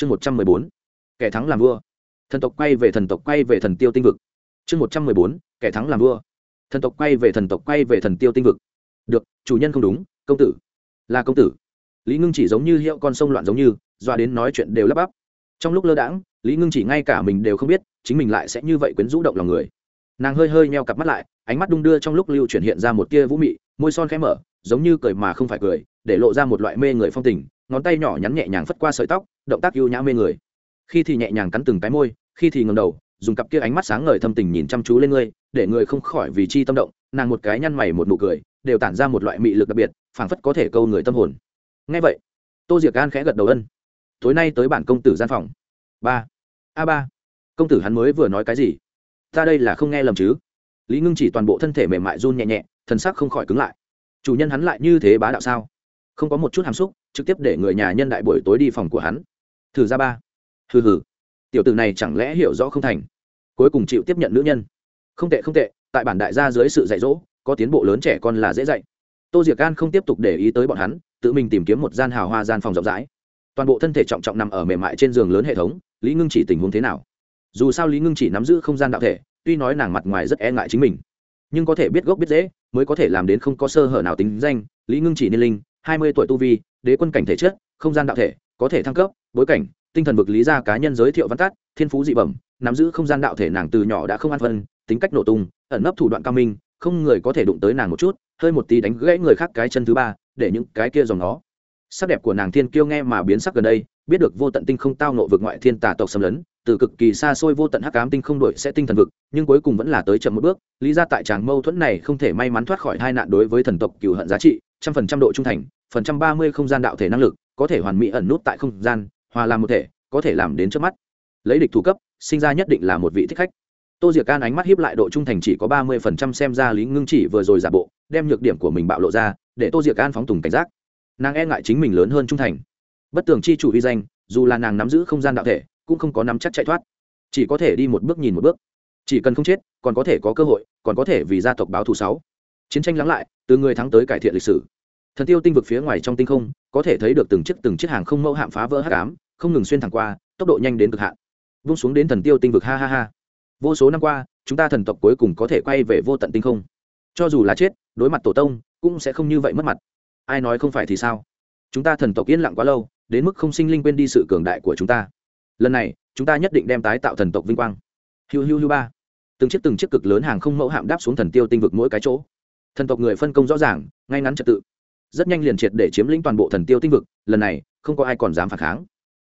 chương một trăm mười bốn, kẻ thắng làm vua. Thần tộc quay về thần tộc quay về thần tiêu tinh vực. Chương một trăm mười bốn, kẻ thắng làm vua. Thần tộc quay về thần tộc quay về thần tiêu tinh vực. Được, chủ nhân không đúng, công tử. Là công tử. Lý ngưng chỉ giống như hiệu con sông loạn giống như, doa đến nói chuyện đều lắp bắp. Trong lúc lơ đãng, lý ngưng chỉ ngay cả mình đều không biết, chính mình lại sẽ như vậy quyến rũ động lòng người. Nàng hơi hơi meo cặp mắt lại, ánh mắt đung đưa trong lúc lưu chuyển hiện ra một tia vũ mị, môi son khẽ mở, giống như cười mà không phải cười, để lộ ra một loại mê người phong tình ngón tay nhỏ nhắn nhẹ nhàng phất qua sợi tóc, động tác ưu nhã mê người. Khi thì nhẹ nhàng cắn từng cái môi, khi thì ngầm đầu, dùng cặp kia ánh mắt sáng ngời thâm tình nhìn chăm chú lên ngươi, để người không khỏi vì chi tâm động, nàng một cái nhăn mày một nụ cười, đều tản ra một loại mị lực đặc biệt, phảng phất có thể câu người tâm hồn. Ngay vậy, tô diệc gan khẽ gật đầu ân. Tối nay tới bản công tử gian phòng. Ba. A ba. Công tử hắn mới vừa nói cái gì? Ta đây là không nghe lầm chứ? Lý ngưng chỉ toàn bộ thân thể mềm mại run nhẹ nhẹ, thần sắc không khỏi cứng lại. Chủ nhân hắn lại như thế bá đạo sao? Không có một chút hàm xúc, trực tiếp để người nhà nhân đại buổi tối đi phòng của hắn. Thử ra ba. Hừ hừ. Tiểu tử này chẳng lẽ hiểu rõ không thành? Cuối cùng chịu tiếp nhận nữ nhân. Không tệ không tệ, tại bản đại gia dưới sự dạy dỗ, có tiến bộ lớn trẻ con là dễ dạy. Tô diệc can không tiếp tục để ý tới bọn hắn, tự mình tìm kiếm một gian hào hoa gian phòng rộng rãi. Toàn bộ thân thể trọng trọng nằm ở mềm mại trên giường lớn hệ thống, lý ngưng chỉ tình huống thế nào? Dù sao lý ngưng chỉ nắm giữ không gian đạo thể, tuy nói nàng mặt ngoài rất e ngại chính mình, nhưng có thể biết gốc biết dễ mới có thể làm đến không có sơ hở nào tính danh, lý ngưng chỉ niên linh hai mươi tuổi tu vi đế quân cảnh thể chất không gian đạo thể có thể thăng cấp bối cảnh tinh thần vực lý ra cá nhân giới thiệu văn cát, thiên phú dị bẩm nắm giữ không gian đạo thể nàng từ nhỏ đã không an phân tính cách nổ tung ẩn nấp thủ đoạn cao minh không người có thể đụng tới nàng một chút hơi một tí đánh gãy người khác cái chân thứ ba để những cái kia dòng nó. Sắc đẹp của nàng thiên kiêu nghe mà biến sắc gần đây biết được vô tận tinh không tao nộ vực ngoại thiên tà tộc xâm lấn từ cực kỳ xa xôi vô tận hắc ám tinh không đổi sẽ tinh thần vực nhưng cuối cùng vẫn là tới chậm một bước lý ra tại tràng mâu thuẫn này không thể may mắn thoát khỏi hai nạn đối với thần tộc cừu hận giá trị trăm phần trăm độ trung thành phần trăm ba mươi không gian đạo thể năng lực, có thể hoàn mỹ ẩn nút tại không gian, hòa làm một thể, có thể làm đến trước mắt. Lấy địch thủ cấp, sinh ra nhất định là một vị thích khách. Tô diệc can ánh mắt hiếp lại độ trung thành chỉ có ba mươi phần trăm xem ra lý ngưng chỉ vừa rồi giả bộ, đem nhược điểm của mình bạo lộ ra, để tô diệc can phóng tùng cảnh giác. Nàng e ngại chính mình lớn hơn trung thành. Bất tường chi chủ uy danh, dù là nàng nắm giữ không gian đạo thể, cũng không có nắm chắc chạy thoát. Chỉ có thể đi một bước nhìn một bước. Chỉ cần không chết, còn có thể có cơ hội, còn có thể vì gia tộc báo thù sáu. Chiến tranh lắng lại, từ người thắng tới cải thiện lịch sử thần tiêu tinh vực phía ngoài trong tinh không, có thể thấy được từng chiếc từng chiếc hàng không mẫu hạm phá vỡ hắc cám không ngừng xuyên thẳng qua, tốc độ nhanh đến cực hạn. Vung xuống đến thần tiêu tinh vực, ha ha ha. Vô số năm qua, chúng ta thần tộc cuối cùng có thể quay về vô tận tinh không. Cho dù là chết, đối mặt tổ tông, cũng sẽ không như vậy mất mặt. Ai nói không phải thì sao? Chúng ta thần tộc yên lặng quá lâu, đến mức không sinh linh quên đi sự cường đại của chúng ta. Lần này, chúng ta nhất định đem tái tạo thần tộc vinh quang. Hiu hiu hiu ba. Từng chiếc từng chiếc cực lớn hàng không mẫu hạm đáp xuống thần tiêu tinh vực mỗi cái chỗ. Thần tộc người phân công rõ ràng, ngay ngắn trật tự rất nhanh liền triệt để chiếm lĩnh toàn bộ thần tiêu tinh vực, lần này, không có ai còn dám phản kháng.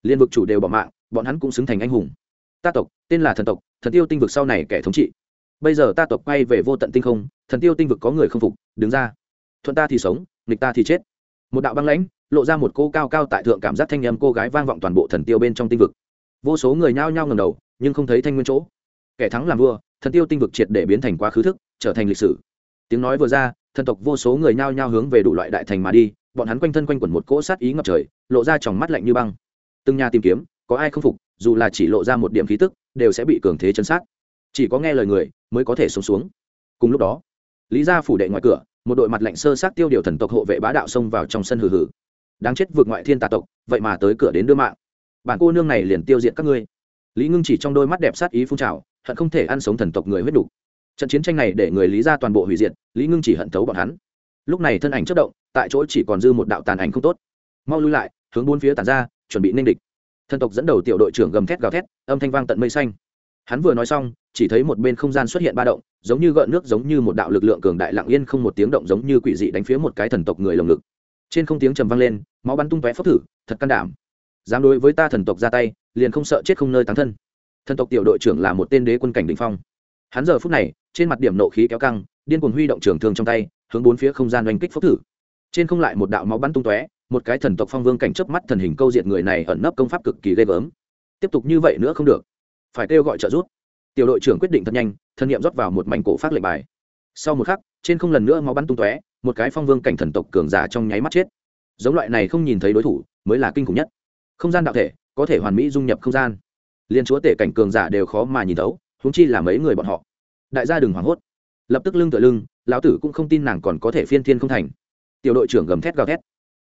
Liên vực chủ đều bỏ mạng, bọn hắn cũng xứng thành anh hùng. Ta tộc, tên là thần tộc, thần tiêu tinh vực sau này kẻ thống trị. Bây giờ ta tộc quay về vô tận tinh không, thần tiêu tinh vực có người không phục, đứng ra. Thuận ta thì sống, nghịch ta thì chết. Một đạo băng lãnh, lộ ra một cô cao cao tại thượng cảm giác thanh âm cô gái vang vọng toàn bộ thần tiêu bên trong tinh vực. Vô số người nhao nhao ngầm đầu, nhưng không thấy thanh nguyên chỗ. Kẻ thắng làm vua, thần tiêu tinh vực triệt để biến thành quá khứ thức, trở thành lịch sử. Tiếng nói vừa ra thần tộc vô số người nhao nhao hướng về đủ loại đại thành mà đi, bọn hắn quanh thân quanh quẩn một cỗ sát ý ngập trời, lộ ra tròng mắt lạnh như băng. Từng nhà tìm kiếm, có ai không phục, dù là chỉ lộ ra một điểm khí tức, đều sẽ bị cường thế chân sát. Chỉ có nghe lời người mới có thể sống xuống. Cùng lúc đó, lý gia phủ đệ ngoài cửa, một đội mặt lạnh sơ sát tiêu điều thần tộc hộ vệ bá đạo xông vào trong sân hừ hừ. Đáng chết vượt ngoại thiên tà tộc, vậy mà tới cửa đến đưa mạng. Bản cô nương này liền tiêu diệt các ngươi. Lý ngưng chỉ trong đôi mắt đẹp sát ý phun trào, hận không thể ăn sống thần tộc người huyết đủ trận chiến tranh này để người lý ra toàn bộ hủy diệt, lý ngưng chỉ hận thấu bọn hắn. Lúc này thân ảnh chất động, tại chỗ chỉ còn dư một đạo tàn ảnh không tốt. Mau lui lại, hướng bốn phía tàn ra, chuẩn bị ninh địch. Thần tộc dẫn đầu tiểu đội trưởng gầm thét gào thét, âm thanh vang tận mây xanh. Hắn vừa nói xong, chỉ thấy một bên không gian xuất hiện ba động, giống như gợn nước giống như một đạo lực lượng cường đại lặng yên không một tiếng động giống như quỷ dị đánh phía một cái thần tộc người lồng ngực. Trên không tiếng trầm vang lên, máu bắn tung tóe phốc thử, thật can đảm. Dám đối với ta thần tộc ra tay, liền không sợ chết không nơi tán thân. Thần tộc tiểu đội trưởng là một tên đế quân cảnh đình phong hắn giờ phút này, trên mặt điểm nộ khí kéo căng, điên cuồng huy động trường thương trong tay, hướng bốn phía không gian oanh kích phốc thử. Trên không lại một đạo máu bắn tung tóe, một cái thần tộc phong vương cảnh chớp mắt thần hình câu diệt người này ẩn nấp công pháp cực kỳ ghê gớm. Tiếp tục như vậy nữa không được. Phải kêu gọi trợ giúp. Tiểu đội trưởng quyết định thật nhanh, thân nhiệm rót vào một mảnh cổ phát lệnh bài. Sau một khắc, trên không lần nữa máu bắn tung tóe, một cái phong vương cảnh thần tộc cường giả trong nháy mắt chết. Giống loại này không nhìn thấy đối thủ, mới là kinh khủng nhất. Không gian đạo thể, có thể hoàn mỹ dung nhập không gian. Liên chúa tể cảnh cường giả đều khó mà nhìn thấu húng chi là mấy người bọn họ. Đại gia đừng hoảng hốt. Lập tức lưng tựa lưng, lão tử cũng không tin nàng còn có thể phiên thiên không thành. Tiểu đội trưởng gầm thét gào thét.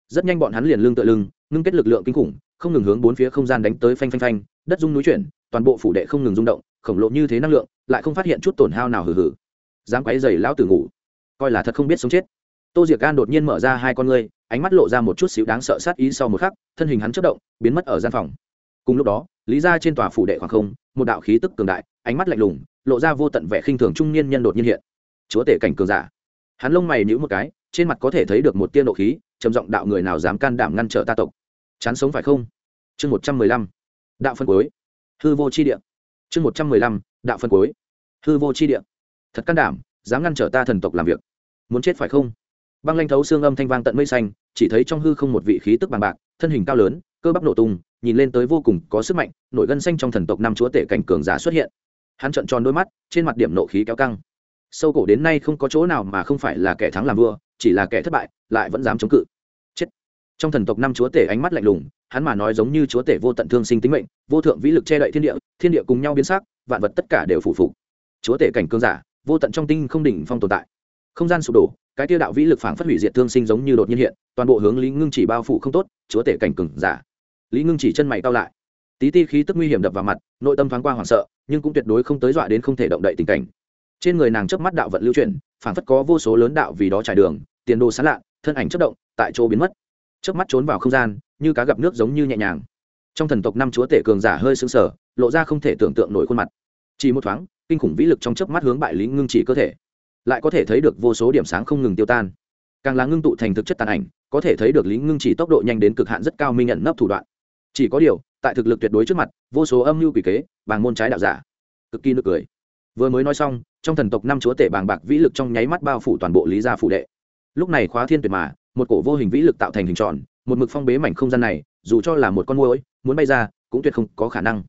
Rất nhanh bọn hắn liền lưng tựa lưng, ngưng kết lực lượng kinh khủng, không ngừng hướng bốn phía không gian đánh tới phanh phanh phanh, đất rung núi chuyển, toàn bộ phủ đệ không ngừng rung động, khổng lộ như thế năng lượng, lại không phát hiện chút tổn hao nào hừ hừ. Dám quấy dày lão tử ngủ. Coi là thật không biết sống chết. Tô diệc gan đột nhiên mở ra hai con ngươi, ánh mắt lộ ra một chút xíu đáng sợ sát ý sau một khắc, thân hình hắn chất động, biến mất ở gian phòng cùng lúc đó, lý ra trên tòa phủ đệ khoảng không, một đạo khí tức cường đại, ánh mắt lạnh lùng, lộ ra vô tận vẻ khinh thường trung niên nhân đột nhiên hiện. Chúa tể cảnh cường giả. Hắn lông mày nhíu một cái, trên mặt có thể thấy được một tiên độ khí, trầm giọng đạo người nào dám can đảm ngăn trở ta tộc? Chán sống phải không? Chương một trăm mười lăm. Đạo phân cuối. Hư vô chi địa. Chương một trăm mười lăm. Đạo phân cuối. Hư vô chi địa. Thật can đảm, dám ngăn trở ta thần tộc làm việc. Muốn chết phải không? Băng lanh thấu xương âm thanh vang tận mây xanh, chỉ thấy trong hư không một vị khí tức bằng bạc, thân hình cao lớn, cơ bắp nổ tung nhìn lên tới vô cùng có sức mạnh, nổi gân xanh trong thần tộc năm chúa tể cảnh cường giả xuất hiện. Hắn trợn tròn đôi mắt, trên mặt điểm nộ khí kéo căng. Sâu cổ đến nay không có chỗ nào mà không phải là kẻ thắng làm vua, chỉ là kẻ thất bại, lại vẫn dám chống cự. Chết. Trong thần tộc năm chúa tể ánh mắt lạnh lùng, hắn mà nói giống như chúa tể vô tận thương sinh tính mệnh, vô thượng vĩ lực che đậy thiên địa thiên địa cùng nhau biến sắc, vạn vật tất cả đều phủ phục. Chúa tể cảnh cương giả, vô tận trong tinh không đỉnh phong tồn tại. Không gian sụp đổ, cái tiêu đạo vĩ lực phảng phất hủy diệt thương sinh giống như đột nhiên hiện, toàn bộ hướng lý ngưng chỉ bao phủ không tốt, chúa tể cảnh cường giả lý ngưng chỉ chân mày cao lại. Tí ti khí tức nguy hiểm đập vào mặt, nội tâm thoáng qua hoảng sợ, nhưng cũng tuyệt đối không tới dọa đến không thể động đậy tình cảnh. Trên người nàng chớp mắt đạo vận lưu chuyển, phảng phất có vô số lớn đạo vì đó trải đường, tiền đồ sán lạ, thân ảnh chất động, tại chỗ biến mất. Chớp mắt trốn vào không gian, như cá gặp nước giống như nhẹ nhàng. Trong thần tộc năm chúa tể cường giả hơi sững sờ, lộ ra không thể tưởng tượng nổi khuôn mặt. Chỉ một thoáng, kinh khủng vĩ lực trong chớp mắt hướng bại lý ngưng chỉ cơ thể. Lại có thể thấy được vô số điểm sáng không ngừng tiêu tan. Càng là ngưng tụ thành thực chất tàn ảnh, có thể thấy được lý ngưng chỉ tốc độ nhanh đến cực hạn rất cao minh nhận nấp thủ đoạn chỉ có điều, tại thực lực tuyệt đối trước mặt, vô số âm mưu quỷ kế bằng môn trái đạo giả, cực kỳ nực cười. Vừa mới nói xong, trong thần tộc năm chúa tể bàng bạc vĩ lực trong nháy mắt bao phủ toàn bộ lý gia phụ đệ. Lúc này khóa thiên tuyệt mà, một cổ vô hình vĩ lực tạo thành hình tròn, một mực phong bế mảnh không gian này, dù cho là một con môi muốn bay ra, cũng tuyệt không có khả năng.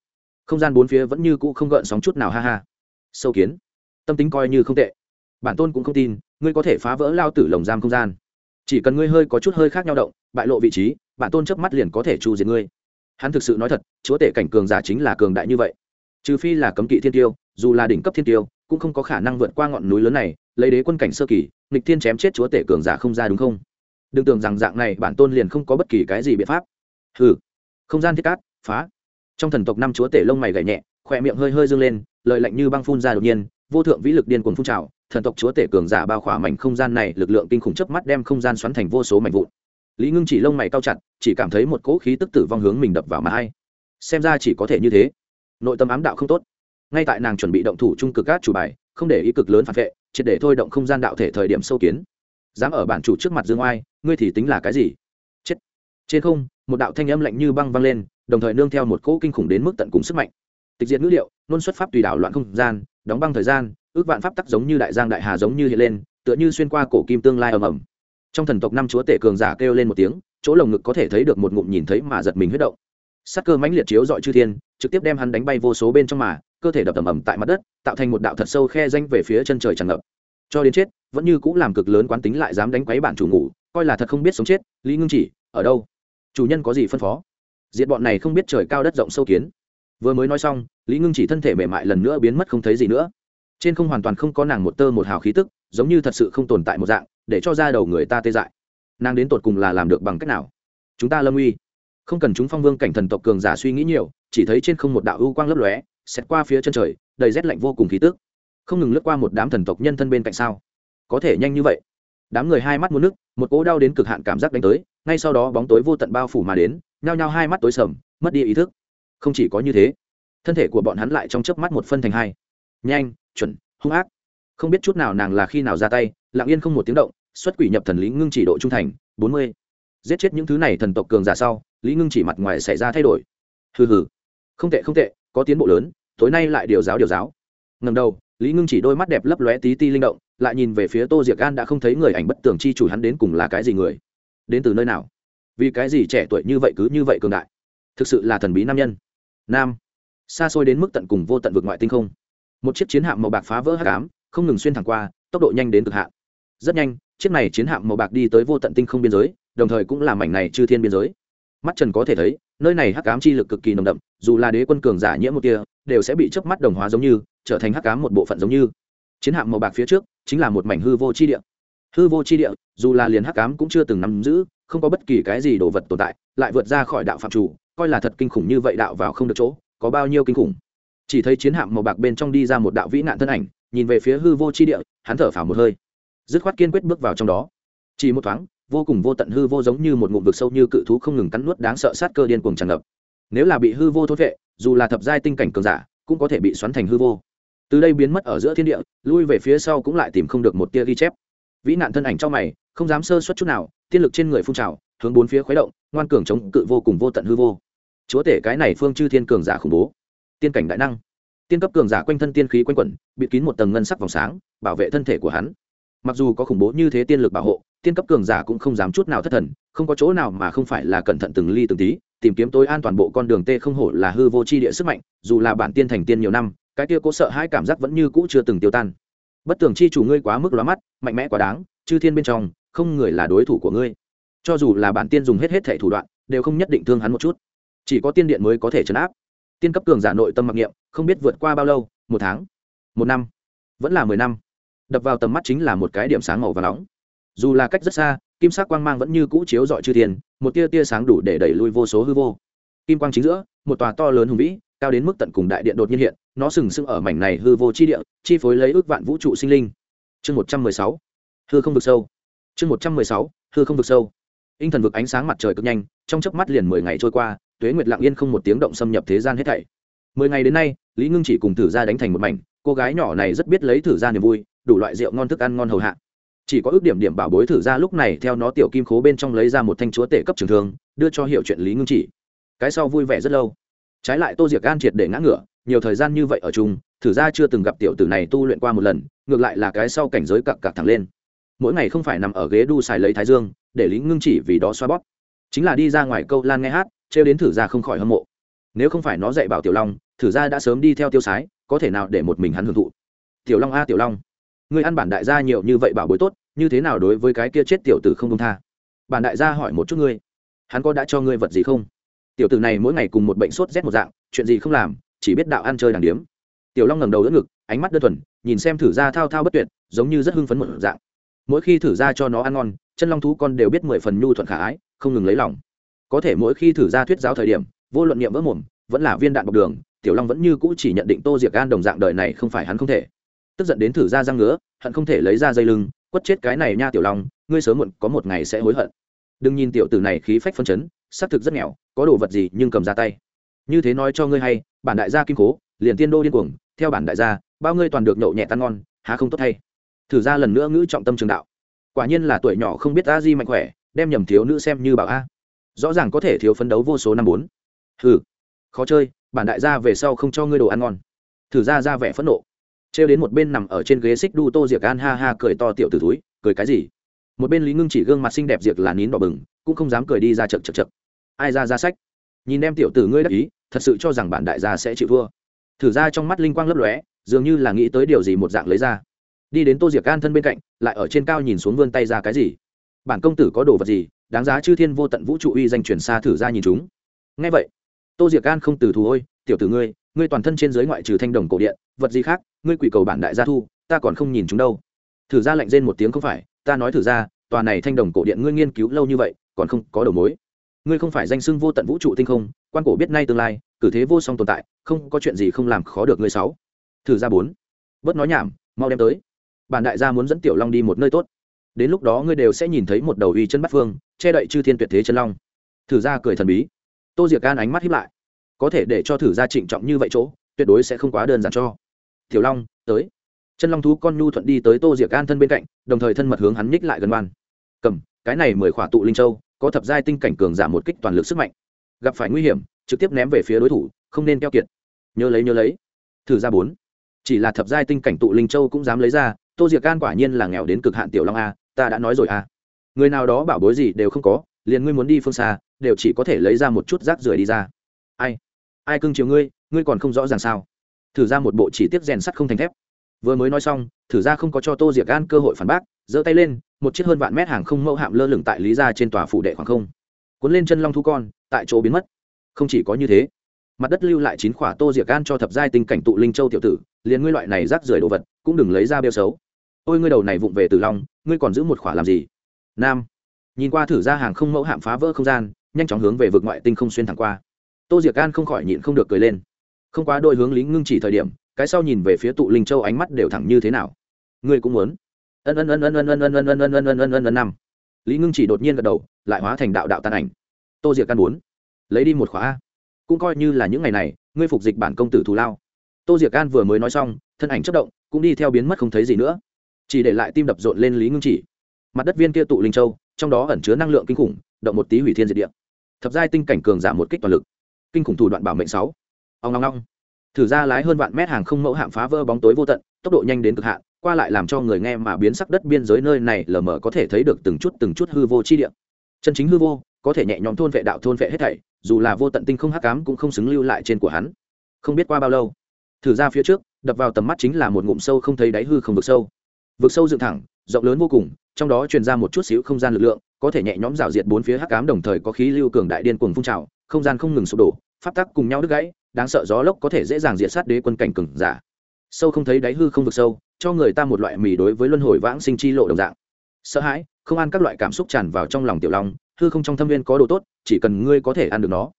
Không gian bốn phía vẫn như cũ không gợn sóng chút nào, ha ha. Sâu kiến. Tâm tính coi như không tệ. Bản tôn cũng không tin, ngươi có thể phá vỡ lao tử lồng giam không gian. Chỉ cần ngươi hơi có chút hơi khác nhau động, bại lộ vị trí, bản tôn chớp mắt liền có thể chu diệt ngươi hắn thực sự nói thật, chúa tể cảnh cường giả chính là cường đại như vậy. Trừ phi là cấm kỵ thiên tiêu, dù là đỉnh cấp thiên tiêu, cũng không có khả năng vượt qua ngọn núi lớn này, lấy đế quân cảnh sơ kỳ, nghịch thiên chém chết chúa tể cường giả không ra đúng không? Đừng tưởng rằng dạng này bản tôn liền không có bất kỳ cái gì biện pháp. Hừ, không gian thiết cát, phá. Trong thần tộc năm chúa tể lông mày gảy nhẹ, khỏe miệng hơi hơi dâng lên lợi lạnh như băng phun ra đột nhiên, vô thượng vĩ lực điên cuồng phun trào, thần tộc chúa tể cường giả bao khỏa mảnh không gian này, lực lượng kinh khủng chớp mắt đem không gian xoắn thành vô số mảnh vụn lý ngưng chỉ lông mày cao chặt, chỉ cảm thấy một cỗ khí tức tử vong hướng mình đập vào mà hay xem ra chỉ có thể như thế. Nội tâm ám đạo không tốt. Ngay tại nàng chuẩn bị động thủ trung cực các chủ bài, không để ý cực lớn phản vệ, triệt để thôi động không gian đạo thể thời điểm sâu kiến. Dám ở bản chủ trước mặt dương oai, ngươi thì tính là cái gì? Chết. Trên không, một đạo thanh âm lạnh như băng văng lên, đồng thời nương theo một cỗ kinh khủng đến mức tận cùng sức mạnh. Tịch diệt ngữ liệu, nôn xuất pháp tùy đảo loạn không gian, đóng băng thời gian, ước vạn pháp tắc giống như đại giang đại hà giống như hiện lên, tựa như xuyên qua cổ kim tương lai ầm ầm trong thần tộc năm chúa tể cường giả kêu lên một tiếng, chỗ lồng ngực có thể thấy được một ngụm nhìn thấy mà giật mình huyết động. Sắc cơ mãnh liệt chiếu dọi chư thiên, trực tiếp đem hắn đánh bay vô số bên trong mà, cơ thể đập ầm ầm tại mặt đất, tạo thành một đạo thật sâu khe danh về phía chân trời tràn ngập. Cho đến chết, vẫn như cũng làm cực lớn quán tính lại dám đánh quấy bản chủ ngủ, coi là thật không biết sống chết, lý ngưng chỉ, ở đâu? Chủ nhân có gì phân phó? Diệt bọn này không biết trời cao đất rộng sâu kiến. Vừa mới nói xong, lý ngưng chỉ thân thể mềm mại lần nữa biến mất không thấy gì nữa. Trên không hoàn toàn không có nàng một tơ một hào khí tức giống như thật sự không tồn tại một dạng, để cho ra đầu người ta tê dại. Nàng đến tột cùng là làm được bằng cách nào? Chúng ta lâm uy. Không cần chúng phong vương cảnh thần tộc cường giả suy nghĩ nhiều, chỉ thấy trên không một đạo ưu quang lấp lóe, xét qua phía chân trời, đầy rét lạnh vô cùng khí tức. Không ngừng lướt qua một đám thần tộc nhân thân bên cạnh sao? Có thể nhanh như vậy. Đám người hai mắt muốn nước, một cỗ đau đến cực hạn cảm giác đánh tới, ngay sau đó bóng tối vô tận bao phủ mà đến, nhao nhao hai mắt tối sầm, mất đi ý thức. Không chỉ có như thế, thân thể của bọn hắn lại trong chớp mắt một phân thành hai. Nhanh, chuẩn, hung ác không biết chút nào nàng là khi nào ra tay, lặng yên không một tiếng động, xuất quỷ nhập thần lý ngưng chỉ độ trung thành, bốn mươi. Giết chết những thứ này thần tộc cường giả sau, lý ngưng chỉ mặt ngoài xảy ra thay đổi. Hừ hừ. Không tệ không tệ, có tiến bộ lớn, tối nay lại điều giáo điều giáo. Ngầm đầu, lý ngưng chỉ đôi mắt đẹp lấp lóe tí ti linh động, lại nhìn về phía tô diệc an đã không thấy người ảnh bất tường chi chủ hắn đến cùng là cái gì người. Đến từ nơi nào? Vì cái gì trẻ tuổi như vậy cứ như vậy cường đại? Thực sự là thần bí nam nhân. Nam. Xa xôi đến mức tận cùng vô tận vực ngoại tinh không. Một chiếc chiến hạm màu bạc phá vỡ hát cám không ngừng xuyên thẳng qua, tốc độ nhanh đến cực hạn. Rất nhanh, chiếc này chiến hạm màu bạc đi tới vô tận tinh không biên giới, đồng thời cũng làm mảnh này chư thiên biên giới. Mắt trần có thể thấy, nơi này hắc ám chi lực cực kỳ nồng đậm, dù là đế quân cường giả nhiễm một kia đều sẽ bị chớp mắt đồng hóa giống như, trở thành hắc ám một bộ phận giống như. Chiến hạm màu bạc phía trước, chính là một mảnh hư vô chi địa. Hư vô chi địa, dù là liền hắc ám cũng chưa từng nắm giữ, không có bất kỳ cái gì đồ vật tồn tại, lại vượt ra khỏi đạo phạm chủ, coi là thật kinh khủng như vậy đạo vào không được chỗ, có bao nhiêu kinh khủng. Chỉ thấy chiến hạm màu bạc bên trong đi ra một đạo vĩ nạn thân ảnh nhìn về phía hư vô chi địa, hắn thở phào một hơi. Dứt khoát kiên quyết bước vào trong đó. Chỉ một thoáng, vô cùng vô tận hư vô giống như một ngụm vực sâu như cự thú không ngừng cắn nuốt đáng sợ sát cơ điên cuồng tràn ngập. Nếu là bị hư vô thốt vệ, dù là thập giai tinh cảnh cường giả, cũng có thể bị xoắn thành hư vô. Từ đây biến mất ở giữa thiên địa, lui về phía sau cũng lại tìm không được một tia ghi chép. Vĩ nạn thân ảnh trong mày, không dám sơ suất chút nào, tiên lực trên người phun trào, hướng bốn phía khuấy động, ngoan cường chống cự vô cùng vô tận hư vô. Chúa tể cái này phương chư thiên cường giả khủng bố. Tiên cảnh đại năng tiên cấp cường giả quanh thân tiên khí quanh quẩn, bịt kín một tầng ngân sắc vòng sáng, bảo vệ thân thể của hắn. Mặc dù có khủng bố như thế tiên lực bảo hộ, tiên cấp cường giả cũng không dám chút nào thất thần, không có chỗ nào mà không phải là cẩn thận từng ly từng tí, tìm kiếm tối an toàn bộ con đường tê không hổ là hư vô c h i địa sức mạnh, dù là bản tiên thành tiên nhiều năm, cái kia cố sợ hai cảm giác vẫn như cũ chưa từng tiêu tan. Bất tường chi chủ ngươi quá mức lóa mắt, mạnh mẽ quá đáng, chư thiên bên trong, không người là đối thủ của ngươi. Cho dù là bản tiên dùng hết hết thể thủ đoạn, đều không nhất định thương hắn một chút. Chỉ có tiên điện mới có thể chấn áp. Tiên cấp cường giả nội tâm mặc niệm không biết vượt qua bao lâu, một tháng, một năm, vẫn là mười năm. Đập vào tầm mắt chính là một cái điểm sáng màu và nóng. Dù là cách rất xa, kim sắc quang mang vẫn như cũ chiếu dọi chư thiên, một tia tia sáng đủ để đẩy lui vô số hư vô. Kim quang chính giữa, một tòa to lớn hùng vĩ, cao đến mức tận cùng đại điện đột nhiên hiện, nó sừng sững ở mảnh này hư vô chi địa, chi phối lấy ước vạn vũ trụ sinh linh. Chương một trăm mười sáu, hư không vực sâu. Chương một trăm mười sáu, hư không vực sâu. Tinh thần vực ánh sáng mặt trời cực nhanh, trong chớp mắt liền mười ngày trôi qua, tuế nguyệt lặng yên không một tiếng động xâm nhập thế gian hết thảy mười ngày đến nay, lý ngưng chỉ cùng thử ra đánh thành một mảnh, cô gái nhỏ này rất biết lấy thử ra niềm vui, đủ loại rượu ngon thức ăn ngon hầu hạ. Chỉ có ước điểm điểm bảo bối thử ra lúc này theo nó tiểu kim khố bên trong lấy ra một thanh chúa tể cấp trường thương, đưa cho hiệu chuyện lý ngưng chỉ. Cái sau vui vẻ rất lâu. Trái lại tô diệc gan triệt để ngã ngửa, nhiều thời gian như vậy ở chung thử ra chưa từng gặp tiểu tử này tu luyện qua một lần, ngược lại là cái sau cảnh giới cặp cặp thẳng lên. Mỗi ngày không phải nằm ở ghế đu xài lấy thái dương, để lý ngưng chỉ vì đó xoa bóp. Chính là đi ra ngoài câu lan nghe hát, trêu đến thử ra không khỏi hâm mộ nếu không phải nó dạy bảo tiểu long, thử ra đã sớm đi theo tiêu sái, có thể nào để một mình hắn hưởng thụ? Tiểu long a, tiểu long, người ăn bản đại gia nhiều như vậy bảo bối tốt, như thế nào đối với cái kia chết tiểu tử không công tha? Bản đại gia hỏi một chút ngươi, hắn có đã cho ngươi vật gì không? Tiểu tử này mỗi ngày cùng một bệnh sốt rét một dạng, chuyện gì không làm, chỉ biết đạo ăn chơi đàng điếm. Tiểu long ngẩng đầu đỡ ngực, ánh mắt đơn thuần, nhìn xem thử ra thao thao bất tuyệt, giống như rất hưng phấn một dạng. Mỗi khi thử ra cho nó ăn ngon, chân long thú con đều biết mười phần nhu thuận khả ái, không ngừng lấy lòng. Có thể mỗi khi thử ra thuyết giáo thời điểm vô luận niệm vỡ mồm, vẫn là viên đạn bọc đường, tiểu long vẫn như cũ chỉ nhận định tô diệc gan đồng dạng đời này không phải hắn không thể. Tức giận đến thử ra răng ngứa, hận không thể lấy ra dây lưng, quất chết cái này nha tiểu long, ngươi sớm muộn có một ngày sẽ hối hận. Đừng nhìn tiểu tử này khí phách phân chấn, xác thực rất nghèo, có đồ vật gì nhưng cầm ra tay. Như thế nói cho ngươi hay, bản đại gia kim cố, liền tiên đô điên cuồng, theo bản đại gia, bao ngươi toàn được nhậu nhẹ tan ngon, há không tốt hay thử ra lần nữa ngữ trọng tâm trường đạo. Quả nhiên là tuổi nhỏ không biết a di mạnh khỏe, đem nhầm thiếu nữ xem như bảo a. Rõ ràng có thể thiếu phấn đấu vô số năm bốn hừ khó chơi, bản đại gia về sau không cho ngươi đồ ăn ngon. Thử ra ra vẻ phẫn nộ. Trêu đến một bên nằm ở trên ghế xích đu tô diệc an ha ha cười to tiểu t túi cười cái gì? Một bên lý ngưng chỉ gương mặt xinh đẹp diệc là nín đỏ bừng, cũng không dám cười đi ra chật chật chật ai ra ra sách? Nhìn đem tiểu tử ngươi đắc ý, thật sự cho rằng bản đại gia sẽ chịu thua. Thử ra trong mắt linh quang lấp lóe, dường như là nghĩ tới điều gì một dạng lấy ra. Đi đến tô diệc an thân bên cạnh, lại ở trên cao nhìn xuống vươn tay ra cái gì. Bản công tử có đồ vật gì, đáng giá chư thiên vô tận vũ trụ uy danh truyền xa thử ra nhìn chúng. Ngay vậy tô diệc gan không từ thù ôi, tiểu tử ngươi ngươi toàn thân trên giới ngoại trừ thanh đồng cổ điện, vật gì khác, ngươi quỷ cầu bản đại gia thu, ta còn không nhìn chúng đâu. Thử ra lạnh rên một tiếng, không phải, ta nói thử ra, tòa này thanh đồng cổ điện ngươi nghiên cứu lâu như vậy, còn không có đầu mối. Ngươi không phải danh xưng vô tận vũ trụ tinh không, quan cổ biết nay tương lai, cử thế vô song tồn tại, không có chuyện gì không làm khó được ngươi sáu. Thử ra bốn, bớt nói nhảm, mau đem tới. Bản đại gia muốn dẫn tiểu long đi một nơi tốt. Đến lúc đó ngươi đều sẽ nhìn thấy một đầu uy chân bắt phương, che đậy chư thiên tuyệt thế chân long. Thử ra cười thần bí tô diệc gan ánh mắt hiếp lại. Có thể để cho thử ra trịnh trọng như vậy chỗ, tuyệt đối sẽ không quá đơn giản cho. Tiểu long, tới. Chân long thú con nhu thuận đi tới tô diệc Gan thân bên cạnh, đồng thời thân mật hướng hắn nhích lại gần đoan cầm, cái này mười khỏa tụ linh châu, có thập giai tinh cảnh cường giảm một kích toàn lực sức mạnh. Gặp phải nguy hiểm, trực tiếp ném về phía đối thủ, không nên keo kiệt. Nhớ lấy nhớ lấy. Thử ra bốn. Chỉ là thập giai tinh cảnh tụ linh châu cũng dám lấy ra, tô diệc Gan quả nhiên là nghèo đến cực hạn tiểu long a, ta đã nói rồi a. Người nào đó bảo bối gì đều không có, liền ngươi muốn đi phương xa đều chỉ có thể lấy ra một chút rác rưởi đi ra. Ai? Ai cưng chiều ngươi ngươi còn không rõ ràng sao? Thử ra một bộ chỉ tiết rèn sắt không thành thép. Vừa mới nói xong, thử ra không có cho tô diệc gan cơ hội phản bác, giơ tay lên, một chiếc hơn vạn mét hàng không mẫu hạm lơ lửng tại lý ra trên tòa phủ đệ khoảng không. Cuốn lên chân long thu con, tại chỗ biến mất. Không chỉ có như thế, mặt đất lưu lại chín khỏa tô diệc gan cho thập giai tinh cảnh tụ linh châu tiểu tử, liền ngươi loại này rác rưởi đồ vật, cũng đừng lấy ra bêu xấu. Ôi, ngươi đầu này vụng về từ long, ngươi còn giữ một khỏa làm gì? Nam, nhìn qua thử ra hàng không mẫu hạm phá vỡ không gian nhanh chóng hướng về vực ngoại tinh không xuyên thẳng qua tô diệc an không khỏi nhịn không được cười lên không quá đôi hướng lý ngưng chỉ thời điểm cái sau nhìn về phía tụ linh châu ánh mắt đều thẳng như thế nào ngươi cũng muốn ân ân ân ân ân ân ân ân ân ân ân ân ân ân ân năm lý ngưng chỉ đột nhiên gật đầu lại hóa thành đạo đạo tan ảnh tô diệc căn bốn lấy đi một khóa cũng coi như là những ngày này ngươi phục dịch bản công tử thù lao tô diệc an vừa mới nói xong thân ảnh chất động cũng đi theo biến mất không thấy gì nữa chỉ để lại tim đập rộn lên lý ngưng chỉ mặt đất viên kia tụ linh châu trong đó ẩn chứa năng lượng kinh khủng động một tí hủy thiên diệt địa thập giai tinh cảnh cường giảm một kích toàn lực. Kinh khủng thủ đoạn bảo mệnh sáu. Ông long long thử ra lái hơn vạn mét hàng không mẫu hạm phá vỡ bóng tối vô tận, tốc độ nhanh đến cực hạn, qua lại làm cho người nghe mà biến sắc đất biên giới nơi này lờ mờ có thể thấy được từng chút từng chút hư vô chi địa. Chân chính hư vô, có thể nhẹ nhõm thôn vệ đạo thôn vệ hết thảy, dù là vô tận tinh không hắc ám cũng không xứng lưu lại trên của hắn. Không biết qua bao lâu, thử ra phía trước, đập vào tầm mắt chính là một ngụm sâu không thấy đáy hư không vực sâu. Vực sâu dựng thẳng, rộng lớn vô cùng, trong đó truyền ra một chút xíu không gian lực lượng có thể nhẹ nhõm rào diệt bốn phía hắc ám đồng thời có khí lưu cường đại điên cuồng phun trào, không gian không ngừng sụp đổ, pháp tắc cùng nhau đứt gãy, đáng sợ gió lốc có thể dễ dàng diệt sát đế quân cảnh cường giả. Sâu không thấy đáy hư không vực sâu, cho người ta một loại mì đối với luân hồi vãng sinh chi lộ đồng dạng. Sợ hãi, không ăn các loại cảm xúc tràn vào trong lòng tiểu long, hư không trong thâm viên có đồ tốt, chỉ cần ngươi có thể ăn được nó,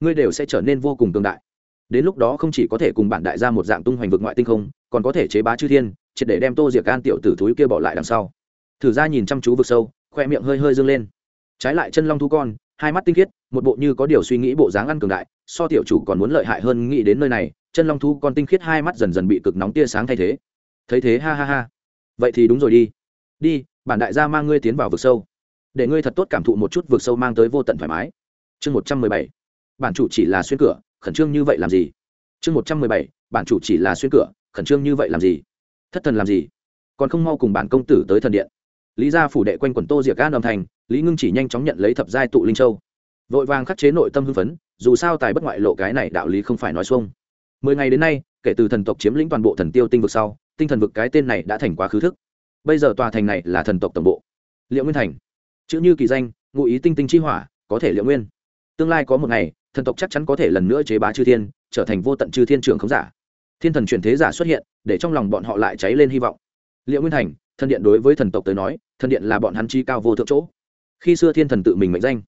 ngươi đều sẽ trở nên vô cùng tương đại. Đến lúc đó không chỉ có thể cùng bản đại gia một dạng tung hoành vực ngoại tinh không, còn có thể chế bá chư thiên, triệt để đem tô diệc can tiểu tử thúi kia bỏ lại đằng sau. Thử ra nhìn chăm chú vực sâu khoe miệng hơi hơi dâng lên. Trái lại chân long thu con, hai mắt tinh khiết, một bộ như có điều suy nghĩ bộ dáng ăn cường đại, so tiểu chủ còn muốn lợi hại hơn nghĩ đến nơi này, chân long thu con tinh khiết hai mắt dần dần bị cực nóng tia sáng thay thế. Thấy thế ha ha ha. Vậy thì đúng rồi đi. Đi, bản đại gia mang ngươi tiến vào vực sâu. Để ngươi thật tốt cảm thụ một chút vực sâu mang tới vô tận thoải mái. Chương một trăm mười bảy. Bản chủ chỉ là xuyên cửa, khẩn trương như vậy làm gì? Chương một trăm mười bảy. Bản chủ chỉ là xuyên cửa, khẩn trương như vậy làm gì? Thất thần làm gì? Còn không mau cùng bản công tử tới thần điện lý gia phủ đệ quanh quần tô diệc gan âm thành lý ngưng chỉ nhanh chóng nhận lấy thập giai tụ linh châu. Vội vàng khắc chế nội tâm hưng phấn, dù sao tài bất ngoại lộ cái này đạo lý không phải nói xuông. Mười ngày đến nay, kể từ thần tộc chiếm lĩnh toàn bộ thần tiêu tinh vực sau, tinh thần vực cái tên này đã thành quá khứ thức. Bây giờ tòa thành này là thần tộc tổng bộ. Liệu nguyên thành. Chữ như kỳ danh, ngụ ý tinh tinh chi hỏa, có thể liệu nguyên. Tương lai có một ngày, thần tộc chắc chắn có thể lần nữa chế bá chư thiên, trở thành vô tận chư thiên trường không giả. Thiên thần chuyển thế giả xuất hiện, để trong lòng bọn họ lại cháy lên hy vọng. Liệu nguyên thành thần điện đối với thần tộc tới nói, thần điện là bọn hắn chi cao vô thượng chỗ. Khi xưa thiên thần tự mình mệnh danh,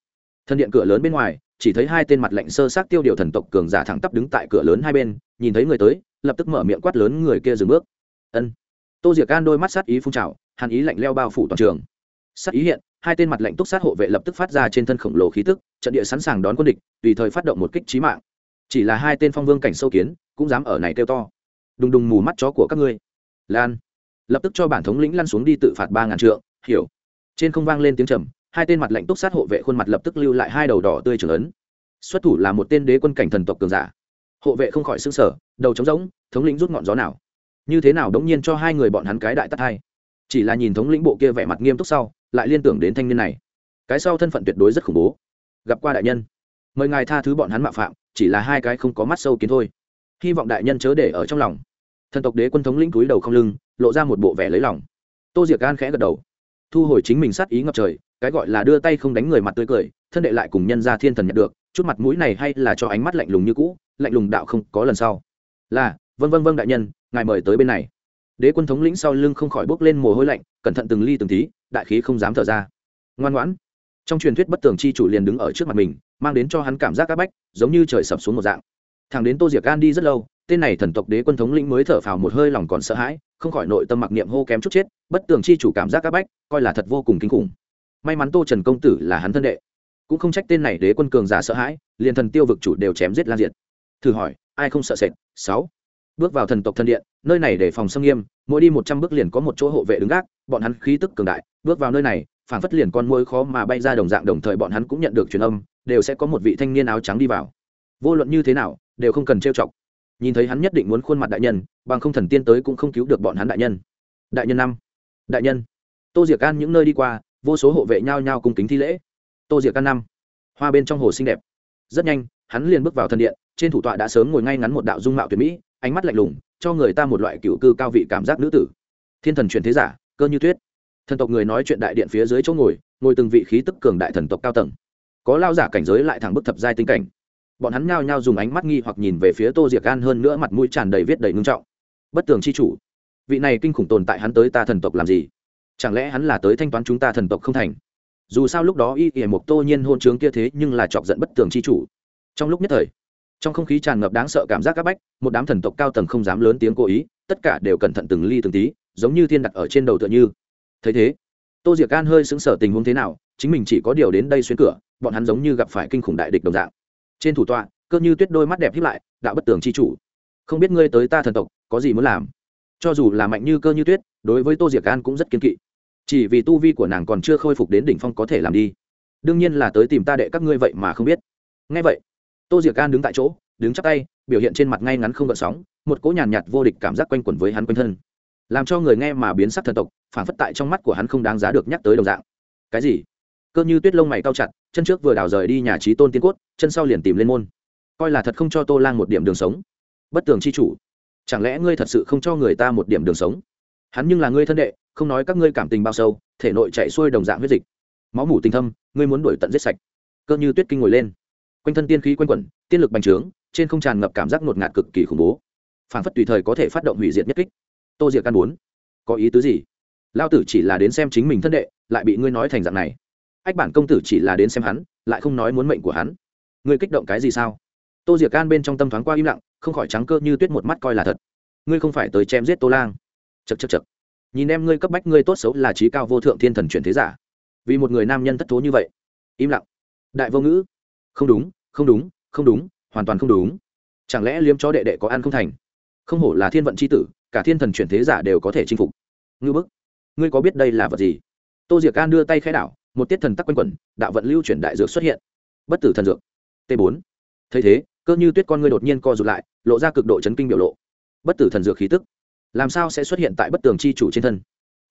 thần điện cửa lớn bên ngoài, chỉ thấy hai tên mặt lạnh sơ sát tiêu điều thần tộc cường giả thẳng tắp đứng tại cửa lớn hai bên, nhìn thấy người tới, lập tức mở miệng quát lớn người kia dừng bước. Ân. Tô diệc can đôi mắt sát ý phun trào, hàn ý lạnh leo bao phủ toàn trường. Sát ý hiện, hai tên mặt lạnh túc sát hộ vệ lập tức phát ra trên thân khổng lồ khí tức, trận địa sẵn sàng đón quân địch, tùy thời phát động một kích trí mạng. Chỉ là hai tên phong vương cảnh sâu kiến, cũng dám ở này kêu to. Đùng đùng mù mắt chó của các ngươi. Lan lập tức cho bản thống lĩnh lăn xuống đi tự phạt ba ngàn trượng, hiểu. Trên không vang lên tiếng trầm, hai tên mặt lạnh túc sát hộ vệ khuôn mặt lập tức lưu lại hai đầu đỏ tươi trưởng ấn. Xuất thủ là một tên đế quân cảnh thần tộc cường giả. Hộ vệ không khỏi xương sở đầu trống rỗng, thống lĩnh rút ngọn gió nào? Như thế nào đống nhiên cho hai người bọn hắn cái đại tắt hai? Chỉ là nhìn thống lĩnh bộ kia vẻ mặt nghiêm túc sau, lại liên tưởng đến thanh niên này. Cái sau thân phận tuyệt đối rất khủng bố. Gặp qua đại nhân. Mời ngài tha thứ bọn hắn mạo phạm, chỉ là hai cái không có mắt sâu kiến thôi. Hy vọng đại nhân chớ để ở trong lòng. Thần tộc đế quân thống lĩnh túi đầu không lưng lộ ra một bộ vẻ lấy lòng. Tô diệc gan khẽ gật đầu. Thu hồi chính mình sát ý ngập trời, cái gọi là đưa tay không đánh người mặt tươi cười, thân đệ lại cùng nhân ra thiên thần nhận được, chút mặt mũi này hay là cho ánh mắt lạnh lùng như cũ, lạnh lùng đạo không có lần sau. Là vân vân vân đại nhân, ngài mời tới bên này. Đế quân thống lĩnh sau lưng không khỏi bốc lên mồ hôi lạnh, cẩn thận từng ly từng tí, đại khí không dám thở ra. Ngoan ngoãn. Trong truyền thuyết bất tường chi chủ liền đứng ở trước mặt mình, mang đến cho hắn cảm giác áp bách, giống như trời sập xuống một dạng. Thằng đến tô diệc gan đi rất lâu tên này thần tộc đế quân thống lĩnh mới thở phào một hơi lòng còn sợ hãi, không khỏi nội tâm mặc niệm hô kém chút chết, bất tường chi chủ cảm giác các bách, coi là thật vô cùng kinh khủng. May mắn tô trần công tử là hắn thân đệ, cũng không trách tên này đế quân cường giả sợ hãi, liền thần tiêu vực chủ đều chém giết lan diệt. Thử hỏi, ai không sợ sệt? Sáu. Bước vào thần tộc thân điện, nơi này để phòng xâm nghiêm, mỗi đi một trăm bước liền có một chỗ hộ vệ đứng gác, bọn hắn khí tức cường đại, bước vào nơi này phản phất liền con môi khó mà bay ra đồng dạng, đồng thời bọn hắn cũng nhận được truyền âm, đều sẽ có một vị thanh niên áo trắng đi vào. Vô luận như thế nào, đều không cần trêu chọc nhìn thấy hắn nhất định muốn khuôn mặt đại nhân, bằng không thần tiên tới cũng không cứu được bọn hắn đại nhân. Đại nhân năm. Đại nhân. Tô diệc can những nơi đi qua, vô số hộ vệ nhao nhao cung kính thi lễ. Tô diệc can năm. Hoa bên trong hồ xinh đẹp. Rất nhanh, hắn liền bước vào thần điện, trên thủ tọa đã sớm ngồi ngay ngắn một đạo dung mạo tuyệt mỹ, ánh mắt lạnh lùng, cho người ta một loại cựu cư cao vị cảm giác nữ tử. Thiên thần truyền thế giả, cơ như tuyết. Thần tộc người nói chuyện đại điện phía dưới chỗ ngồi ngồi từng vị khí tức cường đại thần tộc cao tầng. Có lao giả cảnh giới lại thẳng bức thập giai tinh cảnh bọn hắn nhao nhao dùng ánh mắt nghi hoặc nhìn về phía tô diệc gan hơn nữa mặt mũi tràn đầy viết đầy ngưng trọng. Bất tường c h i chủ, vị này kinh khủng tồn tại hắn tới ta thần tộc làm gì? Chẳng lẽ hắn là tới thanh toán chúng ta thần tộc không thành? Dù sao lúc đó y ỉa mục tô nhiên hôn trướng kia thế nhưng là chọc giận bất tường c h i chủ. Trong lúc nhất thời, trong không khí tràn ngập đáng sợ cảm giác áp bách, một đám thần tộc cao tầng không dám lớn tiếng cố ý, tất cả đều cẩn thận từng ly từng tí, giống như thiên đặt ở trên đầu tựa như. Thấy thế, tô diệc an hơi sững sờ tình huống thế nào, chính mình chỉ có điều đến đây xuyên cửa, bọn hắn giống như gặp phải kinh khủng đại địch đồng dạng trên thủ tọa cơ như tuyết đôi mắt đẹp hiếp lại đạo bất tường c h i chủ. Không biết ngươi tới ta thần tộc có gì muốn làm? Cho dù là mạnh như cơ như tuyết đối với tô diệc an cũng rất kiên kỵ. Chỉ vì tu vi của nàng còn chưa khôi phục đến đỉnh phong có thể làm đi. Đương nhiên là tới tìm ta đệ các ngươi vậy mà không biết. Ngay vậy tô diệc an đứng tại chỗ đứng chắc tay biểu hiện trên mặt ngay ngắn không gợn sóng một cỗ nhàn nhạt, nhạt vô địch cảm giác quanh quẩn với hắn quanh thân. Làm cho người nghe mà biến sắc thần tộc phản phất tại trong mắt của hắn không đáng giá được nhắc tới đồng dạng. Cái gì? Cơ như tuyết lông mày cao chặt, chân trước vừa đào rời đi nhà trí tôn tiên cốt, chân sau liền tìm lên môn. Coi là thật không cho tô lang một điểm đường sống. Bất tường c h i chủ, chẳng lẽ ngươi thật sự không cho người ta một điểm đường sống? Hắn nhưng là ngươi thân đệ, không nói các ngươi cảm tình bao sâu, thể nội chạy xuôi đồng dạng huyết dịch. Máu mủ tình thâm, ngươi muốn đuổi tận giết sạch. Cơ như tuyết kinh ngồi lên. Quanh thân tiên khí quanh quẩn, tiên lực bành trướng, trên không tràn ngập cảm giác ngột ngạt cực kỳ khủng bố. Phản phất tùy thời có thể phát động hủy diệt nhất kích. Tô diệc căn bốn có ý tứ gì? Lao tử chỉ là đến xem chính mình thân đệ, lại bị ngươi nói thành dạng này ách bản công tử chỉ là đến xem hắn, lại không nói muốn mệnh của hắn. Ngươi kích động cái gì sao? Tô diệc can bên trong tâm thoáng qua im lặng, không khỏi trắng cơ như tuyết một mắt coi là thật. Ngươi không phải tới chém giết tô lang. Chật chật chật nhìn em ngươi cấp bách ngươi tốt xấu là trí cao vô thượng thiên thần chuyển thế giả. Vì một người nam nhân thất thố như vậy. Im lặng. Đại vô ngữ. Không đúng không đúng không đúng, hoàn toàn không đúng. Chẳng lẽ liếm chó đệ đệ có ăn không thành? Không hổ là thiên vận c h i tử, cả thiên thần chuyển thế giả đều có thể chinh phục. Ngư bức. Ngươi có biết đây là vật gì? Tô diệc an đưa tay khai đảo một tiết thần tắc quanh quẩn, đạo vận lưu chuyển đại dược xuất hiện. Bất tử thần dược. T bốn. Thấy thế, cơ như tuyết con ngươi đột nhiên co rụt lại, lộ ra cực độ chấn kinh biểu lộ. Bất tử thần dược khí tức. Làm sao sẽ xuất hiện tại bất tường chi chủ trên thân?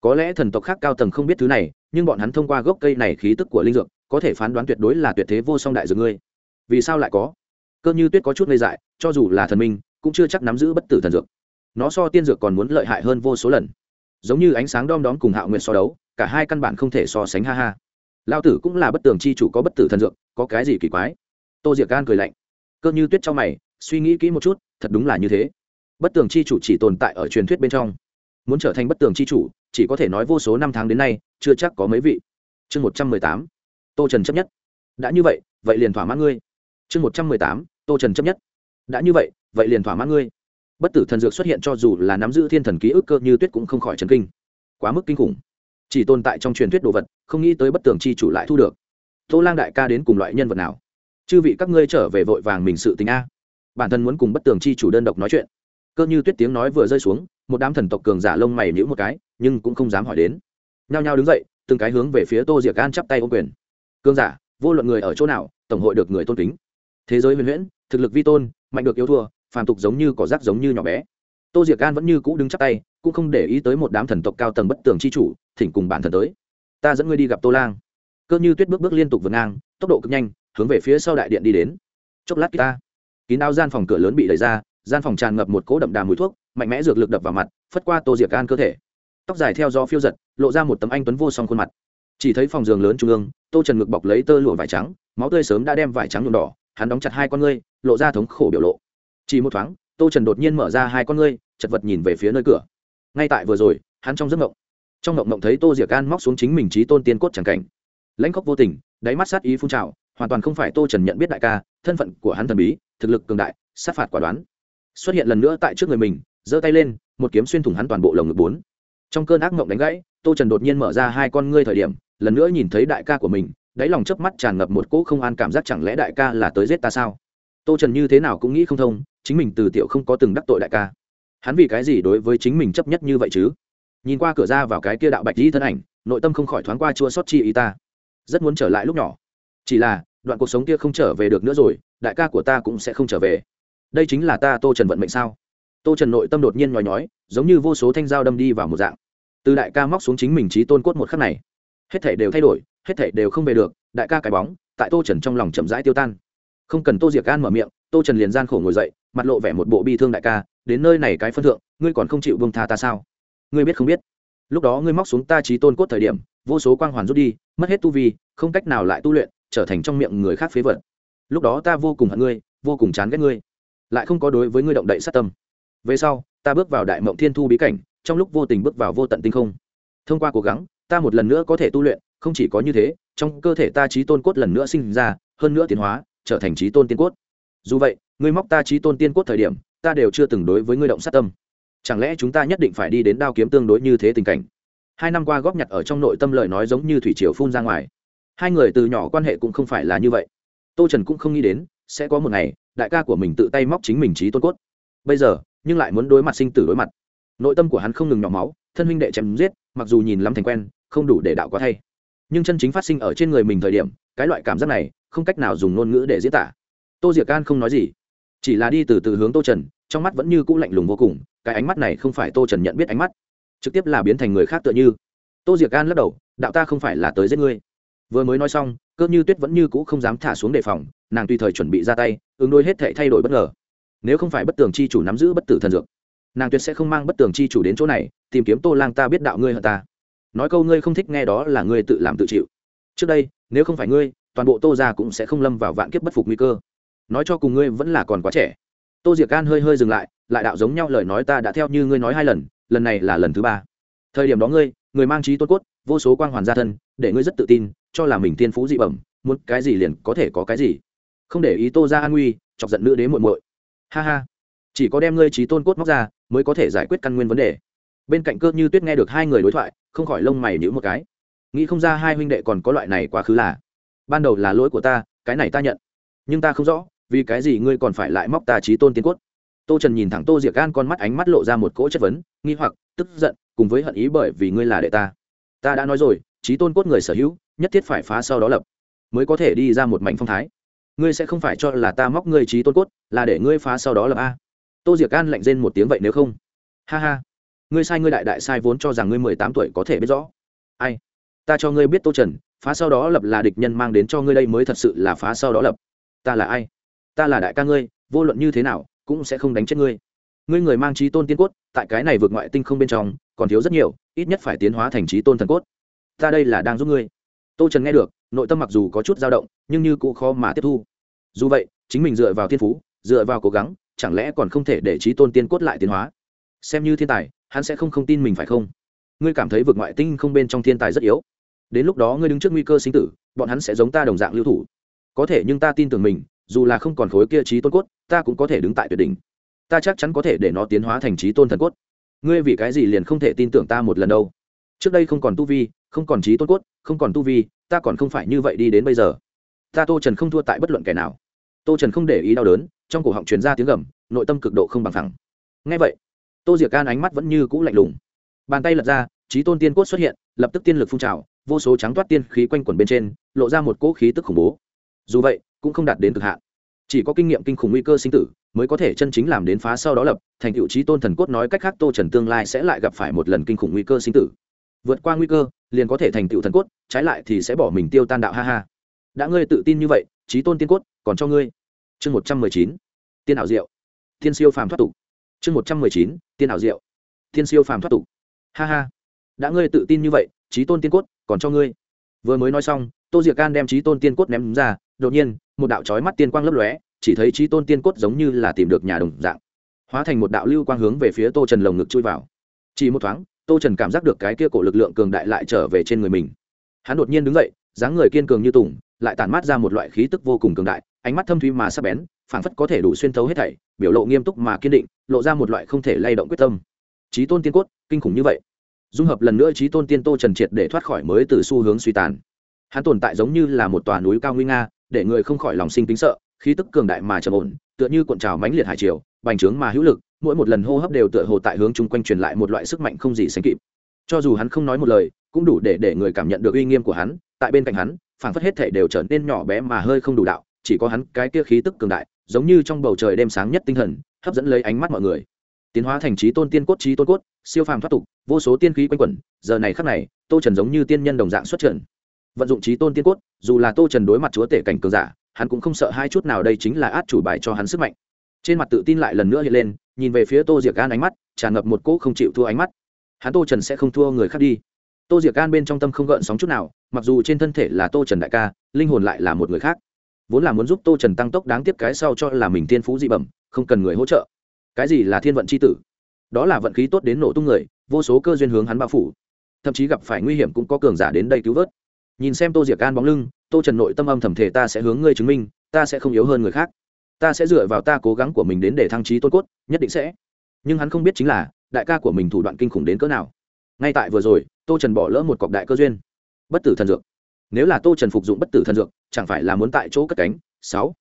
Có lẽ thần tộc khác cao tầng không biết thứ này, nhưng bọn hắn thông qua gốc cây này khí tức của linh dược, có thể phán đoán tuyệt đối là tuyệt thế vô song đại dược ngươi. Vì sao lại có? Cơ như tuyết có chút ngây dại, cho dù là thần minh, cũng chưa chắc nắm giữ bất tử thần dược. Nó so tiên dược còn muốn lợi hại hơn vô số lần. Giống như ánh sáng đom đóm cùng hạo nguyện so đấu, cả hai căn bản không thể so sánh, ha ha lao tử cũng là bất tường chi chủ có bất tử thần dược, có cái gì kỳ quái? Tô diệc gan cười lạnh, cơ như tuyết trong mày, suy nghĩ kỹ một chút, thật đúng là như thế. Bất tường chi chủ chỉ tồn tại ở truyền thuyết bên trong. Muốn trở thành bất tường chi chủ, chỉ có thể nói vô số năm tháng đến nay, chưa chắc có mấy vị. Chương một trăm mười tám, tô trần chấp nhất. Đã như vậy vậy liền thỏa mãn ngươi. Chương một trăm mười tám, tô trần chấp nhất. Đã như vậy vậy liền thỏa mãn ngươi. Bất tử thần dược xuất hiện cho dù là nắm giữ thiên thần ký ức cơ như tuyết cũng không khỏi trần kinh. Quá mức kinh khủng chỉ tồn tại trong truyền thuyết đồ vật, không nghĩ tới bất tường chi chủ lại thu được. Tô lang đại ca đến cùng loại nhân vật nào? Chư vị các ngươi trở về vội vàng mình sự tình a. Bản thân muốn cùng bất tường chi chủ đơn độc nói chuyện. Cơ như tuyết tiếng nói vừa rơi xuống, một đám thần tộc cường giả lông mày nhữ một cái, nhưng cũng không dám hỏi đến. Nhao nhao đứng dậy, từng cái hướng về phía tô diệc an chắp tay ô quyền. Cường giả, vô luận người ở chỗ nào, tổng hội được người tôn kính. Thế giới huyền huyễn, thực lực vi tôn, mạnh được yêu thua, phàm tục giống như cỏ rác giống như nhỏ bé. Tô diệc an vẫn như cũ đứng chắp tay, cũng không để ý tới một đám thần tộc cao tầng bất tường chi chủ thỉnh cùng bản thân tới. Ta dẫn ngươi đi gặp tô lang. Cơ như tuyết bước bước liên tục vượt ngang, tốc độ cực nhanh, hướng về phía sau đại điện đi đến. Chốc lát ta. Kín đáo gian phòng cửa lớn bị đẩy ra, gian phòng tràn ngập một cỗ đậm đà mùi thuốc, mạnh mẽ dược lực đập vào mặt, phất qua tô diệc gan cơ thể. Tóc dài theo gió phiêu giật, lộ ra một tấm anh tuấn vô song khuôn mặt. Chỉ thấy phòng giường lớn trung ương, tô trần ngực bọc lấy tơ lụa vải trắng, máu tươi sớm đã đem vải trắng nhuộm đỏ, hắn đóng chặt hai con ngươi, lộ ra thống khổ biểu lộ. Chỉ một thoáng, tô trần đột nhiên mở ra hai con ngươi, chật vật nhìn về phía nơi cửa. Ngay tại vừa rồi, hắn trong giấc mộng trong ngộng ngộng thấy tô diệc gan móc xuống chính mình trí tôn tiên cốt chẳng cảnh. Lãnh khóc vô tình, đáy mắt sát ý phun trào, hoàn toàn không phải tô trần nhận biết đại ca, thân phận của hắn thần bí, thực lực cường đại, sát phạt quả đoán. Xuất hiện lần nữa tại trước người mình, giơ tay lên, một kiếm xuyên thủng hắn toàn bộ lồng ngực bốn. Trong cơn ác mộng đánh gãy, tô trần đột nhiên mở ra hai con ngươi thời điểm, lần nữa nhìn thấy đại ca của mình, đáy lòng chớp mắt tràn ngập một cỗ không an cảm giác chẳng lẽ đại ca là tới giết ta sao? Tô trần như thế nào cũng nghĩ không thông, chính mình từ tiểu không có từng đắc tội đại ca. Hắn vì cái gì đối với chính mình chấp nhất như vậy chứ? Nhìn qua cửa ra vào cái kia đạo bạch dĩ thân ảnh, nội tâm không khỏi thoáng qua chua sót chi ý ta. Rất muốn trở lại lúc nhỏ. Chỉ là, đoạn cuộc sống kia không trở về được nữa rồi, đại ca của ta cũng sẽ không trở về. Đây chính là ta tô trần vận mệnh sao? Tô trần nội tâm đột nhiên nhói nhói, giống như vô số thanh dao đâm đi vào một dạng. Từ đại ca móc xuống chính mình trí tôn cốt một khắc này, hết thể đều thay đổi, hết thể đều không về được, đại ca cái bóng, tại tô trần trong lòng chậm rãi tiêu tan. Không cần tô diệc gan mở miệng, tô trần liền gian khổ ngồi dậy, mặt lộ vẻ một bộ bi thương đại ca, đến nơi này cái phân thượng, ngươi còn không chịu vương tha ta sao? Ngươi biết không biết. Lúc đó ngươi móc xuống ta trí tôn cốt thời điểm, vô số quang hoàn rút đi, mất hết tu vi, không cách nào lại tu luyện, trở thành trong miệng người khác phế vật. Lúc đó ta vô cùng hận ngươi, vô cùng chán ghét ngươi, lại không có đối với ngươi động đậy sát tâm. Về sau, ta bước vào đại mộng thiên thu bí cảnh, trong lúc vô tình bước vào vô tận tinh không. Thông qua cố gắng, ta một lần nữa có thể tu luyện, không chỉ có như thế, trong cơ thể ta trí tôn cốt lần nữa sinh ra, hơn nữa tiến hóa, trở thành trí tôn tiên cốt. Dù vậy, ngươi móc ta trí tôn tiên cốt thời điểm, ta đều chưa từng đối với ngươi động sát tâm chẳng lẽ chúng ta nhất định phải đi đến đao kiếm tương đối như thế tình cảnh? Hai năm qua góp nhặt ở trong nội tâm lời nói giống như thủy triều phun ra ngoài. Hai người từ nhỏ quan hệ cũng không phải là như vậy. Tô trần cũng không nghĩ đến, sẽ có một ngày, đại ca của mình tự tay móc chính mình trí tôn cốt. Bây giờ, nhưng lại muốn đối mặt sinh tử đối mặt. Nội tâm của hắn không ngừng nhỏ máu, thân huynh đệ chém giết, mặc dù nhìn lắm thành quen, không đủ để đạo quá thay. Nhưng chân chính phát sinh ở trên người mình thời điểm, cái loại cảm giác này, không cách nào dùng ngôn ngữ để diễn tả. Tô diệc can không nói gì, chỉ là đi từ từ hướng tô trần, trong mắt vẫn như cũ lạnh lùng vô cùng cái ánh mắt này không phải tô trần nhận biết ánh mắt trực tiếp là biến thành người khác tựa như tô diệc an lắc đầu đạo ta không phải là tới giết ngươi vừa mới nói xong cơ như tuyết vẫn như cũ không dám thả xuống đề phòng nàng tùy thời chuẩn bị ra tay ứng đôi hết thể thay đổi bất ngờ nếu không phải bất tường chi chủ nắm giữ bất tử thần dược nàng tuyệt sẽ không mang bất tường chi chủ đến chỗ này tìm kiếm tô lang ta biết đạo ngươi hận ta nói câu ngươi không thích nghe đó là ngươi tự làm tự chịu trước đây nếu không phải ngươi toàn bộ tô ra cũng sẽ không lâm vào vạn kiếp bất phục nguy cơ nói cho cùng ngươi vẫn là còn quá trẻ tô diệc can hơi hơi dừng lại lại đạo giống nhau lời nói ta đã theo như ngươi nói hai lần lần này là lần thứ ba. Thời điểm đó ngươi, người mang trí tôn cốt, vô số quang hoàn gia thân, để ngươi rất tự tin, cho là mình tiên phú dị bẩm, muốn cái gì liền có thể có cái gì. Không để ý tô ra an nguy chọc giận nữ đế muội muội. Ha ha. Chỉ có đem ngươi trí tôn cốt móc ra, mới có thể giải quyết căn nguyên vấn đề. Bên cạnh cơ như tuyết nghe được hai người đối thoại, không khỏi lông mày nhữ một cái. Nghĩ không ra hai huynh đệ còn có loại này quá khứ là. Ban đầu là lỗi của ta, cái này ta nhận. Nhưng ta không rõ, vì cái gì ngươi còn phải lại móc ta trí tôn tiên cốt? Tô trần nhìn thẳng tô diệc gan con mắt ánh mắt lộ ra một cỗ chất vấn, nghi hoặc, tức giận, cùng với hận ý bởi vì ngươi là đệ ta. Ta đã nói rồi, trí tôn cốt người sở hữu, nhất thiết phải phá sau đó lập, mới có thể đi ra một mảnh phong thái. Ngươi sẽ không phải cho là ta móc ngươi trí tôn cốt, là để ngươi phá sau đó lập a. Tô diệc gan lạnh rên một tiếng vậy nếu không? Ha ha. Ngươi sai ngươi đại đại sai vốn cho rằng ngươi mười tám tuổi có thể biết rõ. Ai? Ta cho ngươi biết tô trần, phá sau đó lập là địch nhân mang đến cho ngươi đây mới thật sự là phá sau đó lập. Ta là ai? Ta là đại ca ngươi, vô luận như thế nào cũng sẽ không đánh chết ngươi. Ngươi người mang trí tôn tiên cốt, tại cái này vượt ngoại tinh không bên trong, còn thiếu rất nhiều, ít nhất phải tiến hóa thành trí tôn thần cốt. Ta đây là đang giúp ngươi. Tô trần nghe được, nội tâm mặc dù có chút dao động, nhưng như cũng khó mà tiếp thu. Dù vậy, chính mình dựa vào thiên phú, dựa vào cố gắng, chẳng lẽ còn không thể để trí tôn tiên cốt lại tiến hóa? Xem như thiên tài, hắn sẽ không không tin mình phải không? Ngươi cảm thấy vượt ngoại tinh không bên trong thiên tài rất yếu. Đến lúc đó ngươi đứng trước nguy cơ sinh tử, bọn hắn sẽ giống ta đồng dạng lưu thủ. Có thể nhưng ta tin tưởng mình, dù là không còn khối kia trí tôn cốt ta cũng có thể đứng tại tuyệt đỉnh. Ta chắc chắn có thể để nó tiến hóa thành trí tôn thần cốt. Ngươi vì cái gì liền không thể tin tưởng ta một lần đâu? Trước đây không còn tu vi, không còn trí tôn cốt, không còn tu vi, ta còn không phải như vậy đi đến bây giờ. Ta tô trần không thua tại bất luận kẻ nào. Tô trần không để ý đau đớn, trong cổ họng truyền ra tiếng gầm, nội tâm cực độ không bằng thẳng ngay vậy, tô diệc can ánh mắt vẫn như cũ lạnh lùng. Bàn tay lật ra, trí tôn tiên cốt xuất hiện, lập tức tiên lực phun trào, vô số trắng toát tiên khí quanh quẩn bên trên, lộ ra một cỗ khí tức khủng bố. Dù vậy, cũng không đạt đến cực hạn chỉ có kinh nghiệm kinh khủng nguy cơ sinh tử mới có thể chân chính làm đến phá sau đó lập, thành hiệu trí tôn thần cốt nói cách khác tô trần tương lai sẽ lại gặp phải một lần kinh khủng nguy cơ sinh tử. Vượt qua nguy cơ, liền có thể thành tựu thần cốt, trái lại thì sẽ bỏ mình tiêu tan đạo ha ha. Đã ngươi tự tin như vậy, trí tôn tiên cốt, còn cho ngươi. Chương một trăm mười chín, tiên ảo diệu. Tiên siêu phàm thoát tục. Chương một trăm mười chín, tiên ảo diệu. Tiên siêu phàm thoát tục. Ha ha. Đã ngươi tự tin như vậy, trí tôn tiên cốt, còn cho ngươi. Vừa mới nói xong, tô diệc can đem trí tôn tiên cốt ném ra đột nhiên, một đạo trói mắt tiên quang lấp lóe, chỉ thấy trí tôn tiên cốt giống như là tìm được nhà đồng dạng, hóa thành một đạo lưu quang hướng về phía tô trần lồng ngực chui vào. Chỉ một thoáng, tô trần cảm giác được cái kia cổ lực lượng cường đại lại trở về trên người mình. Hắn đột nhiên đứng dậy, dáng người kiên cường như tùng, lại tản mát ra một loại khí tức vô cùng cường đại, ánh mắt thâm thuy mà sắc bén, phảng phất có thể đủ xuyên thấu hết thảy, biểu lộ nghiêm túc mà kiên định, lộ ra một loại không thể lay động quyết tâm. Trí tôn tiên cốt, kinh khủng như vậy. Dung hợp lần nữa trí tôn tiên tô trần triệt để thoát khỏi mới từ xu hướng suy tàn. Hắn tồn tại giống như là một tòa núi cao nguy nga để người không khỏi lòng sinh kính sợ, khí tức cường đại mà trầm ổn, tựa như cuộn trào mãnh liệt hải triều, bành trướng mà hữu lực, mỗi một lần hô hấp đều tựa hồ tại hướng chung quanh truyền lại một loại sức mạnh không gì sánh kịp. Cho dù hắn không nói một lời, cũng đủ để để người cảm nhận được uy nghiêm của hắn, tại bên cạnh hắn, phảng phất hết thể đều trở nên nhỏ bé mà hơi không đủ đạo, chỉ có hắn cái kia khí tức cường đại, giống như trong bầu trời đêm sáng nhất tinh thần, hấp dẫn lấy ánh mắt mọi người. Tiến hóa thành trí tôn tiên cốt, trí tôn cốt, siêu phàm thoát tục, vô số tiên khí quanh quẩn, giờ này khắc này, tô trần giống như tiên nhân đồng dạng xuất trần vận dụng trí tôn tiên cốt, dù là tô trần đối mặt chúa tể cảnh cường giả, hắn cũng không sợ hai chút nào đây chính là át chủ bài cho hắn sức mạnh. Trên mặt tự tin lại lần nữa hiện lên, nhìn về phía tô diệc gan ánh mắt, tràn ngập một cỗ không chịu thua ánh mắt. Hắn tô trần sẽ không thua người khác đi. Tô diệc gan bên trong tâm không gợn sóng chút nào, mặc dù trên thân thể là tô trần đại ca, linh hồn lại là một người khác. Vốn là muốn giúp tô trần tăng tốc đáng tiếp cái sau cho là mình thiên phú dị bẩm, không cần người hỗ trợ. Cái gì là thiên vận c h i tử? Đó là vận khí tốt đến nổ tung người, vô số cơ duyên hướng hắn bao phủ. Thậm chí gặp phải nguy hiểm cũng có cường giả đến đây cứu vớt nhìn xem tô diệc an bóng lưng, tô trần nội tâm âm thầm thể ta sẽ hướng ngươi chứng minh, ta sẽ không yếu hơn người khác. Ta sẽ dựa vào ta cố gắng của mình đến để thăng trí tôn cốt, nhất định sẽ. Nhưng hắn không biết chính là, đại ca của mình thủ đoạn kinh khủng đến cỡ nào. Ngay tại vừa rồi, tô trần bỏ lỡ một cọc đại cơ duyên. Bất tử thần dược. Nếu là tô trần phục dụng bất tử thần dược, chẳng phải là muốn tại chỗ cất cánh? Sáu.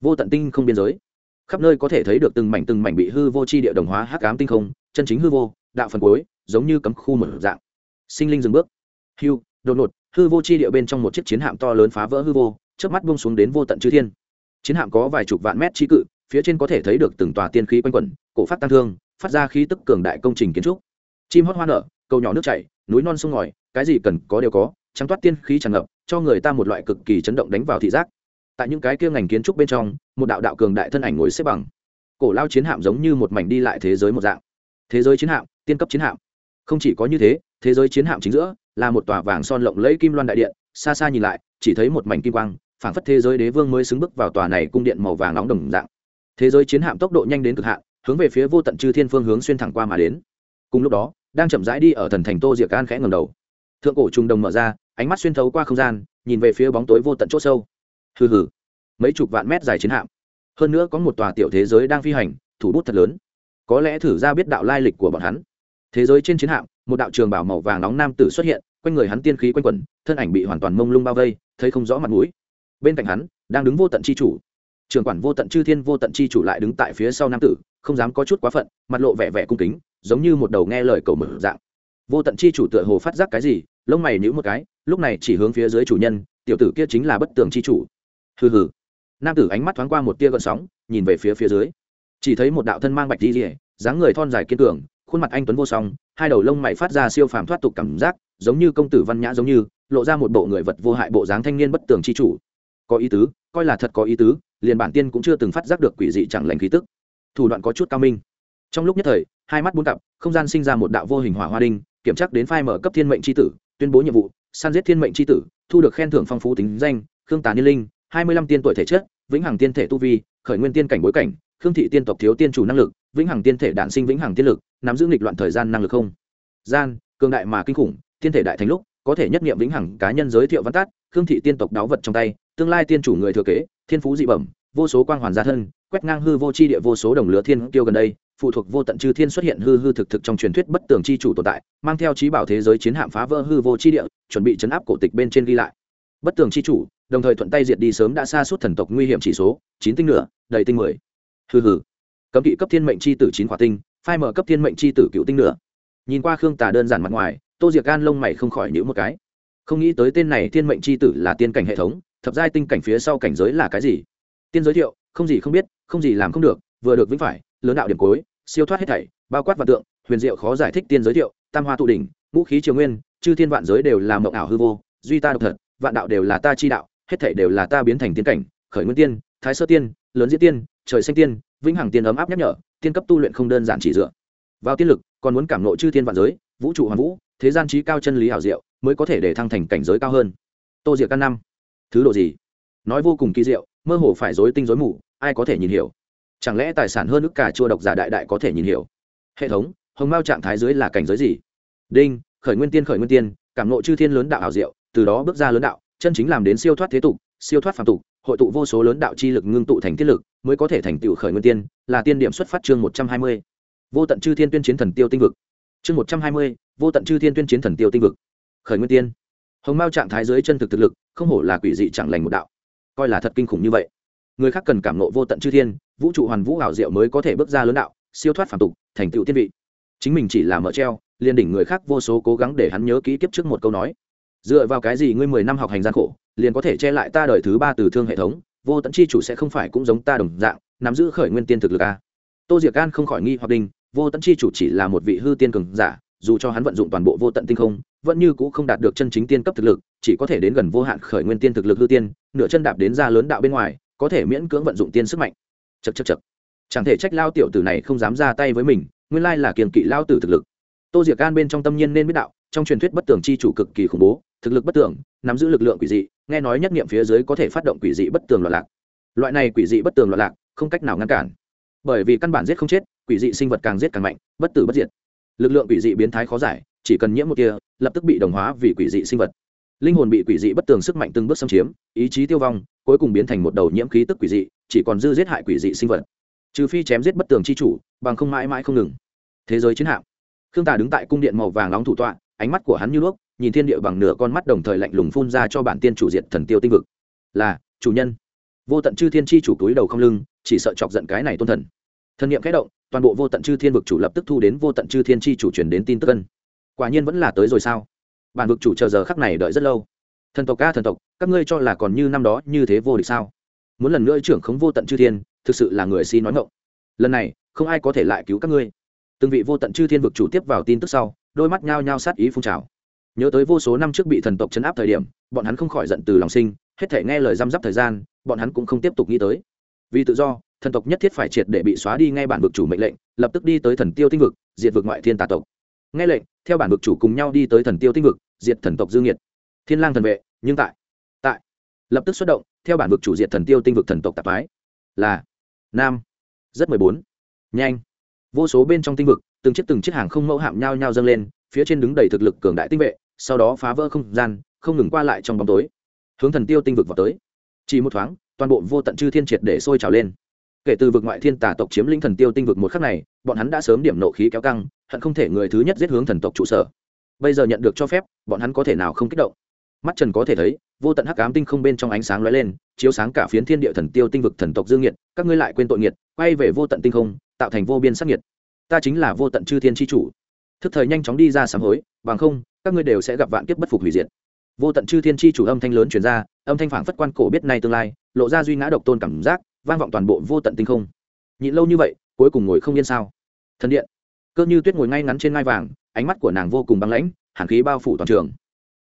Vô tận tinh không biên giới. Khắp nơi có thể thấy được từng mảnh từng mảnh bị hư vô c h i địa đồng hóa hắc ám tinh không, chân chính hư vô, đạo phần cuối, giống như cấm khu mở dạng. Sinh linh dừng bước. Hưu, đột ngột hư vô chi h địa bên trong một chiếc chiến hạm to lớn phá vỡ hư vô trước mắt bông xuống đến vô tận chư thiên. Chiến hạm có vài chục vạn mét trí cự, phía trên có thể thấy được từng tòa tiên khí quanh quẩn, cổ phát tăng thương, phát ra khí tức cường đại công trình kiến trúc. Chim hót hoa nở, cầu nhỏ nước chảy, núi non sông ngòi, cái gì cần có đều có, trắng toát tiên khí tràn ngập, cho người ta một loại cực kỳ chấn động đánh vào thị giác. Tại những cái kia ngành kiến trúc bên trong, một đạo đạo cường đại thân ảnh ngồi xếp bằng. Cổ lao chiến hạm giống như một mảnh đi lại thế giới một dạng. Thế giới chiến hạm, tiên cấp chiến hạm. Không chỉ có như thế thế giới chiến hạm chính giữa là một tòa vàng son lộng lẫy kim loan đại điện, xa xa nhìn lại, chỉ thấy một mảnh kim quang, phảng phất thế giới đế vương mới xứng bước vào tòa này cung điện màu vàng nóng đồng dạng. Thế giới chiến hạm tốc độ nhanh đến cực hạn, hướng về phía vô tận chư thiên phương hướng xuyên thẳng qua mà đến. Cùng lúc đó, đang chậm rãi đi ở thần thành tô diệc an khẽ ngầm đầu. Thượng cổ trùng đồng mở ra, ánh mắt xuyên thấu qua không gian, nhìn về phía bóng tối vô tận c h ỗ sâu. Hừ hừ, mấy chục vạn mét dài chiến hạm. Hơn nữa có một tòa tiểu thế giới đang phi hành, thủ bút thật lớn. Có lẽ thử ra biết đạo lai lịch của bọn hắn. Thế giới trên chiến hạm một đạo trường bảo màu vàng nóng nam tử xuất hiện, quanh người hắn tiên khí quanh quẩn, thân ảnh bị hoàn toàn mông lung bao vây, thấy không rõ mặt mũi. Bên cạnh hắn, đang đứng vô tận c h i chủ. Trường quản vô tận, chư thiên vô tận c h i chủ lại đứng tại phía sau nam tử, không dám có chút quá phận, mặt lộ vẻ vẻ cung kính, giống như một đầu nghe lời cầu mở dạng. Vô tận c h i chủ tựa hồ phát giác cái gì, lông mày nhữ một cái, lúc này chỉ hướng phía dưới chủ nhân, tiểu tử kia chính là bất tường chi chủ. Hừ hừ. Nam tử ánh mắt thoáng qua một tia gợn sóng, nhìn về phía phía dưới. Chỉ thấy một đạo thân mang bạch di rỉa dáng người thon dài kiên cường khuôn mặt anh tuấn vô song, hai đầu lông mày phát ra siêu phàm thoát tục cảm giác, giống như công tử văn nhã giống như, lộ ra một bộ người vật vô hại bộ dáng thanh niên bất tường chi chủ. Có ý tứ, coi là thật có ý tứ, liền bản tiên cũng chưa từng phát giác được quỷ dị chẳng lành khí tức. Thủ đoạn có chút cao minh. Trong lúc nhất thời, hai mắt bốn cặp, không gian sinh ra một đạo vô hình hỏa hoa đinh, kiểm tra đến phai mở cấp thiên mệnh c tử, tuyên bố nhiệm vụ san giết thiên mệnh c tử, thu được khen thưởng phong phú tính danh, khương tà niên linh, hai mươi lăm tiên tuổi thể chất, vĩnh hằng tiên thể tu vi, khởi nguyên tiên cảnh bối cảnh, khương thị tiên tộc thiếu tiên chủ năng lực, vĩnh hằng tiên thể đản sinh vĩnh hằng tiên lực nắm giữ nghịch loạn thời gian năng lực không? Gian, cường đại mà kinh khủng, thiên thể đại thành lúc, có thể nhất nghiệm vĩnh hằng cá nhân giới thiệu văn tát, khương thị tiên tộc đáo vật trong tay, tương lai tiên chủ người thừa kế, thiên phú dị bẩm, vô số quang hoàn gia thân, quét ngang hư vô c h i địa vô số đồng lứa thiên tiêu gần đây, phụ thuộc vô tận chư thiên xuất hiện hư hư thực thực trong truyền thuyết bất tường c h i chủ tồn tại, mang theo trí bảo thế giới chiến hạm phá vỡ hư vô c h i địa, chuẩn bị chấn áp cổ tịch bên trên ghi lại. Bất tường c h i chủ, đồng thời thuận tay diệt đi sớm đã xa suốt thần tộc nguy hiểm chỉ số, chín tinh nửa, đầy tinh mười. Hư hư cấm kỵ cấp thiên mệnh c h i tử chín khỏa tinh phai mở cấp thiên mệnh c h i tử cựu tinh nữa. nhìn qua khương tà đơn giản mặt ngoài, tô diệc gan lông mày không khỏi nhữ một cái không nghĩ tới tên này thiên mệnh c h i tử là tiên cảnh hệ thống, thập giai tinh cảnh phía sau cảnh giới là cái gì tiên giới thiệu, không gì không biết, không gì làm không được, vừa được vĩnh phải, lớn đạo điểm cối siêu thoát hết thảy, bao quát và tượng, huyền diệu khó giải thích tiên giới thiệu, tam hoa tụ đỉnh, ngũ khí triều nguyên, chư thiên vạn giới đều là mộng ảo hư vô, duy ta độc thật, vạn đạo đều là ta chi đạo, hết thảy đều là ta biến thành tiên cảnh, khởi nguyên tiên, thái sơ tiên, lớn diễn tiên, trời xanh tiên, vĩnh hằng tiên ấm áp nhắc nhở tiên cấp tu luyện không đơn giản chỉ dựa. Vào tiên lực, còn muốn cảm nộ chư thiên vạn giới, vũ trụ hoàn vũ, thế gian trí cao chân lý hảo diệu, mới có thể để thăng thành cảnh giới cao hơn. Tô diệc căn năm. Thứ độ gì? Nói vô cùng kỳ diệu, mơ hồ phải dối tinh dối mù, ai có thể nhìn hiểu? Chẳng lẽ tài sản hơn ức cả chua độc giả đại đại có thể nhìn hiểu? Hệ thống, hồng mao trạng thái dưới là cảnh giới gì? Đinh, khởi nguyên tiên khởi nguyên tiên, cảm nộ chư thiên lớn đạo hảo diệu, từ đó bước ra lớn đạo, chân chính làm đến siêu thoát thế tục, siêu thoát phàm tục hội tụ vô số lớn đạo chi lực ngưng tụ thành tiết lực, mới có thể thành tựu khởi nguyên tiên, là tiên điểm xuất phát chương một trăm hai mươi. Vô tận chư thiên tuyên chiến thần tiêu tinh vực. Chương một trăm hai mươi, vô tận chư thiên tuyên chiến thần tiêu tinh vực. Khởi nguyên tiên. Hồng mao trạng thái dưới chân thực thực lực, không hổ là quỷ dị chẳng lành một đạo. Coi là thật kinh khủng như vậy. Người khác cần cảm nộ vô tận chư thiên, vũ trụ hoàn vũ ảo diệu mới có thể bước ra lớn đạo, siêu thoát phản tục, thành tựu tiên vị. Chính mình chỉ là mở treo, liền đỉnh người khác vô số cố gắng để hắn nhớ kỹ kiếp trước một câu nói dựa vào cái gì ngươi mười năm học hành gian khổ, liền có thể che lại ta đời thứ ba từ thương hệ thống? Vô tận chi chủ sẽ không phải cũng giống ta đồng dạng, nắm giữ khởi nguyên tiên thực lực a tô diệc An không khỏi nghi hoặc đinh, vô tận chi chủ chỉ là một vị hư tiên cường giả, dù cho hắn vận dụng toàn bộ vô tận tinh không, vẫn như cũ không đạt được chân chính tiên cấp thực lực, chỉ có thể đến gần vô hạn khởi nguyên tiên thực lực hư tiên, nửa chân đạp đến ra lớn đạo bên ngoài, có thể miễn cưỡng vận dụng tiên sức mạnh. Chật chật chật chẳng thể trách lao tiểu tử này không dám ra tay với mình, nguyên lai là kiềm kỵ lao tử thực lực. Tô diệc An bên trong tâm nhiên nên biết đạo, trong truyền thuyết bất tường chi chủ cực kỳ khủng bố thực lực bất tường, nắm giữ lực lượng quỷ dị, nghe nói nhất nghiệm phía dưới có thể phát động quỷ dị bất tường loạn lạc. Loại này quỷ dị bất tường loạn lạc, không cách nào ngăn cản. Bởi vì căn bản giết không chết, quỷ dị sinh vật càng giết càng mạnh, bất tử bất diệt. Lực lượng quỷ dị biến thái khó giải, chỉ cần nhiễm một kia lập tức bị đồng hóa vì quỷ dị sinh vật. Linh hồn bị quỷ dị bất tường sức mạnh từng bước xâm chiếm, ý chí tiêu vong, cuối cùng biến thành một đầu nhiễm khí tức quỷ dị, chỉ còn dư giết hại quỷ dị sinh vật. Trừ phi chém giết bất tường chi chủ, bằng không mãi mãi không ngừng. Thế giới chiến hạm. Khương tả đứng tại cung điện màu vàng nóng thủ tọa, ánh mắt của hắn như đuốc nhìn thiên địa bằng nửa con mắt đồng thời lạnh lùng phun ra cho bản tiên chủ diệt thần tiêu tinh vực. Là, chủ nhân. Vô tận chư thiên chi chủ túi đầu không lưng, chỉ sợ chọc giận cái này tôn thần. Thần niệm khẽ động, toàn bộ vô tận chư thiên vực chủ lập tức thu đến vô tận chư thiên chi chủ truyền đến tin tức ân. Quả nhiên vẫn là tới rồi sao? Bản vực chủ chờ giờ khắc này đợi rất lâu. Thần tộc ca thần tộc, các ngươi cho là còn như năm đó như thế vô địch sao? Muốn lần nữa trưởng khống vô tận chư thiên, thực sự là người si nói ngộng lần này, không ai có thể lại cứu các ngươi. Từng vị vô tận chư thiên vực chủ tiếp vào tin tức sau, đôi mắt nhao nhao sát ý phun trào nhớ tới vô số năm trước bị thần tộc chấn áp thời điểm, bọn hắn không khỏi giận từ lòng sinh, hết thể nghe lời răm rắp thời gian, bọn hắn cũng không tiếp tục nghĩ tới. Vì tự do, thần tộc nhất thiết phải triệt để bị xóa đi ngay bản vực chủ mệnh lệnh, lập tức đi tới thần tiêu tinh vực, diệt vực ngoại thiên tà tộc. Nghe lệnh, theo bản vực chủ cùng nhau đi tới thần tiêu tinh vực, diệt thần tộc dương nhiệt thiên lang thần vệ, nhưng tại tại, lập tức xuất động, theo bản vực chủ diệt thần tiêu tinh vực thần tộc tạp phái. Là, nam, rất mười bốn. Nhanh. Vô số bên trong tinh vực, từng chiếc từng chiếc hàng không mẫu hạm nhau nhau dâng lên phía trên đứng đầy thực lực cường đại tinh vệ, sau đó phá vỡ không gian, không ngừng qua lại trong bóng tối. Hướng thần tiêu tinh vực vào tới. Chỉ một thoáng, toàn bộ vô tận chư thiên triệt để sôi trào lên. Kể từ vực ngoại thiên tà tộc chiếm lĩnh thần tiêu tinh vực một khắc này, bọn hắn đã sớm điểm nộ khí kéo căng, hận không thể người thứ nhất giết hướng thần tộc trụ sở. Bây giờ nhận được cho phép, bọn hắn có thể nào không kích động? Mắt trần có thể thấy, vô tận hắc ám tinh không bên trong ánh sáng lóe lên, chiếu sáng cả phiến thiên địa thần tiêu tinh vực thần tộc dương nhiệt, các ngươi lại quên tội nghiệt, quay về vô tận tinh không, tạo thành vô biên sắc nhiệt. Ta chính là vô tận chư thiên tri chủ thức thời nhanh chóng đi ra sám hối, bằng không, các ngươi đều sẽ gặp vạn kiếp bất phục hủy diệt. Vô tận chư thiên tri chủ âm thanh lớn chuyển ra, âm thanh phản phất quan cổ biết nay tương lai, lộ ra duy ngã độc tôn cảm giác, vang vọng toàn bộ vô tận tinh không. Nhịn lâu như vậy, cuối cùng ngồi không yên sao? Thần điện. Cơ như tuyết ngồi ngay ngắn trên ngai vàng, ánh mắt của nàng vô cùng băng lãnh, hàn khí bao phủ toàn trường.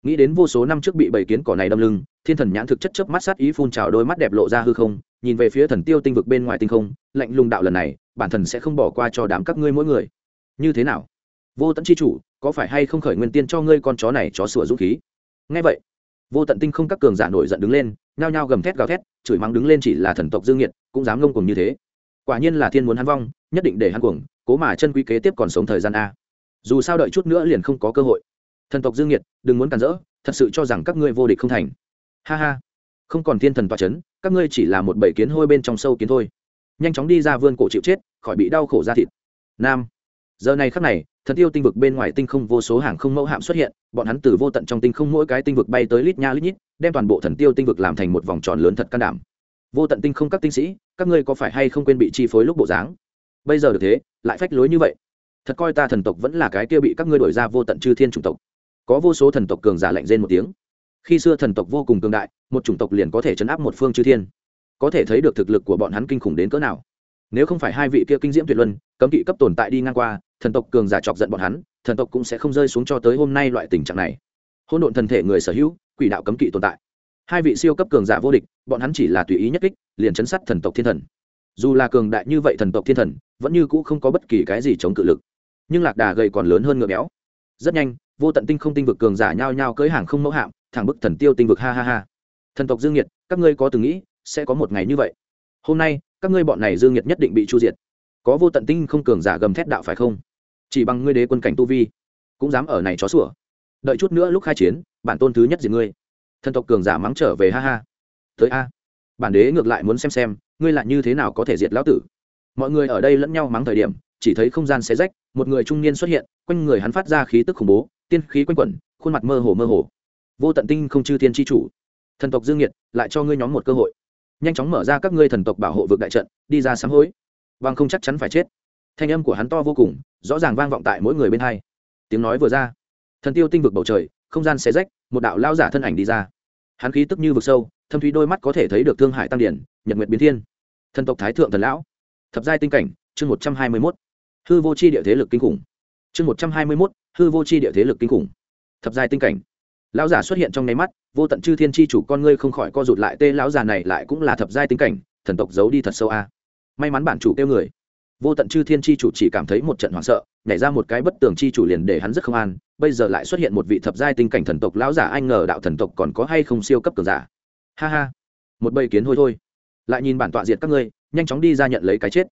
Nghĩ đến vô số năm trước bị bầy kiến cỏ này đâm lưng, thiên thần nhãn thực chất chớp mắt sát ý phun trào đôi mắt đẹp lộ ra hư không, nhìn về phía thần tiêu tinh vực bên ngoài tinh không, lạnh lùng đạo lần này, bản thần sẽ không bỏ qua cho đám các ngươi mỗi người. Như thế nào? Vô tận chi chủ, có phải hay không khởi nguyên tiên cho ngươi con chó này chó sủa dũng khí? Ngay vậy, vô tận tinh không các cường giả nổi giận đứng lên, nhao nhao gầm thét gào thét, chửi mắng đứng lên chỉ là thần tộc dương nghiệt, cũng dám ngông cùng như thế. Quả nhiên là thiên muốn hắn vong, nhất định để hắn cuồng, cố mà chân quý kế tiếp còn sống thời gian a. Dù sao đợi chút nữa liền không có cơ hội. Thần tộc dương nghiệt, đừng muốn cản rỡ, thật sự cho rằng các ngươi vô địch không thành. Ha ha, không còn thiên thần tọa c h ấ n các ngươi chỉ là một bầy kiến hôi bên trong sâu kiến thôi. Nhanh chóng đi ra vươn cổ chịu chết, khỏi bị đau khổ ra thịt. Nam giờ này khắc này, thần tiêu tinh vực bên ngoài tinh không vô số hàng không mẫu hạm xuất hiện, bọn hắn từ vô tận trong tinh không mỗi cái tinh vực bay tới lít nha lít nhít, đem toàn bộ thần tiêu tinh vực làm thành một vòng tròn lớn thật can đảm. Vô tận tinh không các tinh sĩ, các ngươi có phải hay không quên bị chi phối lúc bộ dáng? Bây giờ được thế, lại phách lối như vậy. Thật coi ta thần tộc vẫn là cái kia bị các ngươi đổi ra vô tận chư thiên chủng tộc. Có vô số thần tộc cường giả lạnh rên một tiếng. Khi xưa thần tộc vô cùng cường đại, một chủng tộc liền có thể chấn áp một phương chư thiên. Có thể thấy được thực lực của bọn hắn kinh khủng đến cỡ nào. Nếu không phải hai vị kia kinh diễm tuyệt luân, cấm kỵ cấp tồn tại đi ngang qua thần tộc cường giả chọc giận bọn hắn, thần tộc cũng sẽ không rơi xuống cho tới hôm nay loại tình trạng này. Hôn độn thần thể người sở hữu, quỷ đạo cấm kỵ tồn tại. Hai vị siêu cấp cường giả vô địch, bọn hắn chỉ là tùy ý nhất kích, liền chấn sát thần tộc thiên thần. Dù là cường đại như vậy thần tộc thiên thần, vẫn như cũ không có bất kỳ cái gì chống cự lực. Nhưng lạc đà gầy còn lớn hơn ngựa béo. Rất nhanh, vô tận tinh không tinh vực cường giả nhao nhao cưới hàng không mẫu hạm, thẳng bức thần tiêu tinh vực, ha ha ha. Thần tộc dương nhiệt, các ngươi có từng nghĩ sẽ có một ngày như vậy? Hôm nay, các ngươi bọn này dương nhiệt nhất định bị chu diệt. Có vô tận tinh không cường giả gầm thét đạo phải không? Chỉ bằng ngươi đế quân cảnh tu vi, cũng dám ở này chó sủa. Đợi chút nữa lúc khai chiến, bản tôn thứ nhất diệt ngươi. Thần tộc cường giả mắng trở về, ha ha. Tới a. Bản đế ngược lại muốn xem xem, ngươi lại như thế nào có thể diệt lão tử. Mọi người ở đây lẫn nhau mắng thời điểm, chỉ thấy không gian xé rách, một người trung niên xuất hiện, quanh người hắn phát ra khí tức khủng bố, tiên khí quanh quẩn, khuôn mặt mơ hồ mơ hồ. Vô tận tinh không chư tiên tri chủ. Thần tộc dương nhiệt, lại cho ngươi nhóm một cơ hội. Nhanh chóng mở ra các ngươi thần tộc bảo hộ vực đại trận, đi ra sám hối. Vang không chắc chắn phải chết thanh âm của hắn to vô cùng, rõ ràng vang vọng tại mỗi người bên hai. Tiếng nói vừa ra, thần tiêu tinh vực bầu trời, không gian xé rách, một đạo lao giả thân ảnh đi ra. Hắn khí tức như vực sâu, thâm thúy đôi mắt có thể thấy được thương hải tăng điển, nhật nguyệt biến thiên. Thần tộc thái thượng thần lão. Thập giai tinh cảnh, chương một trăm hai mươi mốt. Hư vô c h i địa thế lực kinh khủng. Chương một trăm hai mươi mốt, hư vô c h i địa thế lực kinh khủng. Thập giai tinh cảnh. Lão giả xuất hiện trong nháy mắt, vô tận chư thiên tri chủ con ngươi không khỏi co rụt lại tê lão già này lại cũng là thập giai tinh cảnh, thần tộc giấu đi thật sâu a. May mắn bản chủ kêu người vô tận chư thiên chi chủ chỉ cảm thấy một trận hoảng sợ, nhảy ra một cái bất tường chi chủ liền để hắn rất không an, bây giờ lại xuất hiện một vị thập giai tinh cảnh thần tộc lão giả, anh ngờ đạo thần tộc còn có hay không siêu cấp cường giả. Ha ha. Một bầy kiến hôi thôi. Lại nhìn bản tọa diệt các ngươi, nhanh chóng đi ra nhận lấy cái chết.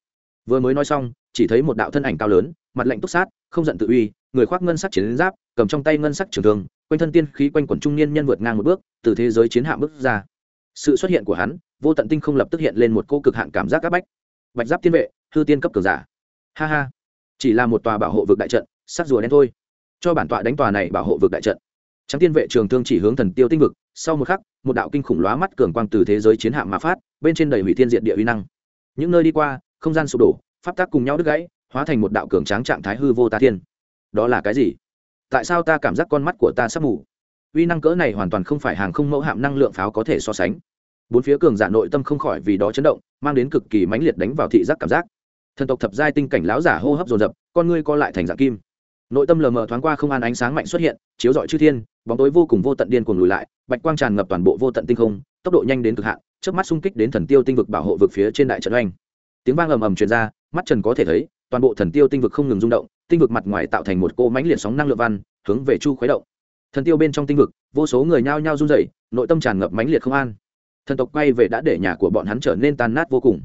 Vừa mới nói xong, chỉ thấy một đạo thân ảnh cao lớn, mặt lạnh túc sát, không giận tự uy, người khoác ngân sắc chiến giáp, cầm trong tay ngân sắc trường thương, quanh thân tiên khí quanh quần trung niên nhân vượt ngang một bước, từ thế giới chiến hạm bước ra. Sự xuất hiện của hắn, vô tận tinh không lập tức hiện lên một cô cực hạn cảm giác áp bách. Bạch giáp tiên vệ hư tiên cấp cường giả. Ha ha. Chỉ là một tòa bảo hộ vực đại trận sắc rùa đen thôi. Cho bản tọa đánh tòa này bảo hộ vực đại trận. Trắng tiên vệ trường thương chỉ hướng thần tiêu tinh vực, sau một khắc, một đạo kinh khủng lóa mắt cường quang từ thế giới chiến hạm mà phát, bên trên đầy hủy thiên diện địa uy năng. Những nơi đi qua, không gian sụp đổ, pháp tác cùng nhau đứt gãy, hóa thành một đạo cường tráng trạng thái hư vô ta thiên. Đó là cái gì? Tại sao ta cảm giác con mắt của ta sắp mù? Uy năng cỡ này hoàn toàn không phải hàng không mẫu hạm năng lượng pháo có thể so sánh. Bốn phía cường giả nội tâm không khỏi vì đó chấn động, mang đến cực kỳ mãnh liệt đánh vào thị giác cảm giác thần tộc thập giai tinh cảnh lão giả hô hấp dồn dập, con ngươi co lại thành dạng kim. Nội tâm lờ mờ thoáng qua không an ánh sáng mạnh xuất hiện, chiếu rọi chư thiên, bóng tối vô cùng vô tận điên cuồng lùi lại, bạch quang tràn ngập toàn bộ vô tận tinh không, tốc độ nhanh đến cực hạn trước mắt xung kích đến thần tiêu tinh vực bảo hộ vực phía trên đại trận oanh. Tiếng vang ầm ầm truyền ra, mắt trần có thể thấy, toàn bộ thần tiêu tinh vực không ngừng rung động, tinh vực mặt ngoài tạo thành một cô mánh liệt sóng năng lượng văn, hướng về chu khuấy động. Thần tiêu bên trong tinh vực, vô số người nhao nhao run rẩy, nội tâm tràn ngập mãnh liệt không an. Thần tộc quay về đã để nhà của bọn hắn trở nên tan nát vô cùng.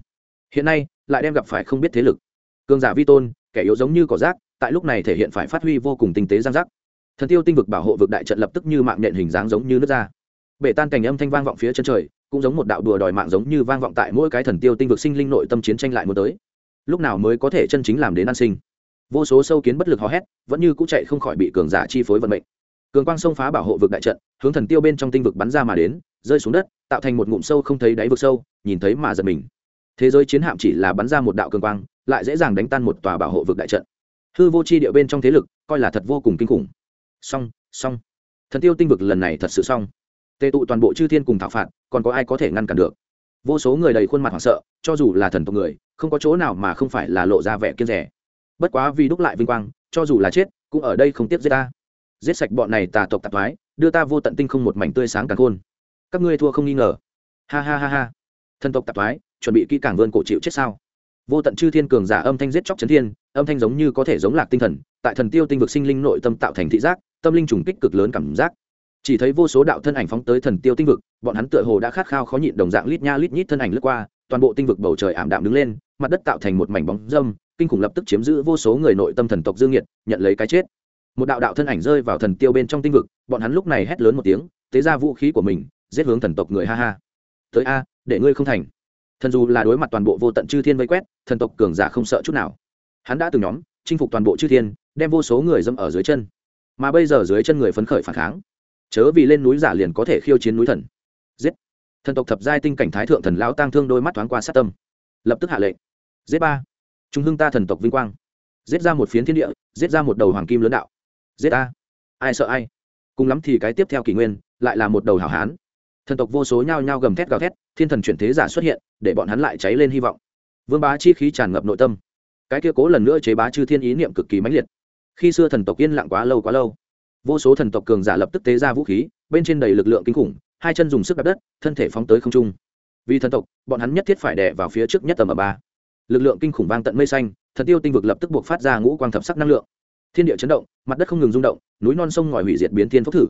Hiện nay lại đem gặp phải không biết thế lực. Cường giả vi tôn, kẻ yếu giống như cỏ rác, tại lúc này thể hiện phải phát huy vô cùng tinh tế giang giác. Thần tiêu tinh vực bảo hộ vực đại trận lập tức như mạng nện hình dáng giống như nước ra. Bể tan cảnh âm thanh vang vọng phía chân trời, cũng giống một đạo đùa đòi mạng giống như vang vọng tại mỗi cái thần tiêu tinh vực sinh linh nội tâm chiến tranh lại muốn tới. Lúc nào mới có thể chân chính làm đến an sinh? Vô số sâu kiến bất lực hò hét, vẫn như cũ chạy không khỏi bị cường giả chi phối vận mệnh. Cường quang sông phá bảo hộ vực đại trận, hướng thần tiêu bên trong tinh vực bắn ra mà đến, rơi xuống đất, tạo thành một ngụm sâu không thấy đáy vực sâu, nhìn thấy mà giật mình thế giới chiến hạm chỉ là bắn ra một đạo cường quang, lại dễ dàng đánh tan một tòa bảo hộ vực đại trận. Hư vô c h i địa bên trong thế lực, coi là thật vô cùng kinh khủng. Song song thần tiêu tinh vực lần này thật sự xong. Tệ tụ toàn bộ chư thiên cùng thảo phạt, còn có ai có thể ngăn cản được? Vô số người đầy khuôn mặt hoảng sợ, cho dù là thần tộc người, không có chỗ nào mà không phải là lộ ra vẻ kiên rẻ. Bất quá vì đúc lại vinh quang, cho dù là chết, cũng ở đây không tiếp giết ta. Giết sạch bọn này tà tộc tạp thoái đưa ta vô tận tinh không một mảnh tươi sáng càng khôn. Các ngươi thua không nghi ngờ. Ha ha ha ha. Thần tộc tạp thoái chuẩn bị kỹ càng vươn cổ chịu chết sao? Vô tận chư thiên cường giả âm thanh giết chóc chấn thiên, âm thanh giống như có thể giống lạc tinh thần, tại thần tiêu tinh vực sinh linh nội tâm tạo thành thị giác, tâm linh trùng kích cực lớn cảm giác. Chỉ thấy vô số đạo thân ảnh phóng tới thần tiêu tinh vực, bọn hắn tựa hồ đã khát khao khó nhịn đồng dạng lít nha lít nhít thân ảnh lướt qua, toàn bộ tinh vực bầu trời ảm đạm đứng lên, mặt đất tạo thành một mảnh bóng dâm, kinh khủng lập tức chiếm giữ vô số người nội tâm thần tộc dương nhiệt, nhận lấy cái chết. Một đạo đạo thân ảnh rơi vào thần tiêu bên trong tinh vực, bọn hắn lúc này hét lớn một tiếng, tế ra vũ khí của mình, giết hướng thần tộc người ha ha. Tới a, để ngươi không thành thần dù là đối mặt toàn bộ vô tận chư thiên vây quét, thần tộc cường giả không sợ chút nào. Hắn đã từng nhóm, chinh phục toàn bộ chư thiên, đem vô số người dâm ở dưới chân. Mà bây giờ dưới chân người phấn khởi phản kháng. Chớ vì lên núi giả liền có thể khiêu chiến núi thần. Giết. Thần tộc thập giai tinh cảnh thái thượng thần lão tăng thương đôi mắt thoáng qua sát tâm. Lập tức hạ lệnh. Giết ba. Trung hưng ta thần tộc vinh quang. Giết ra một phiến thiên địa, giết ra một đầu hoàng kim lớn đạo. Giết ta. Ai sợ ai? Cùng lắm thì cái tiếp theo kỷ nguyên, lại là một đầu hảo hán thần tộc vô số nhao nhao gầm thét gào thét, thiên thần chuyển thế giả xuất hiện, để bọn hắn lại cháy lên hy vọng. Vương bá chi khí tràn ngập nội tâm. Cái kia cố lần nữa chế bá chư thiên ý niệm cực kỳ mãnh liệt. Khi xưa thần tộc yên lặng quá lâu quá lâu, vô số thần tộc cường giả lập tức tế ra vũ khí, bên trên đầy lực lượng kinh khủng, hai chân dùng sức đập đất, thân thể phóng tới không trung. Vì thần tộc, bọn hắn nhất thiết phải đè vào phía trước nhất tầm ở ba. Lực lượng kinh khủng vang tận mây xanh, thần tiêu tinh vực lập tức buộc phát ra ngũ quang thập sắc năng lượng. Thiên địa chấn động, mặt đất không ngừng rung động, núi non sông ngòi hủy diệt biến thiên phốc thử.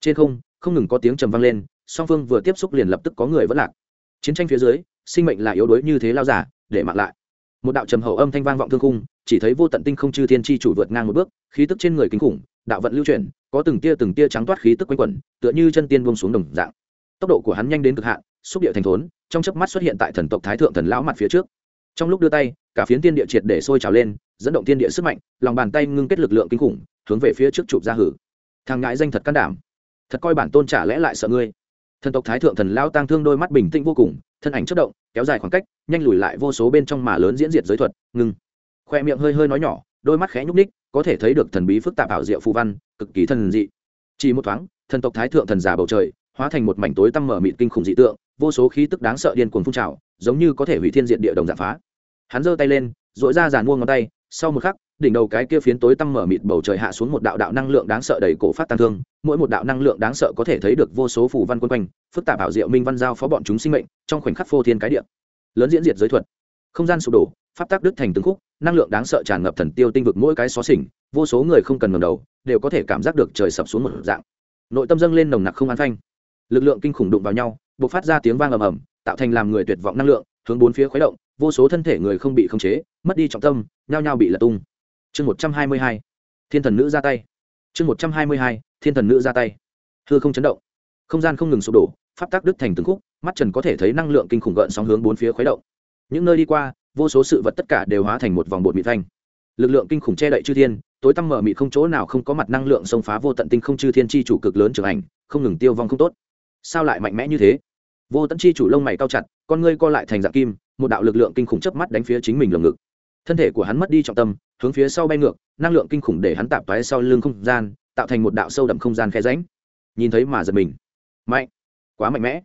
Trên không không ngừng có tiếng trầm vang lên song phương vừa tiếp xúc liền lập tức có người vẫn lạc. Chiến tranh phía dưới, sinh mệnh là yếu đuối như thế lao giả, để mặc lại. Một đạo trầm hậu âm thanh vang vọng thương khung, chỉ thấy vô tận tinh không chư thiên chi chủ vượt ngang một bước, khí tức trên người kinh khủng, đạo vận lưu chuyển, có từng tia từng tia trắng toát khí tức quanh quẩn, tựa như chân tiên buông xuống đồng dạng. Tốc độ của hắn nhanh đến cực hạn, xúc địa thành thốn, trong chớp mắt xuất hiện tại thần tộc thái thượng thần lão mặt phía trước. Trong lúc đưa tay, cả phiến tiên địa triệt để sôi trào lên, dẫn động tiên địa sức mạnh, lòng bàn tay ngưng kết lực lượng kinh khủng, hướng về phía trước chụp ra hử. Thằng ngại danh thật can đảm. Thật coi bản tôn trả lẽ lại sợ ngươi thần tộc thái thượng thần lao tăng thương đôi mắt bình tĩnh vô cùng, thân ảnh chất động, kéo dài khoảng cách, nhanh lùi lại vô số bên trong mà lớn diễn diệt giới thuật, ngừng. Khoe miệng hơi hơi nói nhỏ, đôi mắt khẽ nhúc ních có thể thấy được thần bí phức tạp ảo diệu phù văn, cực kỳ thần dị. Chỉ một thoáng, thần tộc thái thượng thần giả bầu trời, hóa thành một mảnh tối tăm mở mịt kinh khủng dị tượng, vô số khí tức đáng sợ điên cuồng phun trào, giống như có thể hủy thiên diện địa đồng giả phá. Hắn giơ tay lên dội ra giàn mua ngón tay, sau một khắc đỉnh đầu cái kia phiến tối tăm mở mịt bầu trời hạ xuống một đạo đạo năng lượng đáng sợ đầy cổ phát tăng thương, mỗi một đạo năng lượng đáng sợ có thể thấy được vô số phù văn quân quanh, phức tạp ảo diệu minh văn giao phó bọn chúng sinh mệnh trong khoảnh khắc phô thiên cái địa. Lớn diễn diệt giới thuật. Không gian sụp đổ, pháp tác đứt thành từng khúc, năng lượng đáng sợ tràn ngập thần tiêu tinh vực mỗi cái xó xỉnh, vô số người không cần ngầm đầu, đều có thể cảm giác được trời sập xuống một dạng. Nội tâm dâng lên nồng nặc không an phanh. Lực lượng kinh khủng đụng vào nhau buộc phát ra tiếng vang ầm ầm, tạo thành làm người tuyệt vọng năng lượng, hướng bốn phía khuấy động, vô số thân thể người không bị khống chế, mất đi trọng tâm, nhao nhao bị lật tung chương một trăm hai mươi hai, thiên thần nữ ra tay. Chương một trăm hai mươi hai, thiên thần nữ ra tay. Hư không chấn động. Không gian không ngừng sụp đổ, pháp tác đứt thành từng khúc, mắt trần có thể thấy năng lượng kinh khủng gợn sóng hướng bốn phía khuấy động. Những nơi đi qua, vô số sự vật tất cả đều hóa thành một vòng bột mịt thanh lực lượng kinh khủng che đậy chư thiên, tối tăm mở mịt không chỗ nào không có mặt năng lượng xông phá vô tận tinh không chư thiên chi chủ cực lớn trưởng ảnh, không ngừng tiêu vong không tốt. Sao lại mạnh mẽ như thế? Vô tận chi chủ lông mày cao chặt, con ngươi co lại thành dạng kim, một đạo lực lượng kinh khủng chớp mắt đánh phía chính mình lồng ngực thân thể của hắn mất đi trọng tâm, hướng phía sau bay ngược, năng lượng kinh khủng để hắn tạp toái sau lưng không gian, tạo thành một đạo sâu đậm không gian khe ránh nhìn thấy mà giật mình. Mạnh. Quá mạnh mẽ.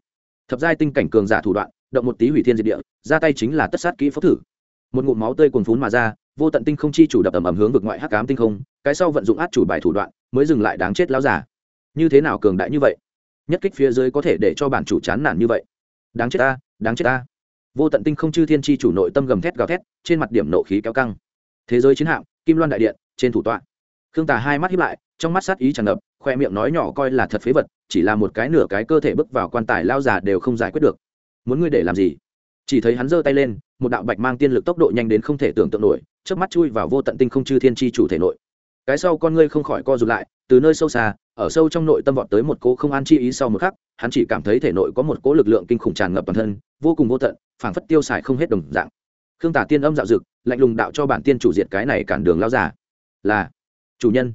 Thập giai tinh cảnh cường giả thủ đoạn, động một tí hủy thiên diệt địa, ra tay chính là tất sát kỹ phẫu thử. Một ngụm máu tươi cuồn phún mà ra, vô tận tinh không chi chủ đập ầm ầm hướng vực ngoại hắc ám tinh không, cái sau vận dụng át chủ bài thủ đoạn, mới dừng lại đáng chết lão giả như thế nào cường đại như vậy? Nhất kích phía dưới có thể để cho bản chủ chán nản như vậy. Đáng chết ta, đáng chết ta vô tận tinh không chư thiên chi chủ nội tâm gầm thét gào thét, trên mặt điểm nộ khí kéo căng. Thế giới chiến hạm, kim loan đại điện, trên thủ tọa. Khương tà hai mắt hiếp lại, trong mắt sát ý tràn ngập, khoe miệng nói nhỏ coi là thật phế vật, chỉ là một cái nửa cái cơ thể bước vào quan tài lao già đều không giải quyết được. Muốn ngươi để làm gì? Chỉ thấy hắn giơ tay lên, một đạo bạch mang tiên lực tốc độ nhanh đến không thể tưởng tượng nổi trước mắt chui vào vô tận tinh không chư thiên chi chủ thể nội. Cái sau con ngươi không khỏi co rụt lại, từ nơi sâu xa ở sâu trong nội tâm vọt tới một cố không an chi ý sau một khắc, hắn chỉ cảm thấy thể nội có một cố lực lượng kinh khủng tràn ngập toàn thân, vô cùng vô tận, phảng phất tiêu xài không hết đồng dạng. Khương tả tiên âm dạo dực, lạnh lùng đạo cho bản tiên chủ diệt cái này cản đường lao giả là, chủ nhân.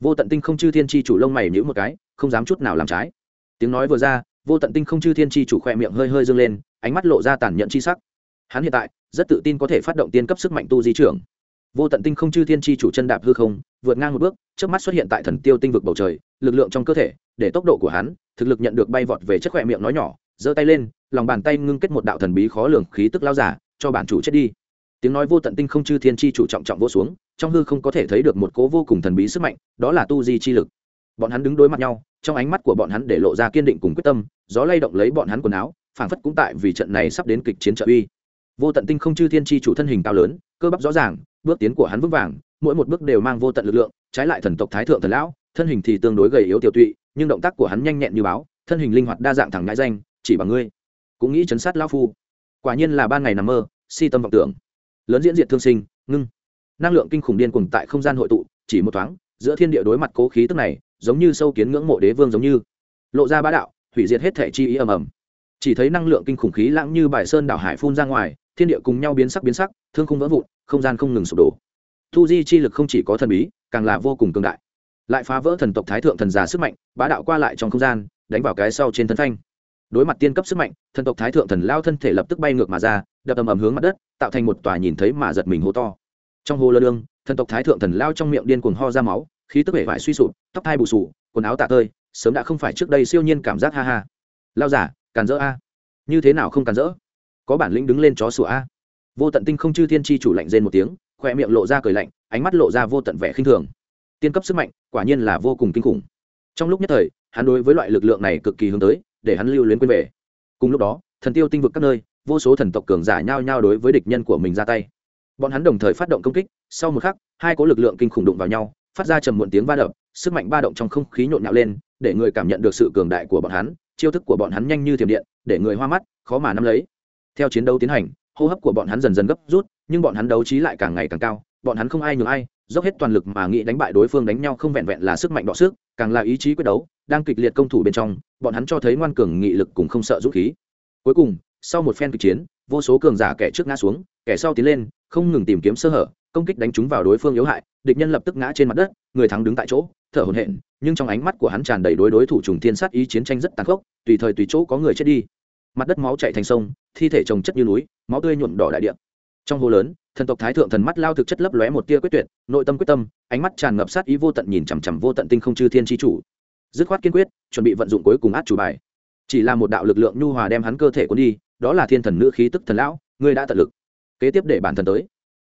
Vô tận tinh không chư thiên chi chủ lông mày nhữ một cái, không dám chút nào làm trái. Tiếng nói vừa ra, vô tận tinh không chư thiên chi chủ khoe miệng hơi hơi dâng lên, ánh mắt lộ ra tàn nhẫn chi sắc. Hắn hiện tại, rất tự tin có thể phát động tiên cấp sức mạnh tu di trưởng. Vô tận tinh không chư thiên chi chủ chân đạp hư không, vượt ngang một bước trước mắt xuất hiện tại thần tiêu tinh vực bầu trời lực lượng trong cơ thể, để tốc độ của hắn, thực lực nhận được bay vọt về chất khỏe miệng nói nhỏ, giơ tay lên, lòng bàn tay ngưng kết một đạo thần bí khó lường khí tức lao giả, cho bản chủ chết đi. Tiếng nói vô tận tinh không chư thiên chi chủ trọng trọng vô xuống, trong hư không có thể thấy được một cố vô cùng thần bí sức mạnh, đó là tu di chi lực. Bọn hắn đứng đối mặt nhau, trong ánh mắt của bọn hắn để lộ ra kiên định cùng quyết tâm, gió lay động lấy bọn hắn quần áo, phảng phất cũng tại vì trận này sắp đến kịch chiến trợ uy. Vô tận tinh không chư thiên chi chủ thân hình cao lớn, cơ bắp rõ ràng, bước tiến của hắn vững vàng, mỗi một bước đều mang vô tận lực lượng, trái lại thần tộc thái thượng thần lão thân hình thì tương đối gầy yếu tiểu tụy, nhưng động tác của hắn nhanh nhẹn như báo, thân hình linh hoạt đa dạng thẳng ngãi danh, chỉ bằng ngươi. Cũng nghĩ chấn sát lão phu. Quả nhiên là ban ngày nằm mơ, si tâm vọng tưởng. Lớn diễn diệt thương sinh, ngưng. Năng lượng kinh khủng điên cuồng tại không gian hội tụ, chỉ một thoáng, giữa thiên địa đối mặt cố khí tức này, giống như sâu kiến ngưỡng mộ đế vương giống như. Lộ ra bá đạo, hủy diệt hết thể chi ý ầm ầm. Chỉ thấy năng lượng kinh khủng khí lãng như bài sơn đảo hải phun ra ngoài, thiên địa cùng nhau biến sắc biến sắc, thương không vỡ vụn, không gian không ngừng sụp đổ. Thu di chi lực không chỉ có thần bí, càng là vô cùng cường đại lại phá vỡ thần tộc thái thượng thần già sức mạnh, bá đạo qua lại trong không gian, đánh vào cái sau trên thân phanh. Đối mặt tiên cấp sức mạnh, thần tộc thái thượng thần lao thân thể lập tức bay ngược mà ra, đập ầm ầm hướng mặt đất, tạo thành một tòa nhìn thấy mà giật mình hố to. Trong hồ lơ lương thần tộc thái thượng thần lao trong miệng điên cuồng ho ra máu, khí tức vẻ vải suy sụp, tóc thai bù sù, quần áo tạ tơi, sớm đã không phải trước đây siêu nhiên cảm giác ha ha. Lao giả, càn rỡ a. Như thế nào không càn rỡ có bản lĩnh đứng lên chó sủa a. Vô tận tinh không chư thiên chi chủ lạnh rên một tiếng khoe miệng lộ ra cười lạnh, ánh mắt lộ ra vô tận vẻ khinh thường tiên cấp sức mạnh, quả nhiên là vô cùng kinh khủng. Trong lúc nhất thời, hắn đối với loại lực lượng này cực kỳ hướng tới, để hắn lưu luyến quên về. Cùng lúc đó, thần tiêu tinh vực các nơi, vô số thần tộc cường giả nhao nhao đối với địch nhân của mình ra tay. Bọn hắn đồng thời phát động công kích, sau một khắc, hai có lực lượng kinh khủng đụng vào nhau, phát ra trầm muộn tiếng va đập, sức mạnh ba động trong không khí nhộn nhạo lên, để người cảm nhận được sự cường đại của bọn hắn, chiêu thức của bọn hắn nhanh như thiểm điện, để người hoa mắt, khó mà nắm lấy. Theo chiến đấu tiến hành, hô hấp của bọn hắn dần dần gấp rút, nhưng bọn hắn đấu trí lại càng ngày càng cao, bọn hắn không ai nhường ai dốc hết toàn lực mà nghĩ đánh bại đối phương đánh nhau không vẹn vẹn là sức mạnh đọ sức, càng là ý chí quyết đấu, đang kịch liệt công thủ bên trong, bọn hắn cho thấy ngoan cường nghị lực cùng không sợ dũng khí. Cuối cùng, sau một phen kịch chiến, vô số cường giả kẻ trước ngã xuống, kẻ sau tiến lên, không ngừng tìm kiếm sơ hở, công kích đánh trúng vào đối phương yếu hại, địch nhân lập tức ngã trên mặt đất, người thắng đứng tại chỗ, thở hổn hển, nhưng trong ánh mắt của hắn tràn đầy đối đối thủ trùng thiên sát ý chiến tranh rất tàn khốc, tùy thời tùy chỗ có người chết đi. Mặt đất máu chảy thành sông, thi thể trồng chất như núi, máu tươi nhuộm đỏ đại địa. Trong hồ lớn thần tộc thái thượng thần mắt lao thực chất lấp lóe một tia quyết tuyệt, nội tâm quyết tâm, ánh mắt tràn ngập sát ý vô tận nhìn chằm chằm vô tận tinh không chư thiên tri chủ. Dứt khoát kiên quyết, chuẩn bị vận dụng cuối cùng át chủ bài. Chỉ là một đạo lực lượng nhu hòa đem hắn cơ thể cuốn đi, đó là thiên thần nữ khí tức thần lão, ngươi đã tận lực. Kế tiếp để bản thần tới.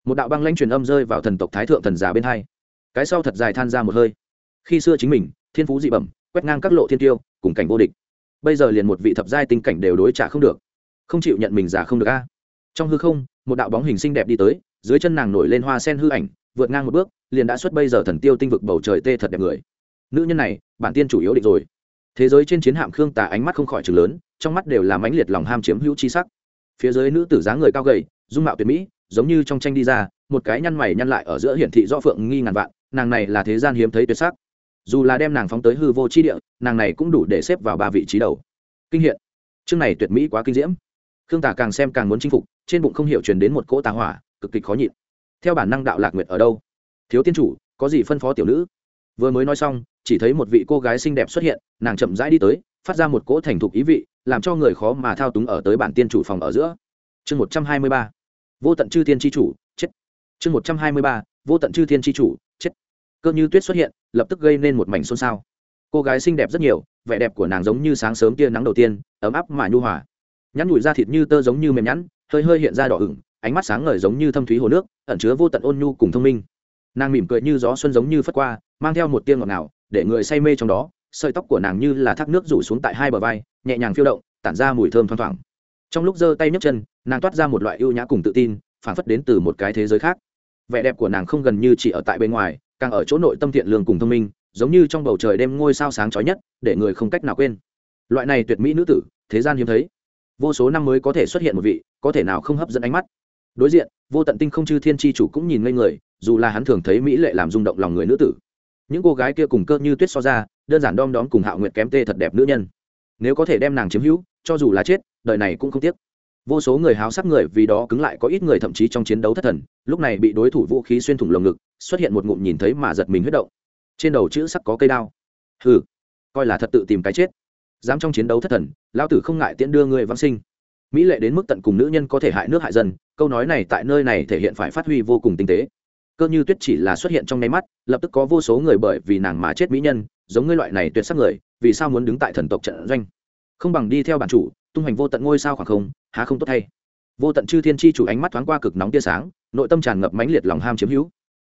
Một đạo băng lanh truyền âm rơi vào thần tộc thái thượng thần già bên hai. Cái sau thật dài than ra một hơi. Khi xưa chính mình, thiên phú dị bẩm, quét ngang các lộ thiên tiêu, cùng cảnh vô địch. Bây giờ liền một vị thập giai tinh cảnh đều đối trả không được. Không chịu nhận mình già không được a. Trong hư không một đạo bóng hình xinh đẹp đi tới, dưới chân nàng nổi lên hoa sen hư ảnh, vượt ngang một bước, liền đã xuất bây giờ thần tiêu tinh vực bầu trời tê thật đẹp người. Nữ nhân này, bản tiên chủ yếu định rồi. Thế giới trên chiến hạm khương tà ánh mắt không khỏi chừng lớn, trong mắt đều là mãnh liệt lòng ham chiếm hữu chi sắc. Phía dưới nữ tử dáng người cao gầy, dung mạo tuyệt mỹ, giống như trong tranh đi ra, một cái nhăn mày nhăn lại ở giữa hiển thị do phượng nghi ngàn vạn, nàng này là thế gian hiếm thấy tuyệt sắc. Dù là đem nàng phóng tới hư vô chi địa, nàng này cũng đủ để xếp vào ba vị trí đầu. Kinh hiện. Chương này tuyệt mỹ quá kinh diễm khương tả càng xem càng muốn chinh phục, trên bụng không hiểu truyền đến một cỗ tà hỏa, cực kịch khó nhịn. Theo bản năng đạo lạc nguyệt ở đâu? Thiếu tiên chủ, có gì phân phó tiểu nữ? Vừa mới nói xong, chỉ thấy một vị cô gái xinh đẹp xuất hiện, nàng chậm rãi đi tới, phát ra một cỗ thành thục ý vị, làm cho người khó mà thao túng ở tới bản tiên chủ phòng ở giữa. Chương một trăm hai mươi ba. Vô tận chư tiên tri chủ, chết. Chương một trăm hai mươi ba. Vô tận chư thiên tri chủ, chết. Cơ như tuyết xuất hiện, lập tức gây nên một mảnh xôn xao. Cô gái xinh đẹp rất nhiều, vẻ đẹp của nàng giống như sáng sớm tia nắng đầu tiên, ấm áp mà nhu hòa nhắn nhủi da thịt như tơ giống như mềm nhẵn, hơi hơi hiện ra đỏ ửng, ánh mắt sáng ngời giống như thâm thúy hồ nước, ẩn chứa vô tận ôn nhu cùng thông minh. Nàng mỉm cười như gió xuân giống như phất qua, mang theo một tia ngọt ngào, để người say mê trong đó, sợi tóc của nàng như là thác nước rủ xuống tại hai bờ vai, nhẹ nhàng phiêu động, tản ra mùi thơm thoang thoảng. Trong lúc giơ tay nhấc chân, nàng toát ra một loại ưu nhã cùng tự tin phản phất đến từ một cái thế giới khác. Vẻ đẹp của nàng không gần như chỉ ở tại bên ngoài, càng ở chỗ nội tâm thiện lương cùng thông minh, giống như trong bầu trời đêm ngôi sao sáng chói nhất, để người không cách nào quên. Loại này tuyệt mỹ nữ tử, thế gian hiếm thấy vô số năm mới có thể xuất hiện một vị, có thể nào không hấp dẫn ánh mắt. Đối diện, vô tận tinh không chư thiên tri chủ cũng nhìn ngây người, dù là hắn thường thấy mỹ lệ làm rung động lòng người nữ tử. Những cô gái kia cùng cơ như tuyết so ra, đơn giản đom đóm cùng hạo nguyệt kém tê thật đẹp nữ nhân. Nếu có thể đem nàng chiếm hữu, cho dù là chết, đời này cũng không tiếc. Vô số người háo sắc người vì đó cứng lại có ít người thậm chí trong chiến đấu thất thần, lúc này bị đối thủ vũ khí xuyên thủng lồng ngực, xuất hiện một ngụm nhìn thấy mà giật mình huyết động. Trên đầu chữ sắc có cây đao. Hừ, coi là thật tự tìm cái chết dám trong chiến đấu thất thần lao tử không ngại tiễn đưa người vãng sinh. Mỹ lệ đến mức tận cùng nữ nhân có thể hại nước hại dân, câu nói này tại nơi này thể hiện phải phát huy vô cùng tinh tế. Cơ như tuyết chỉ là xuất hiện trong nháy mắt, lập tức có vô số người bởi vì nàng mà chết mỹ nhân, giống ngươi loại này tuyệt sắc người, vì sao muốn đứng tại thần tộc trận doanh? Không bằng đi theo bản chủ, tung hành vô tận ngôi sao khoảng không, há không tốt thay. Vô tận chư thiên chi chủ ánh mắt thoáng qua cực nóng tia sáng, nội tâm tràn ngập mãnh liệt lòng ham chiếm hữu.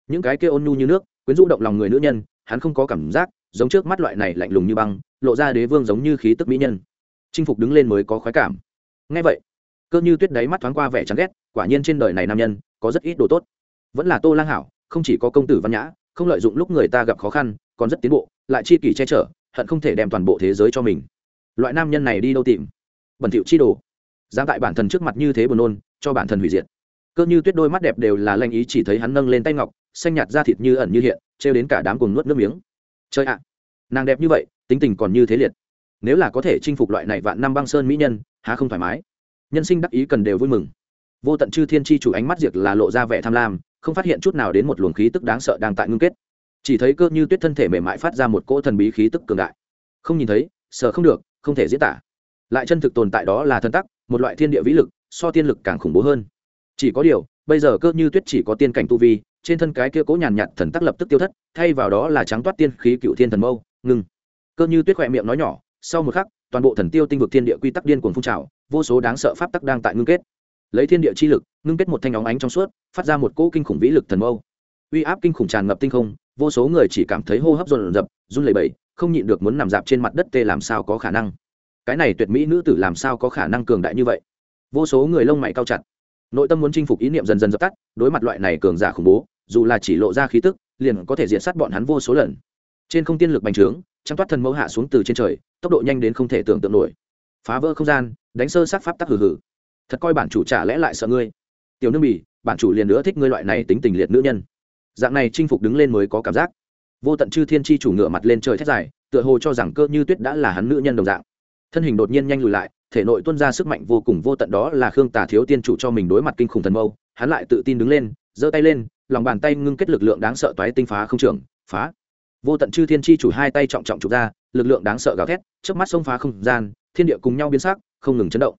Những cái kia ôn nhu như nước, quyến rũ động lòng người nữ nhân, hắn không có cảm giác, giống trước mắt loại này lạnh lùng như băng lộ ra đế vương giống như khí tức mỹ nhân. Chinh phục đứng lên mới có khoái cảm. Ngay vậy, cơ như tuyết đáy mắt thoáng qua vẻ chán ghét, quả nhiên trên đời này nam nhân, có rất ít đồ tốt. Vẫn là tô lang hảo, không chỉ có công tử văn nhã, không lợi dụng lúc người ta gặp khó khăn, còn rất tiến bộ, lại chi kỷ che chở, hận không thể đem toàn bộ thế giới cho mình. Loại nam nhân này đi đâu tìm? Bẩn thiệu chi đồ. Dám tại bản thân trước mặt như thế buồn nôn, cho bản thân hủy diệt. Cơ như tuyết đôi mắt đẹp đều là lanh ý chỉ thấy hắn nâng lên tay ngọc, xanh nhạt da thịt như ẩn như hiện, trêu đến cả đám cùng nuốt nước miếng. Chơi ạ, nàng đẹp như vậy tính tình còn như thế liệt. Nếu là có thể chinh phục loại này vạn năm băng sơn mỹ nhân, há không thoải mái. Nhân sinh đắc ý cần đều vui mừng. Vô tận chư thiên chi chủ ánh mắt diệt là lộ ra vẻ tham lam, không phát hiện chút nào đến một luồng khí tức đáng sợ đang tại ngưng kết. Chỉ thấy cơ như tuyết thân thể mềm mại phát ra một cỗ thần bí khí tức cường đại. Không nhìn thấy sợ không được, không thể diễn tả. Lại chân thực tồn tại đó là thân tắc, một loại thiên địa vĩ lực, so tiên lực càng khủng bố hơn. Chỉ có điều, bây giờ cơ như tuyết chỉ có tiên cảnh tu vi, trên thân cái kia cố nhàn nhạt thần tắc lập tức tiêu thất, thay vào đó là trắng toát tiên khí cựu thiên thần mâu ngừng cơ như tuyết khỏe miệng nói nhỏ, sau một khắc, toàn bộ thần tiêu tinh vực thiên địa quy tắc điên cuồng phun trào, vô số đáng sợ pháp tắc đang tại ngưng kết. Lấy thiên địa chi lực, ngưng kết một thanh óng ánh trong suốt, phát ra một cỗ kinh khủng vĩ lực thần mâu. Uy áp kinh khủng tràn ngập tinh không, vô số người chỉ cảm thấy hô hấp dồn dập, run lẩy bẩy, không nhịn được muốn nằm dạp trên mặt đất tê làm sao có khả năng. Cái này tuyệt mỹ nữ tử làm sao có khả năng cường đại như vậy? Vô số người lông mày cao chặt. Nội tâm muốn chinh phục ý niệm dần dần dập tắt, đối mặt loại này cường giả khủng bố, dù là chỉ lộ ra khí tức, liền có thể diện sát bọn hắn vô số lần trên không tiên lực bành trướng trắng toát thần mẫu hạ xuống từ trên trời tốc độ nhanh đến không thể tưởng tượng nổi. Phá vỡ không gian đánh sơ sát pháp tắc hử hử thật coi bản chủ trả lẽ lại sợ ngươi. Tiểu nương bỉ bản chủ liền nữa thích ngươi loại này tính tình liệt nữ nhân. Dạng này chinh phục đứng lên mới có cảm giác. Vô tận chư thiên chi chủ ngựa mặt lên trời thét dài tựa hồ cho rằng cơ như tuyết đã là hắn nữ nhân đồng dạng. Thân hình đột nhiên nhanh lùi lại thể nội tuân ra sức mạnh vô cùng vô tận đó là khương tà thiếu tiên chủ cho mình đối mặt kinh khủng thần mâu hắn lại tự tin đứng lên giơ tay lên lòng bàn tay ngưng kết lực lượng đáng sợ toái tinh phá không trường, phá vô tận chư thiên chi chủ hai tay trọng trọng chụp ra, lực lượng đáng sợ gào thét trước mắt xông phá không gian, thiên địa cùng nhau biến sắc, không ngừng chấn động.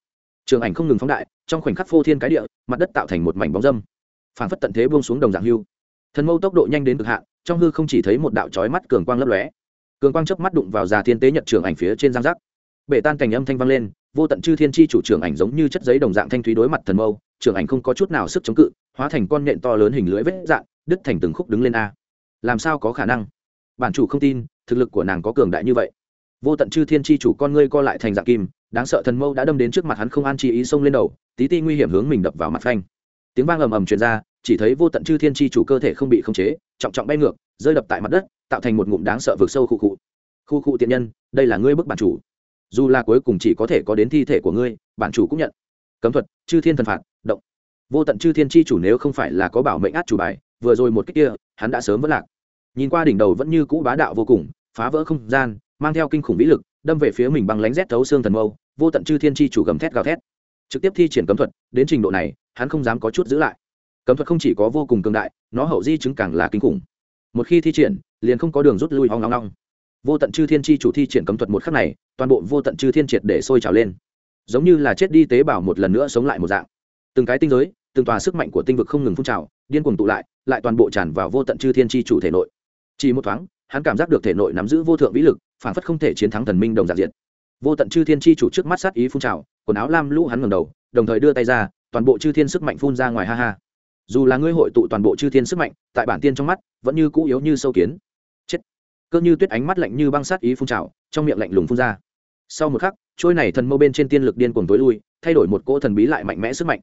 Trường ảnh không ngừng phóng đại, trong khoảnh khắc phô thiên cái địa, mặt đất tạo thành một mảnh bóng dâm. Phảng phất tận thế buông xuống đồng dạng hưu. Thần mâu tốc độ nhanh đến cực hạn, trong hư không chỉ thấy một đạo chói mắt cường quang lấp lóe. Cường quang chớp mắt đụng vào già thiên tế nhật trường ảnh phía trên giang giác. Bể tan cảnh âm thanh vang lên, vô tận chư thiên chi chủ trưởng ảnh giống như chất giấy đồng dạng thanh thúy đối mặt thần mâu trưởng ảnh không có chút nào sức chống cự, hóa thành con nhện to lớn hình lưỡi vết dạng, đứt thành từng khúc đứng lên a. Làm sao có khả năng? Bản chủ không tin, thực lực của nàng có cường đại như vậy. Vô tận chư thiên chi chủ con ngươi co lại thành dạng kim, đáng sợ thần mâu đã đâm đến trước mặt hắn không an chi ý xông lên đầu, tí ti nguy hiểm hướng mình đập vào mặt phanh. Tiếng vang ầm ầm truyền ra, chỉ thấy vô tận chư thiên chi chủ cơ thể không bị khống chế, trọng trọng bay ngược, rơi đập tại mặt đất, tạo thành một ngụm đáng sợ vượt sâu khu cụ khu cụ tiện nhân, đây là ngươi bức bản chủ. Dù là cuối cùng chỉ có thể có đến thi thể của ngươi, bản chủ cũng nhận. Cấm thuật, chư thiên thần phạt, động. Vô tận chư thiên chi chủ nếu không phải là có bảo mệnh át chủ bài, vừa rồi một cách kia, hắn đã sớm vất lạc nhìn qua đỉnh đầu vẫn như cũ bá đạo vô cùng, phá vỡ không gian, mang theo kinh khủng vĩ lực, đâm về phía mình bằng lánh rét thấu xương thần mâu, vô tận chư thiên tri chủ gầm thét gào thét. Trực tiếp thi triển cấm thuật, đến trình độ này, hắn không dám có chút giữ lại. Cấm thuật không chỉ có vô cùng cường đại, nó hậu di chứng càng là kinh khủng. Một khi thi triển, liền không có đường rút lui hoang long long vô tận chư thiên tri chủ thi triển cấm thuật một khắc này, toàn bộ vô tận chư thiên triệt để sôi trào lên. Giống như là chết đi tế bào một lần nữa sống lại một dạng. Từng cái tinh giới, từng tòa sức mạnh của tinh vực không ngừng phun trào, điên cuồng tụ lại lại toàn bộ tràn vào vô tận chư thiên tri chủ thể nội chỉ một thoáng, hắn cảm giác được thể nội nắm giữ vô thượng vĩ lực, phản phất không thể chiến thắng thần minh đồng giả diện vô tận chư thiên chi chủ trước mắt sát ý phun trào, quần áo lam lũ hắn ngầm đầu, đồng thời đưa tay ra, toàn bộ chư thiên sức mạnh phun ra ngoài ha ha. Dù là ngươi hội tụ toàn bộ chư thiên sức mạnh, tại bản tiên trong mắt, vẫn như cũ yếu như sâu kiến. Chết. Cơ như tuyết ánh mắt lạnh như băng sát ý phun trào, trong miệng lạnh lùng phun ra. Sau một khắc trôi này thần mâu bên trên tiên lực điên cuồng tối lui, thay đổi một cỗ thần bí lại mạnh mẽ sức mạnh.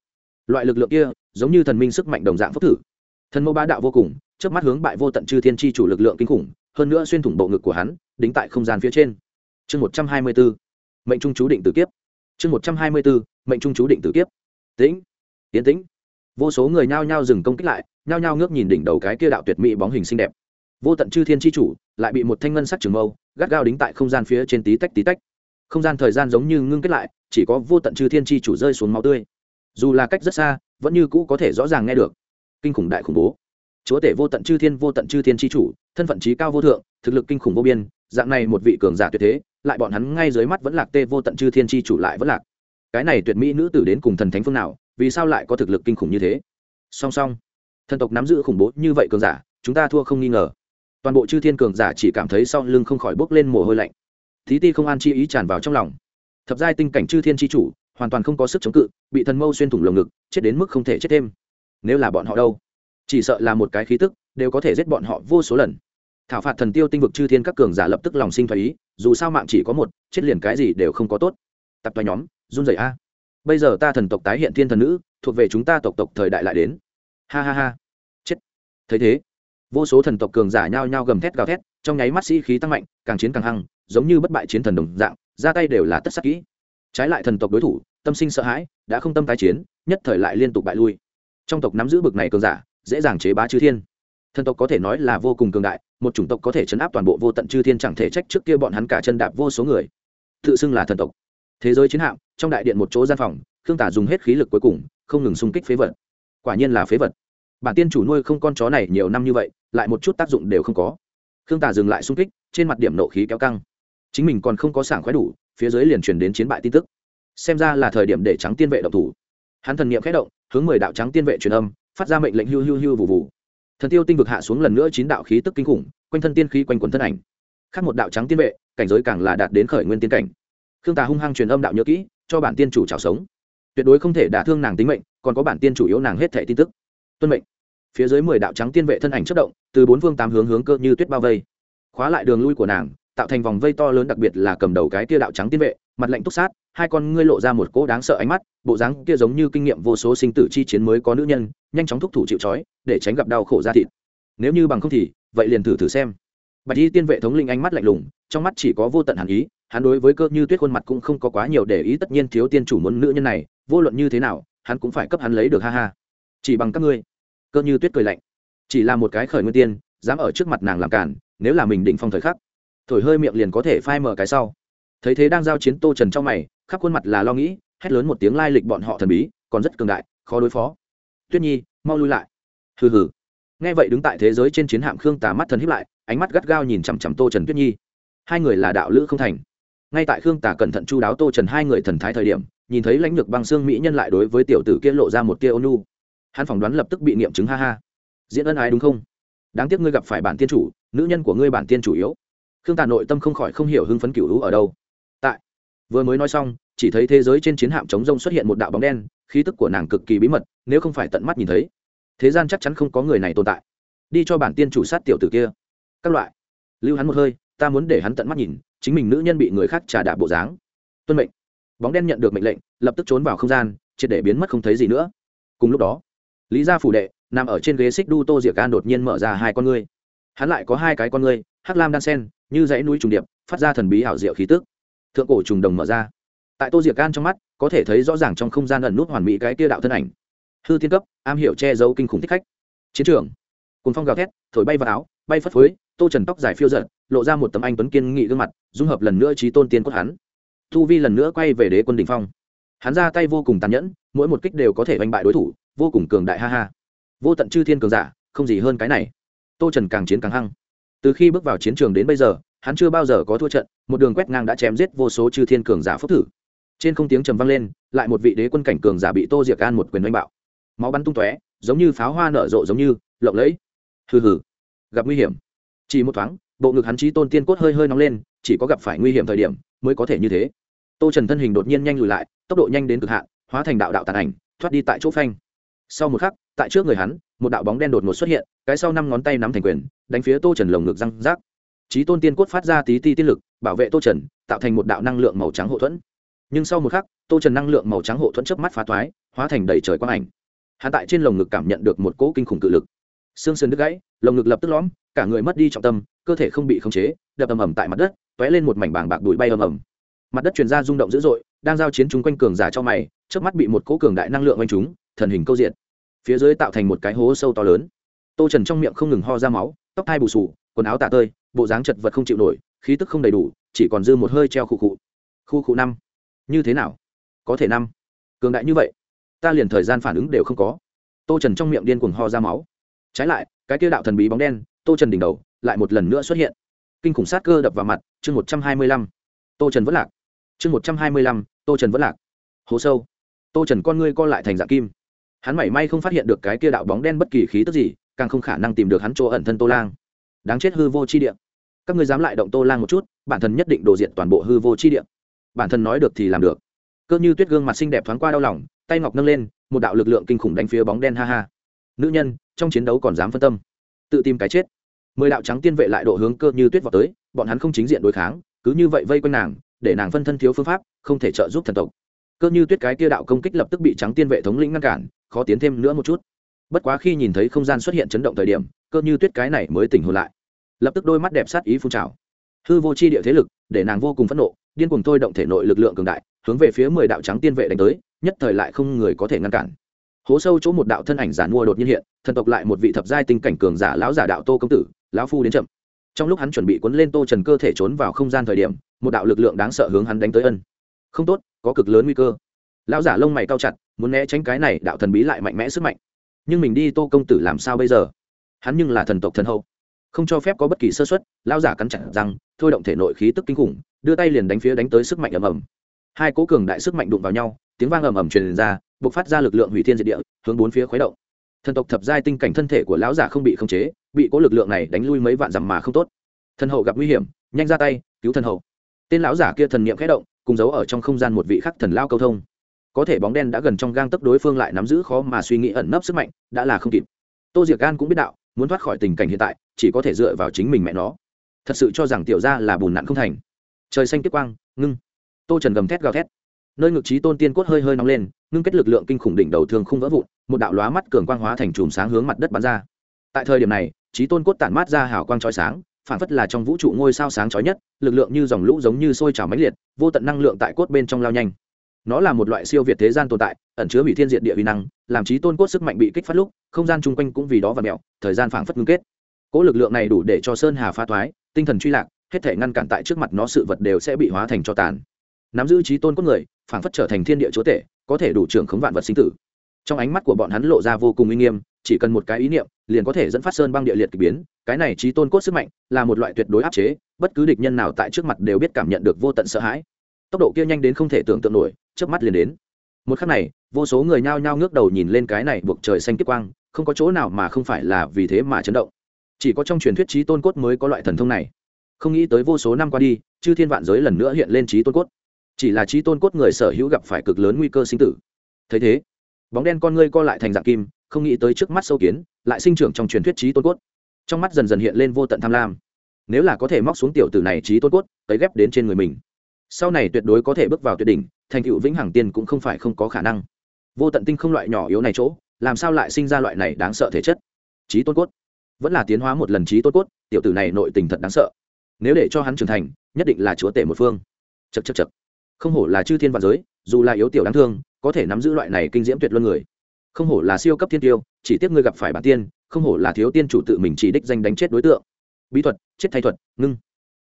Loại lực lượng kia, giống như thần minh sức mạnh đồng dạng phúc thử. Thần mâu bá đạo vô cùng trước mắt hướng bại vô tận chư thiên tri chủ lực lượng kinh khủng, hơn nữa xuyên thủng bộ ngực của hắn, đính tại không gian phía trên. Chương một trăm hai mươi bốn mệnh trung chú định tử kiếp. Chương một trăm hai mươi bốn mệnh trung chú định tử kiếp. Tĩnh tiến tĩnh. Vô số người nhao nhao dừng công kích lại, nhao nhao ngước nhìn đỉnh đầu cái kia đạo tuyệt mỹ bóng hình xinh đẹp. Vô tận chư thiên tri chủ lại bị một thanh ngân sắc trường mâu gắt gao đính tại không gian phía trên tí tách tí tách. Không gian thời gian giống như ngưng kết lại, chỉ có vô tận chư thiên tri chủ rơi xuống máu tươi. Dù là cách rất xa, vẫn như cũ có thể rõ ràng nghe được. Kinh khủng đại khủng bố chúa tể vô tận chư thiên vô tận chư thiên tri chủ, thân phận trí cao vô thượng, thực lực kinh khủng vô biên, dạng này một vị cường giả tuyệt thế, lại bọn hắn ngay dưới mắt vẫn lạc tê vô tận chư thiên tri chủ lại vẫn lạc. Cái này tuyệt mỹ nữ tử đến cùng thần thánh phương nào, vì sao lại có thực lực kinh khủng như thế? Song song, thần tộc nắm giữ khủng bố như vậy cường giả, chúng ta thua không nghi ngờ. Toàn bộ chư thiên cường giả chỉ cảm thấy sau lưng không khỏi bốc lên mồ hôi lạnh. Thí ti không an chi ý tràn vào trong lòng. Thập giai tinh cảnh chư thiên tri chủ, hoàn toàn không có sức chống cự, bị thần mâu xuyên thủng lồng ngực, chết đến mức không thể chết thêm. Nếu là bọn họ đâu? Chỉ sợ là một cái khí tức, đều có thể giết bọn họ vô số lần. Thảo phạt thần tiêu tinh vực chư thiên các cường giả lập tức lòng sinh thái ý, dù sao mạng chỉ có một, chết liền cái gì đều không có tốt. Tập toa nhóm, run rẩy a. Bây giờ ta thần tộc tái hiện thiên thần nữ, thuộc về chúng ta tộc tộc thời đại lại đến. Ha ha ha. Chết. Thấy thế, vô số thần tộc cường giả nhao nhao gầm thét gào thét, trong nháy mắt sĩ khí tăng mạnh, càng chiến càng hăng, giống như bất bại chiến thần đồng dạng, ra tay đều là tất sắc kỹ. Trái lại thần tộc đối thủ, tâm sinh sợ hãi, đã không tâm tái chiến, nhất thời lại liên tục bại lui. Trong tộc nắm giữ bực này cường giả dễ dàng chế bá chư thiên. Thần tộc có thể nói là vô cùng cường đại, một chủng tộc có thể chấn áp toàn bộ vô tận chư thiên chẳng thể trách trước kia bọn hắn cả chân đạp vô số người. Tự xưng là thần tộc. Thế giới chiến hạm, trong đại điện một chỗ gian phòng, khương tả dùng hết khí lực cuối cùng, không ngừng xung kích phế vật. Quả nhiên là phế vật. Bản tiên chủ nuôi không con chó này nhiều năm như vậy, lại một chút tác dụng đều không có. Khương tả dừng lại xung kích, trên mặt điểm nộ khí kéo căng. Chính mình còn không có sảng khoái đủ, phía dưới liền truyền đến chiến bại tin tức. Xem ra là thời điểm để trắng tiên vệ động thủ. Hắn thần niệm khẽ động, hướng mười đạo trắng tiên vệ truyền âm phát ra mệnh lệnh hưu hưu hưu vụ vụ thần tiêu tinh vực hạ xuống lần nữa chín đạo khí tức kinh khủng, quanh thân tiên khí quanh quần thân ảnh. Khác một đạo trắng tiên vệ, cảnh giới càng là đạt đến khởi nguyên tiên cảnh. Khương tà hung hăng truyền âm đạo nhớ kỹ, cho bản tiên chủ trào sống. Tuyệt đối không thể đả thương nàng tính mệnh, còn có bản tiên chủ yếu nàng hết thẻ tin tức. Tuân mệnh. Phía dưới mười đạo trắng tiên vệ thân ảnh chất động, từ bốn phương tám hướng hướng cơ như tuyết bao vây. Khóa lại đường lui của nàng tạo thành vòng vây to lớn đặc biệt là cầm đầu cái kia đạo trắng tiên vệ, mặt lạnh túc sát, hai con ngươi lộ ra một cỗ đáng sợ ánh mắt, bộ dáng kia giống như kinh nghiệm vô số sinh tử chi chiến mới có nữ nhân, nhanh chóng thúc thủ chịu trói, để tránh gặp đau khổ ra thịt. Nếu như bằng không thì, vậy liền thử thử xem. Bạch y tiên vệ thống linh ánh mắt lạnh lùng, trong mắt chỉ có vô tận hàn ý, hắn đối với cơ như tuyết khuôn mặt cũng không có quá nhiều để ý, tất nhiên thiếu tiên chủ muốn nữ nhân này, vô luận như thế nào, hắn cũng phải cấp hắn lấy được, ha ha. Chỉ bằng các ngươi. Cơ như tuyết cười lạnh. Chỉ là một cái khởi nguyên tiên, dám ở trước mặt nàng làm cản, nếu là mình định phong thời khắc thổi hơi miệng liền có thể phai mở cái sau. Thấy thế đang giao chiến tô trần trong mày, khắp khuôn mặt là lo nghĩ, hét lớn một tiếng lai lịch bọn họ thần bí, còn rất cường đại, khó đối phó. Tuyết nhi, mau lui lại. Hừ hừ. Nghe vậy đứng tại thế giới trên chiến hạm khương tà mắt thần hiếp lại, ánh mắt gắt gao nhìn chằm chằm tô trần tuyết nhi. Hai người là đạo lữ không thành. Ngay tại khương tà cẩn thận chu đáo tô trần hai người thần thái thời điểm, nhìn thấy lãnh lược băng xương mỹ nhân lại đối với tiểu tử kia lộ ra một tia ônu hắn phỏng đoán lập tức bị nghiệm chứng ha ha. Diễn ân ái đúng không? Đáng tiếc ngươi gặp phải bản tiên chủ, nữ nhân của ngươi bản tiên chủ yếu khương tà nội tâm không khỏi không hiểu hưng phấn cựu hữu ở đâu. Tại, vừa mới nói xong, chỉ thấy thế giới trên chiến hạm chống rông xuất hiện một đạo bóng đen, khí tức của nàng cực kỳ bí mật, nếu không phải tận mắt nhìn thấy, thế gian chắc chắn không có người này tồn tại. Đi cho bản tiên chủ sát tiểu tử kia. Các loại. Lưu hắn một hơi, ta muốn để hắn tận mắt nhìn, chính mình nữ nhân bị người khác trà đạp bộ dáng. Tuân mệnh. Bóng đen nhận được mệnh lệnh, lập tức trốn vào không gian, triệt để biến mất không thấy gì nữa. Cùng lúc đó, lý gia phủ đệ, nằm ở trên ghế xích đu tô diệc an đột nhiên mở ra hai con ngươi hắn lại có hai cái con ngươi, hắc lam đan sen, như dãy núi trùng điệp, phát ra thần bí ảo diệu khí tức. Thượng cổ trùng đồng mở ra. Tại tô diệc gan trong mắt, có thể thấy rõ ràng trong không gian ẩn nút hoàn mỹ cái kia đạo thân ảnh. Hư thiên cấp, am hiểu che giấu kinh khủng thích khách. Chiến trường. Cùng phong gào thét, thổi bay vào áo, bay phất phới, tô trần tóc dài phiêu giận lộ ra một tấm anh tuấn kiên nghị gương mặt, dung hợp lần nữa trí tôn tiên cốt hắn. Thu vi lần nữa quay về đế quân đình phong. Hắn ra tay vô cùng tàn nhẫn, mỗi một kích đều có thể oanh bại đối thủ, vô cùng cường đại, ha ha. Vô tận chư thiên cường giả, không gì hơn cái này tô trần càng chiến càng hăng. Từ khi bước vào chiến trường đến bây giờ, hắn chưa bao giờ có thua trận, một đường quét ngang đã chém giết vô số chư thiên cường giả phúc thử. Trên không tiếng trầm vang lên, lại một vị đế quân cảnh cường giả bị tô diệc an một quyền đánh bạo. Máu bắn tung tóe, giống như pháo hoa nở rộ giống như, lộng lẫy. Hừ hừ, gặp nguy hiểm. Chỉ một thoáng, bộ ngực hắn trí tôn tiên cốt hơi hơi nóng lên, chỉ có gặp phải nguy hiểm thời điểm mới có thể như thế. Tô trần thân hình đột nhiên nhanh lùi lại, tốc độ nhanh đến cực hạn, hóa thành đạo đạo tàn ảnh, thoát đi tại chỗ phanh. Sau một khắc, tại trước người hắn một đạo bóng đen đột ngột xuất hiện, cái sau năm ngón tay nắm thành quyền, đánh phía tô trần lồng ngực răng rác. Trí tôn tiên cốt phát ra tí ti tiên lực, bảo vệ tô trần, tạo thành một đạo năng lượng màu trắng hộ thuẫn. Nhưng sau một khắc, tô trần năng lượng màu trắng hộ thuẫn chớp mắt phá thoái hóa thành đầy trời quang ảnh. Hạ tại trên lồng ngực cảm nhận được một cỗ kinh khủng cự lực. Xương sườn đứt gãy, lồng ngực lập tức lõm, cả người mất đi trọng tâm, cơ thể không bị khống chế, đập ầm ầm tại mặt đất t ó é lên một mảnh bảng bạc bụi bay ầm ầm. Mặt đất truyền ra rung động dữ dội, đang giao chiến chúng quanh cường giả cho mày trước mắt bị một cỗ cường đại năng lượng oanh chúng thần hình câu diện phía dưới tạo thành một cái hố sâu to lớn. Tô trần trong miệng không ngừng ho ra máu, tóc thai bù sù, quần áo tạ tơi, bộ dáng chật vật không chịu nổi, khí tức không đầy đủ, chỉ còn dư một hơi treo khu cụ khu cụ năm. Như thế nào? Có thể năm. Cường đại như vậy, ta liền thời gian phản ứng đều không có. Tô trần trong miệng điên cuồng ho ra máu. Trái lại, cái kia đạo thần bí bóng đen, tô trần đỉnh đầu, lại một lần nữa xuất hiện. Kinh khủng sát cơ đập vào mặt, chương một trăm hai mươi lăm. Tô trần vẫn lạc. Chương một trăm hai mươi lăm, tô trần vẫn lạc. Hố sâu. Tô trần con ngươi co lại thành dạng kim hắn mảy may không phát hiện được cái kia đạo bóng đen bất kỳ khí tức gì, càng không khả năng tìm được hắn chỗ ẩn thân tô lang. Đáng chết hư vô chi địa. Các ngươi dám lại động tô lang một chút, bản thân nhất định đồ diện toàn bộ hư vô chi địa. Bản thân nói được thì làm được. Cơ như tuyết gương mặt xinh đẹp thoáng qua đau lòng, tay ngọc nâng lên, một đạo lực lượng kinh khủng đánh phía bóng đen ha ha. Nữ nhân, trong chiến đấu còn dám phân tâm. Tự tìm cái chết. Mười đạo trắng tiên vệ lại độ hướng cơ như tuyết vào tới, bọn hắn không chính diện đối kháng, cứ như vậy vây quanh nàng, để nàng phân thân thiếu phương pháp, không thể trợ giúp thần tộc cơ như tuyết cái kia đạo công kích lập tức bị trắng tiên vệ thống lĩnh ngăn cản, khó tiến thêm nữa một chút. Bất quá khi nhìn thấy không gian xuất hiện chấn động thời điểm, cơ như tuyết cái này mới tỉnh hồn lại. Lập tức đôi mắt đẹp sát ý phun trào. Hư vô c h i địa thế lực, để nàng vô cùng phẫn nộ, điên cuồng thôi động thể nội lực lượng cường đại, hướng về phía mười đạo trắng tiên vệ đánh tới, nhất thời lại không người có thể ngăn cản. Hố sâu chỗ một đạo thân ảnh giả mua đột nhiên hiện, thần tộc lại một vị thập giai tinh cảnh cường giả lão giả đạo tô công tử, lão phu đến chậm. Trong lúc hắn chuẩn bị cuốn lên tô trần cơ thể trốn vào không gian thời điểm, một đạo lực lượng đáng sợ hướng hắn đánh tới ân. Không tốt có cực lớn nguy cơ. Lão giả lông mày cao chặt, muốn né tránh cái này đạo thần bí lại mạnh mẽ sức mạnh. Nhưng mình đi tô công tử làm sao bây giờ? Hắn nhưng là thần tộc thần hậu. Không cho phép có bất kỳ sơ xuất lão giả cắn chặt rằng thôi động thể nội khí tức kinh khủng, đưa tay liền đánh phía đánh tới sức mạnh ầm ầm. Hai cố cường đại sức mạnh đụng vào nhau, tiếng vang ầm ầm truyền ra, bộc phát ra lực lượng hủy thiên diệt địa, hướng bốn phía khuấy động. Thần tộc thập giai tinh cảnh thân thể của lão giả không bị khống chế, bị cố lực lượng này đánh lui mấy vạn dặm mà không tốt. Thần hậu gặp nguy hiểm, nhanh ra tay, cứu thần hậu. Tên lão giả kia thần niệm khẽ động cùng giấu ở trong không gian một vị khắc thần lao câu thông. Có thể bóng đen đã gần trong gang tấc đối phương lại nắm giữ khó mà suy nghĩ ẩn nấp sức mạnh, đã là không kịp. Tô diệc gan cũng biết đạo, muốn thoát khỏi tình cảnh hiện tại, chỉ có thể dựa vào chính mình mẹ nó. Thật sự cho rằng tiểu gia là bùn nặn không thành. Trời xanh tiếp quang, ngưng. Tô trần gầm thét gào thét. Nơi ngực trí tôn tiên cốt hơi hơi nóng lên, ngưng kết lực lượng kinh khủng đỉnh đầu thường không vỡ vụn, một đạo lóa mắt cường quang hóa thành chùm sáng hướng mặt đất bắn ra. Tại thời điểm này, trí tôn cốt tản mát ra hào quang trói sáng phản phất là trong vũ trụ ngôi sao sáng chói nhất, lực lượng như dòng lũ giống như sôi trào mãnh liệt, vô tận năng lượng tại cốt bên trong lao nhanh. Nó là một loại siêu việt thế gian tồn tại, ẩn chứa hủy thiên diện địa uy năng, làm trí tôn cốt sức mạnh bị kích phát lúc, không gian chung quanh cũng vì đó và mẹo thời gian phảng phất ngưng kết. Cỗ lực lượng này đủ để cho sơn hà phá thoái, tinh thần truy lạc, hết thể ngăn cản tại trước mặt nó sự vật đều sẽ bị hóa thành cho tàn. Nắm giữ trí tôn cốt người, phảng phất trở thành thiên địa chúa tể, có thể đủ trưởng khống vạn vật sinh tử. Trong ánh mắt của bọn hắn lộ ra vô cùng uy nghiêm chỉ cần một cái ý niệm, liền có thể dẫn phát sơn băng địa liệt k ỳ biến. Cái này trí tôn cốt sức mạnh là một loại tuyệt đối áp chế, bất cứ địch nhân nào tại trước mặt đều biết cảm nhận được vô tận sợ hãi. Tốc độ kia nhanh đến không thể tưởng tượng nổi trước mắt liền đến. Một khắc này, vô số người nhao nhao ngước đầu nhìn lên cái này buộc trời xanh kiếp quang, không có chỗ nào mà không phải là vì thế mà chấn động. Chỉ có trong truyền thuyết trí tôn cốt mới có loại thần thông này. Không nghĩ tới vô số năm qua đi, chư thiên vạn giới lần nữa hiện lên trí tôn cốt. Chỉ là trí tôn cốt người sở hữu gặp phải cực lớn nguy cơ sinh tử. Thấy thế, bóng đen con ngươi co lại thành dạng kim không nghĩ tới trước mắt sâu kiến, lại sinh trưởng trong truyền thuyết trí tôn cốt. Trong mắt dần dần hiện lên vô tận tham lam. Nếu là có thể móc xuống tiểu tử này trí tôn cốt tới ghép đến trên người mình. Sau này tuyệt đối có thể bước vào tuyệt đỉnh, thành tựu vĩnh hằng tiên cũng không phải không có khả năng. Vô tận tinh không loại nhỏ yếu này chỗ, làm sao lại sinh ra loại này đáng sợ thể chất? Trí tôn cốt. Vẫn là tiến hóa một lần trí tôn cốt, tiểu tử này nội tình thật đáng sợ. Nếu để cho hắn trưởng thành, nhất định là chúa tể một phương. Chật chật chật không hổ là chư thiên và giới, dù là yếu tiểu đáng thương, có thể nắm giữ loại này kinh diễm tuyệt luân người không hổ là siêu cấp thiên tiêu, chỉ tiếc ngươi gặp phải bản tiên, không hổ là thiếu tiên chủ tự mình chỉ đích danh đánh chết đối tượng. Bí thuật, chết thay thuật, ngưng.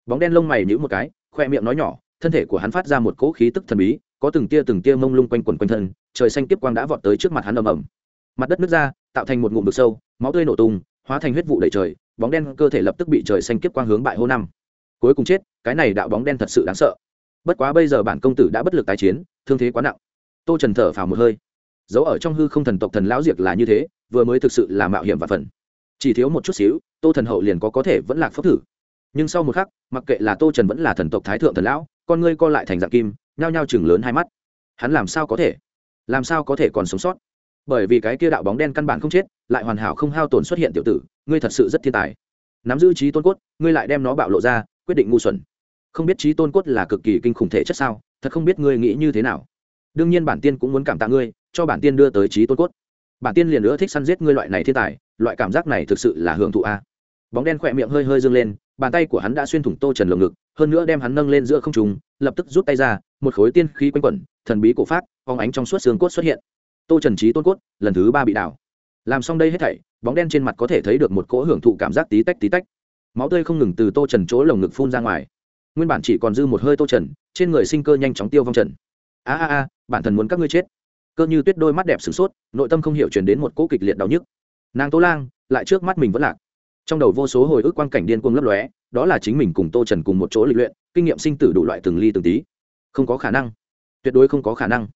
Bóng đen lông mày nhữ một cái, khoe miệng nói nhỏ, thân thể của hắn phát ra một cỗ khí tức thần bí, có từng tia từng tia mông lung quanh quần quanh thân, trời xanh tiếp quang đã vọt tới trước mặt hắn ầm ầm. Mặt đất nước ra, tạo thành một ngụm vực sâu, máu tươi nổ tung, hóa thành huyết vụ đầy trời, bóng đen cơ thể lập tức bị trời xanh kiếp quang hướng bại hô năm. Cuối cùng chết, cái này đạo bóng đen thật sự đáng sợ. Bất quá bây giờ bản công tử đã bất lực tái chiến, thương thế quá nặng. Tô trần thở phào một hơi giấu ở trong hư không thần tộc thần lão diệt là như thế, vừa mới thực sự là mạo hiểm và phần. Chỉ thiếu một chút xíu, tô thần hậu liền có có thể vẫn lạc phốc thử. Nhưng sau một khắc, mặc kệ là tô trần vẫn là thần tộc thái thượng thần lão, con ngươi co lại thành dạng kim, nhao nhao chừng lớn hai mắt. Hắn làm sao có thể? Làm sao có thể còn sống sót? Bởi vì cái kia đạo bóng đen căn bản không chết, lại hoàn hảo không hao tổn xuất hiện tiểu tử, ngươi thật sự rất thiên tài. Nắm giữ trí tôn cốt, ngươi lại đem nó bạo lộ ra, quyết định ngu xuẩn. Không biết trí tôn cốt là cực kỳ kinh khủng thể chất sao, thật không biết ngươi nghĩ như thế nào. Đương nhiên bản tiên cũng muốn cảm tạ ngươi cho bản tiên đưa tới trí tôn cốt. Bản tiên liền nữa thích săn giết ngươi loại này thiên tài, loại cảm giác này thực sự là hưởng thụ a. Bóng đen khỏe miệng hơi hơi dâng lên, bàn tay của hắn đã xuyên thủng tô trần lồng ngực, hơn nữa đem hắn nâng lên giữa không trùng lập tức rút tay ra, một khối tiên khí quanh quẩn, thần bí cổ phát phóng ánh trong suốt xương cốt xuất hiện. Tô trần trí tôn cốt, lần thứ ba bị đảo. Làm xong đây hết thảy, bóng đen trên mặt có thể thấy được một cỗ hưởng thụ cảm giác tí tách tí tách. Máu tươi không ngừng từ tô trần chỗ lồng ngực phun ra ngoài. Nguyên bản chỉ còn dư một hơi tô trần, trên người sinh cơ nhanh chóng tiêu vong trần. A a a, bản thân muốn các ngươi chết cơ như tuyết đôi mắt đẹp sửng sốt, nội tâm không hiểu chuyển đến một cỗ kịch liệt đau nhức. Nàng tô lang, lại trước mắt mình vẫn lạc. Trong đầu vô số hồi ức quan cảnh điên cuồng lấp lóe, đó là chính mình cùng tô trần cùng một chỗ lịch luyện, kinh nghiệm sinh tử đủ loại từng ly từng tí. Không có khả năng. Tuyệt đối không có khả năng.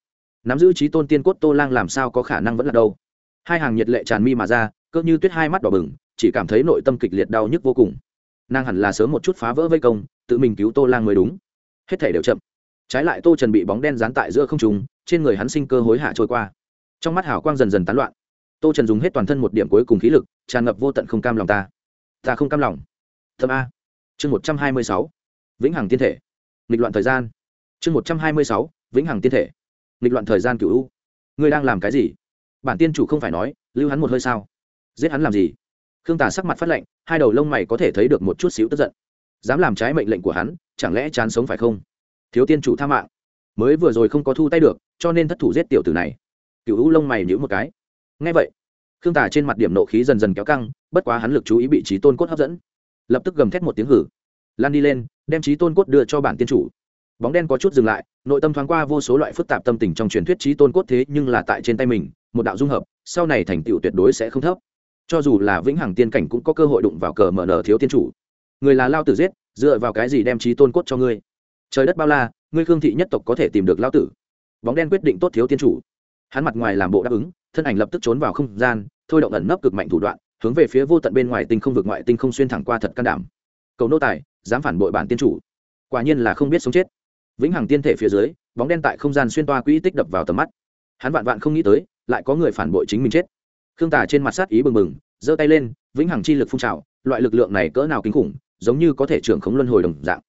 Nắm giữ trí tôn tiên cốt tô lang làm sao có khả năng vẫn là đâu? Hai hàng nhiệt lệ tràn mi mà ra, cơ như tuyết hai mắt đỏ bừng, chỉ cảm thấy nội tâm kịch liệt đau nhức vô cùng. Nàng hẳn là sớm một chút phá vỡ vây công, tự mình cứu tô lang mới đúng. Hết thể đều chậm trái lại tô trần bị bóng đen dán tại giữa không trùng trên người hắn sinh cơ hối hạ trôi qua. Trong mắt hảo quang dần dần tán loạn. Tô trần dùng hết toàn thân một điểm cuối cùng khí lực, tràn ngập vô tận không cam lòng ta. Ta không cam lòng. Thâm a. Chương một trăm hai mươi sáu. Vĩnh hằng tiên thể. Nghịch loạn thời gian. Chương một trăm hai mươi sáu. Vĩnh hằng tiên thể. Nghịch loạn thời gian cựu u. Ngươi đang làm cái gì? Bản tiên chủ không phải nói, lưu hắn một hơi sao? Giết hắn làm gì? Khương tả sắc mặt phát lệnh hai đầu lông mày có thể thấy được một chút xíu tức giận. Dám làm trái mệnh lệnh của hắn, chẳng lẽ chán sống phải không? Thiếu tiên chủ tha mạng. Mới vừa rồi không có thu tay được, cho nên thất thủ giết tiểu tử này. Cựu u lông mày nhữ một cái. Ngay vậy, khương tả trên mặt điểm nộ khí dần dần kéo căng, bất quá hắn lực chú ý bị trí tôn cốt hấp dẫn. Lập tức gầm thét một tiếng hử. Lan đi lên, đem trí tôn cốt đưa cho bản tiên chủ. Bóng đen có chút dừng lại, nội tâm thoáng qua vô số loại phức tạp tâm tình trong truyền thuyết trí tôn cốt thế nhưng là tại trên tay mình, một đạo dung hợp, sau này thành tựu tuyệt đối sẽ không thấp. Cho dù là vĩnh hằng tiên cảnh cũng có cơ hội đụng vào cờ mở nở thiếu tiên chủ. Người là lao tử giết, dựa vào cái gì đem trí tôn cốt cho ngươi? Trời đất bao la, ngươi khương thị nhất tộc có thể tìm được lao tử. Bóng đen quyết định tốt thiếu tiên chủ. Hắn mặt ngoài làm bộ đáp ứng, thân ảnh lập tức trốn vào không gian, thôi động ẩn nấp cực mạnh thủ đoạn, hướng về phía vô tận bên ngoài tinh không vực ngoại tinh không xuyên thẳng qua thật can đảm. Cầu nô tài, dám phản bội bản tiên chủ. Quả nhiên là không biết sống chết. Vĩnh hằng tiên thể phía dưới, bóng đen tại không gian xuyên toa quỹ tích đập vào tầm mắt. Hắn vạn vạn không nghĩ tới, lại có người phản bội chính mình chết. Khương tả trên mặt sát ý bừng bừng, giơ tay lên, vĩnh hằng chi lực phun trào, loại lực lượng này cỡ nào kinh khủng, giống như có thể trưởng khống luân hồi đồng dạng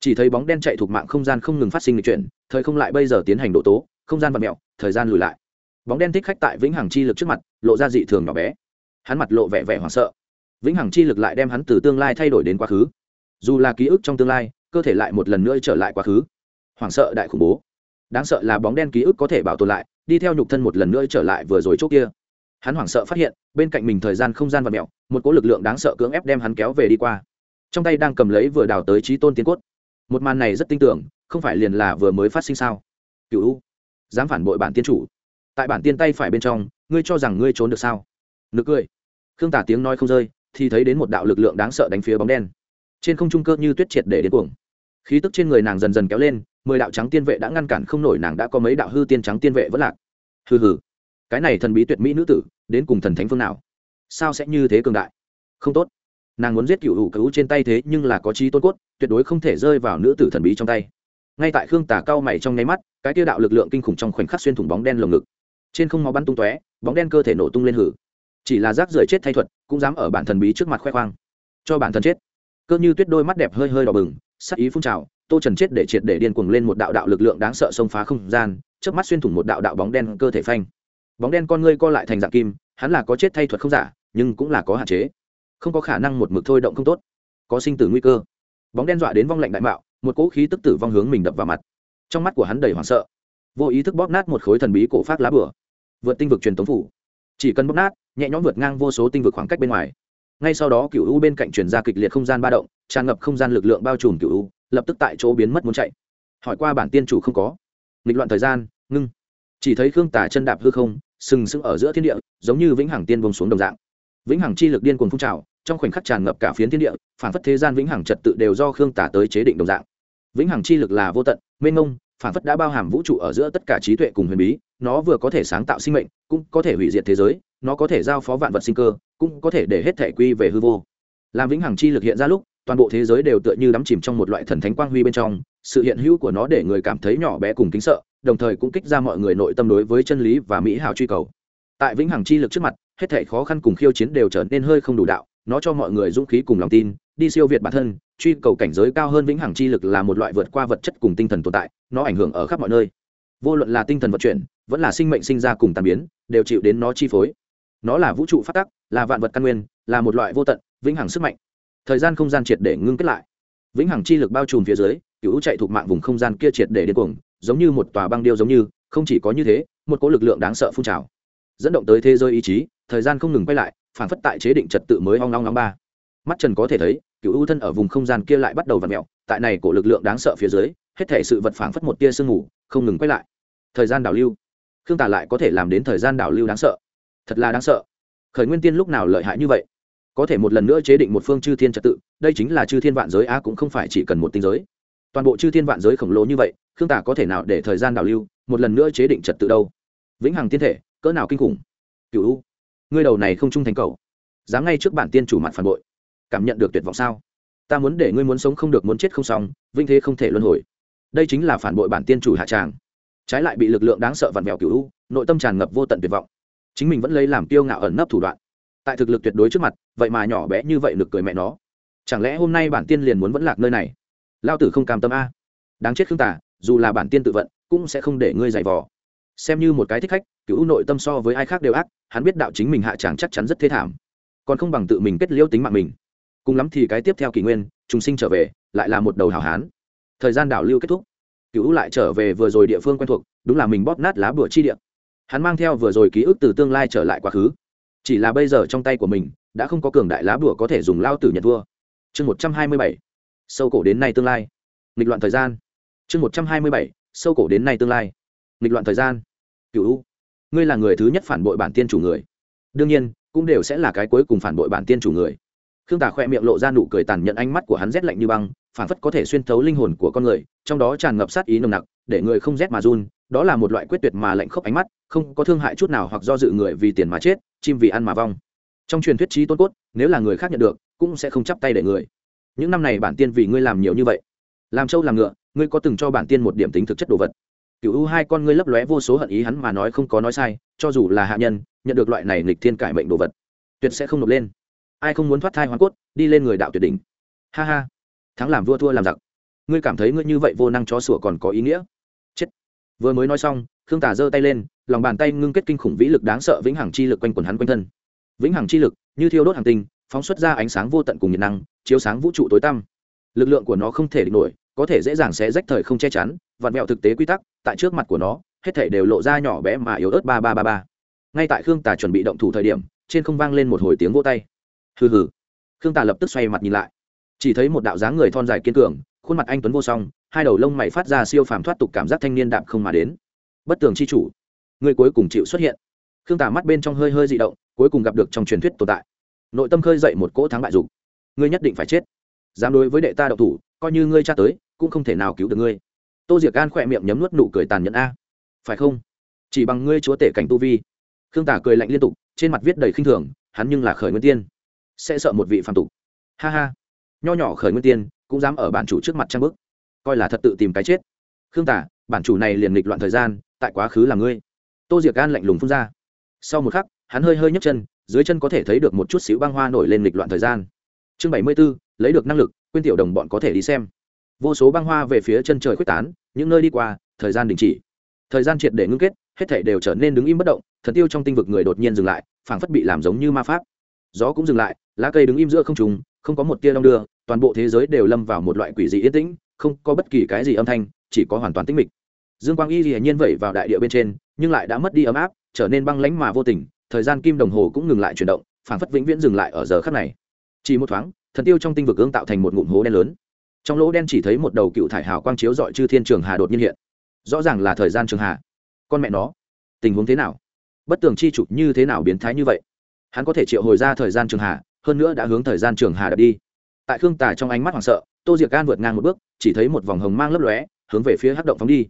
chỉ thấy bóng đen chạy thuộc mạng không gian không ngừng phát sinh lịch chuyển, thời không lại bây giờ tiến hành độ tố, không gian vật mẹo, thời gian lùi lại. Bóng đen thích khách tại vĩnh hằng chi lực trước mặt, lộ ra dị thường nhỏ bé. Hắn mặt lộ vẻ vẻ hoảng sợ. Vĩnh hằng chi lực lại đem hắn từ tương lai thay đổi đến quá khứ. Dù là ký ức trong tương lai, cơ thể lại một lần nữa trở lại quá khứ. Hoảng sợ đại khủng bố. Đáng sợ là bóng đen ký ức có thể bảo tồn lại, đi theo nhục thân một lần nữa trở lại vừa rồi chỗ kia. Hắn hoảng sợ phát hiện, bên cạnh mình thời gian không gian và mẹo, một cỗ lực lượng đáng sợ cưỡng ép đem hắn kéo về đi qua. Trong tay đang cầm lấy vừa đào tới trí tôn tiên cốt một màn này rất tin tưởng, không phải liền là vừa mới phát sinh sao? Cựu u, dám phản bội bản tiên chủ. Tại bản tiên tay phải bên trong, ngươi cho rằng ngươi trốn được sao? Nực cười. Khương tả tiếng nói không rơi, thì thấy đến một đạo lực lượng đáng sợ đánh phía bóng đen. Trên không trung cơ như tuyết triệt để đến cuồng. Khí tức trên người nàng dần dần kéo lên, mười đạo trắng tiên vệ đã ngăn cản không nổi nàng đã có mấy đạo hư tiên trắng tiên vệ vẫn lạc. Hừ hừ. Cái này thần bí tuyệt mỹ nữ tử, đến cùng thần thánh phương nào? Sao sẽ như thế cường đại? Không tốt. Nàng muốn giết cựu hữu cứu trên tay thế nhưng là có trí tôn cốt tuyệt đối không thể rơi vào nữ tử thần bí trong tay. Ngay tại khương tà cao mày trong nháy mắt, cái tiêu đạo lực lượng kinh khủng trong khoảnh khắc xuyên thủng bóng đen lồng ngực. Trên không máu bắn tung tóe, bóng đen cơ thể nổ tung lên hử. Chỉ là rác rưởi chết thay thuật, cũng dám ở bản thần bí trước mặt khoe khoang. Cho bản thân chết. Cơ như tuyết đôi mắt đẹp hơi hơi đỏ bừng, sắc ý phun trào, tô trần chết để triệt để điên cuồng lên một đạo đạo lực lượng đáng sợ xông phá không gian trước mắt xuyên thủng một đạo đạo bóng đen cơ thể phanh. Bóng đen con ngươi co lại thành dạng kim, hắn là có chết thay thuật không giả, nhưng cũng là có hạn chế. Không có khả năng một mực thôi động không tốt. Có sinh tử nguy cơ bóng đen dọa đến vong lệnh đại mạo, một cỗ khí tức tử vong hướng mình đập vào mặt. Trong mắt của hắn đầy hoảng sợ. Vô ý thức bóp nát một khối thần bí cổ phát lá bửa vượt tinh vực truyền tống phủ. Chỉ cần bóp nát, nhẹ nhõm vượt ngang vô số tinh vực khoảng cách bên ngoài. Ngay sau đó cựu u bên cạnh truyền ra kịch liệt không gian ba động, tràn ngập không gian lực lượng bao trùm cựu u, lập tức tại chỗ biến mất muốn chạy. Hỏi qua bản tiên chủ không có. Nghịch loạn thời gian, ngưng. Chỉ thấy khương tả chân đạp hư không, sừng sững ở giữa thiên địa, giống như vĩnh hằng tiên bông xuống đồng dạng. Vĩnh hằng chi lực điên cuồng phun trào trong khoảnh khắc tràn ngập cả phiến thiên địa, phản phất thế gian vĩnh hằng trật tự đều do khương tả tới chế định đồng dạng. Vĩnh hằng chi lực là vô tận, mênh mông, phản phất đã bao hàm vũ trụ ở giữa tất cả trí tuệ cùng huyền bí, nó vừa có thể sáng tạo sinh mệnh, cũng có thể hủy diệt thế giới, nó có thể giao phó vạn vật sinh cơ, cũng có thể để hết thể quy về hư vô. Làm vĩnh hằng chi lực hiện ra lúc, toàn bộ thế giới đều tựa như đắm chìm trong một loại thần thánh quang huy bên trong, sự hiện hữu của nó để người cảm thấy nhỏ bé cùng kính sợ, đồng thời cũng kích ra mọi người nội tâm đối với chân lý và mỹ hảo truy cầu. Tại vĩnh hằng chi lực trước mặt, hết thể khó khăn cùng khiêu chiến đều trở nên hơi không đủ đạo nó cho mọi người dũng khí cùng lòng tin, đi siêu việt bản thân, truy cầu cảnh giới cao hơn vĩnh hằng chi lực là một loại vượt qua vật chất cùng tinh thần tồn tại, nó ảnh hưởng ở khắp mọi nơi. Vô luận là tinh thần vận chuyển, vẫn là sinh mệnh sinh ra cùng tàn biến, đều chịu đến nó chi phối. Nó là vũ trụ phát tắc, là vạn vật căn nguyên, là một loại vô tận, vĩnh hằng sức mạnh. Thời gian không gian triệt để ngưng kết lại. Vĩnh hằng chi lực bao trùm phía dưới, cựu chạy thuộc mạng vùng không gian kia triệt để điên cuồng, giống như một tòa băng điêu giống như, không chỉ có như thế, một cỗ lực lượng đáng sợ phun trào. Dẫn động tới thế giới ý chí, thời gian không ngừng quay lại phản phất tại chế định trật tự mới ong long long ba. Mắt trần có thể thấy, cựu ưu thân ở vùng không gian kia lại bắt đầu v ặ mẹo tại này cổ lực lượng đáng sợ phía dưới, hết thể sự vật phản phất một tia sương mù, không ngừng quay lại. Thời gian đảo lưu. Khương tả lại có thể làm đến thời gian đảo lưu đáng sợ. Thật là đáng sợ. Khởi nguyên tiên lúc nào lợi hại như vậy? Có thể một lần nữa chế định một phương chư thiên trật tự, đây chính là chư thiên vạn giới á cũng không phải chỉ cần một tinh giới. Toàn bộ chư thiên vạn giới khổng lồ như vậy, khương tả có thể nào để thời gian đảo lưu, một lần nữa chế định trật tự đâu? Vĩnh hằng tiên thể, cỡ nào kinh khủng? Cựu u ngươi đầu này không trung thành cầu dám ngay trước bản tiên chủ mặt phản bội, cảm nhận được tuyệt vọng sao? Ta muốn để ngươi muốn sống không được muốn chết không xong vinh thế không thể luân hồi. Đây chính là phản bội bản tiên chủ hạ tràng. Trái lại bị lực lượng đáng sợ vặn vẹo cựu u, nội tâm tràn ngập vô tận tuyệt vọng. Chính mình vẫn lấy làm tiêu ngạo ẩn nấp thủ đoạn. Tại thực lực tuyệt đối trước mặt, vậy mà nhỏ bé như vậy lực cười mẹ nó. Chẳng lẽ hôm nay bản tiên liền muốn vẫn lạc nơi này? Lao tử không cam tâm a. Đáng chết khương tả dù là bản tiên tự vận, cũng sẽ không để ngươi giày vò. Xem như một cái thích khách cựu nội tâm so với ai khác đều ác, hắn biết đạo chính mình hạ tràng chắc chắn rất thế thảm. Còn không bằng tự mình kết liễu tính mạng mình. Cùng lắm thì cái tiếp theo kỷ nguyên, trùng sinh trở về, lại là một đầu hảo hán. Thời gian đảo lưu kết thúc. Cựu lại trở về vừa rồi địa phương quen thuộc, đúng là mình bóp nát lá bửa chi địa. Hắn mang theo vừa rồi ký ức từ tương lai trở lại quá khứ. Chỉ là bây giờ trong tay của mình, đã không có cường đại lá bửa có thể dùng lao tử nhận vua chương một trăm hai mươi bảy. Sâu cổ đến nay tương lai. Nghịch loạn thời gian. Chương một trăm hai mươi bảy. Sâu cổ đến nay tương lai. Nghịch loạn thời gian. Cựu ngươi là người thứ nhất phản bội bản tiên chủ người. Đương nhiên, cũng đều sẽ là cái cuối cùng phản bội bản tiên chủ người. Khương tả khoe miệng lộ ra nụ cười tàn nhẫn ánh mắt của hắn rét lạnh như băng, phản phất có thể xuyên thấu linh hồn của con người, trong đó tràn ngập sát ý nồng nặc, để người không rét mà run, đó là một loại quyết tuyệt mà lạnh khốc ánh mắt, không có thương hại chút nào hoặc do dự người vì tiền mà chết, chim vì ăn mà vong. Trong truyền thuyết trí tôn cốt, nếu là người khác nhận được, cũng sẽ không chắp tay để người. Những năm này bản tiên vì ngươi làm nhiều như vậy. Làm trâu làm ngựa, ngươi có từng cho bản tiên một điểm tính thực chất đồ vật cựu u hai con ngươi lấp lóe vô số hận ý hắn mà nói không có nói sai, cho dù là hạ nhân, nhận được loại này nghịch thiên cải mệnh đồ vật, tuyệt sẽ không nộp lên. Ai không muốn thoát thai hoàn cốt, đi lên người đạo tuyệt đỉnh. Ha ha, thắng làm vua thua làm giặc. Ngươi cảm thấy ngươi như vậy vô năng chó sủa còn có ý nghĩa? Chết. Vừa mới nói xong, khương tả giơ tay lên, lòng bàn tay ngưng kết kinh khủng vĩ lực đáng sợ vĩnh hằng chi lực quanh quần hắn quanh thân. Vĩnh hằng chi lực, như thiêu đốt hàng tinh, phóng xuất ra ánh sáng vô tận cùng nhiệt năng, chiếu sáng vũ trụ tối tăm. Lực lượng của nó không thể địch nổi có thể dễ dàng sẽ rách thời không che chắn, vặn vẹo thực tế quy tắc, tại trước mặt của nó, hết thể đều lộ ra nhỏ bé mà yếu ớt ba ba ba ba. Ngay tại khương tả chuẩn bị động thủ thời điểm, trên không vang lên một hồi tiếng vô tay. Hừ hừ. Khương tả lập tức xoay mặt nhìn lại. Chỉ thấy một đạo dáng người thon dài kiên cường, khuôn mặt anh tuấn vô song, hai đầu lông mày phát ra siêu phàm thoát tục cảm giác thanh niên đạm không mà đến. Bất tường c h i chủ, người cuối cùng chịu xuất hiện. Khương tả mắt bên trong hơi hơi d ị động, cuối cùng gặp được trong truyền thuyết tồn tại. Nội tâm khơi dậy một cỗ thắng bại dục. Ngươi nhất định phải chết. Dám đối với đệ ta đậu thủ coi như ngươi cha tới, cũng không thể nào cứu được ngươi. Tô diệc gan khỏe miệng nhấm nuốt nụ cười tàn nhẫn a. Phải không? Chỉ bằng ngươi chúa tể cảnh tu vi. Khương tả cười lạnh liên tục, trên mặt viết đầy khinh thường, hắn nhưng là khởi nguyên tiên. Sẽ sợ một vị phạm tục. Ha ha. Nho nhỏ khởi nguyên tiên, cũng dám ở bản chủ trước mặt trang bức. Coi là thật tự tìm cái chết. Khương tả, bản chủ này liền nghịch loạn thời gian, tại quá khứ là ngươi. Tô diệc gan lạnh lùng phun ra. Sau một khắc, hắn hơi hơi nhấc chân, dưới chân có thể thấy được một chút xíu băng hoa nổi lên nghịch loạn thời gian. Chương bảy mươi b ố lấy được năng lực quên tiểu đồng bọn có thể đi xem. Vô số băng hoa về phía chân trời quyết tán, những nơi đi qua, thời gian đình chỉ. Thời gian triệt để ngưng kết, hết thể đều trở nên đứng im bất động, thần tiêu trong tinh vực người đột nhiên dừng lại, phảng phất bị làm giống như ma pháp. Gió cũng dừng lại, lá cây đứng im giữa không trùng không có một tia đong đưa, toàn bộ thế giới đều lâm vào một loại quỷ dị yên tĩnh, không có bất kỳ cái gì âm thanh, chỉ có hoàn toàn tĩnh mịch. Dương quang y hiển nhiên vẩy vào đại địa bên trên, nhưng lại đã mất đi ấm áp, trở nên băng lánh mà vô tình, thời gian kim đồng hồ cũng ngừng lại chuyển động, phảng phất vĩnh viễn dừng lại ở giờ khắc này. Chỉ một thoáng thần tiêu trong tinh vực ương tạo thành một ngụm hố đen lớn. Trong lỗ đen chỉ thấy một đầu cựu thải hào quang chiếu dọi chư thiên trường hà đột nhiên hiện. Rõ ràng là thời gian trường hà. Con mẹ nó, tình huống thế nào? Bất tường chi chủ như thế nào biến thái như vậy? Hắn có thể triệu hồi ra thời gian trường hà, hơn nữa đã hướng thời gian trường hà đập đi. Tại khương tà trong ánh mắt hoảng sợ, tô diệc gan vượt ngang một bước, chỉ thấy một vòng hồng mang lấp lóe, hướng về phía hắc động phóng đi.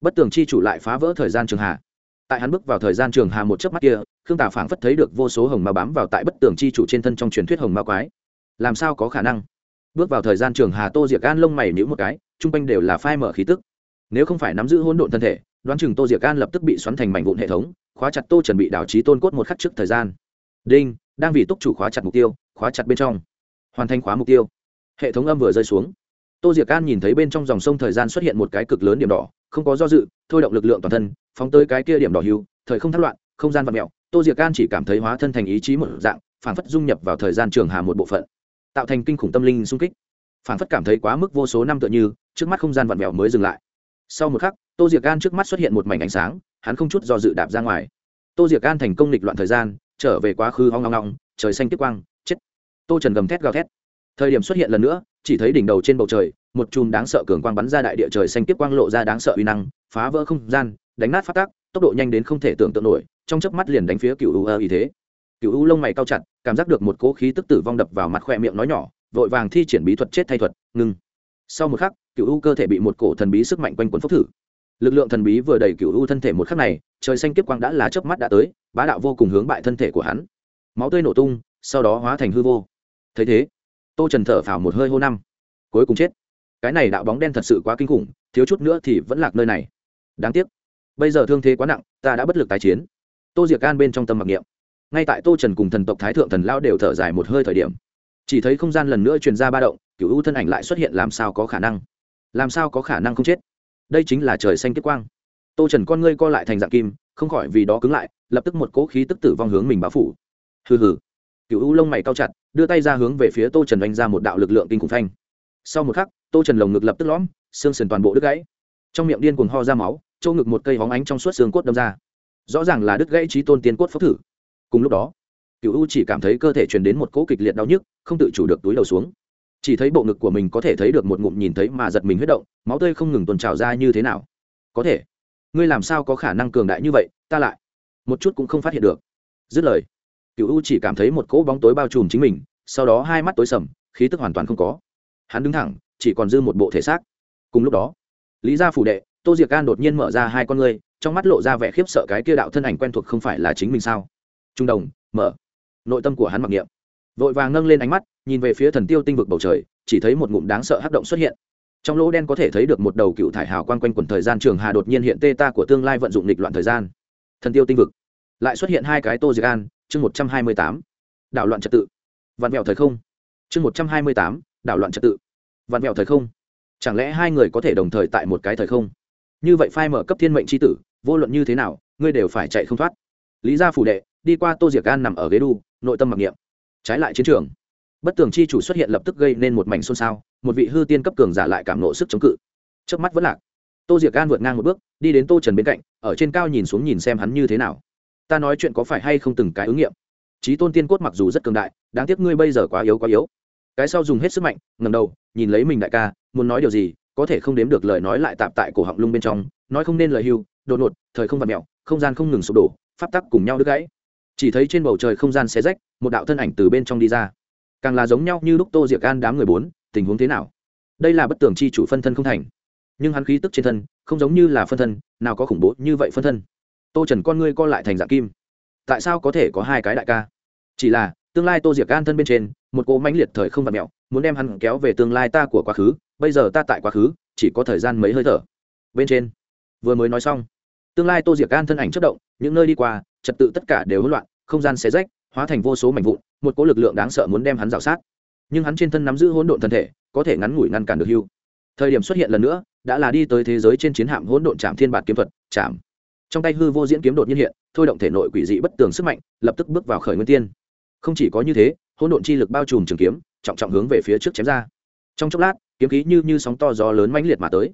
Bất tường chi chủ lại phá vỡ thời gian trường hà. Tại hắn bước vào thời gian trường hà một chớp mắt kia, khương tà phảng phất thấy được vô số hồng ma bám vào tại bất tường chi chủ trên thân trong truyền thuyết hồng ma quái làm sao có khả năng? Bước vào thời gian trường hà tô diệc gan lông mày níu một cái, chung quanh đều là phai mở khí tức. Nếu không phải nắm giữ hỗn độn thân thể, đoán chừng tô diệc gan lập tức bị xoắn thành mảnh vụn hệ thống, khóa chặt tô chuẩn bị đảo trí tôn cốt một khắc trước thời gian. Đinh, đang vì túc chủ khóa chặt mục tiêu, khóa chặt bên trong. Hoàn thành khóa mục tiêu. Hệ thống âm vừa rơi xuống. Tô diệc Gan nhìn thấy bên trong dòng sông thời gian xuất hiện một cái cực lớn điểm đỏ, không có do dự, thôi động lực lượng toàn thân, phóng tới cái kia điểm đỏ hưu, thời không thắt loạn, không gian vật mẹo tô diệc Gan chỉ cảm thấy hóa thân thành ý chí một dạng, phản phất dung nhập vào thời gian trường hà một bộ phận tạo thành kinh khủng tâm linh sung kích. Phản phất cảm thấy quá mức vô số năm tựa như, trước mắt không gian vặn vẹo mới dừng lại. Sau một khắc, tô diệc gan trước mắt xuất hiện một mảnh ánh sáng, hắn không chút do dự đạp ra ngoài. Tô diệc gan thành công nghịch loạn thời gian, trở về quá khứ hoang long long trời xanh tiếp quang, chết. Tô trần gầm thét gào thét. Thời điểm xuất hiện lần nữa, chỉ thấy đỉnh đầu trên bầu trời, một chùm đáng sợ cường quang bắn ra đại địa trời xanh tiếp quang lộ ra đáng sợ uy năng, phá vỡ không gian, đánh nát phát tác tốc độ nhanh đến không thể tưởng tượng nổi, trong chớp mắt liền đánh phía cựu u ơ ý thế cựu u lông mày cao chặt, cảm giác được một cỗ khí tức tử vong đập vào mặt khoe miệng nói nhỏ, vội vàng thi triển bí thuật chết thay thuật ngưng sau một khắc cựu u cơ thể bị một cổ thần bí sức mạnh quanh quấn phốc thử. Lực lượng thần bí vừa đẩy cựu u thân thể một khắc này, trời xanh kiếp quang đã lá chớp mắt đã tới, bá đạo vô cùng hướng bại thân thể của hắn. Máu tươi nổ tung, sau đó hóa thành hư vô. Thấy thế, tô trần thở phào một hơi hô năm. Cuối cùng chết. Cái này đạo bóng đen thật sự quá kinh khủng, thiếu chút nữa thì vẫn lạc nơi này. Đáng tiếc. Bây giờ thương thế quá nặng, ta đã bất lực tái chiến. Tô diệc gan bên trong tâm mặc niệm ngay tại tô trần cùng thần tộc thái thượng thần lao đều thở dài một hơi thời điểm, chỉ thấy không gian lần nữa truyền ra ba động cựu u thân ảnh lại xuất hiện làm sao có khả năng? Làm sao có khả năng không chết? Đây chính là trời xanh kết quang. Tô trần con ngươi co lại thành dạng kim, không khỏi vì đó cứng lại, lập tức một cỗ khí tức tử vong hướng mình báo phủ. Hừ hừ. Cựu u lông mày cao chặt, đưa tay ra hướng về phía tô trần đánh ra một đạo lực lượng kinh khủng phanh. Sau một khắc, tô trần lồng ngực lập tức lõm, xương sườn toàn bộ đứt gãy. Trong miệng điên cuồng ho ra máu châu ngực một cây hóng ánh trong suốt xương cốt đâm ra. Rõ ràng là đứt gãy trí tôn tiên cốt phốc thử cùng lúc đó cựu u chỉ cảm thấy cơ thể truyền đến một cỗ kịch liệt đau nhức, không tự chủ được túi đầu xuống. Chỉ thấy bộ ngực của mình có thể thấy được một ngụm nhìn thấy mà giật mình huyết động, máu tươi không ngừng tuần trào ra như thế nào. Có thể, ngươi làm sao có khả năng cường đại như vậy, ta lại một chút cũng không phát hiện được. Dứt lời cựu u chỉ cảm thấy một cỗ bóng tối bao trùm chính mình, sau đó hai mắt tối sầm, khí tức hoàn toàn không có. Hắn đứng thẳng, chỉ còn dư một bộ thể xác. Cùng lúc đó, lý gia phủ đệ, tô diệc gan đột nhiên mở ra hai con ngươi, trong mắt lộ ra vẻ khiếp sợ cái kia đạo thân ảnh quen thuộc không phải là chính mình sao? Trung đồng mở. Nội tâm của hắn mặc niệm. Vội vàng nâng lên ánh mắt, nhìn về phía thần tiêu tinh vực bầu trời, chỉ thấy một ngụm đáng sợ hắc động xuất hiện. Trong lỗ đen có thể thấy được một đầu cựu thải hào quang quanh quẩn thời gian trường hà đột nhiên hiện tê ta của tương lai vận dụng lịch loạn thời gian. Thần tiêu tinh vực. Lại xuất hiện hai cái tô diệt an, chương một trăm hai mươi tám. Đảo loạn trật tự. Vạn mẹo thời không. Chương một trăm hai mươi tám, đảo loạn trật tự. Vạn mẹo thời không. Chẳng lẽ hai người có thể đồng thời tại một cái thời không? Như vậy phai mở cấp thiên mệnh tri tử, vô luận như thế nào, ngươi đều phải chạy không thoát. Lý gia phủ đệ đi qua tô diệc gan nằm ở ghế đu, nội tâm mặc niệm. Trái lại chiến trường. Bất tường chi chủ xuất hiện lập tức gây nên một mảnh xôn xao, một vị hư tiên cấp cường giả lại cảm nộ sức chống cự. Trước mắt vẫn lạc. Tô diệc gan vượt ngang một bước, đi đến tô trần bên cạnh, ở trên cao nhìn xuống nhìn xem hắn như thế nào. Ta nói chuyện có phải hay không từng cái ứng nghiệm? Trí tôn tiên cốt mặc dù rất cường đại, đáng tiếc ngươi bây giờ quá yếu quá yếu. Cái sau dùng hết sức mạnh ngầm đầu, nhìn lấy mình đại ca, muốn nói điều gì, có thể không đếm được lời nói lại tạm tại cổ họng lung bên trong, nói không nên lời hưu, đột ngột, thời không vặt mẹo, không gian không ngừng sụp đổ, pháp tắc cùng nhau đứt gãy chỉ thấy trên bầu trời không gian xé rách, một đạo thân ảnh từ bên trong đi ra. Càng là giống nhau như lúc tô diệc an đám người bốn, tình huống thế nào? Đây là bất tường chi chủ phân thân không thành. Nhưng hắn khí tức trên thân, không giống như là phân thân, nào có khủng bố như vậy phân thân. Tô trần con ngươi co lại thành dạng kim. Tại sao có thể có hai cái đại ca? Chỉ là, tương lai tô diệc an thân bên trên, một cỗ mãnh liệt thời không vặt mẹo muốn đem hắn kéo về tương lai ta của quá khứ, bây giờ ta tại quá khứ, chỉ có thời gian mấy hơi thở. Bên trên, vừa mới nói xong, tương lai tô diệc an thân ảnh chất động, những nơi đi qua, trật tự tất cả đều hỗn loạn không gian xé rách, hóa thành vô số mảnh vụn, một cỗ lực lượng đáng sợ muốn đem hắn rào sát. Nhưng hắn trên thân nắm giữ hỗn độn thân thể, có thể ngắn ngủi ngăn cản được hưu. Thời điểm xuất hiện lần nữa, đã là đi tới thế giới trên chiến hạm hỗn độn trạm thiên bạt kiếm thuật chạm trong tay hư vô diễn kiếm đột nhiên hiện, thôi động thể nội quỷ dị bất tường sức mạnh, lập tức bước vào khởi nguyên tiên. Không chỉ có như thế, hỗn độn chi lực bao trùm trường kiếm, trọng trọng hướng về phía trước chém ra. Trong chốc lát, kiếm khí như như sóng to gió lớn mãnh liệt mà tới.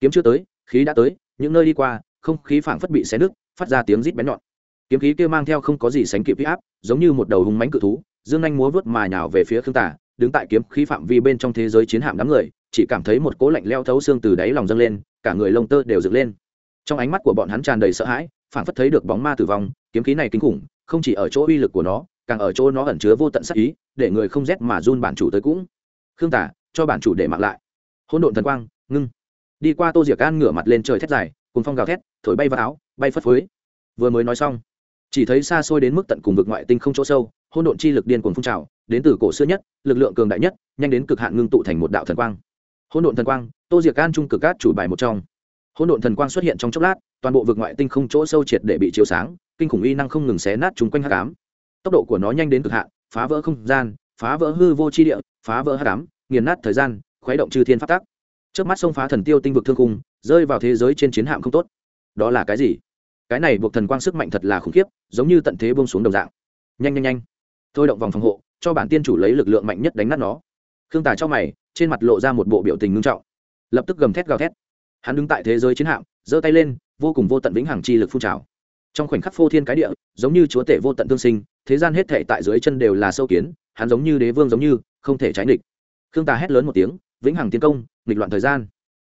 Kiếm chưa tới, khí đã tới, những nơi đi qua, không khí phảng phất bị xé nứt, phát ra tiếng rít bén nhọn kiếm khí kia mang theo không có gì sánh kịp huy áp, giống như một đầu hùng mánh cự thú, dương anh múa vớt mà nhào về phía khương tả đứng tại kiếm khí phạm vi bên trong thế giới chiến hạm đám người, chỉ cảm thấy một cỗ lạnh leo thấu xương từ đáy lòng dâng lên, cả người lông tơ đều dựng lên. Trong ánh mắt của bọn hắn tràn đầy sợ hãi, phản phất thấy được bóng ma tử vong, kiếm khí này kinh khủng, không chỉ ở chỗ uy lực của nó, càng ở chỗ nó ẩn chứa vô tận sắc ý, để người không rét mà run bản chủ tới cũng. Khương tả cho bản chủ để mạng lại. Hỗn độn thần quang, ngưng. Đi qua tô diệc an ngửa mặt lên trời thét dài cùng phong gào thét, thổi bay vào áo, bay phất phới. Vừa mới nói xong chỉ thấy xa xôi đến mức tận cùng vực ngoại tinh không chỗ sâu, hỗn độn chi lực điên cuồng phun trào, đến từ cổ xưa nhất, lực lượng cường đại nhất, nhanh đến cực hạn ngưng tụ thành một đạo thần quang. Hỗn độn thần quang, tô diệc an trung cực cát chủ bài một trong. Hỗn độn thần quang xuất hiện trong chốc lát, toàn bộ vực ngoại tinh không chỗ sâu triệt để bị chiếu sáng, kinh khủng uy năng không ngừng xé nát chúng quanh hắc ám. Tốc độ của nó nhanh đến cực hạn, phá vỡ không gian, phá vỡ hư vô chi địa, phá vỡ hắc ám, nghiền nát thời gian, khuấy động chư thiên phát tác trước mắt sông phá thần tiêu tinh vực thương khung, rơi vào thế giới trên chiến hạm không tốt. Đó là cái gì? Cái này buộc thần quang sức mạnh thật là khủng khiếp, giống như tận thế bông xuống đồng dạng. Nhanh nhanh nhanh. Thôi động vòng phòng hộ, cho bản tiên chủ lấy lực lượng mạnh nhất đánh nát nó. Khương tả cho mày, trên mặt lộ ra một bộ biểu tình ngưng trọng. Lập tức gầm thét gào thét. Hắn đứng tại thế giới chiến hạm, giơ tay lên, vô cùng vô tận vĩnh hằng chi lực phun trào. Trong khoảnh khắc phô thiên cái địa, giống như chúa tể vô tận tương sinh, thế gian hết thể tại dưới chân đều là sâu kiến, hắn giống như đế vương giống như, không thể trái địch khương tà hét lớn một tiếng, vĩnh hằng tiến công, nghịch loạn thời gian.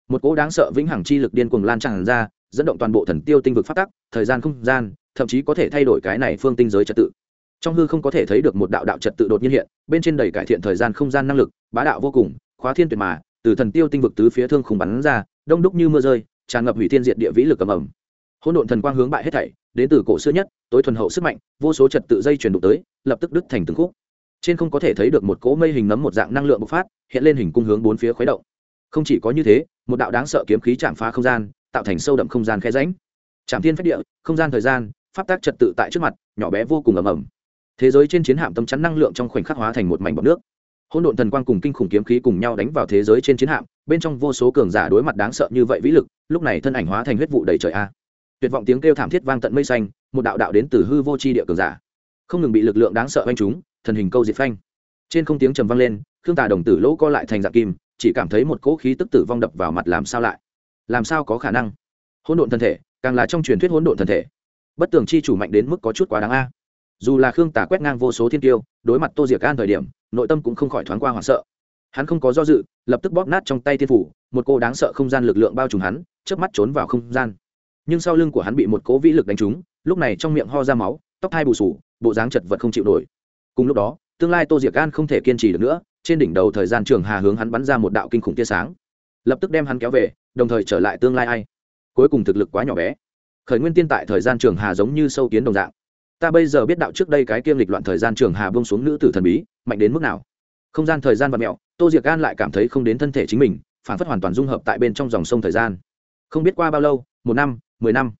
Một cỗ đáng sợ vĩnh hằng chi lực điên cuồng lan tràn ra dẫn động toàn bộ thần tiêu tinh vực phát tắc, thời gian không gian, thậm chí có thể thay đổi cái này phương tinh giới trật tự. Trong hư không có thể thấy được một đạo đạo trật tự đột nhiên hiện, bên trên đầy cải thiện thời gian không gian năng lực, bá đạo vô cùng, khóa thiên tuyệt mà, từ thần tiêu tinh vực tứ phía thương khủng bắn ra, đông đúc như mưa rơi, tràn ngập hủy thiên diệt địa vĩ lực ầm ầm. Hỗn độn thần quang hướng bại hết thảy, đến từ cổ xưa nhất, tối thuần hậu sức mạnh, vô số trật tự dây chuyển đục tới, lập tức đứt thành từng khúc. Trên không có thể thấy được một cỗ mây hình nấm một dạng năng lượng bộc phát, hiện lên hình cung hướng bốn phía khuấy động. Không chỉ có như thế, một đạo đáng sợ kiếm khí chạm phá không gian tạo thành sâu đậm không gian khe ránh chạm thiên phách địa, không gian thời gian, pháp tác trật tự tại trước mặt, nhỏ bé vô cùng ầm ầm. Thế giới trên chiến hạm tâm chắn năng lượng trong khoảnh khắc hóa thành một mảnh bọc nước. Hỗn độn thần quang cùng kinh khủng kiếm khí cùng nhau đánh vào thế giới trên chiến hạm, bên trong vô số cường giả đối mặt đáng sợ như vậy vĩ lực, lúc này thân ảnh hóa thành huyết vụ đầy trời a. Tuyệt vọng tiếng kêu thảm thiết vang tận mây xanh, một đạo đạo đến từ hư vô c h i địa cường giả. Không ngừng bị lực lượng đáng sợ oanh chúng thần hình câu diệt phanh. Trên không tiếng trầm vang lên, khương tà đồng tử lỗ co lại thành dạng kim, chỉ cảm thấy một cỗ khí tức tử vong đập vào mặt làm sao lại làm sao có khả năng? Hỗn độn thân thể, càng là trong truyền thuyết hỗn độn thân thể. Bất tường chi chủ mạnh đến mức có chút quá đáng a. Dù là khương tả quét ngang vô số thiên tiêu, đối mặt tô diệc an thời điểm, nội tâm cũng không khỏi thoáng qua hoảng sợ. Hắn không có do dự, lập tức bóp nát trong tay thiên phủ, một cô đáng sợ không gian lực lượng bao trùm hắn trước mắt trốn vào không gian. Nhưng sau lưng của hắn bị một cố vĩ lực đánh trúng, lúc này trong miệng ho ra máu, tóc hai bù sù, bộ dáng chật vật không chịu nổi. Cùng lúc đó, tương lai tô diệc an không thể kiên trì được nữa, trên đỉnh đầu thời gian trường hà hướng hắn bắn ra một đạo kinh khủng tia sáng lập tức đem hắn kéo về, đồng thời trở lại tương lai ai. Cuối cùng thực lực quá nhỏ bé. Khởi nguyên tiên tại thời gian trường hà giống như sâu kiến đồng dạng. Ta bây giờ biết đạo trước đây cái kiêm lịch loạn thời gian trường hà bông xuống nữ tử thần bí, mạnh đến mức nào. Không gian thời gian và mẹo, tô diệc an lại cảm thấy không đến thân thể chính mình, phản phất hoàn toàn dung hợp tại bên trong dòng sông thời gian. Không biết qua bao lâu, một năm, mười năm,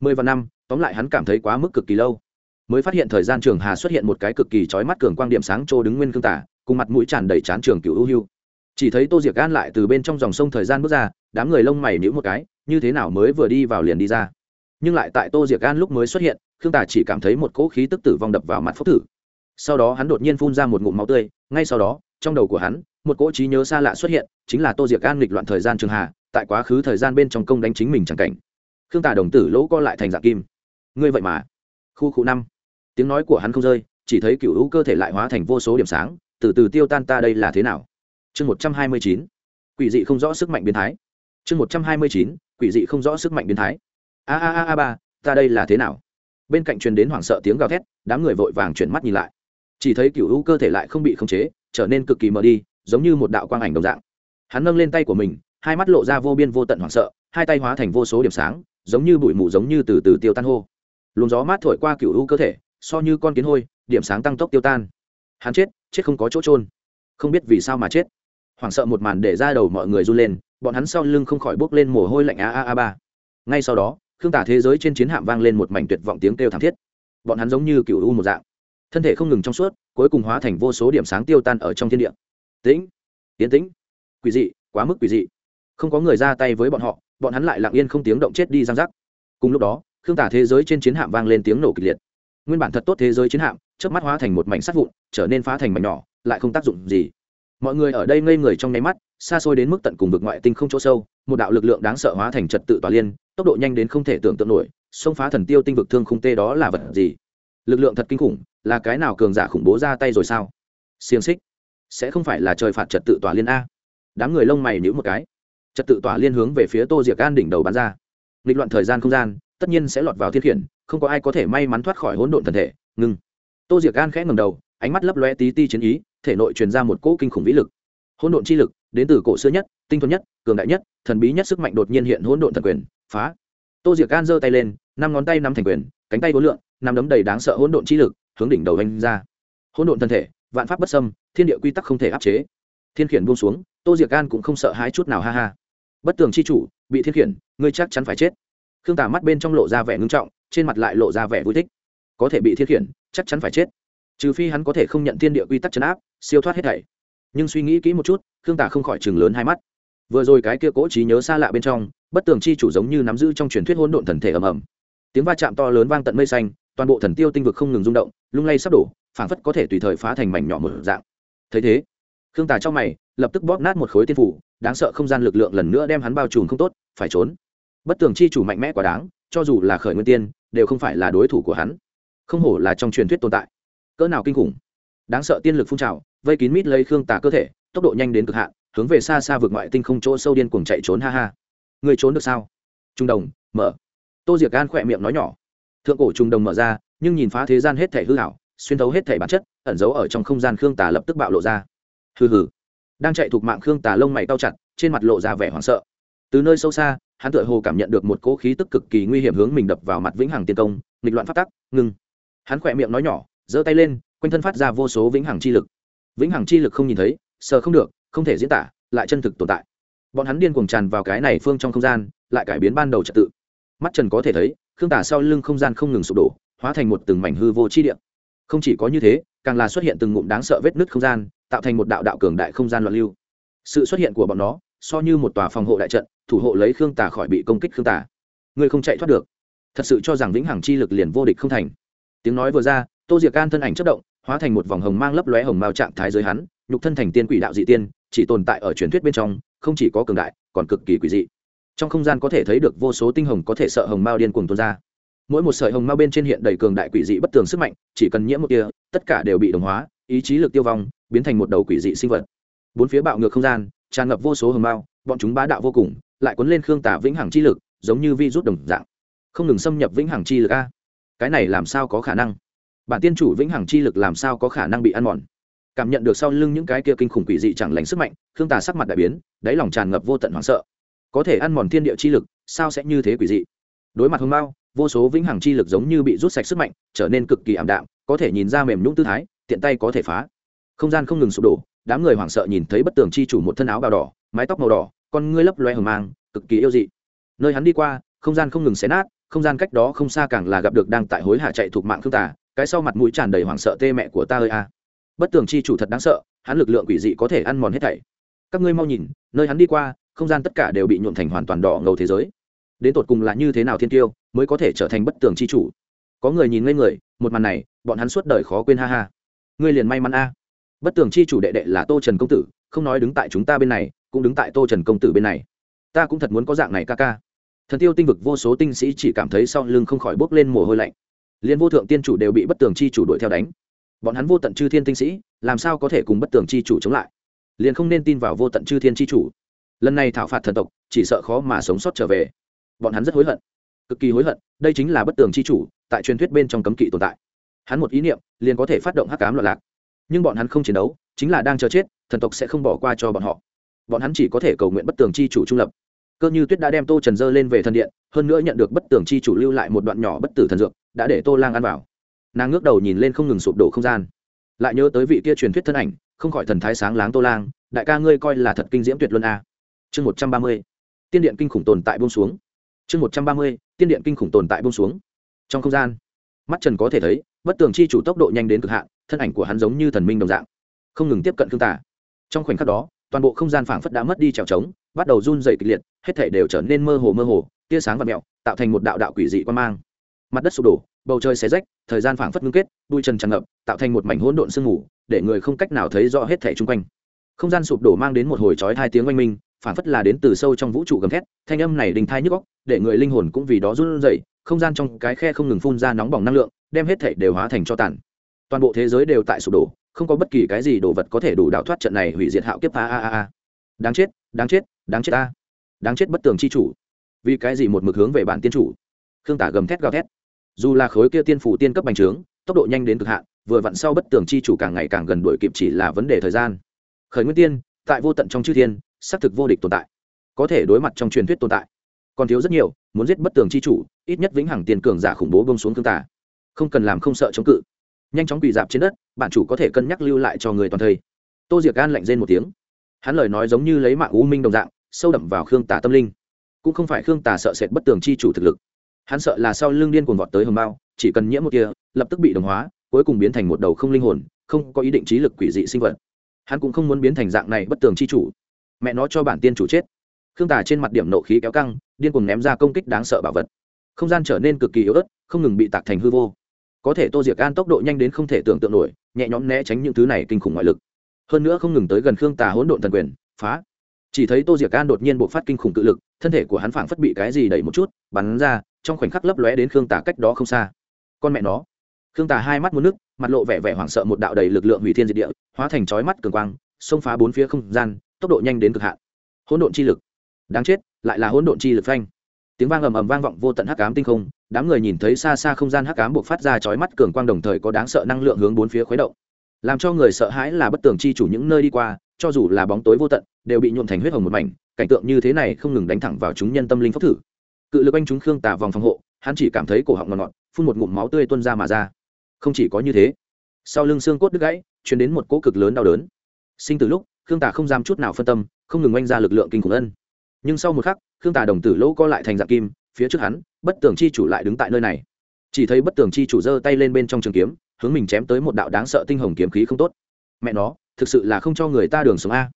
mười vạn năm, tóm lại hắn cảm thấy quá mức cực kỳ lâu. Mới phát hiện thời gian trường hà xuất hiện một cái cực kỳ trói mắt cường quang điểm sáng trô đứng nguyên cương tả, cùng mặt mũi tràn đầy chán trường cựu ưu hưu chỉ thấy tô diệc an lại từ bên trong dòng sông thời gian bước ra, đám người lông mày nhữ một cái, như thế nào mới vừa đi vào liền đi ra. Nhưng lại tại tô diệc an lúc mới xuất hiện, khương tả chỉ cảm thấy một cỗ khí tức tử vong đập vào mặt phốc thử sau đó hắn đột nhiên phun ra một ngụm máu tươi, ngay sau đó, trong đầu của hắn, một cỗ trí nhớ xa lạ xuất hiện, chính là tô diệc an nghịch loạn thời gian trường hà tại quá khứ thời gian bên trong công đánh chính mình chẳng cảnh. Khương tả đồng tử lỗ co lại thành dạng kim. Ngươi vậy mà. Khu khu năm. Tiếng nói của hắn không rơi, chỉ thấy cựu hữu cơ thể lại hóa thành vô số điểm sáng, từ từ tiêu tan ta đây là thế nào? Chương một trăm hai mươi chín, quỷ dị không rõ sức mạnh biến thái. chương một trăm hai mươi chín, quỷ dị không rõ sức mạnh biến thái. A a a a, ba, ta đây là thế nào? Bên cạnh truyền đến hoảng sợ tiếng gào thét, đám người vội vàng chuyển mắt nhìn lại. Chỉ thấy cựu hữu cơ thể lại không bị khống chế, trở nên cực kỳ mờ đi, giống như một đạo quang ảnh đồng dạng. Hắn nâng lên tay của mình, hai mắt lộ ra vô biên vô tận hoảng sợ, hai tay hóa thành vô số điểm sáng, giống như bụi mù giống như từ từ tiêu tan hô. Luồng gió mát thổi qua cựu hữu cơ thể, so như con kiến hôi, điểm sáng tăng tốc tiêu tan. Hắn chết chết không có chỗ trôn không biết vì sao mà chết hoảng sợ một màn để ra đầu mọi người run lên, bọn hắn sau lưng không khỏi bốc lên mồ hôi lạnh a a a ba. Ngay sau đó, khương tả thế giới trên chiến hạm vang lên một mảnh tuyệt vọng tiếng kêu thảm thiết. Bọn hắn giống như cựu u một dạng. Thân thể không ngừng trong suốt, cuối cùng hóa thành vô số điểm sáng tiêu tan ở trong thiên địa. Tĩnh, tiến tĩnh. Quỷ dị, quá mức quỷ dị. Không có người ra tay với bọn họ, bọn hắn lại lặng yên không tiếng động chết đi giang rắc. Cùng lúc đó, khương tả thế giới trên chiến hạm vang lên tiếng nổ kịch liệt. Nguyên bản thật tốt thế giới chiến hạm trước mắt hóa thành một mảnh sắt vụn, trở nên phá thành mảnh nhỏ, lại không tác dụng gì mọi người ở đây ngây người trong nháy mắt, xa xôi đến mức tận cùng vực ngoại tinh không chỗ sâu, một đạo lực lượng đáng sợ hóa thành trật tự tòa liên, tốc độ nhanh đến không thể tưởng tượng nổi, xông phá thần tiêu tinh vực thương khung tê đó là vật gì? Lực lượng thật kinh khủng, là cái nào cường giả khủng bố ra tay rồi sao? Xiềng xích, sẽ không phải là trời phạt trật tự tòa liên a? Đám người lông mày nhữ một cái. Trật tự tỏa liên hướng về phía tô diệc an đỉnh đầu bắn ra. Nghịch loạn thời gian không gian, tất nhiên sẽ lọt vào thiên khiển, không có ai có thể may mắn thoát khỏi hỗn độn thần thể. Ngưng. Tô diệc an khẽ ngầm đầu ánh mắt lấp loe tí ti chiến ý, thể nội truyền ra một cỗ kinh khủng vĩ lực. Hỗn độn chi lực, đến từ cổ xưa nhất, tinh thuần nhất, cường đại nhất, thần bí nhất sức mạnh đột nhiên hiện hỗn độn thần quyền, phá. Tô diệc an giơ tay lên, năm ngón tay năm thành quyền, cánh tay vốn lượn năm đấm đầy đáng sợ hỗn độn chi lực, hướng đỉnh đầu anh ra. Hỗn độn thân thể, vạn pháp bất xâm, thiên địa quy tắc không thể áp chế. Thiên khiển buông xuống, tô diệc an cũng không sợ hãi chút nào, ha ha. Bất tường chi chủ, bị thiên khiển, ngươi chắc chắn phải chết. Khương tả mắt bên trong lộ ra vẻ ngưng trọng, trên mặt lại lộ ra vẻ vui thích. Có thể bị thiên khiển, chắc chắn phải chết trừ phi hắn có thể không nhận thiên địa quy tắc chấn áp, siêu thoát hết thảy. Nhưng suy nghĩ kỹ một chút, khương tả không khỏi chừng lớn hai mắt. Vừa rồi cái kia cố trí nhớ xa lạ bên trong, bất tường chi chủ giống như nắm giữ trong truyền thuyết hỗn độn thần thể ầm ầm. Tiếng va chạm to lớn vang tận mây xanh, toàn bộ thần tiêu tinh vực không ngừng rung động, lung lay sắp đổ, phảng phất có thể tùy thời phá thành mảnh nhỏ một dạng. Thấy thế, khương tả trong mày, lập tức bóp nát một khối tiên phủ, đáng sợ không gian lực lượng lần nữa đem hắn bao trùm không tốt, phải trốn. Bất tường chi chủ mạnh mẽ quá đáng, cho dù là khởi nguyên tiên, đều không phải là đối thủ của hắn. Không hổ là trong truyền thuyết tồn tại cỡ nào kinh khủng. Đáng sợ tiên lực phun trào, vây kín mít lấy khương tả cơ thể, tốc độ nhanh đến cực hạn, hướng về xa xa vượt ngoại tinh không chỗ sâu điên cuồng chạy trốn, ha ha. Người trốn được sao? Trung đồng, mở. Tô diệc gan khỏe miệng nói nhỏ. Thượng cổ trung đồng mở ra, nhưng nhìn phá thế gian hết thể hư hảo xuyên thấu hết thể bản chất, ẩn giấu ở trong không gian khương tả lập tức bạo lộ ra. Hừ hừ. Đang chạy thuộc mạng khương tả lông mày cao chặt, trên mặt lộ ra vẻ hoảng sợ. Từ nơi sâu xa, hắn tựa hồ cảm nhận được một cỗ khí tức cực kỳ nguy hiểm hướng mình đập vào mặt vĩnh hằng tiên công, nghịch loạn phát tắc, ngưng. Hắn khỏe miệng nói nhỏ giơ tay lên, quanh thân phát ra vô số vĩnh hằng chi lực. Vĩnh hằng chi lực không nhìn thấy, sờ không được, không thể diễn tả, lại chân thực tồn tại. Bọn hắn điên cuồng tràn vào cái này phương trong không gian, lại cải biến ban đầu trật tự. Mắt trần có thể thấy, khương tả sau lưng không gian không ngừng sụp đổ, hóa thành một từng mảnh hư vô chi địa. Không chỉ có như thế, càng là xuất hiện từng ngụm đáng sợ vết nứt không gian, tạo thành một đạo đạo cường đại không gian loạn lưu. Sự xuất hiện của bọn nó, so như một tòa phòng hộ đại trận, thủ hộ lấy khương tả khỏi bị công kích khương tả. Người không chạy thoát được. Thật sự cho rằng vĩnh hằng chi lực liền vô địch không thành. Tiếng nói vừa ra tô diệc can thân ảnh chất động, hóa thành một vòng hồng mang lấp lóe hồng mao trạng thái giới hắn, nhục thân thành tiên quỷ đạo dị tiên, chỉ tồn tại ở truyền thuyết bên trong, không chỉ có cường đại, còn cực kỳ quỷ dị. Trong không gian có thể thấy được vô số tinh hồng có thể sợ hồng mao điên cuồng tuôn ra. Mỗi một sợi hồng mao bên trên hiện đầy cường đại quỷ dị bất tường sức mạnh, chỉ cần nhiễm một tia, tất cả đều bị đồng hóa, ý chí lực tiêu vong, biến thành một đầu quỷ dị sinh vật. Bốn phía bạo ngược không gian, tràn ngập vô số hồng mao, bọn chúng bá đạo vô cùng, lại cuốn lên khương tả vĩnh hằng chi lực, giống như vi rút đồng dạng. Không ngừng xâm nhập vĩnh hằng chi lực a. Cái này làm sao có khả năng? Bản tiên chủ vĩnh hằng chi lực làm sao có khả năng bị ăn mòn? Cảm nhận được sau lưng những cái kia kinh khủng quỷ dị chẳng lành sức mạnh, khương tà sắc mặt đại biến, đáy lòng tràn ngập vô tận hoảng sợ. Có thể ăn mòn thiên địa chi lực, sao sẽ như thế quỷ dị? Đối mặt hồng mao, vô số vĩnh hằng chi lực giống như bị rút sạch sức mạnh, trở nên cực kỳ ảm đạm, có thể nhìn ra mềm nhũng tư thái, tiện tay có thể phá. Không gian không ngừng sụp đổ, đám người hoảng sợ nhìn thấy bất tường chi chủ một thân áo bào đỏ, mái tóc màu đỏ, con ngươi lấp loe hờ mang, cực kỳ yêu dị. Nơi hắn đi qua, không gian không ngừng xé nát, không gian cách đó không xa càng là gặp được đang tại hối hạ chạy thuộc mạng khương tà cái sau mặt mũi tràn đầy hoảng sợ tê mẹ của ta ơi a. Bất tường chi chủ thật đáng sợ, hắn lực lượng quỷ dị có thể ăn mòn hết thảy. Các ngươi mau nhìn, nơi hắn đi qua, không gian tất cả đều bị nhuộm thành hoàn toàn đỏ ngầu thế giới. Đến tột cùng là như thế nào thiên tiêu mới có thể trở thành bất tường chi chủ? Có người nhìn ngây người, một màn này, bọn hắn suốt đời khó quên, ha ha. Ngươi liền may mắn a. Bất tường chi chủ đệ đệ là tô trần công tử, không nói đứng tại chúng ta bên này, cũng đứng tại tô trần công tử bên này. Ta cũng thật muốn có dạng này ca ca. Thần tiêu tinh vực vô số tinh sĩ chỉ cảm thấy sau lưng không khỏi bốc lên mồ hôi lạnh liên vô thượng tiên chủ đều bị bất tường chi chủ đuổi theo đánh. Bọn hắn vô tận chư thiên tinh sĩ, làm sao có thể cùng bất tường chi chủ chống lại? Liền không nên tin vào vô tận chư thiên chi chủ. Lần này thảo phạt thần tộc, chỉ sợ khó mà sống sót trở về. Bọn hắn rất hối hận, cực kỳ hối hận, đây chính là bất tường chi chủ tại truyền thuyết bên trong cấm kỵ tồn tại. Hắn một ý niệm, liền có thể phát động hắc cám loạn lạc. Nhưng bọn hắn không chiến đấu, chính là đang chờ chết, thần tộc sẽ không bỏ qua cho bọn họ. Bọn hắn chỉ có thể cầu nguyện bất tường chi chủ trung lập. Cơ như tuyết đã đem tô trần dơ lên về thần điện, hơn nữa nhận được bất tường chi chủ lưu lại một đoạn nhỏ bất tử thần dược đã để tô lang ăn vào. Nàng ngước đầu nhìn lên không ngừng sụp đổ không gian. Lại nhớ tới vị kia truyền thuyết thân ảnh, không khỏi thần thái sáng láng tô lang, đại ca ngươi coi là thật kinh diễm tuyệt luân a. Chương một trăm ba mươi, tiên điện kinh khủng tồn tại bông xuống. Chương một trăm ba mươi, tiên điện kinh khủng tồn tại bông xuống. Trong không gian, mắt trần có thể thấy, bất tường chi chủ tốc độ nhanh đến cực hạn, thân ảnh của hắn giống như thần minh đồng dạng, không ngừng tiếp cận thương tả. Trong khoảnh khắc đó, toàn bộ không gian phảng phất đã mất đi trèo trống, bắt đầu run dày kịch liệt, hết thể đều trở nên mơ hồ mơ hồ, tia sáng và mẹo, tạo thành một đạo đạo quỷ dị quan mang mặt đất sụp đổ, bầu trời xé rách, thời gian phảng phất ngưng kết, đuôi chân tràn ngập, tạo thành một mảnh hỗn độn sương mù, để người không cách nào thấy rõ hết thể chung quanh. Không gian sụp đổ mang đến một hồi chói hai tiếng oanh minh, phảng phất là đến từ sâu trong vũ trụ gầm thét, thanh âm này đình thai nhức góc để người linh hồn cũng vì đó run rẩy, không gian trong cái khe không ngừng phun ra nóng bỏng năng lượng, đem hết thể đều hóa thành cho tàn. Toàn bộ thế giới đều tại sụp đổ, không có bất kỳ cái gì đồ vật có thể đủ đào thoát trận này hủy diệt hạo kiếp. A a a. Đáng chết đáng chết đáng chết ta. Đáng chết bất tường chi chủ. Vì cái gì một mực hướng về bản tiên chủ? Khương tả gầm thét gào thét dù là khối kia tiên phủ tiên cấp bành trướng, tốc độ nhanh đến cực hạn, vừa vặn sau bất tường chi chủ càng ngày càng gần đuổi kịp chỉ là vấn đề thời gian. Khởi nguyên tiên, tại vô tận trong chư thiên, xác thực vô địch tồn tại. Có thể đối mặt trong truyền thuyết tồn tại. Còn thiếu rất nhiều, muốn giết bất tường chi chủ, ít nhất vĩnh hằng tiền cường giả khủng bố bông xuống thương tả không cần làm không sợ chống cự. Nhanh chóng quỳ dạp trên đất bản chủ có thể cân nhắc lưu lại cho người toàn thây. Tô diệc gan lạnh rên một tiếng. Hắn lời nói giống như lấy mạng u minh đồng dạng, sâu đậm vào khương tả tâm linh. Cũng không phải khương tả sợ sệt bất tường chi chủ thực lực hắn sợ là sau lưng điên cuồng vọt tới hồng bao, chỉ cần nhiễm một kia lập tức bị đồng hóa, cuối cùng biến thành một đầu không linh hồn, không có ý định trí lực quỷ dị sinh vật. Hắn cũng không muốn biến thành dạng này bất tường chi chủ. Mẹ nó cho bản tiên chủ chết. Khương tả trên mặt điểm nộ khí kéo căng, điên cuồng ném ra công kích đáng sợ bảo vật. Không gian trở nên cực kỳ yếu ớt, không ngừng bị tạc thành hư vô. Có thể tô diệc an tốc độ nhanh đến không thể tưởng tượng nổi, nhẹ nhõm né tránh những thứ này kinh khủng ngoại lực. Hơn nữa không ngừng tới gần khương tà hỗn độn thần quyền, phá. Chỉ thấy tô diệc an đột nhiên bộ phát kinh khủng cự lực, thân thể của hắn phảng phất bị cái gì đẩy một chút, bắn ra trong khoảnh khắc lấp lóe đến khương Tả cách đó không xa. Con mẹ nó. Khương Tả hai mắt muốn nước, mặt lộ vẻ vẻ hoảng sợ một đạo đầy lực lượng hủy thiên diệt địa, hóa thành chói mắt cường quang, xông phá bốn phía không gian, tốc độ nhanh đến cực hạn. Hỗn độn chi lực. Đáng chết, lại là hỗn độn chi lực phanh. Tiếng vang ầm ầm vang vọng vô tận hắc ám tinh không, đám người nhìn thấy xa xa không gian hắc ám buộc phát ra chói mắt cường quang đồng thời có đáng sợ năng lượng hướng bốn phía khuấy động. Làm cho người sợ hãi là bất tường chi chủ những nơi đi qua, cho dù là bóng tối vô tận, đều bị nhuộm thành huyết hồng một mảnh, cảnh tượng như thế này không ngừng đánh thẳng vào chúng nhân tâm linh phốc thử cự lực anh chúng khương tả vòng phòng hộ, hắn chỉ cảm thấy cổ họng ngọt ngọt, phun một ngụm máu tươi tuôn ra mà ra. Không chỉ có như thế, sau lưng xương cốt đứt gãy chuyển đến một cỗ cực lớn đau đớn. Sinh từ lúc, khương tả không dám chút nào phân tâm, không ngừng oanh ra lực lượng kinh khủng ân. Nhưng sau một khắc, khương tả đồng tử lỗ co lại thành dạng kim, phía trước hắn, bất tường chi chủ lại đứng tại nơi này. Chỉ thấy bất tường chi chủ giơ tay lên bên trong trường kiếm, hướng mình chém tới một đạo đáng sợ tinh hồng kiếm khí không tốt. Mẹ nó, thực sự là không cho người ta đường sống a.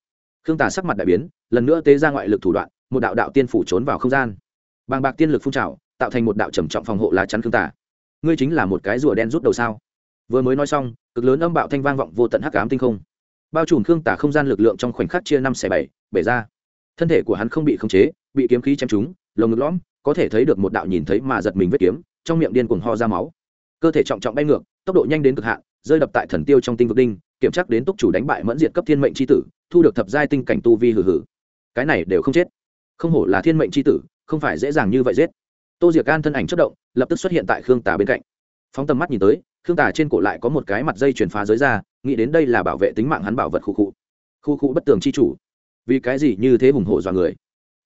Khương tả sắc mặt đại biến, lần nữa tế ra ngoại lực thủ đoạn, một đạo đạo tiên phủ trốn vào không gian bàng bạc tiên lực phun trào, tạo thành một đạo trầm trọng phòng hộ lá chắn khương tả ngươi chính là một cái rùa đen rút đầu sao? Vừa mới nói xong, cực lớn âm bạo thanh vang vọng vô tận hắc ám tinh không. Bao trùm khương tả không gian lực lượng trong khoảnh khắc chia năm xẻ bảy, bể ra. Thân thể của hắn không bị khống chế, bị kiếm khí chém trúng, lồng ngực lõm, có thể thấy được một đạo nhìn thấy mà giật mình vết kiếm, trong miệng điên cuồng ho ra máu. Cơ thể trọng trọng bay ngược, tốc độ nhanh đến cực hạn, rơi đập tại thần tiêu trong tinh vực đinh, kiểm tra đến túc chủ đánh bại mẫn diệt cấp thiên mệnh c h i tử, thu được thập giai tinh cảnh tu vi hử hử cái này đều không chết không hổ là thiên mệnh c h i tử, không phải dễ dàng như vậy giết. Tô diệc An thân ảnh chất động, lập tức xuất hiện tại khương tà bên cạnh. Phóng tầm mắt nhìn tới, khương tà trên cổ lại có một cái mặt dây chuyển phá giới ra, nghĩ đến đây là bảo vệ tính mạng hắn bảo vật khu khu khu khu bất tường c h i chủ. Vì cái gì như thế hùng hổ dọa người?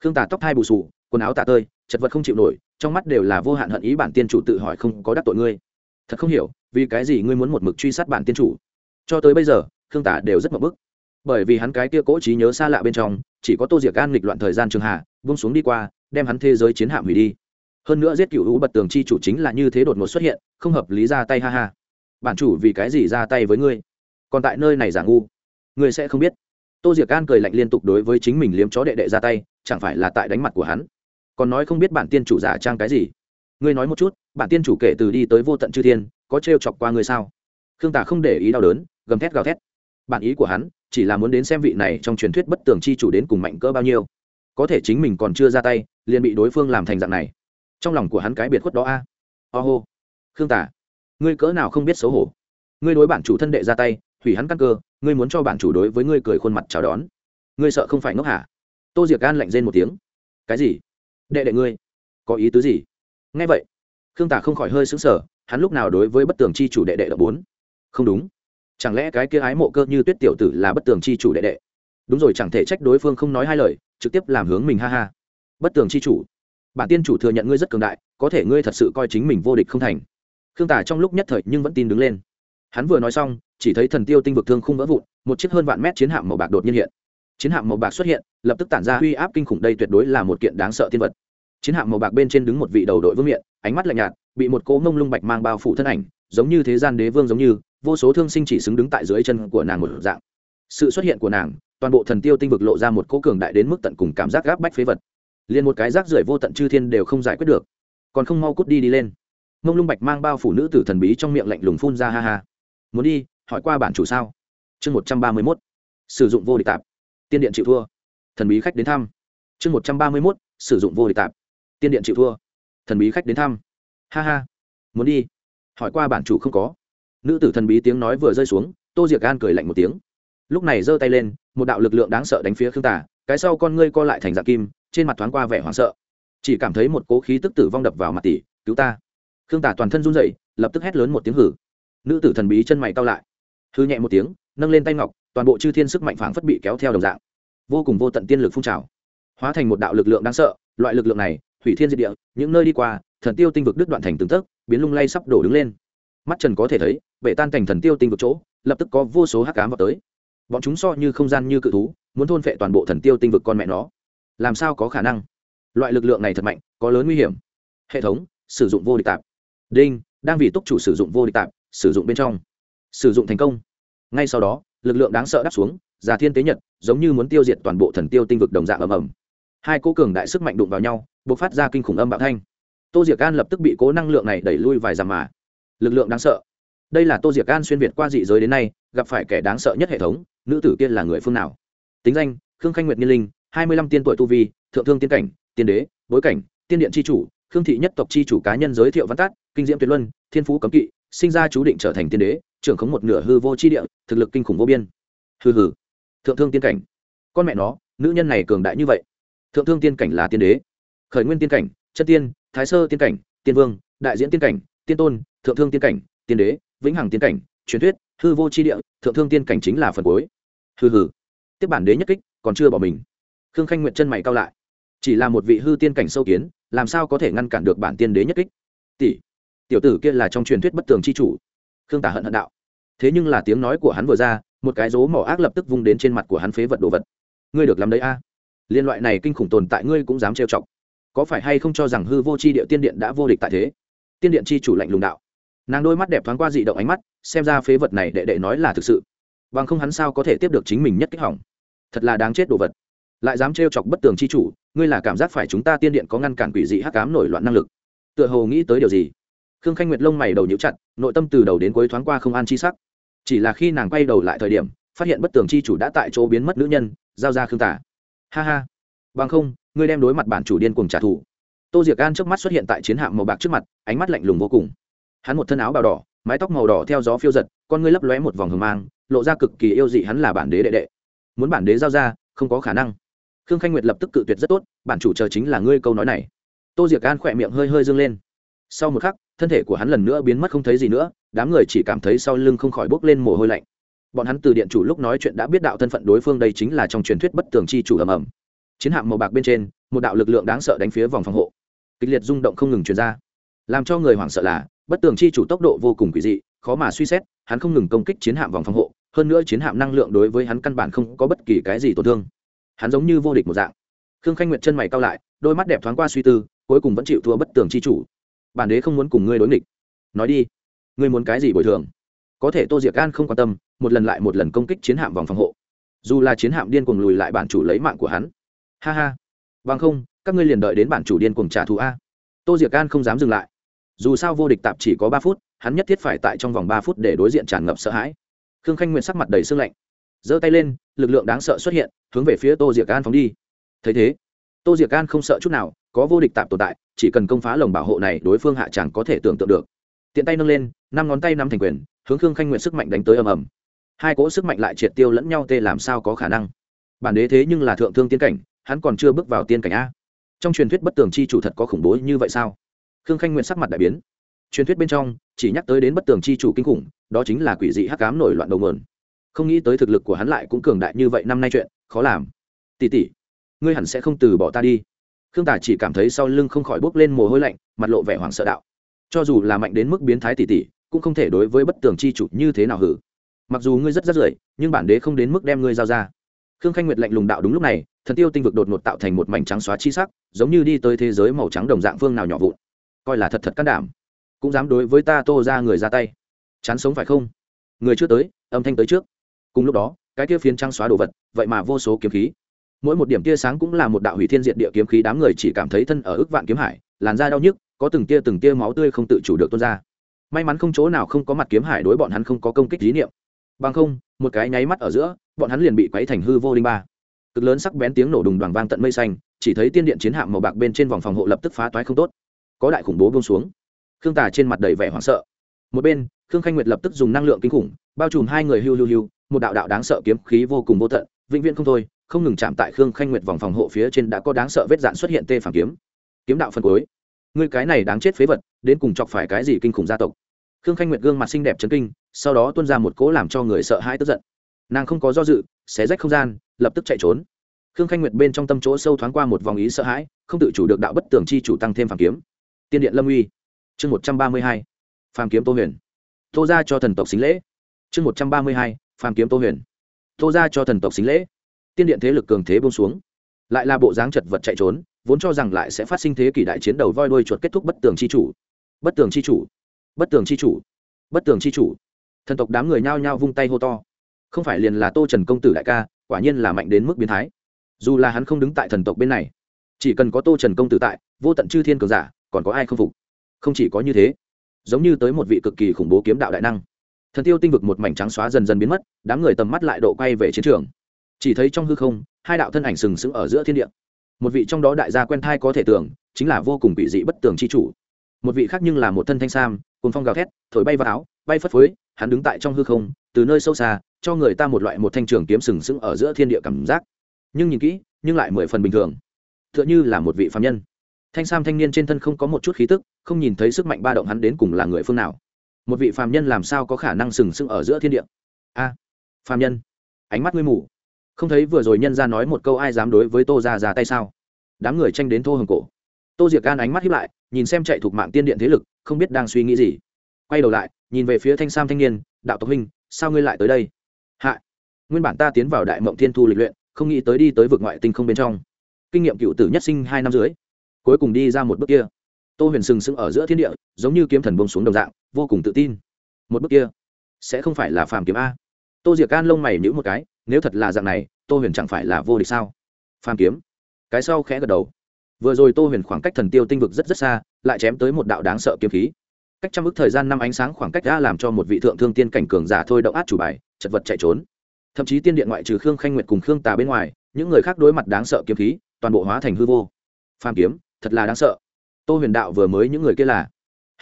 Khương tà tóc thai bù sù quần áo tà tơi, chật vật không chịu nổi, trong mắt đều là vô hạn hận ý bản tiên chủ tự hỏi không có đắc tội ngươi. Thật không hiểu, vì cái gì ngươi muốn một mực truy sát bản tiên chủ? Cho tới bây giờ, khương tả đều rất mập bức bởi vì hắn cái kia cố trí nhớ xa lạ bên trong, chỉ có tô diệc gan nghịch loạn thời gian trường hạ vung xuống đi qua, đem hắn thế giới chiến hạm hủy đi. Hơn nữa giết cựu hữu bật tường chi chủ chính là như thế đột ngột xuất hiện, không hợp lý ra tay ha ha. Bản chủ vì cái gì ra tay với ngươi? Còn tại nơi này giả ngu. Ngươi sẽ không biết. Tô diệc gan cười lạnh liên tục đối với chính mình liếm chó đệ đệ ra tay, chẳng phải là tại đánh mặt của hắn? Còn nói không biết bản tiên chủ giả trang cái gì? Ngươi nói một chút, bản tiên chủ kể từ đi tới vô tận chư thiên, có t chọc qua ngươi sao? Khương tả không để ý đau đớn, gầm thét gào thét. Bản ý của hắn chỉ là muốn đến xem vị này trong truyền thuyết bất tường chi chủ đến cùng mạnh cỡ bao nhiêu. Có thể chính mình còn chưa ra tay, liền bị đối phương làm thành dạng này. Trong lòng của hắn cái biệt khuất đó a. À? ô、oh、hô. Khương tả, ngươi cỡ nào không biết xấu hổ. Ngươi đối bản chủ thân đệ ra tay, hủy hắn căn cơ, ngươi muốn cho bản chủ đối với ngươi cười khuôn mặt chào đón. Ngươi sợ không phải ngốc hả? Tô diệc gan lạnh rên một tiếng. Cái gì? Đệ đệ ngươi, có ý tứ gì? Ngay vậy, khương tả không khỏi hơi xứng sở hắn lúc nào đối với bất tường chi chủ đệ đệ là bốn? Không đúng chẳng lẽ cái kia ái mộ cơ như tuyết tiểu tử là bất tường chi chủ đệ đệ? Đúng rồi, chẳng thể trách đối phương không nói hai lời, trực tiếp làm hướng mình ha ha. Bất tường chi chủ, bản tiên chủ thừa nhận ngươi rất cường đại, có thể ngươi thật sự coi chính mình vô địch không thành. Khương tả trong lúc nhất thời nhưng vẫn tin đứng lên. Hắn vừa nói xong, chỉ thấy thần tiêu tinh vực thương không vỡ vụn, một chiếc hơn vạn mét chiến hạm màu bạc đột nhiên hiện. Chiến hạm màu bạc xuất hiện, lập tức tản ra uy áp kinh khủng đây tuyệt đối là một kiện đáng sợ tiên vật. Chiến hạm màu bạc bên trên đứng một vị đầu đội vương miện, ánh mắt lạnh nhạt, bị một cỗ mông lung bạch mang bao phủ thân ảnh, giống như thế gian đế vương giống như vô số thương sinh chỉ xứng đứng tại dưới chân của nàng một dạng. Sự xuất hiện của nàng, toàn bộ thần tiêu tinh vực lộ ra một cỗ cường đại đến mức tận cùng cảm giác gáp bách phế vật. Liền một cái rác rưởi vô tận chư thiên đều không giải quyết được. Còn không mau cút đi đi lên. Mông lung bạch mang bao phủ nữ tử thần bí trong miệng lạnh lùng phun ra ha ha. Muốn đi, hỏi qua bản chủ sao? Chương một trăm ba mươi mốt. Sử dụng vô địch tạp. Tiên điện chịu thua. Thần bí khách đến thăm. Chương một trăm ba mươi mốt. Sử dụng vô địch tạp. Tiên điện chịu thua. Thần bí khách đến thăm. Ha ha. Muốn đi, hỏi qua bản chủ không có nữ tử thần bí tiếng nói vừa rơi xuống, tô diệc gan cười lạnh một tiếng. Lúc này giơ tay lên, một đạo lực lượng đáng sợ đánh phía khương tả cái sau con ngươi co lại thành dạng kim, trên mặt thoáng qua vẻ hoảng sợ. Chỉ cảm thấy một cố khí tức tử vong đập vào mặt tỷ, cứu ta. Khương tả toàn thân run rẩy, lập tức hét lớn một tiếng hử. Nữ tử thần bí chân mày cao lại, hư nhẹ một tiếng, nâng lên tay ngọc, toàn bộ chư thiên sức mạnh phảng phất bị kéo theo đồng dạng. Vô cùng vô tận tiên lực phun trào, hóa thành một đạo lực lượng đáng sợ, loại lực lượng này thủy thiên diệt địa, những nơi đi qua, thần tiêu tinh vực đứt đoạn thành từng tấc, biến lung lay sắp đổ đứng lên. Mắt trần có thể thấy bể tan thành thần tiêu tinh vực chỗ, lập tức có vô số hắc cám vào tới. Bọn chúng so như không gian như cự thú, muốn thôn phệ toàn bộ thần tiêu tinh vực con mẹ nó. Làm sao có khả năng? Loại lực lượng này thật mạnh, có lớn nguy hiểm. Hệ thống, sử dụng vô địch tạp. Đinh, đang vì túc chủ sử dụng vô địch tạp, sử dụng bên trong. Sử dụng thành công. Ngay sau đó, lực lượng đáng sợ đáp xuống già thiên tế nhật, giống như muốn tiêu diệt toàn bộ thần tiêu tinh vực đồng dạng ầm ầm. Hai cố cường đại sức mạnh đụng vào nhau b ộ c phát ra kinh khủng âm bạo thanh. Tô diệc an lập tức bị cố năng lượng này đẩy lui vài dặm mà. Lực lượng đáng sợ đây là tô diệc can xuyên việt qua dị giới đến nay, gặp phải kẻ đáng sợ nhất hệ thống, nữ tử kia là người phương nào? Tính danh, khương khanh nguyệt niên linh, hai mươi lăm tiên tuổi tu vi, thượng thương tiên cảnh, tiên đế, bối cảnh, tiên điện c h i chủ, khương thị nhất tộc c h i chủ cá nhân giới thiệu văn tát kinh diễm tuyệt luân, thiên phú cấm kỵ, sinh ra chú định trở thành tiên đế, trưởng khống một nửa hư vô c địa, thực lực kinh khủng vô biên. Hư hư thượng thương tiên cảnh. Con mẹ nó, nữ nhân này cường đại như vậy. Thượng thương tiên cảnh là tiên đế. Khởi nguyên tiên cảnh, chân tiên, thái sơ tiên cảnh, tiên vương, đại diễn tiên cảnh, tiên tôn, thượng thương tiên cảnh, tiên đế vĩnh hằng tiên cảnh, truyền thuyết, hư vô c h i địa, thượng thương tiên cảnh chính là phần cuối. Hư hư tiếp bản đế nhất kích, còn chưa bỏ mình. Khương khanh nguyện chân mày cao lại. Chỉ là một vị hư tiên cảnh sâu kiến, làm sao có thể ngăn cản được bản tiên đế nhất kích? Tỷ, tiểu tử kia là trong truyền thuyết bất tường c h i chủ. Khương tả hận hận đạo. Thế nhưng là tiếng nói của hắn vừa ra, một cái dố mỏ ác lập tức vung đến trên mặt của hắn phế vật đồ vật. Ngươi được làm đấy a. Liên loại này kinh khủng tồn tại ngươi cũng dám trêu chọc. Có phải hay không cho rằng hư vô c h i địa tiên điện đã vô địch tại thế? Tiên điện c h i chủ lạnh lùng đạo nàng đôi mắt đẹp thoáng qua dị động ánh mắt, xem ra phế vật này đệ đệ nói là thực sự. Bằng không hắn sao có thể tiếp được chính mình nhất kích hỏng? Thật là đáng chết đồ vật. Lại dám trêu chọc bất tường c h i chủ, ngươi là cảm giác phải chúng ta tiên điện có ngăn cản quỷ dị hắc cám nổi loạn năng lực. Tựa hồ nghĩ tới điều gì? Khương khanh nguyệt lông mày đầu nhíu chặt, nội tâm từ đầu đến cuối thoáng qua không an chi sắc. Chỉ là khi nàng quay đầu lại thời điểm, phát hiện bất tường chi chủ đã tại chỗ biến mất nữ nhân, giao ra khương tả. Ha ha. Bằng không, ngươi đem đối mặt bản chủ điên cùng trả thù. Tô diệc gan trước mắt xuất hiện tại chiến hạm màu bạc trước mặt, ánh mắt lạnh lùng vô cùng hắn một thân áo bào đỏ, mái tóc màu đỏ theo gió phiêu giật, con ngươi lấp lóe một vòng hờ mang, lộ ra cực kỳ yêu dị hắn là bản đế đệ đệ. Muốn bản đế giao ra, không có khả năng. Khương khanh nguyệt lập tức cự tuyệt rất tốt, bản chủ chờ chính là ngươi câu nói này. Tô diệc an khỏe miệng hơi hơi dâng lên. Sau một khắc, thân thể của hắn lần nữa biến mất không thấy gì nữa, đám người chỉ cảm thấy sau lưng không khỏi bốc lên mồ hôi lạnh. Bọn hắn từ điện chủ lúc nói chuyện đã biết đạo thân phận đối phương đây chính là trong truyền thuyết bất tường chi chủ ầm ầm. Chiến hạm màu bạc bên trên, một đạo lực lượng đáng sợ đánh phía vòng phòng hộ. Kịch liệt rung động không ngừng truyền ra. Làm cho người hoảng sợ là bất tường chi chủ tốc độ vô cùng quỷ dị, khó mà suy xét, hắn không ngừng công kích chiến hạm vòng phòng hộ, hơn nữa chiến hạm năng lượng đối với hắn căn bản không có bất kỳ cái gì tổn thương. Hắn giống như vô địch một dạng. Khương khanh nguyệt chân mày cao lại, đôi mắt đẹp thoáng qua suy tư, cuối cùng vẫn chịu thua bất tường chi chủ. Bản đế không muốn cùng ngươi đối nghịch. Nói đi, ngươi muốn cái gì bồi thường? Có thể tô diệc gan không quan tâm, một lần lại một lần công kích chiến hạm vòng phòng hộ. Dù là chiến hạm điên cuồng lùi lại bản chủ lấy mạng của hắn. Ha ha. Bằng không, các ngươi liền đợi đến bản chủ điên cuồng trả thù a. Tô diệc gan không dám dừng lại dù sao vô địch tạp chỉ có ba phút, hắn nhất thiết phải tại trong vòng ba phút để đối diện tràn ngập sợ hãi. Khương khanh nguyện sắc mặt đầy sương lạnh, giơ tay lên, lực lượng đáng sợ xuất hiện, hướng về phía tô diệc An phóng đi. Thấy thế, tô diệc An không sợ chút nào, có vô địch tạp tồn tại, chỉ cần công phá lồng bảo hộ này, đối phương hạ chẳng có thể tưởng tượng được. Tiện tay nâng lên, năm ngón tay năm thành quyền, hướng khương khanh nguyện sức mạnh đánh tới ầm ầm. Hai cỗ sức mạnh lại triệt tiêu lẫn nhau tê làm sao có khả năng? Bản đế thế nhưng là thượng thương tiên cảnh, hắn còn chưa bước vào tiên cảnh a. Trong truyền thuyết bất tường chi chủ thật có khủng bố như vậy sao? Khương khanh nguyện sắc mặt đại biến. Truyền thuyết bên trong, chỉ nhắc tới đến bất tường chi chủ kinh khủng, đó chính là quỷ dị hắc cám nổi loạn đầu mườn không nghĩ tới thực lực của hắn lại cũng cường đại như vậy năm nay chuyện, khó làm. Tỉ tỉ ngươi hẳn sẽ không từ bỏ ta đi. Khương tả chỉ cảm thấy sau lưng không khỏi bốc lên mồ hôi lạnh, mặt lộ vẻ hoảng sợ đạo. Cho dù là mạnh đến mức biến thái tỉ tỉ cũng không thể đối với bất tường chi chủ như thế nào hử. Mặc dù ngươi rất rất rưởi, nhưng bản đế không đến mức đem ngươi giao ra. Khương khanh nguyệt lạnh lùng đạo đúng lúc này, thần tiêu tinh vực đột ngột tạo thành một mảnh trắng xóa chi sắc, giống như đi tới thế giới màu trắng đồng dạng phương nào nhỏ vụn coi là thật thật can đảm. Cũng dám đối với ta tô ra người ra tay. Chán sống phải không? Người chưa tới, âm thanh tới trước. Cùng lúc đó, cái kia phiến trăng xóa đồ vật, vậy mà vô số kiếm khí. Mỗi một điểm tia sáng cũng là một đạo hủy thiên diệt địa kiếm khí, đám người chỉ cảm thấy thân ở ức vạn kiếm hải, làn da đau nhức, có từng tia từng tia máu tươi không tự chủ được tuôn ra. May mắn không chỗ nào không có mặt kiếm hải đối bọn hắn không có công kích lý niệm. Bằng không, một cái nháy mắt ở giữa, bọn hắn liền bị quấy thành hư vô linh ba. Cực lớn sắc bén tiếng nổ đùng đoàn vang tận mây xanh, chỉ thấy tiên điện chiến hạm màu bạc bên trên vòng phòng hộ lập tức phá toái không tốt có đại khủng bố buông xuống. Khương tả trên mặt đầy vẻ hoảng sợ. Một bên, khương khanh nguyệt lập tức dùng năng lượng kinh khủng, bao trùm hai người hưu hưu hưu, một đạo đạo đáng sợ kiếm khí vô cùng vô tận, vĩnh viễn không thôi, không ngừng chạm tại khương khanh nguyệt vòng phòng hộ phía trên đã có đáng sợ vết dạn xuất hiện tê phản kiếm. Kiếm đạo phân cuối. Ngươi cái này đáng chết phế vật, đến cùng chọc phải cái gì kinh khủng gia tộc? Khương khanh nguyệt gương mặt xinh đẹp chấn kinh, sau đó tuôn ra một cỗ làm cho người sợ hãi tức giận. Nàng không có do dự, xé rách không gian, lập tức chạy trốn. Khương khanh nguyệt bên trong tâm chỗ sâu thoáng qua một vòng ý sợ hãi, không tự chủ được đạo bất tường chi chủ tăng thêm phản kiếm tiên điện lâm uy. Chương một trăm ba mươi hai, phàm kiếm tô huyền. Tô ra cho thần tộc xính lễ. Chương một trăm ba mươi hai, phàm kiếm tô huyền. Tô ra cho thần tộc xính lễ. Tiên điện thế lực cường thế bông xuống. Lại là bộ dáng chật vật chạy trốn, vốn cho rằng lại sẽ phát sinh thế kỷ đại chiến đầu voi đuôi chuột kết thúc bất tường chi chủ. Bất tường chi chủ. Bất tường chi chủ. Bất tường chi chủ. Thần tộc đám người nhao nhao vung tay hô to. Không phải liền là tô trần công tử đại ca, quả nhiên là mạnh đến mức biến thái. Dù là hắn không đứng tại thần tộc bên này, chỉ cần có tô trần công tử tại, vô tận chư thiên cường giả còn có ai không phục? Không chỉ có như thế, giống như tới một vị cực kỳ khủng bố kiếm đạo đại năng. Thần tiêu tinh vực một mảnh trắng xóa dần dần biến mất, đám người tầm mắt lại độ quay về chiến trường. Chỉ thấy trong hư không, hai đạo thân ảnh sừng sững ở giữa thiên địa. Một vị trong đó đại gia quen thai có thể tưởng, chính là vô cùng bị dị bất tường c h i chủ. Một vị khác nhưng là một thân thanh sam cùng phong gào thét, thổi bay vào áo, bay phất phới, hắn đứng tại trong hư không, từ nơi sâu xa, cho người ta một loại một thanh trường kiếm sừng sững ở giữa thiên địa cảm giác. Nhưng nhìn kỹ, nhưng lại mười phần bình thường. T h ư ợ n h ư là một vị phạm nhân thanh sam thanh niên trên thân không có một chút khí tức không nhìn thấy sức mạnh ba động hắn đến cùng là người phương nào. Một vị phàm nhân làm sao có khả năng sừng sững ở giữa thiên địa? A à, nhân ánh mắt ngươi mù. Không thấy vừa rồi nhân ra nói một câu ai dám đối với tô ra ra tay sao? Đám người tranh đến thô hồng cổ. Tô diệc gan ánh mắt hiếp lại nhìn xem chạy thuộc mạng tiên điện thế lực không biết đang suy nghĩ gì. Quay đầu lại nhìn về phía thanh sam thanh niên đạo tộc huynh sao ngươi lại tới đây? Hạ nguyên bản ta tiến vào đại mộng thiên thu lịch luyện không nghĩ tới đi tới vực ngoại tinh không bên trong. Kinh nghiệm cựu tử nhất sinh hai năm dưới cuối cùng đi ra một bước kia. Tô huyền sừng sững ở giữa thiên địa, giống như kiếm thần bông xuống đồng dạng, vô cùng tự tin. Một bước kia sẽ không phải là phàm kiếm a. Tô diệc can lông mày nhữ một cái, nếu thật là dạng này, tô huyền chẳng phải là vô địch sao? Phàm kiếm? Cái sau khẽ gật đầu. Vừa rồi tô huyền khoảng cách thần tiêu tinh vực rất rất xa, lại chém tới một đạo đáng sợ kiếm khí. Cách trăm ước thời gian năm ánh sáng khoảng cách đã làm cho một vị thượng thương tiên cảnh cường giả thôi động át chủ bài, chật vật chạy trốn. Thậm chí tiên điện ngoại trừ khương khanh nguyệt cùng khương tà bên ngoài, những người khác đối mặt đáng sợ kiếm khí, toàn bộ hóa thành hư vô. Phàm kiếm? Thật là đáng sợ. Tô huyền đạo vừa mới những người kia là,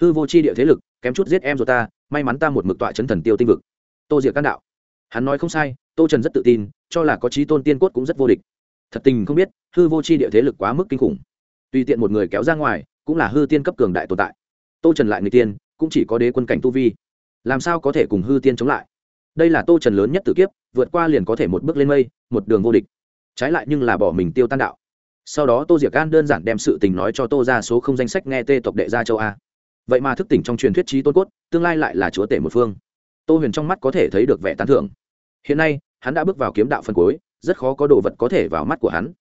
hư vô c h i địa thế lực, kém chút giết em rồi ta, may mắn ta một mực tọa chấn thần tiêu tinh vực. Tô diệt can đạo, hắn nói không sai, tô trần rất tự tin, cho là có trí tôn tiên cốt cũng rất vô địch. Thật tình không biết, hư vô c h i địa thế lực quá mức kinh khủng. Tùy tiện một người kéo ra ngoài, cũng là hư tiên cấp cường đại tồn tại. Tô trần lại người tiên, cũng chỉ có đế quân cảnh tu vi. Làm sao có thể cùng hư tiên chống lại? Đây là tô trần lớn nhất tử kiếp, vượt qua liền có thể một bước lên mây, một đường vô địch. Trái lại nhưng là bỏ mình tiêu tan đạo sau đó tô diệc gan đơn giản đem sự tình nói cho tô ra số không danh sách nghe tê tộc đệ gia châu a. Vậy mà thức tỉnh trong truyền thuyết trí tôn cốt, tương lai lại là chúa tể một phương. Tô huyền trong mắt có thể thấy được vẻ tán thưởng. Hiện nay, hắn đã bước vào kiếm đạo phân cuối, rất khó có đồ vật có thể vào mắt của hắn.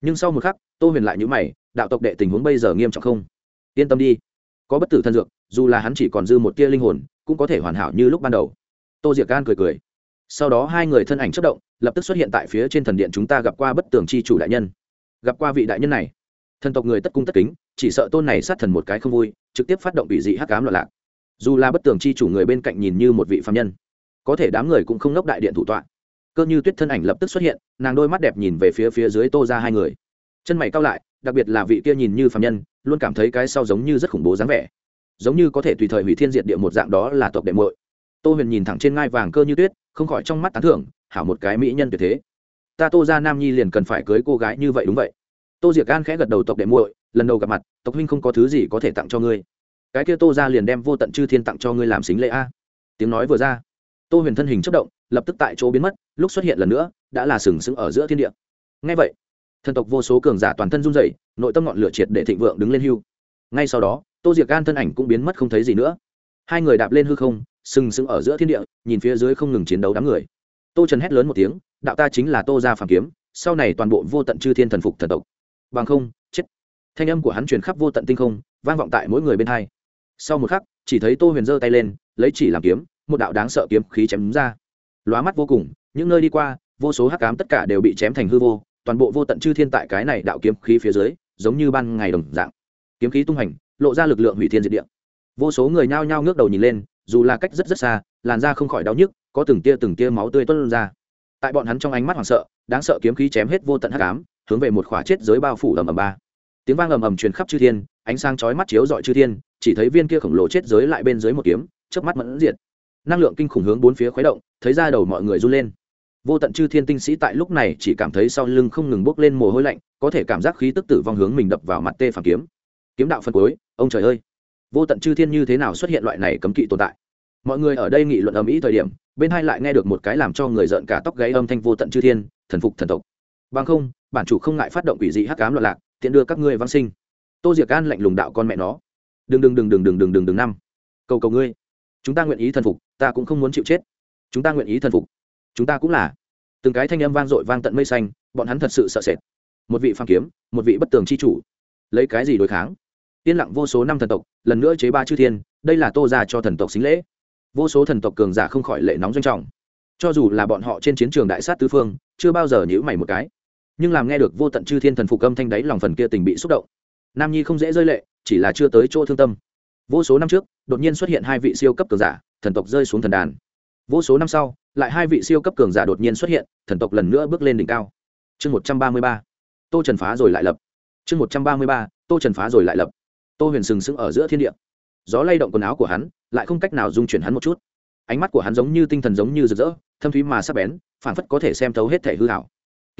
Nhưng sau một khắc, tô huyền lại nhữ mày, đạo tộc đệ tình huống bây giờ nghiêm trọng không? Yên tâm đi. Có bất tử thân dược, dù là hắn chỉ còn dư một tia linh hồn, cũng có thể hoàn hảo như lúc ban đầu. Tô diệc gan cười cười. Sau đó hai người thân ảnh chất động, lập tức xuất hiện tại phía trên thần điện chúng ta gặp qua bất tường chi chủ đại nhân gặp qua vị đại nhân này. Thần tộc người tất cung tất kính, chỉ sợ tôn này sát thần một cái không vui, trực tiếp phát động bị dị hắc cám loạn lạc. Dù là bất tường chi chủ người bên cạnh nhìn như một vị phạm nhân, có thể đám người cũng không ngốc đại điện thủ tọa. Cơ như tuyết thân ảnh lập tức xuất hiện, nàng đôi mắt đẹp nhìn về phía phía dưới tô ra hai người. Chân mày cao lại, đặc biệt là vị kia nhìn như phạm nhân, luôn cảm thấy cái sau giống như rất khủng bố dáng vẻ. Giống như có thể tùy thời hủy thiên diệt địa một dạng đó là tộc đệ muội. Tô huyền nhìn thẳng trên ngai vàng cơ như tuyết, không khỏi trong mắt tán thưởng, hảo một cái mỹ nhân tuyệt thế ta tô ra nam nhi liền cần phải cưới cô gái như vậy đúng vậy. Tô diệc gan khẽ gật đầu tộc đệ muội lần đầu gặp mặt tộc huynh không có thứ gì có thể tặng cho ngươi. Cái kia tô ra liền đem vô tận chư thiên tặng cho ngươi làm xính lễ a. Tiếng nói vừa ra tô huyền thân hình chất động lập tức tại chỗ biến mất lúc xuất hiện lần nữa đã là sừng sững ở giữa thiên địa. Ngay vậy thần tộc vô số cường giả toàn thân run rẩy, nội tâm ngọn lửa triệt để thịnh vượng đứng lên hưu. Ngay sau đó tô diệc gan thân ảnh cũng biến mất không thấy gì nữa. Hai người đạp lên hư không sừng sững ở giữa thiên địa nhìn phía dưới không ngừng chiến đấu đám người tô trần hét lớn một tiếng, đạo ta chính là tô gia phàm kiếm, sau này toàn bộ vô tận chư thiên thần phục thần tộc. Bằng không, chết. Thanh âm của hắn truyền khắp vô tận tinh không, vang vọng tại mỗi người bên hai. Sau một khắc, chỉ thấy tô huyền giơ tay lên, lấy chỉ làm kiếm, một đạo đáng sợ kiếm khí chém ra. Lóa mắt vô cùng, những nơi đi qua, vô số hắc cám tất cả đều bị chém thành hư vô, toàn bộ vô tận chư thiên tại cái này đạo kiếm khí phía dưới, giống như ban ngày đồng dạng. Kiếm khí tung hành, lộ ra lực lượng hủy thiên diệt địa. Vô số người nhao nhao ngước đầu nhìn lên, dù là cách rất rất xa, làn da không khỏi đau nhức có từng tia từng tia máu tươi tuôn ra. Tại bọn hắn trong ánh mắt hoảng sợ, đáng sợ kiếm khí chém hết vô tận hắc ám, hướng về một khỏa chết giới bao phủ ầm ầm ba. Tiếng vang ầm ầm truyền khắp chư thiên, ánh sáng chói mắt chiếu dọi chư thiên, chỉ thấy viên kia khổng lồ chết giới lại bên dưới một kiếm, chớp mắt mẫn diệt. Năng lượng kinh khủng hướng bốn phía khuấy động, thấy ra đầu mọi người run lên. Vô tận chư thiên tinh sĩ tại lúc này chỉ cảm thấy sau lưng không ngừng bốc lên mồ hôi lạnh, có thể cảm giác khí tức tử vong hướng mình đập vào mặt tê phàm kiếm. Kiếm đạo phân cuối, ông trời ơi! Vô tận chư thiên như thế nào xuất hiện loại này cấm kỵ tồn tại? Mọi người ở đây nghị luận ầm ĩ thời điểm, bên hai lại nghe được một cái làm cho người giận cả tóc gáy âm thanh vô tận chư thiên, thần phục thần tộc. Bằng không, bản chủ không ngại phát động quỷ dị hắc cám loạn lạc tiện đưa các ngươi văn sinh. Tô diệc an lạnh lùng đạo con mẹ nó. Đừng đừng đừng đừng đừng đừng đừng đừng, năm. Cầu cầu ngươi. Chúng ta nguyện ý thần phục, ta cũng không muốn chịu chết. Chúng ta nguyện ý thần phục. Chúng ta cũng là. Từng cái thanh âm vang dội vang tận mây xanh, bọn hắn thật sự sợ sệt. Một vị phàm kiếm, một vị bất tường chi chủ. Lấy cái gì đối kháng? Yên lặng vô số năm thần tộc, lần nữa chế ba chư thiên, đây là tô ra cho thần tộc xính lễ vô số thần tộc cường giả không khỏi lệ nóng doanh trọng. Cho dù là bọn họ trên chiến trường đại sát tứ phương, chưa bao giờ nhữ mày một cái. Nhưng làm nghe được vô tận chư thiên thần phục âm thanh đáy lòng phần kia tình bị xúc động. Nam nhi không dễ rơi lệ, chỉ là chưa tới chỗ thương tâm. Vô số năm trước, đột nhiên xuất hiện hai vị siêu cấp cường giả, thần tộc rơi xuống thần đàn. Vô số năm sau, lại hai vị siêu cấp cường giả đột nhiên xuất hiện, thần tộc lần nữa bước lên đỉnh cao. Chương một trăm ba mươi ba. Tô trần phá rồi lại lập. Chương một trăm ba mươi ba. Tô trần phá rồi lại lập. Tô huyền sừng sững ở giữa thiên địa. Gió lay động quần áo của hắn lại không cách nào dung chuyển hắn một chút. Ánh mắt của hắn giống như tinh thần giống như rực rỡ, thâm thúy mà sắc bén, phảng phất có thể xem thấu hết thể hư hảo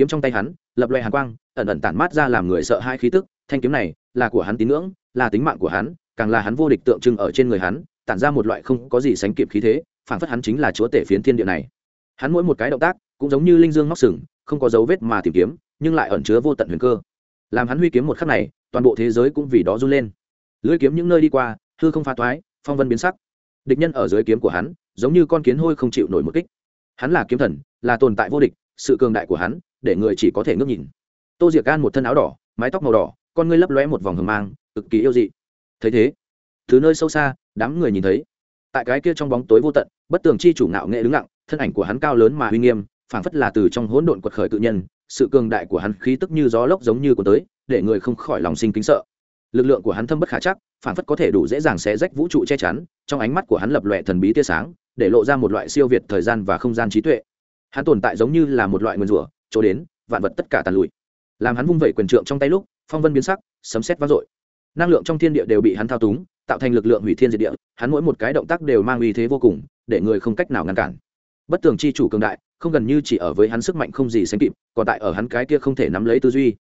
kiếm trong tay hắn, lập loè hàn quang, ẩn ẩn tản mát ra làm người sợ hai khí tức. Thanh kiếm này là của hắn tín ngưỡng, là tính mạng của hắn, càng là hắn vô địch tượng trưng ở trên người hắn, tản ra một loại không có gì sánh kịp khí thế, phảng phất hắn chính là chúa tể phiến thiên địa này. Hắn mỗi một cái động tác cũng giống như linh dương móc sừng, không có dấu vết mà tìm kiếm, nhưng lại ẩn chứa vô tận huyền cơ. Làm hắn huy kiếm một khắc này, toàn bộ thế giới cũng vì đó run lên. Lưỡi kiếm những nơi đi qua, hư không pha toái phong vân biến sắc. Địch nhân ở dưới kiếm của hắn, giống như con kiến hôi không chịu nổi một kích. Hắn là kiếm thần, là tồn tại vô địch, sự cường đại của hắn, để người chỉ có thể ngước nhìn. Tô diệc gan một thân áo đỏ, mái tóc màu đỏ, con ngươi lấp lóe một vòng hờ mang, cực kỳ yêu dị. Thấy thế, thứ nơi sâu xa, đám người nhìn thấy. Tại cái kia trong bóng tối vô tận, bất tường chi chủ ngạo nghệ đứng lặng, thân ảnh của hắn cao lớn mà uy nghiêm, phảng phất là từ trong hỗn độn quật khởi tự nhân, sự cường đại của hắn khí tức như gió lốc giống như của tới, để người không khỏi lòng sinh kính sợ. Lực lượng của hắn thâm bất khả chắc phản phất có thể đủ dễ dàng xé rách vũ trụ che chắn, trong ánh mắt của hắn lập lòe thần bí tia sáng, để lộ ra một loại siêu việt thời gian và không gian trí tuệ. Hắn tồn tại giống như là một loại nguyên rủa, chỗ đến, vạn vật tất cả tàn lụi. Làm hắn vung vẩy quyền trượng trong tay lúc, phong vân biến sắc, sấm sét vang dội. Năng lượng trong thiên địa đều bị hắn thao túng, tạo thành lực lượng hủy thiên diệt địa, hắn mỗi một cái động tác đều mang uy thế vô cùng, để người không cách nào ngăn cản. Bất tường chi chủ cường đại, không gần như chỉ ở với hắn sức mạnh không gì sánh kịp, còn tại ở hắn cái kia không thể nắm lấy tư duy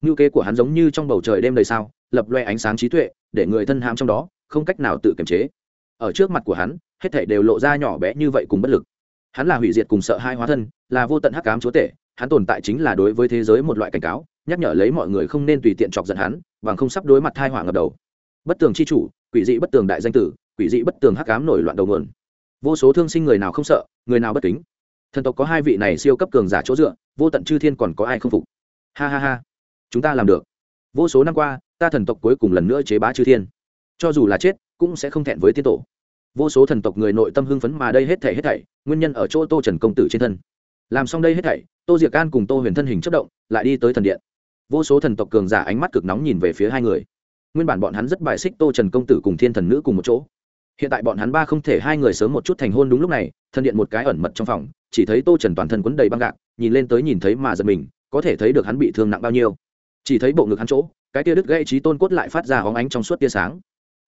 ngữ kế của hắn giống như trong bầu trời đêm đầy sao, lập loe ánh sáng trí tuệ, để người thân hãm trong đó, không cách nào tự kiềm chế. Ở trước mặt của hắn, hết thảy đều lộ ra nhỏ bé như vậy cùng bất lực. Hắn là hủy diệt cùng sợ hai hóa thân, là vô tận hắc ám chúa tể, hắn tồn tại chính là đối với thế giới một loại cảnh cáo, nhắc nhở lấy mọi người không nên tùy tiện chọc giận hắn, bằng không sắp đối mặt thai hỏa ngập đầu. Bất tường chi chủ, quỷ dị bất tường đại danh tử, quỷ dị bất tường hắc ám nổi loạn đầu nguồn. Vô số thương sinh người nào không sợ, người nào bất kính. Thần tộc có hai vị này siêu cấp cường giả chỗ dựa, vô tận chư thiên còn có ai không phục. Ha ha ha chúng ta làm được. Vô số năm qua, ta thần tộc cuối cùng lần nữa chế bá chư thiên. Cho dù là chết, cũng sẽ không thẹn với tiên tổ. Vô số thần tộc người nội tâm hưng phấn mà đây hết thảy hết thảy, nguyên nhân ở chỗ tô trần công tử trên thân. Làm xong đây hết thảy, tô diệc can cùng tô huyền thân hình chất động, lại đi tới thần điện. Vô số thần tộc cường giả ánh mắt cực nóng nhìn về phía hai người. Nguyên bản bọn hắn rất bài xích tô trần công tử cùng thiên thần nữ cùng một chỗ. Hiện tại bọn hắn ba không thể hai người sớm một chút thành hôn đúng lúc này thân điện một cái ẩn mật trong phòng, chỉ thấy tô trần toàn thân quấn đầy băng gạc, nhìn lên tới nhìn thấy mà giật mình, có thể thấy được hắn bị thương nặng bao nhiêu chỉ thấy bộ ngực hắn chỗ, cái tia đứt gãy trí tôn cốt lại phát ra hóng ánh trong suốt tia sáng.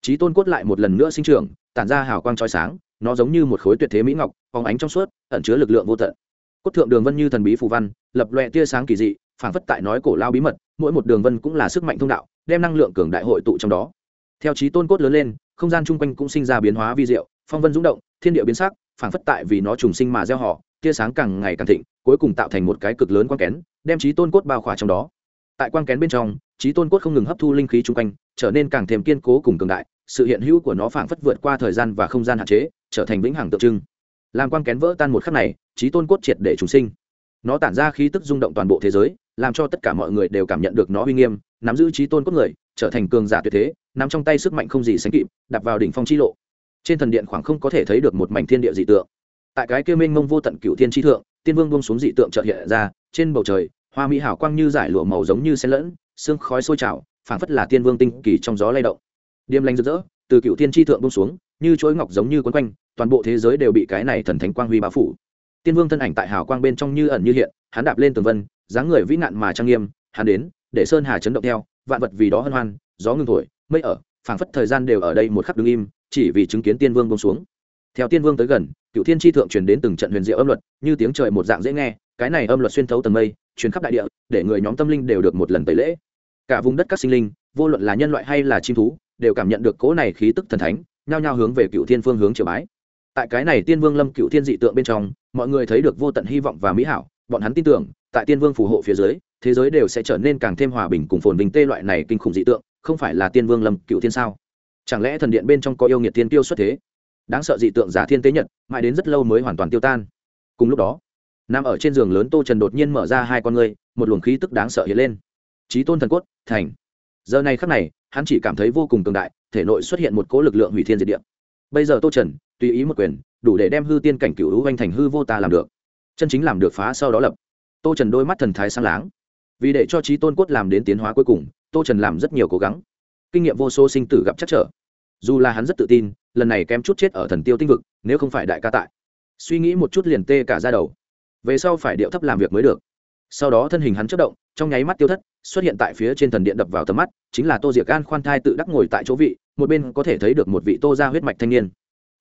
Trí tôn cốt lại một lần nữa sinh trưởng, tản ra hào quang trói sáng, nó giống như một khối tuyệt thế mỹ ngọc, hóng ánh trong suốt, ẩn chứa lực lượng vô tận. Cốt thượng đường vân như thần bí phù văn, lập loẹ tia sáng kỳ dị, phảng phất tại nói cổ lao bí mật, mỗi một đường vân cũng là sức mạnh thông đạo, đem năng lượng cường đại hội tụ trong đó. Theo trí tôn cốt lớn lên, không gian chung quanh cũng sinh ra biến hóa vi diệu, phong vân rung động, thiên địa biến sắc, phảng phất tại vì nó trùng sinh mà gieo họ, tia sáng càng ngày càng thịnh, cuối cùng tạo thành một cái cực lớn quan kén, đem trí tôn cốt bao khỏa trong đó tại quang kén bên trong, trí tôn cốt không ngừng hấp thu linh khí chung quanh, trở nên càng thêm kiên cố cùng cường đại, sự hiện hữu của nó phảng phất vượt qua thời gian và không gian hạn chế, trở thành vĩnh hằng tượng trưng. Làm quang kén vỡ tan một khắc này, trí tôn cốt triệt để trùng sinh. Nó tản ra khí tức rung động toàn bộ thế giới, làm cho tất cả mọi người đều cảm nhận được nó uy nghiêm, nắm giữ trí tôn cốt người, trở thành cường giả tuyệt thế, nắm trong tay sức mạnh không gì sánh kịp đặt vào đỉnh phong chi lộ. Trên thần điện khoảng không có thể thấy được một mảnh thiên địa dị tượng. Tại cái kia mênh mông vô tận cựu thiên tri thượng, tiên vương buông xuống dị tượng trợ hiện ra, trên bầu trời hoa mỹ hảo quang như giải lụa màu giống như sen lẫn, xương khói sôi trào, phảng phất là tiên vương tinh kỳ trong gió lay động. Điềm lành rực rỡ, từ cựu tiên tri thượng buông xuống, như chuỗi ngọc giống như quấn quanh, toàn bộ thế giới đều bị cái này thần thánh quang huy bao phủ. Tiên vương thân ảnh tại hào quang bên trong như ẩn như hiện, hắn đạp lên tường vân, dáng người vĩ nạn mà trang nghiêm, hắn đến, để sơn hà chấn động theo, vạn vật vì đó hân hoan, gió ngưng thổi, mây ở, phảng phất thời gian đều ở đây một khắc đứng im, chỉ vì chứng kiến tiên vương bông xuống. Theo tiên vương tới gần, cựu thiên tri thượng truyền đến từng trận huyền diệu âm luật, như tiếng trời một dạng dễ nghe, cái này âm luật xuyên thấu tầng mây truyền khắp đại địa, để người nhóm tâm linh đều được một lần tẩy lễ. Cả vùng đất các sinh linh, vô luận là nhân loại hay là chim thú, đều cảm nhận được cỗ này khí tức thần thánh, nhao nhao hướng về cựu thiên phương hướng triều bái. Tại cái này tiên vương lâm cựu thiên dị tượng bên trong, mọi người thấy được vô tận hy vọng và mỹ hảo, bọn hắn tin tưởng, tại tiên vương phù hộ phía dưới, thế giới đều sẽ trở nên càng thêm hòa bình cùng phồn bình tê loại này kinh khủng dị tượng, không phải là tiên vương lâm cựu thiên sao? Chẳng lẽ thần điện bên trong có yêu nghiệt tiên tiêu xuất thế? Đáng sợ dị tượng giả thiên tế nhật, mãi đến rất lâu mới hoàn toàn tiêu tan. Cùng lúc đó nằm ở trên giường lớn tô trần đột nhiên mở ra hai con ngươi, một luồng khí tức đáng sợ hiện lên. Trí tôn thần cốt, thành. Giờ này khắc này, hắn chỉ cảm thấy vô cùng cường đại, thể nội xuất hiện một cỗ lực lượng hủy thiên diệt địa. Bây giờ tô trần, tùy ý một quyền, đủ để đem hư tiên cảnh cựu hữu anh thành hư vô ta làm được. Chân chính làm được phá sau đó lập. Tô trần đôi mắt thần thái sang láng. Vì để cho trí tôn cốt làm đến tiến hóa cuối cùng, tô trần làm rất nhiều cố gắng. Kinh nghiệm vô số sinh tử gặp chắc trở. Dù là hắn rất tự tin, lần này kém chút chết ở thần tiêu tinh vực, nếu không phải đại ca tại. Suy nghĩ một chút liền tê cả ra đầu về sau phải điệu thấp làm việc mới được. Sau đó thân hình hắn chất động, trong nháy mắt tiêu thất, xuất hiện tại phía trên thần điện đập vào tầm mắt, chính là tô diệc an khoan thai tự đắc ngồi tại chỗ vị, một bên có thể thấy được một vị tô ra huyết mạch thanh niên.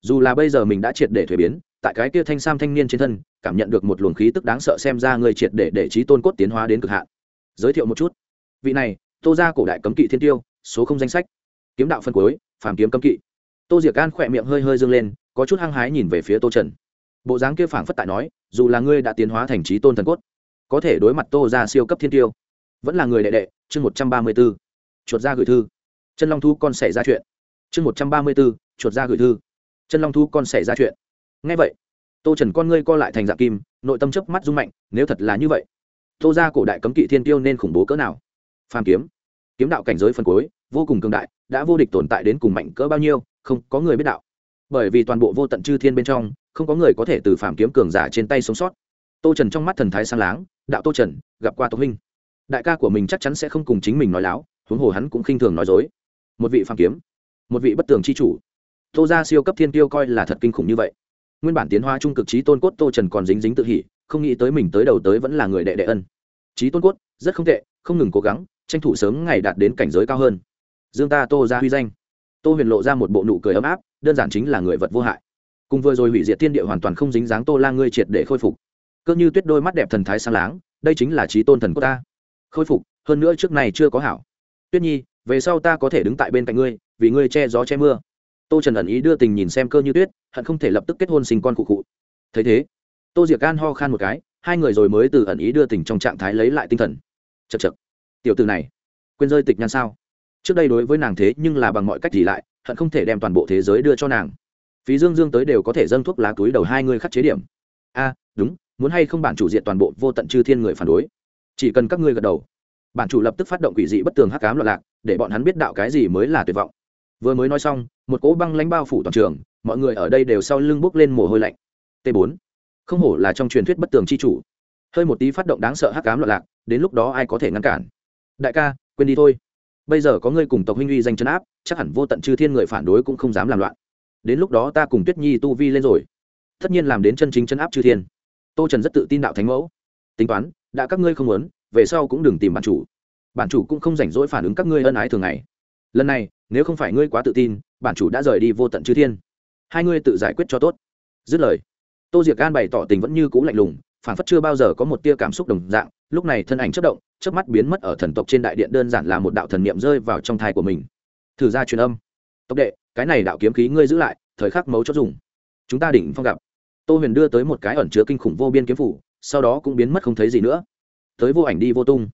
Dù là bây giờ mình đã triệt để thuế biến, tại cái kia thanh sam thanh niên trên thân, cảm nhận được một luồng khí tức đáng sợ xem ra người triệt để để trí tôn cốt tiến hóa đến cực hạn. Giới thiệu một chút. Vị này, tô ra cổ đại cấm kỵ thiên tiêu, số không danh sách. Kiếm đạo phân cuối, phàm kiếm cấm kỵ. Tô diệc an khỏe miệng hơi hơi dâng lên, có chút hăng hái nhìn về phía tô trần. Bộ dáng kia phảng phất tại nói dù là ngươi đã tiến hóa thành trí tôn thần cốt, có thể đối mặt tô ra siêu cấp thiên tiêu, vẫn là người đệ đệ, chương một trăm ba mươi b ố chuột ra gửi thư. Chân long thu con xảy ra chuyện. Chương một trăm ba mươi b ố chuột ra gửi thư. Chân long thu con xảy ra chuyện. Ngay vậy, tô trần con ngươi co lại thành dạng kim, nội tâm chấp mắt rung mạnh, nếu thật là như vậy, tô ra cổ đại cấm kỵ thiên tiêu nên khủng bố cỡ nào? Phàm kiếm kiếm đạo cảnh giới phân cối vô cùng cường đại, đã vô địch tồn tại đến cùng mạnh cỡ bao nhiêu, không có người biết đạo bởi vì toàn bộ vô tận chư thiên bên trong, không có người có thể từ phàm kiếm cường giả trên tay sống sót. Tô trần trong mắt thần thái sang láng, đạo tô trần, gặp qua tô huynh. Đại ca của mình chắc chắn sẽ không cùng chính mình nói láo, huống hồ hắn cũng khinh thường nói dối. Một vị phàm kiếm, một vị bất tường c h i chủ. Tô ra siêu cấp thiên tiêu coi là thật kinh khủng như vậy. Nguyên bản tiến hóa trung cực trí tôn cốt tô trần còn dính dính tự hỉ, không nghĩ tới mình tới đầu tới vẫn là người đệ đệ ân. Trí tôn cốt, rất không tệ, không ngừng cố gắng, tranh thủ sớm ngày đạt đến cảnh giới cao hơn. Dương ta tô ra huy danh. Tô huyền lộ ra một bộ nụ cười ấm áp đơn giản chính là người vật vô hại. Cùng vừa rồi hủy diệt thiên địa hoàn toàn không dính dáng tô la ngươi triệt để khôi phục. Cơ như tuyết đôi mắt đẹp thần thái sáng láng, đây chính là trí tôn thần của ta. Khôi phục, hơn nữa trước này chưa có hảo. Tuyết nhi, về sau ta có thể đứng tại bên cạnh ngươi, vì ngươi che gió che mưa. Tô trần ẩn ý đưa tình nhìn xem cơ như tuyết, hận không thể lập tức kết hôn sinh con cụ cụ. Thấy thế, tô diệc can ho khan một cái, hai người rồi mới từ ẩn ý đưa tình trong trạng thái lấy lại tinh thần. Chật chật tiểu từ này, quên rơi tịch nhan sao? Trước đây đối với nàng thế nhưng là bằng mọi cách gì lại hận không thể đem toàn bộ thế giới đưa cho nàng. Phí dương dương tới đều có thể dâng thuốc lá túi đầu hai người khắc chế điểm. A, đúng, muốn hay không bản chủ diện toàn bộ vô tận chư thiên người phản đối? Chỉ cần các ngươi gật đầu. Bản chủ lập tức phát động quỷ dị bất tường hắc cám loạn lạc, để bọn hắn biết đạo cái gì mới là tuyệt vọng. Vừa mới nói xong, một cỗ băng lãnh bao phủ toàn trường, mọi người ở đây đều sau lưng bốc lên mồ hôi lạnh. T 4 không hổ là trong truyền thuyết bất tường c h i chủ. Hơi một tí phát động đáng sợ hắc cám loạn lạc, đến lúc đó ai có thể ngăn cản? Đại ca, quên đi thôi bây giờ có ngươi cùng tộc huynh uy danh chấn áp, chắc hẳn vô tận chư thiên người phản đối cũng không dám làm loạn. Đến lúc đó ta cùng tuyết nhi tu vi lên rồi, tất nhiên làm đến chân chính chấn áp chư thiên. Tô trần rất tự tin đạo thánh mẫu. Tính toán, đã các ngươi không muốn, về sau cũng đừng tìm bản chủ. Bản chủ cũng không rảnh rỗi phản ứng các ngươi ân ái thường ngày. Lần này, nếu không phải ngươi quá tự tin, bản chủ đã rời đi vô tận chư thiên. Hai ngươi tự giải quyết cho tốt. Dứt lời, tô diệc gan bày tỏ tình vẫn như cũ lạnh lùng phản phất chưa bao giờ có một tia cảm xúc đồng dạng, lúc này thân ảnh chất động trước mắt biến mất ở thần tộc trên đại điện đơn giản là một đạo thần niệm rơi vào trong thai của mình. Thử ra truyền âm. Tốc đệ, cái này đạo kiếm khí ngươi giữ lại, thời khắc mấu chốt dùng. Chúng ta đỉnh phong gặp. Tô huyền đưa tới một cái ẩn chứa kinh khủng vô biên kiếm phủ, sau đó cũng biến mất không thấy gì nữa. Tới vô ảnh đi vô tung.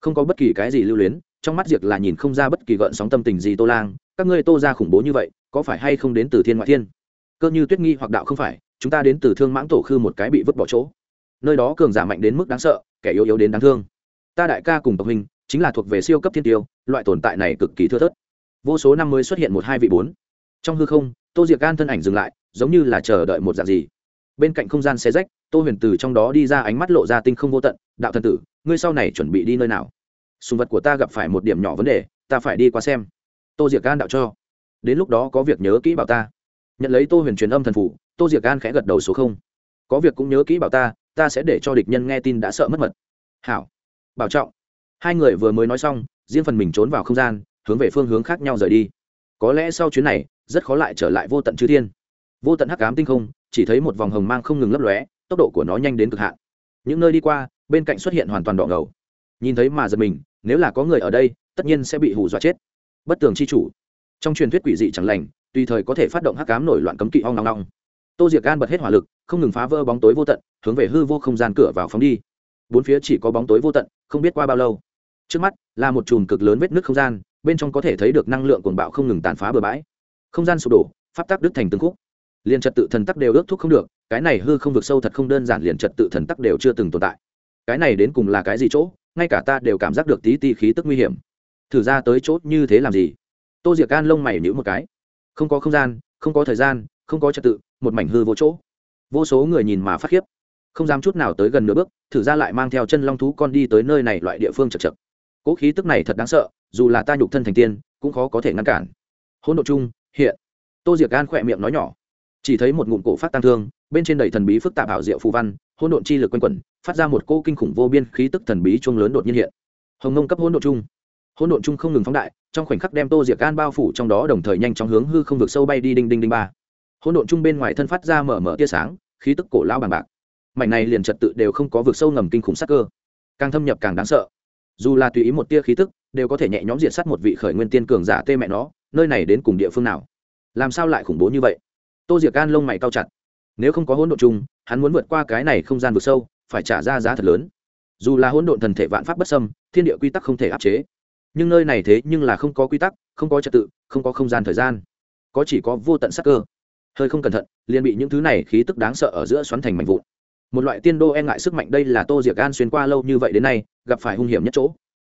Không có bất kỳ cái gì lưu luyến, trong mắt diệt là nhìn không ra bất kỳ gợn sóng tâm tình gì tô lang. Các ngươi tô ra khủng bố như vậy, có phải hay không đến từ thiên ngoại thiên? Cơ như tuyết nghi hoặc đạo không phải, chúng ta đến từ thương mãng tổ khư một cái bị vứt bỏ chỗ. Nơi đó cường giả mạnh đến mức đáng sợ, kẻ yếu yếu đến đáng thương ta đại ca cùng tộc huynh chính là thuộc về siêu cấp thiên tiêu, loại tồn tại này cực kỳ thưa thớt. Vô số năm mới xuất hiện một hai vị bốn. Trong hư không, tô diệc gan thân ảnh dừng lại, giống như là chờ đợi một dạng gì. Bên cạnh không gian xe rách, tô huyền từ trong đó đi ra ánh mắt lộ ra tinh không vô tận, đạo thần tử, ngươi sau này chuẩn bị đi nơi nào? Sùng vật của ta gặp phải một điểm nhỏ vấn đề, ta phải đi qua xem. Tô diệc gan đạo cho. Đến lúc đó có việc nhớ kỹ bảo ta. Nhận lấy tô huyền truyền âm thần phủ, tô diệc gan khẽ gật đầu số không. Có việc cũng nhớ kỹ bảo ta ta sẽ để cho địch nhân nghe tin đã sợ mất mật. Hảo bảo trọng. Hai người vừa mới nói xong, riêng phần mình trốn vào không gian, hướng về phương hướng khác nhau rời đi. Có lẽ sau chuyến này, rất khó lại trở lại vô tận chư thiên. Vô tận hắc ám tinh không, chỉ thấy một vòng hồng mang không ngừng lấp lóe, tốc độ của nó nhanh đến cực hạn. Những nơi đi qua, bên cạnh xuất hiện hoàn toàn đỏ ngầu. Nhìn thấy mà giật mình, nếu là có người ở đây, tất nhiên sẽ bị hù dọa chết. Bất tường c h i chủ. Trong truyền thuyết quỷ dị chẳng lành, tùy thời có thể phát động hắc cám nổi loạn cấm kỵ ong nong nong tô diệc gan bật hết hỏa lực, không ngừng phá vỡ bóng tối vô tận, hướng về hư vô không gian cửa vào phóng đi bốn phía chỉ có bóng tối vô tận, không biết qua bao lâu. Trước mắt là một chùm cực lớn vết nước không gian, bên trong có thể thấy được năng lượng cuồng bạo không ngừng tàn phá bừa bãi. Không gian sụp đổ, pháp tắc đứt thành từng khúc. Liền trật tự thần tắc đều ước thúc không được, cái này hư không vực sâu thật không đơn giản liền trật tự thần tắc đều chưa từng tồn tại. Cái này đến cùng là cái gì chỗ, ngay cả ta đều cảm giác được tí ti khí tức nguy hiểm. Thử ra tới chốt như thế làm gì? Tô diệc can lông mày nhữ một cái. Không có không gian, không có thời gian, không có trật tự, một mảnh hư vô chỗ. Vô số người nhìn mà phát khiếp không dám chút nào tới gần nửa bước, thử ra lại mang theo chân long thú con đi tới nơi này loại địa phương chật chật. Cỗ khí tức này thật đáng sợ, dù là ta nhục thân thành tiên, cũng khó có thể ngăn cản. Hỗn độ chung, hiện. Tô diệc gan khỏe miệng nói nhỏ. Chỉ thấy một ngụm cổ phát tăng thương, bên trên đầy thần bí phức tạp ảo diệu phù văn, hỗn độn chi lực quanh quẩn, phát ra một cô kinh khủng vô biên khí tức thần bí chuông lớn đột nhiên hiện. Hồng nông cấp hỗn độn chung. Hỗn độn chung không ngừng phóng đại, trong khoảnh khắc đem tô diệc gan bao phủ trong đó đồng thời nhanh chóng hướng hư không vực sâu bay đi đinh đinh đinh ba. Hỗn độn chung bên ngoài thân phát ra mở mở tia sáng, khí tức cổ lao bằng bạc mảnh này liền trật tự đều không có vực sâu ngầm kinh khủng sắc cơ. Càng thâm nhập càng đáng sợ. Dù là tùy ý một tia khí tức, đều có thể nhẹ nhõm diệt sát một vị khởi nguyên tiên cường giả tê mẹ nó, nơi này đến cùng địa phương nào? Làm sao lại khủng bố như vậy? Tô diệc can lông mày cao chặt. Nếu không có hỗn độn chung, hắn muốn vượt qua cái này không gian vực sâu, phải trả ra giá thật lớn. Dù là hỗn độn thần thể vạn pháp bất xâm, thiên địa quy tắc không thể áp chế. Nhưng nơi này thế nhưng là không có quy tắc, không có trật tự, không có không gian thời gian. Có chỉ có vô tận sắc cơ. Hơi không cẩn thận, liền bị những thứ này khí tức đáng sợ ở giữa xoắn thành mảnh vụn một loại tiên đô e ngại sức mạnh đây là tô diệc an xuyên qua lâu như vậy đến nay, gặp phải hung hiểm nhất chỗ.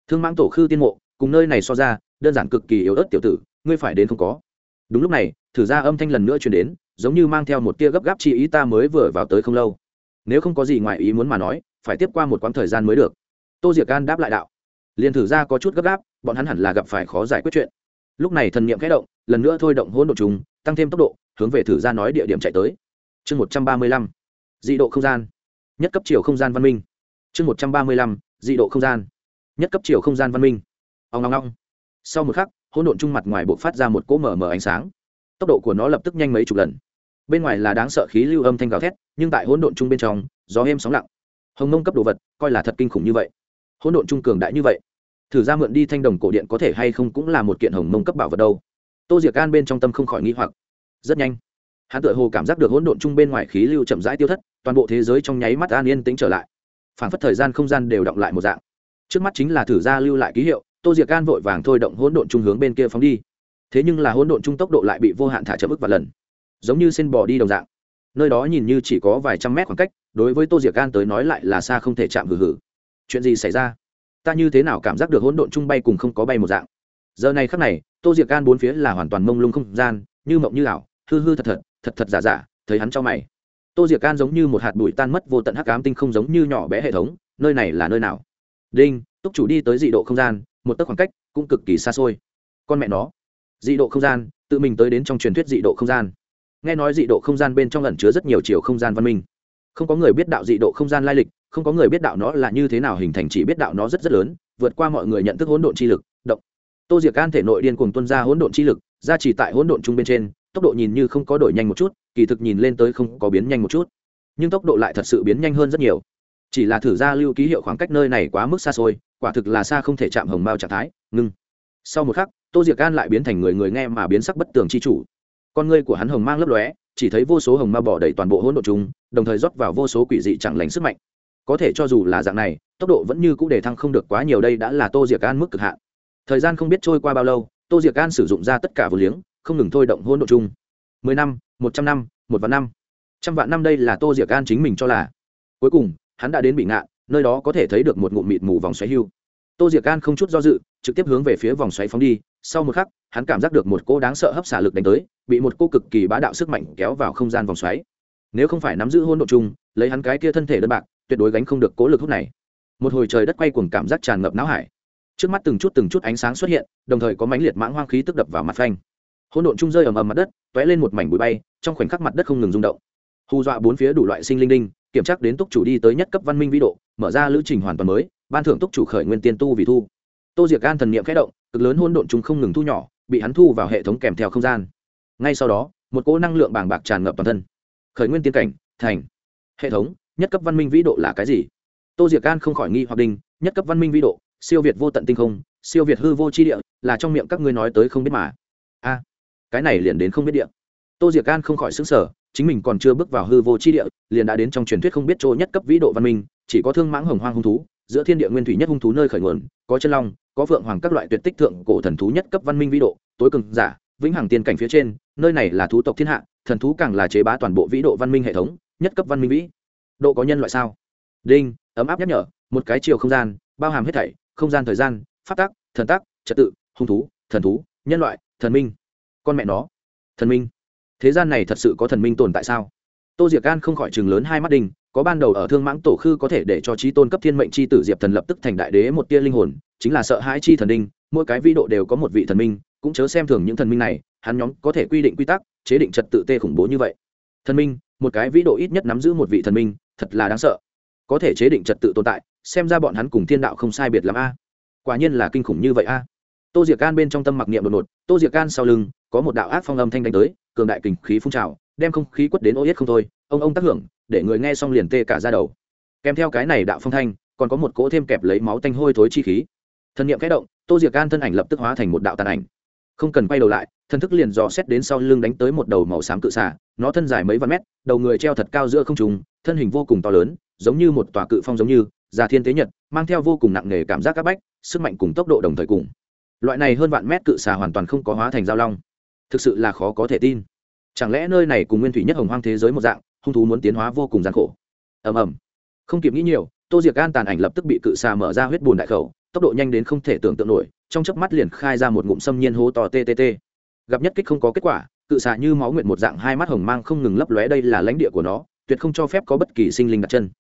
Thương mãng tổ khư tiên mộ, cùng nơi này so ra, đơn giản cực kỳ yếu ớt tiểu tử, ngươi phải đến không có. Đúng lúc này, thử ra âm thanh lần nữa truyền đến, giống như mang theo một tia gấp gáp chi ý ta mới vừa vào tới không lâu. Nếu không có gì ngoài ý muốn mà nói, phải tiếp qua một quãng thời gian mới được. Tô diệc gan đáp lại đạo. Liền thử ra có chút gấp gáp, bọn hắn hẳn là gặp phải khó giải quyết chuyện. Lúc này thần niệm khẽ động, lần nữa thôi động hỗn độ trùng, tăng thêm tốc độ, hướng về thử ra nói địa điểm chạy tới. Chương một trăm ba mươi lăm dị độ không gian. Nhất cấp chiều không gian văn minh. Chương một trăm ba mươi lăm, dị độ không gian. Nhất cấp chiều không gian văn minh. Ông ngong ngong sau một khắc, hỗn độn trung mặt ngoài bộ phát ra một cỗ mở mở ánh sáng. Tốc độ của nó lập tức nhanh mấy chục lần. Bên ngoài là đáng sợ khí lưu âm thanh gào thét, nhưng tại hỗn độn trung bên trong, gió êm sóng lặng. Hồng mông cấp đồ vật, coi là thật kinh khủng như vậy. Hỗn độn trung cường đại như vậy. Thử ra mượn đi thanh đồng cổ điện có thể hay không cũng là một kiện hồng mông cấp bảo vật đâu. Tô diệc can bên trong tâm không khỏi nghĩ hoặc. Rất nhanh hắn tự hồ cảm giác được hỗn độn chung bên ngoài khí lưu chậm rãi tiêu thất, toàn bộ thế giới trong nháy mắt an yên tĩnh trở lại. Phảng phất thời gian không gian đều động lại một dạng. Trước mắt chính là thử ra lưu lại ký hiệu, tô diệc gan vội vàng thôi động hỗn độn chung hướng bên kia phóng đi. Thế nhưng là hỗn độn chung tốc độ lại bị vô hạn thả chậm ức và lần. Giống như xin bò đi đồng dạng. Nơi đó nhìn như chỉ có vài trăm mét khoảng cách, đối với tô diệc gan tới nói lại là xa không thể chạm hử hử chuyện gì xảy ra? Ta như thế nào cảm giác được hỗn độn chung bay cùng không có bay một dạng? Giờ này khắc này, tô diệc gan bốn phía là hoàn toàn mông lung không gian, như mộng như ảo, hư hư thật thật thật thật giả giả, thấy hắn cho mày. Tô diệc can giống như một hạt bụi tan mất vô tận hắc ám tinh không giống như nhỏ bé hệ thống, nơi này là nơi nào? Đinh, túc chủ đi tới dị độ không gian, một tấc khoảng cách cũng cực kỳ xa xôi. Con mẹ nó. Dị độ không gian, tự mình tới đến trong truyền thuyết dị độ không gian. Nghe nói dị độ không gian bên trong ẩn chứa rất nhiều chiều không gian văn minh. Không có người biết đạo dị độ không gian lai lịch, không có người biết đạo nó là như thế nào hình thành, chỉ biết đạo nó rất rất lớn, vượt qua mọi người nhận thức hỗn độn chi lực, động. Tô diệc can thể nội điên cùng tuân ra hỗn độn chi lực ra chỉ tại hỗn độn chung bên trên tốc độ nhìn như không có đổi nhanh một chút, kỳ thực nhìn lên tới không có biến nhanh một chút. Nhưng tốc độ lại thật sự biến nhanh hơn rất nhiều. Chỉ là thử ra lưu ký hiệu khoảng cách nơi này quá mức xa xôi, quả thực là xa không thể chạm hồng mao trạng thái, ngưng. Sau một khắc, tô diệc gan lại biến thành người người nghe mà biến sắc bất tường chi chủ. Con ngươi của hắn hồng mang lấp lóe, chỉ thấy vô số hồng ma bỏ đầy toàn bộ hỗn độ chúng đồng thời rót vào vô số quỷ dị chẳng lành sức mạnh. Có thể cho dù là dạng này, tốc độ vẫn như c ũ đề thăng không được quá nhiều đây đã là tô diệc gan mức cực hạn. Thời gian không biết trôi qua bao lâu, tô diệc gan sử dụng ra tất cả vừa liếng không ngừng thôi động hỗn độ chung. Mười năm, một trăm năm, một vạn năm. Trăm vạn năm đây là tô diệc an chính mình cho là. Cuối cùng, hắn đã đến bị ngạn, nơi đó có thể thấy được một ngụm mịt mù vòng xoáy hưu. Tô diệc an không chút do dự, trực tiếp hướng về phía vòng xoáy phóng đi. Sau một khắc, hắn cảm giác được một cô đáng sợ hấp xả lực đánh tới, bị một cô cực kỳ bá đạo sức mạnh kéo vào không gian vòng xoáy. Nếu không phải nắm giữ hôn độ chung, lấy hắn cái kia thân thể đơn bạc, tuyệt đối gánh không được cố lực hút này. Một hồi trời đất quay cuồng cảm giác tràn ngập não hải. Trước mắt từng chút từng chút ánh sáng xuất hiện, đồng thời có mãnh liệt mãng hoang khí tức đập vào mặt phanh hôn độn chung rơi ầm ầm mặt đất t ó é lên một mảnh bụi bay, trong khoảnh khắc mặt đất không ngừng rung động. Hù dọa bốn phía đủ loại sinh linh đinh, kiểm tra đến túc chủ đi tới nhất cấp văn minh vĩ độ, mở ra lữ trình hoàn toàn mới, ban thưởng túc chủ khởi nguyên tiên tu vì thu. Tô diệc gan thần n i ệ m khẽ động, cực lớn hôn độn chung không ngừng thu nhỏ, bị hắn thu vào hệ thống kèm theo không gian. Ngay sau đó, một cỗ năng lượng bàng bạc tràn ngập toàn thân. Khởi nguyên tiên cảnh, thành. Hệ thống, nhất cấp văn minh vĩ độ là cái gì? Tô diệc gan không khỏi nghi hoặc đinh, nhất cấp văn minh vĩ độ, siêu việt vô tận tinh không, siêu việt hư vô tri địa, là trong miệng các ngươi nói tới không biết mà. A cái này liền đến không biết địa. Tô diệc can không khỏi xứng sở chính mình còn chưa bước vào hư vô chi địa, liền đã đến trong truyền thuyết không biết chỗ nhất cấp vĩ độ văn minh, chỉ có thương mãng hồng hoang hung thú, giữa thiên địa nguyên thủy nhất hung thú nơi khởi nguồn, có chân long, có phượng hoàng các loại tuyệt tích thượng cổ thần thú nhất cấp văn minh vĩ độ, tối cường giả, vĩnh hằng tiên cảnh phía trên, nơi này là thú tộc thiên hạ, thần thú càng là chế bá toàn bộ vĩ độ văn minh hệ thống, nhất cấp văn minh vĩ. Độ có nhân loại sao? Đinh, ấm áp nhắc nhở, một cái chiều không gian, bao hàm hết thảy, không gian thời gian phát tác thần tác trật tự, hung thú, thần thú, nhân loại, thần minh con mẹ nó. Thần minh. Thế gian này thật sự có thần minh tồn tại sao? Tô diệc gan không khỏi chừng lớn hai mắt đình có ban đầu ở thương mãng tổ khư có thể để cho trí tôn cấp thiên mệnh c h i tử diệp thần lập tức thành đại đế một tia linh hồn, chính là sợ hãi chi thần đinh, mỗi cái vĩ độ đều có một vị thần minh, cũng chớ xem thường những thần minh này, hắn nhóm có thể quy định quy tắc, chế định trật tự tê khủng bố như vậy. Thần minh, một cái vĩ độ ít nhất nắm giữ một vị thần minh, thật là đáng sợ. Có thể chế định trật tự tồn tại, xem ra bọn hắn cùng thiên đạo không sai biệt l a. Quả nhiên là kinh khủng như vậy a. Tô diệc Gan bên trong tâm mặc niệm đột ngột tô diệc can sau lưng, có một đạo ác phong âm thanh đánh tới, cường đại kình khí phun trào, đem không khí quất đến ô yết không thôi, ông ông tác hưởng, để người nghe xong liền tê cả ra đầu. Kèm theo cái này đạo phong thanh, còn có một cỗ thêm kẹp lấy máu tanh hôi thối chi khí. Thân nhiệm kẽ động, tô diệc can thân ảnh lập tức hóa thành một đạo tàn ảnh. Không cần quay đầu lại thân thức liền dò xét đến sau lưng đánh tới một đầu màu xám cự xả nó thân dài mấy vạn mét, đầu người treo thật cao giữa không trùng thân hình vô cùng to lớn, giống như một tòa cự phong giống như, già thiên tế nhật, mang theo vô cùng nặng nề cảm giác áp bách, sức mạnh cùng tốc độ đồng thời cùng loại này hơn vạn mét cự xà hoàn toàn không có hóa thành giao long. Thực sự là khó có thể tin. Chẳng lẽ nơi này cùng nguyên thủy nhất hồng hoang thế giới một dạng, hung thú muốn tiến hóa vô cùng gian khổ? Ầm ầm. Không kịp nghĩ nhiều, tô diệc gan tàn ảnh lập tức bị cự xà mở ra huyết bùn đại khẩu, tốc độ nhanh đến không thể tưởng tượng nổi, trong chớp mắt liền khai ra một ngụm xâm nhiên hố to ttt gặp nhất kích không có kết quả, cự xà như máu nguyện một dạng hai mắt hồng mang không ngừng lấp lóe đây là lãnh địa của nó, tuyệt không cho phép có bất kỳ sinh linh đặt chân.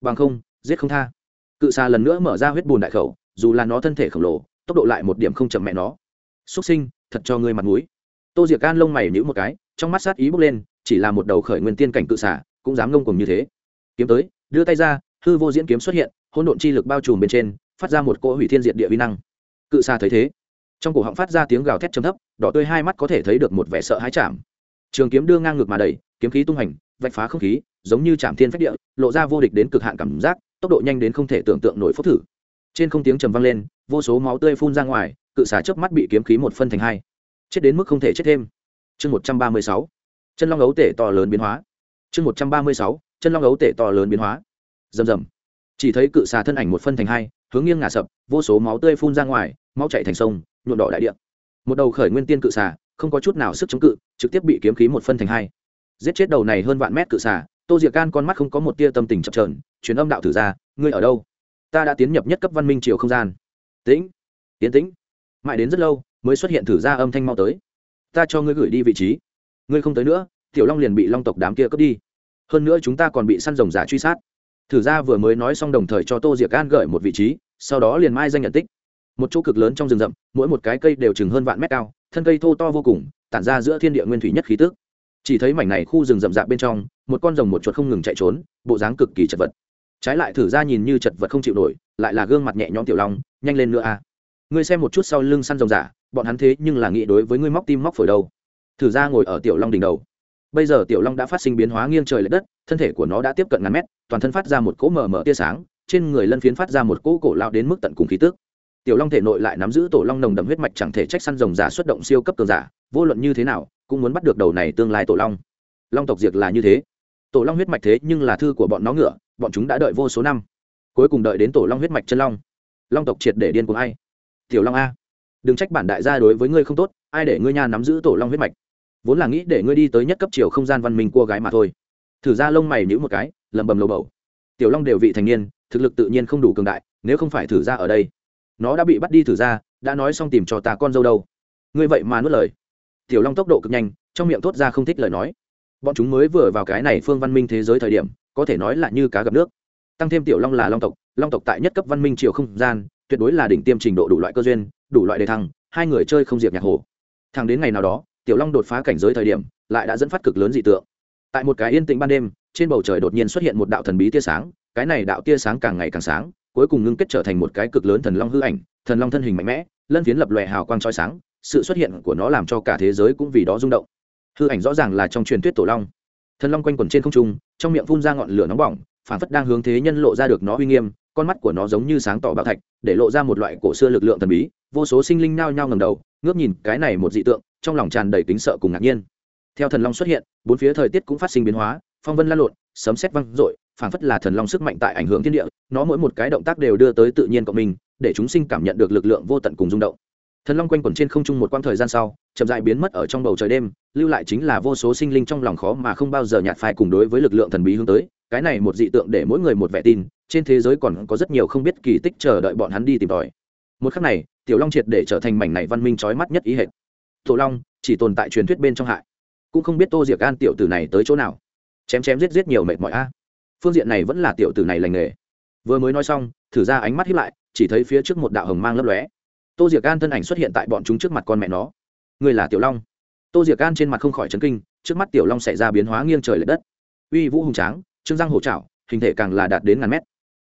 Bằng không, giết không tha. Cự xà lần nữa mở ra huyết bùn đại khẩu, dù là nó thân thể khổng lồ tốc độ lại một điểm không chậm mẹ nó. Xuất sinh, thật cho ngươi mặt mũi. Tô diệc gan lông mày nhữ một cái, trong mắt sát ý bốc lên, chỉ là một đầu khởi nguyên tiên cảnh cự xả cũng dám ngông cùng như thế. Kiếm tới, đưa tay ra, hư vô diễn kiếm xuất hiện, hỗn độn chi lực bao trùm bên trên, phát ra một cỗ hủy thiên diệt địa vi năng. Cự xà thấy thế, trong cổ họng phát ra tiếng gào thét chấm thấp, đỏ tươi hai mắt có thể thấy được một vẻ sợ hãi chạm. Trường kiếm đưa ngang ngược mà đầy kiếm khí tung hành, vạch phá không khí, giống như chạm thiên phách địa, lộ ra vô địch đến cực hạn cảm giác, tốc độ nhanh đến không thể tưởng tượng nổi phốc thử trên không tiếng trầm vang lên, vô số máu tươi phun ra ngoài, cự xà trước mắt bị kiếm khí một phân thành hai. Chết đến mức không thể chết thêm. Chương một trăm ba mươi sáu. Chân long ấu tể to lớn biến hóa. Chương một trăm ba mươi sáu. Chân long ấu tể to lớn biến hóa. Rầm rầm. Chỉ thấy cự xà thân ảnh một phân thành hai, hướng nghiêng ngả sập, vô số máu tươi phun ra ngoài, máu chạy thành sông nhuộn đỏ đại địa. Một đầu khởi nguyên tiên cự xà, không có chút nào sức chống cự, trực tiếp bị kiếm khí một phân thành hai. Giết chết đầu này hơn vạn mét cự xà, tô diệc can con mắt không có một tia tâm tình chập trờn chuyến âm đạo thử ra, ngươi ở đâu? Ta đã tiến nhập nhất cấp văn minh triều không gian. Tĩnh, tiến tĩnh. Mãi đến rất lâu, mới xuất hiện thử ra âm thanh mau tới. Ta cho ngươi gửi đi vị trí. Ngươi không tới nữa, tiểu long liền bị long tộc đám kia cướp đi. Hơn nữa chúng ta còn bị săn rồng giả truy sát. Thử ra vừa mới nói xong đồng thời cho tô diệc an gửi một vị trí, sau đó liền mai danh nhận tích. Một chỗ cực lớn trong rừng rậm, mỗi một cái cây đều chừng hơn vạn mét cao, thân cây thô to vô cùng, tản ra giữa thiên địa nguyên thủy nhất khí tước chỉ thấy mảnh này khu rừng rậm rạp bên trong, một con rồng một chuột không ngừng chạy trốn, bộ dáng cực kỳ chật vật trái lại thử ra nhìn như chật vật không chịu nổi, lại là gương mặt nhẹ nhõm tiểu long, nhanh lên nữa a ngươi xem một chút sau lưng săn rồng giả, bọn hắn thế nhưng là nghĩ đối với ngươi móc tim móc phổi đâu. Thử ra ngồi ở tiểu long đỉnh đầu. Bây giờ tiểu long đã phát sinh biến hóa nghiêng trời l ệ đất, thân thể của nó đã tiếp cận ngàn mét, toàn thân phát ra một cỗ mờ mờ tia sáng, trên người lân phiến phát ra một cỗ cổ lao đến mức tận cùng khí tước tiểu long thể nội lại nắm giữ tổ long nồng đậm huyết mạch chẳng thể trách săn rồng giả xuất động siêu cấp cường giả, vô luận như thế nào, cũng muốn bắt được đầu này tương lai tổ long. Long tộc diệt là như thế. Tổ long huyết mạch thế nhưng là thư của bọn nó ngựa bọn chúng đã đợi vô số năm. Cuối cùng đợi đến tổ long huyết mạch chân long. Long tộc triệt để điên cùng ai? Tiểu long a. Đừng trách bản đại gia đối với ngươi không tốt, ai để ngươi nhà nắm giữ tổ long huyết mạch? Vốn là nghĩ để ngươi đi tới nhất cấp chiều không gian văn minh cua gái mà thôi. Thử ra lông mày nhữ một cái lầm bầm lầu bầu. Tiểu long đều vị thành niên, thực lực tự nhiên không đủ cường đại, nếu không phải thử ra ở đây, nó đã bị bắt đi thử ra, đã nói xong tìm cho ta con dâu đâu. Ngươi vậy mà nuốt lời. Tiểu long tốc độ cực nhanh, trong miệng thốt ra không thích lời nói. Bọn chúng mới vừa vào cái này phương văn minh thế giới thời điểm có thể nói là như cá gặp nước. Tăng thêm tiểu long là long tộc long tộc tại nhất cấp văn minh chiều không gian, tuyệt đối là đỉnh tiêm trình độ đủ loại cơ duyên, đủ loại đề thăng, hai người chơi không diệt nhạc hồ. Thẳng đến ngày nào đó, tiểu long đột phá cảnh giới thời điểm, lại đã dẫn phát cực lớn dị tượng. Tại một cái yên tĩnh ban đêm, trên bầu trời đột nhiên xuất hiện một đạo thần bí tia sáng, cái này đạo tia sáng càng ngày càng sáng, cuối cùng ngưng kết trở thành một cái cực lớn thần long hư ảnh, thần long thân hình mạnh mẽ, lân phiến lập lòe hào quang trói sáng, sự xuất hiện của nó làm cho cả thế giới cũng vì đó rung động. Hư ảnh rõ ràng là trong truyền thuyết tổ long thần long quanh quẩn trên không trung, trong miệng phun ra ngọn lửa nóng bỏng phản phất đang hướng thế nhân lộ ra được nó uy nghiêm, con mắt của nó giống như sáng tỏ bạo thạch, để lộ ra một loại cổ xưa lực lượng thần bí, vô số sinh linh nao nhao ngầm đầu, ngước nhìn cái này một dị tượng, trong lòng tràn đầy kính sợ cùng ngạc nhiên. Theo thần long xuất hiện, bốn phía thời tiết cũng phát sinh biến hóa, phong vân lan lộn, sấm xét văng rội phảng phất là thần long sức mạnh tại ảnh hưởng thiên địa, nó mỗi một cái động tác đều đưa tới tự nhiên cộng mình để chúng sinh cảm nhận được lực lượng vô tận cùng rung động. Thần long quanh quẩn trên không trung một quãng thời gian sau chậm dại biến mất ở trong bầu trời đêm, lưu lại chính là vô số sinh linh trong lòng khó mà không bao giờ nhạt phai cùng đối với lực lượng thần bí hướng tới. Cái này một dị tượng để mỗi người một vẻ tin, trên thế giới còn có rất nhiều không biết kỳ tích chờ đợi bọn hắn đi tìm tòi. Một khắc này, tiểu long triệt để trở thành mảnh này văn minh trói mắt nhất ý hệ tổ long chỉ tồn tại truyền thuyết bên trong hại. Cũng không biết tô diệc an tiểu tử này tới chỗ nào. Chém chém giết giết nhiều mệt mỏi a. Phương diện này vẫn là tiểu tử này lành nghề. Vừa mới nói xong, thử ra ánh mắt hiếp lại, chỉ thấy phía trước một đạo hồng mang lấp lóe. Tô diệc an thân ảnh xuất hiện tại bọn chúng trước mặt con mẹ nó người là tiểu long. Tô diệc an trên mặt không khỏi chấn kinh, trước mắt tiểu long xảy ra biến hóa nghiêng trời l ệ đất. Uy vũ hùng tráng, trương răng hổ trảo, hình thể càng là đạt đến ngàn mét.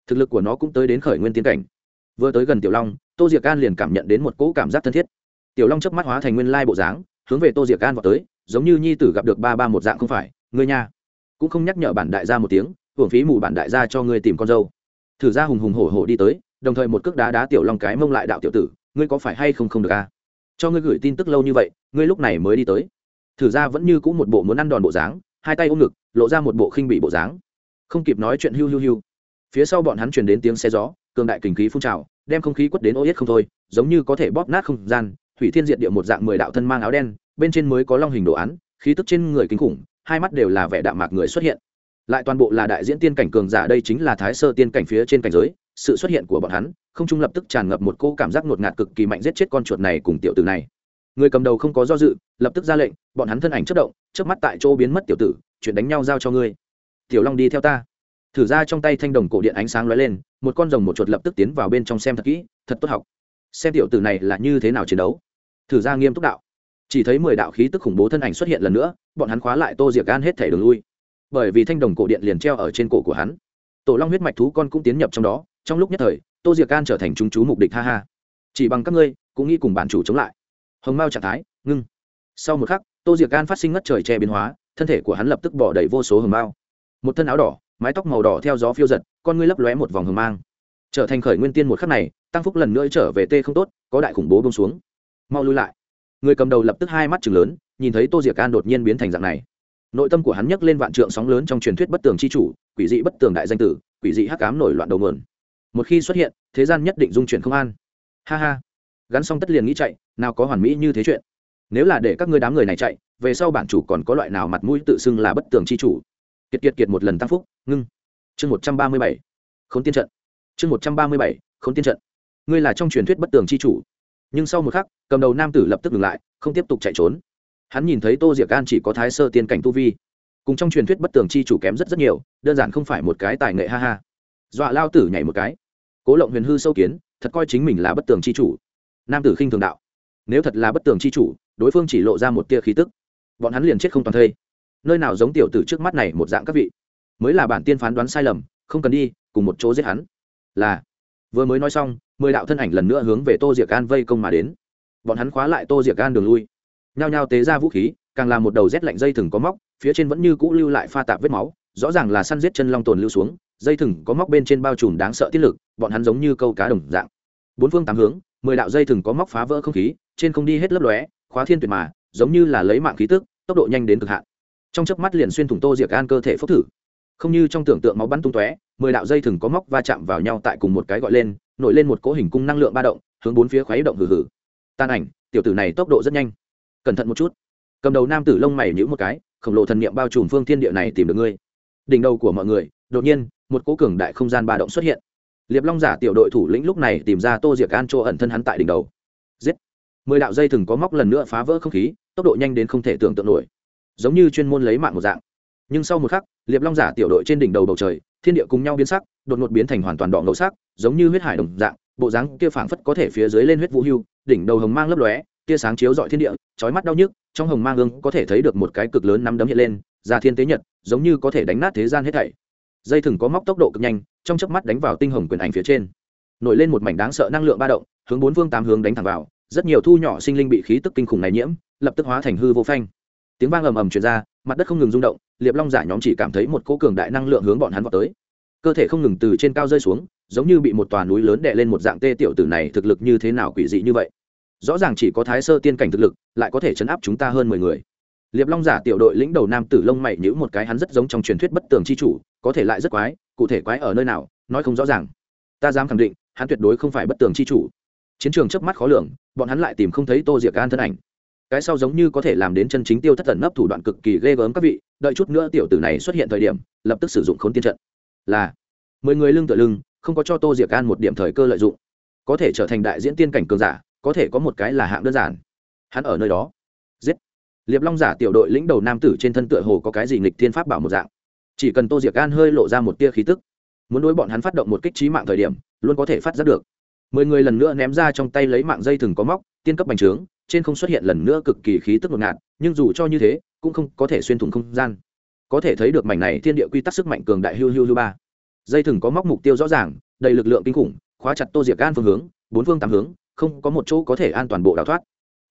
Thực lực của nó cũng tới đến khởi nguyên tiến cảnh. Vừa tới gần tiểu long, tô diệc an liền cảm nhận đến một cỗ cảm giác thân thiết. Tiểu long chớp mắt hóa thành nguyên lai bộ dáng, hướng về tô diệc an vào tới, giống như nhi tử gặp được ba ba một dạng không phải, ngươi nha. Cũng không nhắc nhở bản đại gia một tiếng, hưởng phí mù bản đại gia cho ngươi tìm con dâu. Thử ra hùng hùng hổ hổ đi tới, đồng thời một cước đá đá tiểu long cái mông lại đạo tiểu tử, ngươi có phải hay không không được a à? Cho ngươi gửi tin tức lâu như vậy, ngươi lúc này mới đi tới. Thử ra vẫn như c ũ một bộ muốn ăn đòn bộ dáng, hai tay ôm ngực, lộ ra một bộ khinh bị bộ dáng. Không kịp nói chuyện hiu hiu hiu. Phía sau bọn hắn truyền đến tiếng xe gió, cường đại kình khí phun trào, đem không khí quất đến ô yết không thôi, giống như có thể bóp nát không gian, thủy thiên diệt địa một dạng mười đạo thân mang áo đen, bên trên mới có long hình đồ án, khí tức trên người kinh khủng, hai mắt đều là vẻ đạm mạc người xuất hiện. Lại toàn bộ là đại diễn tiên cảnh cường giả, đây chính là thái sơ tiên cảnh phía trên cảnh giới sự xuất hiện của bọn hắn, không trung lập tức tràn ngập một cô cảm giác ngột ngạt cực kỳ mạnh giết chết con chuột này cùng tiểu tử này. Người cầm đầu không có do dự, lập tức ra lệnh, bọn hắn thân ảnh chất động trước mắt tại chỗ biến mất tiểu tử, chuyện đánh nhau giao cho ngươi. Tiểu long đi theo ta. Thử ra trong tay thanh đồng cổ điện ánh sáng lóe lên, một con rồng một chuột lập tức tiến vào bên trong xem thật kỹ, thật tốt học. Xem tiểu tử này là như thế nào chiến đấu. Thử ra nghiêm túc đạo. Chỉ thấy mười đạo khí tức khủng bố thân ảnh xuất hiện lần nữa, bọn hắn khóa lại tô diệc gan hết thể đường lui. Bởi vì thanh đồng cổ điện liền treo ở trên cổ của hắn. Tổ long huyết mạch thú con cũng tiến nhập trong đó trong lúc nhất thời, tô diệc can trở thành chúng chú mục đích, ha ha. Chỉ bằng các ngươi, cũng nghĩ cùng bản chủ chống lại. Hồng mao trạng thái, ngưng. Sau một khắc, tô diệc can phát sinh ngất trời che biến hóa, thân thể của hắn lập tức bỏ đầy vô số hồng mao. Một thân áo đỏ, mái tóc màu đỏ theo gió phiêu giật, con ngươi lấp lóe một vòng hồng mang. Trở thành khởi nguyên tiên một khắc này, tăng phúc lần nữa trở về tê không tốt, có đại khủng bố bông xuống. Mau lui lại. Người cầm đầu lập tức hai mắt chừng lớn, nhìn thấy tô diệc can đột nhiên biến thành dạng này. Nội tâm của hắn nhấc lên vạn trượng sóng lớn trong truyền thuyết bất tường c h i chủ, quỷ dị bất tường đại danh tử, quỷ dị hắc cám nổi loạn đầu mượn một khi xuất hiện, thế gian nhất định dung chuyển không an. Ha ha. Gắn xong tất liền nghĩ chạy, nào có hoàn mỹ như thế chuyện. Nếu là để các ngươi đám người này chạy, về sau bản chủ còn có loại nào mặt mũi tự xưng là bất tường c h i chủ? Kiệt kiệt kiệt một lần tăng phúc, ngưng. Chương một trăm ba mươi bảy. K h ố n tiên trận. Chương một trăm ba mươi bảy. K h ố n tiên trận. Ngươi là trong truyền thuyết bất tường c h i chủ. Nhưng sau một khắc, cầm đầu nam tử lập tức ngừng lại, không tiếp tục chạy trốn. Hắn nhìn thấy tô diệc an chỉ có thái sơ tiên cảnh tu vi. Cùng trong truyền thuyết bất tường chi chủ kém rất rất nhiều, đơn giản không phải một cái tài nghệ ha ha. Dọa lao tử nhảy một cái cố lộng huyền hư sâu kiến, thật coi chính mình là bất tường c h i chủ. Nam tử khinh thường đạo, nếu thật là bất tường c h i chủ, đối phương chỉ lộ ra một tia khí tức, bọn hắn liền chết không toàn thây. Nơi nào giống tiểu tử trước mắt này một dạng các vị? Mới là bản tiên phán đoán sai lầm, không cần đi, cùng một chỗ giết hắn. Là, vừa mới nói xong, mười đạo thân ảnh lần nữa hướng về tô diệc gan vây công mà đến. Bọn hắn khóa lại tô diệc gan đường lui. Nhao nhao tế ra vũ khí, càng là một đầu rét lạnh dây thừng có móc, phía trên vẫn như cũ lưu lại pha tạp vết máu, rõ ràng là săn giết chân long tồn lưu xuống dây thừng có móc bên trên bao trùm đáng sợ tiết lực, bọn hắn giống như câu cá đồng dạng. Bốn phương tám hướng, mười đạo dây thừng có móc phá vỡ không khí, trên không đi hết lấp lóe, khóa thiên tuyệt mà, giống như là lấy mạng khí tức, tốc độ nhanh đến cực hạn. Trong chớp mắt liền xuyên thủng tô diệt gan cơ thể phốc thử. Không như trong tưởng tượng máu bắn tung tóe, mười đạo dây thừng có móc va chạm vào nhau tại cùng một cái gọi lên, nổi lên một cỗ hình cung năng lượng ba động, hướng bốn phía khuấy động hừ hừ. Tan ảnh, tiểu tử này tốc độ rất nhanh. Cẩn thận một chút. Cầm đầu nam tử lông mày nhữ một cái, khổng lồ thần niệm bao trùm phương thiên địa này tìm được ngươi. Đỉnh đầu của mọi người đột nhiên, một cố cường đại không gian ba động xuất hiện. Liệp long giả tiểu đội thủ lĩnh lúc này tìm ra tô diệc an chỗ ẩn thân hắn tại đỉnh đầu. Giết! Mười đạo dây thừng có móc lần nữa phá vỡ không khí, tốc độ nhanh đến không thể tưởng tượng nổi. Giống như chuyên môn lấy mạng một dạng. Nhưng sau một khắc, liệp long giả tiểu đội trên đỉnh đầu bầu trời, thiên địa cùng nhau biến sắc, đột ngột biến thành hoàn toàn đỏ ngầu sắc, giống như huyết hải đồng dạng, bộ dáng kia phảng phất có thể phía dưới lên huyết vũ hưu, đỉnh đầu hồng mang lấp lóe, tia sáng chiếu dọi thiên địa, chói mắt đau nhức, trong hồng mang ương có thể thấy được một cái cực lớn nắm đấm hiện lên, ra thiên tế nhật, giống như có thể đánh nát thế gian hết thảy dây thừng có móc tốc độ cực nhanh, trong chớp mắt đánh vào tinh hồng quyền ảnh phía trên. Nổi lên một mảnh đáng sợ năng lượng ba động, hướng bốn phương tám hướng đánh thẳng vào, rất nhiều thu nhỏ sinh linh bị khí tức kinh khủng này nhiễm, lập tức hóa thành hư vô phanh. Tiếng vang ầm ầm truyền ra, mặt đất không ngừng rung động, liệp long giả nhóm chỉ cảm thấy một cỗ cường đại năng lượng hướng bọn hắn vào tới. Cơ thể không ngừng từ trên cao rơi xuống, giống như bị một tòa núi lớn đè lên một dạng tê tiểu tử này thực lực như thế nào quỷ dị như vậy. Rõ ràng chỉ có thái sơ tiên cảnh thực lực, lại có thể chấn áp chúng ta hơn mười người liệp long giả tiểu đội lĩnh đầu nam tử lông mày nhữ một cái, hắn rất giống trong truyền thuyết bất tường c h i chủ, có thể lại rất quái, cụ thể quái ở nơi nào, nói không rõ ràng. Ta dám khẳng định, hắn tuyệt đối không phải bất tường c h i chủ. Chiến trường trước mắt khó lường, bọn hắn lại tìm không thấy tô diệc an thân ảnh. Cái sau giống như có thể làm đến chân chính tiêu thất tẩn nấp thủ đoạn cực kỳ ghê gớm các vị, đợi chút nữa tiểu tử này xuất hiện thời điểm, lập tức sử dụng khốn tiên trận. Là, mười người lưng tựa lưng, không có cho tô diệc an một điểm thời cơ lợi dụng. Có thể trở thành đại diễn tiên cảnh cường giả, có thể có một cái là hạng đơn giản. Hắn ở nơi đó. Giết liệp long giả tiểu đội lĩnh đầu nam tử trên thân tựa hồ có cái gì nghịch thiên pháp bảo một dạng. Chỉ cần tô diệc gan hơi lộ ra một tia khí tức, muốn đối bọn hắn phát động một kích trí mạng thời điểm, luôn có thể phát giác được. Mười người lần nữa ném ra trong tay lấy mạng dây thừng có móc, tiên cấp bành trướng, trên không xuất hiện lần nữa cực kỳ khí tức ngột ngạt, nhưng dù cho như thế, cũng không có thể xuyên thủng không gian. Có thể thấy được mảnh này thiên địa quy tắc sức mạnh cường đại hưu hưu hưu ba. Dây thừng có móc mục tiêu rõ ràng, đầy lực lượng kinh khủng, khóa chặt tô diệc gan phương hướng, bốn phương tám hướng, không có một chỗ có thể an toàn bộ đào thoát.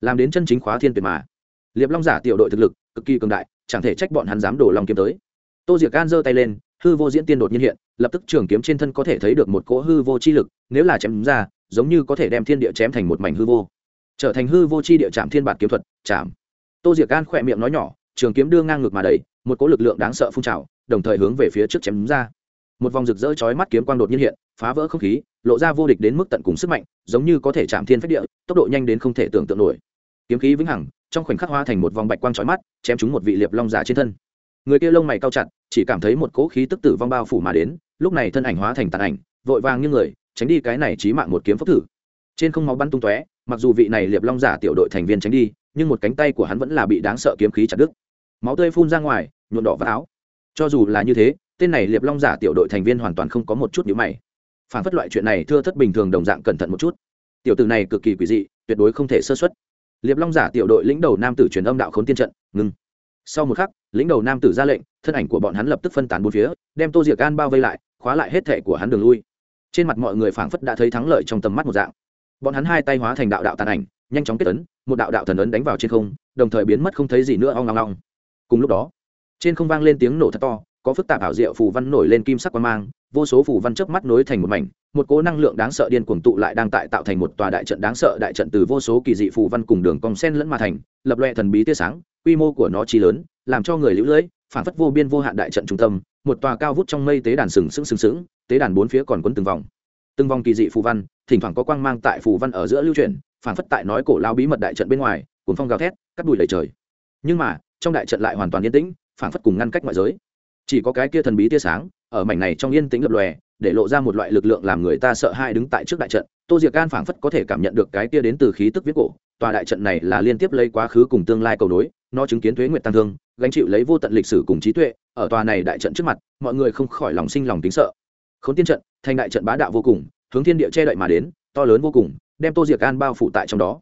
Làm đến chân chính khóa thiên tuyệt mà liệp long giả tiểu đội thực lực, cực kỳ cường đại, chẳng thể trách bọn hắn dám đổ lòng kiếm tới. Tô diệc gan giơ tay lên, hư vô diễn tiên đột nhiên hiện, lập tức trường kiếm trên thân có thể thấy được một cỗ hư vô chi lực, nếu là chém ra, giống như có thể đem thiên địa chém thành một mảnh hư vô. Trở thành hư vô chi địa chạm thiên bản kiếm thuật chạm tô diệc gan khỏe miệng nói nhỏ, trường kiếm đưa ngang ngược mà đẩy, một cỗ lực lượng đáng sợ phun trào, đồng thời hướng về phía trước chém ra. Một vòng rực rỡ chói mắt kiếm quang đột nhiên hiện, phá vỡ không khí, lộ ra vô địch đến mức tận cùng sức mạnh, giống như có thể chạm thiên phách địa, tốc độ nhanh đến không thể tưởng tượng nổi. Kiếm khí vĩnh hằng trong khoảnh khắc hóa thành một vòng bạch quang trói mắt, chém chúng một vị liệp long giả trên thân. Người kia lông mày cao chặt, chỉ cảm thấy một cỗ khí tức tử vong bao phủ mà đến, lúc này thân ảnh hóa thành tàn ảnh, vội vàng như người, tránh đi cái này chí mạng một kiếm phốc thử. Trên không máu bắn tung tóe, mặc dù vị này liệp long giả tiểu đội thành viên tránh đi, nhưng một cánh tay của hắn vẫn là bị đáng sợ kiếm khí chặt đứt. Máu tươi phun ra ngoài nhuộn đỏ vào áo. Cho dù là như thế, tên này liệp long giả tiểu đội thành viên hoàn toàn không có một chút nhữ mày. Phản phất loại chuyện này thưa thất bình thường đồng dạng cẩn thận một chút. Tiểu tử này cực kỳ quỷ dị, tuyệt đối không thể sơ xuất liệp long giả tiểu đội lĩnh đầu nam tử truyền âm đạo khốn tiên trận, ngừng. Sau một khắc, lĩnh đầu nam tử ra lệnh, thân ảnh của bọn hắn lập tức phân tán bốn phía, đem tô diệc an bao vây lại, khóa lại hết thệ của hắn đường lui. Trên mặt mọi người phảng phất đã thấy thắng lợi trong tầm mắt một dạng. Bọn hắn hai tay hóa thành đạo đạo tàn ảnh, nhanh chóng kết ấn, một đạo đạo thần ấn đánh vào trên không, đồng thời biến mất không thấy gì nữa, ong ong ong. Cùng lúc đó, trên không vang lên tiếng nổ thật to có phức tạp ảo diệu phù văn nổi lên kim sắc quang mang, vô số phù văn chớp mắt nối thành một mảnh, một cỗ năng lượng đáng sợ điên cuồng tụ lại đang tại tạo thành một tòa đại trận đáng sợ, đại trận từ vô số kỳ dị phù văn cùng đường cong sen lẫn mà thành, lập loè thần bí tia sáng, quy mô của nó chi lớn, làm cho người lưu lưỡi phản phất vô biên vô hạn đại trận trung tâm, một tòa cao vút trong mây tế đàn sừng sững sừng sững, tế đàn bốn phía còn quấn từng vòng. Từng vòng kỳ dị phù văn, thỉnh thoảng có quang mang tại phù văn ở giữa lưu chuyển phản phất tại nói cổ lao bí mật đại trận bên ngoài cuốn phong gào thét, cắt đùi lầy trời. Nhưng mà, trong đại trận lại hoàn toàn yên tĩnh phản phất cùng ngăn cách ngoại giới chỉ có cái kia thần bí tia sáng, ở mảnh này trong yên tĩnh lập lòe, để lộ ra một loại lực lượng làm người ta sợ hãi đứng tại trước đại trận. Tô diệc gan phảng phất có thể cảm nhận được cái kia đến từ khí tức viết cổ, tòa đại trận này là liên tiếp lấy quá khứ cùng tương lai cầu nối, nó chứng kiến thuế nguyện tăng thương, gánh chịu lấy vô tận lịch sử cùng trí tuệ, ở tòa này đại trận trước mặt, mọi người không khỏi lòng sinh lòng tính sợ. Khốn tiên trận, thành đại trận bá đạo vô cùng, hướng thiên địa che đậy mà đến, to lớn vô cùng, đem tô diệc gan bao phủ tại trong đó.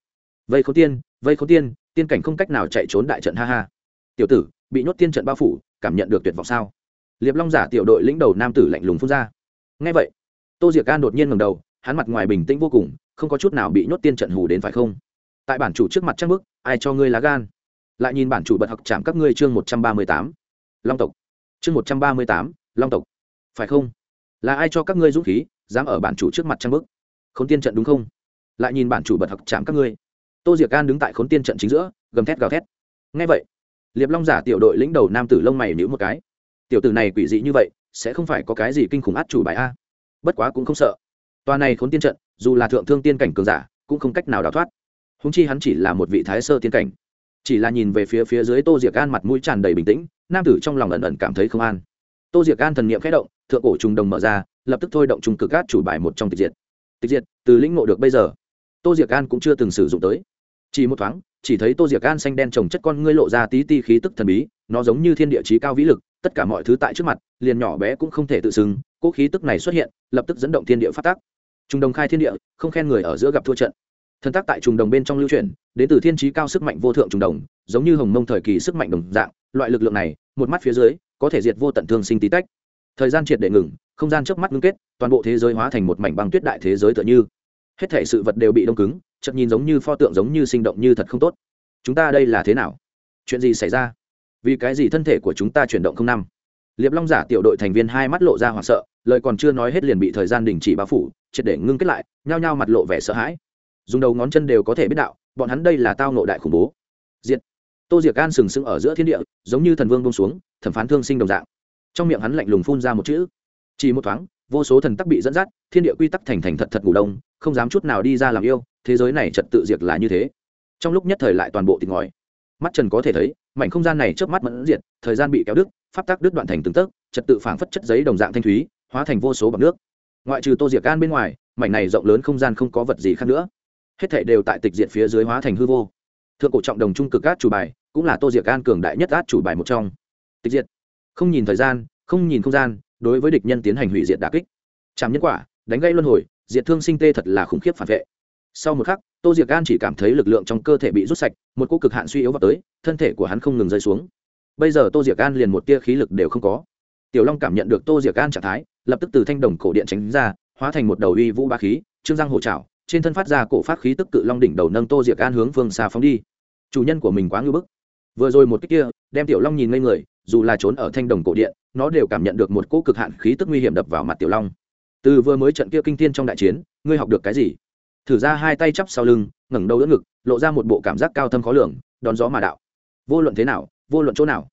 Vây khốn tiên, vây khốn tiên tiên cảnh không cách nào chạy trốn đại trận, ha ha. Tiểu tử bị nhốt tiên trận bao phủ, cảm nhận được tuyệt vọng sao? Liệp long giả tiểu đội lĩnh đầu nam tử lạnh lùng phun ra. Ngay vậy, tô diệc can đột nhiên ngầm đầu, hắn mặt ngoài bình tĩnh vô cùng, không có chút nào bị nhốt tiên trận hù đến phải không? Tại bản chủ trước mặt trăng bức, ai cho ngươi lá gan? Lại nhìn bản chủ bật học chạm các ngươi chương một trăm ba mươi tám. Long tộc. Chương một trăm ba mươi tám, long tộc. Phải không? Là ai cho các ngươi dũng khí, dám ở bản chủ trước mặt trang bức? Khốn tiên trận đúng không? Lại nhìn bản chủ bật học chạm các ngươi. Tô diệc gan đứng tại khốn tiên trận chính giữa, gầm thét gào thét. Ngay vậy liệp long giả tiểu đội lĩnh đầu nam tử lông mày nhữ một cái. Tiểu tử này quỷ dị như vậy, sẽ không phải có cái gì kinh khủng át chủ bài a. Bất quá cũng không sợ. Toa này khốn tiên trận, dù là thượng thương tiên cảnh cường giả, cũng không cách nào đào thoát. Húng chi hắn chỉ là một vị thái sơ tiên cảnh. Chỉ là nhìn về phía phía dưới tô diệc an mặt mũi tràn đầy bình tĩnh, nam tử trong lòng ẩn ẩn cảm thấy không an. Tô diệc an thần niệm khẽ động, thượng cổ trùng đồng mở ra, lập tức thôi động trùng cực át chủ bài một trong tịch diệt. Tịch diệt, từ lĩnh ngộ được bây giờ, tô diệc an cũng chưa từng sử dụng tới chỉ một thoáng, chỉ thấy tô diệc gan xanh đen trồng chất con ngươi lộ ra tí ti khí tức thần bí, nó giống như thiên địa chí cao vĩ lực, tất cả mọi thứ tại trước mặt, liền nhỏ bé cũng không thể tự xưng cỗ khí tức này xuất hiện, lập tức dẫn động thiên địa phát tác. Trung đồng khai thiên địa, không khen người ở giữa gặp thua trận. Thần tác tại trùng đồng bên trong lưu truyền, đến từ thiên trí cao sức mạnh vô thượng trùng đồng giống như hồng mông thời kỳ sức mạnh đồng dạng, loại lực lượng này, một mắt phía dưới, có thể diệt vô tận thương sinh tí tách. Thời gian triệt để ngừng, không gian trước mắt ngưng kết, toàn bộ thế giới hóa thành một mảnh băng tuyết đại thế giới tựa như. Hết thể sự vật đều bị đông cứng chợt nhìn giống như pho tượng giống như sinh động như thật không tốt. Chúng ta đây là thế nào? Chuyện gì xảy ra? Vì cái gì thân thể của chúng ta chuyển động không năm? Liệp long giả tiểu đội thành viên hai mắt lộ ra hoảng sợ, lời còn chưa nói hết liền bị thời gian đình chỉ bao phủ, triệt để ngưng kết lại, nhao nhao mặt lộ vẻ sợ hãi. Dùng đầu ngón chân đều có thể biết đạo, bọn hắn đây là tao nộ đại khủng bố. Diệt. Tô diệc can sừng sững ở giữa thiên địa, giống như thần vương bông xuống, thẩm phán thương sinh đồng dạng. Trong miệng hắn lạnh lùng phun ra một chữ. Chỉ một thoáng vô số thần tắc bị dẫn dắt, thiên địa quy tắc thành thành thật thật ngủ đông, không dám chút nào đi ra làm yêu, thế giới này trật tự diệt là như thế. Trong lúc nhất thời lại toàn bộ tịt ngòi. Mắt trần có thể thấy, mảnh không gian này trước mắt mẫn diệt, thời gian bị kéo đứt, pháp tắc đứt đoạn thành từng tấc, trật tự phảng phất chất giấy đồng dạng thanh thúy, hóa thành vô số bọc nước. Ngoại trừ tô diệc can bên ngoài, mảnh này rộng lớn không gian không có vật gì khác nữa. Hết thảy đều tại tịch diện phía dưới hóa thành hư vô. Thượng cổ trọng đồng trung cực át chủ bài, cũng là tô diệc can cường đại nhất át chủ bài một trong. Tịch diệt. Không nhìn thời gian, không nhìn không gian đối với địch nhân tiến hành hủy diệt đà kích. Chạm nhân quả, đánh gây luân hồi, diệt thương sinh tê thật là khủng khiếp phản vệ. Sau một khắc, tô diệc gan chỉ cảm thấy lực lượng trong cơ thể bị rút sạch, một cô cực hạn suy yếu vào tới, thân thể của hắn không ngừng rơi xuống. Bây giờ tô diệc gan liền một tia khí lực đều không có. Tiểu long cảm nhận được tô diệc gan trạng thái, lập tức từ thanh đồng cổ điện tránh ra, hóa thành một đầu uy vũ ba khí, trương răng hổ trào trên thân phát ra cổ phát khí tức cự long đỉnh đầu nâng tô diệc gan hướng phương xa phóng đi. Chủ nhân của mình quá ngưỡng bức. Vừa rồi một cách kia đem tiểu long nhìn ngây người, dù là trốn ở thanh đồng cổ điện, nó đều cảm nhận được một cỗ cực hạn khí tức nguy hiểm đập vào mặt tiểu long. Từ vừa mới trận kia kinh thiên trong đại chiến, ngươi học được cái gì? Thử ra hai tay chắp sau lưng, ngẩng đầu đỡ ngực, lộ ra một bộ cảm giác cao thâm khó lường, đón gió mà đạo. Vô luận thế nào, vô luận chỗ nào,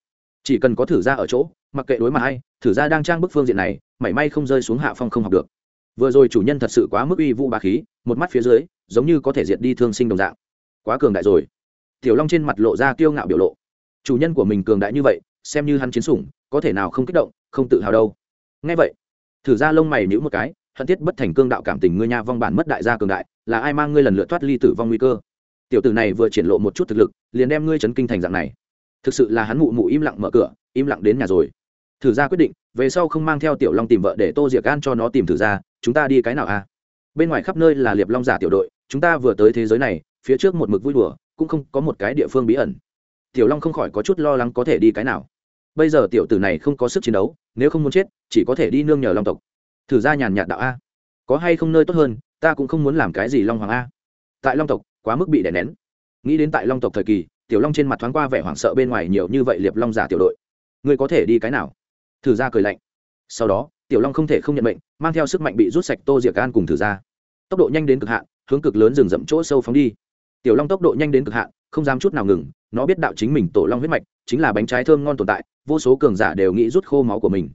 chỉ cần có thử ra ở chỗ, mặc kệ đối mặt hay, thử ra đang trang bức phương diện này, mảy may không rơi xuống hạ phong không học được. Vừa rồi chủ nhân thật sự quá mức uy vũ bà khí, một mắt phía dưới, giống như có thể diệt đi thương sinh đồng dạng. Quá cường đại rồi. Tiểu long trên mặt lộ ra kiêu ngạo biểu lộ chủ nhân của mình cường đại như vậy, xem như hắn chiến sủng, có thể nào không kích động, không tự hào đâu. Ngay vậy, thử ra lông mày nhữ một cái, hận thiết bất thành cương đạo cảm tình ngươi nha, vong bản mất đại gia cường đại, là ai mang ngươi lần lượt thoát ly tử vong nguy cơ? Tiểu tử này vừa triển lộ một chút thực lực, liền đem ngươi chấn kinh thành dạng này. Thực sự là hắn mụ mụ im lặng mở cửa, im lặng đến nhà rồi. Thử ra quyết định, về sau không mang theo tiểu long tìm vợ để tô diệc gan cho nó tìm thử ra, chúng ta đi cái nào a bên ngoài khắp nơi là liệp long giả tiểu đội, chúng ta vừa tới thế giới này, phía trước một mực vui đùa, cũng không có một cái địa phương bí ẩn tiểu long không khỏi có chút lo lắng có thể đi cái nào. Bây giờ tiểu tử này không có sức chiến đấu, nếu không muốn chết, chỉ có thể đi nương nhờ long tộc. Thử ra nhàn nhạt đạo a. Có hay không nơi tốt hơn, ta cũng không muốn làm cái gì long hoàng a. Tại long tộc, quá mức bị đè nén. Nghĩ đến tại long tộc thời kỳ, tiểu long trên mặt thoáng qua vẻ hoảng sợ bên ngoài nhiều như vậy liệp long giả tiểu đội. Ngươi có thể đi cái nào? Thử ra cười lạnh. Sau đó, tiểu long không thể không nhận mệnh, mang theo sức mạnh bị rút sạch tô diệc gan cùng thử ra. Tốc độ nhanh đến cực hạn, hướng cực lớn rừng rậm chỗ sâu phóng đi. Tiểu long tốc độ nhanh đến cực hạn, không dám chút nào ngừng nó biết đạo chính mình tổ long huyết mạch, chính là bánh trái thơm ngon tồn tại, vô số cường giả đều nghĩ rút khô máu của mình.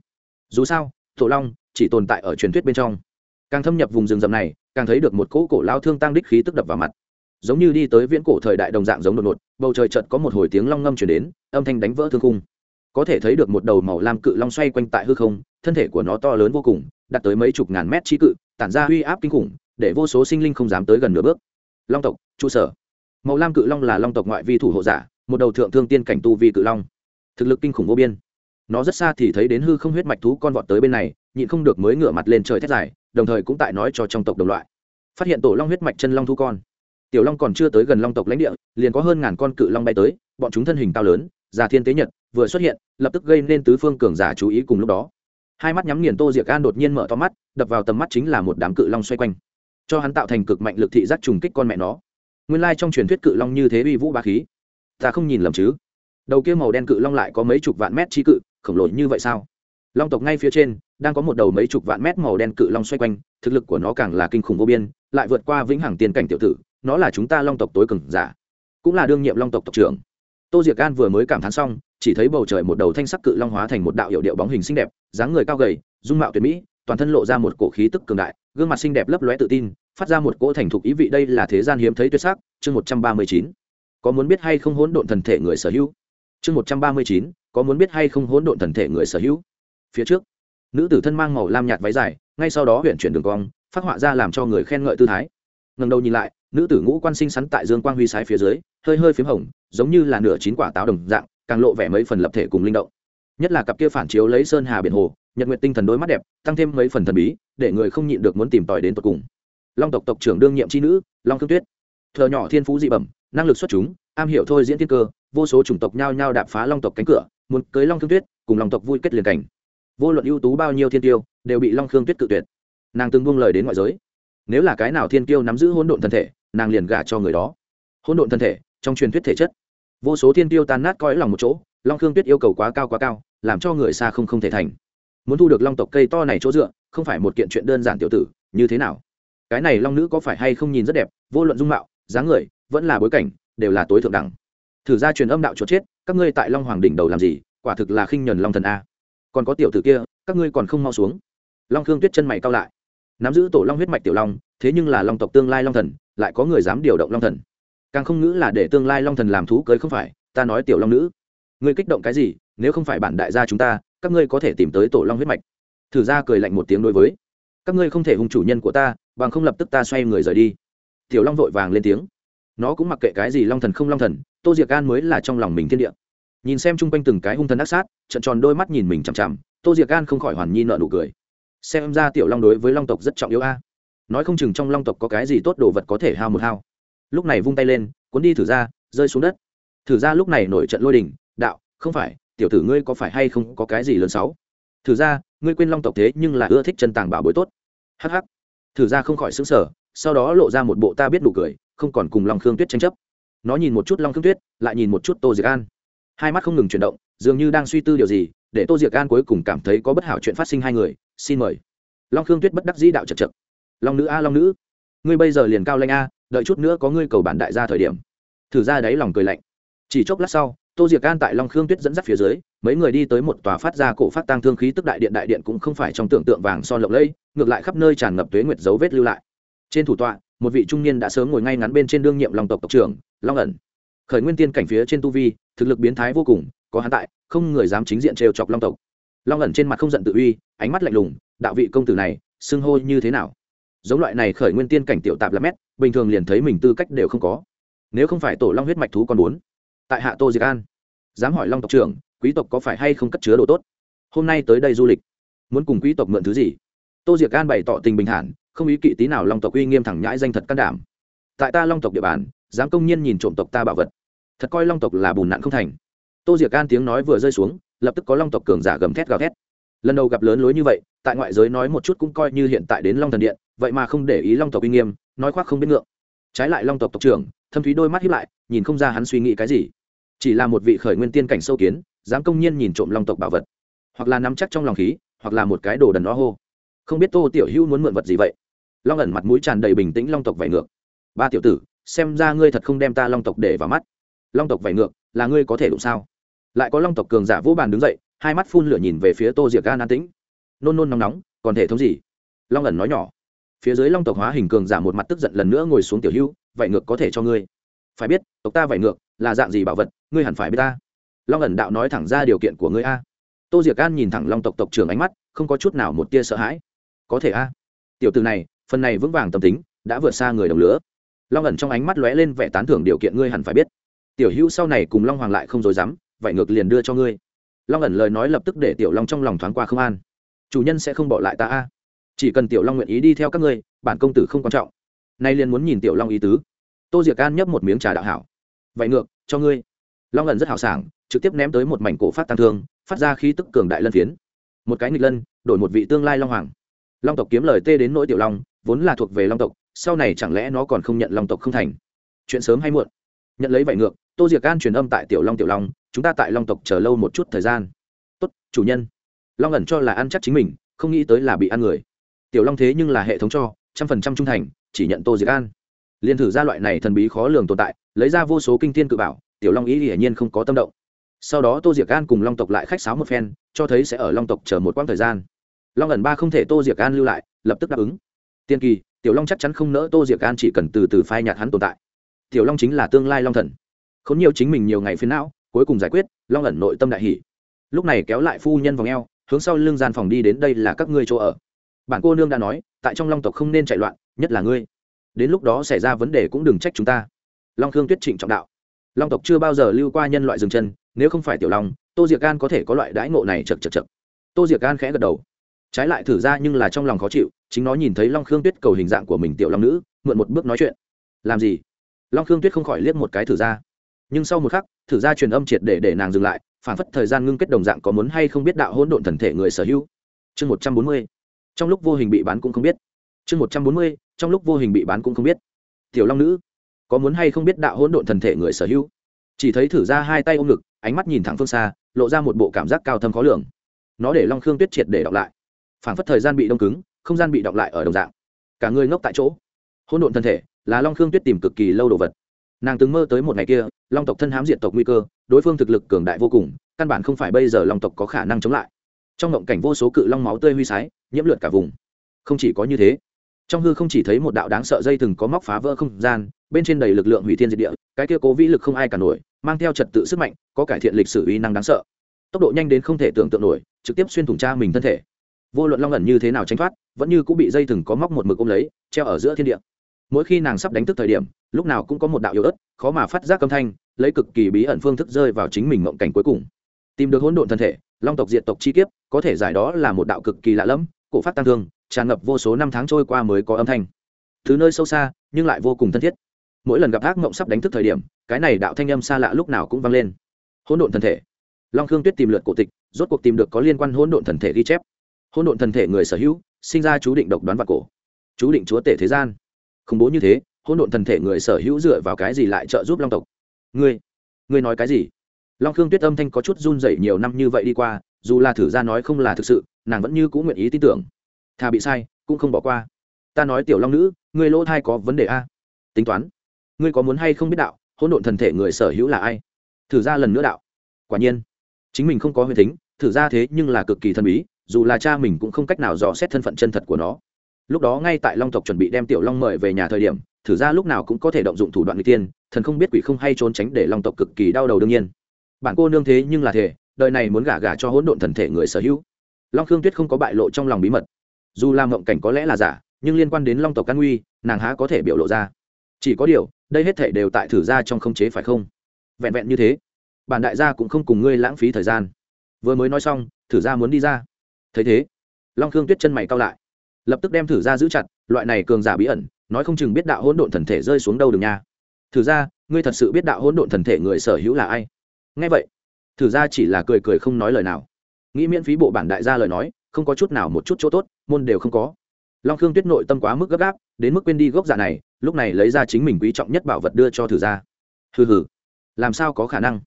Dù sao, tổ long chỉ tồn tại ở truyền thuyết bên trong. Càng thâm nhập vùng rừng rậm này, càng thấy được một cỗ cổ lao thương tăng đích khí tức đập vào mặt. Giống như đi tới viễn cổ thời đại đồng dạng giống đột ngột, bầu trời chợt có một hồi tiếng long ngâm chuyển đến, âm thanh đánh vỡ thương khung. Có thể thấy được một đầu màu lam cự long xoay quanh tại hư không, thân thể của nó to lớn vô cùng, đạt tới mấy chục ngàn mét trí cự, tản ra uy áp kinh khủng, để vô số sinh linh không dám tới gần nửa bước. Long tộc, trụ sở màu lam cự long là long tộc ngoại vi thủ hộ giả, một đầu thượng thương tiên cảnh tu vi cự long. Thực lực kinh khủng vô biên. Nó rất xa thì thấy đến hư không huyết mạch thú con vọt tới bên này, nhịn không được mới ngửa mặt lên trời thét dài, đồng thời cũng tại nói cho trong tộc đồng loại. Phát hiện tổ long huyết mạch chân long thu con. Tiểu long còn chưa tới gần long tộc lãnh địa, liền có hơn ngàn con cự long bay tới, bọn chúng thân hình cao lớn, già thiên tế nhật, vừa xuất hiện, lập tức gây nên tứ phương cường giả chú ý cùng lúc đó. Hai mắt nhắm nghiền tô diệc an đột nhiên mở to mắt, đập vào tầm mắt chính là một đám cự long xoay quanh. Cho hắn tạo thành cực mạnh lực thị giác trùng kích con mẹ nó nguyên lai trong truyền thuyết cự long như thế uy vũ ba khí. Ta không nhìn lầm chứ? Đầu kia màu đen cự long lại có mấy chục vạn mét chi cự, khổng lồ như vậy sao? Long tộc ngay phía trên, đang có một đầu mấy chục vạn mét màu đen cự long xoay quanh, thực lực của nó càng là kinh khủng vô biên, lại vượt qua vĩnh hằng tiền cảnh tiểu tử, nó là chúng ta long tộc tối cường giả, cũng là đương nhiệm long tộc tộc trưởng. Tô diệc an vừa mới cảm thán xong, chỉ thấy bầu trời một đầu thanh sắc cự long hóa thành một đạo hiệu điệu bóng hình xinh đẹp, dáng người cao gầy, dung mạo tuyệt mỹ toàn thân lộ ra một cổ khí tức cường đại, gương mặt xinh đẹp lấp lóe tự tin, phát ra một cỗ thành thục ý vị đây là thế gian hiếm thấy tuyệt sắc, chương một trăm ba mươi chín. Có muốn biết hay không hỗn độn thần thể người sở hữu? Chương một trăm ba mươi chín, có muốn biết hay không hỗn độn thần thể người sở hữu? Phía trước, nữ tử thân mang màu lam nhạt váy dài, ngay sau đó huyện chuyển đường cong, phát họa ra làm cho người khen ngợi tư thái. Ngần đầu nhìn lại, nữ tử ngũ quan sinh sắn tại dương quang huy sái phía dưới, hơi hơi p h í m hồng, giống như là nửa chín quả táo đồng dạng, càng lộ vẻ mấy phần lập thể cùng linh động. Nhất là cặp kia phản chiếu lấy sơn hà biển hồ nhật nguyện tinh thần đôi mắt đẹp, tăng thêm mấy phần thần bí, để người không nhịn được muốn tìm tòi đến tột cùng. Long tộc tộc trưởng đương nhiệm c nữ, long thương tuyết. Thợ nhỏ thiên phú dị bẩm, năng lực xuất chúng, am hiểu thôi diễn thiên cơ, vô số chủng tộc nhao nhao đạp phá long tộc cánh cửa, muốn cưới long thương tuyết, cùng long tộc vui kết liền cảnh. Vô luận ưu tú bao nhiêu thiên tiêu, đều bị long khương tuyết cự tuyệt. Nàng từng buông lời đến ngoại giới. Nếu là cái nào thiên tiêu nắm giữ hỗn độn thân thể, nàng liền gả cho người đó. Hỗn độn thân thể, trong truyền thuyết thể chất. Vô số thiên tiêu tan nát coi lòng một chỗ, long khương tuyết yêu cầu quá cao quá cao, làm cho người xa không không thể thành muốn thu được long tộc cây to này chỗ dựa, không phải một kiện chuyện đơn giản tiểu tử, như thế nào? Cái này long nữ có phải hay không nhìn rất đẹp, vô luận dung mạo, dáng người, vẫn là bối cảnh, đều là tối thượng đẳng. Thử ra truyền âm đạo chuột chết, các ngươi tại long hoàng đỉnh đầu làm gì? Quả thực là khinh nhuần long thần a. Còn có tiểu tử kia, các ngươi còn không mau xuống. Long khương tuyết chân mày cao lại. Nắm giữ tổ long huyết mạch tiểu long, thế nhưng là long tộc tương lai long thần, lại có người dám điều động long thần. Càng không ngữ là để tương lai long thần làm thú cưới không phải, ta nói tiểu long nữ. Ngươi kích động cái gì, nếu không phải bản đại gia chúng ta các ngươi có thể tìm tới tổ long huyết mạch. Thử ra cười lạnh một tiếng đối với, các ngươi không thể hung chủ nhân của ta, bằng không lập tức ta xoay người rời đi. Tiểu long vội vàng lên tiếng, nó cũng mặc kệ cái gì long thần không long thần, tô diệc an mới là trong lòng mình thiên địa. Nhìn xem chung quanh từng cái hung thần ác sát, trận tròn đôi mắt nhìn mình chằm chằm, tô diệc an không khỏi hoàn nhi nợ nụ cười. Xem ra tiểu long đối với long tộc rất trọng yếu a. Nói không chừng trong long tộc có cái gì tốt đồ vật có thể hao một hao. Lúc này vung tay lên, cuốn đi thử ra, rơi xuống đất. Thử ra lúc này nổi trận lôi đình, đạo, không phải tiểu tử ngươi có phải hay không có cái gì lớn sáu? Thử ra, ngươi quên long tộc thế nhưng là ưa thích chân tàng bảo bối tốt. Hắc hắc. thử ra không khỏi xứng sở sau đó lộ ra một bộ ta biết nụ cười, không còn cùng long khương tuyết tranh chấp. Nó nhìn một chút long khương tuyết, lại nhìn một chút tô diệc an. Hai mắt không ngừng chuyển động, dường như đang suy tư điều gì, để tô diệc an cuối cùng cảm thấy có bất hảo chuyện phát sinh hai người, xin mời. Long khương tuyết bất đắc dĩ đạo chật chật. Long nữ a, long nữ. Ngươi bây giờ liền cao lanh a, đợi chút nữa có ngươi cầu bản đại gia thời điểm. Thử ra đáy lòng cười lạnh. Chỉ chốc lát sau tô diệc an tại long khương tuyết dẫn dắt phía dưới, mấy người đi tới một tòa phát ra cổ phát tăng thương khí tức đại điện đại điện cũng không phải trong tưởng tượng vàng son lộng lẫy, ngược lại khắp nơi tràn ngập tuế nguyệt dấu vết lưu lại. Trên thủ tọa, một vị trung niên đã sớm ngồi ngay ngắn bên trên đương nhiệm long tộc tộc trưởng, long ẩn. Khởi nguyên tiên cảnh phía trên tu vi, thực lực biến thái vô cùng, có hắn tại, không người dám chính diện trêu chọc long tộc. Long ẩn trên mặt không giận tự uy, ánh mắt lạnh lùng, đạo vị công tử này, xưng hô như thế nào? Giống loại này khởi nguyên tiên cảnh tiểu tạp là mét, bình thường liền thấy mình tư cách đều không có. Nếu không phải tổ long huyết mạch thú còn muốn tại hạ tô diệc an dám hỏi long tộc trưởng quý tộc có phải hay không cất chứa đồ tốt hôm nay tới đây du lịch muốn cùng quý tộc mượn thứ gì tô diệc an bày tỏ tình bình thản không ý kỵ tí nào long tộc uy nghiêm thẳng nhãi danh thật can đảm tại ta long tộc địa bàn dám công nhiên nhìn trộm tộc ta bảo vật thật coi long tộc là bùn nặn không thành tô diệc an tiếng nói vừa rơi xuống lập tức có long tộc cường giả gầm thét gào thét lần đầu gặp lớn lối như vậy tại ngoại giới nói một chút cũng coi như hiện tại đến long thần điện vậy mà không để ý long tộc uy nghiêm nói khoác không biết ngượng trái lại long tộc tộc trưởng thâm thúy đôi mắt hiếp lại, nhìn không ra hắn suy nghĩ cái gì. Chỉ là một vị khởi nguyên tiên cảnh sâu kiến, dám công nhiên nhìn trộm long tộc bảo vật. Hoặc là nắm chắc trong lòng khí, hoặc là một cái đồ đần đó hô. Không biết tô tiểu hữu muốn mượn vật gì vậy? Long ẩn mặt mũi tràn đầy bình tĩnh long tộc vải ngược. Ba tiểu tử, xem ra ngươi thật không đem ta long tộc để vào mắt. Long tộc vải ngược, là ngươi có thể đụng sao? Lại có long tộc cường giả vũ bàn đứng dậy, hai mắt phun lửa nhìn về phía tô diệc gan an tĩnh. Nôn nôn nóng nóng, còn thể thống gì? Long ẩn nói nhỏ. Phía dưới long tộc hóa hình cường giả một mặt tức giận lần nữa ngồi xuống tiểu hữu vải ngược có thể cho ngươi. Phải biết, tộc ta vải ngược là dạng gì bảo vật, ngươi hẳn phải biết ta. Long ẩn đạo nói thẳng ra điều kiện của ngươi a. Tô diệc an nhìn thẳng long tộc tộc trưởng ánh mắt, không có chút nào một tia sợ hãi. Có thể a. Tiểu từ này, phần này vững vàng tâm tính, đã vượt xa người đồng lứa. Long ẩn trong ánh mắt lóe lên vẻ tán thưởng điều kiện ngươi hẳn phải biết. Tiểu hữu sau này cùng long hoàng lại không dối dám vậy ngược liền đưa cho ngươi. Long ẩn lời nói lập tức để tiểu long trong lòng thoáng qua không an. Chủ nhân sẽ không bỏ lại ta a. Chỉ cần tiểu long nguyện ý đi theo các ngươi, bản công tử không quan trọng nay liền muốn nhìn tiểu long ý tứ. Tô diệc an nhấp một miếng trà đạo hảo. Vậy ngược, cho ngươi. Long ẩn rất hào sảng, trực tiếp ném tới một mảnh cổ phát tăng thương, phát ra khí tức cường đại lân phiến. Một cái nghịch lân, đổi một vị tương lai long hoàng. Long tộc kiếm lời tê đến nỗi tiểu long, vốn là thuộc về long tộc, sau này chẳng lẽ nó còn không nhận long tộc không thành? Chuyện sớm hay muộn? Nhận lấy vậy ngược, tô diệc an truyền âm tại tiểu long tiểu long, chúng ta tại long tộc chờ lâu một chút thời gian. Tốt, chủ nhân. Long ẩn cho là ăn chắc chính mình, không nghĩ tới là bị ăn người. Tiểu long thế nhưng là hệ thống cho, trăm phần trăm trung thành chỉ nhận tô diệc an. Liền thử ra loại này thần bí khó lường tồn tại, lấy ra vô số kinh thiên cự bảo, tiểu long ý hiển nhiên không có tâm động. Sau đó tô diệc an cùng long tộc lại khách sáo một phen, cho thấy sẽ ở long tộc chờ một quãng thời gian. Long ẩn ba không thể tô diệc an lưu lại, lập tức đáp ứng. Tiên kỳ, tiểu long chắc chắn không nỡ tô diệc an chỉ cần từ từ phai nhạt hắn tồn tại. Tiểu long chính là tương lai long thần. K h ố n nhiều chính mình nhiều ngày phiến não, cuối cùng giải quyết, long ẩn nội tâm đại hỷ lúc này kéo lại phu nhân vòng e o hướng sau lưng gian phòng đi đến đây là các ngươi chỗ ở bản cô nương đã nói, tại trong long tộc không nên chạy loạn, nhất là ngươi. Đến lúc đó xảy ra vấn đề cũng đừng trách chúng ta. Long khương tuyết trịnh trọng đạo. Long tộc chưa bao giờ lưu qua nhân loại dừng chân, nếu không phải tiểu long, tô diệc gan có thể có loại đãi ngộ này chật chật chật tô diệc gan khẽ gật đầu. Trái lại thử ra nhưng là trong lòng khó chịu, chính nó nhìn thấy long khương tuyết cầu hình dạng của mình tiểu long nữ, mượn một bước nói chuyện. Làm gì? Long khương tuyết không khỏi liếc một cái thử ra. Nhưng sau một khắc, thử ra truyền âm triệt để để nàng dừng lại, phản phất thời gian ngưng kết đồng dạng có muốn hay không biết đạo hỗn độn thần thể người sở hữu. Chương một trăm bốn mươi trong lúc vô hình bị bán cũng không biết. Chương một trăm bốn mươi, trong lúc vô hình bị bán cũng không biết. Tiểu long nữ, có muốn hay không biết đạo hỗn độn thần thể người sở hữu? Chỉ thấy thử ra hai tay ôm ngực, ánh mắt nhìn thẳng phương xa, lộ ra một bộ cảm giác cao thâm khó lường. Nó để long khương tuyết triệt để đọc lại. Phảng phất thời gian bị đông cứng, không gian bị đọc lại ở đồng dạng. Cả người ngốc tại chỗ. Hỗn độn thân thể là long khương tuyết tìm cực kỳ lâu đồ vật. Nàng từng mơ tới một ngày kia, long tộc thân hám diện tộc nguy cơ, đối phương thực lực cường đại vô cùng, căn bản không phải bây giờ long tộc có khả năng chống lại. Trong ngộng cảnh vô số cự long máu tươi huy sái nhiễm lượt cả vùng. Không chỉ có như thế, trong hư không chỉ thấy một đạo đáng sợ dây thừng có móc phá vỡ không gian, bên trên đầy lực lượng hủy thiên diệt địa, cái kia cố vĩ lực không ai cả nổi, mang theo trật tự sức mạnh, có cải thiện lịch sử uy năng đáng sợ. Tốc độ nhanh đến không thể tưởng tượng nổi, trực tiếp xuyên thủng cha mình thân thể. Vô luận long ẩn như thế nào tránh thoát, vẫn như cũng bị dây thừng có móc một mực ôm lấy, treo ở giữa thiên địa. Mỗi khi nàng sắp đánh thức thời điểm, lúc nào cũng có một đạo yếu ớt, khó mà phát giác âm thanh, lấy cực kỳ bí ẩn phương thức rơi vào chính mình mộng cảnh cuối cùng. Tìm được hỗn độn thân thể, long tộc diện tộc chi kiếp, có thể giải đó là một đạo cực kỳ lạ lẫm cổ phát tăng thương, tràn ngập vô số năm tháng trôi qua mới có âm thanh. Thứ nơi sâu xa, nhưng lại vô cùng thân thiết. Mỗi lần gặp ác mộng sắp đánh thức thời điểm, cái này đạo thanh âm xa lạ lúc nào cũng vang lên. Hỗn độn thần thể. Long khương tuyết tìm lượt cổ tịch, rốt cuộc tìm được có liên quan hỗn độn thần thể ghi chép. Hỗn độn thần thể người sở hữu, sinh ra chú định độc đoán và cổ. Chú định chúa tể thế gian. Khủng bố như thế, hỗn độn thần thể người sở hữu dựa vào cái gì lại trợ giúp long tộc? Ngươi ngươi nói cái gì? Long khương tuyết âm thanh có chút run rẩy nhiều năm như vậy đi qua dù là thử ra nói không là thực sự, nàng vẫn như cũng nguyện ý tin tưởng. Thà bị sai, cũng không bỏ qua. Ta nói tiểu long nữ, ngươi lỗ thai có vấn đề a? Tính toán. Ngươi có muốn hay không biết đạo, hỗn độn thần thể người sở hữu là ai? Thử ra lần nữa đạo. Quả nhiên, chính mình không có huyền tính thử ra thế nhưng là cực kỳ thần bí, dù là cha mình cũng không cách nào dò xét thân phận chân thật của nó. Lúc đó ngay tại long tộc chuẩn bị đem tiểu long mời về nhà thời điểm, thử ra lúc nào cũng có thể động dụng thủ đoạn người tiên thần không biết quỷ không hay trốn tránh để long tộc cực kỳ đau đầu đương nhiên. Bạn cô nương thế nhưng là thể đời này muốn gả gả cho hỗn độn thần thể người sở hữu. Long khương tuyết không có bại lộ trong lòng bí mật. Dù làm mộng cảnh có lẽ là giả, nhưng liên quan đến long tộc căn nguy, nàng há có thể biểu lộ ra. Chỉ có điều, đây hết thể đều tại thử ra trong không chế phải không? Vẹn vẹn như thế, bản đại gia cũng không cùng ngươi lãng phí thời gian. Vừa mới nói xong, thử ra muốn đi ra. Thấy thế, long khương tuyết chân mày cao lại. Lập tức đem thử ra giữ chặt, loại này cường giả bí ẩn, nói không chừng biết đạo hỗn độn thần thể rơi xuống đâu được nha. Thử ra, ngươi thật sự biết đạo hỗn độn thần thể người sở hữu là ai? Nghe vậy thử ra chỉ là cười cười không nói lời nào. Nghĩ miễn phí bộ bản đại gia lời nói, không có chút nào một chút chỗ tốt, môn đều không có. Long khương tuyết nội tâm quá mức gấp gáp, đến mức quên đi gốc giả này, lúc này lấy ra chính mình quý trọng nhất bảo vật đưa cho thử ra. Hừ hừ. Làm sao có khả năng?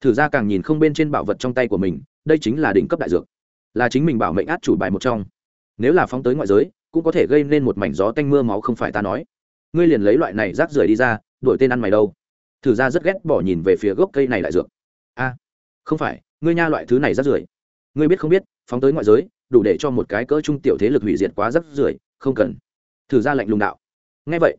Thử ra càng nhìn không bên trên bảo vật trong tay của mình, đây chính là đỉnh cấp đại dược. Là chính mình bảo mệnh át chủ bài một trong. Nếu là phóng tới ngoại giới, cũng có thể gây nên một mảnh gió tanh mưa máu không phải ta nói. Ngươi liền lấy loại này rác rưởi đi ra đổi tên ăn mày đâu. Thử ra rất ghét bỏ nhìn về phía gốc cây này đại dược. A không phải, ngươi nha loại thứ này rác rưởi. Ngươi biết không biết, phóng tới ngoại giới, đủ để cho một cái cỡ trung tiểu thế lực hủy diệt quá rác rưởi, không cần. Thử ra lạnh lùng đạo. Ngay vậy,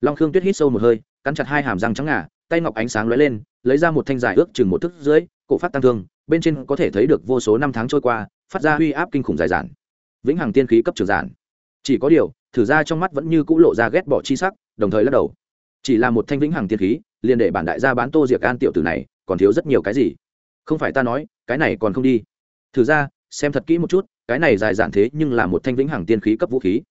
long khương tuyết hít sâu một hơi, cắn chặt hai hàm răng trắng ngà, tay ngọc ánh sáng lóe lên, lấy ra một thanh dài ước chừng một thước dưới cổ phát tăng thương, bên trên có thể thấy được vô số năm tháng trôi qua, phát ra uy áp kinh khủng dài dản vĩnh hằng tiên khí cấp trường giản chỉ có điều, thử ra trong mắt vẫn như cũ lộ ra ghét bỏ chi sắc, đồng thời lắc đầu. Chỉ là một thanh vĩnh hằng tiên khí, liền để bản đại gia bán tô diệc an tiểu tử này, còn thiếu rất nhiều cái gì? Không phải ta nói, cái này còn không đi. Thử ra, xem thật kỹ một chút, cái này dài dạn thế nhưng là một thanh vĩnh hằng tiên khí cấp vũ khí.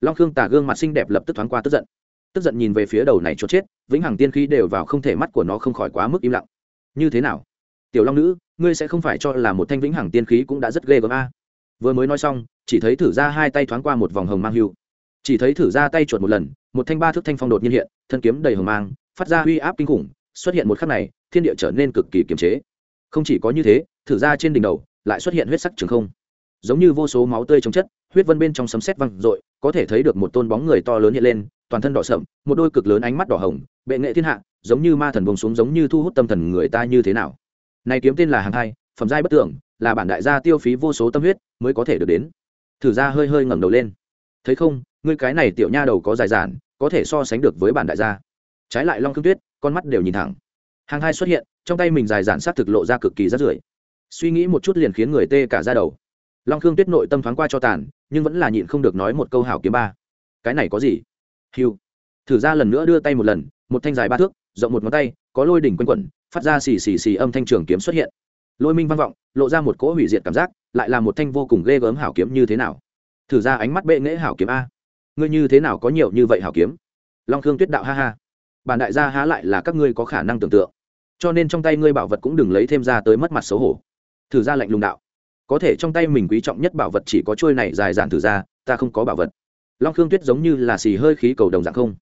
Long khương tả gương mặt xinh đẹp lập tức thoáng qua tức giận. Tức giận nhìn về phía đầu này chốt chết, vĩnh hằng tiên khí đều vào không thể mắt của nó không khỏi quá mức im lặng. Như thế nào? Tiểu long nữ, ngươi sẽ không phải cho là một thanh vĩnh hằng tiên khí cũng đã rất ghê gớm a. Vừa mới nói xong, chỉ thấy thử ra hai tay thoáng qua một vòng hồng mang hưu. Chỉ thấy thử ra tay chuột một lần, một thanh ba thước thanh phong đột nhiên hiện, thân kiếm đầy hồng mang, phát ra uy áp kinh khủng, xuất hiện một khắc này, thiên địa trở nên cực kỳ kiềm chế không chỉ có như thế, thử ra trên đỉnh đầu, lại xuất hiện huyết sắc trường không. Giống như vô số máu tươi trong chất, huyết vân bên trong sấm sét văng r có thể thấy được một tôn bóng người to lớn hiện lên, toàn thân đỏ sậm, một đôi cực lớn ánh mắt đỏ hồng, bệ nghệ thiên hạ, giống như ma thần bông xuống giống như thu hút tâm thần người ta như thế nào. Này kiếm tên là hàng hai, phẩm giai bất tưởng, là bản đại gia tiêu phí vô số tâm huyết mới có thể được đến. Thử ra hơi hơi ngẩng đầu lên. Thấy không, ngươi cái này tiểu nha đầu có dài dàn có thể so sánh được với bản đại gia. Trái lại long cương tuyết, con mắt đều nhìn thẳng. Hàng hai xuất hiện trong tay mình dài dạn sát thực lộ ra cực kỳ rất rưởi. Suy nghĩ một chút liền khiến người tê cả ra đầu. Long khương tuyết nội tâm thoáng qua cho tàn, nhưng vẫn là nhịn không được nói một câu hảo kiếm ba. Cái này có gì? Hiu thử ra lần nữa đưa tay một lần, một thanh dài ba thước, rộng một ngón tay, có lôi đỉnh quanh quẩn, phát ra xì xì xì âm thanh trường kiếm xuất hiện. Lôi minh vang vọng, lộ ra một cỗ hủy diệt cảm giác, lại là một thanh vô cùng ghê gớm hảo kiếm như thế nào? Thử ra ánh mắt bệ nghễ hảo kiếm a. Ngươi như thế nào có nhiều như vậy hảo kiếm? Long khương tuyết đạo ha ha. Bản đại gia há lại là các ngươi có khả năng tưởng tượng cho nên trong tay ngươi bảo vật cũng đừng lấy thêm ra tới mất mặt xấu hổ. Thử ra lạnh lùng đạo. Có thể trong tay mình quý trọng nhất bảo vật chỉ có trôi này dài dàn thử ra, ta không có bảo vật. Long khương tuyết giống như là xì hơi khí cầu đồng dạng không?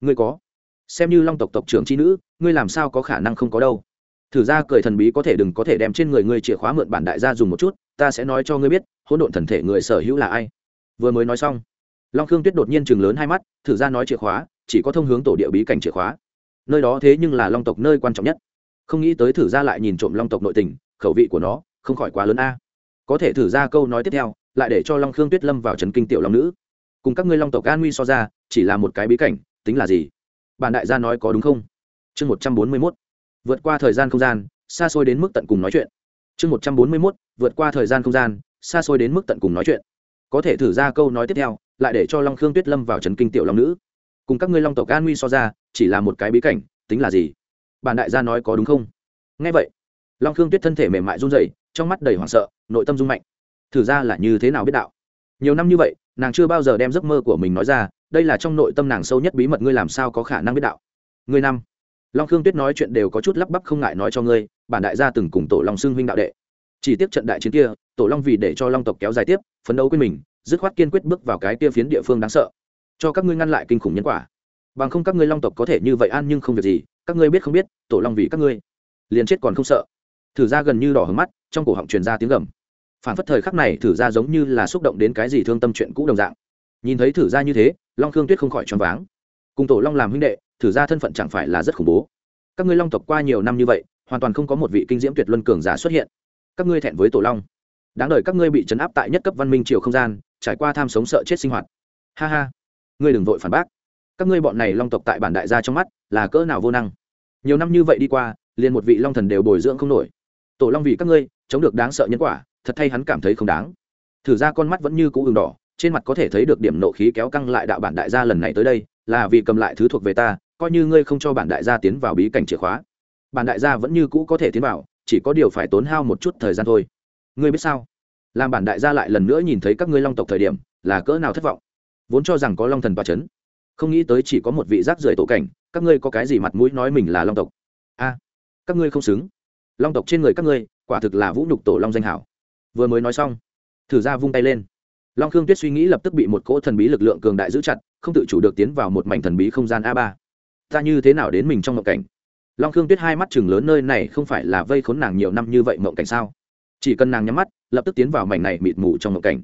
Ngươi có? Xem như long tộc tộc trưởng c h i nữ, ngươi làm sao có khả năng không có đâu? Thử ra cười thần bí có thể đừng có thể đem trên người ngươi chìa khóa mượn bản đại gia dùng một chút, ta sẽ nói cho ngươi biết, hỗn độn thần thể người sở hữu là ai. Vừa mới nói xong, long khương tuyết đột nhiên chừng lớn hai mắt, thử ra nói chìa khóa, chỉ có thông hướng tổ địa bí cảnh chìa khóa. Nơi đó thế nhưng là long tộc nơi quan trọng nhất không nghĩ tới thử ra lại nhìn trộm long tộc nội tình, khẩu vị của nó không khỏi quá lớn a. Có thể thử ra câu nói tiếp theo, lại để cho long khương tuyết lâm vào trấn kinh tiểu long nữ. Cùng các ngươi long tộc an nguy so ra, chỉ là một cái bí cảnh, tính là gì? Bản đại gia nói có đúng không? Chương một trăm bốn mươi mốt. Vượt qua thời gian không gian, xa xôi đến mức tận cùng nói chuyện. Chương một trăm bốn mươi mốt, vượt qua thời gian không gian, xa xôi đến mức tận cùng nói chuyện. Có thể thử ra câu nói tiếp theo, lại để cho long khương tuyết lâm vào trấn kinh tiểu long nữ. Cùng các ngươi long tộc an nguy so ra, chỉ là một cái bí cảnh, tính là gì? Bản đại gia nói có đúng không? Nghe vậy, long khương tuyết thân thể mềm mại run rẩy, trong mắt đầy hoảng sợ, nội tâm rung mạnh. Thử ra là như thế nào biết đạo? Nhiều năm như vậy, nàng chưa bao giờ đem giấc mơ của mình nói ra, đây là trong nội tâm nàng sâu nhất bí mật ngươi làm sao có khả năng biết đạo? Ngươi năm, long khương tuyết nói chuyện đều có chút lắp bắp không ngại nói cho ngươi, bản đại gia từng cùng tổ long xưng huynh đạo đệ. Chỉ tiếp trận đại chiến kia, tổ long vì để cho long tộc kéo dài tiếp, phấn đấu quên mình, dứt khoát kiên quyết bước vào cái kia phiến địa phương đáng sợ. Cho các ngươi ngăn lại kinh khủng nhân quả. Bằng không các ngươi long tộc có thể như vậy an nhưng không việc gì các ngươi biết không biết, tổ long vì các ngươi. Liền chết còn không sợ. Thử ra gần như đỏ hứng mắt, trong cổ họng truyền ra tiếng gầm. Phản phất thời khắc này thử ra giống như là xúc động đến cái gì thương tâm chuyện cũ đồng dạng. Nhìn thấy thử ra như thế, long khương tuyết không khỏi choáng váng. Cùng tổ long làm huynh đệ, thử ra thân phận chẳng phải là rất khủng bố. Các ngươi long tộc qua nhiều năm như vậy, hoàn toàn không có một vị kinh diễm tuyệt luân cường giả xuất hiện. Các ngươi thẹn với tổ long. Đáng đời các ngươi bị chấn áp tại nhất cấp văn minh triều không gian, trải qua tham sống sợ chết sinh hoạt. Ha ha. Ngươi đừng vội phản bác các ngươi bọn này long tộc tại bản đại gia trong mắt là cỡ nào vô năng. Nhiều năm như vậy đi qua, liền một vị long thần đều bồi dưỡng không nổi. Tổ long vì các ngươi, chống được đáng sợ nhân quả, thật thay hắn cảm thấy không đáng. Thử ra con mắt vẫn như cũ ừng đỏ, trên mặt có thể thấy được điểm nộ khí kéo căng lại đạo bản đại gia lần này tới đây, là vì cầm lại thứ thuộc về ta, coi như ngươi không cho bản đại gia tiến vào bí cảnh chìa khóa. Bản đại gia vẫn như cũ có thể tiến vào, chỉ có điều phải tốn hao một chút thời gian thôi. Ngươi biết sao? Làm bản đại gia lại lần nữa nhìn thấy các ngươi long tộc thời điểm, là cỡ nào thất vọng. Vốn cho rằng có long thần toa c h ấ n không nghĩ tới chỉ có một vị rác rưởi tổ cảnh, các ngươi có cái gì mặt mũi nói mình là long tộc? A, các ngươi không xứng. Long tộc trên người các ngươi, quả thực là vũ nhục tổ long danh hảo. Vừa mới nói xong, thử ra vung tay lên. Long khương tuyết suy nghĩ lập tức bị một cỗ thần bí lực lượng cường đại giữ chặt, không tự chủ được tiến vào một mảnh thần bí không gian a ba. Ta như thế nào đến mình trong mộng cảnh? Long khương tuyết hai mắt chừng lớn nơi này không phải là vây khốn nàng nhiều năm như vậy mộng cảnh sao? Chỉ cần nàng nhắm mắt, lập tức tiến vào mảnh này mịt mù trong mộng cảnh.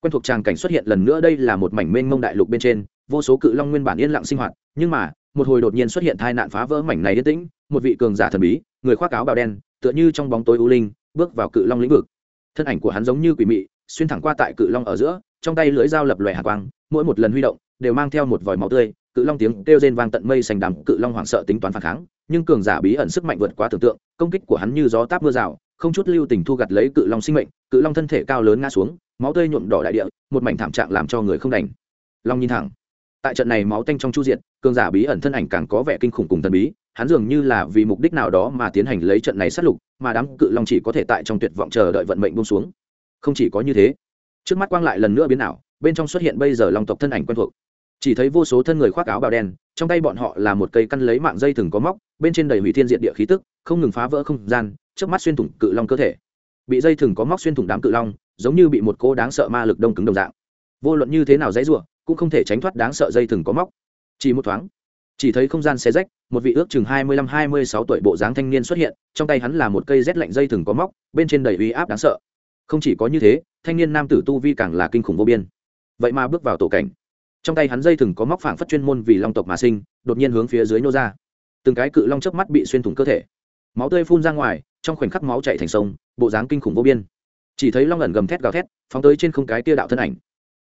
Quen thuộc tràng cảnh xuất hiện lần nữa, đây là một mảnh mênh mông đại lục bên trên vô số cự long nguyên bản yên lặng sinh hoạt, nhưng mà, một hồi đột nhiên xuất hiện tai nạn phá vỡ mảnh này yên tĩnh, một vị cường giả thần bí, người khoác áo bào đen, tựa như trong bóng tối u linh, bước vào cự long lĩnh vực. Thân ảnh của hắn giống như quỷ mị, xuyên thẳng qua tại cự long ở giữa, trong tay lưỡi dao lập lòe hạ quang, mỗi một lần huy động, đều mang theo một vòi máu tươi, cự long tiếng kêu rên vang tận mây xanh đám cự long hoảng sợ tính toán phản kháng, nhưng cường giả bí ẩn sức mạnh vượt quá tưởng tượng, công kích của hắn như gió táp mưa rào, không chút lưu tình thu gặt lấy cự long sinh mệnh, cự long thân thể cao lớn ngã xuống, máu tươi nhuộm đỏ đại địa, một mảnh thảm trạng làm cho người không đành. Long nhìn thẳng tại trận này máu tanh trong chu diện cường giả bí ẩn thân ảnh càng có vẻ kinh khủng cùng thần bí, hắn dường như là vì mục đích nào đó mà tiến hành lấy trận này sát lục, mà đám cự long chỉ có thể tại trong tuyệt vọng chờ đợi vận mệnh buông xuống. Không chỉ có như thế, trước mắt quang lại lần nữa biến ảo, bên trong xuất hiện bây giờ long tộc thân ảnh quen thuộc. Chỉ thấy vô số thân người khoác áo bào đen, trong tay bọn họ là một cây căn lấy mạng dây thừng có móc, bên trên đầy hủy thiên diện địa khí tức, không ngừng phá vỡ không gian trước mắt xuyên thủng cự long cơ thể. Bị dây thừng có móc xuyên thủng đám cự long, giống như bị một cô đáng sợ ma lực đông cứng đồng dạng. Vô luận như thế nào dãy r cũng không thể tránh thoát đáng sợ dây thừng có móc. Chỉ một thoáng, chỉ thấy không gian xé rách, một vị ước chừng hai mươi lăm, hai mươi sáu tuổi bộ dáng thanh niên xuất hiện, trong tay hắn là một cây rét lạnh dây thừng có móc, bên trên đầy uy áp đáng sợ. Không chỉ có như thế, thanh niên nam tử tu vi càng là kinh khủng vô biên. Vậy mà bước vào tổ cảnh, trong tay hắn dây thừng có móc phảng phất chuyên môn vì long tộc mà sinh, đột nhiên hướng phía dưới nô ra. Từng cái cự long chớp mắt bị xuyên thủng cơ thể. Máu tươi phun ra ngoài, trong khoảnh khắc máu chạy thành sông, bộ dáng kinh khủng vô biên. Chỉ thấy long ẩn gầm thét gào thét, phóng tới trên không cái tia đạo thân ảnh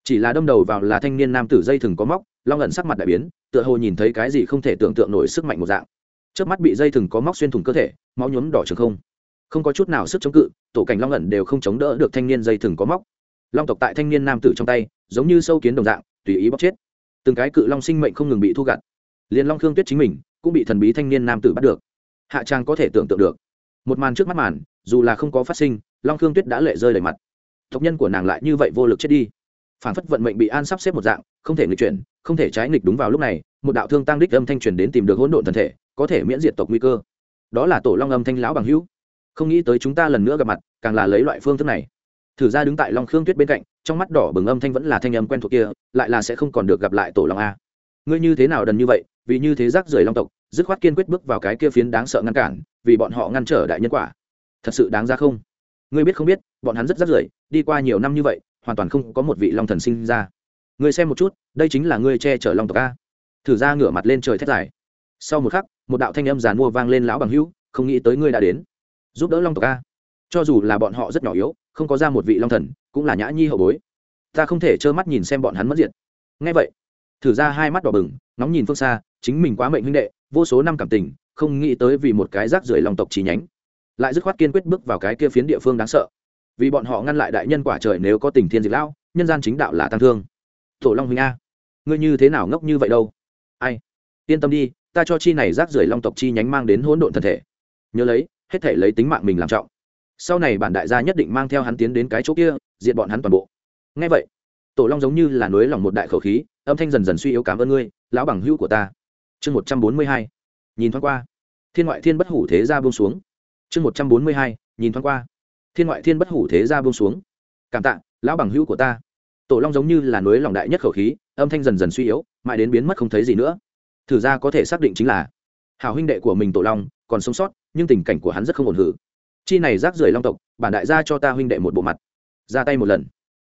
chỉ là đâm đầu vào là thanh niên nam tử dây thừng có móc, long ẩn sắc mặt đại biến, tựa hồ nhìn thấy cái gì không thể tưởng tượng nổi sức mạnh một dạng. Trước mắt bị dây thừng có móc xuyên thủng cơ thể, máu nhuốm đỏ trường không. Không có chút nào sức chống cự, tổ cảnh long ẩn đều không chống đỡ được thanh niên dây thừng có móc. Long tộc tại thanh niên nam tử trong tay, giống như sâu kiến đồng dạng, tùy ý bóc chết. Từng cái cự long sinh mệnh không ngừng bị thu gặt. Liền long khương tuyết chính mình cũng bị thần bí thanh niên nam tử bắt được. Hạ trang có thể tưởng tượng được. Một màn trước mắt màn, dù là không có phát sinh, long khương tuyết đã lệ rơi đầy mặt. Tộc nhân của nàng lại như vậy vô lực chết đi phản phất vận mệnh bị an sắp xếp một dạng, không thể nghịch chuyển, không thể trái nghịch đúng vào lúc này, một đạo thương tăng đích âm thanh truyền đến tìm được hỗn độn thần thể, có thể miễn diệt tộc nguy cơ. Đó là tổ long âm thanh lão bằng hữu. Không nghĩ tới chúng ta lần nữa gặp mặt, càng là lấy loại phương thức này. Thử ra đứng tại long khương tuyết bên cạnh, trong mắt đỏ bừng âm thanh vẫn là thanh âm quen thuộc kia, lại là sẽ không còn được gặp lại tổ long a. Ngươi như thế nào đần như vậy, vì như thế rác rưởi long tộc, dứt khoát kiên quyết bước vào cái kia phiến đáng sợ ngăn cản, vì bọn họ ngăn trở đại nhân quả. Thật sự đáng ra không? Ngươi biết không biết, bọn hắn rất rác rưởi, đi qua nhiều năm như vậy hoàn toàn không có một vị long thần sinh ra. Người xem một chút, đây chính là ngươi che chở long tộc a. Thử ra ngửa mặt lên trời thét dài. Sau một khắc, một đạo thanh âm giàn mua vang lên lão bằng hữu, không nghĩ tới ngươi đã đến. Giúp đỡ long tộc a. Cho dù là bọn họ rất nhỏ yếu, không có ra một vị long thần, cũng là nhã nhi hậu bối. Ta không thể trơ mắt nhìn xem bọn hắn mất diện ngay vậy, thử ra hai mắt đỏ bừng nóng nhìn phương xa, chính mình quá mệnh huynh đệ, vô số năm cảm tình, không nghĩ tới vì một cái rác rưởi lòng tộc chi nhánh, lại dứt khoát kiên quyết bước vào cái kia phiến địa phương đáng sợ vì bọn họ ngăn lại đại nhân quả trời nếu có tình thiên diệt lão, nhân gian chính đạo là tăng thương. Tổ long huynh a, ngươi như thế nào ngốc như vậy đâu? Ai? Yên tâm đi, ta cho chi này rác rưởi long tộc chi nhánh mang đến hỗn độn thân thể. Nhớ lấy, hết thể lấy tính mạng mình làm trọng. Sau này bản đại gia nhất định mang theo hắn tiến đến cái chỗ kia diện bọn hắn toàn bộ. Ngay vậy, tổ long giống như là nối lòng một đại khẩu khí, âm thanh dần dần suy yếu cảm ơn ngươi, lão bằng hữu của ta. Chương một trăm bốn mươi hai, nhìn thoáng qua. Thiên ngoại thiên bất hủ thế ra buông xuống. Chương một trăm bốn mươi hai, nhìn thoáng qua thiên ngoại thiên bất hủ thế ra buông xuống. Cảm tạ, lão bằng hữu của ta. Tổ long giống như là núi lòng đại nhất khẩu khí, âm thanh dần dần suy yếu, mãi đến biến mất không thấy gì nữa. Thử ra có thể xác định chính là hào huynh đệ của mình tổ long còn sống sót, nhưng tình cảnh của hắn rất không ổn hử. Chi này rác rưởi long tộc, bản đại gia cho ta huynh đệ một bộ mặt. Ra tay một lần.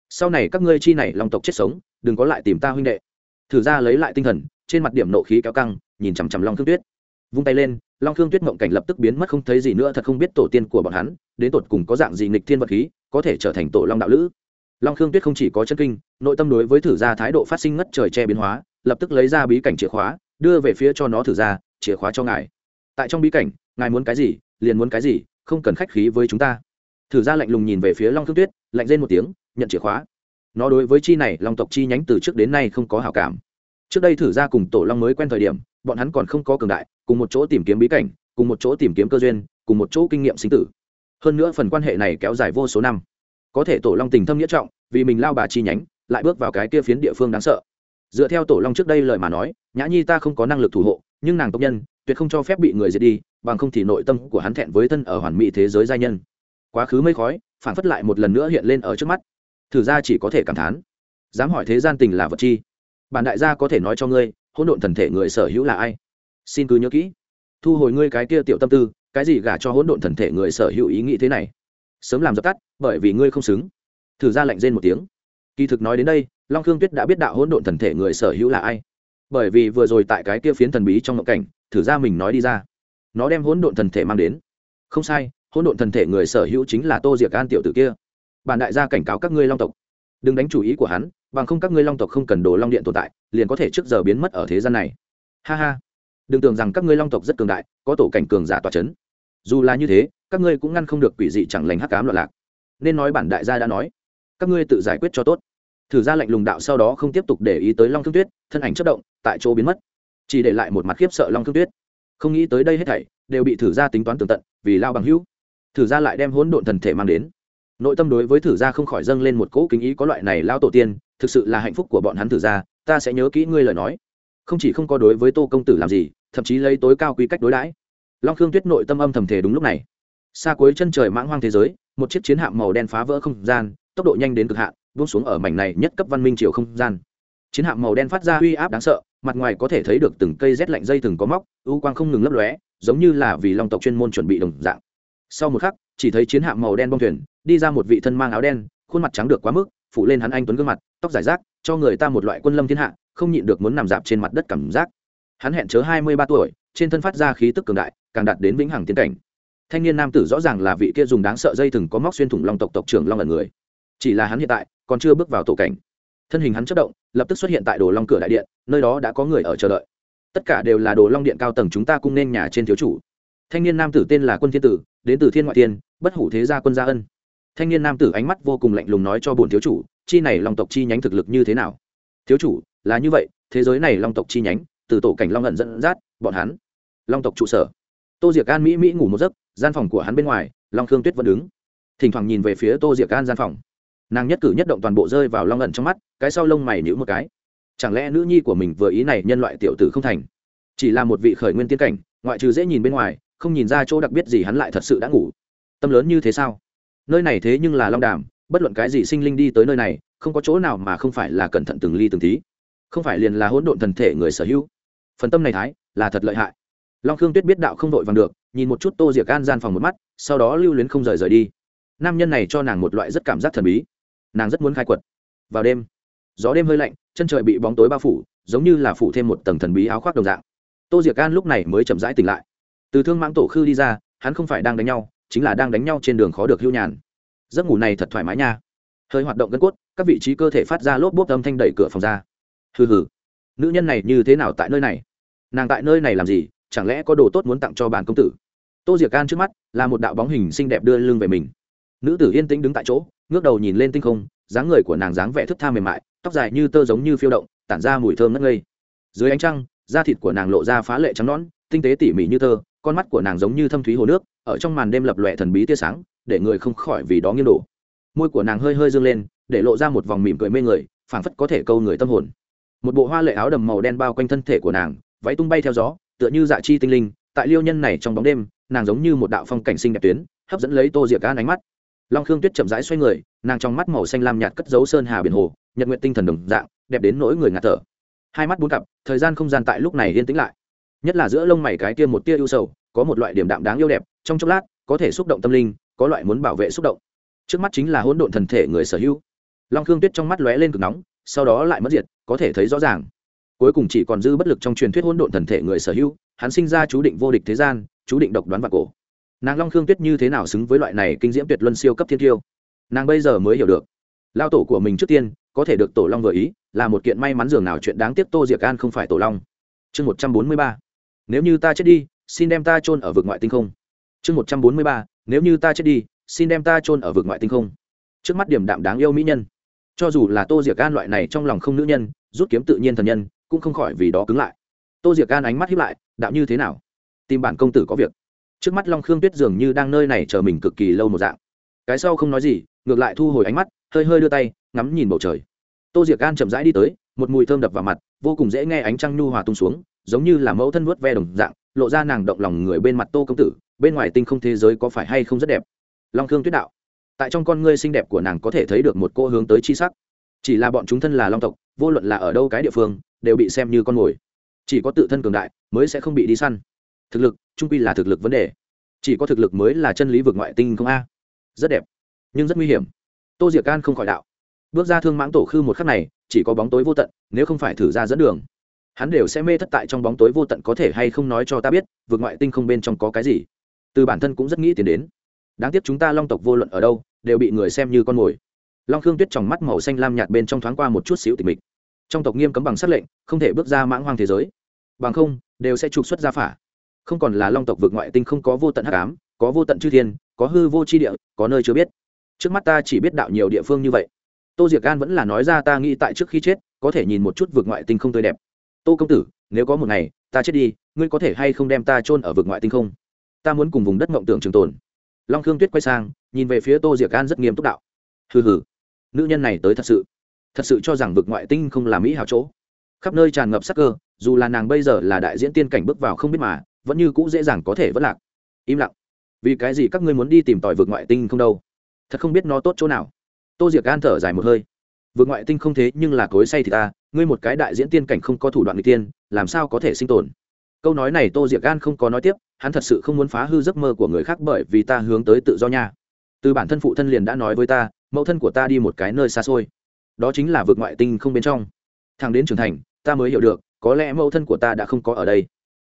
Sau này các ngươi chi này long tộc chết sống, đừng có lại tìm ta huynh đệ. Thử ra lấy lại tinh thần, trên mặt điểm nộ khí kéo căng, nhìn chằm chằm long thương tuyết vung tay lên, long thương tuyết mộng cảnh lập tức biến mất, không thấy gì nữa, thật không biết tổ tiên của bọn hắn, đến tột cùng có dạng gì nghịch thiên vật khí, có thể trở thành tổ long đạo lữ. Long thương tuyết không chỉ có chân kinh, nội tâm đối với thử ra thái độ phát sinh ngất trời che biến hóa, lập tức lấy ra bí cảnh chìa khóa, đưa về phía cho nó thử ra chìa khóa cho ngài. Tại trong bí cảnh, ngài muốn cái gì, liền muốn cái gì, không cần khách khí với chúng ta. Thử ra lạnh lùng nhìn về phía long thương tuyết, lạnh lên một tiếng, nhận chìa khóa. Nó đối với chi này, long tộc chi nhánh từ trước đến nay không có hảo cảm trước đây thử ra cùng tổ long mới quen thời điểm, bọn hắn còn không có cường đại, cùng một chỗ tìm kiếm bí cảnh, cùng một chỗ tìm kiếm cơ duyên, cùng một chỗ kinh nghiệm sinh tử. Hơn nữa phần quan hệ này kéo dài vô số năm. Có thể tổ long tình thâm nghĩa trọng, vì mình lao bà chi nhánh, lại bước vào cái kia phiến địa phương đáng sợ. Dựa theo tổ long trước đây lời mà nói, nhã nhi ta không có năng lực thủ hộ, nhưng nàng tộc nhân, tuyệt không cho phép bị người diệt đi, bằng không thì nội tâm của hắn thẹn với thân ở hoàn mỹ thế giới giai nhân. Quá khứ mây khói, phản phất lại một lần nữa hiện lên ở trước mắt. Thử ra chỉ có thể cảm thán. Dám hỏi thế gian tình là vật chi? Bản đại gia có thể nói cho ngươi, hỗn độn thần thể người sở hữu là ai? Xin cứ nhớ kỹ. Thu hồi ngươi cái kia tiểu tâm tư, cái gì gả cho hỗn độn thần thể người sở hữu ý nghĩ thế này? Sớm làm dập tắt, bởi vì ngươi không xứng. Thử ra lạnh rên một tiếng. Kỳ thực nói đến đây, long khương tuyết đã biết đạo hỗn độn thần thể người sở hữu là ai. Bởi vì vừa rồi tại cái kia phiến thần bí trong ngộ cảnh, thử ra mình nói đi ra. Nó đem hỗn độn thần thể mang đến. Không sai, hỗn độn thần thể người sở hữu chính là tô diệc an tiểu tử kia. Bản đại gia cảnh cáo các ngươi long tộc đừng đánh chủ ý của hắn, bằng không các ngươi long tộc không cần đồ long điện tồn tại, liền có thể trước giờ biến mất ở thế gian này. Ha ha. Đừng tưởng rằng các ngươi long tộc rất cường đại, có tổ cảnh cường giả tòa c h ấ n dù là như thế, các ngươi cũng ngăn không được quỷ dị chẳng lành hắc cám loạn lạc. Nên nói bản đại gia đã nói, các ngươi tự giải quyết cho tốt. Thử ra lệnh lùng đạo sau đó không tiếp tục để ý tới long thương tuyết, thân ảnh chất động, tại chỗ biến mất. Chỉ để lại một mặt khiếp sợ long thương tuyết. Không nghĩ tới đây hết thảy, đều bị thử ra tính toán tường tận, vì lao bằng hữu. Thử ra lại đem hỗn độn thần thể mang đến nội tâm đối với thử gia không khỏi dâng lên một cỗ kính ý, có loại này lao tổ tiên, thực sự là hạnh phúc của bọn hắn thử gia, ta sẽ nhớ kỹ ngươi lời nói. Không chỉ không có đối với tô công tử làm gì, thậm chí lấy tối cao quy cách đối đãi. Long khương tuyết nội tâm âm thầm thể đúng lúc này. Xa cuối chân trời mãng hoang thế giới, một chiếc chiến hạm màu đen phá vỡ không gian, tốc độ nhanh đến cực hạn, buông xuống ở mảnh này nhất cấp văn minh chiều không gian. Chiến hạm màu đen phát ra uy áp đáng sợ, mặt ngoài có thể thấy được từng cây rét lạnh dây từng có móc ưu quang không ngừng lấp lóe, giống như là vì long tộc chuyên môn chuẩn bị đồng dạng. Sau một khắc chỉ thấy chiến hạm màu đen bong thuyền, đi ra một vị thân mang áo đen, khuôn mặt trắng được quá mức phụ lên hắn anh tuấn gương mặt, tóc giải rác, cho người ta một loại quân lâm thiên hạ, không nhịn được muốn nằm dạp trên mặt đất cảm giác. Hắn hẹn chớ hai mươi ba tuổi, trên thân phát ra khí tức cường đại, càng đạt đến vĩnh hằng tiến cảnh. Thanh niên nam tử rõ ràng là vị kia dùng đáng sợ dây thừng có móc xuyên thủng long tộc tộc trưởng long ẩn người. Chỉ là hắn hiện tại, còn chưa bước vào tổ cảnh. Thân hình hắn chất động, lập tức xuất hiện tại đồ long cửa đại điện, nơi đó đã có người ở chờ đợi. Tất cả đều là đồ long điện cao tầng chúng ta cung nên nhà trên thiếu chủ. Thanh niên nam tử tên là quân thiên tử, đến từ thiên ngoại tiên bất hủ thế gia quân gia ân. Thanh niên nam tử ánh mắt vô cùng lạnh lùng nói cho bổn thiếu chủ, chi này long tộc chi nhánh thực lực như thế nào? Thiếu chủ, là như vậy, thế giới này long tộc chi nhánh, từ tổ cảnh long ẩn dẫn dắt, bọn hắn. Long tộc trụ sở. Tô diệc an mỹ mỹ ngủ một giấc, gian phòng của hắn bên ngoài, long khương tuyết vẫn đứng. Thỉnh thoảng nhìn về phía tô diệc an gian phòng. Nàng nhất cử nhất động toàn bộ rơi vào long ẩn trong mắt, cái sau lông mày nhữ một cái. Chẳng lẽ nữ nhi của mình vừa ý này nhân loại tiểu tử không thành? Chỉ là một vị khởi nguyên tiên cảnh, ngoại trừ dễ nhìn bên ngoài, không nhìn ra chỗ đặc biệt gì hắn lại thật sự đã ngủ tâm lớn như thế sao? Nơi này thế nhưng là long đàm, bất luận cái gì sinh linh đi tới nơi này, không có chỗ nào mà không phải là cẩn thận từng ly từng tí. Không phải liền là hỗn độn thần thể người sở hữu. Phần tâm này thái, là thật lợi hại. Long khương tuyết biết đạo không vội vàng được, nhìn một chút tô diệc an gian phòng một mắt, sau đó lưu luyến không rời rời đi. Nam nhân này cho nàng một loại rất cảm giác thần bí. Nàng rất muốn khai quật. Vào đêm, gió đêm hơi lạnh, chân trời bị bóng tối bao phủ, giống như là phủ thêm một tầng thần bí áo khoác đồng dạng. Tô diệc an lúc này mới chậm rãi tỉnh lại. Từ thương mãng tổ khư đi ra, hắn không phải đang đánh nhau chính là đang đánh nhau trên đường khó được hưu nhàn. Giấc ngủ này thật thoải mái nha. Hơi hoạt động gân cốt, các vị trí cơ thể phát ra lốp bốp âm thanh đẩy cửa phòng ra. Hừ hừ. Nữ nhân này như thế nào tại nơi này? Nàng tại nơi này làm gì? Chẳng lẽ có đồ tốt muốn tặng cho bản công tử? Tô diệc can trước mắt là một đạo bóng hình xinh đẹp đưa lưng về mình. Nữ tử yên tĩnh đứng tại chỗ, ngước đầu nhìn lên tinh không, dáng người của nàng dáng vẻ thức tha mềm mại, tóc dài như tơ giống như phiêu động, tản ra mùi thơm ngất ngây. Dưới ánh trăng, da thịt của nàng lộ ra phá lệ trắng nõn, tinh tế tỉ mỉ như tơ con mắt của nàng giống như thâm thúy hồ nước, ở trong màn đêm lập lòe thần bí tia sáng, để người không khỏi vì đó nghiêng đổ. Môi của nàng hơi hơi dương lên, để lộ ra một vòng mỉm cười mê người, phảng phất có thể câu người tâm hồn. Một bộ hoa lệ áo đầm màu đen bao quanh thân thể của nàng, váy tung bay theo gió, tựa như dạ chi tinh linh, tại liêu nhân này trong bóng đêm, nàng giống như một đạo phong cảnh xinh đẹp tuyến, hấp dẫn lấy tô diệc gan ánh mắt. Long khương tuyết chậm rãi xoay người, nàng trong mắt màu xanh lam nhạt cất dấu sơn hà biển hồ, nhật nguyện tinh thần đồng dạng, đẹp đến nỗi người ngạt thở. Hai mắt bốn cặp, thời gian không gian tại lúc này yên tĩnh lại nhất là giữa lông mày cái kia một tia ưu sầu, có một loại điểm đạm đáng yêu đẹp, trong chốc lát, có thể xúc động tâm linh, có loại muốn bảo vệ xúc động. Trước mắt chính là hỗn độn thần thể người sở hữu. Long khương tuyết trong mắt lóe lên cực nóng, sau đó lại mất diệt, có thể thấy rõ ràng. Cuối cùng chỉ còn dư bất lực trong truyền thuyết hỗn độn thần thể người sở hữu, hắn sinh ra chú định vô địch thế gian, chú định độc đoán và cổ. Nàng long khương tuyết như thế nào xứng với loại này kinh diễm tuyệt luân siêu cấp thiên tiêu nàng bây giờ mới hiểu được. Lao tổ của mình trước tiên, có thể được tổ long vừa ý, là một kiện may mắn dường nào chuyện đáng tiếc tô diệc an không phải tổ long. Chương một trăm bốn mươi ba nếu như ta chết đi, xin đem ta chôn ở vực ngoại tinh không. Chương một trăm bốn mươi ba, nếu như ta chết đi, xin đem ta chôn ở vực ngoại tinh không. Trước mắt điểm đạm đáng yêu mỹ nhân. Cho dù là tô diệc an loại này trong lòng không nữ nhân, rút kiếm tự nhiên thần nhân, cũng không khỏi vì đó cứng lại. Tô diệc an ánh mắt hiếp lại, đạo như thế nào? Tìm bản công tử có việc. Trước mắt long khương tuyết dường như đang nơi này chờ mình cực kỳ lâu một dạng. Cái sau không nói gì, ngược lại thu hồi ánh mắt, hơi hơi đưa tay, ngắm nhìn bầu trời. Tô diệc an chậm rãi đi tới, một mùi thơm đập vào mặt, vô cùng dễ nghe ánh trăng nhu hòa tung xuống giống như là mẫu thân vuốt ve đồng dạng, lộ ra nàng động lòng người bên mặt tô công tử, bên ngoài tinh không thế giới có phải hay không rất đẹp? Long khương tuyết đạo, tại trong con ngươi xinh đẹp của nàng có thể thấy được một cô hướng tới chi sắc. Chỉ là bọn chúng thân là long tộc, vô luận là ở đâu cái địa phương, đều bị xem như con mồi. Chỉ có tự thân cường đại mới sẽ không bị đi săn. Thực lực trung quy là thực lực vấn đề. Chỉ có thực lực mới là chân lý vực ngoại tinh không a. Rất đẹp, nhưng rất nguy hiểm. Tô diệc can không khỏi đạo. Bước ra thương mãng tổ khư một khắc này, chỉ có bóng tối vô tận, nếu không phải thử ra dẫn đường hắn đều sẽ mê thất tại trong bóng tối vô tận có thể hay không nói cho ta biết, vượt ngoại tinh không bên trong có cái gì. Từ bản thân cũng rất nghĩ tiến đến. Đáng tiếc chúng ta long tộc vô luận ở đâu, đều bị người xem như con mồi. Long khương tuyết tròng mắt màu xanh lam nhạt bên trong thoáng qua một chút xíu tịch mịch. Trong tộc nghiêm cấm bằng sắc lệnh, không thể bước ra mãng hoang thế giới. Bằng không, đều sẽ trục xuất ra phả. Không còn là long tộc vượt ngoại tinh không có vô tận hắc ám, có vô tận chư thiên, có hư vô c h i địa, có nơi chưa biết. Trước mắt ta chỉ biết đạo nhiều địa phương như vậy. Tô diệc gan vẫn là nói ra ta nghĩ tại trước khi chết, có thể nhìn một chút vượt ngoại tinh không tươi đẹp tô công tử, nếu có một ngày, ta chết đi, ngươi có thể hay không đem ta chôn ở vực ngoại tinh không? Ta muốn cùng vùng đất mộng tưởng trường tồn. Long khương tuyết quay sang, nhìn về phía tô diệc an rất nghiêm túc đạo. Hừ hừ, nữ nhân này tới thật sự. Thật sự cho rằng vực ngoại tinh không là mỹ hào chỗ. Khắp nơi tràn ngập sắc cơ, dù là nàng bây giờ là đại diễn tiên cảnh bước vào không biết mà, vẫn như cũ dễ dàng có thể vất lạc. Im lặng. Vì cái gì các ngươi muốn đi tìm tòi vực ngoại tinh không đâu? Thật không biết nó tốt chỗ nào. Tô diệc an thở dài một hơi. Vực ngoại tinh không thế nhưng là cối say thì ta ngươi một cái đại diễn tiên cảnh không có thủ đoạn người tiên, làm sao có thể sinh tồn? Câu nói này tô diệc gan không có nói tiếp, hắn thật sự không muốn phá hư giấc mơ của người khác bởi vì ta hướng tới tự do nha. Từ bản thân phụ thân liền đã nói với ta, mẫu thân của ta đi một cái nơi xa xôi. Đó chính là vực ngoại tinh không bên trong. Thằng đến trưởng thành, ta mới hiểu được, có lẽ mẫu thân của ta đã không có ở đây.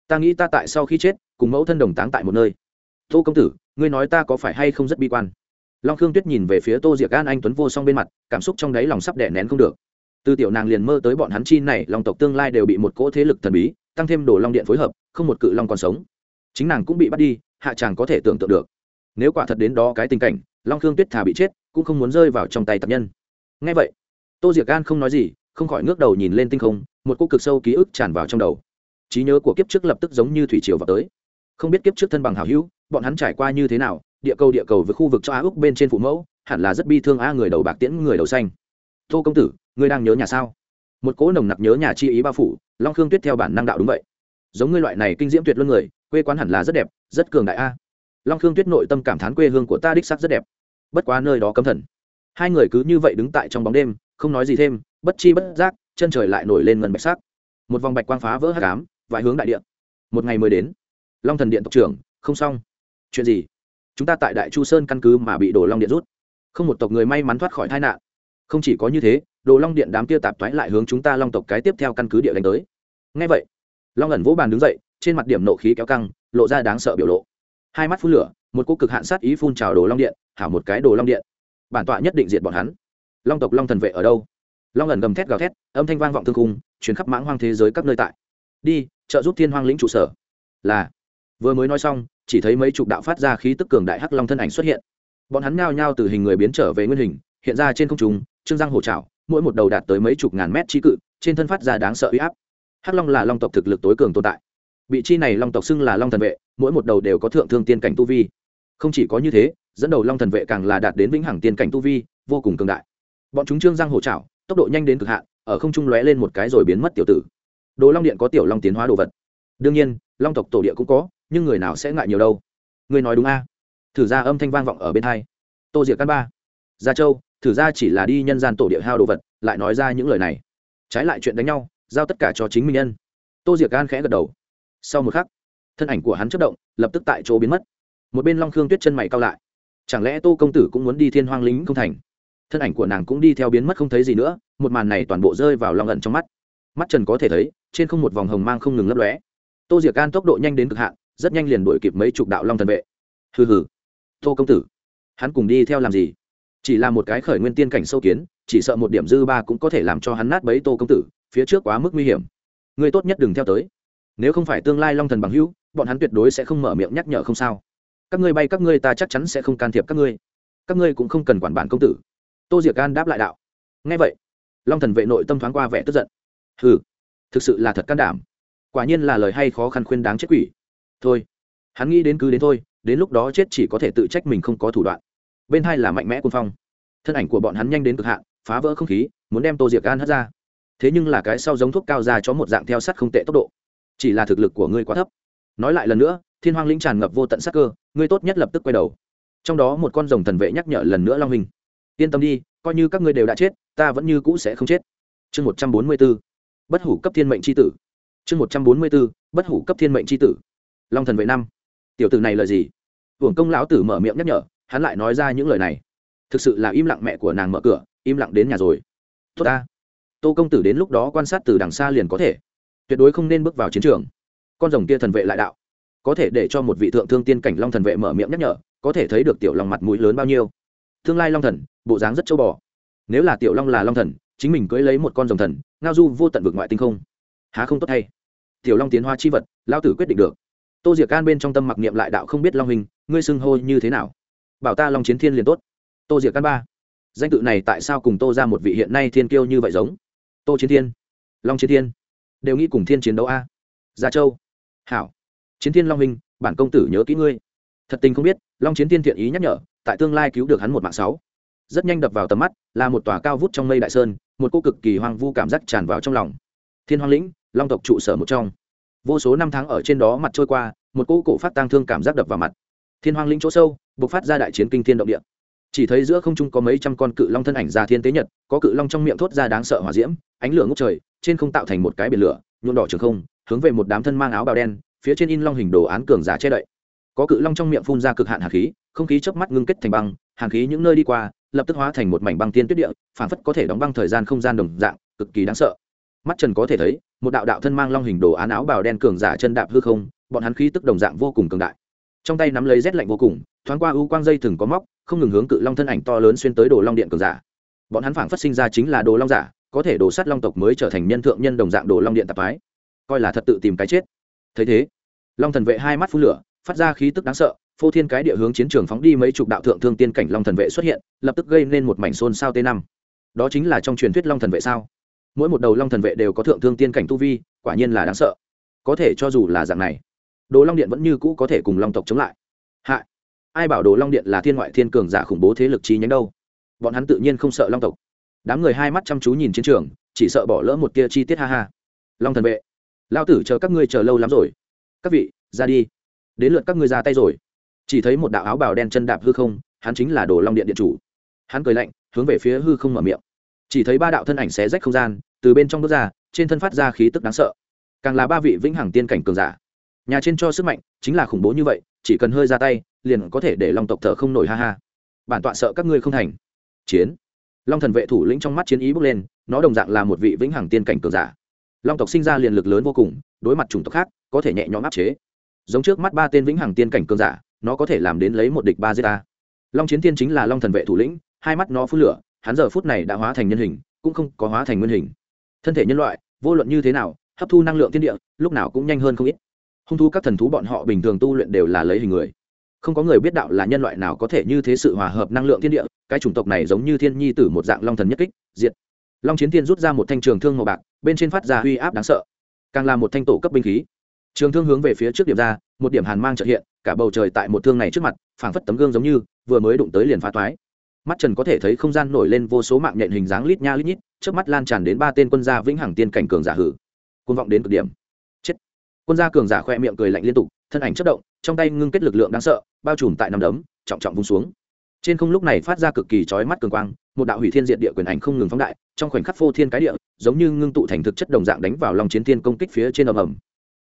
Ta nghĩ ta tại sau khi chết, cùng mẫu thân đồng táng tại một nơi. Tô công tử, ngươi nói ta có phải hay không rất bi quan? Long khương tuyết nhìn về phía tô diệc gan anh tuấn vô song bên mặt, cảm xúc trong đáy lòng sắp đẻ nén không được từ tiểu nàng liền mơ tới bọn hắn chi này, long tộc tương lai đều bị một cỗ thế lực thần bí, tăng thêm đồ long điện phối hợp, không một cự long còn sống. Chính nàng cũng bị bắt đi, hạ chàng có thể tưởng tượng được. Nếu quả thật đến đó cái tình cảnh, long khương tuyết thà bị chết, cũng không muốn rơi vào trong tay tập nhân. Ngay vậy, tô diệc gan không nói gì, không khỏi ngước đầu nhìn lên tinh không, một cô cực sâu ký ức tràn vào trong đầu. Trí nhớ của kiếp trước lập tức giống như thủy triều vào tới. Không biết kiếp trước thân bằng hảo hữu, bọn hắn trải qua như thế nào, địa cầu địa cầu với khu vực cho á úc bên trên phụ mẫu, hẳn là rất bi thương a người đầu bạc tiễn người đầu xanh. Tô công tử ngươi đang nhớ nhà sao? Một cỗ nồng nặc nhớ nhà chi ý bao phủ, long khương tuyết theo bản năng đạo đúng vậy. Giống ngươi loại này kinh diễm tuyệt luân người, quê quán hẳn là rất đẹp, rất cường đại a. Long khương tuyết nội tâm cảm thán quê hương của ta đích sắc rất đẹp. Bất quá nơi đó cấm thần. Hai người cứ như vậy đứng tại trong bóng đêm, không nói gì thêm, bất chi bất giác, chân trời lại nổi lên ngân bạch sắc. Một vòng bạch quang phá vỡ hát cám vài hướng đại điện một ngày mới đến. Long thần điện tộc trưởng, không xong. Chuyện gì? Chúng ta tại đại chu sơn căn cứ mà bị đổ long điện rút. Không một tộc người may mắn thoát khỏi tai nạn. Không chỉ có như thế đồ long điện đám kia tạp thoái lại hướng chúng ta long tộc cái tiếp theo căn cứ địa đánh tới. Ngay vậy, long ẩn vỗ bàn đứng dậy, trên mặt điểm nộ khí kéo căng, lộ ra đáng sợ biểu lộ. Hai mắt phun lửa, một cô cực hạn sát ý phun trào đồ long điện, hảo một cái đồ long điện. Bản tọa nhất định diệt bọn hắn. Long tộc long thần vệ ở đâu? Long ẩn gầm thét gào thét, âm thanh vang vọng thương cung chuyến khắp mãng hoang thế giới các nơi tại. Đi, trợ giúp thiên hoang lĩnh trụ sở. Là, vừa mới nói xong, chỉ thấy mấy chục đạo phát ra khí tức cường đại hắc long thân ảnh xuất hiện. Bọn hắn nhao nhao từ hình người biến trở về nguyên hình, hiện ra trên không trung, trương giang hồ trảo mỗi một đầu đạt tới mấy chục ngàn mét trí cự, trên thân phát ra đáng sợ uy áp. Hắc long là long tộc thực lực tối cường tồn tại. Bị chi này long tộc xưng là long thần vệ, mỗi một đầu đều có thượng thương tiên cảnh tu vi. Không chỉ có như thế, dẫn đầu long thần vệ càng là đạt đến vĩnh hằng tiên cảnh tu vi, vô cùng cường đại. Bọn chúng trương giang hổ trảo, tốc độ nhanh đến cực hạn, ở không trung lóe lên một cái rồi biến mất tiểu tử. Đồ long điện có tiểu long tiến hóa đồ vật. Đương nhiên, long tộc tổ địa cũng có, nhưng người nào sẽ ngại nhiều đâu? Người nói đúng a. Thử ra âm thanh vang vọng ở bên hai. Tô diệc căn ba gia châu, thử ra chỉ là đi nhân gian tổ địa hao đồ vật, lại nói ra những lời này. Trái lại chuyện đánh nhau, giao tất cả cho chính mình nhân. Tô diệc gan khẽ gật đầu. Sau một khắc, thân ảnh của hắn chất động, lập tức tại chỗ biến mất. Một bên long khương tuyết chân mày cao lại. Chẳng lẽ tô công tử cũng muốn đi thiên hoang lính không thành? Thân ảnh của nàng cũng đi theo biến mất không thấy gì nữa, một màn này toàn bộ rơi vào long ẩn trong mắt. Mắt trần có thể thấy, trên không một vòng hồng mang không ngừng lấp lóe. Tô diệc can tốc độ nhanh đến cực hạn, rất nhanh liền đuổi kịp mấy chục đạo long thần vệ. Hừ hừ. Tô công tử, hắn cùng đi theo làm gì? Chỉ là một cái khởi nguyên tiên cảnh sâu kiến, chỉ sợ một điểm dư ba cũng có thể làm cho hắn nát bấy tô công tử, phía trước quá mức nguy hiểm. Người tốt nhất đừng theo tới. Nếu không phải tương lai long thần bằng hữu, bọn hắn tuyệt đối sẽ không mở miệng nhắc nhở không sao. Các ngươi bay các ngươi ta chắc chắn sẽ không can thiệp các ngươi. Các ngươi cũng không cần quản bản công tử. Tô diệc can đáp lại đạo. Ngay vậy, long thần vệ nội tâm thoáng qua vẻ tức giận. Hừ, thực sự là thật can đảm. Quả nhiên là lời hay khó khăn khuyên đáng chết quỷ. Thôi, hắn nghĩ đến cứ đến thôi, đến lúc đó chết chỉ có thể tự trách mình không có thủ đoạn bên hai là mạnh mẽ quân phong. Thân ảnh của bọn hắn nhanh đến cực hạn, phá vỡ không khí, muốn đem tô diệc gan hất ra. Thế nhưng là cái sau giống thuốc cao ra cho một dạng theo sắt không tệ tốc độ. Chỉ là thực lực của ngươi quá thấp. Nói lại lần nữa, thiên hoang lĩnh tràn ngập vô tận sắc cơ, ngươi tốt nhất lập tức quay đầu. Trong đó một con rồng thần vệ nhắc nhở lần nữa long hình. Yên tâm đi, coi như các ngươi đều đã chết, ta vẫn như cũ sẽ không chết. Chương một trăm bốn mươi b ố bất hủ cấp thiên mệnh c h i tử. Chương một trăm bốn mươi b ố bất hủ cấp thiên mệnh c h i tử. Long thần vệ năm. Tiểu tử này là gì? Hưởng công lão tử mở miệng nhắc nhở hắn lại nói ra những lời này. Thực sự là im lặng mẹ của nàng mở cửa, im lặng đến nhà rồi. Tốt ta. Tô công tử đến lúc đó quan sát từ đằng xa liền có thể. Tuyệt đối không nên bước vào chiến trường. Con rồng kia thần vệ lại đạo. Có thể để cho một vị thượng thương tiên cảnh long thần vệ mở miệng nhắc nhở, có thể thấy được tiểu long mặt mũi lớn bao nhiêu. Tương lai long thần, bộ dáng rất châu bò. Nếu là tiểu long là long thần, chính mình cưới lấy một con rồng thần, ngao du vô tận vực ngoại tinh không. Há không tốt hay tiểu long tiến hoa chi vật lao tử quyết định được. Tô diệc can bên trong tâm mặc niệm lại đạo không biết long hình ngươi xưng hô như thế nào? Bảo ta long chiến thiên liền tốt. Tô diệc căn ba. Danh tự này tại sao cùng tô ra một vị hiện nay thiên kiêu như vậy giống? Tô chiến thiên, long chiến thiên, đều nghĩ cùng thiên chiến đấu a. Gia châu, hảo, chiến thiên long minh, bản công tử nhớ kỹ ngươi. Thật tình không biết, long chiến thiên thiện ý nhắc nhở, tại tương lai cứu được hắn một mạng sáu. Rất nhanh đập vào tầm mắt, là một tòa cao vút trong mây đại sơn, một cô cực kỳ hoang vu cảm giác tràn vào trong lòng. Thiên hoang lĩnh, long tộc trụ sở một trong. Vô số năm tháng ở trên đó mặt trôi qua, một cô cổ phát tang thương cảm giác đập vào mặt thiên hoang lĩnh chỗ sâu buộc phát ra đại chiến kinh thiên động địa. Chỉ thấy giữa không trung có mấy trăm con cự long thân ảnh ra thiên tế nhật, có cự long trong miệng thốt ra đáng sợ hỏa diễm, ánh lửa ngốc trời, trên không tạo thành một cái biển lửa, nhuộm đỏ trường không, hướng về một đám thân mang áo bào đen, phía trên in long hình đồ án cường giả che đậy. Có cự long trong miệng phun ra cực hạn hàn khí, không khí chớp mắt ngưng kết thành băng, hàn khí những nơi đi qua, lập tức hóa thành một mảnh băng tiên tuyết địa phản phất có thể đóng băng thời gian không gian đồng dạng, cực kỳ đáng sợ. Mắt trần có thể thấy, một đạo đạo thân mang long hình đồ án áo bào đen cường giả chân đạp hư không, bọn hắn khí tức đồng dạng vô cùng cường đại trong tay nắm lấy rét lạnh vô cùng, thoáng qua ưu quang dây thừng có móc, không ngừng hướng cự long thân ảnh to lớn xuyên tới đồ long điện cường giả. Bọn hắn phảng phất sinh ra chính là đồ long giả, có thể đồ sắt long tộc mới trở thành nhân thượng nhân đồng dạng đồ long điện tạp ái coi là thật tự tìm cái chết. Thấy thế, long thần vệ hai mắt phun lửa, phát ra khí tức đáng sợ, phô thiên cái địa hướng chiến trường phóng đi mấy chục đạo thượng thương tiên cảnh long thần vệ xuất hiện, lập tức gây nên một mảnh xôn sao t năm. Đó chính là trong truyền thuyết long thần vệ sao? Mỗi một đầu long thần vệ đều có thượng thương tiên cảnh tu vi, quả nhiên là đáng sợ. Có thể cho dù là dạng này đồ long điện vẫn như cũ có thể cùng long tộc chống lại. Hạ, ai bảo đồ long điện là thiên ngoại thiên cường giả khủng bố thế lực chi nhánh đâu? Bọn hắn tự nhiên không sợ long tộc. Đám người hai mắt chăm chú nhìn chiến trường, chỉ sợ bỏ lỡ một tia chi tiết ha ha. Long thần vệ lao tử chờ các ngươi chờ lâu lắm rồi. Các vị, ra đi. Đến lượt các ngươi ra tay rồi. Chỉ thấy một đạo áo bào đen chân đạp hư không, hắn chính là đồ long điện điện chủ. Hắn cười lạnh, hướng về phía hư không mở miệng. Chỉ thấy ba đạo thân ảnh xé rách không gian, từ bên trong bước ra, trên thân phát ra khí tức đáng sợ. Càng là ba vị vĩnh hằng tiên cảnh cường giả nhà trên cho sức mạnh, chính là khủng bố như vậy, chỉ cần hơi ra tay, liền có thể để long tộc thở không nổi, ha ha. Bản tọa sợ các ngươi không thành. Chiến. Long thần vệ thủ lĩnh trong mắt chiến ý bước lên, nó đồng dạng là một vị vĩnh hằng tiên cảnh cường giả. Long tộc sinh ra liền lực lớn vô cùng, đối mặt chủng tộc khác, có thể nhẹ nhõm áp chế. Giống trước mắt ba tên vĩnh hằng tiên cảnh cường giả, nó có thể làm đến lấy một địch ba giết ta. Long chiến tiên chính là long thần vệ thủ lĩnh, hai mắt nó phun lửa, hắn giờ phút này đã hóa thành nhân hình, cũng không có hóa thành nguyên hình. Thân thể nhân loại, vô luận như thế nào, hấp thu năng lượng tiên địa, lúc nào cũng nhanh hơn không ít hung thu các thần thú bọn họ bình thường tu luyện đều là lấy hình người. Không có người biết đạo là nhân loại nào có thể như thế sự hòa hợp năng lượng thiên địa, cái chủng tộc này giống như thiên nhi tử một dạng long thần nhất kích, diệt. Long chiến thiên rút ra một thanh trường thương màu bạc, bên trên phát ra uy áp đáng sợ. Càng là một thanh tổ cấp binh khí. Trường thương hướng về phía trước điểm ra, một điểm hàn mang trợ hiện, cả bầu trời tại một thương này trước mặt, phảng phất tấm gương giống như, vừa mới đụng tới liền phá toái. Mắt trần có thể thấy không gian nổi lên vô số mạng nhện hình dáng lít nha lít nhít trước mắt lan tràn đến ba tên quân gia vĩnh hằng tiên cảnh cường giả hử. Côn vọng đến cực điểm quân gia cường giả khoe miệng cười lạnh liên tục, thân ảnh chất động, trong tay ngưng kết lực lượng đáng sợ, bao trùm tại nằm đấm, trọng trọng vung xuống. Trên không lúc này phát ra cực kỳ chói mắt cường quang, một đạo hủy thiên diện địa quyền ảnh không ngừng phóng đại, trong khoảnh khắc phô thiên cái địa, giống như ngưng tụ thành thực chất đồng dạng đánh vào lòng chiến thiên công kích phía trên ầm ầm.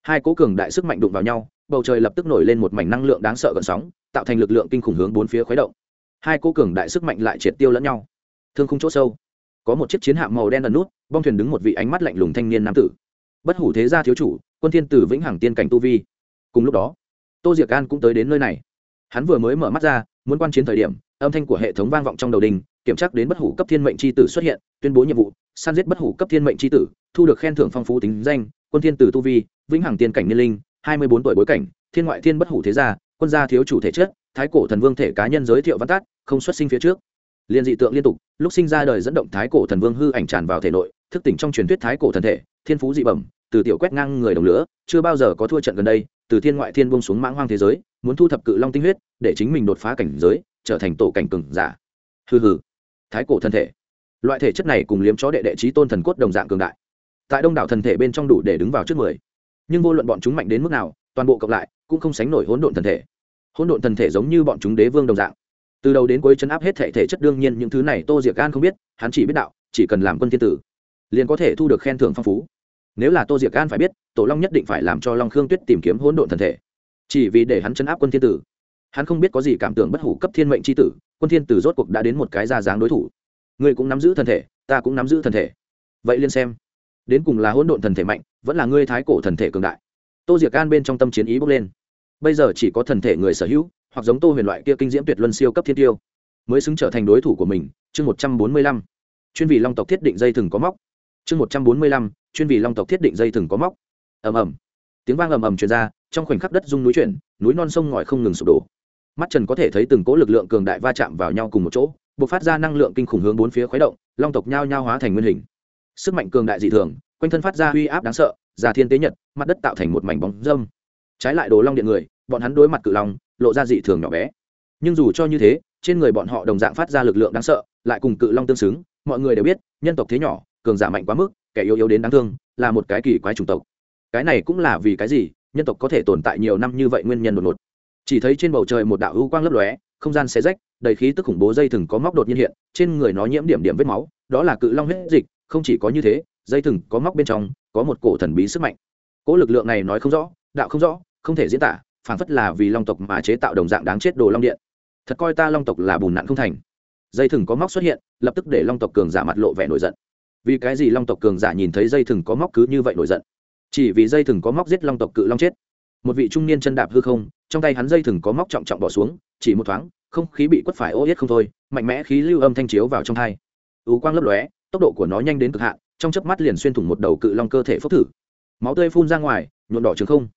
Hai cố cường đại sức mạnh đụng vào nhau, bầu trời lập tức nổi lên một mảnh năng lượng đáng sợ gần sóng, tạo thành lực lượng kinh khủng hướng bốn phía khuấy động. Hai cố cường đại sức mạnh lại triệt tiêu lẫn nhau. Thương không chỗ sâu, có một chiếc chiến hạm màu đen ẩn nút, bong thuyền đứng một vị ánh mắt lạnh lùng thanh niên nam tử. Bất hủ thế gia thiếu chủ quân thiên tử vĩnh hằng tiên cảnh tu vi. Cùng lúc đó, tô diệc an cũng tới đến nơi này. Hắn vừa mới mở mắt ra, muốn quan chiến thời điểm, âm thanh của hệ thống vang vọng trong đầu đình, kiểm tra đến bất hủ cấp thiên mệnh c h i tử xuất hiện, tuyên bố nhiệm vụ, săn giết bất hủ cấp thiên mệnh c h i tử, thu được khen thưởng phong phú tính danh, quân thiên tử tu vi, vĩnh hằng tiên cảnh niên linh, hai mươi bốn tuổi bối cảnh, thiên ngoại thiên bất hủ thế gia, quân gia thiếu chủ thể chất, thái cổ thần vương thể cá nhân giới thiệu văn tát không xuất sinh phía trước. Liên dị tượng liên tục, lúc sinh ra đời dẫn động thái cổ thần vương hư ảnh tràn vào thể nội, thức tỉnh trong truyền thuyết thái cổ thần thể, thiên phú dị bẩm từ tiểu quét ngang người đồng lửa, chưa bao giờ có thua trận gần đây, từ thiên ngoại thiên bông xuống mãng hoang thế giới, muốn thu thập cự long tinh huyết, để chính mình đột phá cảnh giới, trở thành tổ cảnh cừng giả. Hừ hừ. Thái cổ thân thể. Loại thể chất này cùng liếm chó đệ đệ trí tôn thần cốt đồng dạng cường đại. Tại đông đảo thần thể bên trong đủ để đứng vào trước mười. Nhưng vô luận bọn chúng mạnh đến mức nào, toàn bộ cộng lại, cũng không sánh nổi hỗn độn thần thể. Hỗn độn thần thể giống như bọn chúng đế vương đồng dạng. Từ đầu đến cuối chấn áp hết thể thể chất đương nhiên những thứ này tô diệc gan không biết, hắn chỉ biết đạo, chỉ cần làm quân thiên tử, liền có thể thu được khen thưởng phong phú nếu là tô diệc gan phải biết, tổ long nhất định phải làm cho long khương tuyết tìm kiếm hỗn độn thần thể. Chỉ vì để hắn chấn áp quân thiên tử. Hắn không biết có gì cảm tưởng bất hủ cấp thiên mệnh c h i tử, quân thiên tử rốt cuộc đã đến một cái ra dáng đối thủ. Ngươi cũng nắm giữ thần thể, ta cũng nắm giữ thần thể. Vậy liên xem. Đến cùng là hỗn độn thần thể mạnh, vẫn là ngươi thái cổ thần thể cường đại. Tô diệc gan bên trong tâm chiến ý bốc lên. Bây giờ chỉ có thần thể người sở hữu, hoặc giống tô huyền loại kia kinh diễm tuyệt luân siêu cấp thiên tiêu, mới xứng trở thành đối thủ của mình. Chương một trăm bốn mươi lăm. Chuyên vì long tộc thiết định dây thừng có móc chương một trăm bốn mươi lăm, chuyên vì long tộc thiết định dây thừng có móc. Ầm ầm. Tiếng vang ầm ầm truyền ra, trong khoảnh khắc đất rung núi chuyển, núi non sông ngòi không ngừng sụp đổ. Mắt trần có thể thấy từng cỗ lực lượng cường đại va chạm vào nhau cùng một chỗ b ộ c phát ra năng lượng kinh khủng hướng bốn phía khuấy động, long tộc nhao nhao hóa thành nguyên hình. Sức mạnh cường đại dị thường, quanh thân phát ra uy áp đáng sợ già thiên tế nhật, mặt đất tạo thành một mảnh bóng dâm. Trái lại đồ long điện người, bọn hắn đối mặt cự long, lộ ra dị thường nhỏ bé. Nhưng dù cho như thế, trên người bọn họ đồng dạng phát ra lực lượng đáng sợ, lại cùng cự long tương xứng, mọi người đều biết, nhân tộc thế nhỏ cường giả mạnh quá mức, kẻ yếu yếu đến đáng thương, là một cái kỳ quái chủng tộc. Cái này cũng là vì cái gì, nhân tộc có thể tồn tại nhiều năm như vậy nguyên nhân đột ngột. Chỉ thấy trên bầu trời một đạo hữu quang lấp lóe, không gian xé rách, đầy khí tức khủng bố dây thừng có móc đột nhiên hiện, trên người nó nhiễm điểm điểm vết máu, đó là cự long huyết dịch, không chỉ có như thế, dây thừng có móc bên trong, có một cổ thần bí sức mạnh. Cỗ lực lượng này nói không rõ, đạo không rõ, không thể diễn tả, phản phất là vì long tộc mà chế tạo đồng dạng đáng chết đồ long điện. Thật coi ta long tộc là bùn nặn không thành. Dây thừng có móc xuất hiện, lập tức để long tộc cường giả mặt lộ vẻ nổi giận vì cái gì long tộc cường giả nhìn thấy dây thừng có móc cứ như vậy nổi giận? Chỉ vì dây thừng có móc giết long tộc cự long chết. Một vị trung niên chân đạp hư không, trong tay hắn dây thừng có móc trọng trọng bỏ xuống, chỉ một thoáng, không khí bị quất phải ô yết không thôi, mạnh mẽ khí lưu âm thanh chiếu vào trong thai ứ quang lấp lóe, tốc độ của nó nhanh đến cực hạn, trong chớp mắt liền xuyên thủng một đầu cự long cơ thể phốc thử. Máu tươi phun ra ngoài nhuộn đỏ trường không.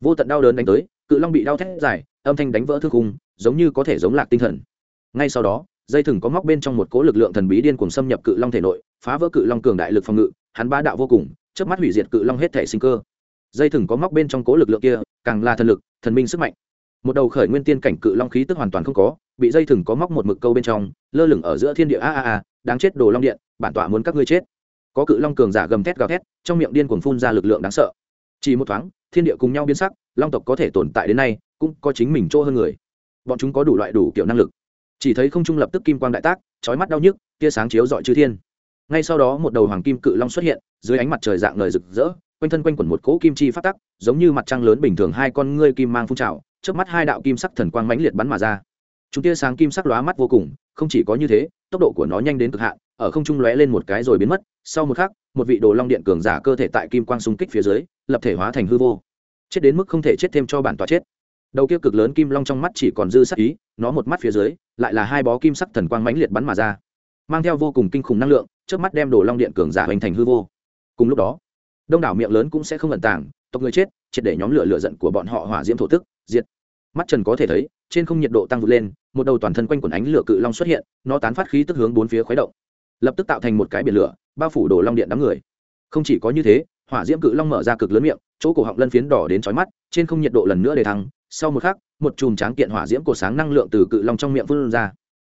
Vô tận đau đớn đánh tới, cự long bị đau thét dài, âm thanh đánh vỡ thương khung, giống như có thể giống lạc tinh thần. Ngay sau đó dây thừng có móc bên trong một cỗ lực lượng thần bí điên cuồng xâm nhập cự long thể nội, phá vỡ cự long cường đại lực phòng ngự, hắn ba đạo vô cùng trước mắt hủy diệt cự long hết thể sinh cơ. Dây thừng có móc bên trong cỗ lực lượng kia, càng là thần lực, thần minh sức mạnh. Một đầu khởi nguyên tiên cảnh cự long khí tức hoàn toàn không có, bị dây thừng có móc một mực câu bên trong, lơ lửng ở giữa thiên địa. A a a, đáng chết đồ long điện, bản tọa muốn các ngươi chết. Có cự long cường giả gầm thét gào thét, trong miệng điên cuồng phun ra lực lượng đáng sợ. Chỉ một thoáng, thiên địa cùng nhau biến sắc, long tộc có thể tồn tại đến nay, cũng có chính mình chỗ hơn người. Bọn chúng có đủ loại đủ kiểu năng lực chỉ thấy không trung lập tức kim quang đại tác, chói mắt đau nhức, tia sáng chiếu dọi chư thiên. Ngay sau đó một đầu hoàng kim cự long xuất hiện, dưới ánh mặt trời dạng lời rực rỡ, quanh thân quanh quẩn một cỗ kim chi phát tắc, giống như mặt trăng lớn bình thường hai con ngươi kim mang phun trào trước mắt hai đạo kim sắc thần quang mãnh liệt bắn mà ra. Chúng tia sáng kim sắc lóa mắt vô cùng, không chỉ có như thế, tốc độ của nó nhanh đến cực hạn, ở không trung lóe lên một cái rồi biến mất, sau một khắc, một vị đồ long điện cường giả cơ thể tại kim quang xung kích phía dưới, lập thể hóa thành hư vô. Chết đến mức không thể chết thêm cho bản tòa chết. Đầu kia cực lớn kim long trong mắt chỉ còn dư sắc ý, nó một mắt phía dưới lại là hai bó kim sắc thần quang mãnh liệt bắn mà ra, mang theo vô cùng kinh khủng năng lượng trước mắt đem đồ long điện cường giả hình thành hư vô. Cùng lúc đó, đông đảo miệng lớn cũng sẽ không ẩn tàng, tộc người chết, triệt để nhóm lửa lửa giận của bọn họ hỏa diễm thổ tức, diệt. Mắt trần có thể thấy, trên không nhiệt độ tăng vượt lên, một đầu toàn thân quanh quần ánh lửa cự long xuất hiện, nó tán phát khí tức hướng bốn phía khuấy động, lập tức tạo thành một cái biển lửa, bao phủ đồ long điện đám người. Không chỉ có như thế, hỏa diễm cự long mở ra cực lớn miệng, chỗ cổ họng lân phiến đỏ đến chói mắt, trên không nhiệt độ lần nữa để thăng sau một khắc, một chùm tráng kiện hỏa diễm cổ sáng năng lượng từ cự long trong miệng vươn ra.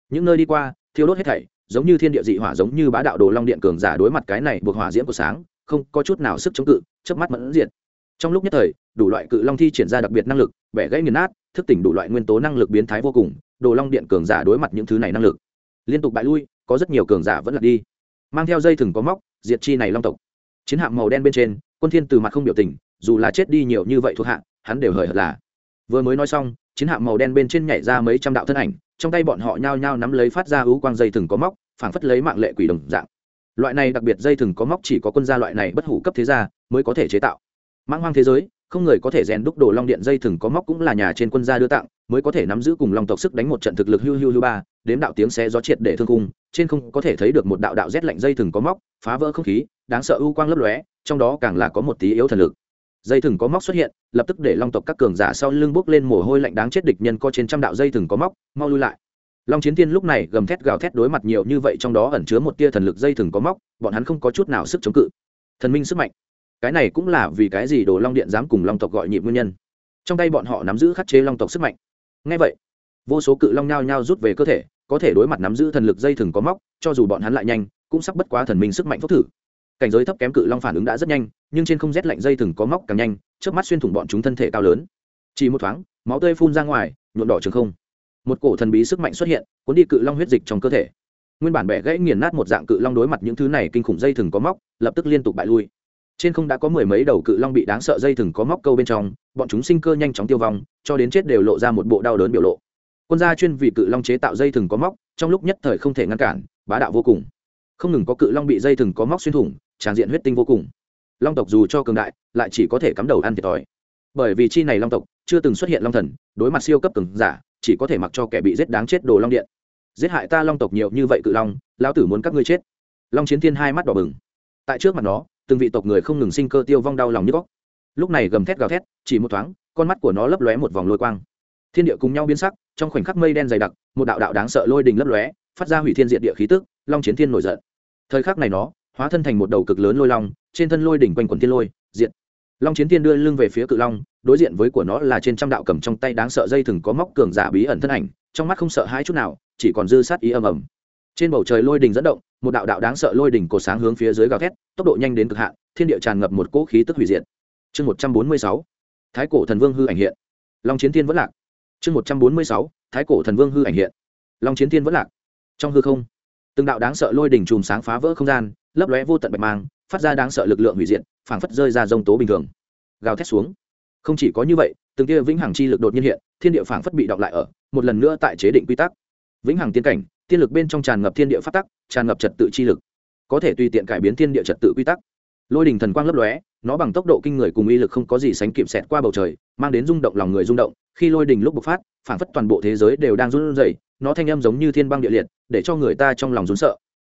Những nơi đi qua, thiêu đốt hết thảy, giống như thiên địa dị hỏa giống như bá đạo đồ long điện cường giả đối mặt cái này buộc hỏa diễm của sáng, không có chút nào sức chống cự, chớp mắt mẫn diệt. Trong lúc nhất thời, đủ loại cự long thi triển ra đặc biệt năng lực, bẻ gãy nghiền nát, thức tỉnh đủ loại nguyên tố năng lực biến thái vô cùng, đồ long điện cường giả đối mặt những thứ này năng lực. Liên tục bại lui, có rất nhiều cường giả vẫn lật đi. Mang theo dây thừng có móc, diệt chi này long tộc. Chiến hạm màu đen bên trên, quân thiên từ mặt không biểu tình, dù là chết đi nhiều như vậy thuộc hạ, hắn đều hời hợt là vừa mới nói xong, chiến hạm màu đen bên trên nhảy ra mấy trăm đạo thân ảnh, trong tay bọn họ nhao nhao nắm lấy phát ra ưu quang dây thừng có móc, phảng phất lấy mạng lệ quỷ đồng dạng. Loại này đặc biệt dây thừng có móc chỉ có quân gia loại này bất hủ cấp thế gia mới có thể chế tạo. Mãng hoang thế giới, không người có thể rèn đúc đồ long điện dây thừng có móc cũng là nhà trên quân gia đưa tặng, mới có thể nắm giữ cùng long tộc sức đánh một trận thực lực hưu hưu hưu ba, đếm đạo tiếng xé gió triệt để thương cung trên không có thể thấy được một đạo đạo rét lạnh dây thừng có móc, phá vỡ không khí, đáng sợ ưu quang lấp lóe, trong đó càng là có một tí yếu thần lực dây thừng có móc xuất hiện, lập tức để long tộc các cường giả sau lưng bước lên mồ hôi lạnh đáng chết địch nhân có trên trăm đạo dây thừng có móc, mau lui lại. Long chiến tiên lúc này gầm thét gào thét đối mặt nhiều như vậy trong đó ẩn chứa một tia thần lực dây thừng có móc, bọn hắn không có chút nào sức chống cự. Thần minh sức mạnh. Cái này cũng là vì cái gì đồ long điện dám cùng long tộc gọi nhịp nguyên nhân? Trong tay bọn họ nắm giữ khắc chế long tộc sức mạnh. Ngay vậy, vô số cự long nhao nhao rút về cơ thể, có thể đối mặt nắm giữ thần lực dây thừng có móc, cho dù bọn hắn lại nhanh, cũng sắp bất quá thần minh sức mạnh phúc thử cảnh giới thấp kém cự long phản ứng đã rất nhanh, nhưng trên không rét lạnh dây thừng có móc càng nhanh, trước mắt xuyên thủng bọn chúng thân thể cao lớn. Chỉ một thoáng, máu tươi phun ra ngoài, nhuộm đỏ trường không. Một cổ thần bí sức mạnh xuất hiện, cuốn đi cự long huyết dịch trong cơ thể. Nguyên bản bẻ gãy nghiền nát một dạng cự long đối mặt những thứ này kinh khủng dây thừng có móc, lập tức liên tục bại lui. Trên không đã có mười mấy đầu cự long bị đáng sợ dây thừng có móc câu bên trong, bọn chúng sinh cơ nhanh chóng tiêu vong, cho đến chết đều lộ ra một bộ đau đớn biểu lộ. Quân gia chuyên vì cự long chế tạo dây thừng có móc, trong lúc nhất thời không thể ngăn cản, bá đạo vô cùng không ngừng có cự long bị dây thừng có móc xuyên thủng, tràn diện huyết tinh vô cùng. Long tộc dù cho cường đại, lại chỉ có thể cắm đầu ăn thiệt thòi. Bởi vì chi này long tộc chưa từng xuất hiện long thần, đối mặt siêu cấp cường giả, chỉ có thể mặc cho kẻ bị giết đáng chết đồ long điện. Giết hại ta long tộc nhiều như vậy cự long, lão tử muốn các ngươi chết. Long chiến thiên hai mắt đỏ bừng. Tại trước mặt nó, từng vị tộc người không ngừng sinh cơ tiêu vong đau lòng như góc lúc này gầm thét gào thét, chỉ một thoáng, con mắt của nó lấp lóe một vòng lôi quang. Thiên địa cùng nhau biến sắc, trong khoảnh khắc mây đen dày đặc, một đạo đạo đáng sợ lôi đình lấp lóe, phát ra hủy thiên diện địa khí tức long chiến thiên nổi giận. Thời khắc này nó, hóa thân thành một đầu cực lớn lôi long, trên thân lôi đỉnh quanh quần thiên lôi diện long chiến thiên đưa lưng về phía cự long, đối diện với của nó là trên trăm đạo cầm trong tay đáng sợ dây thừng có móc cường giả bí ẩn thân ảnh, trong mắt không sợ hãi chút nào, chỉ còn dư sát ý ầm ầm. Trên bầu trời lôi đình dẫn động, một đạo đạo đáng sợ lôi đỉnh cột sáng hướng phía dưới gào thét, tốc độ nhanh đến cực hạn, thiên địa tràn ngập một cỗ khí tức hủy diệt. Chương một trăm bốn mươi sáu, thái cổ thần vương hư ảnh hiện. Long chiến thiên vẫn lạc. Chương một trăm bốn mươi sáu, thái cổ thần vương hư ảnh hiện. Long chiến thiên vẫn lạc. Trong hư không từng đạo đáng sợ lôi đỉnh chùm sáng phá vỡ không gian, lấp lóe vô tận bạch mang, phát ra đáng sợ lực lượng hủy diệt, phảng phất rơi ra dông tố bình thường. Gào thét xuống. Không chỉ có như vậy, từng kia vĩnh hằng chi lực đột nhiên hiện, thiên địa phảng phất bị động lại ở, một lần nữa tại chế định quy tắc. Vĩnh hằng tiên cảnh, tiên lực bên trong tràn ngập thiên địa phát tắc, tràn ngập trật tự chi lực. Có thể tùy tiện cải biến thiên địa trật tự quy tắc. Lôi đình thần quang lấp lóe, nó bằng tốc độ kinh người cùng uy lực không có gì sánh kịp xẹt qua bầu trời mang đến rung động lòng người rung động, khi lôi đình lúc bộc phát phản phất toàn bộ thế giới đều đang run rẩy, nó thanh âm giống như thiên băng địa liệt, để cho người ta trong lòng run sợ.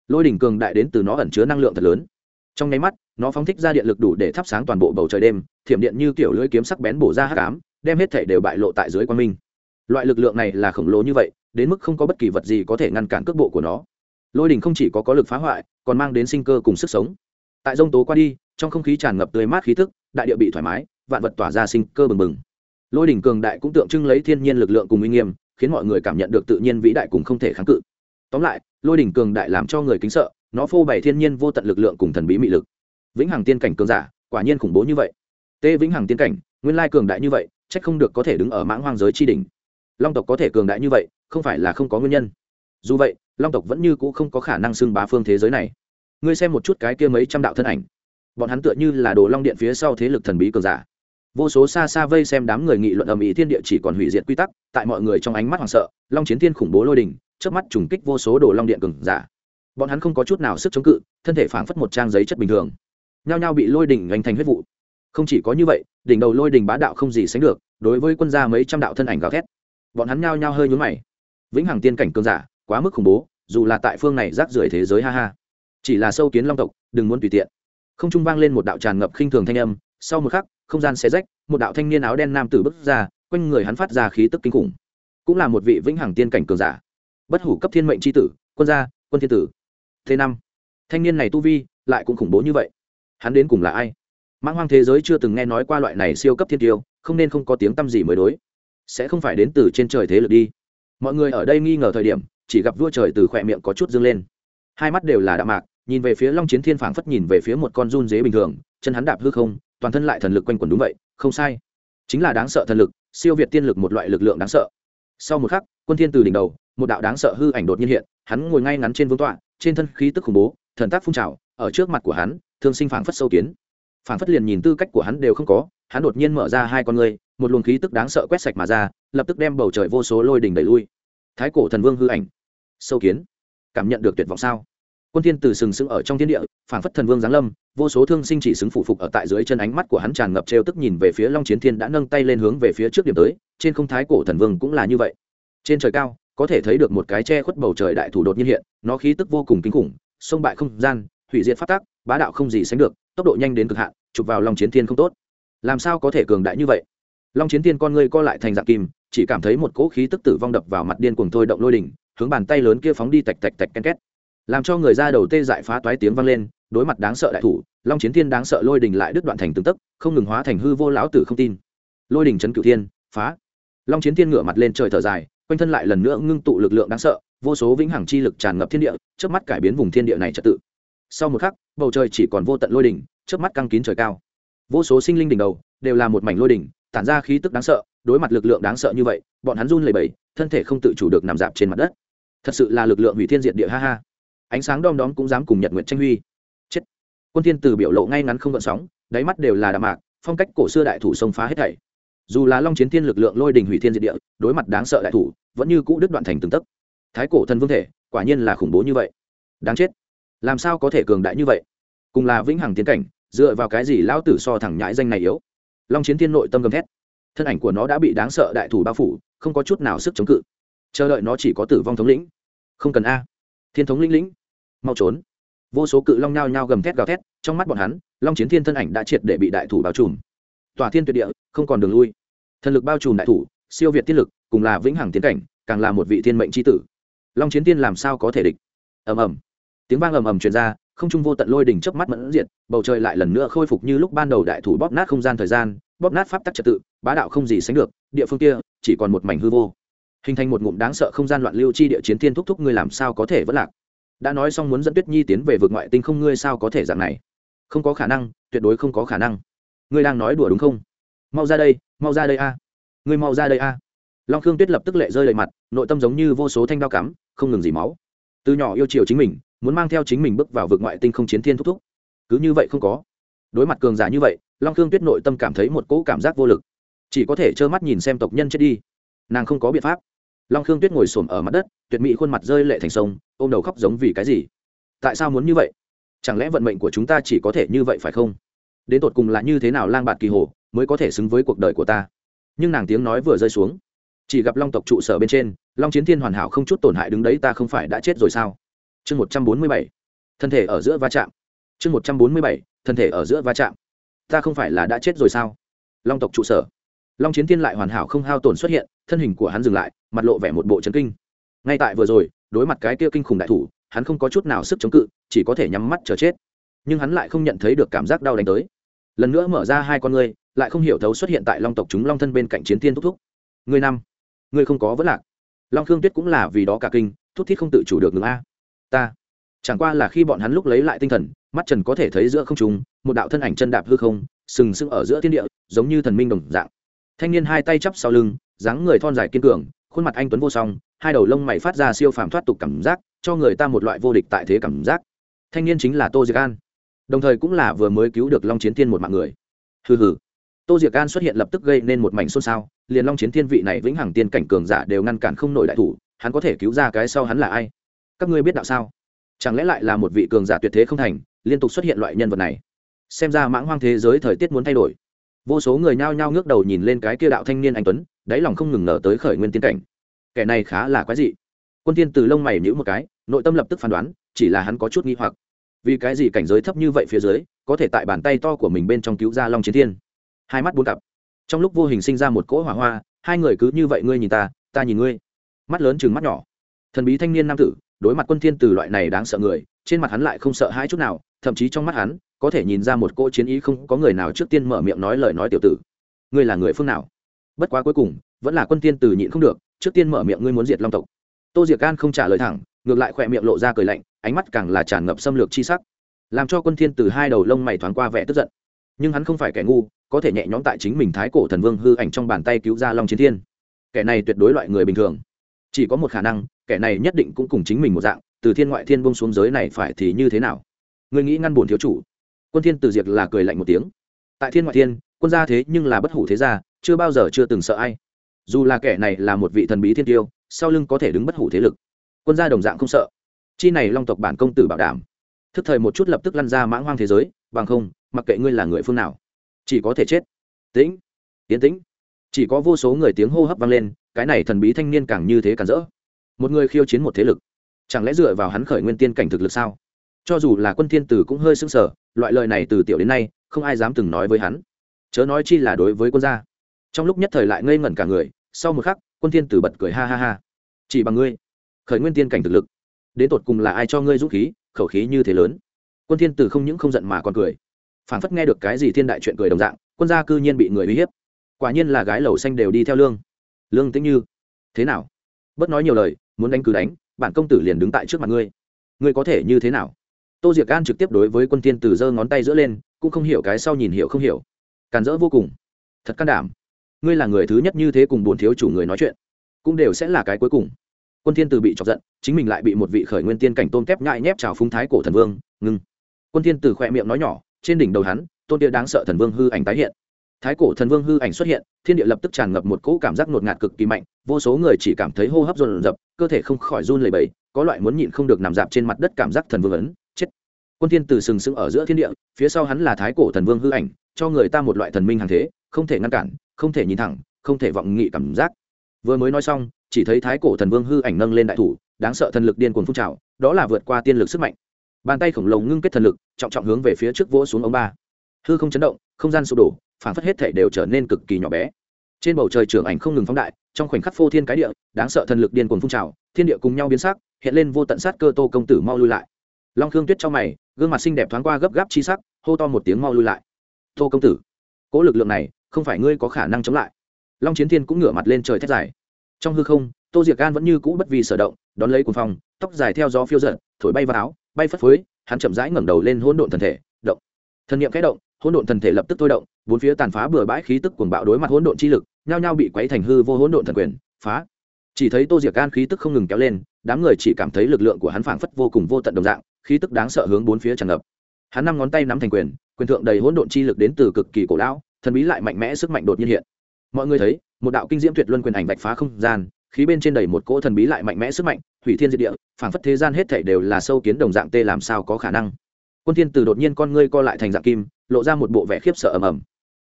Lôi đỉnh cường đại đến từ nó ẩn chứa năng lượng thật lớn. Trong nháy mắt, nó phóng thích ra điện lực đủ để thắp sáng toàn bộ bầu trời đêm, thiểm điện như kiểu lưỡi kiếm sắc bén bổ ra hắc ám, đem hết thể đều bại lộ tại dưới quan minh. Loại lực lượng này là khổng lồ như vậy, đến mức không có bất kỳ vật gì có thể ngăn cản cước bộ của nó. Lôi đình không chỉ có có lực phá hoại, còn mang đến sinh cơ cùng sức sống. Tại dông tố qua đi, trong không khí tràn ngập tươi mát khí thức đại địa bị thoải mái vạn vật tỏa ra sinh cơ bừng bừng. Lôi đỉnh cường đại cũng tượng trưng lấy thiên nhiên lực lượng cùng uy nghiêm, khiến mọi người cảm nhận được tự nhiên vĩ đại cùng không thể kháng cự. Tóm lại, lôi đỉnh cường đại làm cho người kính sợ, nó phô bày thiên nhiên vô tận lực lượng cùng thần bí mị lực. Vĩnh hằng tiên cảnh cường giả, quả nhiên khủng bố như vậy. Tê vĩnh hằng tiên cảnh, nguyên lai cường đại như vậy trách không được có thể đứng ở mãng hoang giới tri đỉnh. Long tộc có thể cường đại như vậy, không phải là không có nguyên nhân. Dù vậy, long tộc vẫn như c ũ không có khả năng xưng bá phương thế giới này. Ngươi xem một chút cái kia mấy trăm đạo thân ảnh. Bọn hắn tựa như là đồ long điện phía sau thế lực thần bí cường giả vô số xa xa vây xem đám người nghị luận ầm ĩ thiên địa chỉ còn hủy diệt quy tắc, tại mọi người trong ánh mắt hoảng sợ, long chiến thiên khủng bố lôi đình trước mắt trùng kích vô số đồ long điện cừng giả. Bọn hắn không có chút nào sức chống cự, thân thể phảng phất một trang giấy chất bình thường. Nhao nhao bị lôi đỉnh đánh thành huyết vụ. Không chỉ có như vậy, đỉnh đầu lôi đỉnh bá đạo không gì sánh được, đối với quân gia mấy trăm đạo thân ảnh gào thét. Bọn hắn nhao nhao hơi nhún mày. Vĩnh hằng tiên cảnh cường giả, quá mức khủng bố, dù là tại phương này rác rưởi thế giới ha ha. Chỉ là sâu kiến long tộc, đừng muốn tùy tiện. Không trung vang lên một đạo tràn ngập khinh thường thanh âm, sau một khắc không gian xé rách, một đạo thanh niên áo đen nam tử bước ra, quanh người hắn phát ra khí tức kinh khủng. Cũng là một vị vĩnh hằng tiên cảnh cường giả. Bất hủ cấp thiên mệnh chi tử, quân gia, quân thiên tử. Thế năm, thanh niên này tu vi lại cũng khủng bố như vậy. Hắn đến cùng là ai? Mãng hoang thế giới chưa từng nghe nói qua loại này siêu cấp thiên tiêu, không nên không có tiếng tâm gì mới đối. Sẽ không phải đến từ trên trời thế lực đi. Mọi người ở đây nghi ngờ thời điểm, chỉ gặp vua trời từ khỏe miệng có chút dâng lên. Hai mắt đều là đạm mạc, nhìn về phía long chiến thiên phảng phất nhìn về phía một con run dế bình thường, chân hắn đạp hư không toàn thân lại thần lực quanh quẩn đúng vậy, không sai. Chính là đáng sợ thần lực, siêu việt tiên lực một loại lực lượng đáng sợ. Sau một khắc, quân thiên từ đỉnh đầu, một đạo đáng sợ hư ảnh đột nhiên hiện, hắn ngồi ngay ngắn trên vương tọa, trên thân khí tức khủng bố, thần tác phun trào, ở trước mặt của hắn, thương sinh phảng phất sâu kiến. Phảng phất liền nhìn tư cách của hắn đều không có, hắn đột nhiên mở ra hai con người một luồng khí tức đáng sợ quét sạch mà ra, lập tức đem bầu trời vô số lôi đỉnh đẩy lui. Thái cổ thần vương hư ảnh. Sâu kiến. Cảm nhận được tuyệt vọng sao? Quân thiên từ sừng sững ở trong thiên địa, phảng phất thần vương giáng lâm, vô số thương sinh chỉ xứng phụ phục ở tại dưới chân ánh mắt của hắn tràn ngập trêu tức nhìn về phía long chiến thiên đã nâng tay lên hướng về phía trước điểm tới, trên không thái cổ thần vương cũng là như vậy. Trên trời cao, có thể thấy được một cái che khuất bầu trời đại thủ đột nhiên hiện, nó khí tức vô cùng kinh khủng, sông bại không gian, hủy diệt phát tác bá đạo không gì sánh được, tốc độ nhanh đến cực hạn, chụp vào long chiến thiên không tốt. Làm sao có thể cường đại như vậy? Long chiến thiên con ngươi co lại thành dạng kim, chỉ cảm thấy một cỗ khí tức tử vong đập vào mặt điên cuồng thôi động lôi đỉnh, hướng bàn tay lớn kia phóng đi tạch tạch tạch ken két làm cho người ra đầu tê dại phá toái tiếng vang lên, đối mặt đáng sợ đại thủ, long chiến thiên đáng sợ lôi đình lại đứt đoạn thành từng tức không ngừng hóa thành hư vô lão tử không tin. Lôi đình chấn cửu thiên, phá. Long chiến thiên ngửa mặt lên trời thở dài, quanh thân lại lần nữa ngưng tụ lực lượng đáng sợ, vô số vĩnh hằng chi lực tràn ngập thiên địa trước mắt cải biến vùng thiên địa này trật tự. Sau một khắc, bầu trời chỉ còn vô tận lôi đỉnh trước mắt căng kín trời cao. Vô số sinh linh đỉnh đầu đều là một mảnh lôi đỉnh tản ra khí tức đáng sợ, đối mặt lực lượng đáng sợ như vậy, bọn hắn run lẩy bẩy, thân thể không tự chủ được nằm dạp trên mặt đất. Thật sự là lực lượng hủy thiên diệt địa, ha ha ánh sáng đom đóm cũng dám cùng nhật nguyện tranh huy. Chết. Quân thiên từ biểu lộ ngay ngắn không gợn sóng, đáy mắt đều là đạm mạc, phong cách cổ xưa đại thủ xông phá hết thảy. Dù là long chiến thiên lực lượng lôi đình hủy thiên diệt địa, đối mặt đáng sợ đại thủ, vẫn như cũ đứt đoạn thành từng tấc. Thái cổ thần vương thể, quả nhiên là khủng bố như vậy. Đáng chết. Làm sao có thể cường đại như vậy? Cùng là vĩnh hằng tiến cảnh, dựa vào cái gì lão tử so thẳng nhãi danh này yếu? Long chiến thiên nội tâm gầm thét. Thân ảnh của nó đã bị đáng sợ đại thủ bao phủ, không có chút nào sức chống cự. Chờ đợi nó chỉ có tử vong thống lĩnh. Không cần a thiên thống lĩnh lĩnh. Mau trốn. Vô số cự long nhao nhao gầm thét gào thét, trong mắt bọn hắn, long chiến thiên thân ảnh đã triệt để bị đại thủ bao trùm. Tòa thiên tuyệt địa, không còn đường lui. Thần lực bao trùm đại thủ, siêu việt tiết lực, cùng là vĩnh hằng tiến cảnh, càng là một vị thiên mệnh c tử. Long chiến tiên làm sao có thể địch? Ầm ầm. Tiếng vang ầm ầm truyền ra, không trung vô tận lôi đỉnh chớp mắt mẫn diệt, bầu trời lại lần nữa khôi phục như lúc ban đầu đại thủ bóp nát không gian thời gian, bóp nát pháp tắc trật tự, bá đạo không gì sánh được, địa phương kia chỉ còn một mảnh hư vô hình thành một ngụm đáng sợ không gian loạn lưu chi địa chiến thiên thúc thúc ngươi làm sao có thể vẫn lạc? Đã nói xong muốn dẫn tuyết nhi tiến về vượt ngoại tinh không, ngươi sao có thể dạng này? Không có khả năng, tuyệt đối không có khả năng. Ngươi đang nói đùa đúng không? Mau ra đây, mau ra đây a. Ngươi mau ra đây a. Long khương tuyết lập tức lệ rơi đầy mặt, nội tâm giống như vô số thanh đao cắm, không ngừng dỉ máu. Từ nhỏ yêu chiều chính mình, muốn mang theo chính mình bước vào vượt ngoại tinh không chiến thiên thúc thúc. Cứ như vậy không có. Đối mặt cường giả như vậy, long khương tuyết nội tâm cảm thấy một cỗ cảm giác vô lực. Chỉ có thể trơ mắt nhìn xem tộc nhân chết đi. Nàng không có biện pháp long khương tuyết ngồi xổm ở mặt đất, tuyệt mỹ khuôn mặt rơi lệ thành sông, ôm đầu khóc giống vì cái gì? Tại sao muốn như vậy? Chẳng lẽ vận mệnh của chúng ta chỉ có thể như vậy phải không? Đến tột cùng là như thế nào lang bạt kỳ hồ mới có thể xứng với cuộc đời của ta? Nhưng nàng tiếng nói vừa rơi xuống, chỉ gặp long tộc trụ sở bên trên, long chiến thiên hoàn hảo không chút tổn hại đứng đấy, ta không phải đã chết rồi sao? Chương một trăm bốn mươi bảy, thân thể ở giữa va chạm. Chương một trăm bốn mươi bảy, thân thể ở giữa va chạm. Ta không phải là đã chết rồi sao? Long tộc trụ sở. Long chiến thiên lại hoàn hảo không hao tổn xuất hiện, thân hình của hắn dừng lại mặt lộ vẻ một bộ chấn kinh. Ngay tại vừa rồi, đối mặt cái kia kinh khủng đại thủ, hắn không có chút nào sức chống cự, chỉ có thể nhắm mắt chờ chết. Nhưng hắn lại không nhận thấy được cảm giác đau đánh tới. Lần nữa mở ra hai con ngươi, lại không hiểu thấu xuất hiện tại long tộc chúng long thân bên cạnh chiến thiên thúc thúc. Ngươi năm, ngươi không có vấn lạc. Long khương tuyết cũng là vì đó cả kinh thúc thiết không tự chủ được ngừng a. Ta, chẳng qua là khi bọn hắn lúc lấy lại tinh thần, mắt trần có thể thấy giữa không trùng một đạo thân ảnh chân đạp hư không, sừng sững ở giữa thiên địa, giống như thần minh đồng dạng. Thanh niên hai tay chắp sau lưng, dáng người thon dài kiên cường khuôn mặt anh tuấn vô song, hai đầu lông mày phát ra siêu phàm thoát tục cảm giác, cho người ta một loại vô địch tại thế cảm giác. Thanh niên chính là tô diệc an. Đồng thời cũng là vừa mới cứu được long chiến thiên một mạng người. Hừ hừ. Tô diệc an xuất hiện lập tức gây nên một mảnh xôn xao, liền long chiến thiên vị này vĩnh hằng tiên cảnh cường giả đều ngăn cản không nổi đại thủ, hắn có thể cứu ra cái sau hắn là ai? Các ngươi biết đạo sao? Chẳng lẽ lại là một vị cường giả tuyệt thế không thành, liên tục xuất hiện loại nhân vật này? Xem ra mãng hoang thế giới thời tiết muốn thay đổi. Vô số người nhao nhao ngước đầu nhìn lên cái kia đạo thanh niên anh tuấn đáy lòng không ngừng nở tới khởi nguyên tiên cảnh. Kẻ này khá là quái dị. Quân tiên từ lông mày nhữ một cái, nội tâm lập tức phán đoán, chỉ là hắn có chút nghi hoặc. Vì cái gì cảnh giới thấp như vậy phía dưới, có thể tại bàn tay to của mình bên trong cứu ra long chiến thiên? Hai mắt bốn cặp. Trong lúc vô hình sinh ra một cỗ hỏa hoa, hai người cứ như vậy ngươi nhìn ta ta nhìn ngươi. Mắt lớn chừng mắt nhỏ. Thần bí thanh niên nam tử, đối mặt quân thiên từ loại này đáng sợ người, trên mặt hắn lại không sợ hãi chút nào, thậm chí trong mắt hắn, có thể nhìn ra một cỗ chiến ý không có người nào trước tiên mở miệng nói lời nói tiểu tử. Ngươi là người phương nào? Bất quá cuối cùng, vẫn là quân thiên tử nhịn không được, trước tiên mở miệng ngươi muốn diệt long tộc. Tô diệc can không trả lời thẳng, ngược lại khỏe miệng lộ ra cười lạnh, ánh mắt càng là tràn ngập xâm lược chi sắc. Làm cho quân thiên tử hai đầu lông mày thoáng qua vẻ tức giận. Nhưng hắn không phải kẻ ngu, có thể nhẹ nhõm tại chính mình thái cổ thần vương hư ảnh trong bàn tay cứu ra long chiến thiên. Kẻ này tuyệt đối loại người bình thường. Chỉ có một khả năng, kẻ này nhất định cũng cùng chính mình một dạng, từ thiên ngoại thiên bông xuống giới này phải thì như thế nào? Người nghĩ ngăn buồn thiếu chủ? Quân thiên tử diệt là cười lạnh một tiếng. Tại thiên ngoại thiên, quân gia thế nhưng là bất hủ thế gia chưa bao giờ chưa từng sợ ai. Dù là kẻ này là một vị thần bí thiên tiêu, sau lưng có thể đứng bất hủ thế lực. Quân gia đồng dạng không sợ. Chi này long tộc bản công tử bảo đảm. Thức thời một chút lập tức lăn ra mãng hoang thế giới, bằng không, mặc kệ ngươi là người phương nào, chỉ có thể chết. Tĩnh tiến tĩnh. Chỉ có vô số người tiếng hô hấp vang lên, cái này thần bí thanh niên càng như thế càng rỡ. Một người khiêu chiến một thế lực. Chẳng lẽ dựa vào hắn khởi nguyên tiên cảnh thực lực sao? Cho dù là quân thiên tử cũng hơi sưng sờ, loại lời này từ tiểu đến nay, không ai dám từng nói với hắn. Chớ nói chi là đối với quân gia trong lúc nhất thời lại ngây ngẩn cả người, sau một khắc, quân thiên tử bật cười ha ha ha. Chỉ bằng ngươi, khởi nguyên tiên cảnh thực lực, đến tột cùng là ai cho ngươi dũng khí, khẩu khí như thế lớn? Quân thiên tử không những không giận mà còn cười. Phảng phất nghe được cái gì thiên đại chuyện cười đồng dạng, quân gia cư nhiên bị người uy hiếp. Quả nhiên là gái lầu xanh đều đi theo lương. Lương tĩnh như, thế nào? Bất nói nhiều lời, muốn đánh cứ đánh, bản công tử liền đứng tại trước mặt ngươi. Ngươi có thể như thế nào? Tô diệc an trực tiếp đối với quân tiên tử giơ ngón tay giữa lên, cũng không hiểu cái sau nhìn hiểu không hiểu. Càn rỡ vô cùng. Thật can đảm ngươi là người thứ nhất như thế cùng buồn thiếu chủ người nói chuyện, cũng đều sẽ là cái cuối cùng. Quân thiên từ bị chọc giận, chính mình lại bị một vị khởi nguyên tiên cảnh tôn kép nhại nhép chào phúng thái cổ thần vương, ngưng. Quân thiên từ khoe miệng nói nhỏ, trên đỉnh đầu hắn, tôn kia đáng sợ thần vương hư ảnh tái hiện. Thái cổ thần vương hư ảnh xuất hiện, thiên địa lập tức tràn ngập một cỗ cảm giác ngột ngạt cực kỳ mạnh, vô số người chỉ cảm thấy hô hấp dồn dập cơ thể không khỏi run lẩy bẩy, có loại muốn nhịn không được nằm dạp trên mặt đất cảm giác thần vương ấn, chết. Quân thiên từ sừng sững ở giữa thiên địa, phía sau hắn là thái cổ thần vương hư ảnh, cho người ta một loại thần minh hàng thế, không thể ngăn cản không thể nhìn thẳng, không thể vọng nghị cảm giác. Vừa mới nói xong, chỉ thấy thái cổ thần vương hư ảnh nâng lên đại thủ, đáng sợ thần lực điên cuồng phun trào, đó là vượt qua tiên lực sức mạnh. Bàn tay khổng lồ ngưng kết thần lực, trọng trọng hướng về phía trước vỗ xuống ống ba. Hư không chấn động, không gian sụp đổ, phản phất hết thể đều trở nên cực kỳ nhỏ bé. Trên bầu trời trưởng ảnh không ngừng phóng đại, trong khoảnh khắc phô thiên cái địa, đáng sợ thần lực điên cuồng phun trào, thiên địa cùng nhau biến sắc, hiện lên vô tận sát cơ tô công tử mau lui lại. Long khương tuyết trong mày, gương mặt xinh đẹp thoáng qua gấp gáp chi sắc, hô to một tiếng mau lui lại. Tô công tử cỗ lực lượng này không phải ngươi có khả năng chống lại. Long chiến thiên cũng ngửa mặt lên trời thét dài. Trong hư không, tô diệc gan vẫn như cũ bất vì sở động, đón lấy cuồng phong, tóc dài theo gió phiêu giận thổi bay vào áo, bay phất phới, hắn chậm rãi ngẩng đầu lên hỗn độn thần thể, động. Thần niệm khẽ động, hỗn độn thần thể lập tức thôi động, bốn phía tàn phá bừa bãi khí tức cuồng bạo đối mặt hỗn độn chi lực, nhao nhao bị quấy thành hư vô hỗn độn thần quyền, phá. Chỉ thấy tô diệc gan khí tức không ngừng kéo lên, đám người chỉ cảm thấy lực lượng của hắn phảng phất vô cùng vô tận đồng dạng, khí tức đáng sợ hướng bốn phía tràn ngập. Hắn năm ngón tay nắm thành quyền quyền thượng đầy hỗn độn chi lực đến từ cực kỳ cổ lão thần bí lại mạnh mẽ sức mạnh đột nhiên hiện. Mọi người thấy, một đạo kinh diễm tuyệt luân quyền ảnh bạch phá không gian, khí bên trên đầy một cỗ thần bí lại mạnh mẽ sức mạnh, hủy thiên diệt địa, phảng phất thế gian hết thảy đều là sâu kiến đồng dạng tê làm sao có khả năng. Quân thiên từ đột nhiên con ngươi co lại thành dạng kim, lộ ra một bộ vẻ khiếp sợ ầm ầm.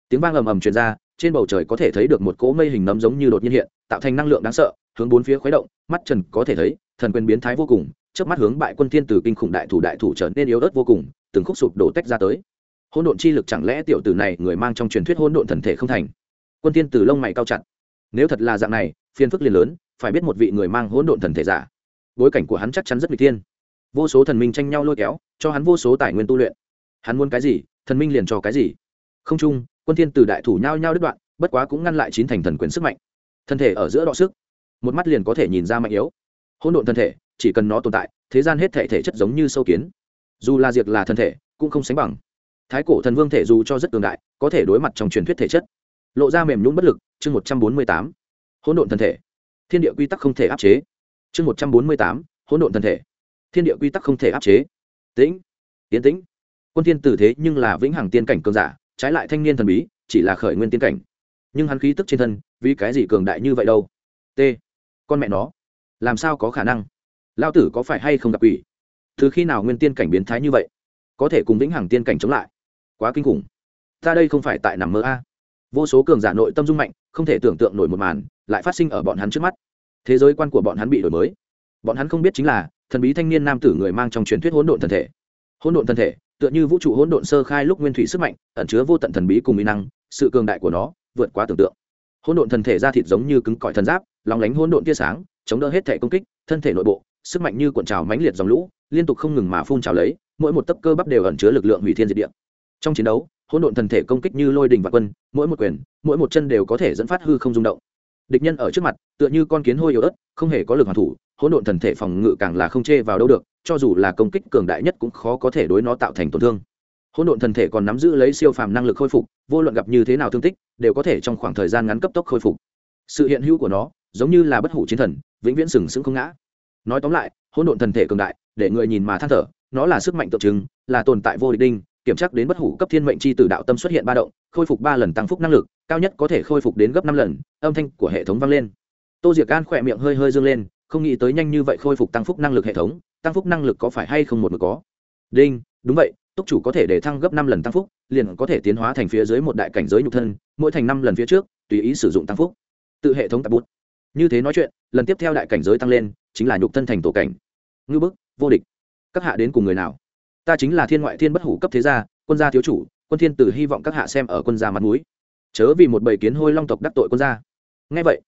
Tiếng vang ầm ầm truyền ra, trên bầu trời có thể thấy được một cỗ mây hình nấm giống như đột nhiên hiện, tạo thành năng lượng đáng sợ, hướng bốn phía khuấy động, mắt trần có thể thấy, thần quyền biến thái vô cùng, chớp mắt hướng bại quân thiên từ kinh khủng đại thủ đại thủ trở nên yếu ớt vô cùng, từng khúc sụp đổ tách ra tới hỗn độn chi lực chẳng lẽ tiểu tử này người mang trong truyền thuyết hỗn độn thần thể không thành? Quân thiên từ lông mày cao chặt. Nếu thật là dạng này, phiền phức liền lớn, phải biết một vị người mang hỗn độn thần thể giả. Bối cảnh của hắn chắc chắn rất nguy thiên. Vô số thần minh tranh nhau lôi kéo, cho hắn vô số tài nguyên tu luyện. Hắn muốn cái gì, thần minh liền cho cái gì. Không chung, quân thiên từ đại thủ nhau nhau đứt đoạn, bất quá cũng ngăn lại chín thành thần quyền sức mạnh. Thân thể ở giữa đọ sức, một mắt liền có thể nhìn ra mạnh yếu. Hỗn độn thân thể, chỉ cần nó tồn tại, thế gian hết thể thể chất giống như sâu kiến. Dù là diệt là thân thể, cũng không sánh bằng thái cổ thần vương thể dù cho rất cường đại, có thể đối mặt trong truyền thuyết thể chất. Lộ ra mềm nhũng bất lực, chương một trăm bốn mươi tám. Hỗn độn thân thể. Thiên địa quy tắc không thể áp chế. Chương một trăm bốn mươi tám. Hỗn độn thân thể. Thiên địa quy tắc không thể áp chế. Tĩnh. Tiến tĩnh. Quân thiên tử thế nhưng là vĩnh hằng tiên cảnh cường giả, trái lại thanh niên thần bí, chỉ là khởi nguyên tiên cảnh. Nhưng hắn khí tức trên thân, vì cái gì cường đại như vậy đâu? T. Con mẹ nó. Làm sao có khả năng? Lao tử có phải hay không gặp quỷ? Từ khi nào nguyên tiên cảnh biến thái như vậy? Có thể cùng vĩnh hằng tiên cảnh chống lại? Quá kinh khủng. Ta đây không phải tại nằm mơ a. Vô số cường giả nội tâm dung mạnh, không thể tưởng tượng nổi một màn, lại phát sinh ở bọn hắn trước mắt. Thế giới quan của bọn hắn bị đổi mới. Bọn hắn không biết chính là, thần bí thanh niên nam tử người mang trong truyền thuyết hỗn độn thân thể. Hỗn độn thân thể, tựa như vũ trụ hỗn độn sơ khai lúc nguyên thủy sức mạnh, ẩn chứa vô tận thần bí cùng mỹ năng, sự cường đại của nó vượt quá tưởng tượng. Hỗn độn thân thể da thịt giống như cứng cỏi thần giáp, lóng lánh hỗn độn tia sáng, chống đỡ hết thể công kích, thân thể nội bộ, sức mạnh như cuộn trào mãnh liệt dòng lũ, liên tục không ngừng mà phun trào lấy, mỗi một tấc cơ bắp đều ẩn chứa lực lượng hủy thiên diệt địa trong chiến đấu, hỗn độn thần thể công kích như lôi đình và quân, mỗi một quyền, mỗi một chân đều có thể dẫn phát hư không rung động. Địch nhân ở trước mặt, tựa như con kiến hôi yếu ớt, không hề có lực hoàn thủ, hỗn độn thần thể phòng ngự càng là không chê vào đâu được, cho dù là công kích cường đại nhất cũng khó có thể đối nó tạo thành tổn thương. Hỗn độn thần thể còn nắm giữ lấy siêu phàm năng lực khôi phục, vô luận gặp như thế nào thương tích, đều có thể trong khoảng thời gian ngắn cấp tốc khôi phục. Sự hiện hữu của nó, giống như là bất hủ chiến thần, vĩnh viễn sừng sững không ngã. Nói tóm lại, hỗn độn thần thể cường đại, để người nhìn mà than thở, nó là sức mạnh tượng trưng, là tồn tại vô địch đinh kiểm tra đến bất hủ cấp thiên mệnh chi tử đạo tâm xuất hiện ba động, khôi phục ba lần tăng phúc năng lực, cao nhất có thể khôi phục đến gấp năm lần, âm thanh của hệ thống vang lên. Tô diệc gan khỏe miệng hơi hơi dương lên, không nghĩ tới nhanh như vậy khôi phục tăng phúc năng lực hệ thống, tăng phúc năng lực có phải hay không một mực có? Đinh, đúng vậy túc chủ có thể để thăng gấp năm lần tăng phúc, liền có thể tiến hóa thành phía dưới một đại cảnh giới nhục thân, mỗi thành năm lần phía trước, tùy ý sử dụng tăng phúc. Tự hệ thống tạp bút. Như thế nói chuyện, lần tiếp theo đại cảnh giới tăng lên, chính là nhục thân thành tổ cảnh. Ngư bức, vô địch. Các hạ đến cùng người nào? Ta chính là thiên ngoại thiên bất hủ cấp thế gia, quân gia thiếu chủ, quân thiên tử hy vọng các hạ xem ở quân gia mặt mũi. chớ vì một bầy kiến hôi long tộc đắc tội quân gia. Nghe vậy,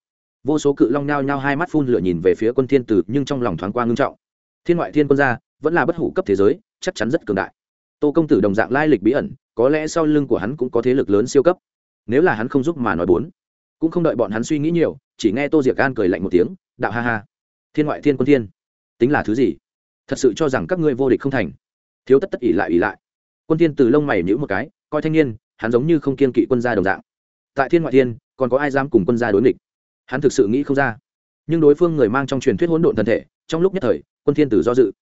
vô số cự long nhao nhao hai mắt phun lửa nhìn về phía quân thiên tử, nhưng trong lòng thoáng qua ngưng trọng. Thiên ngoại thiên quân gia vẫn là bất hủ cấp thế giới, chắc chắn rất cường đại. Tô công tử đồng dạng lai lịch bí ẩn, có lẽ sau lưng của hắn cũng có thế lực lớn siêu cấp. Nếu là hắn không giúp mà nói bốn, cũng không đợi bọn hắn suy nghĩ nhiều, chỉ nghe tô diệc gan cười lạnh một tiếng, đạo ha ha. Thiên ngoại thiên quân thiên, tính là thứ gì? Thật sự cho rằng các ngươi vô địch không thành thiếu tất tất ỉ lại ỉ lại. Quân thiên từ lông mày nhíu một cái, coi thanh niên, hắn giống như không kiên kỵ quân gia đồng dạng. Tại thiên ngoại thiên, còn có ai dám cùng quân gia đối nghịch? Hắn thực sự nghĩ không ra. Nhưng đối phương người mang trong truyền thuyết hỗn độn thân thể, trong lúc nhất thời, quân thiên tử do dự.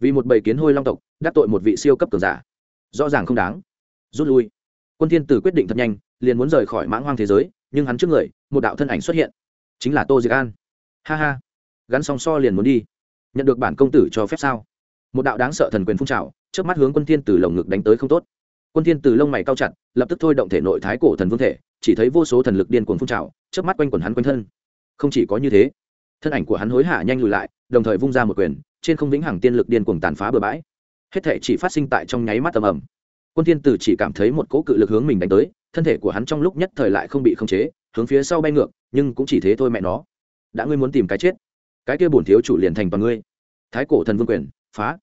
Vì một bầy kiến hôi long tộc, đắc tội một vị siêu cấp cường giả. Rõ ràng không đáng. Rút lui. Quân thiên tử quyết định thật nhanh, liền muốn rời khỏi mãng hoang thế giới, nhưng hắn trước người, một đạo thân ảnh xuất hiện. Chính là tô diệc an. Ha ha. Gắn song so liền muốn đi. Nhận được bản công tử cho phép sao? Một đạo đáng sợ thần quyền phun trào trước mắt hướng quân thiên từ lồng ngực đánh tới không tốt. Quân thiên từ lông mày cao chặt, lập tức thôi động thể nội thái cổ thần vương thể, chỉ thấy vô số thần lực điên cuồng phun trào, trước mắt quanh quần hắn quanh thân. Không chỉ có như thế, thân ảnh của hắn hối hả nhanh lùi lại, đồng thời vung ra một quyền, trên không vĩnh hằng tiên lực điên cuồng tàn phá bừa bãi. Hết thể chỉ phát sinh tại trong nháy mắt tầm ầm. Quân thiên tử chỉ cảm thấy một cỗ cự lực hướng mình đánh tới, thân thể của hắn trong lúc nhất thời lại không bị khống chế, hướng phía sau bay ngược, nhưng cũng chỉ thế thôi mẹ nó. Đã ngươi muốn tìm cái chết, cái kia bổn thiếu chủ liền thành toàn ngươi. Thái cổ thần vương quyền, phá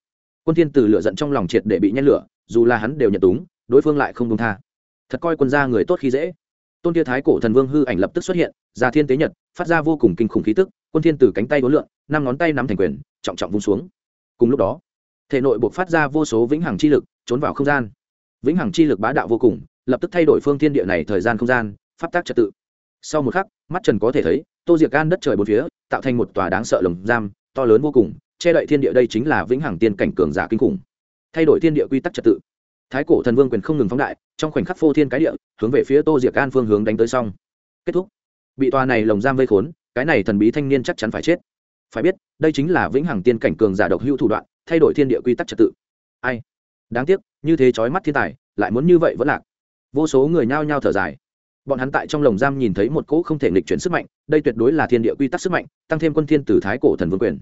quân thiên tử lửa giận trong lòng triệt để bị nhen lửa dù là hắn đều nhận túng đối phương lại không đúng tha. Thật coi quân gia người tốt khi dễ. Tôn tia thái cổ thần vương hư ảnh lập tức xuất hiện ra thiên tế nhật phát ra vô cùng kinh khủng khí tức quân thiên tử cánh tay đối lượn, năm ngón tay nắm thành quyền trọng trọng vung xuống. Cùng lúc đó thể nội buộc phát ra vô số vĩnh hằng chi lực trốn vào không gian. Vĩnh hằng chi lực bá đạo vô cùng lập tức thay đổi phương thiên địa này thời gian không gian pháp tác trật tự. Sau một khắc mắt trần có thể thấy tô diệc gan đất trời bốn phía tạo thành một tòa đáng sợ lồng giam to lớn vô cùng che đậy thiên địa đây chính là vĩnh hằng tiên cảnh cường giả kinh khủng. Thay đổi thiên địa quy tắc trật tự. Thái cổ thần vương quyền không ngừng phóng đại, trong khoảnh khắc phô thiên cái địa, hướng về phía tô diệc an phương hướng đánh tới xong. Kết thúc. Bị tòa này lồng giam vây khốn, cái này thần bí thanh niên chắc chắn phải chết. Phải biết, đây chính là vĩnh hằng tiên cảnh cường giả độc hữu thủ đoạn, thay đổi thiên địa quy tắc trật tự. Ai? Đáng tiếc, như thế chói mắt thiên tài, lại muốn như vậy vẫn lạc. Vô số người nhao nhao thở dài. Bọn hắn tại trong lồng giam nhìn thấy một cỗ không thể nghịch chuyển sức mạnh, đây tuyệt đối là thiên địa quy tắc sức mạnh, tăng thêm quân thiên từ thái cổ thần vương quyền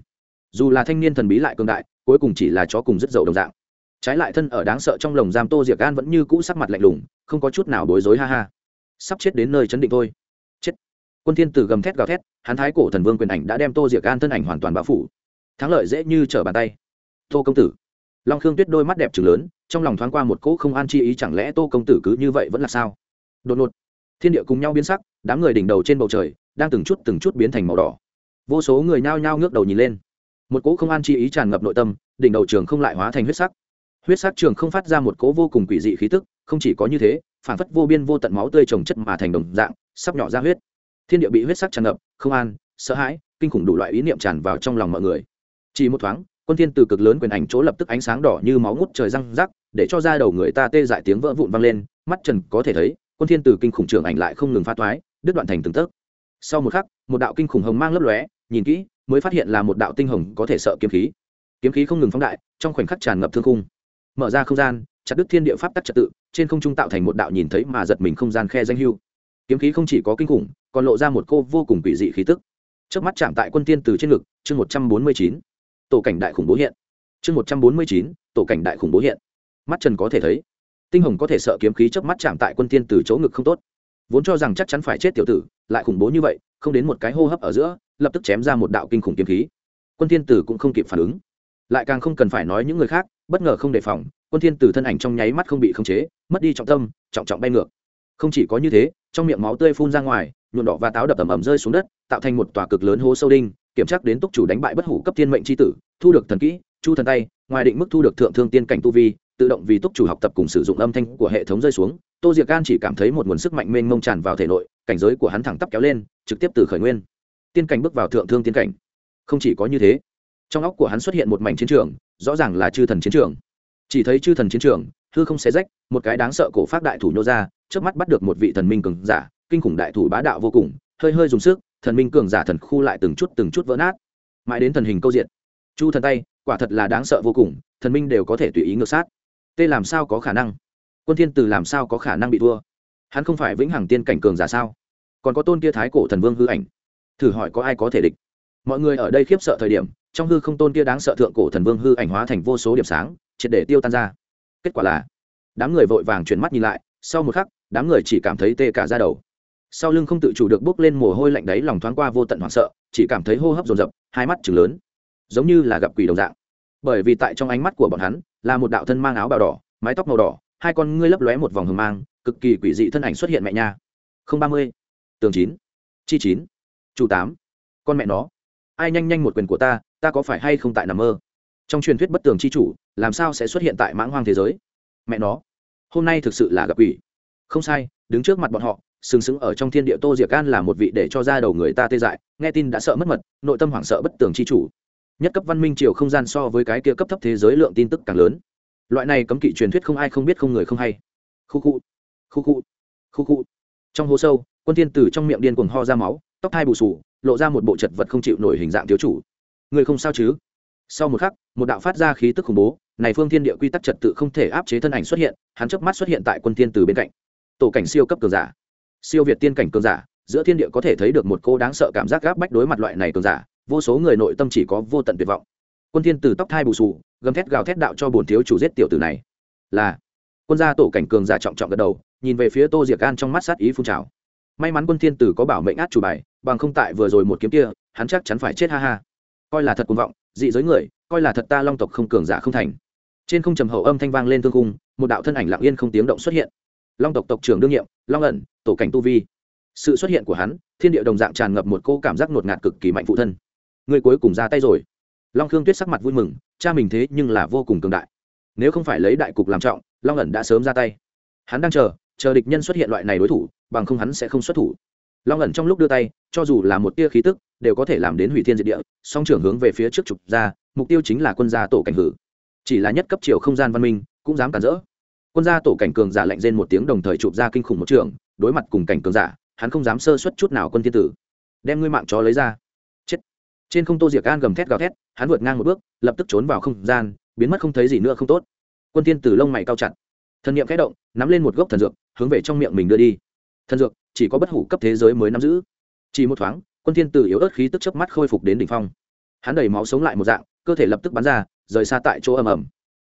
dù là thanh niên thần bí lại cường đại, cuối cùng chỉ là chó cùng rất dậu đồng dạng. Trái lại thân ở đáng sợ trong lồng giam tô diệc gan vẫn như cũ sắc mặt lạnh lùng, không có chút nào bối rối ha ha. Sắp chết đến nơi chấn định thôi. Chết. Quân thiên tử gầm thét gào thét, hắn thái cổ thần vương quyền ảnh đã đem tô diệc gan thân ảnh hoàn toàn bao phủ. Thắng lợi dễ như trở bàn tay. Tô công tử. Long khương tuyết đôi mắt đẹp trừng lớn, trong lòng thoáng qua một cỗ không an chi ý, chẳng lẽ tô công tử cứ như vậy vẫn là sao? Đột ngột, thiên địa cùng nhau biến sắc, đám người đỉnh đầu trên bầu trời, đang từng chút từng chút biến thành màu đỏ. Vô số người nhao nhao ngước đầu nhìn lên một cỗ không an chi ý tràn ngập nội tâm, đỉnh đầu trường không lại hóa thành huyết sắc. Huyết sắc trường không phát ra một cỗ vô cùng quỷ dị khí tức, không chỉ có như thế, phản phất vô biên vô tận máu tươi trồng chất mà thành đồng dạng, sắp nhỏ ra huyết. Thiên địa bị huyết sắc tràn ngập, không an, sợ hãi, kinh khủng đủ loại ý niệm tràn vào trong lòng mọi người. Chỉ một thoáng, quân thiên từ cực lớn quyền ảnh chỗ lập tức ánh sáng đỏ như máu ngút trời răng rắc, để cho ra đầu người ta tê dại tiếng vỡ vụn vang lên, mắt trần có thể thấy, quân thiên từ kinh khủng trường ảnh lại không ngừng phá toái đứt đoạn thành từng tấc. Sau một khắc, một đạo kinh khủng hồng mang lấp lóe, nhìn kỹ mới phát hiện là một đạo tinh hồng có thể sợ kiếm khí. Kiếm khí không ngừng phóng đại, trong khoảnh khắc tràn ngập thương khung. Mở ra không gian, chặt đứt thiên địa pháp tắc trật tự, trên không trung tạo thành một đạo nhìn thấy mà giật mình không gian khe danh hưu. Kiếm khí không chỉ có kinh khủng, còn lộ ra một cô vô cùng quỷ dị khí tức. Trước mắt chạm tại quân tiên từ trên ngực, chương một trăm bốn mươi chín. Tổ cảnh đại khủng bố hiện. Chương một trăm bốn mươi chín, tổ cảnh đại khủng bố hiện. Mắt trần có thể thấy, tinh hồng có thể sợ kiếm khí trước mắt chạm tại quân tiên từ chỗ ngực không tốt. Vốn cho rằng chắc chắn phải chết tiểu tử, lại khủng bố như vậy, không đến một cái hô hấp ở giữa lập tức chém ra một đạo kinh khủng kiếm khí. Quân thiên tử cũng không kịp phản ứng. Lại càng không cần phải nói những người khác, bất ngờ không đề phòng, quân thiên tử thân ảnh trong nháy mắt không bị khống chế, mất đi trọng tâm, trọng trọng bay ngược. Không chỉ có như thế, trong miệng máu tươi phun ra ngoài, nhuộm đỏ và táo đập ầm ầm rơi xuống đất, tạo thành một tòa cực lớn hố sâu đinh, kiểm tra đến túc chủ đánh bại bất hủ cấp thiên mệnh chi tử, thu được thần kỹ, chu thần tay, ngoài định mức thu được thượng thương tiên cảnh tu vi, tự động vì túc chủ học tập cùng sử dụng âm thanh của hệ thống rơi xuống, tô diệc gan chỉ cảm thấy một nguồn sức mạnh mênh mông tràn vào thể nội, cảnh giới của hắn thẳng tắp kéo lên, trực tiếp từ khởi nguyên tiên cảnh bước vào thượng thương tiên cảnh. Không chỉ có như thế, trong óc của hắn xuất hiện một mảnh chiến trường, rõ ràng là chư thần chiến trường. Chỉ thấy chư thần chiến trường, hư không xé rách, một cái đáng sợ cổ phát đại thủ nhô ra trước mắt bắt được một vị thần minh cường giả, kinh khủng đại thủ bá đạo vô cùng, hơi hơi dùng sức, thần minh cường giả thần khu lại từng chút từng chút vỡ nát. Mãi đến thần hình câu diện, chu thần tay, quả thật là đáng sợ vô cùng, thần minh đều có thể tùy ý ngược sát. Tê làm sao có khả năng? Quân thiên từ làm sao có khả năng bị thua? Hắn không phải vĩnh hằng tiên cảnh cường giả sao? Còn có tôn kia thái cổ thần vương hư ảnh thử hỏi có ai có thể địch. Mọi người ở đây khiếp sợ thời điểm, trong hư không tôn kia đáng sợ thượng cổ thần vương hư ảnh hóa thành vô số điểm sáng, triệt để tiêu tan ra. Kết quả là, đám người vội vàng chuyển mắt nhìn lại, sau một khắc, đám người chỉ cảm thấy tê cả ra đầu. Sau lưng không tự chủ được bốc lên mồ hôi lạnh đáy lòng thoáng qua vô tận hoảng sợ, chỉ cảm thấy hô hấp dồn dập, hai mắt chừng lớn. Giống như là gặp quỷ đồng dạng. Bởi vì tại trong ánh mắt của bọn hắn, là một đạo thân mang áo bào đỏ, mái tóc màu đỏ, hai con ngươi lấp lóe một vòng hừng mang, cực kỳ quỷ dị thân ảnh xuất hiện mẹ nha. Không ba mươi, tường chín, chi chín chủ tám. Con mẹ nó. Ai nhanh nhanh một quyền của ta ta có phải hay không tại nằm mơ? Trong truyền thuyết bất tường chi chủ, làm sao sẽ xuất hiện tại mãng hoang thế giới? Mẹ nó. Hôm nay thực sự là gặp quỷ. Không sai, đứng trước mặt bọn họ, sừng sững ở trong thiên địa tô diệc can là một vị để cho ra đầu người ta tê dại, nghe tin đã sợ mất mật, nội tâm hoảng sợ bất tường chi chủ. Nhất cấp văn minh chiều không gian so với cái kia cấp thấp thế giới lượng tin tức càng lớn. Loại này cấm kỵ truyền thuyết không ai không biết không người không hay. Khu khu. Khu khu. Khu khu. Trong hố sâu, quân thiên tử trong miệng điên cuồng ho ra máu tóc hai bù sù lộ ra một bộ chật vật không chịu nổi hình dạng thiếu chủ. Người không sao chứ? Sau một khắc, một đạo phát ra khí tức khủng bố, này phương thiên địa quy tắc trật tự không thể áp chế thân ảnh xuất hiện, hắn chớp mắt xuất hiện tại quân thiên tử bên cạnh. Tổ cảnh siêu cấp cường giả. Siêu việt tiên cảnh cường giả, giữa thiên địa có thể thấy được một cô đáng sợ cảm giác gáp bách đối mặt loại này cường giả, vô số người nội tâm chỉ có vô tận tuyệt vọng. Quân thiên tử tóc thai bù sù gầm thét gào thét đạo cho bổn thiếu chủ giết tiểu tử này. Là, quân gia tổ cảnh cường giả trọng trọng gật đầu, nhìn về phía tô diệc an trong mắt sát ý phun trào may mắn quân thiên tử có bảo mệnh át chủ bài, bằng không tại vừa rồi một kiếm kia, hắn chắc chắn phải chết ha ha. Coi là thật cuồng vọng, dị giới người, coi là thật ta long tộc không cường giả không thành. Trên không trầm hậu âm thanh vang lên thương cung một đạo thân ảnh lặng yên không tiếng động xuất hiện. Long tộc tộc trưởng đương nhiệm, long ẩn, tổ cảnh tu vi. Sự xuất hiện của hắn, thiên địa đồng dạng tràn ngập một cô cảm giác ngột ngạt cực kỳ mạnh phụ thân. Người cuối cùng ra tay rồi. Long khương tuyết sắc mặt vui mừng, cha mình thế nhưng là vô cùng cường đại. Nếu không phải lấy đại cục làm trọng, long ẩn đã sớm ra tay. Hắn đang chờ chờ địch nhân xuất hiện loại này đối thủ, bằng không hắn sẽ không xuất thủ. Long ẩn trong lúc đưa tay, cho dù là một tia khí tức, đều có thể làm đến hủy thiên diệt địa, song trưởng hướng về phía trước trục ra, mục tiêu chính là quân gia tổ cảnh hử. Chỉ là nhất cấp chiều không gian văn minh, cũng dám cản rỡ. Quân gia tổ cảnh cường giả lạnh rên một tiếng đồng thời chụp ra kinh khủng một trường, đối mặt cùng cảnh cường giả, hắn không dám sơ suất chút nào quân thiên tử. Đem ngươi mạng chó lấy ra. Chết. Trên không tô diệc an gầm thét gào thét, hắn vượt ngang một bước, lập tức trốn vào không gian, biến mất không thấy gì nữa không tốt. Quân thiên tử lông mày cao chặt. Thần niệm khẽ động, nắm lên một gốc thần dược hướng về trong miệng mình đưa đi. Thần dược, chỉ có bất hủ cấp thế giới mới nắm giữ. Chỉ một thoáng, quân thiên tử yếu ớt khí tức chớp mắt khôi phục đến đỉnh phong. Hắn đầy máu sống lại một dạng, cơ thể lập tức bắn ra, rời xa tại chỗ ầm ầm.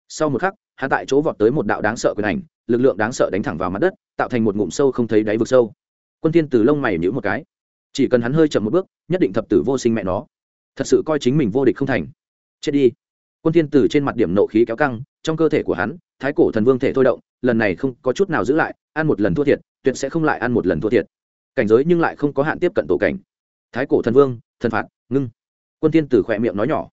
Sau một khắc, hắn tại chỗ vọt tới một đạo đáng sợ quyền ảnh, lực lượng đáng sợ đánh thẳng vào mặt đất, tạo thành một ngụm sâu không thấy đáy vực sâu. Quân thiên tử lông mày nhíu một cái. Chỉ cần hắn hơi chậm một bước, nhất định thập tử vô sinh mẹ nó. Thật sự coi chính mình vô địch không thành. Chết đi. Quân thiên tử trên mặt điểm nộ khí kéo căng, trong cơ thể của hắn, thái cổ thần vương thể thôi động, lần này không có chút nào giữ lại ăn một lần thua thiệt, tuyệt sẽ không lại ăn một lần thua thiệt. Cảnh giới nhưng lại không có hạn tiếp cận tổ cảnh. Thái cổ thần vương, thần phạt, ngưng. Quân thiên tử khỏe miệng nói nhỏ.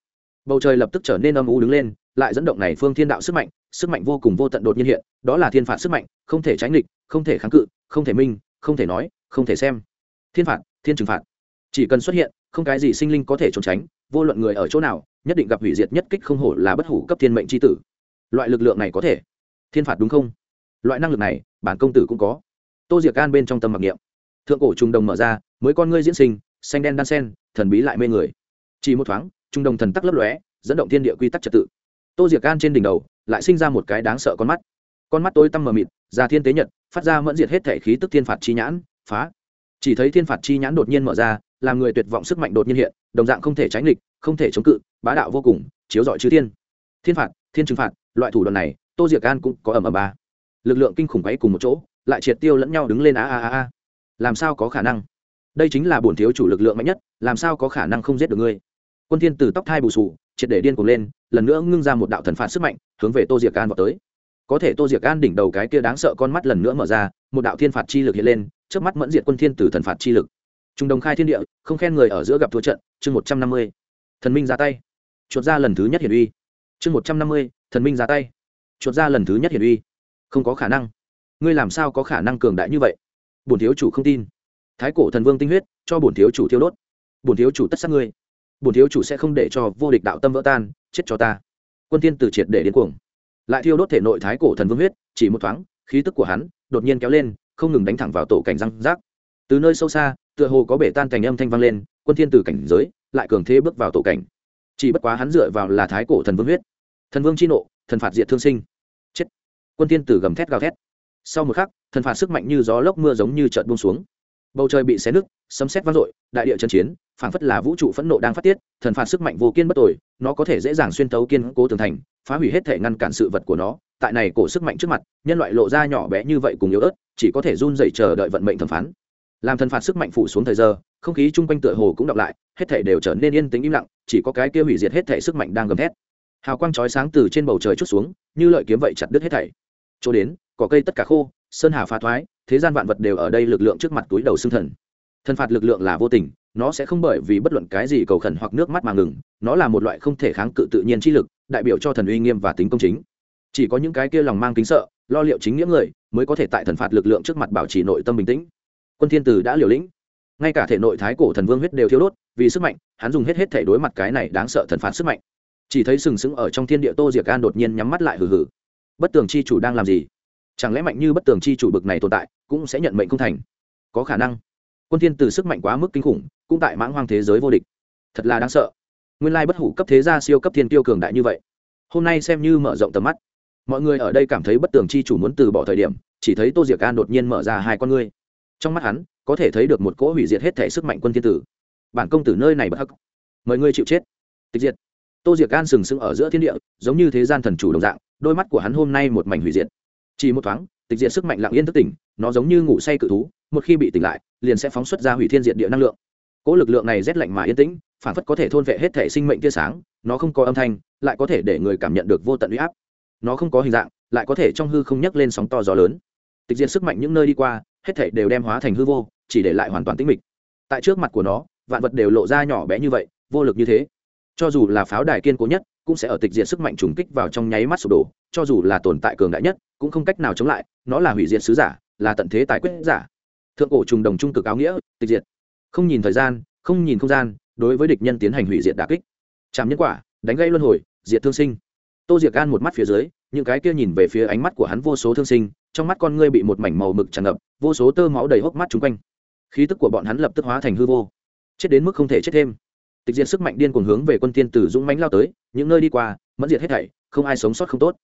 Bầu trời lập tức trở nên âm u đứng lên, lại dẫn động này phương thiên đạo sức mạnh sức mạnh vô cùng vô tận đột nhiên hiện, đó là thiên phạt sức mạnh, không thể tránh địch không thể kháng cự, không thể minh, không thể nói, không thể xem. Thiên phạt, thiên trừng phạt. Chỉ cần xuất hiện, không cái gì sinh linh có thể trốn tránh, vô luận người ở chỗ nào, nhất định gặp hủy diệt nhất kích không hổ là bất hủ cấp thiên mệnh c tử. Loại lực lượng này có thể. Thiên phạt đúng không? Loại năng lực này bản công tử cũng có. Tô diệc gan bên trong tâm mặc niệm. Thượng cổ trung đồng mở ra mới con ngươi diễn sinh xanh đen đan sen thần bí lại mê người. Chỉ một thoáng trung đồng thần tắc lấp lóe dẫn động thiên địa quy tắc trật tự. Tô diệc gan trên đỉnh đầu lại sinh ra một cái đáng sợ con mắt. Con mắt tôi tăm mờ mịt ra thiên tế nhật phát ra mẫn diệt hết thể khí tức thiên phạt chi nhãn phá. Chỉ thấy thiên phạt chi nhãn đột nhiên mở ra làm người tuyệt vọng sức mạnh đột nhiên hiện đồng dạng không thể tránh lịch, không thể chống cự bá đạo vô cùng chiếu rọi chư thiên. Thiên phạt thiên trừng phạt loại thủ đoạn này tô diệc gan cũng có ẩm ẩm ba lực lượng kinh khủng ấy cùng một chỗ, lại triệt tiêu lẫn nhau đứng lên a a a a làm sao có khả năng? Đây chính là bổn thiếu chủ lực lượng mạnh nhất, làm sao có khả năng không giết được ngươi? Quân thiên tử tóc thai bù sù, triệt để điên cuồng lên, lần nữa ngưng ra một đạo thần phạt sức mạnh, hướng về tô diệc an vào tới. Có thể tô diệc an đỉnh đầu cái kia đáng sợ con mắt lần nữa mở ra, một đạo thiên phạt chi lực hiện lên, trước mắt mẫn diệt quân thiên tử thần phạt chi lực. Trung đồng khai thiên địa, không khen người ở giữa gặp thua trận, chương một trăm năm mươi. Thần minh ra tay. Chuột ra lần thứ nhất hiển uy. Chương một trăm năm mươi, thần minh ra tay. Chuột ra lần thứ nhất hiển uy không có khả năng. Ngươi làm sao có khả năng cường đại như vậy? Bổn thiếu chủ không tin. Thái cổ thần vương tinh huyết, cho bổn thiếu chủ thiêu đốt. Bổn thiếu chủ tất sát ngươi. Bổn thiếu chủ sẽ không để cho vô địch đạo tâm vỡ tan, chết cho ta. Quân thiên từ triệt để đến cuồng. Lại thiêu đốt thể nội thái cổ thần vương huyết, chỉ một thoáng, khí tức của hắn đột nhiên kéo lên, không ngừng đánh thẳng vào tổ cảnh răng rác. Từ nơi sâu xa, tựa hồ có bể tan cảnh âm thanh vang lên, quân thiên từ cảnh giới lại cường thế bước vào tổ cảnh. Chỉ bất quá hắn dựa vào là thái cổ thần vương huyết. Thần vương chi nộ, thần phạt diệt thương sinh quân thiên tử gầm thét gào thét. Sau một khắc, thần phạt sức mạnh như gió lốc mưa giống như chợt buông xuống. Bầu trời bị xé nứt, sấm sét vang dội, đại địa chấn chiến, phảng phất là vũ trụ phẫn nộ đang phát tiết, thần phạt sức mạnh vô kiên bất tồi, nó có thể dễ dàng xuyên tấu kiên cố tường thành, phá hủy hết thể ngăn cản sự vật của nó, tại này cổ sức mạnh trước mặt, nhân loại lộ ra nhỏ bé như vậy cùng yếu ớt, chỉ có thể run rẩy chờ đợi vận mệnh thẩm phán. Làm thần phạt sức mạnh phủ xuống thời giờ, không khí chung quanh tựa hồ cũng đọc lại, hết thể đều trở nên yên tĩnh im lặng, chỉ có cái kia hủy diệt hết thể sức mạnh đang gầm thét. Hào quang chói sáng từ trên bầu trời chút xuống, như lợi kiếm vậy chặt đứt hết thảy chỗ đến, cỏ cây tất cả khô, sơn hà phá thoái, thế gian vạn vật đều ở đây lực lượng trước mặt túi đầu xương thần. Thần phạt lực lượng là vô tình, nó sẽ không bởi vì bất luận cái gì cầu khẩn hoặc nước mắt mà ngừng, nó là một loại không thể kháng cự tự nhiên chi lực, đại biểu cho thần uy nghiêm và tính công chính. Chỉ có những cái kia lòng mang kính sợ, lo liệu chính nghĩa người, mới có thể tại thần phạt lực lượng trước mặt bảo trì nội tâm bình tĩnh. Quân thiên tử đã liều lĩnh. Ngay cả thể nội thái cổ thần vương huyết đều thiếu đốt, vì sức mạnh, hắn dùng hết hết thể đối mặt cái này đáng sợ thần phạt sức mạnh. Chỉ thấy sừng sững ở trong thiên địa tô diệc gan đột nhiên nhắm mắt lại hừ hừ bất tường chi chủ đang làm gì? Chẳng lẽ mạnh như bất tường chi chủ bực này tồn tại, cũng sẽ nhận mệnh không thành? Có khả năng. Quân thiên từ sức mạnh quá mức kinh khủng, cũng tại mãng hoang thế giới vô địch. Thật là đáng sợ. Nguyên lai bất hủ cấp thế gia siêu cấp thiên tiêu cường đại như vậy. Hôm nay xem như mở rộng tầm mắt. Mọi người ở đây cảm thấy bất tường chi chủ muốn từ bỏ thời điểm, chỉ thấy tô diệc an đột nhiên mở ra hai con ngươi. Trong mắt hắn, có thể thấy được một cỗ hủy diệt hết thể sức mạnh quân thiên tử. Bản công tử nơi này bất hắc. Mời ngươi chịu chết. Tịch diệt. Tô diệc an sừng sững ở giữa thiên địa, giống như thế gian thần chủ đồng dạng đôi mắt của hắn hôm nay một mảnh hủy diệt. Chỉ một thoáng, tịch diệt sức mạnh lặng yên thức tỉnh, nó giống như ngủ say cự thú, một khi bị tỉnh lại, liền sẽ phóng xuất ra hủy thiên diệt địa năng lượng. Cỗ lực lượng này rét lạnh mà yên tĩnh, phản phất có thể thôn vệ hết thể sinh mệnh tia sáng, nó không có âm thanh, lại có thể để người cảm nhận được vô tận uy áp. Nó không có hình dạng, lại có thể trong hư không nhấc lên sóng to gió lớn. Tịch diệt sức mạnh những nơi đi qua, hết thể đều đem hóa thành hư vô, chỉ để lại hoàn toàn tĩnh mịch. Tại trước mặt của nó, vạn vật đều lộ ra nhỏ bé như vậy, vô lực như thế. Cho dù là pháo đài kiên cố nhất cũng sẽ ở tịch diệt sức mạnh trùng kích vào trong nháy mắt sụp đổ, cho dù là tồn tại cường đại nhất, cũng không cách nào chống lại, nó là hủy diệt sứ giả, là tận thế tài quyết giả. Thượng cổ trùng đồng trung cực áo nghĩa, tịch diệt. Không nhìn thời gian, không nhìn không gian, đối với địch nhân tiến hành hủy diệt đà kích. Chạm nhân quả, đánh gây luân hồi, diệt thương sinh. Tô diệc gan một mắt phía dưới, những cái kia nhìn về phía ánh mắt của hắn vô số thương sinh, trong mắt con ngươi bị một mảnh màu mực tràn ngập, vô số tơ máu đầy hốc mắt chung quanh. Khí tức của bọn hắn lập tức hóa thành hư vô. Chết đến mức không thể chết thêm tịch diệt sức mạnh điên cuồng hướng về quân tiên tử dũng mãnh lao tới, những nơi đi qua, mẫn diệt hết thảy, không ai sống sót không tốt.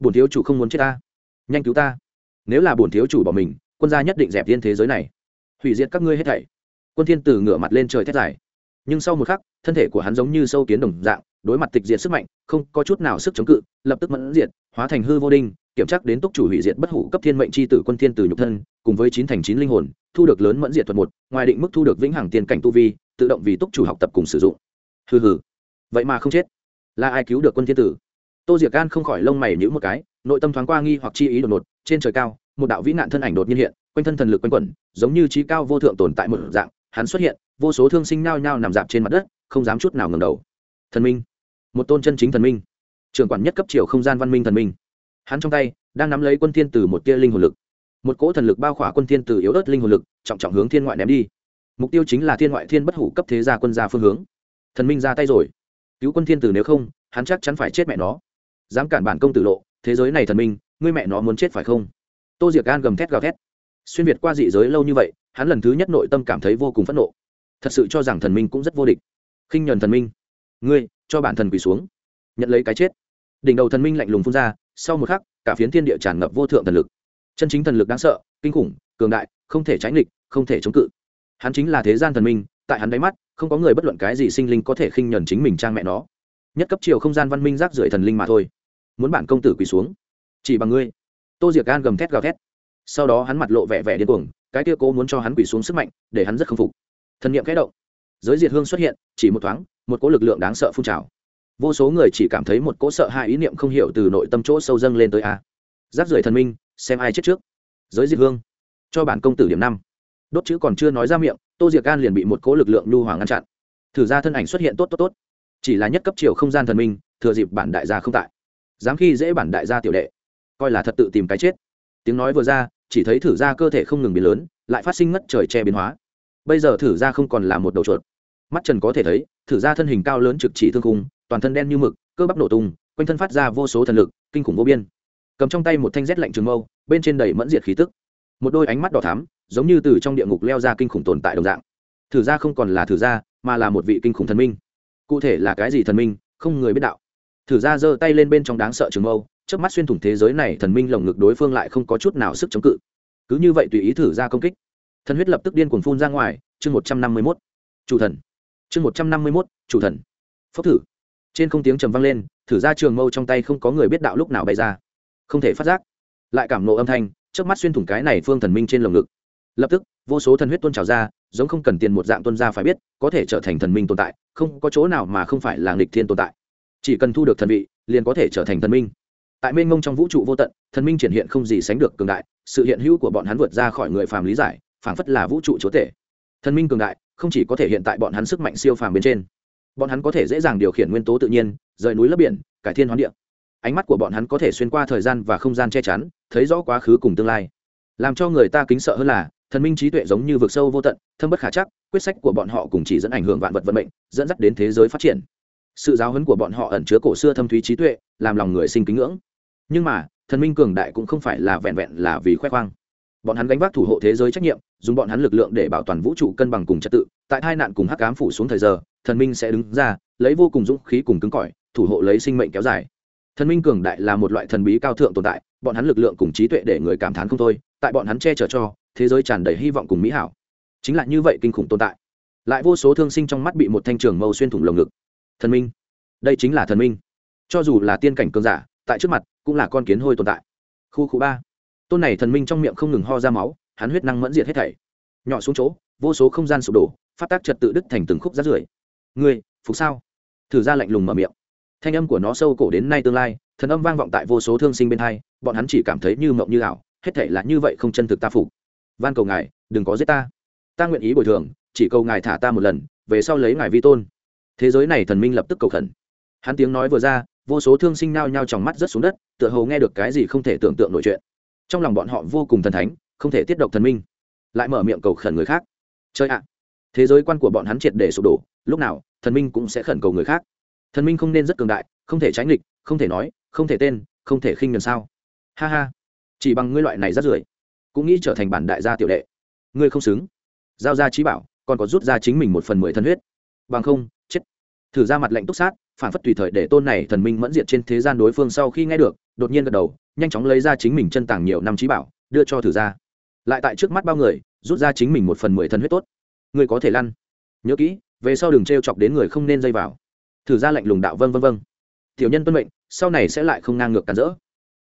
Bổn thiếu chủ không muốn chết ta. Nhanh cứu ta. Nếu là bổn thiếu chủ bỏ mình, quân gia nhất định dẹp thiên thế giới này. Hủy diệt các ngươi hết thảy. Quân thiên tử ngửa mặt lên trời thét dài. Nhưng sau một khắc, thân thể của hắn giống như sâu kiến đồng dạng, đối mặt tịch diệt sức mạnh, không có chút nào sức chống cự, lập tức mẫn diệt, hóa thành hư vô đinh, kiểm tra đến túc chủ hủy diệt bất hủ cấp thiên mệnh chi tử quân thiên tử nhục thân, cùng với chín thành chín linh hồn, thu được lớn mẫn diệt thuật một, ngoài định mức thu được vĩnh hằng tiền cảnh tu vi tự động vì túc chủ học tập cùng sử dụng. Hừ hừ. Vậy mà không chết. Là ai cứu được quân thiên tử? Tô diệc gan không khỏi lông mày nhữ một cái, nội tâm thoáng qua nghi hoặc chi ý đột ngột, trên trời cao, một đạo vĩ nạn thân ảnh đột nhiên hiện, quanh thân thần lực quanh quẩn, giống như trí cao vô thượng tồn tại một dạng, hắn xuất hiện, vô số thương sinh nao nhao nằm dạp trên mặt đất, không dám chút nào ngẩng đầu. Thần minh. Một tôn chân chính thần minh. Trưởng quản nhất cấp triều không gian văn minh thần minh. Hắn trong tay, đang nắm lấy quân thiên tử một tia linh hồn lực. Một cỗ thần lực bao khỏa quân thiên tử yếu ớt linh hồn lực, trọng trọng hướng thiên ngoại ném đi mục tiêu chính là thiên ngoại thiên bất hủ cấp thế gia quân gia phương hướng. Thần minh ra tay rồi. Cứu quân thiên tử nếu không, hắn chắc chắn phải chết mẹ nó. Dám cản bản công tử lộ, thế giới này thần minh, ngươi mẹ nó muốn chết phải không? Tô diệc gan gầm thét gào thét. Xuyên việt qua dị giới lâu như vậy, hắn lần thứ nhất nội tâm cảm thấy vô cùng phẫn nộ. Thật sự cho rằng thần minh cũng rất vô địch. Khinh nhuần thần minh. Ngươi, cho bản thần quỳ xuống. Nhận lấy cái chết. Đỉnh đầu thần minh lạnh lùng phun ra, sau một khắc, cả phiến thiên địa tràn ngập vô thượng thần lực. Chân chính thần lực đáng sợ, kinh khủng, cường đại, không thể tránh nghịch, không thể chống cự hắn chính là thế gian thần minh, tại hắn đáy mắt, không có người bất luận cái gì sinh linh có thể khinh nhuần chính mình trang mẹ nó. Nhất cấp chiều không gian văn minh rác rưởi thần linh mà thôi. Muốn bản công tử quỳ xuống. Chỉ bằng ngươi. Tô diệc gan gầm thét gào thét. Sau đó hắn mặt lộ vẻ vẻ điên cuồng, cái kia cố muốn cho hắn quỳ xuống sức mạnh, để hắn rất k phục. Thần niệm kẽ động. Giới diệt hương xuất hiện, chỉ một thoáng, một cỗ lực lượng đáng sợ phun trào. Vô số người chỉ cảm thấy một cỗ sợ hãi ý niệm không hiểu từ nội tâm chỗ sâu dâng lên tới a. Giáp rưởi thần minh, xem ai chết trước. Giới diệt hương. Cho bản công tử điểm năm đốt chữ còn chưa nói ra miệng, tô diệc gan liền bị một cố lực lượng lưu hoàng ngăn chặn. Thử ra thân ảnh xuất hiện tốt tốt tốt. Chỉ là nhất cấp chiều không gian thần minh, thừa dịp bản đại gia không tại. Dám khi dễ bản đại gia tiểu đệ. Coi là thật tự tìm cái chết. Tiếng nói vừa ra, chỉ thấy thử ra cơ thể không ngừng biến lớn, lại phát sinh ngất trời che biến hóa. Bây giờ thử ra không còn là một đầu chuột. Mắt trần có thể thấy, thử ra thân hình cao lớn trực chỉ thương khung, toàn thân đen như mực, cơ bắp nổ tung, quanh thân phát ra vô số thần lực, kinh khủng vô biên. Cầm trong tay một thanh rét lạnh trường mâu, bên trên đầy mẫn diệt khí tức một đôi ánh mắt đỏ thắm, giống như từ trong địa ngục leo ra kinh khủng tồn tại đồng dạng. Thử ra không còn là thử ra, mà là một vị kinh khủng thần minh. Cụ thể là cái gì thần minh, không người biết đạo. Thử ra giơ tay lên bên trong đáng sợ trường mâu trước mắt xuyên thủng thế giới này, thần minh lồng ngực đối phương lại không có chút nào sức chống cự. Cứ như vậy tùy ý thử ra công kích. Thần huyết lập tức điên cuồng phun ra ngoài, chương một trăm năm mươi mốt. Chủ thần. Chương một trăm năm mươi mốt, chủ thần. Phốc thử. Trên không tiếng trầm vang lên, thử ra trường mâu trong tay không có người biết đạo lúc nào bày ra. Không thể phát giác. Lại cảm nộ âm thanh trước mắt xuyên thủng cái này phương thần minh trên lồng ngực. Lập tức, vô số thần huyết tôn trào ra, giống không cần tiền một dạng tuân ra phải biết, có thể trở thành thần minh tồn tại, không có chỗ nào mà không phải là nghịch thiên tồn tại. Chỉ cần thu được thần vị, liền có thể trở thành thần minh. Tại mênh mông trong vũ trụ vô tận, thần minh triển hiện không gì sánh được cường đại, sự hiện hữu của bọn hắn vượt ra khỏi người phàm lý giải, phảng phất là vũ trụ chúa tể. Thần minh cường đại, không chỉ có thể hiện tại bọn hắn sức mạnh siêu phàm bên trên, bọn hắn có thể dễ dàng điều khiển nguyên tố tự nhiên, rời núi lấp biển, cải thiên hoán địa ánh mắt của bọn hắn có thể xuyên qua thời gian và không gian che chắn, thấy rõ quá khứ cùng tương lai. Làm cho người ta kính sợ hơn là, thần minh trí tuệ giống như vực sâu vô tận, thâm bất khả chắc, quyết sách của bọn họ cùng chỉ dẫn ảnh hưởng vạn vật vận mệnh, dẫn dắt đến thế giới phát triển. Sự giáo huấn của bọn họ ẩn chứa cổ xưa thâm thúy trí tuệ, làm lòng người sinh kính ngưỡng. Nhưng mà, thần minh cường đại cũng không phải là vẹn vẹn là vì khoe khoang. Bọn hắn gánh vác thủ hộ thế giới trách nhiệm, dùng bọn hắn lực lượng để bảo toàn vũ trụ cân bằng cùng trật tự. Tại hai nạn cùng hắc ám phủ xuống thời giờ, thần minh sẽ đứng ra, lấy vô cùng dũng khí cùng cứng cỏi, thủ hộ lấy sinh mệnh kéo dài thần minh cường đại là một loại thần bí cao thượng tồn tại, bọn hắn lực lượng cùng trí tuệ để người cảm thán không thôi, tại bọn hắn che chở cho, thế giới tràn đầy hy vọng cùng mỹ hảo. Chính là như vậy kinh khủng tồn tại. Lại vô số thương sinh trong mắt bị một thanh trường mâu xuyên thủng lồng ngực. Thần minh. Đây chính là thần minh. Cho dù là tiên cảnh cường giả, tại trước mặt, cũng là con kiến hôi tồn tại. Khu khu ba. Tôn này thần minh trong miệng không ngừng ho ra máu, hắn huyết năng mẫn diệt hết thảy. Nhỏ xuống chỗ, vô số không gian sụp đổ, phát tác trật tự đứt thành từng khúc rát rưởi. Người phục sao? Thử ra lạnh lùng mở miệng thanh âm của nó sâu cổ đến nay tương lai, thần âm vang vọng tại vô số thương sinh bên hai, bọn hắn chỉ cảm thấy như mộng như ảo, hết thể là như vậy không chân thực ta phục. Van cầu ngài, đừng có giết ta. Ta nguyện ý bồi thường, chỉ cầu ngài thả ta một lần, về sau lấy ngài vi tôn. Thế giới này thần minh lập tức cầu khẩn. Hắn tiếng nói vừa ra, vô số thương sinh nao nhao trong mắt rớt xuống đất, tựa hồ nghe được cái gì không thể tưởng tượng nổi chuyện. Trong lòng bọn họ vô cùng thần thánh, không thể tiết độc thần minh. Lại mở miệng cầu khẩn người khác. Chơi ạ! Thế giới quan của bọn hắn triệt để sụp đổ, lúc nào, thần minh cũng sẽ khẩn cầu người khác thần minh không nên rất cường đại, không thể tránh nghịch, không thể nói, không thể tên, không thể khinh gần sao? Ha ha. Chỉ bằng ngươi loại này rất rưởi, cũng nghĩ trở thành bản đại gia tiểu đệ. Ngươi không xứng. Giao ra trí bảo, còn có rút ra chính mình một phần mười thân huyết. Bằng không, chết. Thử ra mặt lệnh túc sát, phản phất tùy thời để tôn này thần minh mẫn diệt trên thế gian đối phương sau khi nghe được, đột nhiên gật đầu, nhanh chóng lấy ra chính mình chân tàng nhiều năm trí bảo, đưa cho thử ra. Lại tại trước mắt bao người, rút ra chính mình một phần mười thân huyết tốt. Ngươi có thể lăn. Nhớ kỹ, về sau đừng t r e o chọc đến người không nên dây vào thử ra lệnh lùng đạo vân vân vân tiểu nhân tuân mệnh, sau này sẽ lại không ngang ngược cản rỡ.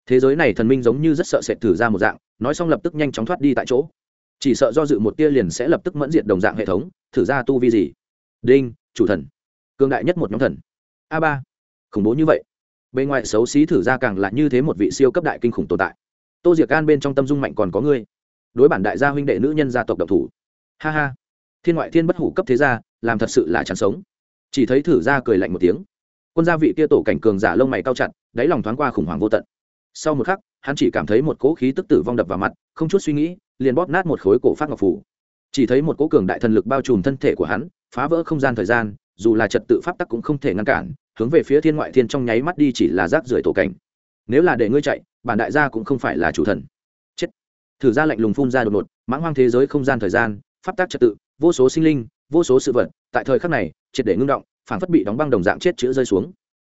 Thế giới này thần minh giống như rất sợ sệt thử ra một dạng, nói xong lập tức nhanh chóng thoát đi tại chỗ. Chỉ sợ do dự một tia liền sẽ lập tức mẫn diệt đồng dạng hệ thống, thử ra tu vi gì? Đinh, chủ thần. Cương đại nhất một nhóm thần. A ba. Khủng bố như vậy. Bên ngoài xấu xí thử ra càng là như thế một vị siêu cấp đại kinh khủng tồn tại. Tô diệc An bên trong tâm dung mạnh còn có ngươi. Đối bản đại gia huynh đệ nữ nhân gia tộc độc thủ. Ha ha. Thiên ngoại thiên bất hủ cấp thế gia, làm thật sự là chẳng sống chỉ thấy thử ra cười lạnh một tiếng. Quân gia vị kia tổ cảnh cường giả lông mày cao chặt, đáy lòng thoáng qua khủng hoảng vô tận. Sau một khắc, hắn chỉ cảm thấy một cỗ khí tức tử vong đập vào mặt, không chút suy nghĩ, liền bóp nát một khối cổ phát ngọc phủ. Chỉ thấy một cỗ cường đại thần lực bao trùm thân thể của hắn, phá vỡ không gian thời gian, dù là trật tự pháp tắc cũng không thể ngăn cản, hướng về phía thiên ngoại thiên trong nháy mắt đi chỉ là rác rưởi tổ cảnh. Nếu là để ngươi chạy, bản đại gia cũng không phải là chủ thần. Chết. Thử ra lạnh lùng phun ra đột ngột, mãng hoang thế giới không gian thời gian, pháp tắc trật tự, vô số sinh linh, vô số sự vật, tại thời khắc này triệt để ngưng động phản phất bị đóng băng đồng dạng chết chữa rơi xuống.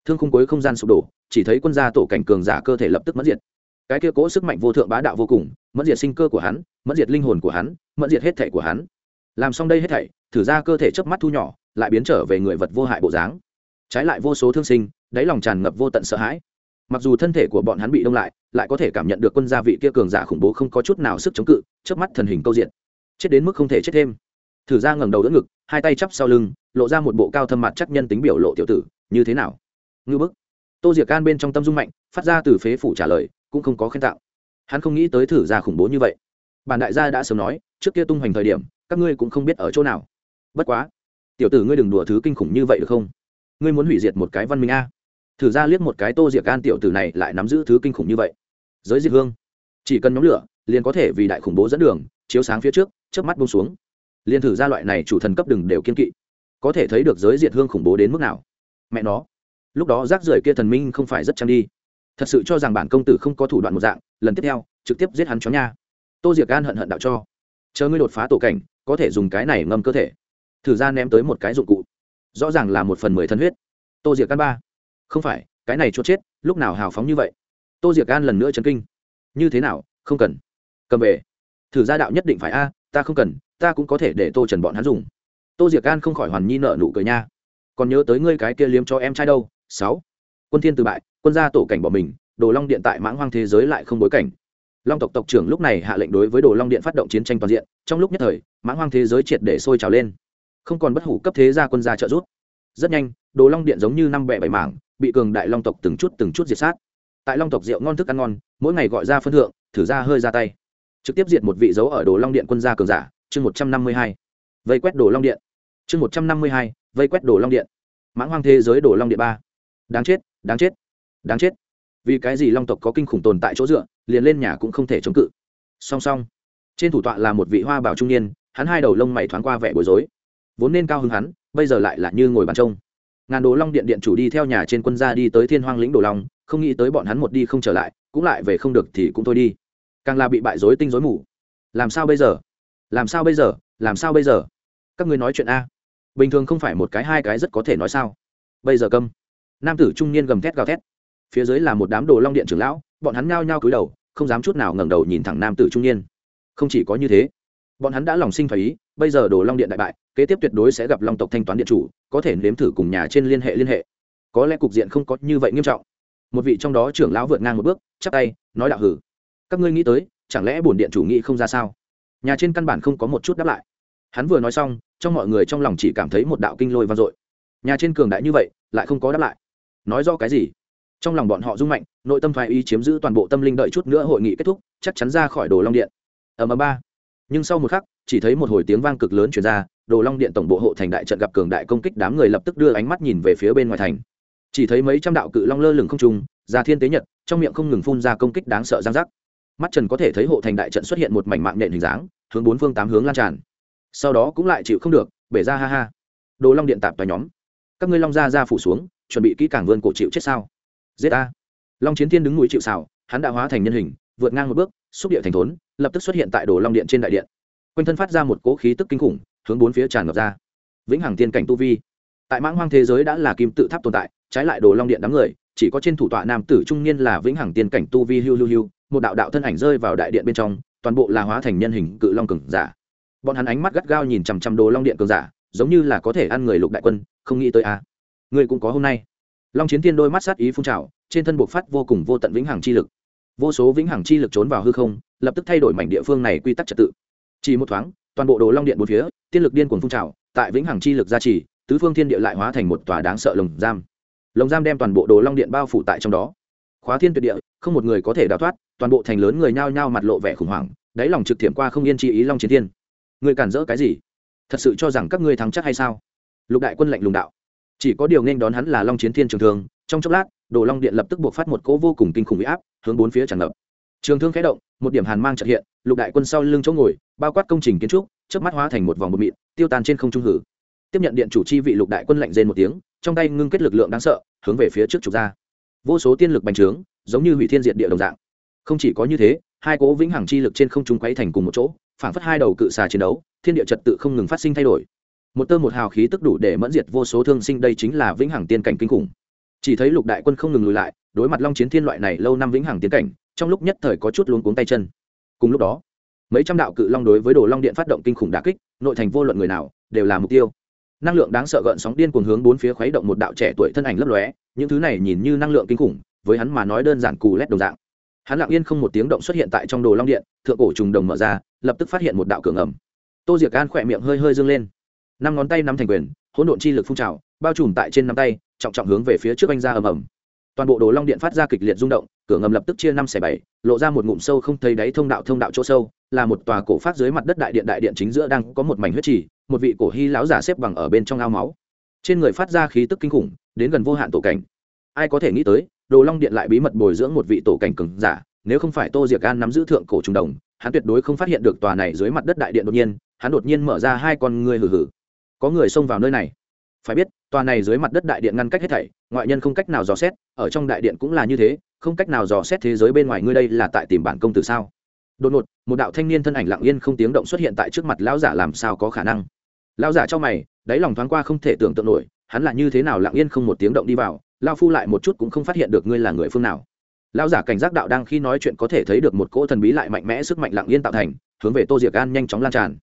Thương khung cuối không gian sụp đổ, chỉ thấy quân gia tổ cảnh cường giả cơ thể lập tức mất diệt. Cái kia cố sức mạnh vô thượng bá đạo vô cùng, mất diệt sinh cơ của hắn, mất diệt linh hồn của hắn, mất diệt hết thể của hắn. Làm xong đây hết thảy, thử ra cơ thể chớp mắt thu nhỏ, lại biến trở về người vật vô hại bộ dáng. Trái lại vô số thương sinh, đáy lòng tràn ngập vô tận sợ hãi. Mặc dù thân thể của bọn hắn bị đông lại lại có thể cảm nhận được quân gia vị kia cường giả khủng bố không có chút nào sức chống cự, chớp mắt thần hình câu diện. Chết đến mức không thể chết thêm thử ra ngẩng đầu đỡ ngực, hai tay chắp sau lưng, lộ ra một bộ cao thâm mặt chắc nhân tính biểu lộ tiểu tử, như thế nào? Ngư bức. Tô diệc can bên trong tâm dung mạnh, phát ra từ phế phủ trả lời, cũng không có khen tạo. Hắn không nghĩ tới thử ra khủng bố như vậy. Bản đại gia đã sớm nói, trước kia tung hoành thời điểm, các ngươi cũng không biết ở chỗ nào. Bất quá, tiểu tử ngươi đừng đùa thứ kinh khủng như vậy được không? Ngươi muốn hủy diệt một cái văn minh a? Thử ra liếc một cái tô diệc can tiểu tử này lại nắm giữ thứ kinh khủng như vậy. Giới diệt hương. Chỉ cần nhóm lửa, liền có thể vì đại khủng bố dẫn đường, chiếu sáng phía trước trước mắt bông xuống liền thử ra loại này chủ thần cấp đừng đều kiên kỵ. Có thể thấy được giới diệt hương khủng bố đến mức nào. Mẹ nó. Lúc đó rác rưởi kia thần minh không phải rất chăm đi. Thật sự cho rằng bản công tử không có thủ đoạn một dạng, lần tiếp theo, trực tiếp giết hắn chó nha. Tô diệc gan hận hận đạo cho. Chờ ngươi đột phá tổ cảnh, có thể dùng cái này ngâm cơ thể. Thử ra ném tới một cái dụng cụ. Rõ ràng là một phần mười thân huyết. Tô diệc gan ba. Không phải, cái này chốt chết, lúc nào hào phóng như vậy? Tô diệc gan lần nữa chấn kinh. Như thế nào? Không cần. Cầm về. Thử ra đạo nhất định phải a, ta không cần ta cũng có thể để tô trần bọn hắn dùng. Tô diệc an không khỏi hoàn nhi nợ nụ cười nha. Còn nhớ tới ngươi cái kia liếm cho em trai đâu? Sáu. Quân thiên từ bại, quân gia tổ cảnh bỏ mình, đồ long điện tại mãng hoang thế giới lại không bối cảnh. Long tộc tộc trưởng lúc này hạ lệnh đối với đồ long điện phát động chiến tranh toàn diện, trong lúc nhất thời, mãng hoang thế giới triệt để sôi trào lên. Không còn bất hủ cấp thế gia quân gia trợ giúp. Rất nhanh, đồ long điện giống như năm bẹ bảy mảng, bị cường đại long tộc từng chút từng chút diệt sát. Tại long tộc rượu ngon thức ăn ngon, mỗi ngày gọi ra phân thượng, thử ra hơi ra tay. Trực tiếp diệt một vị dấu ở đồ long điện quân gia cường giả chương một trăm năm mươi hai, vây quét đồ long điện. chương một trăm năm mươi hai, vây quét đồ long điện. mãng hoang thế giới đồ long điện ba. Đáng chết đáng chết đáng chết. Vì cái gì long tộc có kinh khủng tồn tại chỗ dựa, liền lên nhà cũng không thể chống cự. Song song, trên thủ tọa là một vị hoa bảo trung niên, hắn hai đầu lông mày thoáng qua vẻ bối rối. Vốn nên cao hứng hắn, bây giờ lại là như ngồi bàn trông. Ngàn đồ long điện điện chủ đi theo nhà trên quân gia đi tới thiên hoang lĩnh đồ long, không nghĩ tới bọn hắn một đi không trở lại, cũng lại về không được thì cũng thôi đi. Càng là bị bại rối tinh rối mù. Làm sao bây giờ? Làm sao bây giờ? Làm sao bây giờ? Các ngươi nói chuyện a. Bình thường không phải một cái, hai cái rất có thể nói sao? Bây giờ câm. Nam tử trung niên gầm thét gào thét. Phía dưới là một đám đồ long điện trưởng lão, bọn hắn nhao nhao cúi đầu, không dám chút nào ngẩng đầu nhìn thẳng nam tử trung niên. Không chỉ có như thế, bọn hắn đã lòng sinh phải ý, bây giờ đồ long điện đại bại, kế tiếp tuyệt đối sẽ gặp long tộc thanh toán điện chủ, có thể nếm thử cùng nhà trên liên hệ liên hệ. Có lẽ cục diện không có như vậy nghiêm trọng. Một vị trong đó trưởng lão vượt ngang một bước, chắp tay, nói đạo hử. Các ngươi nghĩ tới, chẳng lẽ bổn điện chủ nghĩ không ra sao? Nhà trên căn bản không có một chút đáp lại. Hắn vừa nói xong, trong mọi người trong lòng chỉ cảm thấy một đạo kinh lôi vang dội. Nhà trên cường đại như vậy, lại không có đáp lại. Nói do cái gì? Trong lòng bọn họ rung mạnh, nội tâm thoái ý chiếm giữ toàn bộ tâm linh đợi chút nữa hội nghị kết thúc, chắc chắn ra khỏi đồ long điện. Ở ầm ba. Nhưng sau một khắc, chỉ thấy một hồi tiếng vang cực lớn chuyển ra, đồ long điện tổng bộ hộ thành đại trận gặp cường đại công kích đám người lập tức đưa ánh mắt nhìn về phía bên ngoài thành. Chỉ thấy mấy trăm đạo cự long lơ lửng không trung, ra thiên tế nhật, trong miệng không ngừng phun ra công kích đáng sợ giang giác mắt trần có thể thấy hộ thành đại trận xuất hiện một mảnh mạng nện hình dáng, hướng bốn phương tám hướng lan tràn. Sau đó cũng lại chịu không được, bể ra ha ha. Đồ long điện tạp tòa nhóm. Các ngươi long ra ra phủ xuống, chuẩn bị kỹ càng vươn cổ chịu chết sao? Giết a long chiến thiên đứng núi chịu xào hắn đã hóa thành nhân hình, vượt ngang một bước, xúc địa thành thốn, lập tức xuất hiện tại đồ long điện trên đại điện. Quanh thân phát ra một cỗ khí tức kinh khủng, hướng bốn phía tràn ngập ra. Vĩnh hằng tiên cảnh tu vi. Tại mãng hoang thế giới đã là kim tự tháp tồn tại, trái lại đồ long điện đám người, chỉ có trên thủ tọa nam tử trung niên là vĩnh hằng tiên cảnh tu vi hiu hiu hiu một đạo đạo thân ảnh rơi vào đại điện bên trong, toàn bộ là hóa thành nhân hình cự long cường giả. Bọn hắn ánh mắt gắt gao nhìn chằm chằm đồ long điện cường giả, giống như là có thể ăn người lục đại quân, không nghĩ tới a. À. người cũng có hôm nay. Long chiến tiên đôi mắt sát ý phun trào, trên thân buộc phát vô cùng vô tận vĩnh hằng chi lực. Vô số vĩnh hằng chi lực trốn vào hư không, lập tức thay đổi mảnh địa phương này quy tắc trật tự. Chỉ một thoáng, toàn bộ đồ long điện bốn phía, tiên lực điên cuồng phun trào, tại vĩnh hằng chi lực gia trì, tứ phương thiên địa lại hóa thành một tòa đáng sợ lồng giam. Lồng giam đem toàn bộ đồ long điện bao phủ tại trong đó khóa thiên tuyệt địa, không một người có thể đào thoát, toàn bộ thành lớn người nhao nhao mặt lộ vẻ khủng hoảng, đáy lòng trực thiểm qua không yên chi ý long chiến thiên. Người cản rỡ cái gì? Thật sự cho rằng các ngươi thắng chắc hay sao? Lục đại quân lệnh lùng đạo. Chỉ có điều nên đón hắn là long chiến thiên trường thương, trong chốc lát, đồ long điện lập tức buộc phát một cỗ vô cùng kinh khủng huy áp, hướng bốn phía tràn ngập. Trường thương khẽ động, một điểm hàn mang trật hiện, lục đại quân sau lưng chỗ ngồi, bao quát công trình kiến trúc trước mắt hóa thành một vòng bột mịn, tiêu tan trên không trung hử. Tiếp nhận điện chủ chi vị lục đại quân lệnh rên một tiếng, trong tay ngưng kết lực lượng đáng sợ, hướng về phía trước trục ra vô số tiên lực bành trướng, giống như hủy thiên diệt địa đồng dạng. Không chỉ có như thế, hai cố vĩnh hằng chi lực trên không trung quấy thành cùng một chỗ, phảng phất hai đầu cự xà chiến đấu, thiên địa trật tự không ngừng phát sinh thay đổi. Một tơ một hào khí tức đủ để mẫn diệt vô số thương sinh, đây chính là vĩnh hằng tiên cảnh kinh khủng. Chỉ thấy lục đại quân không ngừng lùi lại, đối mặt long chiến thiên loại này lâu năm vĩnh hằng tiến cảnh, trong lúc nhất thời có chút luống cuống tay chân. Cùng lúc đó, mấy trăm đạo cự long đối với đồ long điện phát động kinh khủng đà kích, nội thành vô luận người nào, đều là mục tiêu. Năng lượng đáng sợ gợn sóng điên cuồng hướng bốn phía khuấy động một đạo trẻ tuổi thân ảnh lấp lóe những thứ này nhìn như năng lượng kinh khủng, với hắn mà nói đơn giản cù lét đồng dạng. Hắn lặng yên không một tiếng động xuất hiện tại trong đồ long điện, thượng cổ trùng đồng mở ra, lập tức phát hiện một đạo cường ẩm tô diệc an khỏe miệng hơi hơi dâng lên. Năm ngón tay nắm thành quyền, hỗn độn chi lực phun trào, bao trùm tại trên năm tay, trọng trọng hướng về phía trước anh ra ầm ầm. Toàn bộ đồ long điện phát ra kịch liệt rung động, cửa ngầm lập tức chia năm xẻ bảy, lộ ra một ngụm sâu không thấy đáy thông đạo thông đạo chỗ sâu, là một tòa cổ phát dưới mặt đất đại điện đại điện chính giữa đang có một mảnh huyết trì, một vị cổ hy lão giả xếp bằng ở bên trong ao máu. Trên người phát ra khí tức kinh khủng đến gần vô hạn tổ cảnh. Ai có thể nghĩ tới, đồ long điện lại bí mật bồi dưỡng một vị tổ cảnh cường giả, nếu không phải tô diệc an nắm giữ thượng cổ trùng đồng, hắn tuyệt đối không phát hiện được tòa này dưới mặt đất đại điện đột nhiên, hắn đột nhiên mở ra hai con người hử hử có người xông vào nơi này. Phải biết, tòa này dưới mặt đất đại điện ngăn cách hết thảy, ngoại nhân không cách nào dò xét, ở trong đại điện cũng là như thế, không cách nào dò xét thế giới bên ngoài ngươi đây là tại tìm bản công tử sao? Đột ngột, một đạo thanh niên thân ảnh lặng yên không tiếng động xuất hiện tại trước mặt lão giả làm sao có khả năng? Lão giả cho mày, đáy lòng thoáng qua không thể tưởng tượng nổi hắn là như thế nào lặng yên không một tiếng động đi vào, lao phu lại một chút cũng không phát hiện được ngươi là người phương nào. Lao giả cảnh giác đạo đang khi nói chuyện có thể thấy được một cỗ thần bí lại mạnh mẽ sức mạnh lặng yên tạo thành, hướng về tô diệc an nhanh chóng lan tràn.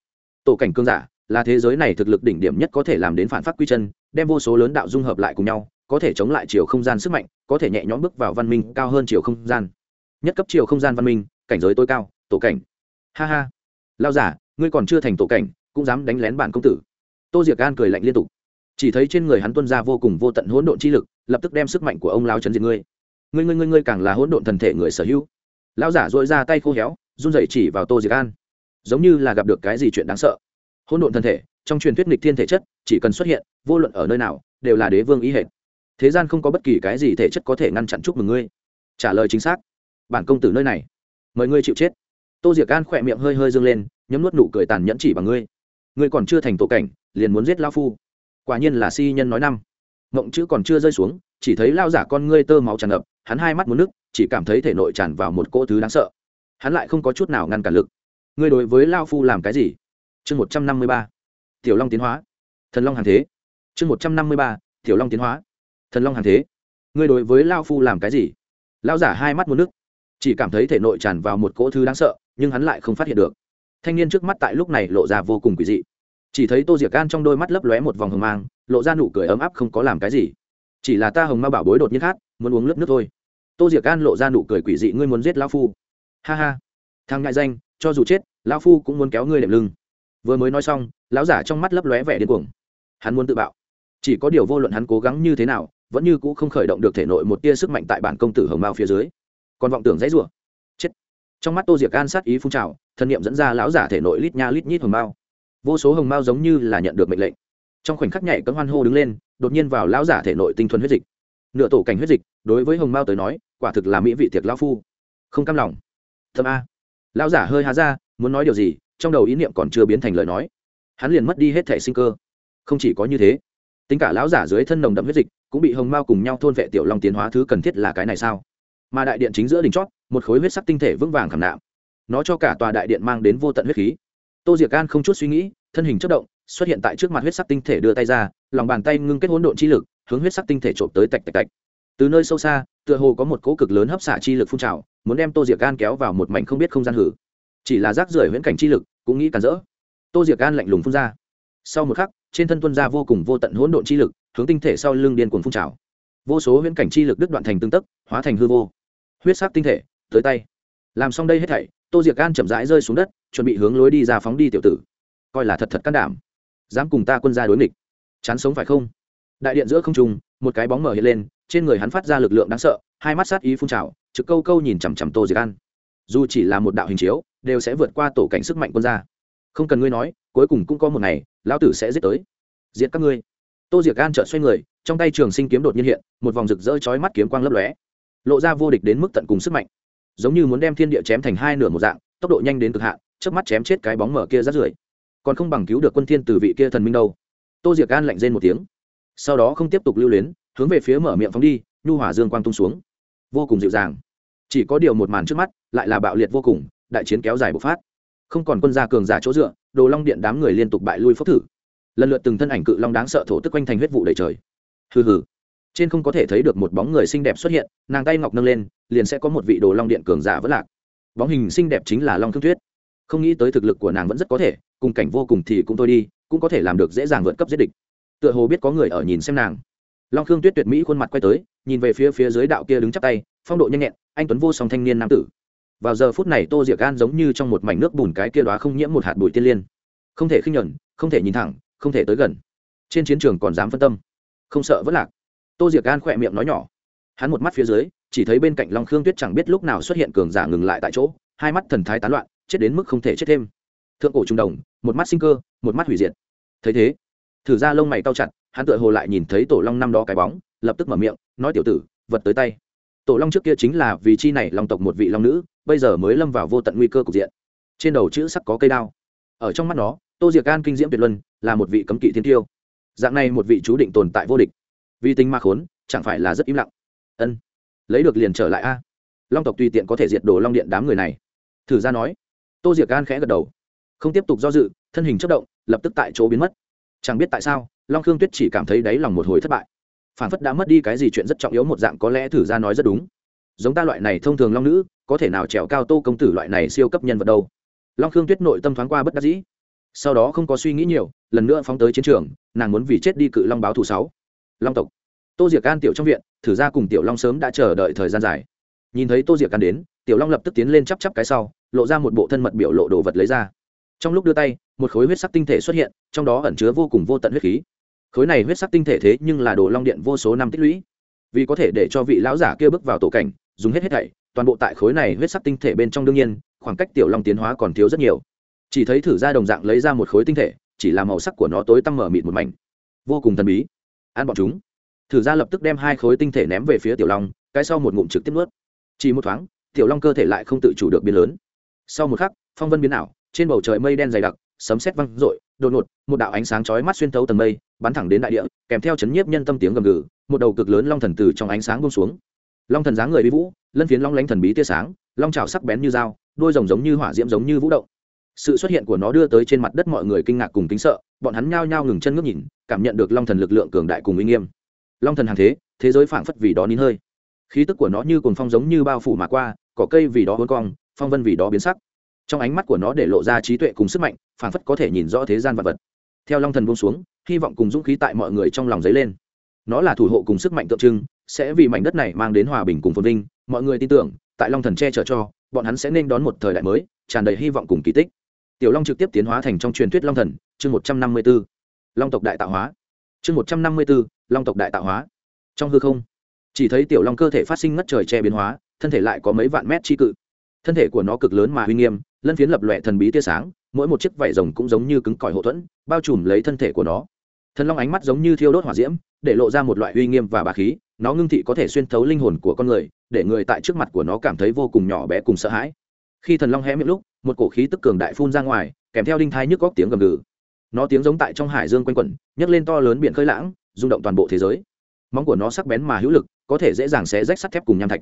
Tổ cảnh cương giả, là thế giới này thực lực đỉnh điểm nhất có thể làm đến phản phát quy chân, đem vô số lớn đạo dung hợp lại cùng nhau, có thể chống lại chiều không gian sức mạnh, có thể nhẹ nhõm bước vào văn minh cao hơn chiều không gian. Nhất cấp chiều không gian văn minh, cảnh giới tối cao, tổ cảnh. Ha ha. Lao giả, ngươi còn chưa thành tổ cảnh, cũng dám đánh lén bản công tử. Tô diệc gan cười lạnh liên tục chỉ thấy trên người hắn tuân ra vô cùng vô tận hỗn độn chi lực, lập tức đem sức mạnh của ông lao chấn diệt ngươi. Ngươi ngươi ngươi ngươi càng là hỗn độn thần thể người sở hữu. Lao giả dội ra tay khô héo, run dậy chỉ vào tô diệc an. Giống như là gặp được cái gì chuyện đáng sợ. Hỗn độn thần thể, trong truyền thuyết nghịch thiên thể chất, chỉ cần xuất hiện, vô luận ở nơi nào, đều là đế vương ý hệ thế gian không có bất kỳ cái gì thể chất có thể ngăn chặn chúc mừng ngươi. Trả lời chính xác. Bản công tử nơi này, mời ngươi chịu chết. Tô diệc an khỏe miệng hơi hơi dâng lên, nhấm nuốt nụ cười tàn nhẫn chỉ bằng ngươi. Ngươi còn chưa thành tổ cảnh, liền muốn giết lao phu quả nhiên là si nhân nói năm. Mộng chữ còn chưa rơi xuống, chỉ thấy lao giả con ngươi tơ máu tràn ngập, hắn hai mắt muốn nước, chỉ cảm thấy thể nội tràn vào một cỗ thứ đáng sợ. Hắn lại không có chút nào ngăn cản lực. Ngươi đối với lao phu làm cái gì? Chương một trăm năm mươi ba. Tiểu long tiến hóa. Thần long hàng thế. Chương một trăm năm mươi ba. Tiểu long tiến hóa. Thần long hàng thế. Ngươi đối với lao phu làm cái gì? Lao giả hai mắt muốn nước, chỉ cảm thấy thể nội tràn vào một cỗ thứ đáng sợ, nhưng hắn lại không phát hiện được. Thanh niên trước mắt tại lúc này lộ ra vô cùng quỷ dị chỉ thấy tô diệc can trong đôi mắt lấp lóe một vòng hồng mang, lộ ra nụ cười ấm áp không có làm cái gì. Chỉ là ta hồng ma bảo bối đột nhiên khát, muốn uống nước nước thôi. Tô diệc can lộ ra nụ cười quỷ dị, ngươi muốn giết lao phu. Ha ha. Thằng ngại danh, cho dù chết lao phu cũng muốn kéo ngươi đệm lưng. Vừa mới nói xong, lão giả trong mắt lấp lóe vẻ điên cuồng. Hắn muốn tự bạo. Chỉ có điều vô luận hắn cố gắng như thế nào, vẫn như cũ không khởi động được thể nội một tia sức mạnh tại bản công tử hồng mao phía dưới. Còn vọng tưởng dãy rủa. Chết. Trong mắt tô diệc gan sát ý phun trào, thân nhiệm dẫn ra lão giả thể nội lít nha lít nhít hồng mao vô số hồng mao giống như là nhận được mệnh lệnh. Trong khoảnh khắc nhảy cấm hoan hô đứng lên, đột nhiên vào lão giả thể nội tinh thuần huyết dịch. Nửa tổ cảnh huyết dịch, đối với hồng mao tới nói, quả thực là mỹ vị tiệc lão phu. Không cam lòng. Thơm a. Lão giả hơi há ra, muốn nói điều gì, trong đầu ý niệm còn chưa biến thành lời nói. Hắn liền mất đi hết thể sinh cơ. Không chỉ có như thế, tính cả lão giả dưới thân nồng đậm huyết dịch cũng bị hồng mao cùng nhau thôn vệ tiểu long tiến hóa thứ cần thiết là cái này sao? Mà đại điện chính giữa đỉnh chót, một khối huyết sắc tinh thể vững vàng khảm nạm. Nó cho cả tòa đại điện mang đến vô tận huyết khí tô diệc Gan không chút suy nghĩ, thân hình chất động, xuất hiện tại trước mặt huyết sắc tinh thể đưa tay ra, lòng bàn tay ngưng kết hỗn độn chi lực, hướng huyết sắc tinh thể trộm tới tạch tạch tạch. Từ nơi sâu xa, tựa hồ có một cỗ cực lớn hấp xả chi lực phun trào, muốn đem tô diệc Gan kéo vào một mảnh không biết không gian hử. Chỉ là rác rưởi huyễn cảnh chi lực, cũng nghĩ cản rỡ. Tô diệc Gan lạnh lùng phun ra. Sau một khắc, trên thân tuân ra vô cùng vô tận hỗn độn chi lực, hướng tinh thể sau lưng điên cuồng phun trào. Vô số huyễn cảnh chi lực đứt đoạn thành tương tấc hóa thành hư vô. Huyết sắc tinh thể, tới tay. Làm xong đây hết thảy, tô diệc gan chậm rãi rơi xuống đất chuẩn bị hướng lối đi ra phóng đi tiểu tử. Coi là thật thật can đảm. Dám cùng ta quân gia đối nghịch. Chán sống phải không? Đại điện giữa không trung, một cái bóng mở hiện lên, trên người hắn phát ra lực lượng đáng sợ, hai mắt sát ý phun trào, trực câu câu nhìn chằm chằm tô diệc an. Dù chỉ là một đạo hình chiếu, đều sẽ vượt qua tổ cảnh sức mạnh quân gia. Không cần ngươi nói, cuối cùng cũng có một ngày, lão tử sẽ giết tới. Diệt các ngươi. Tô diệc an trợn xoay người, trong tay trường sinh kiếm đột nhiên hiện, một vòng rực rỡ chói mắt kiếm quang lấp lóe. Lộ ra vô địch đến mức tận cùng sức mạnh. Giống như muốn đem thiên địa chém thành hai nửa một dạng, tốc độ nhanh đến cực hạn chớp mắt chém chết cái bóng mở kia rất rưởi còn không bằng cứu được quân thiên từ vị kia thần minh đâu. Tô diệc gan lạnh rên một tiếng. Sau đó không tiếp tục lưu luyến, hướng về phía mở miệng phóng đi, nhu hỏa dương quang tung xuống. Vô cùng dịu dàng. Chỉ có điều một màn trước mắt, lại là bạo liệt vô cùng, đại chiến kéo dài bộc phát. Không còn quân gia cường giả chỗ dựa, đồ long điện đám người liên tục bại lui phốc thử. Lần lượt từng thân ảnh cự long đáng sợ thổ tức quanh thành huyết vụ đầy trời. Hừ hừ. Trên không có thể thấy được một bóng người xinh đẹp xuất hiện, nàng tay ngọc nâng lên, liền sẽ có một vị đồ long điện cường giả vất lạc. Bóng hình xinh đẹp chính là long thương tuyết không nghĩ tới thực lực của nàng vẫn rất có thể, cùng cảnh vô cùng thì cũng thôi đi, cũng có thể làm được dễ dàng vượt cấp giết địch. Tựa hồ biết có người ở nhìn xem nàng. Long khương tuyết tuyệt mỹ khuôn mặt quay tới, nhìn về phía phía dưới đạo kia đứng chắp tay, phong độ nhanh nhẹn, anh tuấn vô song thanh niên nam tử. Vào giờ phút này tô diệc gan giống như trong một mảnh nước bùn cái kia đó không nhiễm một hạt bụi tiên liên. Không thể khinh nhuận không thể nhìn thẳng, không thể tới gần. Trên chiến trường còn dám phân tâm. Không sợ vất lạc. Tô diệc gan khỏe miệng nói nhỏ. Hắn một mắt phía dưới, chỉ thấy bên cạnh long khương tuyết chẳng biết lúc nào xuất hiện cường giả ngừng lại tại chỗ, hai mắt thần thái tán loạn chết đến mức không thể chết thêm. Thượng cổ trung đồng, một mắt sinh cơ, một mắt hủy diệt. Thấy thế, thử ra lông mày cao chặt, hắn tựa hồ lại nhìn thấy tổ long năm đó cái bóng, lập tức mở miệng, nói tiểu tử, vật tới tay. Tổ long trước kia chính là vì chi này long tộc một vị long nữ, bây giờ mới lâm vào vô tận nguy cơ cục diện. Trên đầu chữ sắc có cây đao. Ở trong mắt nó, tô diệc gan kinh diễm tuyệt luân, là một vị cấm kỵ thiên tiêu. Dạng này một vị chú định tồn tại vô địch. Vì tính ma khốn, chẳng phải là rất im lặng. Ân, lấy được liền trở lại a. Long tộc tùy tiện có thể diệt đồ long điện đám người này. Thử ra nói tô diệc gan khẽ gật đầu. Không tiếp tục do dự, thân hình chất động, lập tức tại chỗ biến mất. Chẳng biết tại sao, long khương tuyết chỉ cảm thấy đáy lòng một hồi thất bại. Phản phất đã mất đi cái gì chuyện rất trọng yếu một dạng có lẽ thử ra nói rất đúng. Giống ta loại này thông thường long nữ, có thể nào trèo cao tô công tử loại này siêu cấp nhân vật đâu? Long khương tuyết nội tâm thoáng qua bất đắc dĩ. Sau đó không có suy nghĩ nhiều, lần nữa phóng tới chiến trường, nàng muốn vì chết đi cự long báo thù sáu. Long tộc. Tô diệc can tiểu trong viện, thử ra cùng tiểu long sớm đã chờ đợi thời gian dài. Nhìn thấy tô diệc can đến tiểu long lập tức tiến lên chắp chắp cái sau, lộ ra một bộ thân mật biểu lộ đồ vật lấy ra. Trong lúc đưa tay, một khối huyết sắc tinh thể xuất hiện, trong đó ẩn chứa vô cùng vô tận huyết khí. Khối này huyết sắc tinh thể thế nhưng là đồ long điện vô số năm tích lũy. Vì có thể để cho vị lão giả kia bước vào tổ cảnh, dùng hết hết thảy, toàn bộ tại khối này huyết sắc tinh thể bên trong đương nhiên, khoảng cách tiểu long tiến hóa còn thiếu rất nhiều. Chỉ thấy thử ra đồng dạng lấy ra một khối tinh thể, chỉ là màu sắc của nó tối tăm mở mịt một mảnh. Vô cùng thần bí. Ăn bọn chúng. Thử ra lập tức đem hai khối tinh thể ném về phía tiểu long, cái sau một ngụm trực tiếp nuốt. Chỉ một thoáng tiểu long cơ thể lại không tự chủ được biến lớn. Sau một khắc, phong vân biến ảo, trên bầu trời mây đen dày đặc, sấm sét văng rội đột ngột, một đạo ánh sáng chói mắt xuyên thấu tầng mây, bắn thẳng đến đại địa, kèm theo chấn nhiếp nhân tâm tiếng gầm gừ, một đầu cực lớn long thần từ trong ánh sáng bông xuống. Long thần dáng người vi vũ, lân phiến long lánh thần bí tia sáng, long trào sắc bén như dao đôi rồng giống như hỏa diễm giống như vũ động. Sự xuất hiện của nó đưa tới trên mặt đất mọi người kinh ngạc cùng kính sợ, bọn hắn nhao nhao ngừng chân ngước nhìn, cảm nhận được long thần lực lượng cường đại cùng uy nghiêm. Long thần hàng thế thế giới phảng phất vì đó nín hơi khí tức của nó như cồn phong giống như bao phủ mà qua, cỏ cây vì đó hôn cong, phong vân vì đó biến sắc. Trong ánh mắt của nó để lộ ra trí tuệ cùng sức mạnh, phảng phất có thể nhìn rõ thế gian vật vật. Theo long thần buông xuống, hy vọng cùng dũng khí tại mọi người trong lòng dấy lên. Nó là thủ hộ cùng sức mạnh tượng trưng, sẽ vì mảnh đất này mang đến hòa bình cùng phồn vinh, mọi người tin tưởng, tại long thần che chở cho, bọn hắn sẽ nên đón một thời đại mới, tràn đầy hy vọng cùng kỳ tích. Tiểu long trực tiếp tiến hóa thành trong truyền thuyết long thần, chương một trăm năm mươi b ố long tộc đại tạo hóa. Chương một trăm năm mươi b ố long tộc đại tạo hóa. Trong hư không chỉ thấy tiểu long cơ thể phát sinh ngất trời che biến hóa, thân thể lại có mấy vạn mét chi cự. Thân thể của nó cực lớn mà uy nghiêm, lân phiến lập lòe thần bí tia sáng, mỗi một chiếc vảy rồng cũng giống như cứng cỏi hậu thuẫn, bao trùm lấy thân thể của nó. Thần long ánh mắt giống như thiêu đốt hỏa diễm, để lộ ra một loại uy nghiêm và bà khí, nó ngưng thị có thể xuyên thấu linh hồn của con người, để người tại trước mặt của nó cảm thấy vô cùng nhỏ bé cùng sợ hãi. Khi thần long hé miệng lúc, một cổ khí tức cường đại phun ra ngoài, kèm theo đinh thai nhức góc tiếng gầm gừ. Nó tiếng giống tại trong hải dương quanh quẩn, nhấc lên to lớn biển khơi lãng, rung động toàn bộ thế giới. Móng của nó sắc bén mà hữu lực có thể dễ dàng xé rách sắt thép cùng nham thạch.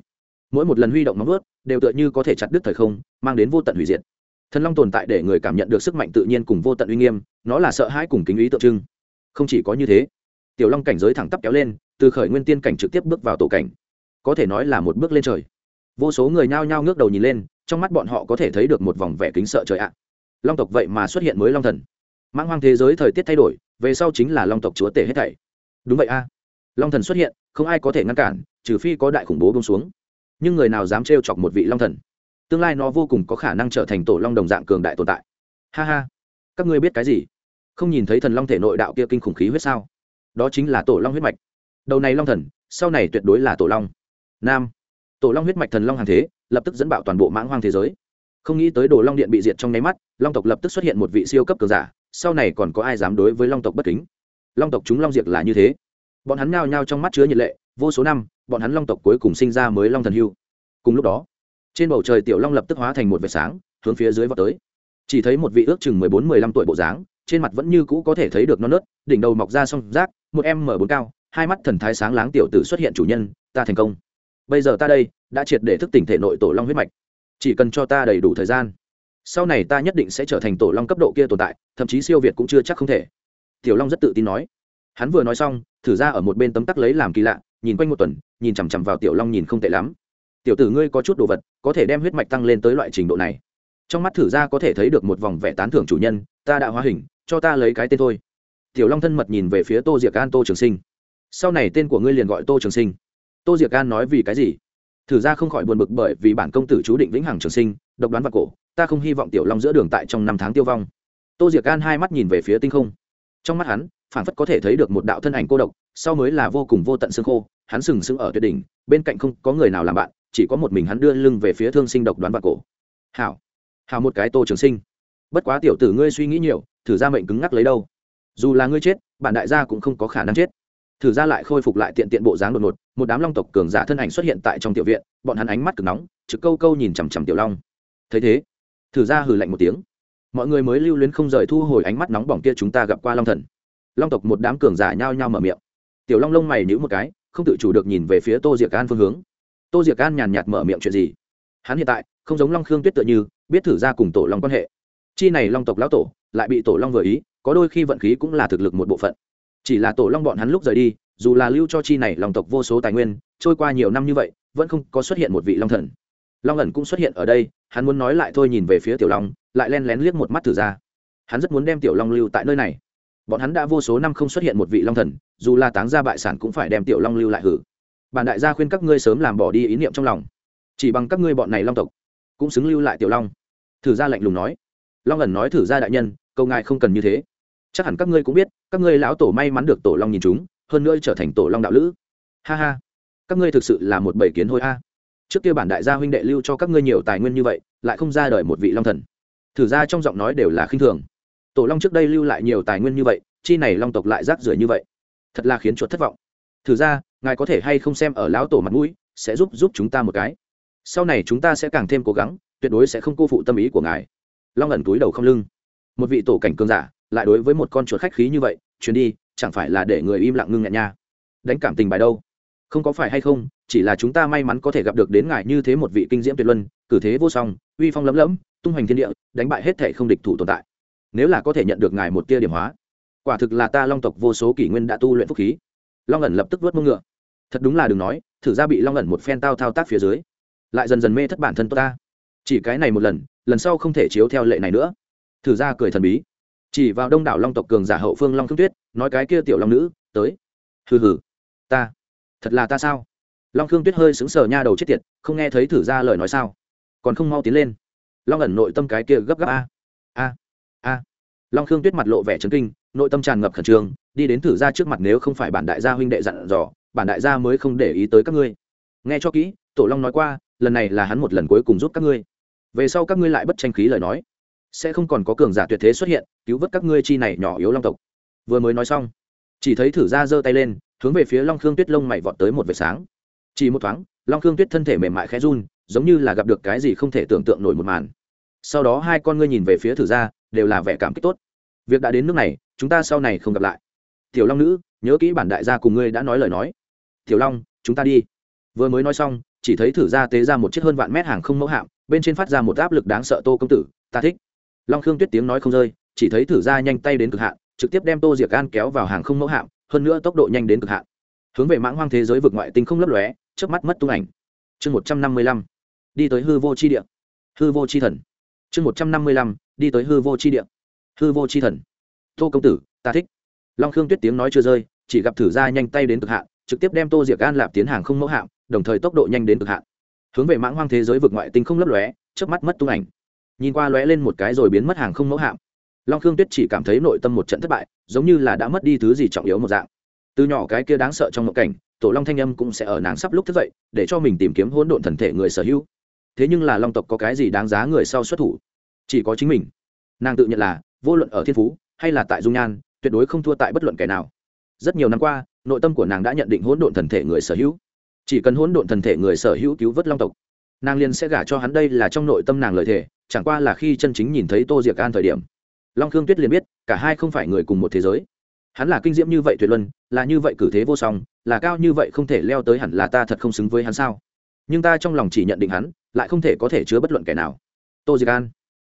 Mỗi một lần huy động móng ướt đều tựa như có thể chặt đứt thời không, mang đến vô tận hủy diệt. Thần long tồn tại để người cảm nhận được sức mạnh tự nhiên cùng vô tận uy nghiêm, nó là sợ hãi cùng kính ý tượng trưng. Không chỉ có như thế, tiểu long cảnh giới thẳng tắp kéo lên, từ khởi nguyên tiên cảnh trực tiếp bước vào tổ cảnh. Có thể nói là một bước lên trời. Vô số người nhao nhao ngước đầu nhìn lên, trong mắt bọn họ có thể thấy được một vòng vẻ kính sợ trời ạ. Long tộc vậy mà xuất hiện mới long thần. Mãng hoang thế giới thời tiết thay đổi, về sau chính là long tộc chúa tể hết thảy. Đúng vậy a long thần xuất hiện, không ai có thể ngăn cản, trừ phi có đại khủng bố bông xuống. Nhưng người nào dám trêu chọc một vị long thần? Tương lai nó vô cùng có khả năng trở thành tổ long đồng dạng cường đại tồn tại. Ha ha. Các ngươi biết cái gì? Không nhìn thấy thần long thể nội đạo kia kinh khủng khí huyết sao? Đó chính là tổ long huyết mạch. Đầu này long thần, sau này tuyệt đối là tổ long. Nam. Tổ long huyết mạch thần long hàng thế, lập tức dẫn bạo toàn bộ mãng hoang thế giới. Không nghĩ tới đồ long điện bị diệt trong nháy mắt, long tộc lập tức xuất hiện một vị siêu cấp cường giả, sau này còn có ai dám đối với long tộc bất kính? Long tộc chúng long diệt là như thế bọn hắn nhao nhao trong mắt chứa nhiệt lệ, vô số năm, bọn hắn long tộc cuối cùng sinh ra mới long thần hưu. Cùng lúc đó, trên bầu trời tiểu long lập tức hóa thành một vệt sáng, hướng phía dưới vọt tới. Chỉ thấy một vị ước chừng mười bốn, mười lăm tuổi bộ dáng, trên mặt vẫn như cũ có thể thấy được non nớt, đỉnh đầu mọc ra song rác, một em mở bốn cao, hai mắt thần thái sáng láng tiểu tử xuất hiện chủ nhân, ta thành công. Bây giờ ta đây, đã triệt để thức tỉnh thể nội tổ long huyết mạch. Chỉ cần cho ta đầy đủ thời gian, sau này ta nhất định sẽ trở thành tổ long cấp độ kia tồn tại, thậm chí siêu việt cũng chưa chắc không thể. Tiểu long rất tự tin nói. Hắn vừa nói xong thử ra ở một bên tấm tắc lấy làm kỳ lạ, nhìn quanh một tuần, nhìn chằm chằm vào tiểu long nhìn không tệ lắm. Tiểu tử ngươi có chút đồ vật, có thể đem huyết mạch tăng lên tới loại trình độ này. Trong mắt thử ra có thể thấy được một vòng vẻ tán thưởng chủ nhân, ta đã hóa hình, cho ta lấy cái tên thôi. Tiểu long thân mật nhìn về phía tô diệc an tô trường sinh. Sau này tên của ngươi liền gọi tô trường sinh. Tô diệc an nói vì cái gì? Thử ra không khỏi buồn bực bởi vì bản công tử chú định vĩnh hằng trường sinh, độc đoán và cổ, ta không hy vọng tiểu long giữa đường tại trong năm tháng tiêu vong. Tô diệc an hai mắt nhìn về phía tinh không. Trong mắt hắn phản phất có thể thấy được một đạo thân ảnh cô độc, sau mới là vô cùng vô tận xương khô, hắn sừng sững ở tuyệt đỉnh, bên cạnh không có người nào làm bạn, chỉ có một mình hắn đưa lưng về phía thương sinh độc đoán và cổ. Hảo hảo một cái tô trường sinh. Bất quá tiểu tử ngươi suy nghĩ nhiều, thử ra mệnh cứng ngắc lấy đâu. Dù là ngươi chết, bản đại gia cũng không có khả năng chết. Thử ra lại khôi phục lại tiện tiện bộ dáng đột ngột, một đám long tộc cường giả thân ảnh xuất hiện tại trong tiểu viện, bọn hắn ánh mắt cực nóng, trực câu câu nhìn chằm chằm tiểu long. Thấy thế, thử ra hừ lạnh một tiếng. Mọi người mới lưu luyến không rời thu hồi ánh mắt nóng bỏng kia chúng ta gặp qua long thần long tộc một đám cường giả nhao nhao mở miệng. Tiểu long lông mày nhữ một cái, không tự chủ được nhìn về phía tô diệc an phương hướng. Tô diệc an nhàn nhạt mở miệng chuyện gì? Hắn hiện tại không giống long khương tuyết tựa như, biết thử ra cùng tổ long quan hệ. Chi này long tộc lão tổ, lại bị tổ long vừa ý, có đôi khi vận khí cũng là thực lực một bộ phận. Chỉ là tổ long bọn hắn lúc rời đi, dù là lưu cho chi này long tộc vô số tài nguyên, trôi qua nhiều năm như vậy, vẫn không có xuất hiện một vị long thần. Long ẩn cũng xuất hiện ở đây, hắn muốn nói lại thôi nhìn về phía tiểu long, lại len lén liếc một mắt thử ra. Hắn rất muốn đem tiểu long lưu tại nơi này bọn hắn đã vô số năm không xuất hiện một vị long thần, dù là táng ra bại sản cũng phải đem tiểu long lưu lại hử. Bản đại gia khuyên các ngươi sớm làm bỏ đi ý niệm trong lòng. Chỉ bằng các ngươi bọn này long tộc, cũng xứng lưu lại tiểu long. Thử ra lạnh lùng nói. Long ẩn nói thử ra đại nhân, câu ngài không cần như thế. Chắc hẳn các ngươi cũng biết, các ngươi lão tổ may mắn được tổ long nhìn chúng, hơn nữa trở thành tổ long đạo lữ. Ha ha. Các ngươi thực sự là một bầy kiến hôi a. Trước kia bản đại gia huynh đệ lưu cho các ngươi nhiều tài nguyên như vậy, lại không ra đời một vị long thần. Thử ra trong giọng nói đều là khinh thường tổ long trước đây lưu lại nhiều tài nguyên như vậy, chi này long tộc lại rác rưởi như vậy. Thật là khiến chuột thất vọng. Thử ra, ngài có thể hay không xem ở lão tổ mặt mũi, sẽ giúp giúp chúng ta một cái. Sau này chúng ta sẽ càng thêm cố gắng, tuyệt đối sẽ không cô phụ tâm ý của ngài. Long ẩn túi đầu không lưng. Một vị tổ cảnh cương giả, lại đối với một con chuột khách khí như vậy, chuyến đi, chẳng phải là để người im lặng ngưng nhẹ nha. Đánh cảm tình bài đâu? Không có phải hay không, chỉ là chúng ta may mắn có thể gặp được đến ngài như thế một vị kinh diễm tuyệt luân, cử thế vô song, uy phong lấm lấm tung hoành thiên địa, đánh bại hết thể không địch thủ tồn tại nếu là có thể nhận được ngài một tia điểm hóa. Quả thực là ta long tộc vô số kỷ nguyên đã tu luyện phúc khí. Long ẩn lập tức vớt mông ngựa. Thật đúng là đừng nói, thử ra bị long ẩn một phen tao thao tác phía dưới, lại dần dần mê thất bản thân ta. Chỉ cái này một lần lần sau không thể chiếu theo lệ này nữa. Thử ra cười thần bí. Chỉ vào đông đảo long tộc cường giả hậu phương long khương tuyết, nói cái kia tiểu long nữ, tới. Hừ hừ. Ta. Thật là ta sao? Long khương tuyết hơi sững sờ nha đầu chết tiệt, không nghe thấy thử ra lời nói sao. Còn không mau tiến lên. Long ẩn nội tâm cái kia gấp gáp a a. A long khương tuyết mặt lộ vẻ trấn kinh, nội tâm tràn ngập khẩn trương, đi đến thử ra trước mặt nếu không phải bản đại gia huynh đệ dặn dò, bản đại gia mới không để ý tới các ngươi. Nghe cho kỹ, tổ long nói qua, lần này là hắn một lần cuối cùng giúp các ngươi. Về sau các ngươi lại bất tranh khí lời nói. Sẽ không còn có cường giả tuyệt thế xuất hiện, cứu vớt các ngươi chi này nhỏ yếu long tộc. Vừa mới nói xong, chỉ thấy thử ra giơ tay lên, hướng về phía long khương tuyết lông mày vọt tới một vệt sáng. Chỉ một thoáng, long khương tuyết thân thể mềm mại khẽ run, giống như là gặp được cái gì không thể tưởng tượng nổi một màn sau đó hai con ngươi nhìn về phía thử ra đều là vẻ cảm kích tốt. Việc đã đến nước này, chúng ta sau này không gặp lại. Tiểu long nữ, nhớ kỹ bản đại gia cùng ngươi đã nói lời nói. Tiểu long, chúng ta đi. Vừa mới nói xong, chỉ thấy thử ra tế ra một chiếc hơn vạn mét hàng không mẫu hạm, bên trên phát ra một áp lực đáng sợ tô công tử, ta thích. Long khương tuyết tiếng nói không rơi, chỉ thấy thử ra nhanh tay đến cực hạn, trực tiếp đem tô diệc gan kéo vào hàng không mẫu hạm, hơn nữa tốc độ nhanh đến cực hạn. Hướng về mãng hoang thế giới vực ngoại tinh không lấp lóe trước mắt mất tung ảnh. Chương một trăm năm mươi lăm. Đi tới hư vô c h i địa. Hư vô c h i thần chương một trăm năm mươi lăm, đi tới hư vô c h i địa. Hư vô c h i thần. Tô công tử, ta thích. Long khương tuyết tiếng nói chưa rơi, chỉ gặp thử ra nhanh tay đến cực hạn, trực tiếp đem tô diệc gan lạp tiến hàng không mẫu hạm, đồng thời tốc độ nhanh đến cực hạn. Hướng về mãng hoang thế giới vực ngoại tinh không lấp lóe trước mắt mất tung ảnh. Nhìn qua lóe lên một cái rồi biến mất hàng không mẫu hạm. Long khương tuyết chỉ cảm thấy nội tâm một trận thất bại, giống như là đã mất đi thứ gì trọng yếu một dạng. Từ nhỏ cái kia đáng sợ trong mộng cảnh, tổ long thanh âm cũng sẽ ở nàng sắp lúc thức dậy, để cho mình tìm kiếm hỗn độn thần thể người sở hữu thế nhưng là long tộc có cái gì đáng giá người sau xuất thủ? Chỉ có chính mình. Nàng tự nhận là vô luận ở thiên phú hay là tại dung nhan, tuyệt đối không thua tại bất luận kẻ nào. Rất nhiều năm qua, nội tâm của nàng đã nhận định hỗn độn thần thể người sở hữu. Chỉ cần hỗn độn thần thể người sở hữu cứu vớt long tộc, nàng liền sẽ gả cho hắn đây là trong nội tâm nàng lợi thể chẳng qua là khi chân chính nhìn thấy tô diệc an thời điểm. Long khương tuyết liền biết, cả hai không phải người cùng một thế giới. Hắn là kinh diễm như vậy tuyệt luân, là như vậy cử thế vô song, là cao như vậy không thể leo tới hẳn là ta thật không xứng với hắn sao? Nhưng ta trong lòng chỉ nhận định hắn lại không thể có thể chứa bất luận kẻ nào. Tô diệc an,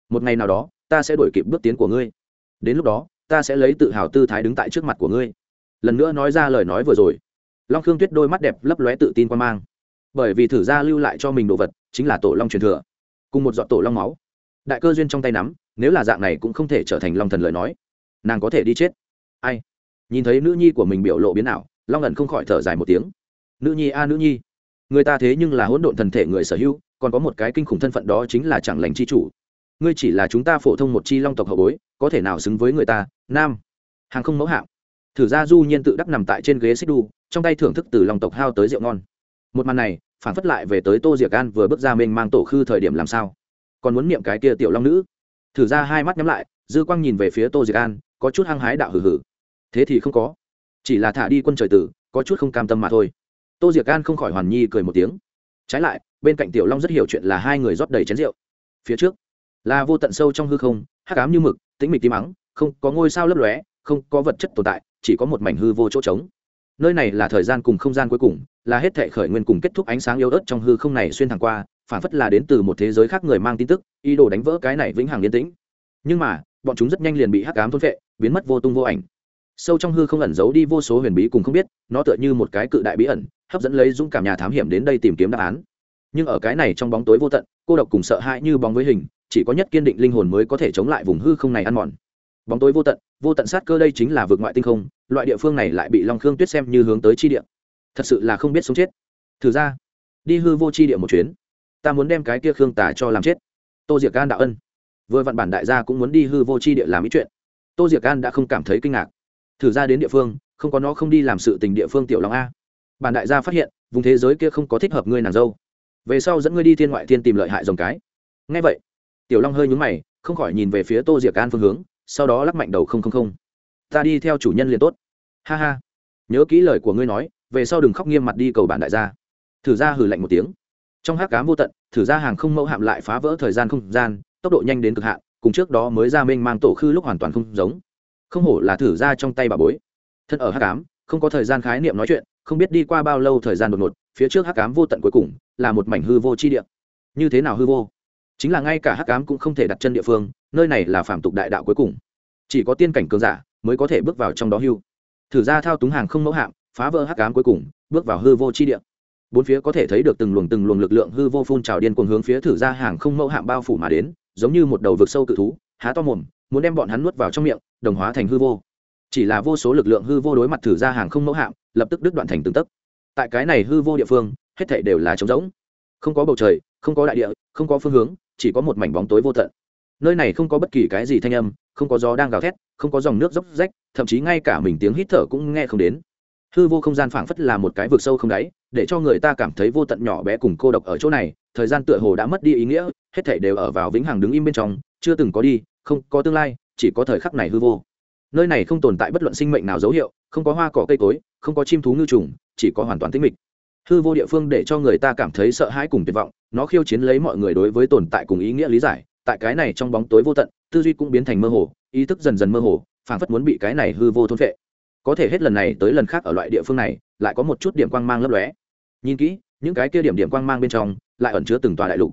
một ngày nào đó, ta sẽ đổi kịp bước tiến của ngươi. Đến lúc đó, ta sẽ lấy tự hào tư thái đứng tại trước mặt của ngươi. Lần nữa nói ra lời nói vừa rồi. Long khương tuyết đôi mắt đẹp lấp lóe tự tin quan mang. Bởi vì thử ra lưu lại cho mình đồ vật, chính là tổ long truyền thừa. Cùng một giọt tổ long máu. Đại cơ duyên trong tay nắm, nếu là dạng này cũng không thể trở thành long thần lời nói. Nàng có thể đi chết. Ai? Nhìn thấy nữ nhi của mình biểu lộ biến ảo, long ẩn không khỏi thở dài một tiếng. Nữ nhi a, nữ nhi người ta thế nhưng là hỗn độn thần thể người sở hữu, còn có một cái kinh khủng thân phận đó chính là chẳng lành chi chủ. Ngươi chỉ là chúng ta phổ thông một chi long tộc hậu bối, có thể nào xứng với người ta, nam, hàng không mẫu hạng. Thử ra du nhiên tự đắc nằm tại trên ghế xích đu trong tay thưởng thức từ lòng tộc hao tới rượu ngon. Một màn này, phản phất lại về tới tô diệc an vừa bước ra mình mang tổ khư thời điểm làm sao? Còn muốn niệm cái kia tiểu long nữ? Thử ra hai mắt nhắm lại, dư quang nhìn về phía tô diệc an, có chút hăng hái đạo hử hử thế thì không có. Chỉ là thả đi quân trời tử, có chút không cam tâm mà thôi tô diệc an không khỏi hoàn nhi cười một tiếng. Trái lại, bên cạnh tiểu long rất hiểu chuyện là hai người rót đầy chén rượu. Phía trước, là vô tận sâu trong hư không, hắc ám như mực, tĩnh mịch tím mắng, không có ngôi sao lấp lóe, không có vật chất tồn tại, chỉ có một mảnh hư vô chỗ trống. Nơi này là thời gian cùng không gian cuối cùng, là hết thể khởi nguyên cùng kết thúc ánh sáng yếu ớt trong hư không này xuyên thẳng qua, phản phất là đến từ một thế giới khác người mang tin tức, ý đồ đánh vỡ cái này vĩnh hằng yên tĩnh. Nhưng mà, bọn chúng rất nhanh liền bị hắc ám thôn vệ biến mất vô tung vô ảnh. Sâu trong hư không ẩn giấu đi vô số huyền bí cùng không biết, nó tựa như một cái cự đại bí ẩn hấp dẫn lấy dũng cảm nhà thám hiểm đến đây tìm kiếm đáp án. Nhưng ở cái này trong bóng tối vô tận, cô độc cùng sợ hãi như bóng với hình, chỉ có nhất kiên định linh hồn mới có thể chống lại vùng hư không này ăn mòn. Bóng tối vô tận vô tận sát cơ đây chính là vượt ngoại tinh không, loại địa phương này lại bị long khương tuyết xem như hướng tới chi địa. Thật sự là không biết sống chết. Thử ra, đi hư vô chi địa một chuyến. Ta muốn đem cái kia khương tả cho làm chết. Tô diệc gan đạo ân. Vừa vặn bản đại gia cũng muốn đi hư vô chi địa làm ý chuyện. Tô diệc gan đã không cảm thấy kinh ngạc. Thử ra đến địa phương, không có nó không đi làm sự tình địa phương tiểu long a bản đại gia phát hiện, vùng thế giới kia không có thích hợp ngươi nàng dâu. Về sau dẫn ngươi đi thiên ngoại thiên tìm lợi hại dòng cái. Ngay vậy, tiểu long hơi nhúng mày, không khỏi nhìn về phía tô diệc an phương hướng, sau đó lắc mạnh đầu không không không. Ta đi theo chủ nhân liền tốt. Ha ha. Nhớ kỹ lời của ngươi nói, về sau đừng khóc nghiêm mặt đi cầu bản đại gia. Thử ra hử lạnh một tiếng. Trong hát cám vô tận, thử ra hàng không mẫu hạm lại phá vỡ thời gian không gian, tốc độ nhanh đến cực hạn, cùng trước đó mới ra mênh mang tổ khư lúc hoàn toàn không giống. Không hổ là thử ra trong tay bà bối. Thân ở hát cám không có thời gian khái niệm nói chuyện, không biết đi qua bao lâu thời gian đột ngột, phía trước hắc ám vô tận cuối cùng là một mảnh hư vô chi địa. Như thế nào hư vô? Chính là ngay cả hắc ám cũng không thể đặt chân địa phương, nơi này là phạm tục đại đạo cuối cùng. Chỉ có tiên cảnh cường giả mới có thể bước vào trong đó hưu. Thử ra thao túng hàng không mẫu hạm, phá vỡ hắc ám cuối cùng, bước vào hư vô chi địa. Bốn phía có thể thấy được từng luồng từng luồng lực lượng hư vô phun trào điên cuồng hướng phía thử ra hàng không mẫu hạm bao phủ mà đến, giống như một đầu vực sâu cự thú, há to mồm, muốn đem bọn hắn nuốt vào trong miệng, đồng hóa thành hư vô chỉ là vô số lực lượng hư vô đối mặt thử ra hàng không mẫu hạm, lập tức đứt đoạn thành từng tấc. Tại cái này hư vô địa phương, hết thảy đều là trống rỗng. Không có bầu trời, không có đại địa, không có phương hướng, chỉ có một mảnh bóng tối vô tận. Nơi này không có bất kỳ cái gì thanh âm, không có gió đang gào thét, không có dòng nước dốc rách, thậm chí ngay cả mình tiếng hít thở cũng nghe không đến. Hư vô không gian phảng phất là một cái vực sâu không đáy, để cho người ta cảm thấy vô tận nhỏ bé cùng cô độc ở chỗ này, thời gian tựa hồ đã mất đi ý nghĩa, hết thảy đều ở vào vĩnh hằng đứng im bên trong, chưa từng có đi, không có tương lai, chỉ có thời khắc này hư vô nơi này không tồn tại bất luận sinh mệnh nào dấu hiệu, không có hoa cỏ cây cối, không có chim thú ngư trùng, chỉ có hoàn toàn tĩnh mịch. Hư vô địa phương để cho người ta cảm thấy sợ hãi cùng tuyệt vọng, nó khiêu chiến lấy mọi người đối với tồn tại cùng ý nghĩa lý giải, tại cái này trong bóng tối vô tận, tư duy cũng biến thành mơ hồ, ý thức dần dần mơ hồ, phảng phất muốn bị cái này hư vô thôn vệ có thể hết lần này tới lần khác ở loại địa phương này, lại có một chút điểm quang mang lấp lóe. Nhìn kỹ, những cái kia điểm điểm quang mang bên trong, lại ẩn chứa từng tòa đại lục.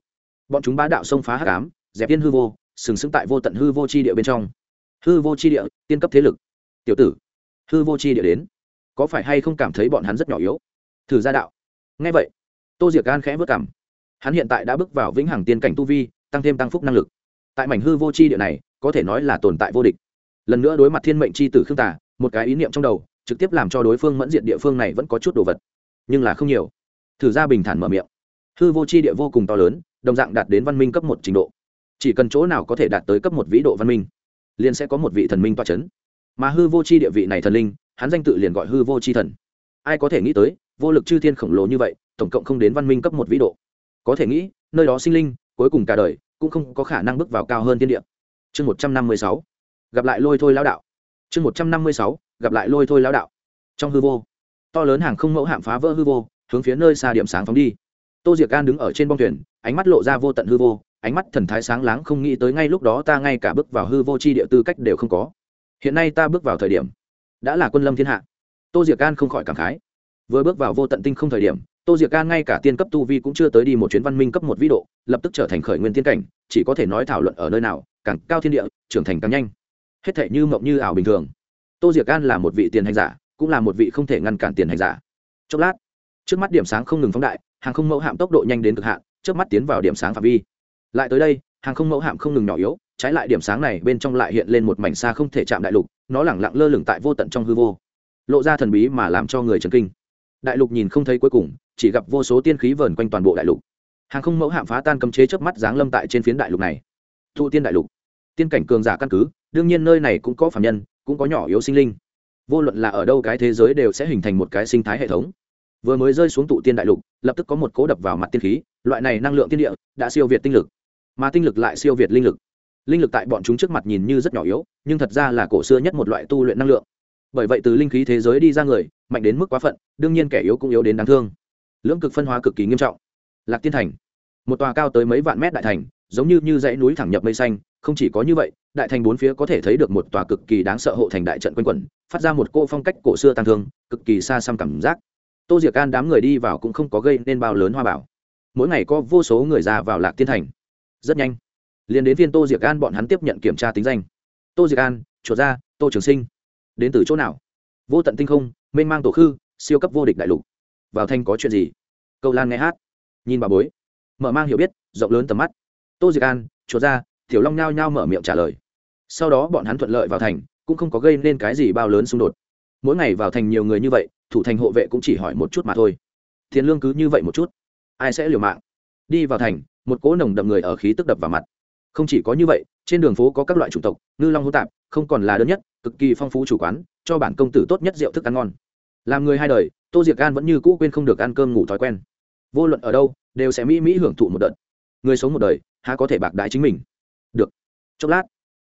Bọn chúng bá đạo xông phá hắc ám, dẹp yên hư vô, sừng sững tại vô tận hư vô chi địa bên trong hư vô chi địa, tiên cấp thế lực. Tiểu tử, hư vô chi địa đến. Có phải hay không cảm thấy bọn hắn rất nhỏ yếu? Thử ra đạo. Ngay vậy, tô diệc gan khẽ vất cảm hắn hiện tại đã bước vào vĩnh hằng tiên cảnh tu vi, tăng thêm tăng phúc năng lực. Tại mảnh hư vô chi địa này, có thể nói là tồn tại vô địch. Lần nữa đối mặt thiên mệnh c h i tử khương tả một cái ý niệm trong đầu, trực tiếp làm cho đối phương mẫn diện địa phương này vẫn có chút đồ vật. Nhưng là không nhiều. Thử ra bình thản mở miệng. Hư vô chi địa vô cùng to lớn, đồng dạng đạt đến văn minh cấp một trình độ. Chỉ cần chỗ nào có thể đạt tới cấp một vĩ độ văn minh liền sẽ có một vị thần minh toa c h ấ n mà hư vô chi địa vị này thần linh hắn danh tự liền gọi hư vô chi thần ai có thể nghĩ tới vô lực chư thiên khổng lồ như vậy tổng cộng không đến văn minh cấp một vĩ độ có thể nghĩ nơi đó sinh linh cuối cùng cả đời cũng không có khả năng bước vào cao hơn thiên địa chương một trăm năm mươi sáu gặp lại lôi thôi lao đạo chương một trăm năm mươi sáu gặp lại lôi thôi lao đạo trong hư vô to lớn hàng không mẫu hạm phá vỡ hư vô hướng phía nơi xa điểm sáng phóng đi tô diệc gan đứng ở trên bong thuyền ánh mắt lộ ra vô tận hư vô ánh mắt thần thái sáng láng không nghĩ tới ngay lúc đó ta ngay cả bước vào hư vô c h i địa tư cách đều không có. Hiện nay ta bước vào thời điểm, đã là quân lâm thiên hạ. Tô diệc can không khỏi cảm khái. Vừa bước vào vô tận tinh không thời điểm, tô diệc can ngay cả tiên cấp tu vi cũng chưa tới đi một chuyến văn minh cấp một vĩ độ, lập tức trở thành khởi nguyên tiên cảnh, chỉ có thể nói thảo luận ở nơi nào, càng cao thiên địa, trưởng thành càng nhanh. Hết thể như mộng như ảo bình thường. Tô diệc can là một vị tiền hành giả, cũng là một vị không thể ngăn cản tiền hành giả. Chốc lát, trước mắt điểm sáng không ngừng phóng đại, hàng không mẫu hạm tốc độ nhanh đến cực hạn, trước mắt tiến vào điểm sáng phạm vi lại tới đây, hàng không mẫu hạm không ngừng nhỏ yếu, trái lại điểm sáng này bên trong lại hiện lên một mảnh xa không thể chạm đại lục, nó lẳng lặng lơ lửng tại vô tận trong hư vô. Lộ ra thần bí mà làm cho người chấn kinh. Đại lục nhìn không thấy cuối cùng, chỉ gặp vô số tiên khí vờn quanh toàn bộ đại lục. Hàng không mẫu hạm phá tan cấm chế trước mắt giáng lâm tại trên phiến đại lục này. Thụ tiên đại lục. Tiên cảnh cường giả căn cứ, đương nhiên nơi này cũng có phạm nhân, cũng có nhỏ yếu sinh linh. Vô luận là ở đâu cái thế giới đều sẽ hình thành một cái sinh thái hệ thống. Vừa mới rơi xuống tụ tiên đại lục, lập tức có một cố đập vào mặt tiên khí, loại này năng lượng tiên địa, đã siêu việt tinh lực mà tinh lực lại siêu việt linh lực. Linh lực tại bọn chúng trước mặt nhìn như rất nhỏ yếu, nhưng thật ra là cổ xưa nhất một loại tu luyện năng lượng. Bởi vậy từ linh khí thế giới đi ra người, mạnh đến mức quá phận, đương nhiên kẻ yếu cũng yếu đến đáng thương. Lưỡng cực phân hóa cực kỳ nghiêm trọng. Lạc tiên thành. Một tòa cao tới mấy vạn mét đại thành, giống như như dãy núi thẳng nhập mây xanh, không chỉ có như vậy, đại thành bốn phía có thể thấy được một tòa cực kỳ đáng sợ hộ thành đại trận quanh quẩn, phát ra một cô phong cách cổ xưa tăng thương, cực kỳ xa xăm cảm giác. Tô diệc can đám người đi vào cũng không có gây nên bao lớn hoa bảo. Mỗi ngày có vô số người ra vào lạc tiên thành rất nhanh. Liền đến viên tô diệc an, bọn hắn tiếp nhận kiểm tra tính danh. Tô diệc an, chuột gia tô trường sinh, đến từ chỗ nào? Vô tận tinh không, mênh mang tổ khư, siêu cấp vô địch đại lục. Vào thanh có chuyện gì? Câu lan nghe hát. Nhìn bà bối. Mở mang hiểu biết, rộng lớn tầm mắt. Tô diệc an, chuột gia tiểu long nhao nhao mở miệng trả lời. Sau đó bọn hắn thuận lợi vào thành, cũng không có gây nên cái gì bao lớn xung đột. Mỗi ngày vào thành nhiều người như vậy, thủ thành hộ vệ cũng chỉ hỏi một chút mà thôi. Tiền lương cứ như vậy một chút. Ai sẽ liều mạng? Đi vào thành, một cỗ nồng đậm người ở khí tức đập vào mặt. Không chỉ có như vậy, trên đường phố có các loại chủng tộc, ngư long hô tạp, không còn là đơn nhất, cực kỳ phong phú chủ quán, cho bản công tử tốt nhất rượu thức ăn ngon. Làm người hai đời, tô diệc an vẫn như cũ quên không được ăn cơm ngủ thói quen. Vô luận ở đâu, đều sẽ mỹ mỹ hưởng thụ một đợt. Người sống một đời, há có thể bạc đái chính mình. Được. Chốc lát,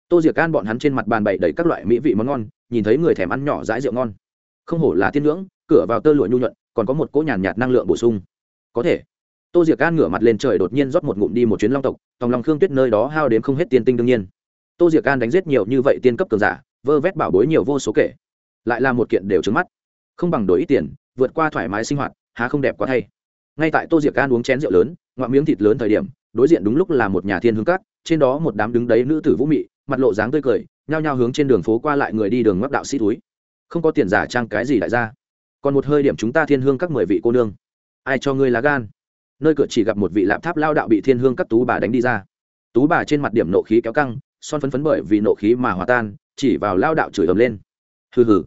tô diệc an bọn hắn trên mặt bàn bày đầy các loại mỹ vị món ngon, nhìn thấy người thèm ăn nhỏ dãi rượu ngon. Không hổ là tiên ngưỡng cửa vào tơ lụa nhu nhuận, còn có một cỗ nhàn nhạt năng lượng bổ sung. Có thể tô diệc Gan ngửa mặt lên trời đột nhiên rót một ngụm đi một chuyến long tộc, tòng lòng khương tuyết nơi đó hao đến không hết tiên tinh đương nhiên. Tô diệc Gan đánh giết nhiều như vậy tiên cấp cường giả, vơ vét bảo bối nhiều vô số kể. Lại là một kiện đều trứng mắt. Không bằng đổi ít tiền, vượt qua thoải mái sinh hoạt, há không đẹp quá thay. Ngay tại tô diệc Gan uống chén rượu lớn, ngoạm miếng thịt lớn thời điểm, đối diện đúng lúc là một nhà thiên hương cát trên đó một đám đứng đấy nữ tử vũ mị, mặt lộ dáng tươi cười, nhao nhao hướng trên đường phố qua lại người đi đường ngấp đạo sĩ túi. Không có tiền giả trang cái gì đại ra. Còn một hơi điểm chúng ta thiên hương các mười vị cô nương. Ai cho ngươi lá gan? Nơi cửa chỉ gặp một vị lạp tháp lao đạo bị thiên hương các tú bà đánh đi ra. Tú bà trên mặt điểm nộ khí kéo căng, son phấn phấn bởi vì nộ khí mà hòa tan, chỉ vào lao đạo chửi ầm lên. Hừ hừ.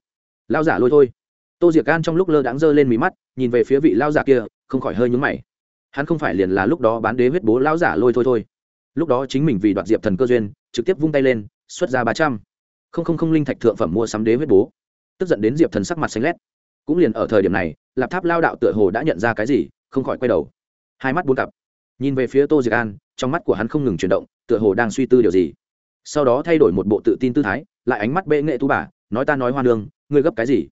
Lao giả lôi thôi. Tô diệc can trong lúc lơ đãng giơ lên mí mắt, nhìn về phía vị lao giả kia, không khỏi hơi nhúng mày. Hắn không phải liền là lúc đó bán đế huyết bố lao giả lôi thôi thôi. Lúc đó chính mình vì đoạt diệp thần cơ duyên, trực tiếp vung tay lên, xuất ra ba trăm. Không không không linh thạch thượng phẩm mua sắm đế huyết bố. Tức giận đến diệp thần sắc mặt xanh lét. Cũng liền ở thời điểm này, lạp tháp lao đạo tựa hồ đã nhận ra cái gì, không khỏi quay đầu hai mắt bốn cặp. Nhìn về phía tô diệc an, trong mắt của hắn không ngừng chuyển động, tựa hồ đang suy tư điều gì. Sau đó thay đổi một bộ tự tin tư thái, lại ánh mắt bệ nghệ tú bà, nói ta nói hoa nương, ngươi gấp cái gì?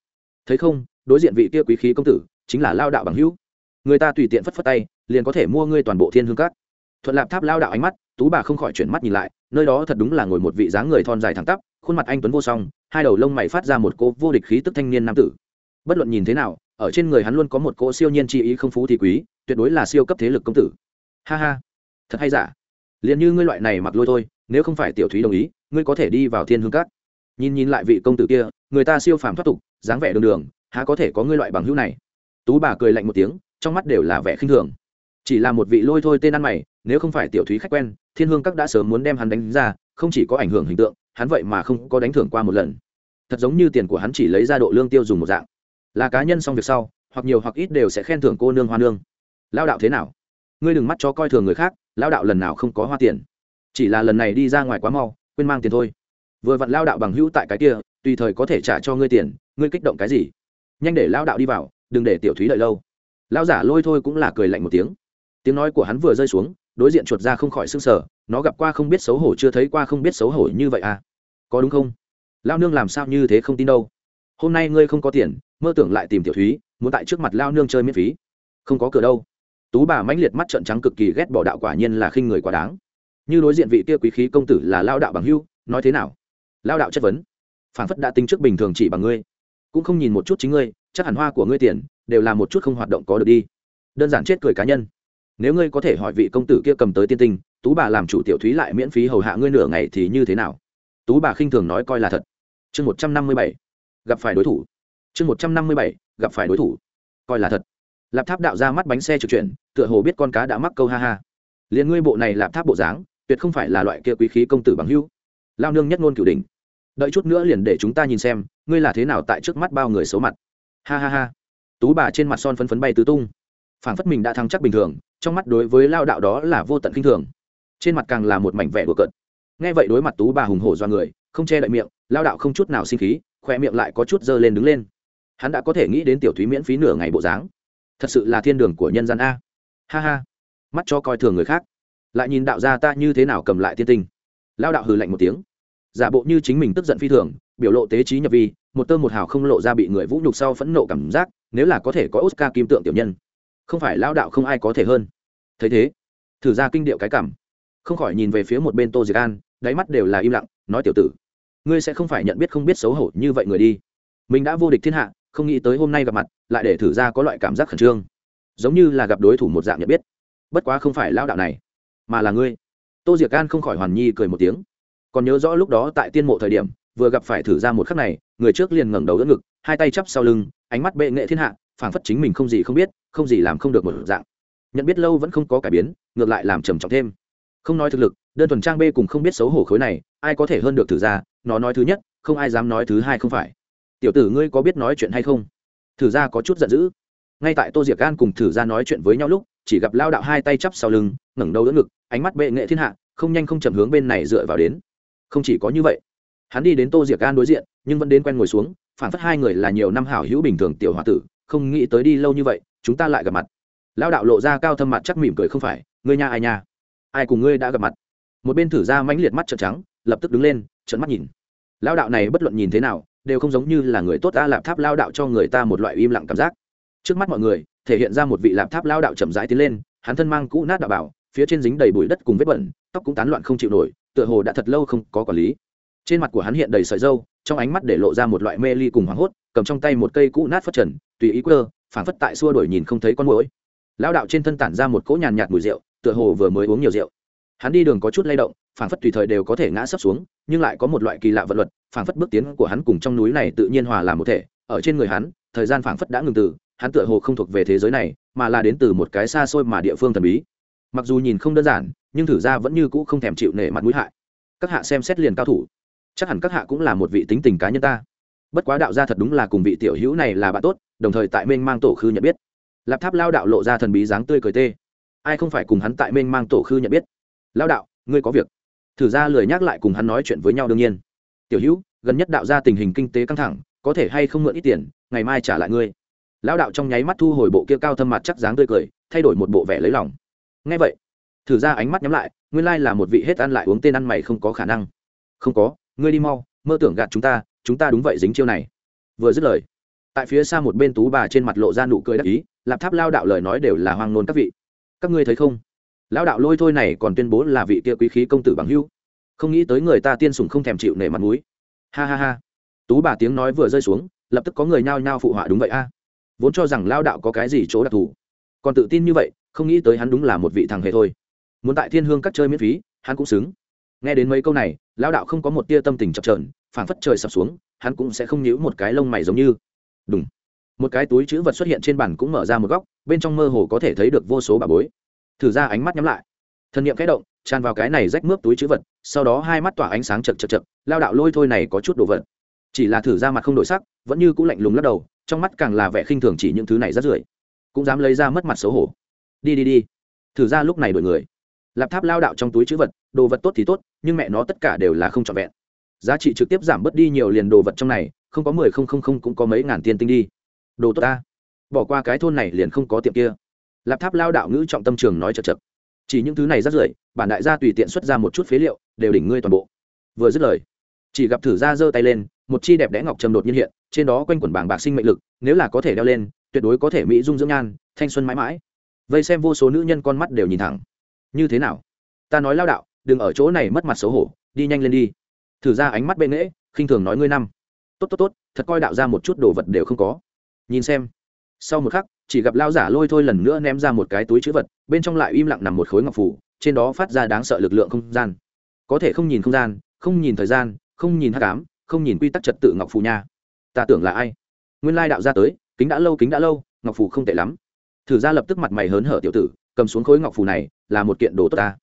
Thấy không, đối diện vị kia quý khí công tử, chính là lao đạo bằng hữu. Người ta tùy tiện phất phất tay, liền có thể mua ngươi toàn bộ thiên hương cát thuận lạp tháp lao đạo ánh mắt, tú bà không khỏi chuyển mắt nhìn lại, nơi đó thật đúng là ngồi một vị dáng người thon dài thẳng tắp, khuôn mặt anh tuấn vô song, hai đầu lông mày phát ra một cô vô địch khí tức thanh niên nam tử. Bất luận nhìn thế nào, ở trên người hắn luôn có một cỗ siêu nhiên chi ý không phú thì quý tuyệt đối là siêu cấp thế lực công tử. Ha ha. Thật hay giả? Liền như ngươi loại này mặc lôi thôi, nếu không phải tiểu thúy đồng ý, ngươi có thể đi vào thiên hương cát. Nhìn nhìn lại vị công tử kia, người ta siêu phàm thoát tục, dáng vẻ đường đường, há có thể có ngươi loại bằng hữu này? Tú bà cười lạnh một tiếng, trong mắt đều là vẻ khinh thường. Chỉ là một vị lôi thôi tên ăn mày, nếu không phải tiểu thúy khách quen, thiên hương các đã sớm muốn đem hắn đánh ra, không chỉ có ảnh hưởng hình tượng, hắn vậy mà không có đánh thưởng qua một lần. Thật giống như tiền của hắn chỉ lấy ra độ lương tiêu dùng một dạng. Là cá nhân xong việc sau, hoặc nhiều hoặc ít đều sẽ khen thưởng cô nương hoa nương lao đạo thế nào? Ngươi đừng mắt cho coi thường người khác, lao đạo lần nào không có hoa tiền. Chỉ là lần này đi ra ngoài quá mau, quên mang tiền thôi. Vừa vặn lao đạo bằng hữu tại cái kia, tùy thời có thể trả cho ngươi tiền, ngươi kích động cái gì? Nhanh để lao đạo đi vào, đừng để tiểu thúy đợi lâu. Lao giả lôi thôi cũng là cười lạnh một tiếng. Tiếng nói của hắn vừa rơi xuống, đối diện chuột ra không khỏi s ư n g sở nó gặp qua không biết xấu hổ chưa thấy qua không biết xấu hổ như vậy à? Có đúng không? Lao nương làm sao như thế không tin đâu. Hôm nay ngươi không có tiền, mơ tưởng lại tìm tiểu thúy, muốn tại trước mặt lao nương chơi miễn phí. Không có cửa đâu tú bà mãnh liệt mắt trợn trắng cực kỳ ghét bỏ đạo quả nhiên là khinh người quá đáng. Như đối diện vị kia quý khí công tử là lao đạo bằng hưu, nói thế nào? Lao đạo chất vấn. Phản phất đã tính trước bình thường chỉ bằng ngươi. Cũng không nhìn một chút chính ngươi, chắc hẳn hoa của ngươi tiền, đều là một chút không hoạt động có được đi. Đơn giản chết cười cá nhân. Nếu ngươi có thể hỏi vị công tử kia cầm tới tiên tinh, tú bà làm chủ tiểu thúy lại miễn phí hầu hạ ngươi nửa ngày thì như thế nào? Tú bà khinh thường nói coi là thật. Chương một trăm năm mươi bảy, gặp phải đối thủ. Chương một trăm năm mươi bảy, gặp phải đối thủ. Coi là thật lạp tháp đạo ra mắt bánh xe trực chuyển, tựa hồ biết con cá đã mắc câu ha ha. Liền ngươi bộ này lạp tháp bộ dáng, tuyệt không phải là loại kia quý khí công tử bằng hữu. Lao nương nhất ngôn cửu đình đợi chút nữa liền để chúng ta nhìn xem, ngươi là thế nào tại trước mắt bao người xấu mặt. Ha ha ha. Tú bà trên mặt son phấn phấn bay tứ tung. Phảng phất mình đã thắng chắc bình thường, trong mắt đối với lao đạo đó là vô tận kinh thường. Trên mặt càng là một mảnh vẻ đùa cợt. Nghe vậy đối mặt tú bà hùng hổ do người, không che đậy miệng, lao đạo không chút nào sinh khí khoe miệng lại có chút dơ lên đứng lên. Hắn đã có thể nghĩ đến tiểu thúy miễn phí nửa ngày bộ dáng thật sự là thiên đường của nhân gian a. Ha ha. Mắt cho coi thường người khác. Lại nhìn đạo gia ta như thế nào cầm lại tiên tinh. Lao đạo hừ lạnh một tiếng. Giả bộ như chính mình tức giận phi thường, biểu lộ tế trí nhập vi, một tơ một hào không lộ ra bị người vũ nhục sau phẫn nộ cảm giác, nếu là có thể có oscar kim tượng tiểu nhân. Không phải lao đạo không ai có thể hơn. Thấy thế, thử ra kinh điệu cái cảm. Không khỏi nhìn về phía một bên tô diệc an, đáy mắt đều là im lặng, nói tiểu tử, ngươi sẽ không phải nhận biết không biết xấu hổ như vậy người đi. Mình đã vô địch thiên hạ không nghĩ tới hôm nay gặp mặt, lại để thử ra có loại cảm giác khẩn trương. Giống như là gặp đối thủ một dạng nhận biết. Bất quá không phải lao đạo này, mà là ngươi. Tô diệc an không khỏi hoàn nhi cười một tiếng. Còn nhớ rõ lúc đó tại tiên mộ thời điểm, vừa gặp phải thử ra một khắc này, người trước liền ngẩng đầu đỡ ngực, hai tay chắp sau lưng, ánh mắt bệ nghệ thiên hạ, phảng phất chính mình không gì không biết, không gì làm không được một dạng. Nhận biết lâu vẫn không có cải biến, ngược lại làm trầm trọng thêm. Không nói thực lực, đơn thuần trang b cùng không biết xấu hổ khối này, ai có thể hơn được thử ra, nó nói thứ nhất, không ai dám nói thứ hai không phải tiểu tử ngươi có biết nói chuyện hay không? Thử ra có chút giận dữ. Ngay tại tô diệc gan cùng thử ra nói chuyện với nhau lúc, chỉ gặp lao đạo hai tay chắp sau lưng, ngẩng đầu đỡ ngực, ánh mắt bệ nghệ thiên hạ, không nhanh không chậm hướng bên này dựa vào đến. Không chỉ có như vậy, hắn đi đến tô diệc gan đối diện, nhưng vẫn đến quen ngồi xuống, phản phất hai người là nhiều năm hảo hữu bình thường tiểu h o a tử, không nghĩ tới đi lâu như vậy, chúng ta lại gặp mặt. Lao đạo lộ ra cao thâm mặt chắc mỉm cười không phải, ngươi nha, ai nha? Ai cùng ngươi đã gặp mặt? Một bên thử ra mãnh liệt mắt trợn trắng, lập tức đứng lên, trợn mắt nhìn. Lao đạo này bất luận nhìn thế nào đều không giống như là người tốt ta lạp tháp lao đạo cho người ta một loại im lặng cảm giác. Trước mắt mọi người, thể hiện ra một vị lạp tháp lao đạo chậm rãi tiến lên, hắn thân mang cũ nát đạo bảo, phía trên dính đầy bụi đất cùng vết bẩn, tóc cũng tán loạn không chịu nổi, tựa hồ đã thật lâu không có quản lý. Trên mặt của hắn hiện đầy sợi dâu trong ánh mắt để lộ ra một loại mê ly cùng hoảng hốt, cầm trong tay một cây cũ nát phất trần, tùy ý quơ phản phất tại xua đuổi nhìn không thấy con mũi lao đạo trên thân tản ra một cỗ nhàn nhạt mùi rượu, tựa hồ vừa mới uống nhiều rượu. Hắn đi đường có chút lay động phản phất tùy thời đều có thể ngã sấp xuống, nhưng lại có một loại kỳ lạ vật luật phảng phất bước tiến của hắn cùng trong núi này tự nhiên hòa làm một thể, ở trên người hắn, thời gian phảng phất đã ngừng từ, hắn tựa hồ không thuộc về thế giới này, mà là đến từ một cái xa xôi mà địa phương thần bí. Mặc dù nhìn không đơn giản, nhưng thử ra vẫn như cũ không thèm chịu nể mặt mũi hại. Các hạ xem xét liền cao thủ. Chắc hẳn các hạ cũng là một vị tính tình cá nhân ta. Bất quá đạo gia thật đúng là cùng vị tiểu hữu này là bạn tốt, đồng thời tại mênh mang tổ khư nhận biết. Lạp tháp lao đạo lộ ra thần bí dáng tươi cười tê. Ai không phải cùng hắn tại mênh mang tổ khư nhận biết? Lao đạo, ngươi có việc. Thử ra lười nhắc lại cùng hắn nói chuyện với nhau đương nhiên tiểu hữu, gần nhất đạo ra tình hình kinh tế căng thẳng, có thể hay không mượn ít tiền, ngày mai trả lại ngươi. Lão đạo trong nháy mắt thu hồi bộ kia cao thâm mặt chắc dáng tươi cười, thay đổi một bộ vẻ lấy lòng. Ngay vậy. Thử ra ánh mắt nhắm lại, nguyên lai là một vị hết ăn lại uống tên ăn mày không có khả năng. Không có, ngươi đi mau, mơ tưởng gạt chúng ta chúng ta đúng vậy dính chiêu này. Vừa dứt lời, tại phía xa một bên tú bà trên mặt lộ ra nụ cười đắc ý, lạp tháp lao đạo lời nói đều là hoang nôn các vị. Các ngươi thấy không? Lão đạo lôi thôi này còn tuyên bố là vị kia quý khí công tử bằng hưu không nghĩ tới người ta tiên sùng không thèm chịu nể mặt mũi. Ha ha ha. Tú bà tiếng nói vừa rơi xuống, lập tức có người nhao nhao phụ họa đúng vậy a. Vốn cho rằng lao đạo có cái gì chỗ đặc thù. Còn tự tin như vậy, không nghĩ tới hắn đúng là một vị thằng hề thôi. Muốn tại thiên hương các chơi miễn phí, hắn cũng xứng. Nghe đến mấy câu này lao đạo không có một tia tâm tình chập trờn phảng phất trời sập xuống, hắn cũng sẽ không nhíu một cái lông mày giống như. Đúng một cái túi chữ vật xuất hiện trên bàn cũng mở ra một góc, bên trong mơ hồ có thể thấy được vô số bà bối. Thử ra ánh mắt nhắm lại. Thân m kẽ động tràn vào cái này rách mướp túi chữ vật, sau đó hai mắt tỏa ánh sáng chật chật chật, lao đạo lôi thôi này có chút đồ vật. Chỉ là thử ra mặt không đổi sắc, vẫn như c ũ lạnh lùng lắc đầu, trong mắt càng là vẻ khinh thường chỉ những thứ này rất rưởi. Cũng dám lấy ra mất mặt xấu hổ. Đi đi đi. Thử ra lúc này đổi người. Lạp tháp lao đạo trong túi chữ vật, đồ vật tốt thì tốt, nhưng mẹ nó tất cả đều là không trọn vẹn. Giá trị trực tiếp giảm bớt đi nhiều liền đồ vật trong này, không có mười không không không cũng có mấy ngàn tiền tinh đi. Đồ tốt ta. Bỏ qua cái thôn này liền không có tiệm kia. Lạp tháp lao đạo ngữ trọng tâm trường nói chật chật chỉ những thứ này rất rưởi, bản đại gia tùy tiện xuất ra một chút phế liệu, đều đỉnh ngươi toàn bộ. Vừa dứt lời, chỉ gặp thử ra giơ tay lên, một chi đẹp đẽ ngọc trầm đột nhiên hiện, trên đó quanh quẩn bảng bạc sinh mệnh lực, nếu là có thể đeo lên, tuyệt đối có thể mỹ dung dưỡng nhan, thanh xuân mãi mãi. Vây xem vô số nữ nhân con mắt đều nhìn thẳng. Như thế nào? Ta nói lao đạo, đừng ở chỗ này mất mặt xấu hổ, đi nhanh lên đi. Thử ra ánh mắt bên nghễ, khinh thường nói ngươi năm. Tốt tốt tốt, thật coi đạo ra một chút đồ vật đều không có. Nhìn xem. Sau một khắc chỉ gặp lao giả lôi thôi lần nữa ném ra một cái túi chữ vật, bên trong lại im lặng nằm một khối ngọc phủ, trên đó phát ra đáng sợ lực lượng không gian. Có thể không nhìn không gian, không nhìn thời gian, không nhìn hát cám không nhìn quy tắc trật tự ngọc phủ nha. Ta tưởng là ai? Nguyên lai đạo ra tới, kính đã lâu, kính đã lâu, ngọc phủ không tệ lắm. Thử ra lập tức mặt mày hớn hở tiểu tử, cầm xuống khối ngọc phủ này, là một kiện đồ tốt ta.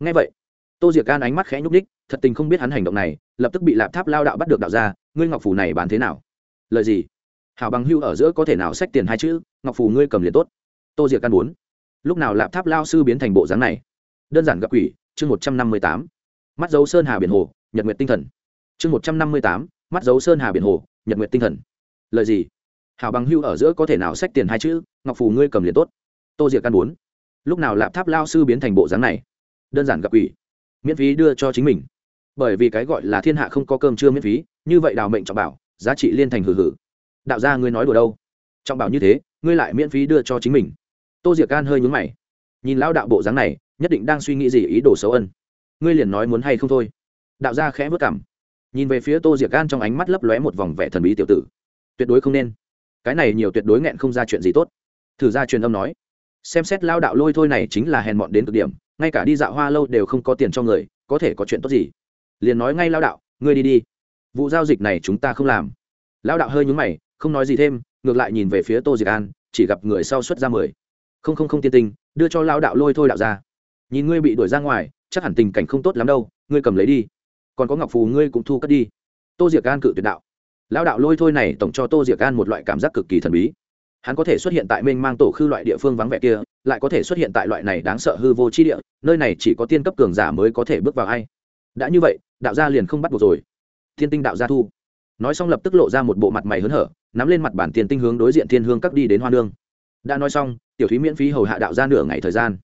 Ngay vậy, tô diệc can ánh mắt khẽ nhúc ních thật tình không biết hắn hành động này, lập tức bị lạp tháp lao đạo bắt được đạo ra ngươi ngọc phủ này bán thế nào? Lời gì? Hảo bằng hưu ở giữa có thể nào xách tiền hai chữ? Ngọc phù ngươi cầm liền tốt. Tô diệc ăn bốn. Lúc nào lạp tháp lao sư biến thành bộ dáng này? Đơn giản gặp quỷ, chương một trăm năm mươi tám. Mắt dấu sơn hà biển hồ, nhật nguyệt tinh thần. Chương một trăm năm mươi tám, mắt dấu sơn hà biển hồ, nhật nguyệt tinh thần. Lời gì? Hảo bằng hưu ở giữa có thể nào xách tiền hai chữ, ngọc phù ngươi cầm liền tốt. Tô diệc ăn bốn. Lúc nào lạp tháp lao sư biến thành bộ dáng này? Đơn giản gặp quỷ. Miễn phí đưa cho chính mình. Bởi vì cái gọi là thiên hạ không có cơm chưa miễn phí, như vậy đào mệnh trọng bảo, giá trị liên thành hử hử đạo gia ngươi nói đùa đâu? Trọng bảo như thế ngươi lại miễn phí đưa cho chính mình. Tô diệc gan hơi nhúng mày. Nhìn lão đạo bộ dáng này, nhất định đang suy nghĩ gì ý đồ xấu ân. Ngươi liền nói muốn hay không thôi. Đạo gia khẽ vất cảm. Nhìn về phía tô diệc gan trong ánh mắt lấp lóe một vòng vẻ thần bí tiểu tử. Tuyệt đối không nên. Cái này nhiều tuyệt đối nghẹn không ra chuyện gì tốt. Thử ra truyền âm nói. Xem xét lao đạo lôi thôi này chính là hèn mọn đến cực điểm, ngay cả đi dạo hoa lâu đều không có tiền cho người, có thể có chuyện tốt gì? Liền nói ngay lao đạo, ngươi đi đi. Vụ giao dịch này chúng ta không làm. Lao đạo hơi nhúng mày, không nói gì thêm ngược lại nhìn về phía tô diệc an chỉ gặp người sau xuất ra mười không không không tiên tinh đưa cho lao đạo lôi thôi đạo ra nhìn ngươi bị đuổi ra ngoài chắc hẳn tình cảnh không tốt lắm đâu ngươi cầm lấy đi còn có ngọc phù ngươi cũng thu cất đi tô diệc an cự tuyệt đạo lao đạo lôi thôi này tổng cho tô diệc an một loại cảm giác cực kỳ thần bí hắn có thể xuất hiện tại mênh mang tổ khư loại địa phương vắng vẻ kia lại có thể xuất hiện tại loại này đáng sợ hư vô chi địa nơi này chỉ có tiên cấp cường giả mới có thể bước vào ai đã như vậy đạo gia liền không bắt buộc rồi thiên tinh đạo gia thu nói xong lập tức lộ ra một bộ mặt mày hớn hở, nắm lên mặt bản tiền tinh hướng đối diện thiên hương các đi đến hoa nương. Đã nói xong, tiểu thúy miễn phí hầu hạ đạo ra nửa ngày thời gian.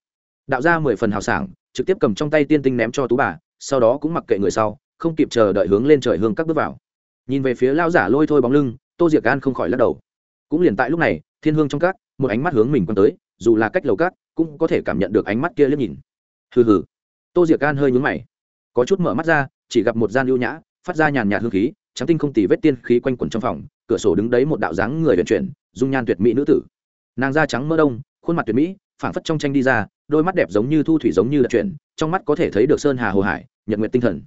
Đạo ra mười phần hào sảng, trực tiếp cầm trong tay tiên tinh ném cho tú bà, sau đó cũng mặc kệ người sau, không kịp chờ đợi hướng lên trời hương các bước vào. Nhìn về phía lao giả lôi thôi bóng lưng, tô diệc gan không khỏi lắc đầu. Cũng liền tại lúc này, thiên hương trong các, một ánh mắt hướng mình quan tới, dù là cách lầu các, cũng có thể cảm nhận được ánh mắt kia liếc nhìn. Hừ hừ. Tô diệc gan hơi nhúng mày, có chút mở mắt ra, chỉ gặp một gian ưu nhã, phát ra nhàn nhạt hương khí trắng tinh không tì vết tiên khí quanh quẩn trong phòng, cửa sổ đứng đấy một đạo dáng người vận chuyển, dung nhan tuyệt mỹ nữ tử. Nàng da trắng mơ đông, khuôn mặt tuyệt mỹ, phảng phất trong tranh đi ra, đôi mắt đẹp giống như thu thủy giống như lật chuyển, trong mắt có thể thấy được sơn hà hồ hải, nhật nguyện tinh thần.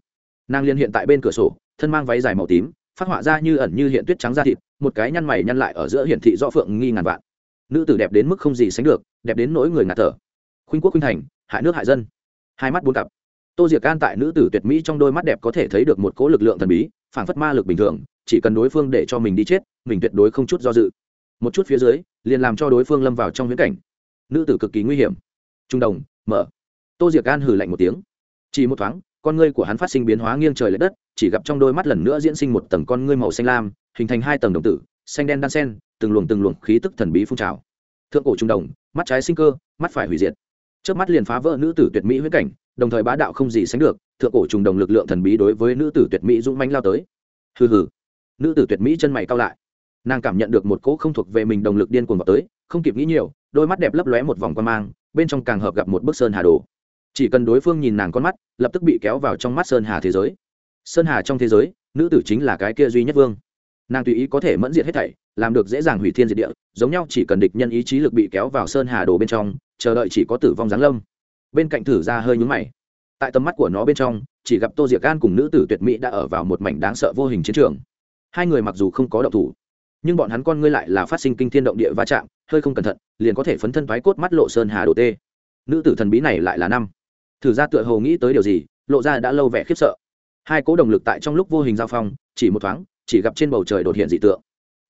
Nàng liên hiện tại bên cửa sổ, thân mang váy dài màu tím, phát họa ra như ẩn như hiện tuyết trắng da thịt, một cái nhăn mày nhăn lại ở giữa hiển thị rõ phượng nghi ngàn vạn. Nữ tử đẹp đến mức không gì sánh được, đẹp đến nỗi người ngạt thở. Khuynh quốc khuynh thành, hại nước hại dân. Hai mắt buôn cặp. Tô diệc can tại nữ tử tuyệt mỹ trong đôi mắt đẹp có thể thấy được một cỗ lực lượng thần bí Phản phất ma lực bình thường, chỉ cần đối phương để cho mình đi chết, mình tuyệt đối không chút do dự. Một chút phía dưới, liền làm cho đối phương lâm vào trong viễn cảnh. Nữ tử cực kỳ nguy hiểm. Trung đồng, mở. Tô diệc gan hừ lạnh một tiếng. Chỉ một thoáng, con ngươi của hắn phát sinh biến hóa nghiêng trời l ệ đất, chỉ gặp trong đôi mắt lần nữa diễn sinh một tầng con ngươi màu xanh lam, hình thành hai tầng đồng tử, xanh đen đan sen, từng luồng từng luồng khí tức thần bí phun trào. Thượng cổ trung đồng, mắt trái sinh cơ, mắt phải hủy diệt. Trước mắt liền phá vỡ nữ tử tuyệt mỹ huyết cảnh, đồng thời bá đạo không gì sánh được thượng cổ trùng đồng lực lượng thần bí đối với nữ tử tuyệt mỹ dũng manh lao tới. Hừ hừ. Nữ tử tuyệt mỹ chân mày cao lại. Nàng cảm nhận được một cỗ không thuộc về mình đồng lực điên cuồng vào tới, không kịp nghĩ nhiều, đôi mắt đẹp lấp lóe một vòng quan mang, bên trong càng hợp gặp một bức sơn hà đồ. Chỉ cần đối phương nhìn nàng con mắt, lập tức bị kéo vào trong mắt sơn hà thế giới. Sơn hà trong thế giới, nữ tử chính là cái kia duy nhất vương. Nàng tùy ý có thể mẫn diệt hết thảy, làm được dễ dàng hủy thiên diệt địa, giống nhau chỉ cần địch nhân ý chí lực bị kéo vào sơn hà đồ bên trong, chờ đợi chỉ có tử vong giáng lâm. Bên cạnh thử ra hơi nhúng mày tại tầm mắt của nó bên trong, chỉ gặp tô diệc gan cùng nữ tử tuyệt mỹ đã ở vào một mảnh đáng sợ vô hình chiến trường. Hai người mặc dù không có động thủ, nhưng bọn hắn con ngươi lại là phát sinh kinh thiên động địa va chạm, hơi không cẩn thận, liền có thể phấn thân thoái cốt mắt lộ sơn hà đồ tê. Nữ tử thần bí này lại là năm. Thử ra tựa hồ nghĩ tới điều gì, lộ ra đã lâu vẻ khiếp sợ. Hai cố đồng lực tại trong lúc vô hình giao phong, chỉ một thoáng, chỉ gặp trên bầu trời đột hiện dị tượng.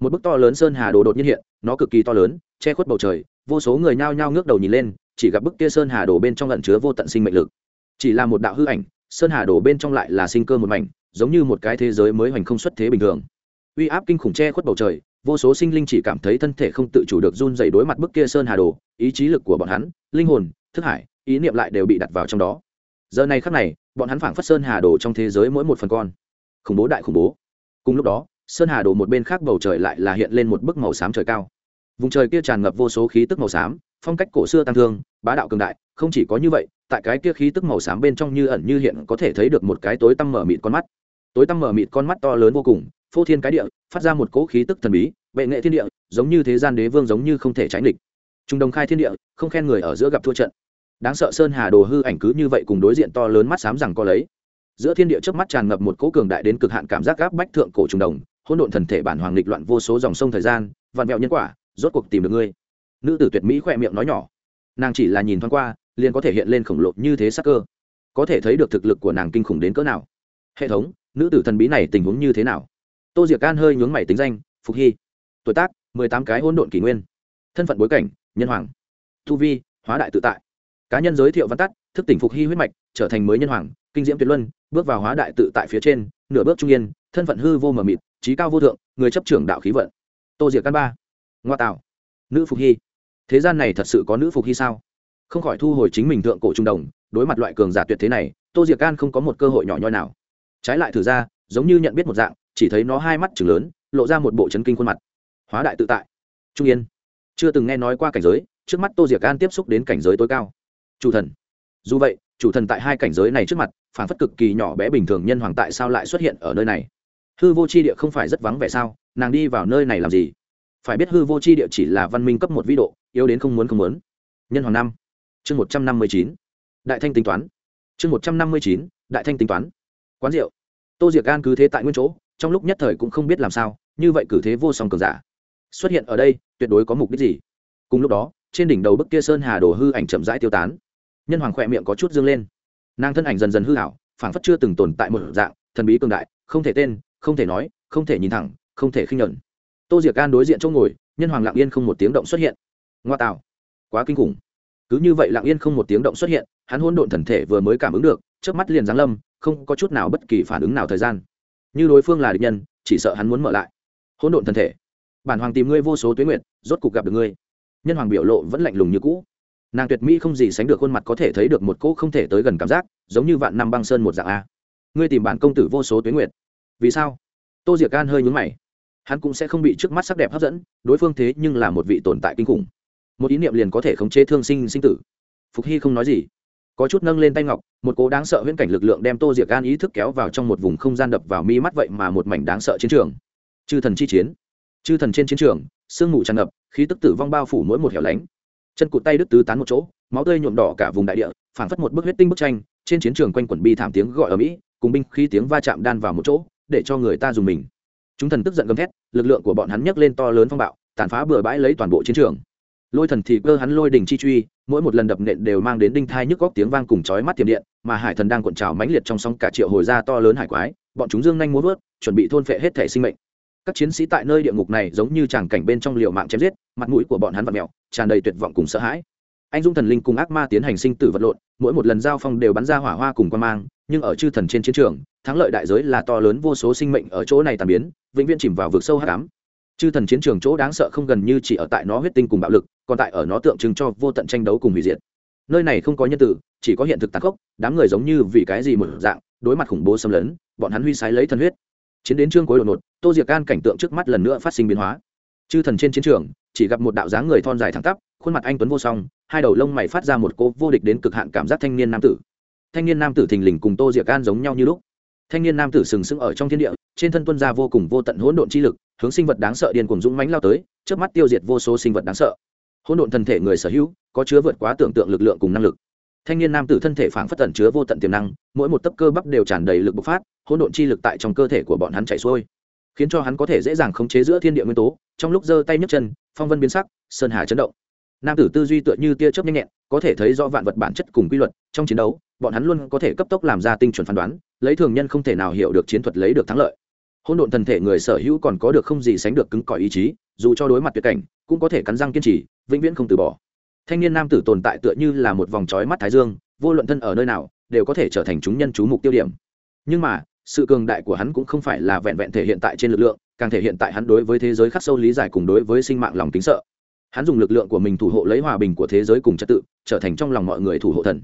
Một bức to lớn sơn hà đồ đột nhiên hiện, nó cực kỳ to lớn, che khuất bầu trời, vô số người nhao nhao ngước đầu nhìn lên, chỉ gặp bức kia sơn hà đồ bên trong lẩn chứa vô tận sinh mệnh lực chỉ là một đạo hư ảnh, sơn hà đổ bên trong lại là sinh cơ một mảnh, giống như một cái thế giới mới hoành không xuất thế bình thường. Uy áp kinh khủng che khuất bầu trời, vô số sinh linh chỉ cảm thấy thân thể không tự chủ được run dày đối mặt bức kia sơn hà đồ ý chí lực của bọn hắn, linh hồn, thức hải, ý niệm lại đều bị đặt vào trong đó. Giờ này khắc này, bọn hắn phảng phất sơn hà đồ trong thế giới mỗi một phần con. Khủng bố đại khủng bố. Cùng lúc đó, sơn hà đồ một bên khác bầu trời lại là hiện lên một bức màu xám trời cao. Vùng trời kia tràn ngập vô số khí tức màu xám, phong cách cổ xưa tăng thương, bá đạo cường đại, không chỉ có như vậy tại cái kia khí tức màu xám bên trong như ẩn như hiện có thể thấy được một cái tối tăm mở mịt con mắt. Tối tăm mở mịt con mắt to lớn vô cùng, phô thiên cái địa, phát ra một cỗ khí tức thần bí, bệ nghệ thiên địa, giống như thế gian đế vương giống như không thể tránh địch. Trung đồng khai thiên địa, không khen người ở giữa gặp thua trận. Đáng sợ sơn hà đồ hư ảnh cứ như vậy cùng đối diện to lớn mắt xám rằng có lấy. Giữa thiên địa trước mắt tràn ngập một cỗ cường đại đến cực hạn cảm giác gáp bách thượng cổ trùng đồng hỗn độn thần thể bản hoàng lịch loạn vô số dòng sông thời gian, vạn mẹo nhân quả, rốt cuộc tìm được ngươi. Nữ tử tuyệt mỹ khỏe miệng nói nhỏ. Nàng chỉ là nhìn thoáng qua liền có thể hiện lên khổng lồ như thế sắc cơ. Có thể thấy được thực lực của nàng kinh khủng đến cỡ nào. Hệ thống, nữ tử thần bí này tình huống như thế nào? Tô diệc can hơi nhướng mày tính danh, phục hy. Tuổi tác, mười tám cái hôn độn kỷ nguyên. Thân phận bối cảnh, nhân hoàng. Thu vi, hóa đại tự tại. Cá nhân giới thiệu văn tắt, thức tỉnh phục hy huyết mạch, trở thành mới nhân hoàng, kinh diễm tuyệt luân, bước vào hóa đại tự tại phía trên, nửa bước trung yên, thân phận hư vô mờ mịt, trí cao vô thượng, người chấp trưởng đạo khí vận. Tô diệc căn ba. Ngoa tạo. Nữ phục hy. Thế gian này thật sự có nữ phục hy sao? Không khỏi thu hồi chính mình thượng cổ trung đồng, đối mặt loại cường giả tuyệt thế này, tô diệc can không có một cơ hội nhỏ nhoi nào. Trái lại thử ra, giống như nhận biết một dạng, chỉ thấy nó hai mắt chừng lớn, lộ ra một bộ chấn kinh khuôn mặt. Hóa đại tự tại. Trung yên. Chưa từng nghe nói qua cảnh giới, trước mắt tô diệc an tiếp xúc đến cảnh giới tối cao. Chủ thần. Dù vậy, chủ thần tại hai cảnh giới này trước mặt, phản phất cực kỳ nhỏ bé bình thường nhân hoàng tại sao lại xuất hiện ở nơi này? Hư vô c h i địa không phải rất vắng vẻ sao? Nàng đi vào nơi này làm gì? Phải biết hư vô c h i địa chỉ là văn minh cấp một vĩ độ, yếu đến không muốn không muốn. Nhân hoàng năm chương một trăm năm mươi chín, đại thanh tính toán. Chương một trăm năm mươi chín, đại thanh tính toán. Quán rượu. Tô diệc an cứ thế tại nguyên chỗ, trong lúc nhất thời cũng không biết làm sao, như vậy cử thế vô song cường giả. Xuất hiện ở đây, tuyệt đối có mục đích gì? Cùng lúc đó, trên đỉnh đầu bức kia sơn hà đồ hư ảnh chậm rãi tiêu tán. Nhân hoàng khỏe miệng có chút dương lên. Nàng thân ảnh dần dần hư hảo phảng phất chưa từng tồn tại một dạng, thần bí cường đại, không thể tên, không thể nói, không thể nhìn thẳng, không thể khinh nhuận tô diệc gan đối diện chỗ ngồi, nhân hoàng lặng yên không một tiếng động xuất hiện. Ngoa tạo. Quá kinh khủng cứ như vậy lặng yên không một tiếng động xuất hiện, hắn hôn độn thần thể vừa mới cảm ứng được trước mắt liền giáng lâm, không có chút nào bất kỳ phản ứng nào thời gian. Như đối phương là địch nhân, chỉ sợ hắn muốn mở lại. Hôn độn thần thể. Bản hoàng tìm ngươi vô số tuyến nguyện rốt cục gặp được ngươi. Nhân hoàng biểu lộ vẫn lạnh lùng như cũ. Nàng tuyệt mỹ không gì sánh được khuôn mặt có thể thấy được một cỗ không thể tới gần cảm giác, giống như vạn năm băng sơn một dạng a. Ngươi tìm bản công tử vô số tuyến nguyệt. Vì sao? Tô diệc gan hơi nhúng mày. Hắn cũng sẽ không bị trước mắt sắc đẹp hấp dẫn, đối phương thế nhưng là một vị tồn tại kinh khủng một ý niệm liền có thể khống chế thương sinh sinh tử. Phục hy không nói gì. Có chút nâng lên tay ngọc, một cố đáng sợ huyễn cảnh lực lượng đem tô diệc gan ý thức kéo vào trong một vùng không gian đập vào mi mắt vậy mà một mảnh đáng sợ chiến trường. Chư thần chi chiến. Chư thần trên chiến trường, sương mù tràn ngập, khí tức tử vong bao phủ mỗi một hẻo lánh. Chân cụt tay đứt tứ tán một chỗ, máu tươi nhuộm đỏ cả vùng đại địa, phảng phất một bức huyết tinh bức tranh, trên chiến trường quanh quẩn bi thảm tiếng gọi ở mỹ, cùng binh khi tiếng va chạm đan vào một chỗ, để cho người ta dùng mình. Chúng thần tức giận gầm thét, lực lượng của bọn hắn nhấc lên to lớn phong bạo, tàn phá bừa bãi lấy toàn bộ chiến trường lôi thần thì cơ hắn lôi đỉnh chi truy, mỗi một lần đập nện đều mang đến đinh thai nhức góc tiếng vang cùng chói mắt tiềm điện, mà hải thần đang cuộn trào mãnh liệt trong sóng cả triệu hồi ra to lớn hải quái, bọn chúng dương nhanh muốn vớt, chuẩn bị thôn phệ hết thể sinh mệnh. Các chiến sĩ tại nơi địa ngục này giống như tràng cảnh bên trong liều mạng chém giết, mặt mũi của bọn hắn vật mèo, tràn đầy tuyệt vọng cùng sợ hãi. Anh dung thần linh cùng ác ma tiến hành sinh tử vật lộn, mỗi một lần giao phong đều bắn ra hỏa hoa cùng quan mang, nhưng ở chư thần trên chiến trường, thắng lợi đại giới là to lớn vô số sinh mệnh ở chỗ này tàn biến, vĩnh viễn chìm vào vực sâu hắc ám chư thần chiến trường chỗ đáng sợ không gần như chỉ ở tại nó huyết tinh cùng bạo lực, còn tại ở nó tượng trưng cho vô tận tranh đấu cùng hủy diệt. Nơi này không có nhân tử, chỉ có hiện thực tàn khốc, đám người giống như vì cái gì một dạng, đối mặt khủng bố xâm lấn, bọn hắn huy sái lấy thân huyết. Chiến đến trương cuối đột ngột, tô diệc can cảnh tượng trước mắt lần nữa phát sinh biến hóa. Chư thần trên chiến trường, chỉ gặp một đạo dáng người thon dài thẳng tắp, khuôn mặt anh tuấn vô song, hai đầu lông mày phát ra một cố vô địch đến cực hạn cảm giác thanh niên nam tử. Thanh niên nam tử thình lình cùng tô diệc can giống nhau như lúc thanh niên nam tử sừng sững ở trong thiên địa, trên thân tuân ra vô cùng vô tận hỗn độn chi lực, hướng sinh vật đáng sợ điên cùng dũng mãnh lao tới trước mắt tiêu diệt vô số sinh vật đáng sợ. Hỗn độn thân thể người sở hữu, có chứa vượt quá tưởng tượng lực lượng cùng năng lực. Thanh niên nam tử thân thể phảng phất tẩn chứa vô tận tiềm năng, mỗi một tấc cơ bắp đều tràn đầy lực bộc phát, hỗn độn chi lực tại trong cơ thể của bọn hắn chảy xuôi, khiến cho hắn có thể dễ dàng khống chế giữa thiên địa nguyên tố, trong lúc giơ tay nhấc chân, phong vân biến sắc, sơn hà chấn động. Nam tử tư duy tựa như tia chớp nhanh nhẹn, có thể thấy rõ vạn vật bản chất cùng quy luật, trong chiến đấu, bọn hắn luôn có thể cấp tốc làm ra tinh chuẩn phán đoán lấy thường nhân không thể nào hiểu được chiến thuật lấy được thắng lợi. Hỗn độn thần thể người sở hữu còn có được không gì sánh được cứng cỏi ý chí, dù cho đối mặt tuyệt cảnh, cũng có thể cắn răng kiên trì, vĩnh viễn không từ bỏ. Thanh niên nam tử tồn tại tựa như là một vòng trói mắt thái dương, vô luận thân ở nơi nào, đều có thể trở thành chúng nhân chú mục tiêu điểm. Nhưng mà, sự cường đại của hắn cũng không phải là vẹn vẹn thể hiện tại trên lực lượng, càng thể hiện tại hắn đối với thế giới khắc sâu lý giải cùng đối với sinh mạng lòng kính sợ. Hắn dùng lực lượng của mình thủ hộ lấy hòa bình của thế giới cùng trật tự, trở thành trong lòng mọi người thủ hộ thần.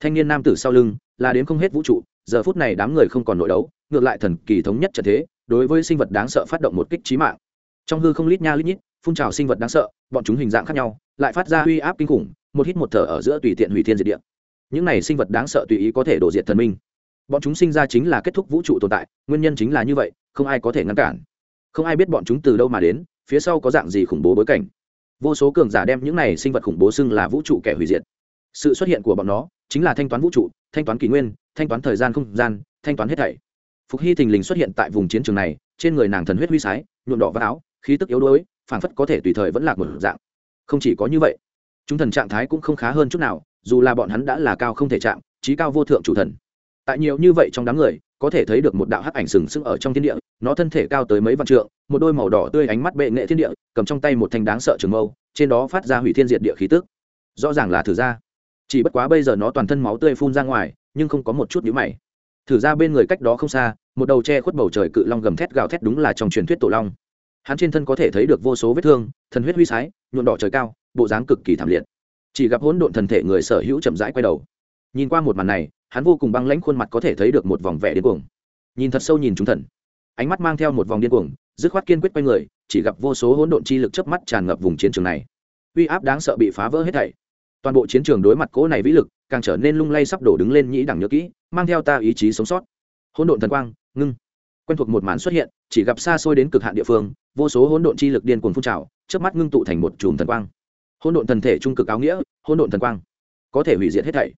Thanh niên nam tử sau lưng, là đến không hết vũ trụ giờ phút này đám người không còn nội đấu, ngược lại thần kỳ thống nhất trận thế, đối với sinh vật đáng sợ phát động một kích trí mạng. Trong hư không lít nha lít nhít, phun trào sinh vật đáng sợ, bọn chúng hình dạng khác nhau, lại phát ra uy áp kinh khủng, một hít một thở ở giữa tùy tiện hủy thiên diệt địa. Những này sinh vật đáng sợ tùy ý có thể đổ diệt thần minh. Bọn chúng sinh ra chính là kết thúc vũ trụ tồn tại, nguyên nhân chính là như vậy, không ai có thể ngăn cản. Không ai biết bọn chúng từ đâu mà đến, phía sau có dạng gì khủng bố bối cảnh. Vô số cường giả đem những này sinh vật khủng bố xưng là vũ trụ kẻ hủy diệt. Sự xuất hiện của bọn nó chính là thanh toán vũ trụ, thanh toán kỷ nguyên, thanh toán thời gian không gian, thanh toán hết thảy. Phục hy thình lình xuất hiện tại vùng chiến trường này, trên người nàng thần huyết huy sái, nhuộm đỏ vác áo, khí tức yếu đuối, phảng phất có thể tùy thời vẫn lạc một dạng. Không chỉ có như vậy, chúng thần trạng thái cũng không khá hơn chút nào, dù là bọn hắn đã là cao không thể chạm trí cao vô thượng chủ thần. Tại nhiều như vậy trong đám người, có thể thấy được một đạo hắc ảnh sừng sững ở trong thiên địa, nó thân thể cao tới mấy vạn trượng, một đôi màu đỏ tươi ánh mắt bệ nghệ thiên địa, cầm trong tay một thanh đáng sợ trường mâu, trên đó phát ra hủy thiên diệt địa khí tức. Rõ ràng là thử ra chỉ bất quá bây giờ nó toàn thân máu tươi phun ra ngoài, nhưng không có một chút nhũ mày. Thử ra bên người cách đó không xa, một đầu tre khuất bầu trời cự long gầm thét gào thét đúng là trong truyền thuyết tổ long. Hắn trên thân có thể thấy được vô số vết thương, thần huyết huy sái nhuộn đỏ trời cao, bộ dáng cực kỳ thảm liệt. Chỉ gặp hỗn độn thần thể người sở hữu chậm rãi quay đầu. Nhìn qua một màn này, hắn vô cùng băng lãnh khuôn mặt có thể thấy được một vòng vẻ điên cuồng. Nhìn thật sâu nhìn chúng thần. Ánh mắt mang theo một vòng điên cuồng, dứt khoát kiên quyết quay người, chỉ gặp vô số hỗn độn chi lực chớp mắt tràn ngập vùng chiến trường này. Uy áp đáng sợ bị phá vỡ hết thảy toàn bộ chiến trường đối mặt cỗ này vĩ lực, càng trở nên lung lay sắp đổ đứng lên nhĩ đẳng nhớ kỹ, mang theo ta ý chí sống sót. Hỗn độn thần quang, ngưng. Quen thuộc một màn xuất hiện, chỉ gặp xa xôi đến cực hạn địa phương, vô số hỗn độn chi lực điên cuồng phun trào, chớp mắt ngưng tụ thành một chùm thần quang. Hỗn độn thần thể trung cực áo nghĩa, hỗn độn thần quang. Có thể hủy diệt hết thảy.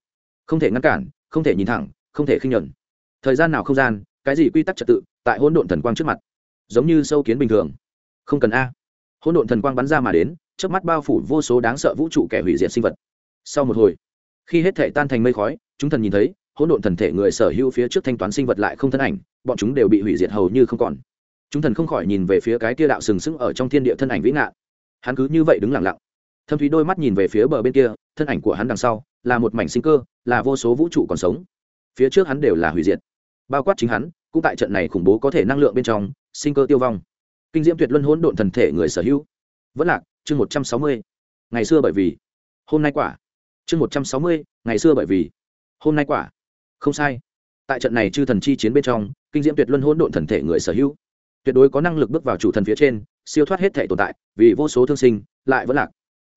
Không thể ngăn cản, không thể nhìn thẳng, không thể khinh nhẫn thời gian nào không gian, cái gì quy tắc trật tự, tại hỗn độn thần quang trước mặt. Giống như sâu kiến bình thường. Không cần a. Hỗn độn thần quang bắn ra mà đến trước mắt bao phủ vô số đáng sợ vũ trụ kẻ hủy diệt sinh vật sau một hồi, khi hết thể tan thành mây khói, chúng thần nhìn thấy, hỗn độn thần thể người sở hữu phía trước thanh toán sinh vật lại không thân ảnh, bọn chúng đều bị hủy diệt hầu như không còn. Chúng thần không khỏi nhìn về phía cái kia đạo sừng sững ở trong thiên địa thân ảnh vĩ ngạn hắn cứ như vậy đứng lặng lặng. Thâm thúy đôi mắt nhìn về phía bờ bên kia, thân ảnh của hắn đằng sau, là một mảnh sinh cơ, là vô số vũ trụ còn sống. Phía trước hắn đều là hủy diệt. Bao quát chính hắn, cũng tại trận này khủng bố có thể năng lượng bên trong, sinh cơ tiêu vong. Kinh diễm tuyệt luân hỗn độn thần thể người sở hữu. Vẫn lạc, chương một trăm sáu mươi. Ngày xưa bởi vì, hôm nay quả chương một trăm sáu mươi, ngày xưa bởi vì. Hôm nay quả. Không sai. Tại trận này chư thần chi chiến bên trong, kinh diễm tuyệt luân hỗn độn thần thể người sở hữu. Tuyệt đối có năng lực bước vào chủ thần phía trên, siêu thoát hết thể tồn tại, vì vô số thương sinh, lại vẫn lạc.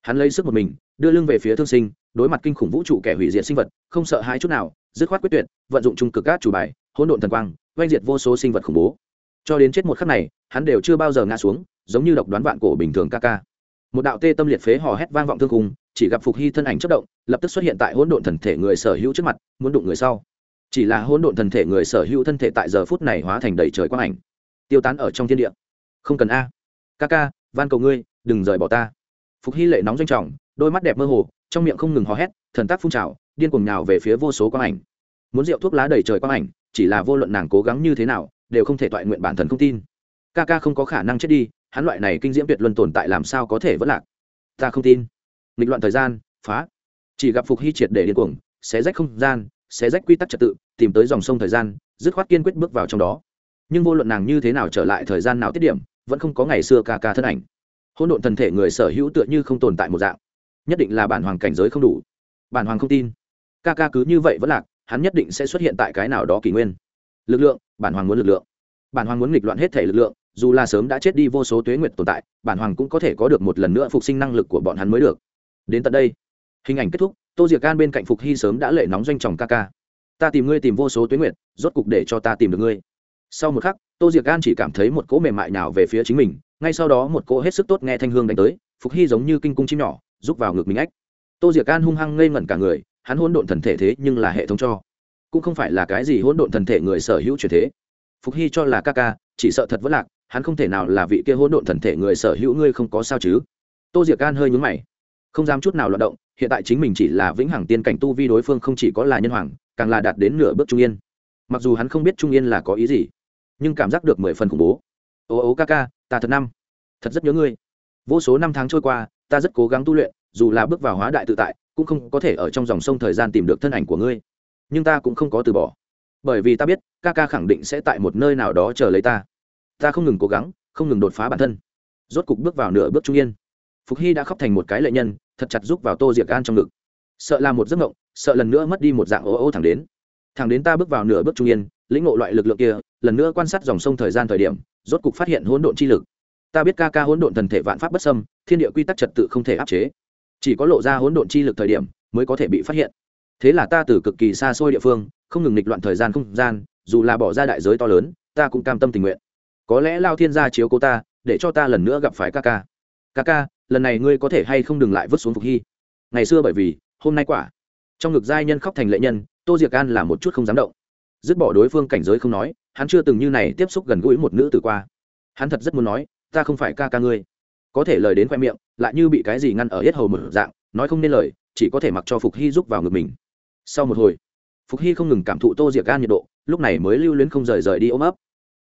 Hắn lấy sức một mình, đưa lưng về phía thương sinh, đối mặt kinh khủng vũ trụ kẻ hủy diệt sinh vật, không sợ hai chút nào, dứt khoát quyết tuyệt, vận dụng trung cực các chủ bài, hỗn độn thần quang oanh diệt vô số sinh vật khủng bố. Cho đến chết một khắc này, hắn đều chưa bao giờ ngã xuống, giống như độc đoán vạn cổ bình thường ca ca. Một đạo tê tâm liệt phế hò hét vang vọng thương khung chỉ gặp phục hy thân ảnh chất động, lập tức xuất hiện tại hỗn độn thần thể người sở hữu trước mặt, muốn đụng người sau. Chỉ là hỗn độn thần thể người sở hữu thân thể tại giờ phút này hóa thành đầy trời quang ảnh, tiêu tán ở trong thiên địa. Không cần a. Ca ca, van cầu ngươi, đừng rời bỏ ta. Phục hy lệ nóng doanh trọng, đôi mắt đẹp mơ hồ, trong miệng không ngừng hò hét, thần tác phun trào, điên cuồng nhào về phía vô số quang ảnh. Muốn rượu thuốc lá đầy trời quang ảnh, chỉ là vô luận nàng cố gắng như thế nào, đều không thể toại nguyện bản thần không tin. Ca ca không có khả năng chết đi, hắn loại này kinh diễm tuyệt luân tồn tại làm sao có thể vất lạc? Ta không tin nghịch loạn thời gian, phá. Chỉ gặp phục hy triệt để điên cuồng, xé rách không gian, xé rách quy tắc trật tự, tìm tới dòng sông thời gian, dứt khoát kiên quyết bước vào trong đó. Nhưng vô luận nàng như thế nào trở lại thời gian nào tiết điểm, vẫn không có ngày xưa ca ca thân ảnh. Hôn độn thần thể người sở hữu tựa như không tồn tại một dạng. Nhất định là bản hoàng cảnh giới không đủ. Bản hoàng không tin. Ca ca cứ như vậy vẫn lạc, hắn nhất định sẽ xuất hiện tại cái nào đó kỷ nguyên. Lực lượng, bản hoàng muốn lực lượng. Bản hoàng muốn nghịch loạn hết thể lực lượng, dù là sớm đã chết đi vô số tuế nguyệt tồn tại, bản hoàng cũng có thể có được một lần nữa phục sinh năng lực của bọn hắn mới được đến tận đây. Hình ảnh kết thúc, tô diệc gan bên cạnh phục hy sớm đã lệ nóng doanh tròng ca ca. Ta tìm ngươi tìm vô số tuyến nguyệt, rốt cục để cho ta tìm được ngươi. Sau một khắc, tô diệc gan chỉ cảm thấy một cỗ mềm mại nào về phía chính mình, ngay sau đó một cỗ hết sức tốt nghe thanh hương đánh tới, phục hy giống như kinh cung chim nhỏ, rút vào ngực mình ách. Tô diệc gan hung hăng ngây ngẩn cả người, hắn hỗn độn thần thể thế nhưng là hệ thống cho. Cũng không phải là cái gì hỗn độn thần thể người sở hữu truyền thế. Phục hy cho là ca ca, chỉ sợ thật vất lạc, hắn không thể nào là vị kia hỗn độn thần thể người sở hữu, ngươi không có sao chứ? Tô diệc gan hơi nhúng mày không dám chút nào loạt động, hiện tại chính mình chỉ là vĩnh hằng tiên cảnh tu vi đối phương không chỉ có là nhân hoàng, càng là đạt đến nửa bước trung yên. Mặc dù hắn không biết trung yên là có ý gì, nhưng cảm giác được mười phần khủng bố. Ô ô ca ca, ta thật năm, thật rất nhớ ngươi. Vô số năm tháng trôi qua, ta rất cố gắng tu luyện, dù là bước vào hóa đại tự tại, cũng không có thể ở trong dòng sông thời gian tìm được thân ảnh của ngươi. Nhưng ta cũng không có từ bỏ. Bởi vì ta biết, ca ca khẳng định sẽ tại một nơi nào đó chờ lấy ta. Ta không ngừng cố gắng, không ngừng đột phá bản thân. Rốt cục bước vào nửa bước trung yên. Phục hy đã khóc thành một cái lệ nhân thật chặt rúc vào tô diệc gan trong ngực. Sợ là một giấc mộng, sợ lần nữa mất đi một dạng ô ô thẳng đến. Thẳng đến ta bước vào nửa bước trung yên, lĩnh ngộ loại lực lượng kia, lần nữa quan sát dòng sông thời gian thời điểm, rốt cục phát hiện hỗn độn chi lực. Ta biết ca ca hỗn độn thần thể vạn pháp bất xâm, thiên địa quy tắc trật tự không thể áp chế. Chỉ có lộ ra hỗn độn chi lực thời điểm, mới có thể bị phát hiện. Thế là ta từ cực kỳ xa xôi địa phương, không ngừng nghịch loạn thời gian không gian, dù là bỏ ra đại giới to lớn, ta cũng cam tâm tình nguyện. Có lẽ lao thiên gia chiếu cố ta, để cho ta lần nữa gặp phải ca ca ca ca, lần này ngươi có thể hay không đừng lại vứt xuống phục hy? Ngày xưa bởi vì, hôm nay quả. Trong ngực giai nhân khóc thành lệ nhân, tô diệc an là một chút không dám động. Dứt bỏ đối phương cảnh giới không nói, hắn chưa từng như này tiếp xúc gần gũi một nữ tử qua. Hắn thật rất muốn nói, ta không phải ca ca ngươi. Có thể lời đến khoe miệng, lại như bị cái gì ngăn ở hết hầu một dạng, nói không nên lời, chỉ có thể mặc cho phục hy giúp vào ngực mình. Sau một hồi, phục hy không ngừng cảm thụ tô diệc gan nhiệt độ, lúc này mới lưu luyến không rời rời đi ôm ấp.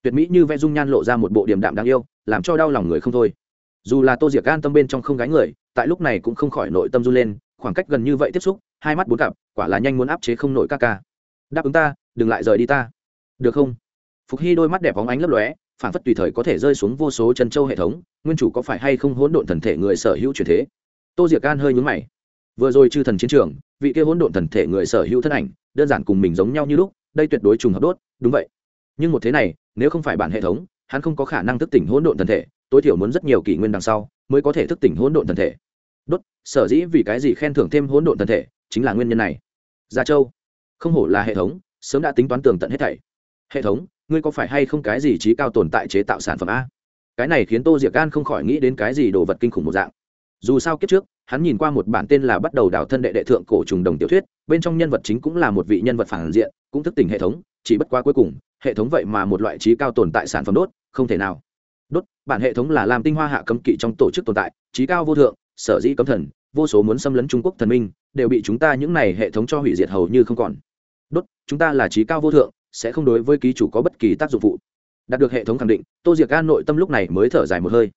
Tuyệt mỹ như vẽ dung nhan lộ ra một bộ điểm đạm đáng yêu, làm cho đau lòng người không thôi dù là tô diệc gan tâm bên trong không gái người, tại lúc này cũng không khỏi nội tâm run lên, khoảng cách gần như vậy tiếp xúc, hai mắt bốn cặp, quả là nhanh muốn áp chế không nổi ca ca. Đáp ứng ta, đừng lại rời đi ta. Được không? Phục hy đôi mắt đẹp bóng ánh lấp lóe phản phất tùy thời có thể rơi xuống vô số chân châu hệ thống, nguyên chủ có phải hay không hỗn độn thần thể người sở hữu truyền thế? Tô diệc gan hơi nhúng mày. Vừa rồi chư thần chiến trường, vị kia hỗn độn thần thể người sở hữu thân ảnh, đơn giản cùng mình giống nhau như lúc, đây tuyệt đối trùng hợp đốt, đúng vậy. Nhưng một thế này, nếu không phải bản hệ thống, hắn không có khả năng thức tỉnh hỗn độn thần thể tối thiểu muốn rất nhiều kỷ nguyên đằng sau mới có thể thức tỉnh hỗn độn thần thể. Đốt, sở dĩ vì cái gì khen thưởng thêm hỗn độn thần thể chính là nguyên nhân này. Gia châu, không hổ là hệ thống, sớm đã tính toán tường tận hết thảy. Hệ thống, ngươi có phải hay không cái gì trí cao tồn tại chế tạo sản phẩm a? Cái này khiến tô diệc gan không khỏi nghĩ đến cái gì đồ vật kinh khủng một dạng. Dù sao kiếp trước, hắn nhìn qua một bản tên là bắt đầu đào thân đệ đệ thượng cổ trùng đồng tiểu thuyết, bên trong nhân vật chính cũng là một vị nhân vật phản diện, cũng thức tỉnh hệ thống, chỉ bất quá cuối cùng, hệ thống vậy mà một loại trí cao tồn tại sản phẩm đốt, không thể nào đốt, bản hệ thống là làm tinh hoa hạ cấm kỵ trong tổ chức tồn tại, trí cao vô thượng, sở dĩ cấm thần, vô số muốn xâm lấn trung quốc thần minh, đều bị chúng ta những này hệ thống cho hủy diệt hầu như không còn. Đốt, chúng ta là trí cao vô thượng, sẽ không đối với ký chủ có bất kỳ tác dụng phụ. Đạt được hệ thống khẳng định, tô diệc gan nội tâm lúc này mới thở dài một hơi.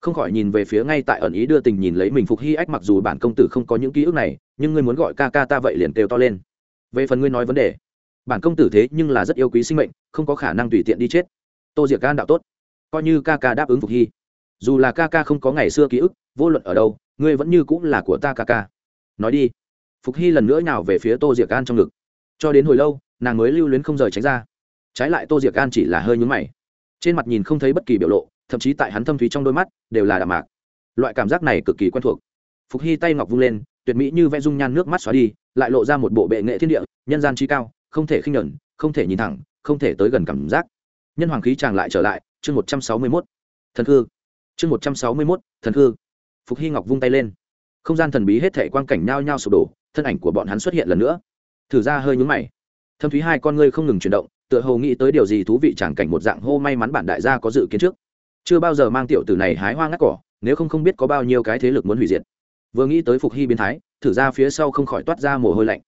Không khỏi nhìn về phía ngay tại ẩn ý đưa tình nhìn lấy mình phục hy ách mặc dù bản công tử không có những ký ức này, nhưng ngươi muốn gọi ca ca ta vậy liền kêu to lên. Về phần ngươi nói vấn đề, bản công tử thế nhưng là rất yêu quý sinh mệnh, không có khả năng tùy tiện đi chết. Tô diệc gan đạo tốt coi như ca ca đáp ứng phục hy. Dù là ca ca không có ngày xưa ký ức, vô luận ở đâu, ngươi vẫn như cũng là của ta ca ca. Nói đi. Phục hy lần nữa nào về phía tô diệc an trong ngực. Cho đến hồi lâu, nàng mới lưu luyến không rời tránh ra. Trái lại tô diệc an chỉ là hơi nhúng mày. Trên mặt nhìn không thấy bất kỳ biểu lộ, thậm chí tại hắn thâm thúy trong đôi mắt, đều là đạm mạc. Loại cảm giác này cực kỳ quen thuộc. Phục hy tay ngọc vung lên, tuyệt mỹ như vẽ dung nhan nước mắt xóa đi, lại lộ ra một bộ bệ nghệ thiên địa, nhân gian trí cao, không thể khinh nhẫn, không thể nhìn thẳng, không thể tới gần cảm giác. Nhân hoàng khí tràng lại trở lại chương một trăm sáu mươi mốt thần hư, chương một trăm sáu mươi mốt thần hư. phục hy ngọc vung tay lên. Không gian thần bí hết thể quang cảnh nhao nhao sụp đổ thân ảnh của bọn hắn xuất hiện lần nữa. Thử ra hơi nhúng mày. Thâm thúy hai con ngươi không ngừng chuyển động tựa hồ nghĩ tới điều gì thú vị chẳng cảnh một dạng hô may mắn bản đại gia có dự kiến trước. Chưa bao giờ mang tiểu tử này hái hoa ngắt cỏ nếu không không biết có bao nhiêu cái thế lực muốn hủy diệt. Vừa nghĩ tới phục hy biến thái thử ra phía sau không khỏi toát ra mồ hôi lạnh.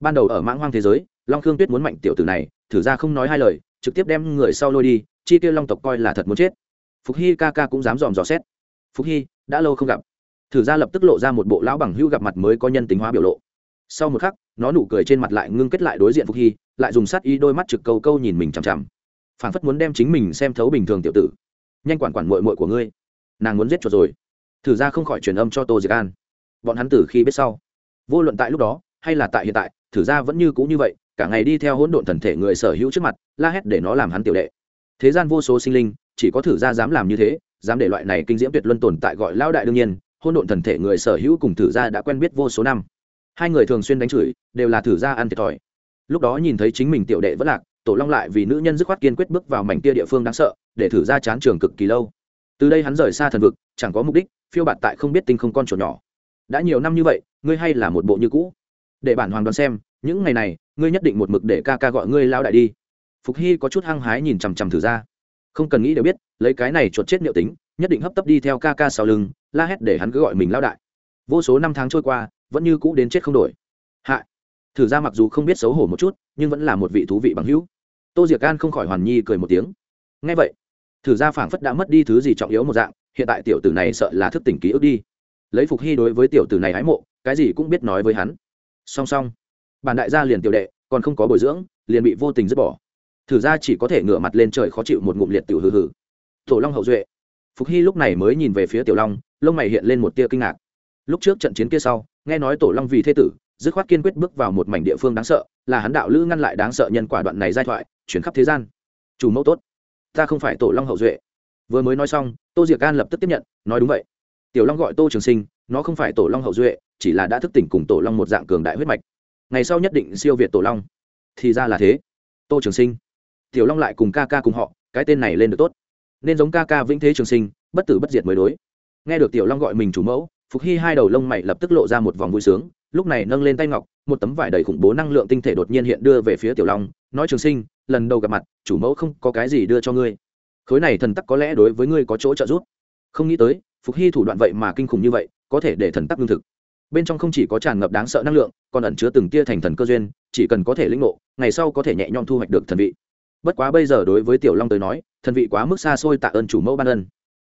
Ban đầu ở mãng hoang thế giới long khương tuyết muốn mạnh tiểu tử này thử ra không nói hai lời trực tiếp đem người sau lôi đi chi tiêu long tộc coi là thật muốn chết. Phục hy ca ca cũng dám dòm dò xét. Phục hy, đã lâu không gặp. Thử ra lập tức lộ ra một bộ lão bằng hữu gặp mặt mới có nhân tính hóa biểu lộ. Sau một khắc, nó nụ cười trên mặt lại ngưng kết lại đối diện phục hy, lại dùng sát y đôi mắt trực câu câu nhìn mình chằm chằm. Phảng phất muốn đem chính mình xem thấu bình thường tiểu tử. Nhanh quản quản mội mội của ngươi. Nàng muốn giết chuột rồi. Thử ra không khỏi truyền âm cho tô diệc an. Bọn hắn tử khi biết sau, vô luận tại lúc đó hay là tại hiện tại, thử ra vẫn như cũ như vậy, cả ngày đi theo hỗn độn thần thể người sở hữu trước mặt, la hét để nó làm hắn tiểu đệ thế gian vô số sinh linh, chỉ có thử ra dám làm như thế, dám để loại này kinh diễm tuyệt luân tồn tại gọi lao đại đương nhiên, Hôn độn thần thể người sở hữu cùng thử ra đã quen biết vô số năm. Hai người thường xuyên đánh chửi, đều là thử ra ăn thiệt thòi. Lúc đó nhìn thấy chính mình tiểu đệ vẫn lạc, tổ long lại vì nữ nhân dứt khoát kiên quyết bước vào mảnh kia địa phương đáng sợ, để thử ra chán trường cực kỳ lâu. Từ đây hắn rời xa thần vực, chẳng có mục đích, phiêu bạt tại không biết tinh không con chuột nhỏ. Đã nhiều năm như vậy, ngươi hay là một bộ như cũ. Để bản hoàng đoán xem, những ngày này, ngươi nhất định một mực để ca ca gọi ngươi lao đại đi phục hy có chút hăng hái nhìn chằm chằm thử ra. Không cần nghĩ đều biết, lấy cái này chuột chết liệu tính, nhất định hấp tấp đi theo ca ca sau lưng, la hét để hắn cứ gọi mình lao đại. Vô số năm tháng trôi qua, vẫn như cũ đến chết không đổi. Hạ. Thử ra mặc dù không biết xấu hổ một chút, nhưng vẫn là một vị thú vị bằng hữu. Tô diệc an không khỏi hoàn nhi cười một tiếng. Ngay vậy, thử ra phảng phất đã mất đi thứ gì trọng yếu một dạng, hiện tại tiểu tử này sợ là thức tỉnh ký ức đi. Lấy phục hy đối với tiểu tử này hái mộ, cái gì cũng biết nói với hắn. Song song, bản đại gia liền tiểu đệ, còn không có bồi dưỡng, liền bị vô tình dứt bỏ thử ra chỉ có thể ngửa mặt lên trời khó chịu một ngụm liệt tiểu hừ hừ. Tổ long hậu duệ. Phục hy lúc này mới nhìn về phía tiểu long, lông mày hiện lên một tia kinh ngạc. Lúc trước trận chiến kia sau, nghe nói tổ long vì thế tử, dứt khoát kiên quyết bước vào một mảnh địa phương đáng sợ, là hắn đạo lữ ngăn lại đáng sợ nhân quả đoạn này giai thoại, chuyển khắp thế gian. Chủ mẫu tốt. Ta không phải tổ long hậu duệ. Vừa mới nói xong, tô diệc an lập tức tiếp nhận, nói đúng vậy. Tiểu long gọi tô trường sinh, nó không phải tổ long hậu duệ, chỉ là đã thức tỉnh cùng tổ long một dạng cường đại huyết mạch. Ngày sau nhất định siêu việt tổ long. Thì ra là thế. Tô trường sinh tiểu long lại cùng ca ca cùng họ, cái tên này lên được tốt. Nên giống ca ca vĩnh thế trường sinh, bất tử bất diệt mới đối. Nghe được tiểu long gọi mình chủ mẫu, phục hy hai đầu lông mày lập tức lộ ra một vòng vui sướng, lúc này nâng lên tay ngọc, một tấm vải đầy khủng bố năng lượng tinh thể đột nhiên hiện đưa về phía tiểu long, nói, trường sinh, lần đầu gặp mặt, chủ mẫu không có cái gì đưa cho ngươi. Khối này thần tắc có lẽ đối với ngươi có chỗ trợ giúp. Không nghĩ tới, phục hy thủ đoạn vậy mà kinh khủng như vậy, có thể để thần tắc lương thực. Bên trong không chỉ có tràn ngập đáng sợ năng lượng, còn ẩn chứa từng tia thành thần cơ duyên, chỉ cần có thể lĩnh ngộ, ngày sau có thể nhẹ nhõm thu hoạch được thần vị bất quá bây giờ đối với tiểu long tới nói thần vị quá mức xa xôi tạ ơn chủ mẫu ban ân.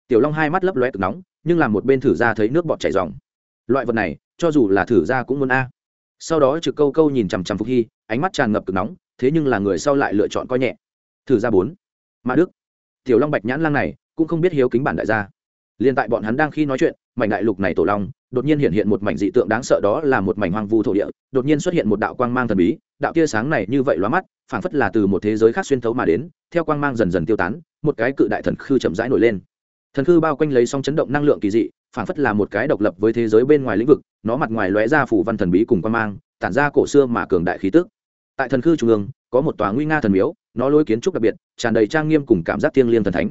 Tiểu long hai mắt lấp lóe cực nóng, nhưng làm một bên thử ra thấy nước bọt chảy dòng loại vật này, cho dù là thử ra cũng muốn a. Sau đó trực câu câu nhìn chằm chằm phục hy, ánh mắt tràn ngập cực nóng, thế nhưng là người sau lại lựa chọn coi nhẹ. Thử ra bốn. Mã đức. Tiểu long bạch nhãn lang này, cũng không biết hiếu kính bản đại gia. Liền tại bọn hắn đang khi nói chuyện, mảnh đại lục này tổ long, đột nhiên hiện hiện một mảnh dị tượng đáng sợ đó là một mảnh hoang vu thổ địa, đột nhiên xuất hiện một đạo quang mang thần bí đạo tia sáng này như vậy lóa mắt, phảng phất là từ một thế giới khác xuyên thấu mà đến, theo quang mang dần dần tiêu tán, một cái cự đại thần khư chậm rãi nổi lên. Thần khư bao quanh lấy song chấn động năng lượng kỳ dị, phảng phất là một cái độc lập với thế giới bên ngoài lĩnh vực, nó mặt ngoài lóe ra phủ văn thần bí cùng quang mang, tản ra cổ xưa mà cường đại khí tức. Tại thần khư trung ương, có một tòa nguy nga thần miếu, nó lối kiến trúc đặc biệt, tràn đầy trang nghiêm cùng cảm giác thiêng liêng thần thánh.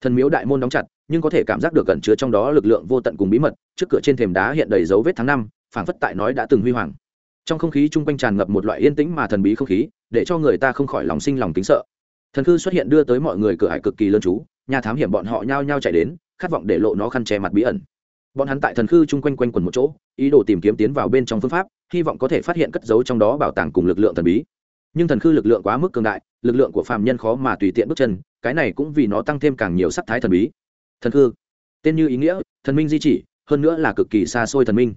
Thần miếu đại môn đóng chặt, nhưng có thể cảm giác được cẩn chứa trong đó lực lượng vô tận cùng bí mật, trước cửa trên thềm đá hiện đầy dấu vết tháng năm, phảng phất tại nói đã từng huy hoàng trong không khí chung quanh tràn ngập một loại yên tĩnh mà thần bí không khí, để cho người ta không khỏi lòng sinh lòng kính sợ. Thần khư xuất hiện đưa tới mọi người cửa hải cực kỳ lơn trú, nhà thám hiểm bọn họ nhao nhao chạy đến, khát vọng để lộ nó khăn che mặt bí ẩn. Bọn hắn tại thần khư chung quanh quanh quần một chỗ, ý đồ tìm kiếm tiến vào bên trong phương pháp, hy vọng có thể phát hiện cất giấu trong đó bảo tàng cùng lực lượng thần bí. Nhưng thần khư lực lượng quá mức cường đại, lực lượng của phàm nhân khó mà tùy tiện bước chân, cái này cũng vì nó tăng thêm càng nhiều sắc thái thần bí. Thần khư tên như ý nghĩa, thần minh di chỉ, hơn nữa là cực kỳ xa xôi thần minh.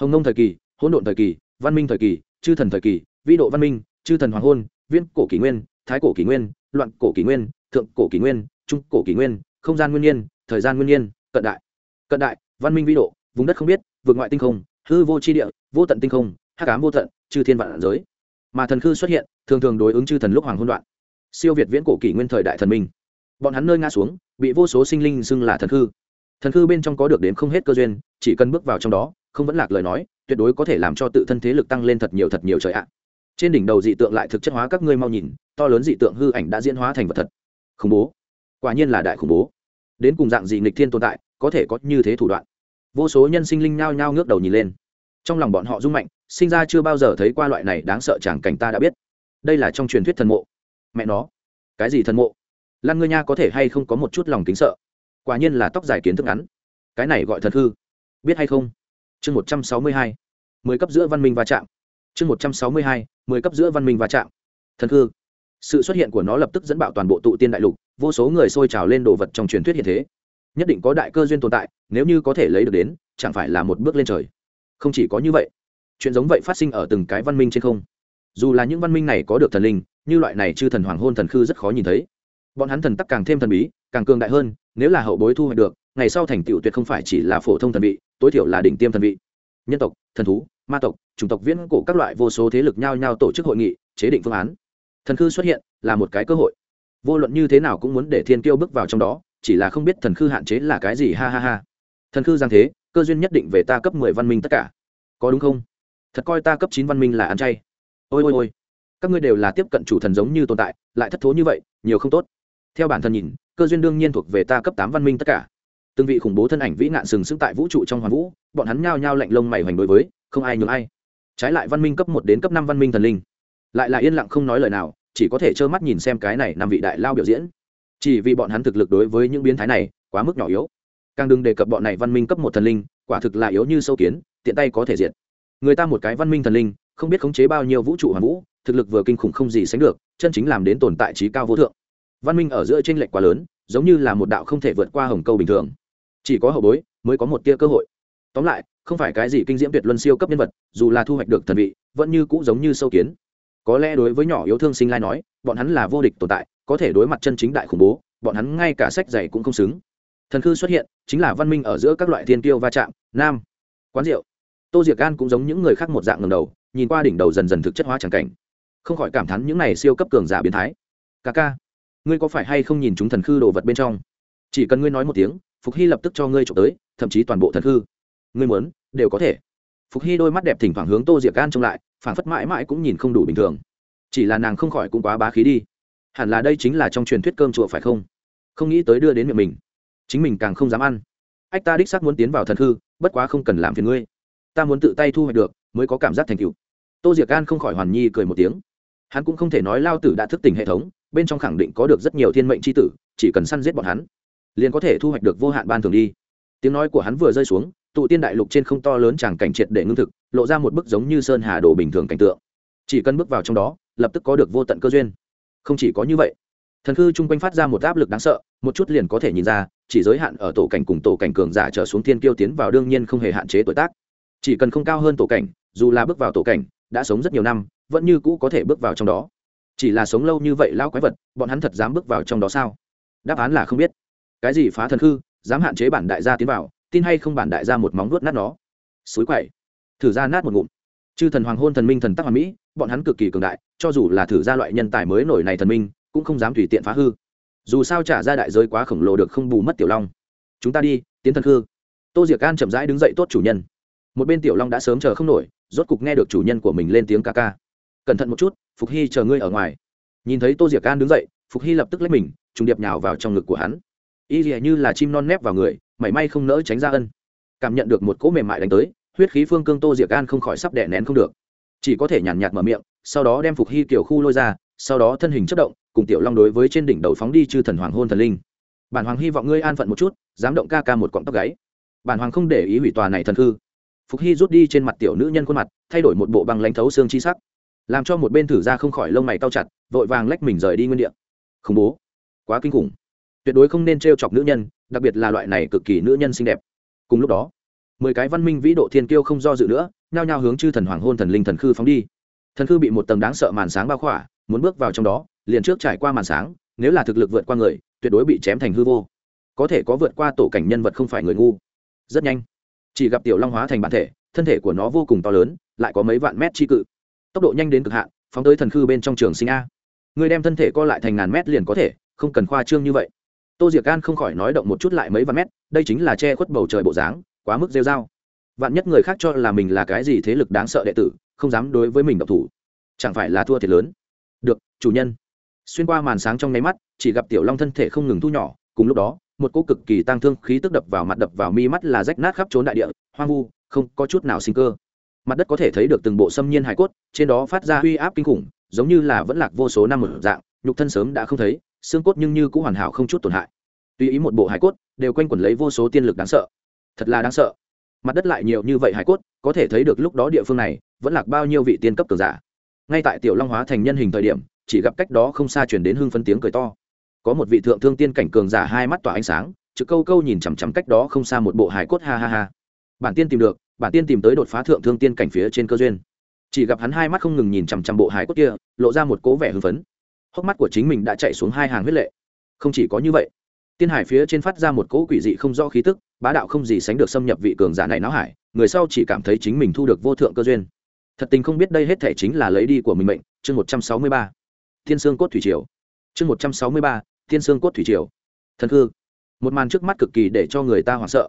Hồng nông thời kỳ, hỗn độn thời kỳ văn minh thời kỳ, chư thần thời kỳ, vĩ độ văn minh, chư thần hoàng hôn, viễn cổ kỷ nguyên, thái cổ kỷ nguyên, loạn cổ kỷ nguyên, thượng cổ kỷ nguyên, trung cổ kỷ nguyên, không gian nguyên nhiên, thời gian nguyên nhiên, cận đại. Cận đại, văn minh vĩ độ, vùng đất không biết vượt ngoại tinh không, hư vô tri địa, vô tận tinh không hát cám vô tận, chư thiên vạn giới. Mà thần khư xuất hiện, thường thường đối ứng chư thần lúc hoàng hôn đoạn. Siêu việt viễn cổ kỷ nguyên thời đại thần minh. Bọn hắn nơi nga xuống, bị vô số sinh linh xưng là thần khư thần khư bên trong có được đến không hết cơ duyên, chỉ cần bước vào trong đó, không vẫn lạc lời nói, tuyệt đối có thể làm cho tự thân thế lực tăng lên thật nhiều thật nhiều trời ạ. Trên đỉnh đầu dị tượng lại thực chất hóa các ngươi mau nhìn, to lớn dị tượng hư ảnh đã diễn hóa thành vật thật. Khủng bố. Quả nhiên là đại khủng bố. Đến cùng dạng dị nghịch thiên tồn tại, có thể có như thế thủ đoạn? Vô số nhân sinh linh nhao nhao ngước đầu nhìn lên. Trong lòng bọn họ rung mạnh, sinh ra chưa bao giờ thấy qua loại này đáng sợ chẳng cảnh ta đã biết. Đây là trong truyền thuyết thần mộ. Mẹ nó. Cái gì thần mộ? Lan ngươi nha có thể hay không có một chút lòng kính sợ? Quả nhiên là tóc dài kiến thức ngắn. Cái này gọi thật hư. Biết hay không? Chương một trăm sáu mươi hai, mười cấp giữa văn minh va chạm. Chương một trăm sáu mươi hai, mười cấp giữa văn minh va chạm. Thần hư. Sự xuất hiện của nó lập tức dẫn bạo toàn bộ tụ tiên đại lục, vô số người sôi trào lên đồ vật trong truyền thuyết hiện thế. Nhất định có đại cơ duyên tồn tại, nếu như có thể lấy được đến, chẳng phải là một bước lên trời. Không chỉ có như vậy, chuyện giống vậy phát sinh ở từng cái văn minh trên không. Dù là những văn minh này có được thần linh, như loại này chư thần hoàng hôn thần khư rất khó nhìn thấy bọn hắn thần tắc càng thêm thần bí, càng cường đại hơn, nếu là hậu bối thu hoạch được, ngày sau thành tựu tuyệt không phải chỉ là phổ thông thần vị, tối thiểu là đỉnh tiêm thần vị. Nhân tộc, thần thú, ma tộc, chủng tộc viễn cổ các loại vô số thế lực nhau nhau tổ chức hội nghị, chế định phương án. Thần khư xuất hiện là một cái cơ hội. Vô luận như thế nào cũng muốn để thiên kiêu bước vào trong đó, chỉ là không biết thần khư hạn chế là cái gì, ha ha ha. Thần khư giang thế, cơ duyên nhất định về ta cấp mười văn minh tất cả. Có đúng không? Thật coi ta cấp chín văn minh là ăn chay. Ôi ôi ôi. Các ngươi đều là tiếp cận chủ thần giống như tồn tại, lại thất thố như vậy, nhiều không tốt theo bản thân nhìn, cơ duyên đương nhiên thuộc về ta cấp tám văn minh tất cả. Từng vị khủng bố thân ảnh vĩ nạn sừng sững tại vũ trụ trong hoàn vũ, bọn hắn nhao nhao lạnh lông mày hoành đối với, không ai nhường ai. Trái lại văn minh cấp một đến cấp năm văn minh thần linh. Lại là yên lặng không nói lời nào, chỉ có thể trơ mắt nhìn xem cái này năm vị đại lao biểu diễn. Chỉ vì bọn hắn thực lực đối với những biến thái này, quá mức nhỏ yếu. Càng đừng đề cập bọn này văn minh cấp một thần linh, quả thực là yếu như sâu kiến, tiện tay có thể diệt. Người ta một cái văn minh thần linh, không biết khống chế bao nhiêu vũ trụ hoàn vũ, thực lực vừa kinh khủng không gì sánh được, chân chính làm đến tồn tại trí cao vô thượng văn minh ở giữa tranh lệch quá lớn, giống như là một đạo không thể vượt qua hồng câu bình thường. Chỉ có hậu bối mới có một tia cơ hội. Tóm lại, không phải cái gì kinh diễm tuyệt luân siêu cấp nhân vật, dù là thu hoạch được thần vị, vẫn như cũ giống như sâu kiến. Có lẽ đối với nhỏ yếu thương sinh lai nói, bọn hắn là vô địch tồn tại, có thể đối mặt chân chính đại khủng bố, bọn hắn ngay cả sách giày cũng không xứng. Thần khư xuất hiện, chính là văn minh ở giữa các loại thiên tiêu va chạm, nam, quán rượu. Tô diệc gan cũng giống những người khác một dạng ngầm đầu, nhìn qua đỉnh đầu dần dần thực chất hóa c cảnh. Không khỏi cảm thán những này siêu cấp cường giả biến thái. Ca ca ngươi có phải hay không nhìn chúng thần khư đồ vật bên trong? Chỉ cần ngươi nói một tiếng, phục hy lập tức cho ngươi trộm tới, thậm chí toàn bộ thần khư. Ngươi muốn, đều có thể. Phục hy đôi mắt đẹp thỉnh thoảng hướng tô diệc gan trông lại phản phất mãi mãi cũng nhìn không đủ bình thường. Chỉ là nàng không khỏi cũng quá bá khí đi. Hẳn là đây chính là trong truyền thuyết cơm chùa phải không? Không nghĩ tới đưa đến miệng mình. Chính mình càng không dám ăn. Ách ta đích xác muốn tiến vào thần hư bất quá không cần làm phiền ngươi. Ta muốn tự tay thu hoạch được, mới có cảm giác thành tựu. Tô diệc gan không khỏi hoàn nhi cười một tiếng. Hắn cũng không thể nói lao tử đã thức tỉnh hệ thống bên trong khẳng định có được rất nhiều thiên mệnh c h i tử, chỉ cần săn giết bọn hắn, liền có thể thu hoạch được vô hạn ban thường đi. Tiếng nói của hắn vừa rơi xuống, tụ tiên đại lục trên không to lớn chẳng cảnh triệt để ngưng thực, lộ ra một bức giống như sơn hà đồ bình thường cảnh tượng. Chỉ cần bước vào trong đó, lập tức có được vô tận cơ duyên. Không chỉ có như vậy, thần khư chung quanh phát ra một áp lực đáng sợ, một chút liền có thể nhìn ra, chỉ giới hạn ở tổ cảnh cùng tổ cảnh cường giả trở xuống thiên kiêu tiến vào đương nhiên không hề hạn chế tuổi tác. Chỉ cần không cao hơn tổ cảnh, dù là bước vào tổ cảnh, đã sống rất nhiều năm, vẫn như cũ có thể bước vào trong đó chỉ là sống lâu như vậy lao quái vật, bọn hắn thật dám bước vào trong đó sao? Đáp án là không biết. Cái gì phá thần khư, dám hạn chế bản đại gia tiến vào, tin hay không bản đại gia một móng vuốt nát nó. Suối quậy. Thử ra nát một ngụm. Chư thần hoàng hôn thần minh thần tắc hoàng mỹ, bọn hắn cực kỳ cường đại, cho dù là thử ra loại nhân tài mới nổi này thần minh, cũng không dám tùy tiện phá hư. Dù sao trả ra đại giới quá khổng lồ được không bù mất tiểu long. Chúng ta đi, tiến thần khư. Tô diệc an chậm rãi đứng dậy tốt chủ nhân. Một bên tiểu long đã sớm chờ không nổi, rốt cục nghe được chủ nhân của mình lên tiếng ca ca cẩn thận một chút, phục hy chờ ngươi ở ngoài. Nhìn thấy tô diệc an đứng dậy, phục hy lập tức lấy mình, trùng điệp nhào vào trong ngực của hắn. Y dìa như là chim non nép vào người, mảy may không nỡ tránh ra ân. Cảm nhận được một cỗ mềm mại đánh tới, huyết khí phương cương tô diệc an không khỏi sắp đẻ nén không được. Chỉ có thể nhàn nhạt mở miệng, sau đó đem phục hy kiểu khu lôi ra, sau đó thân hình chất động, cùng tiểu long đối với trên đỉnh đầu phóng đi chư thần hoàng hôn thần linh. Bản hoàng hy vọng ngươi an phận một chút, dám động ca ca một cọng tóc gáy. Bản hoàng không để ý hủy tòa này thần hư. Phục hy rút đi trên mặt tiểu nữ nhân khuôn mặt, thay đổi một bộ băng lãnh thấu xương chi sắc làm cho một bên thử ra không khỏi lông mày cao chặt, vội vàng lách mình rời đi nguyên đ ị a khủng bố. Quá kinh khủng. Tuyệt đối không nên t r e o chọc nữ nhân, đặc biệt là loại này cực kỳ nữ nhân xinh đẹp. Cùng lúc đó, mười cái văn minh vĩ độ thiên kiêu không do dự nữa, nhao nhao hướng chư thần hoàng hôn thần linh thần khư phóng đi. Thần khư bị một tầng đáng sợ màn sáng bao khỏa, muốn bước vào trong đó, liền trước trải qua màn sáng, nếu là thực lực vượt qua người, tuyệt đối bị chém thành hư vô. Có thể có vượt qua tổ cảnh nhân vật không phải người ngu. Rất nhanh, chỉ gặp tiểu long hóa thành bản thể, thân thể của nó vô cùng to lớn, lại có mấy vạn mét chi cự tốc độ nhanh đến cực hạn, phóng tới thần khư bên trong trường sinh a. Người đem thân thể co lại thành ngàn mét liền có thể, không cần khoa trương như vậy. Tô diệc gan không khỏi nói động một chút lại mấy vạn mét, đây chính là che khuất bầu trời bộ dáng, quá mức rêu dao vạn nhất người khác cho là mình là cái gì thế lực đáng sợ đệ tử, không dám đối với mình độc thủ. Chẳng phải là thua thiệt lớn. Được, chủ nhân. Xuyên qua màn sáng trong nháy mắt, chỉ gặp tiểu long thân thể không ngừng thu nhỏ, cùng lúc đó, một cỗ cực kỳ tăng thương khí tức đập vào mặt đập vào mi mắt là rách nát khắp trốn đại địa, hoang vu, không có chút nào sinh cơ mặt đất có thể thấy được từng bộ xâm nhiên hải cốt, trên đó phát ra uy áp kinh khủng, giống như là vẫn lạc vô số năm ở dạng, nhục thân sớm đã không thấy, xương cốt nhưng như cũng hoàn hảo không chút tổn hại. Tuy ý một bộ hải cốt, đều quanh quẩn lấy vô số tiên lực đáng sợ. Thật là đáng sợ. Mặt đất lại nhiều như vậy hải cốt, có thể thấy được lúc đó địa phương này, vẫn lạc bao nhiêu vị tiên cấp cường giả. Ngay tại tiểu long hóa thành nhân hình thời điểm, chỉ gặp cách đó không xa chuyển đến hưng phân tiếng cười to. Có một vị thượng thương tiên cảnh cường giả hai mắt tỏa ánh sáng, trực câu câu nhìn chằm chằm cách đó không xa một bộ hải cốt, ha ha ha. Bản tiên tìm được bản tiên tìm tới đột phá thượng thương tiên cảnh phía trên cơ duyên. Chỉ gặp hắn hai mắt không ngừng nhìn chằm chằm bộ hải cốt kia, lộ ra một cố vẻ hưng phấn. Hốc mắt của chính mình đã chạy xuống hai hàng huyết lệ. Không chỉ có như vậy, tiên hải phía trên phát ra một cỗ quỷ dị không rõ khí tức, bá đạo không gì sánh được xâm nhập vị cường giả này náo hải, người sau chỉ cảm thấy chính mình thu được vô thượng cơ duyên. Thật tình không biết đây hết thể chính là lấy đi của mình mệnh, chương một trăm sáu mươi ba. Thiên sương cốt thủy triều. Chương một trăm sáu mươi ba, thiên sương cốt thủy triều. Thần hư. Một màn trước mắt cực kỳ để cho người ta hoảng sợ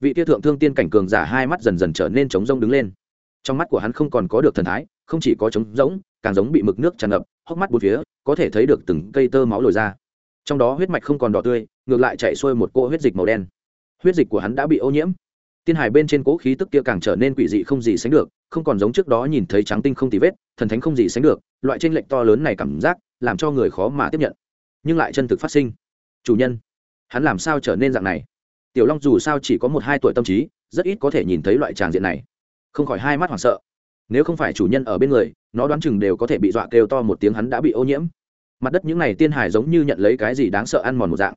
vị tia thượng thương tiên cảnh cường giả hai mắt dần dần trở nên trống rông đứng lên. Trong mắt của hắn không còn có được thần thái, không chỉ có trống rỗng, càng giống bị mực nước tràn ngập, hốc mắt bốn phía, có thể thấy được từng cây tơ máu lồi ra. Trong đó huyết mạch không còn đỏ tươi, ngược lại chạy xuôi một cỗ huyết dịch màu đen. Huyết dịch của hắn đã bị ô nhiễm. Tiên hải bên trên cỗ khí tức kia càng trở nên quỷ dị không gì sánh được, không còn giống trước đó nhìn thấy trắng tinh không tì vết, thần thánh không gì sánh được, loại tranh lệch to lớn này cảm giác, làm cho người khó mà tiếp nhận. Nhưng lại chân thực phát sinh. Chủ nhân, hắn làm sao trở nên dạng này? Tiểu long dù sao chỉ có một hai tuổi tâm trí, rất ít có thể nhìn thấy loại tràng diện này. Không khỏi hai mắt hoảng sợ. Nếu không phải chủ nhân ở bên người, nó đoán chừng đều có thể bị dọa kêu to một tiếng hắn đã bị ô nhiễm. Mặt đất những này tiên hải giống như nhận lấy cái gì đáng sợ ăn mòn một dạng.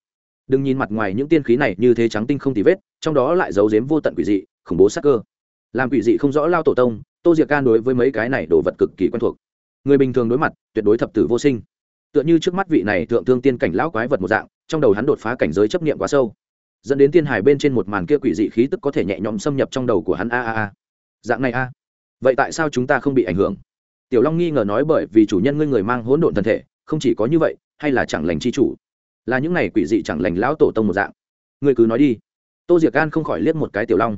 Đừng nhìn mặt ngoài những tiên khí này như thế trắng tinh không tì vết, trong đó lại giấu giếm vô tận quỷ dị, khủng bố sắc cơ. Làm quỷ dị không rõ lao tổ tông, tô diệc can đối với mấy cái này đồ vật cực kỳ quen thuộc. Người bình thường đối mặt, tuyệt đối thập tử vô sinh. Tựa như trước mắt vị này thượng thương tiên cảnh lão quái vật một dạng, trong đầu hắn đột phá cảnh giới chấp niệm quá sâu dẫn đến tiên hải bên trên một màn kia quỷ dị khí tức có thể nhẹ nhõm xâm nhập trong đầu của hắn, a a a. Dạng này, a. Vậy tại sao chúng ta không bị ảnh hưởng? Tiểu long nghi ngờ nói bởi vì chủ nhân ngươi người mang hỗn độn thân thể, không chỉ có như vậy, hay là chẳng lành chi chủ? Là những này quỷ dị chẳng lành lão tổ tông một dạng. Ngươi cứ nói đi. Tô diệc gan không khỏi liếc một cái tiểu long.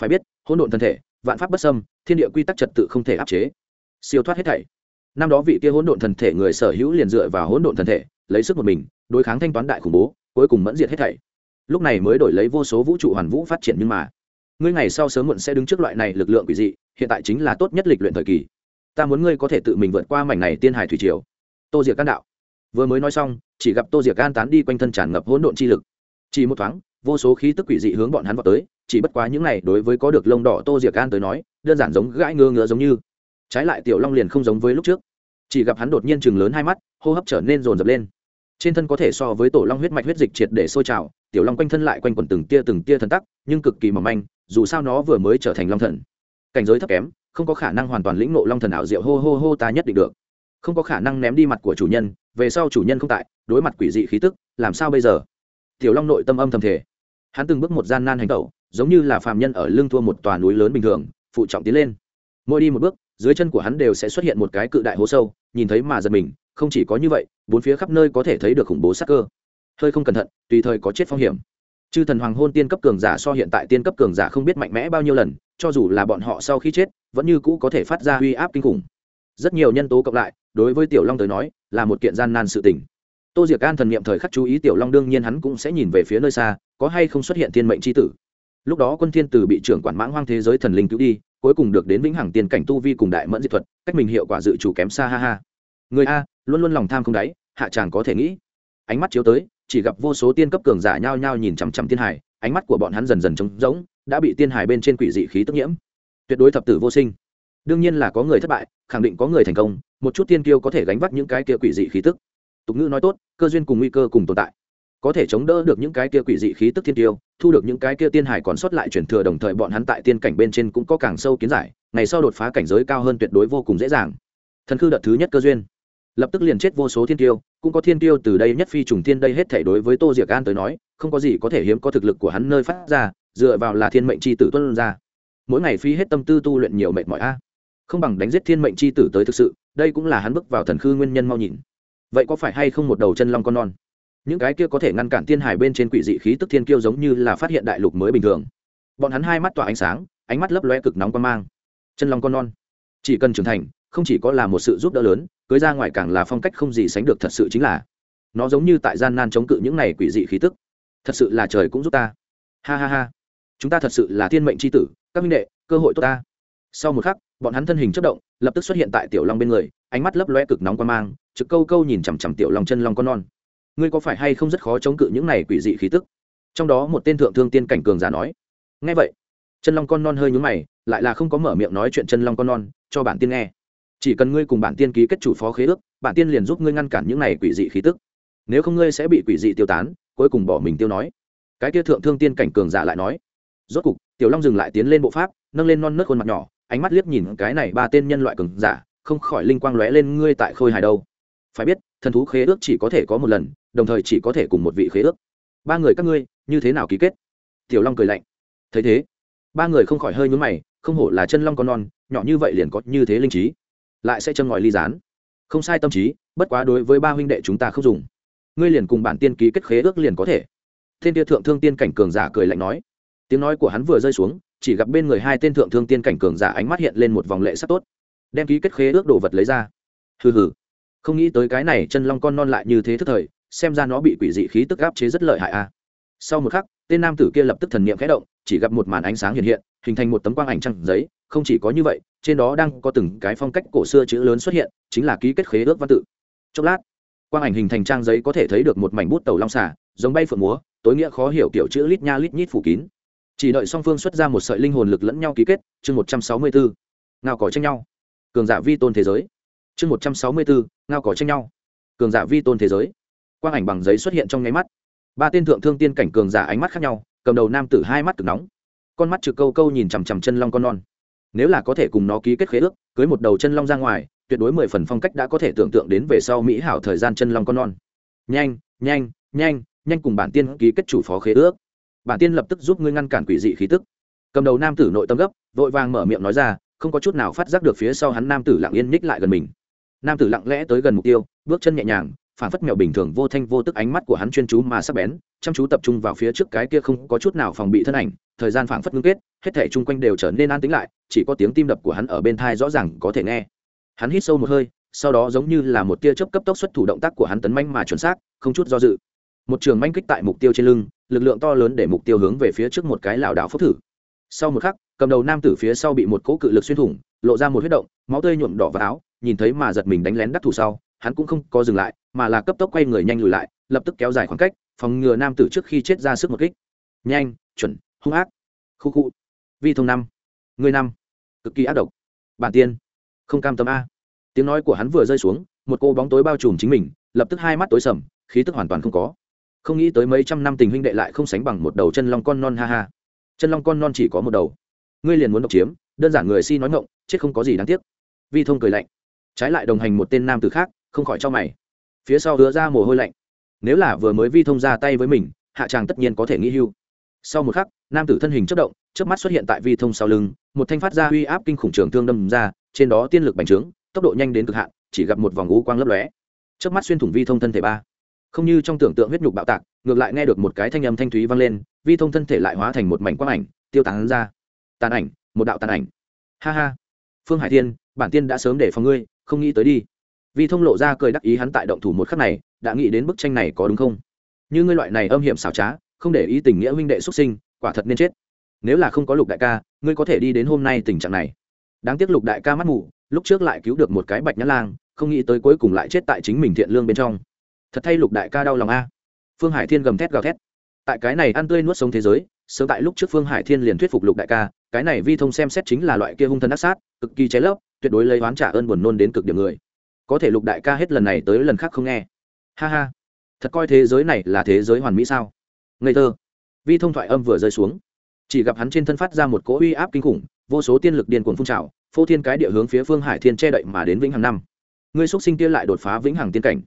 Phải biết, hỗn độn thân thể, vạn pháp bất xâm, thiên địa quy tắc trật tự không thể áp chế. Siêu thoát hết thảy. Năm đó vị kia hỗn độn thần thể người sở hữu liền dựa vào hỗn độn thần thể, lấy sức một mình, đối kháng thanh toán đại khủng bố, cuối cùng mẫn diệt hết thảy lúc này mới đổi lấy vô số vũ trụ hoàn vũ phát triển nhưng mà, ngươi ngày sau sớm muộn sẽ đứng trước loại này lực lượng quỷ dị, hiện tại chính là tốt nhất lịch luyện thời kỳ. Ta muốn ngươi có thể tự mình vượt qua mảnh này tiên hải thủy triều. Tô diệc can đạo. Vừa mới nói xong, chỉ gặp tô diệc can tán đi quanh thân tràn ngập hỗn độn chi lực. Chỉ một thoáng, vô số khí tức quỷ dị hướng bọn hắn vào tới, chỉ bất quá những này đối với có được lông đỏ tô diệc can tới nói, đơn giản giống gãi ngơ ngứa giống như. Trái lại tiểu long liền không giống với lúc trước. Chỉ gặp hắn đột nhiên chừng lớn hai mắt, hô hấp trở nên rồn rập lên trên thân có thể so với tổ long huyết mạch huyết dịch triệt để sôi trào, tiểu long quanh thân lại quanh quần từng tia từng tia thần tắc, nhưng cực kỳ mỏng manh, dù sao nó vừa mới trở thành long thần. Cảnh giới thấp kém, không có khả năng hoàn toàn lĩnh nộ long thần ảo diệu hô hô hô ta nhất định được. Không có khả năng ném đi mặt của chủ nhân, về sau chủ nhân không tại, đối mặt quỷ dị khí tức, làm sao bây giờ? Tiểu long nội tâm âm thầm thể hắn từng bước một gian nan hành tẩu, giống như là phàm nhân ở lưng thua một tòa núi lớn bình thường, phụ trọng tiến lên. Mỗi đi một bước, dưới chân của hắn đều sẽ xuất hiện một cái cự đại hố sâu, nhìn thấy mà giật mình không chỉ có như vậy, bốn phía khắp nơi có thể thấy được khủng bố sắc cơ. Hơi không cẩn thận, tùy thời có chết phong hiểm. Chư thần hoàng hôn tiên cấp cường giả so hiện tại tiên cấp cường giả không biết mạnh mẽ bao nhiêu lần, cho dù là bọn họ sau khi chết, vẫn như cũ có thể phát ra uy áp kinh khủng. Rất nhiều nhân tố cộng lại, đối với tiểu long tới nói, là một kiện gian nan sự tình. Tô diệc an thần n i ệ m thời khắc chú ý tiểu long đương nhiên hắn cũng sẽ nhìn về phía nơi xa, có hay không xuất hiện thiên mệnh c h i tử. Lúc đó quân thiên tử bị trưởng quản mãng hoang thế giới thần linh cứu đi, cuối cùng được đến vĩnh hằng tiền cảnh tu vi cùng đại mẫn diệt thuật, cách mình hiệu quả dự chủ kém xa ha ha người a, luôn luôn lòng tham không đáy, hạ chàng có thể nghĩ. Ánh mắt chiếu tới, chỉ gặp vô số tiên cấp cường giả nhao nhao nhìn chằm chằm tiên hải, ánh mắt của bọn hắn dần dần trống rỗng, đã bị tiên hải bên trên quỷ dị khí tức nhiễm. Tuyệt đối thập tử vô sinh. Đương nhiên là có người thất bại, khẳng định có người thành công, một chút tiên kiêu có thể gánh vác những cái kia quỷ dị khí tức. Tục ngữ nói tốt, cơ duyên cùng nguy cơ cùng tồn tại. Có thể chống đỡ được những cái kia quỷ dị khí tức thiên tiêu, thu được những cái kia tiên hải còn sót lại chuyển thừa đồng thời bọn hắn tại tiên cảnh bên trên cũng có càng sâu kiến giải, ngày sau đột phá cảnh giới cao hơn tuyệt đối vô cùng dễ dàng. Thần khư đợt thứ nhất cơ duyên lập tức liền chết vô số thiên tiêu cũng có thiên tiêu từ đây nhất phi trùng thiên đây hết thể đối với tô diệc an tới nói, không có gì có thể hiếm có thực lực của hắn nơi phát ra, dựa vào là thiên mệnh c h i tử tuân ra. Mỗi ngày phi hết tâm tư tu luyện nhiều mệt mỏi a. Không bằng đánh giết thiên mệnh c h i tử tới thực sự, đây cũng là hắn bước vào thần khư nguyên nhân mau nhìn. Vậy có phải hay không một đầu chân long con non? Những cái kia có thể ngăn cản thiên hải bên trên quỷ dị khí tức thiên kiêu giống như là phát hiện đại lục mới bình thường. Bọn hắn hai mắt tỏa ánh sáng, ánh mắt lấp loe cực nóng quan mang. Chân long con non, chỉ cần trưởng thành, không chỉ có là một sự giúp đỡ lớn cưới ra ngoài càng là phong cách không gì sánh được thật sự chính là. Nó giống như tại gian nan chống cự những này quỷ dị khí tức. Thật sự là trời cũng giúp ta. Ha ha ha. Chúng ta thật sự là thiên mệnh c h i tử, các minh đệ, cơ hội tốt ta. Sau một khắc, bọn hắn thân hình chất động, lập tức xuất hiện tại tiểu long bên người, ánh mắt lấp loe cực nóng quan mang, trực câu câu nhìn chằm chằm tiểu long chân long con non. Ngươi có phải hay không rất khó chống cự những này quỷ dị khí tức? Trong đó một tên thượng thương tiên cảnh cường giả nói. Nghe vậy, chân long con non hơi nhúng mày, lại là không có mở miệng nói chuyện chân long con non, cho bản tiên nghe chỉ cần ngươi cùng bản tiên ký kết chủ phó khế ước, bản tiên liền giúp ngươi ngăn cản những này quỷ dị khí tức. Nếu không ngươi sẽ bị quỷ dị tiêu tán, cuối cùng bỏ mình tiêu nói. Cái kia thượng thương tiên cảnh cường giả lại nói. Rốt cục, tiểu long dừng lại tiến lên bộ pháp, nâng lên non nớt khuôn mặt nhỏ, ánh mắt liếc nhìn cái này ba tên nhân loại cường giả, không khỏi linh quang lóe lên, ngươi tại khôi hài đâu? Phải biết, thần thú khế ước chỉ có thể có một lần, đồng thời chỉ có thể cùng một vị khế ước. Ba người các ngươi, như thế nào ký kết? Tiểu long cười lạnh. Thấy thế. Ba người không khỏi hơi nhún mày, không hổ là chân long con non, nhỏ như vậy liền có như thế linh trí lại sẽ châm ngòi ly gián. Không sai tâm trí, bất quá đối với ba huynh đệ chúng ta không dùng. Ngươi liền cùng bản tiên ký kết khế ước liền có thể. Thiên tia thượng thương tiên cảnh cường giả cười lạnh nói. Tiếng nói của hắn vừa rơi xuống, chỉ gặp bên người hai tên thượng thương tiên cảnh cường giả ánh mắt hiện lên một vòng lệ sắc tốt. Đem ký kết khế ước đồ vật lấy ra. Hừ hừ. Không nghĩ tới cái này chân long con non lại như thế thức thời, xem ra nó bị quỷ dị khí tức áp chế rất lợi hại a sau một khắc, tên nam tử kia lập tức thần niệm khẽ động, chỉ gặp một màn ánh sáng hiện hiện, hình thành một tấm quang ảnh trăng giấy không chỉ có như vậy, trên đó đang có từng cái phong cách cổ xưa chữ lớn xuất hiện, chính là ký kết khế ước văn tự. Chốc lát, quang ảnh hình thành trang giấy có thể thấy được một mảnh bút tàu long xả giống bay phượng múa, tối nghĩa khó hiểu kiểu chữ lít nha lít nhít phủ kín. Chỉ đợi song phương xuất ra một sợi linh hồn lực lẫn nhau ký kết, chương một trăm sáu mươi bốn ngao cỏ tranh nhau. Cường giả vi tôn thế giới. Chương một trăm sáu mươi bốn ngao cỏ tranh nhau. Cường giả vi tôn thế giới. Quang ảnh bằng giấy xuất hiện trong nháy mắt. Ba tên thượng thương tiên cảnh cường giả ánh mắt khác nhau, cầm đầu nam tử hai mắt cực nóng. Con mắt trực câu câu nhìn chằm chằm chân long con non nếu là có thể cùng nó ký kết khế ước, cưới một đầu chân long ra ngoài, tuyệt đối mười phần phong cách đã có thể tưởng tượng đến về sau mỹ hảo thời gian chân long con non. Nhanh nhanh nhanh nhanh cùng bản tiên ký kết chủ phó khế ước. Bản tiên lập tức giúp ngươi ngăn cản quỷ dị khí tức. Cầm đầu nam tử nội tâm gấp, vội vàng mở miệng nói ra, không có chút nào phát giác được phía sau hắn nam tử lặng yên ních lại gần mình. Nam tử lặng lẽ tới gần mục tiêu, bước chân nhẹ nhàng phản phất mèo bình thường vô thanh vô tức ánh mắt của hắn chuyên chú mà sắc bén, chăm chú tập trung vào phía trước cái kia không có chút nào phòng bị thân ảnh, thời gian phản phất ngưng kết, hết thể chung quanh đều trở nên an tĩnh lại, chỉ có tiếng tim đập của hắn ở bên thai rõ ràng có thể nghe. Hắn hít sâu một hơi, sau đó giống như là một tia chớp cấp tốc xuất thủ động tác của hắn tấn manh mà chuẩn xác, không chút do dự. Một trường manh kích tại mục tiêu trên lưng, lực lượng to lớn để mục tiêu hướng về phía trước một cái lảo đảo phốc thử. Sau một khắc, cầm đầu nam tử phía sau bị một cỗ cự lực xuyên thủng, lộ ra một huyết động, máu tươi nhuộm đỏ vào áo, nhìn thấy mà giật mình đánh lén đắc thủ sau, hắn cũng không có dừng lại mà là cấp tốc quay người nhanh lùi lại, lập tức kéo dài khoảng cách, phòng ngừa nam tử trước khi chết ra sức một kích. Nhanh, chuẩn, hung ác. Khu khu. Vi thông năm. Người năm. Cực kỳ ác độc. Bản tiên. Không cam tâm a. Tiếng nói của hắn vừa rơi xuống, một cô bóng tối bao trùm chính mình, lập tức hai mắt tối sầm, khí tức hoàn toàn không có. Không nghĩ tới mấy trăm năm tình huynh đệ lại không sánh bằng một đầu chân long con non ha ha. Chân long con non chỉ có một đầu. Ngươi liền muốn độc chiếm, đơn giản người si nói ngộng chết không có gì đáng tiếc. Vi thông cười lạnh. Trái lại đồng hành một tên nam tử khác, không khỏi cho mày phía sau hứa ra mồ hôi lạnh. Nếu là vừa mới vi thông ra tay với mình, hạ tràng tất nhiên có thể nghĩ hưu. Sau một khắc, nam tử thân hình chất động trước mắt xuất hiện tại vi thông sau lưng, một thanh phát ra uy áp kinh khủng trường thương đâm ra, trên đó tiên lực bành trướng, tốc độ nhanh đến cực hạn, chỉ gặp một vòng u quang lấp lóe. Trước mắt xuyên thủng vi thông thân thể ba. Không như trong tưởng tượng huyết nhục bạo tạc, ngược lại nghe được một cái thanh âm thanh thúy vang lên, vi thông thân thể lại hóa thành một mảnh quang ảnh, tiêu tán ra. Tàn ảnh, một đạo tàn ảnh. Ha ha. Phương hải thiên, bản tiên đã sớm để phòng ngươi, không nghĩ tới đi vi thông lộ ra cười đắc ý hắn tại động thủ một khắc này, đã nghĩ đến bức tranh này có đúng không? Như ngươi loại này âm hiểm xảo trá, không để ý tình nghĩa huynh đệ xuất sinh, quả thật nên chết. Nếu là không có lục đại ca, ngươi có thể đi đến hôm nay tình trạng này. Đáng tiếc lục đại ca mắt mù, lúc trước lại cứu được một cái bạch nhã lang, không nghĩ tới cuối cùng lại chết tại chính mình thiện lương bên trong. Thật thay lục đại ca đau lòng a. Phương hải thiên gầm thét gào thét. Tại cái này ăn tươi nuốt sống thế giới, sớm tại lúc trước phương hải thiên liền thuyết phục lục đại ca, cái này vi thông xem xét chính là loại kia hung thân ác sát, cực kỳ cháy lấp, tuyệt đối lấy oán trả ơn buồn nôn đến cực điểm người có thể lục đại ca hết lần này tới lần khác không nghe. Ha ha. Thật coi thế giới này là thế giới hoàn mỹ sao? Ngây thơ. Vi thông thoại âm vừa rơi xuống. Chỉ gặp hắn trên thân phát ra một cỗ uy áp kinh khủng, vô số tiên lực điên cuồng phun trào, phô thiên cái địa hướng phía phương hải thiên che đậy mà đến vĩnh hằng năm. Ngươi xuất sinh kia lại đột phá vĩnh hằng tiên cảnh.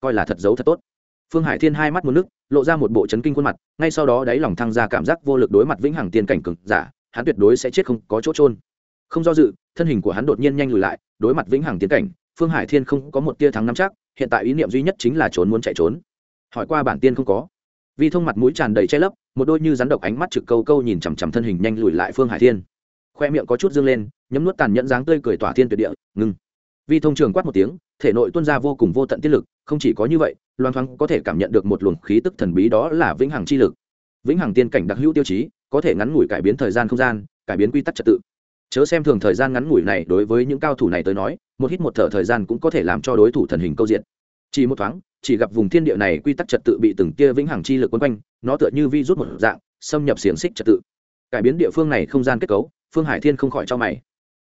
Coi là thật giấu thật tốt. Phương hải thiên hai mắt một nước, lộ ra một bộ chấn kinh khuôn mặt, ngay sau đó đáy lòng thăng ra cảm giác vô lực đối mặt vĩnh hằng tiên cảnh cực giả, hắn tuyệt đối sẽ chết không có chỗ trôn không do dự, thân hình của hắn đột nhiên nhanh lùi lại, đối mặt vĩnh hằng tiên cảnh phương hải thiên không có một tia thắng nắm chắc, hiện tại ý niệm duy nhất chính là trốn muốn chạy trốn. Hỏi qua bản tiên không có. Vi thông mặt mũi tràn đầy che lấp, một đôi như rắn độc ánh mắt trực câu câu nhìn chằm chằm thân hình nhanh lùi lại phương hải thiên. Khoe miệng có chút dương lên, nhấm nuốt tàn nhẫn dáng tươi cười tỏa thiên tuyệt địa, ngừng. Vi thông trường quát một tiếng, thể nội tuôn ra vô cùng vô tận tiết lực, không chỉ có như vậy, loan thoáng có thể cảm nhận được một luồng khí tức thần bí đó là vĩnh hằng chi lực. Vĩnh hằng tiên cảnh đặc hữu tiêu chí, có thể ngắn ngủi cải biến thời gian không gian, cải biến quy tắc trật tự chớ xem thường thời gian ngắn ngủi này, đối với những cao thủ này tới nói, một hít một thở thời gian cũng có thể làm cho đối thủ thần hình câu diện. Chỉ một thoáng, chỉ gặp vùng thiên địa này quy tắc trật tự bị từng tia vĩnh hằng chi lực quấn quanh, nó tựa như vi rút một dạng, xâm nhập xiềng xích trật tự. Cải biến địa phương này không gian kết cấu, phương hải thiên không khỏi cho mày.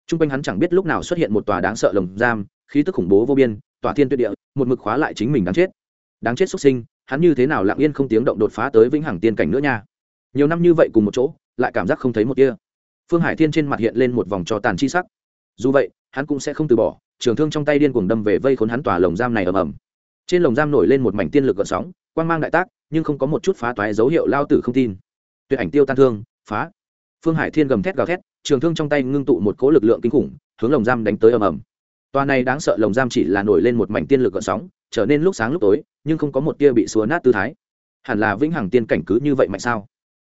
T r u n g quanh hắn chẳng biết lúc nào xuất hiện một tòa đáng sợ lồng giam, khí tức khủng bố vô biên, tòa thiên tuyệt địa, một mực khóa lại chính mình đáng chết. Đáng chết xuất sinh, hắn như thế nào lặng yên không tiếng động đột phá tới vĩnh hằng tiên cảnh nữa nha. Nhiều năm như vậy cùng một chỗ, lại cảm giác không thấy một kia phương hải thiên trên mặt hiện lên một vòng trò tàn chi sắc. Dù vậy, hắn cũng sẽ không từ bỏ, trường thương trong tay điên cuồng đâm về vây khốn hắn tòa lồng giam này ầm ầm. Trên lồng giam nổi lên một mảnh tiên lực gợn sóng, quang mang đại tác, nhưng không có một chút phá toái dấu hiệu lao tử không tin. Tuyệt ảnh tiêu tan thương, phá. Phương hải thiên gầm thét gào thét, trường thương trong tay ngưng tụ một cỗ lực lượng kinh khủng, hướng lồng giam đánh tới ầm ầm. Tòa này đáng sợ lồng giam chỉ là nổi lên một mảnh tiên lực gợn sóng, trở nên lúc sáng lúc tối, nhưng không có một tia bị xúa nát tư thái. Hẳn là vĩnh hằng tiên cảnh cứ như vậy mạnh sao?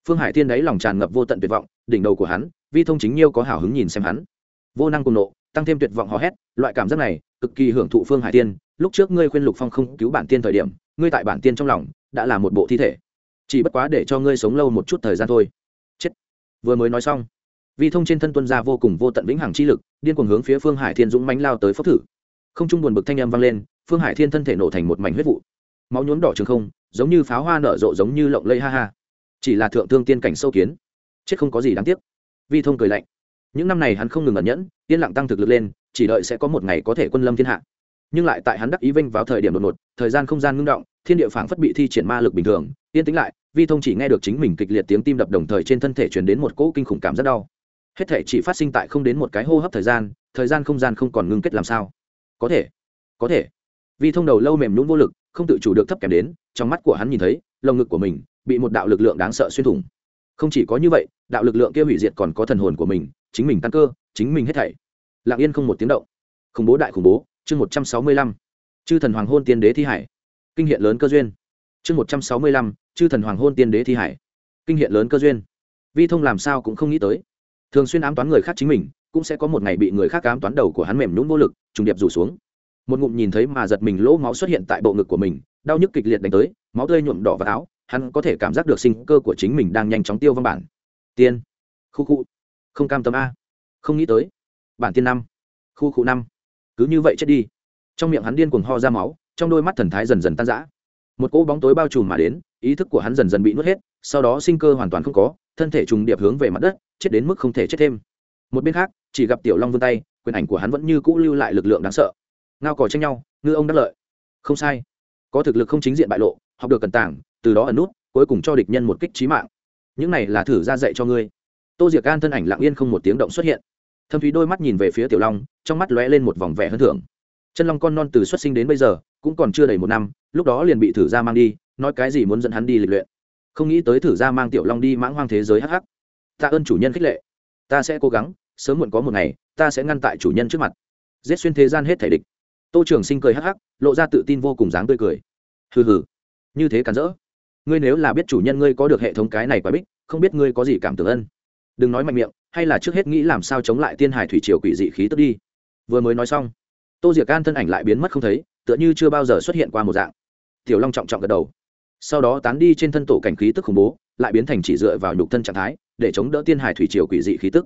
Phương hải thiên đáy lòng tràn ngập vô tận tuyệt vọng, đỉnh đầu của hắn vi thông chính nhiêu có hào hứng nhìn xem hắn. Vô năng cùng nộ, tăng thêm tuyệt vọng hò hét, loại cảm giác này, cực kỳ hưởng thụ phương hải tiên. Lúc trước ngươi khuyên lục phong không cứu bản tiên thời điểm, ngươi tại bản tiên trong lòng, đã là một bộ thi thể. Chỉ bất quá để cho ngươi sống lâu một chút thời gian thôi. Chết. Vừa mới nói xong, vi thông trên thân tuân ra vô cùng vô tận vĩnh hằng chi lực, điên cuồng hướng phía phương hải thiên dũng mánh lao tới phốc thử. Không trung buồn bực thanh âm vang lên, phương hải thiên thân thể nổ thành một mảnh huyết vụ. Máu nhuốm đỏ trường không, giống như pháo hoa nở rộ giống như lộng lây ha ha. Chỉ là thượng thương tiên cảnh sâu kiến. Chết không có gì đáng tiếc vi thông cười lạnh. Những năm này hắn không ngừng ẩn nhẫn, yên lặng tăng thực lực lên, chỉ đợi sẽ có một ngày có thể quân lâm thiên hạ. Nhưng lại tại hắn đắc ý vinh vào thời điểm đột ngột, thời gian không gian ngưng động, thiên địa phảng phất bị thi triển ma lực bình thường, yên tĩnh lại, vi thông chỉ nghe được chính mình kịch liệt tiếng tim đập đồng thời trên thân thể truyền đến một cỗ kinh khủng cảm rất đau. Hết thể chỉ phát sinh tại không đến một cái hô hấp thời gian thời gian không gian không còn ngưng kết làm sao? Có thể có thể. Vi thông đầu lâu mềm nhún vô lực, không tự chủ được thấp kèm đến, trong mắt của hắn nhìn thấy, lồng ngực của mình bị một đạo lực lượng đáng sợ xuyên thủng không chỉ có như vậy, đạo lực lượng kia hủy diệt còn có thần hồn của mình, chính mình tăng cơ, chính mình hết thảy. Lặng yên không một tiếng động. Khủng bố đại khủng bố, chương một trăm sáu mươi lăm. Chư thần hoàng hôn tiên đế thi hải. Kinh hiện lớn cơ duyên. Chương một trăm sáu mươi lăm, chư thần hoàng hôn tiên đế thi hải. Kinh hiện lớn cơ duyên. Vi thông làm sao cũng không nghĩ tới. Thường xuyên ám toán người khác chính mình, cũng sẽ có một ngày bị người khác ám toán đầu của hắn mềm nhún vô lực, trùng điệp rủ xuống. Một ngụm nhìn thấy mà giật mình lỗ máu xuất hiện tại bộ ngực của mình, đau nhức kịch liệt đánh tới, máu tươi nhuộm đỏ vào áo hắn có thể cảm giác được sinh cơ của chính mình đang nhanh chóng tiêu văn bản. Tiên. Khu khu. Không cam tâm a. Không nghĩ tới. Bản tiên năm. Khu khu năm. Cứ như vậy chết đi. Trong miệng hắn điên cuồng ho ra máu, trong đôi mắt thần thái dần dần tan rã. Một cỗ bóng tối bao trùm mà đến, ý thức của hắn dần dần bị nuốt hết, sau đó sinh cơ hoàn toàn không có, thân thể trùng điệp hướng về mặt đất, chết đến mức không thể chết thêm. Một bên khác, chỉ gặp tiểu long vươn tay, quyền ảnh của hắn vẫn như cũ lưu lại lực lượng đáng sợ. Ngao cò tranh nhau, ngư ông đắc lợi. Không sai. Có thực lực không chính diện bại lộ, học được cẩn tảng từ đó ẩn nút, cuối cùng cho địch nhân một kích trí mạng. Những này là thử ra dạy cho ngươi. Tô diệc can thân ảnh lặng yên không một tiếng động xuất hiện. Thâm thúy đôi mắt nhìn về phía tiểu long, trong mắt lóe lên một vòng vẻ hơn thưởng. Chân long con non từ xuất sinh đến bây giờ, cũng còn chưa đầy một năm, lúc đó liền bị thử ra mang đi, nói cái gì muốn dẫn hắn đi lịch luyện. Không nghĩ tới thử ra mang tiểu long đi mãng hoang thế giới hh tạ ơn chủ nhân khích lệ. Ta sẽ cố gắng, sớm muộn có một ngày, ta sẽ ngăn tại chủ nhân trước mặt. Giết xuyên thế gian hết thể địch. Tô trường sinh cười hắc hắc, lộ ra tự tin vô cùng dáng tươi cười. Hừ hừ. Như thế cản rỡ ngươi nếu là biết chủ nhân ngươi có được hệ thống cái này quá bích, không biết ngươi có gì cảm tưởng ân. Đừng nói mạnh miệng, hay là trước hết nghĩ làm sao chống lại tiên hải thủy triều quỷ dị khí tức đi. Vừa mới nói xong, tô diệc can thân ảnh lại biến mất không thấy, tựa như chưa bao giờ xuất hiện qua một dạng. Tiểu long trọng trọng gật đầu. Sau đó tán đi trên thân tổ cảnh khí tức khủng bố, lại biến thành chỉ dựa vào nhục thân trạng thái, để chống đỡ tiên hải thủy triều quỷ dị khí tức.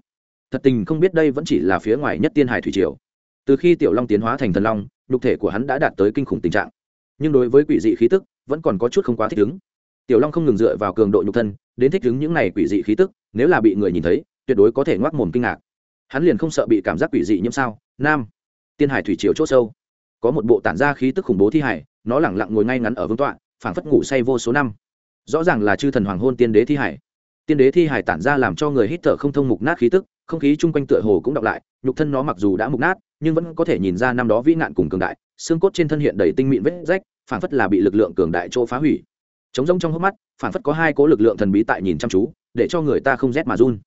Thật tình không biết đây vẫn chỉ là phía ngoài nhất tiên hải thủy triều. Từ khi tiểu long tiến hóa thành thần long, nhục thể của hắn đã đạt tới kinh khủng tình trạng. Nhưng đối với quỷ dị khí tức, vẫn còn có chút không quá thích ứng tiểu long không ngừng dựa vào cường độ nhục thân, đến thích ứng những này quỷ dị khí tức, nếu là bị người nhìn thấy, tuyệt đối có thể ngoác mồm kinh ngạc. Hắn liền không sợ bị cảm giác quỷ dị nhiễm sao? Nam. Tiên hải thủy triều c h ỗ sâu. Có một bộ tản ra khí tức khủng bố thi hải, nó lẳng lặng ngồi ngay ngắn ở vương tọa, phảng phất ngủ say vô số năm. Rõ ràng là chư thần hoàng hôn tiên đế thi hải. Tiên đế thi hải tản ra làm cho người hít thở không thông mục nát khí tức, không khí chung quanh tựa hồ cũng đọng lại, nhục thân nó mặc dù đã mục nát, nhưng vẫn có thể nhìn ra năm đó vĩ nạn cùng cường đại, xương cốt trên thân hiện đầy tinh mịn vết rách, phảng phất là bị lực lượng cường đại chỗ phá hủy trống rông trong hốc mắt, phảng phất có hai cố lực lượng thần bí tại nhìn chăm chú, để cho người ta không rét mà run.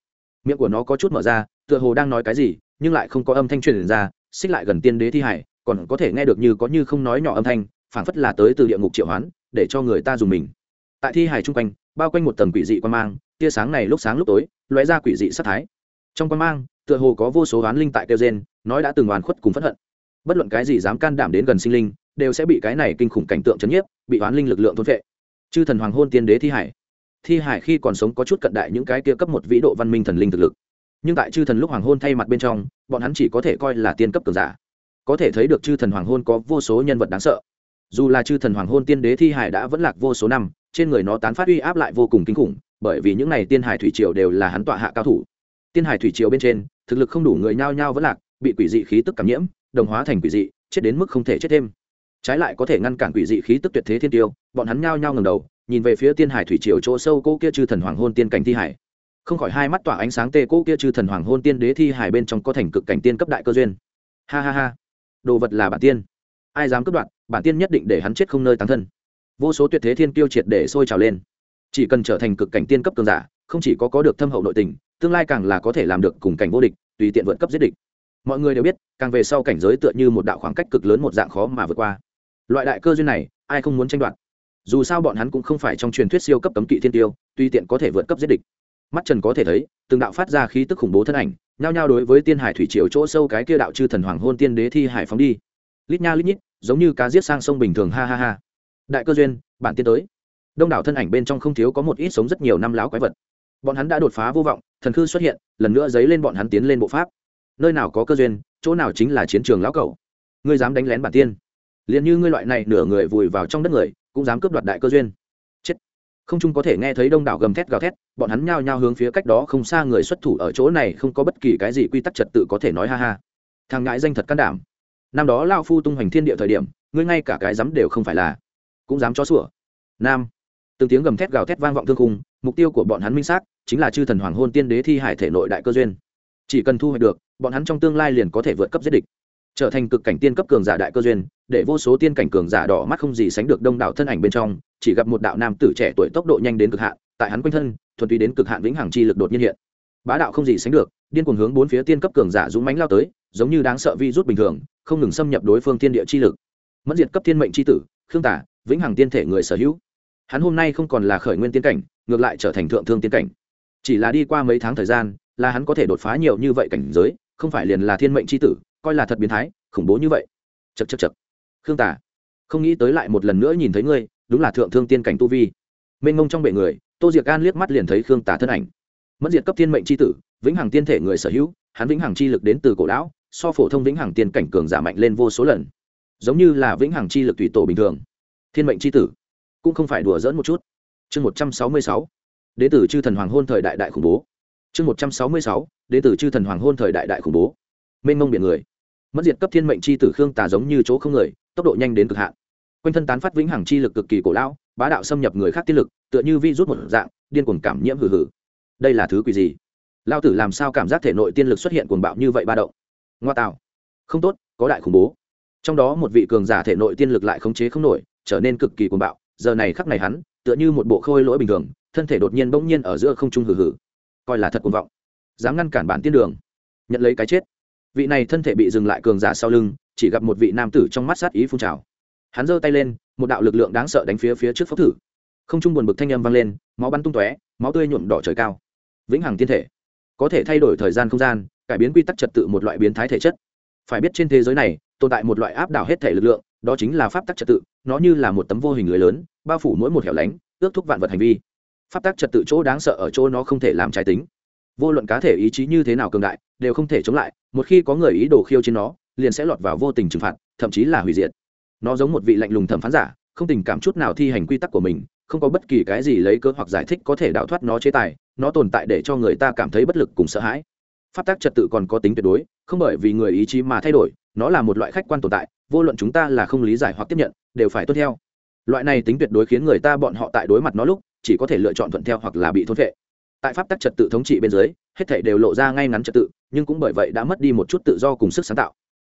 Miệng của nó có chút mở ra, tựa hồ đang nói cái gì, nhưng lại không có âm thanh truyền ra, xích lại gần tiên đế thi hải, còn có thể nghe được như có như không nói nhỏ âm thanh, phảng phất là tới từ địa ngục triệu hoán, để cho người ta dùng mình. Tại thi hải chung quanh, bao quanh một tầng quỷ dị quan mang, tia sáng này lúc sáng lúc tối, lóe ra quỷ dị sát thái. Trong quan mang, tựa hồ có vô số oán linh tại kêu gen nói đã từng oán khuất cùng phẫn hận. Bất luận cái gì dám can đảm đến gần sinh linh, đều sẽ bị cái này kinh khủng cảnh tượng chấn nhiếp, bị oán linh lực lượng thôn vệ chư thần hoàng hôn tiên đế thi hải. Thi hải khi còn sống có chút cận đại những cái kia cấp một vĩ độ văn minh thần linh thực lực. Nhưng tại chư thần lúc hoàng hôn thay mặt bên trong, bọn hắn chỉ có thể coi là tiên cấp cường giả. Có thể thấy được chư thần hoàng hôn có vô số nhân vật đáng sợ. Dù là chư thần hoàng hôn tiên đế thi hải đã vẫn lạc vô số năm, trên người nó tán phát uy áp lại vô cùng kinh khủng, bởi vì những n à y tiên hải thủy triều đều là hắn tọa hạ cao thủ. Tiên hải thủy triều bên trên, thực lực không đủ người nhao nhao vẫn lạc, bị quỷ dị khí tức cảm nhiễm, đồng hóa thành quỷ dị, chết đến mức không thể chết thêm. Trái lại có thể ngăn cản quỷ dị khí tức tuyệt thế thiên tiêu bọn hắn nhao nhao ngầm đầu, nhìn về phía tiên hải thủy triều chỗ sâu cô kia chư thần hoàng hôn tiên cảnh thi hải. Không khỏi hai mắt tỏa ánh sáng tê cô kia chư thần hoàng hôn tiên đế thi hải bên trong có thành cực cảnh tiên cấp đại cơ duyên. Ha ha ha. Đồ vật là bản tiên. Ai dám cướp đoạt, bản tiên nhất định để hắn chết không nơi tán thân. Vô số tuyệt thế thiên tiêu triệt để sôi trào lên. Chỉ cần trở thành cực cảnh tiên cấp cường giả, không chỉ có có được thâm hậu nội tình, tương lai càng là có thể làm được cùng cảnh vô địch, tùy tiện vượt cấp giết địch. Mọi người đều biết, càng về sau cảnh giới tựa như một đạo khoảng cách cực lớn một dạng khó mà vượt qua. Loại đại cơ duyên này, ai không muốn tranh đoạt? Dù sao bọn hắn cũng không phải trong truyền thuyết siêu cấp cấm kỵ thiên tiêu, tuy tiện có thể vượt cấp giết địch. Mắt trần có thể thấy, từng đạo phát ra khí tức khủng bố thân ảnh, nhao nhao đối với tiên hải thủy triều chỗ sâu cái kia đạo chư thần hoàng hôn tiên đế thi hải phóng đi. Lít nha lít nhít, giống như cá giết sang sông bình thường, ha ha ha. Đại cơ duyên, bản tiên tới. Đông đảo thân ảnh bên trong không thiếu có một ít sống rất nhiều năm láo quái vật. Bọn hắn đã đột phá vô vọng, thần khư xuất hiện, lần nữa dấy lên bọn hắn tiến lên bộ pháp. Nơi nào có cơ duyên, chỗ nào chính là chiến trường lão cầu ngươi dám đánh lén bản tiên? Liền như ngươi loại này nửa người vùi vào trong đất người cũng dám cướp đoạt đại cơ duyên. Chết. Không chung có thể nghe thấy đông đảo gầm thét gào thét, bọn hắn nhao nhao hướng phía cách đó không xa người xuất thủ ở chỗ này không có bất kỳ cái gì quy tắc trật tự có thể nói ha ha. Thằng ngãi danh thật can đảm. Năm đó lao phu tung hoành thiên địa thời điểm, ngươi ngay cả cái dám đều không phải là. Cũng dám cho sủa. Nam. Từng tiếng gầm thét gào thét vang vọng thương khung, mục tiêu của bọn hắn minh xác chính là chư thần hoàng hôn tiên đế thi hải thể nội đại cơ duyên. Chỉ cần thu hoạch được, bọn hắn trong tương lai liền có thể vượt cấp giết địch trở thành cực cảnh tiên cấp cường giả đại cơ duyên, để vô số tiên cảnh cường giả đỏ mắt không gì sánh được đông đảo thân ảnh bên trong, chỉ gặp một đạo nam tử trẻ tuổi tốc độ nhanh đến cực hạn, tại hắn quanh thân, thuần túy đến cực hạn vĩnh hằng chi lực đột nhiên hiện. Bá đạo không gì sánh được, điên cuồng hướng bốn phía tiên cấp cường giả dũng mãnh lao tới, giống như đáng sợ vi rút bình thường, không ngừng xâm nhập đối phương tiên địa chi lực. Mẫn diệt cấp thiên mệnh chi tử, khương tả, vĩnh hằng tiên thể người sở hữu. Hắn hôm nay không còn là khởi nguyên tiên cảnh, ngược lại trở thành thượng thương tiên cảnh. Chỉ là đi qua mấy tháng thời gian, là hắn có thể đột phá nhiều như vậy cảnh giới, không phải liền là thiên mệnh c h i tử coi là thật biến thái, khủng bố như vậy. Chật chật chật khương tả không nghĩ tới lại một lần nữa nhìn thấy ngươi, đúng là thượng thương tiên cảnh tu vi. Mênh mông trong bệ người, tô diệc an liếc mắt liền thấy khương tả thân ảnh. Mất diệt cấp thiên mệnh c h i tử, vĩnh hằng tiên thể người sở hữu, hắn vĩnh hằng chi lực đến từ cổ lão, so phổ thông vĩnh hằng tiên cảnh cường giả mạnh lên vô số lần. Giống như là vĩnh hằng chi lực tùy tổ bình thường. Thiên mệnh c h i tử, cũng không phải đùa dỡn một chút. Chương một trăm sáu mươi sáu, đế tử chư thần hoàng hôn thời đại đại khủng bố. Chương một trăm sáu mươi sáu, đế tử chư thần hoàng hôn thời đại đại khủng bố. Mênh mông biển người mất diệt cấp thiên mệnh chi tử khương tà giống như chỗ không người, tốc độ nhanh đến cực hạn. Quanh thân tán phát vĩnh hằng chi lực cực kỳ cổ lão, bá đạo xâm nhập người khác tiên lực, tựa như vi rút một dạng, điên cuồng cảm nhiễm hử hử đây là thứ quỷ gì? Lao tử làm sao cảm giác thể nội tiên lực xuất hiện cuồng bạo như vậy ba động? Ngoa tạo. Không tốt, có đại khủng bố. Trong đó một vị cường giả thể nội tiên lực lại khống chế không nổi, trở nên cực kỳ cuồng bạo. Giờ này khắc này hắn, tựa như một bộ khôi lỗi bình thường, thân thể đột nhiên bỗng nhiên ở giữa không trung hử hử coi là thật cuồng vọng. Dám ngăn cản bản tiên đường. Nhận lấy cái chết vị này thân thể bị dừng lại cường giả sau lưng, chỉ gặp một vị nam tử trong mắt sát ý phun trào. Hắn giơ tay lên, một đạo lực lượng đáng sợ đánh phía phía trước phốc thử. Không trung buồn bực thanh âm vang lên, máu bắn tung tóe, máu tươi nhuộm đỏ trời cao. Vĩnh hằng tiên thể. Có thể thay đổi thời gian không gian, cải biến quy tắc trật tự một loại biến thái thể chất. Phải biết trên thế giới này, tồn tại một loại áp đảo hết thể lực lượng, đó chính là pháp tắc trật tự, nó như là một tấm vô hình lưới lớn, bao phủ mỗi một hẻo lánh, ước thúc vạn vật hành vi. Pháp tắc trật tự chỗ đáng sợ ở chỗ nó không thể làm trái tính vô luận cá thể ý chí như thế nào cường đại, đều không thể chống lại, một khi có người ý đồ khiêu trên nó, liền sẽ lọt vào vô tình trừng phạt, thậm chí là hủy diệt. Nó giống một vị lạnh lùng thẩm phán giả, không tình cảm chút nào thi hành quy tắc của mình, không có bất kỳ cái gì lấy cơ hoặc giải thích có thể đào thoát nó chế tài, nó tồn tại để cho người ta cảm thấy bất lực cùng sợ hãi. Pháp tác trật tự còn có tính tuyệt đối, không bởi vì người ý chí mà thay đổi, nó là một loại khách quan tồn tại, vô luận chúng ta là không lý giải hoặc tiếp nhận, đều phải tuân theo. Loại này tính tuyệt đối khiến người ta bọn họ tại đối mặt nó lúc, chỉ có thể lựa chọn thuận theo hoặc là bị thôn vệ tại pháp tắc trật tự thống trị bên dưới, hết thể đều lộ ra ngay ngắn trật tự, nhưng cũng bởi vậy đã mất đi một chút tự do cùng sức sáng tạo.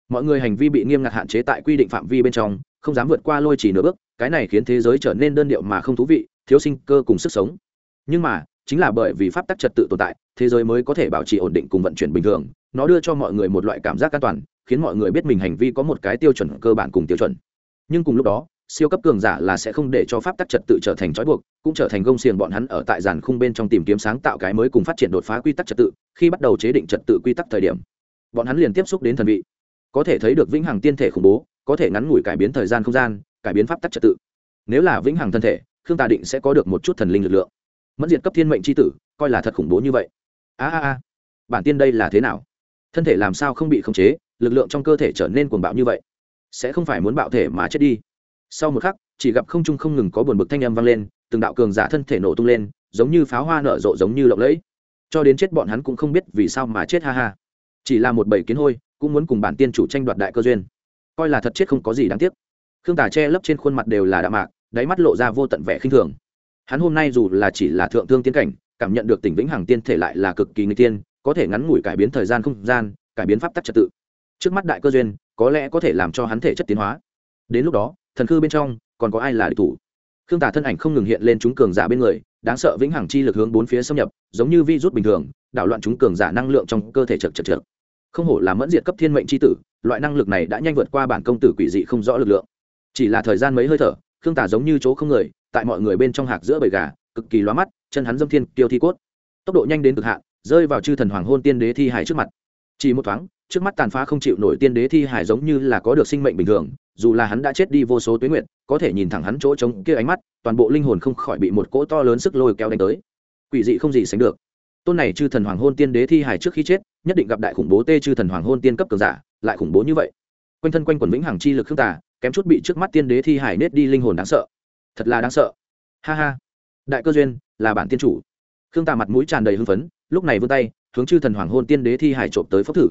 Mọi người hành vi bị nghiêm ngặt hạn chế tại quy định phạm vi bên trong, không dám vượt qua lôi chỉ nửa bước, cái này khiến thế giới trở nên đơn điệu mà không thú vị, thiếu sinh cơ cùng sức sống. Nhưng mà, chính là bởi vì pháp tắc trật tự tồn tại, thế giới mới có thể bảo trì ổn định cùng vận chuyển bình thường, nó đưa cho mọi người một loại cảm giác an toàn, khiến mọi người biết mình hành vi có một cái tiêu chuẩn cơ bản cùng tiêu chuẩn. Nhưng cùng lúc đó siêu cấp cường giả là sẽ không để cho pháp tắc trật tự trở thành trói buộc, cũng trở thành gông xiềng bọn hắn ở tại giàn khung bên trong tìm kiếm sáng tạo cái mới cùng phát triển đột phá quy tắc trật tự, khi bắt đầu chế định trật tự quy tắc thời điểm. Bọn hắn liền tiếp xúc đến thần vị. Có thể thấy được vĩnh hằng tiên thể khủng bố, có thể ngắn ngủi cải biến thời gian không gian, cải biến pháp tắc trật tự. Nếu là vĩnh hằng thân thể, khương tà định sẽ có được một chút thần linh lực lượng. Mất diệt cấp thiên mệnh c h i tử, coi là thật khủng bố như vậy. A a a, bản tiên đây là thế nào? Thân thể làm sao không bị khống chế, lực lượng trong cơ thể trở nên cuồng bạo như vậy? Sẽ không phải muốn bạo thể mà chết đi sau một khắc, chỉ gặp không trung không ngừng có buồn bực thanh âm vang lên, từng đạo cường giả thân thể nổ tung lên, giống như pháo hoa nở rộ giống như lộng lẫy. Cho đến chết bọn hắn cũng không biết vì sao mà chết ha ha. Chỉ là một bầy kiến hôi, cũng muốn cùng bản tiên chủ tranh đoạt đại cơ duyên. Coi là thật chết không có gì đáng tiếc. Khương tả che lấp trên khuôn mặt đều là đạ mạc, đáy mắt lộ ra vô tận vẻ khinh thường. Hắn hôm nay dù là chỉ là thượng thương tiến cảnh, cảm nhận được tỉnh vĩnh hằng tiên thể lại là cực kỳ người tiên, có thể ngắn ngủi cải biến thời gian không gian, cải biến pháp tắc trật tự. Trước mắt đại cơ duyên, có lẽ có thể làm cho hắn thể chất tiến hóa. Đến lúc đó thần khư bên trong, còn có ai là địch thủ? Khương tả thân ảnh không ngừng hiện lên chúng cường giả bên người, đáng sợ vĩnh hằng chi lực hướng bốn phía xâm nhập, giống như vi rút bình thường, đảo loạn chúng cường giả năng lượng trong cơ thể chật chật chật. Không hổ là mẫn diệt cấp thiên mệnh c h i tử, loại năng lực này đã nhanh vượt qua bản công tử quỷ dị không rõ lực lượng. Chỉ là thời gian mấy hơi thở, khương tả giống như chỗ không người, tại mọi người bên trong hạc giữa bầy gà, cực kỳ lóa mắt, chân hắn dâm thiên, tiêu thi cốt. Tốc độ nhanh đến cực hạn, rơi vào chư thần hoàng hôn tiên đế thi hải trước mặt. Chỉ một thoáng trước mắt tàn phá không chịu nổi tiên đế thi hải giống như là có được sinh mệnh bình thường, dù là hắn đã chết đi vô số tuyến nguyện có thể nhìn thẳng hắn chỗ trống kia ánh mắt, toàn bộ linh hồn không khỏi bị một cỗ to lớn sức lôi kéo đánh tới. Quỷ dị không gì sánh được. Tôn này chư thần hoàng hôn tiên đế thi hải trước khi chết, nhất định gặp đại khủng bố tê chư thần hoàng hôn tiên cấp cường giả, lại khủng bố như vậy. Quanh thân quanh quần vĩnh hằng chi lực khương tà, kém chút bị trước mắt tiên đế thi hải nết đi linh hồn đáng sợ. Thật là đáng sợ. Ha ha. Đại cơ duyên, là bản tiên chủ. Khương tà mặt mũi tràn đầy hưng phấn, lúc này vươn tay, hướng chư thần hoàng hôn tiên đế thi hải trộm tới phốc thử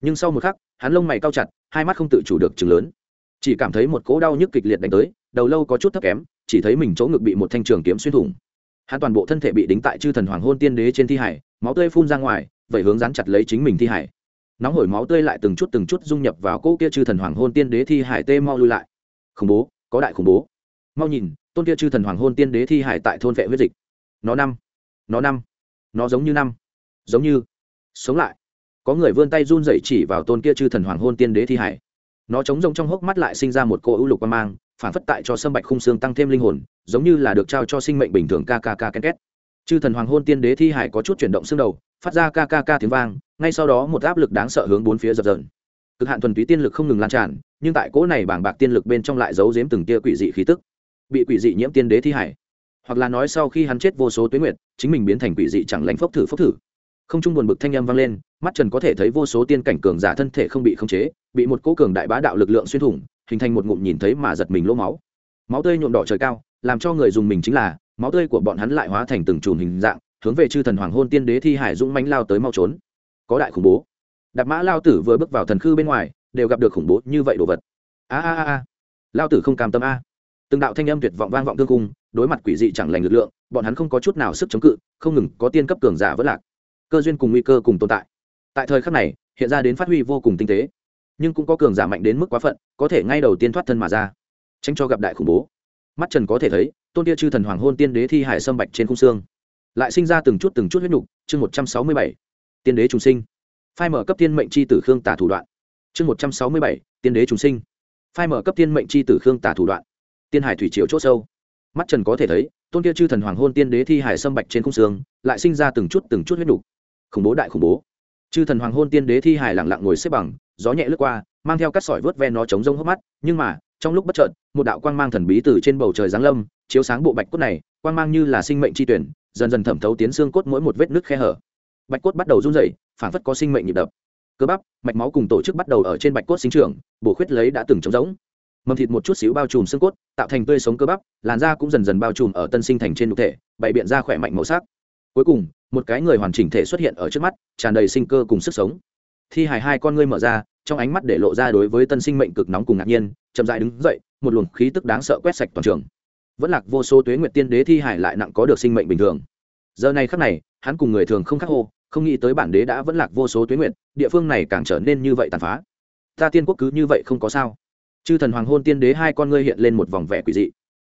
nhưng sau một khắc, hắn lông mày cao chặt, hai mắt không tự chủ được chừng lớn. Chỉ cảm thấy một cỗ đau nhức kịch liệt đánh tới, đầu lâu có chút thấp kém, chỉ thấy mình chỗ ngực bị một thanh trường kiếm xuyên thủng. Hắn toàn bộ thân thể bị đính tại chư thần hoàng hôn tiên đế trên thi hải, máu tươi phun ra ngoài, vậy hướng dán chặt lấy chính mình thi hải. Nóng hổi máu tươi lại từng chút từng chút dung nhập vào cỗ kia chư thần hoàng hôn tiên đế thi hải tê mau lui lại. Khủng bố, có đại khủng bố. Mau nhìn, tôn kia chư thần hoàng hôn tiên đế thi hải tại thôn vệ huyết dịch. Nó năm nó năm, nó giống như năm, giống như sống lại có người vươn tay run rẩy chỉ vào tôn kia chư thần hoàng hôn tiên đế thi hải. Nó trống rông trong hốc mắt lại sinh ra một cô ưu lục quan mang, phản phất tại cho sâm bạch khung xương tăng thêm linh hồn, giống như là được trao cho sinh mệnh bình thường kkk ken két. Chư thần hoàng hôn tiên đế thi hải có chút chuyển động xương đầu, phát ra kkk tiếng vang, ngay sau đó một áp lực đáng sợ hướng bốn phía dập dờn. Cực hạn thuần túy tiên lực không ngừng lan tràn, nhưng tại cỗ này bảng bạc tiên lực bên trong lại giấu giếm từng tia quỷ dị khí tức. Bị quỷ dị nhiễm tiên đế thi hải. Hoặc là nói sau khi hắn chết vô số tuyến nguyệt, chính mình biến thành quỷ dị chẳng lành phốc thử phốc thử không trung buồn bực thanh âm vang lên, mắt trần có thể thấy vô số tiên cảnh cường giả thân thể không bị khống chế, bị một cỗ cường đại bá đạo lực lượng xuyên thủng, hình thành một ngụm nhìn thấy mà giật mình lỗ máu. Máu tươi nhuộm đỏ trời cao, làm cho người dùng mình chính là, máu tươi của bọn hắn lại hóa thành từng chùm hình dạng, hướng về chư thần hoàng hôn tiên đế thi hải dũng mãnh lao tới mau trốn. Có đại khủng bố. Đạp mã lao tử vừa bước vào thần khư bên ngoài, đều gặp được khủng bố như vậy đồ vật. A a a a. Lao tử không cam tâm a. Từng đạo thanh âm tuyệt vọng vang vọng thương cung, đối mặt quỷ dị chẳng lành lực lượng, bọn hắn không có chút nào sức chống cự, không ngừng có tiên cấp cường giả vất lạc cơ duyên cùng nguy cơ cùng tồn tại. Tại thời khắc này, hiện ra đến phát huy vô cùng tinh tế, nhưng cũng có cường giả mạnh đến mức quá phận, có thể ngay đầu tiên thoát thân mà ra. Tránh cho gặp đại khủng bố. Mắt trần có thể thấy, tôn tia chư thần hoàng hôn tiên đế thi hải sâm bạch trên khung xương, lại sinh ra từng chút từng chút huyết nhục, chương một trăm sáu mươi bảy, tiên đế trùng sinh. Phai mở cấp tiên mệnh c h i tử khương tả thủ đoạn, chương một trăm sáu mươi bảy, tiên đế trùng sinh. Phai mở cấp tiên mệnh c h i tử khương tả thủ đoạn, tiên hải thủy triều c h ỗ sâu. Mắt trần có thể thấy, tôn kia chư thần hoàng hôn tiên đế thi hải sâm bạch trên khung xương, lại sinh ra từng chút từng chút huyết nhục khủng bố đại khủng bố. Chư thần hoàng hôn tiên đế thi hải lẳng lặng ngồi xếp bằng, gió nhẹ lướt qua, mang theo các sỏi vớt ven nó chống rông hốc mắt, nhưng mà, trong lúc bất chợt, một đạo quang mang thần bí từ trên bầu trời giáng lâm, chiếu sáng bộ bạch cốt này, quang mang như là sinh mệnh chi tuyển, dần dần thẩm thấu tiến xương cốt mỗi một vết nứt khe hở. Bạch cốt bắt đầu run rẩy phản phất có sinh mệnh nhịp đập. Cơ bắp, mạch máu cùng tổ chức bắt đầu ở trên bạch cốt sinh trưởng, bổ khuyết lấy đã từng trống rỗng. Mầm thịt một chút xíu bao trùm xương cốt, tạo thành tươi sống cơ bắp, làn da cũng dần dần bao trùm ở tân sinh thành trên nhục thể, bày biện ra khỏe mạnh màu sắc. Cuối cùng một cái người hoàn chỉnh thể xuất hiện ở trước mắt, tràn đầy sinh cơ cùng sức sống. Thi hài hai con ngươi mở ra, trong ánh mắt để lộ ra đối với tân sinh mệnh cực nóng cùng ngạc nhiên, chậm dại đứng dậy, một luồng khí tức đáng sợ quét sạch toàn trường. Vẫn lạc vô số tuế nguyệt tiên đế thi hải lại nặng có được sinh mệnh bình thường. Giờ này khắc này, hắn cùng người thường không khắc hô, không nghĩ tới bản đế đã vẫn lạc vô số tuế nguyệt, địa phương này càng trở nên như vậy tàn phá. Ta tiên quốc cứ như vậy không có sao. Chư thần hoàng hôn tiên đế hai con ngươi hiện lên một vòng vẻ quỷ dị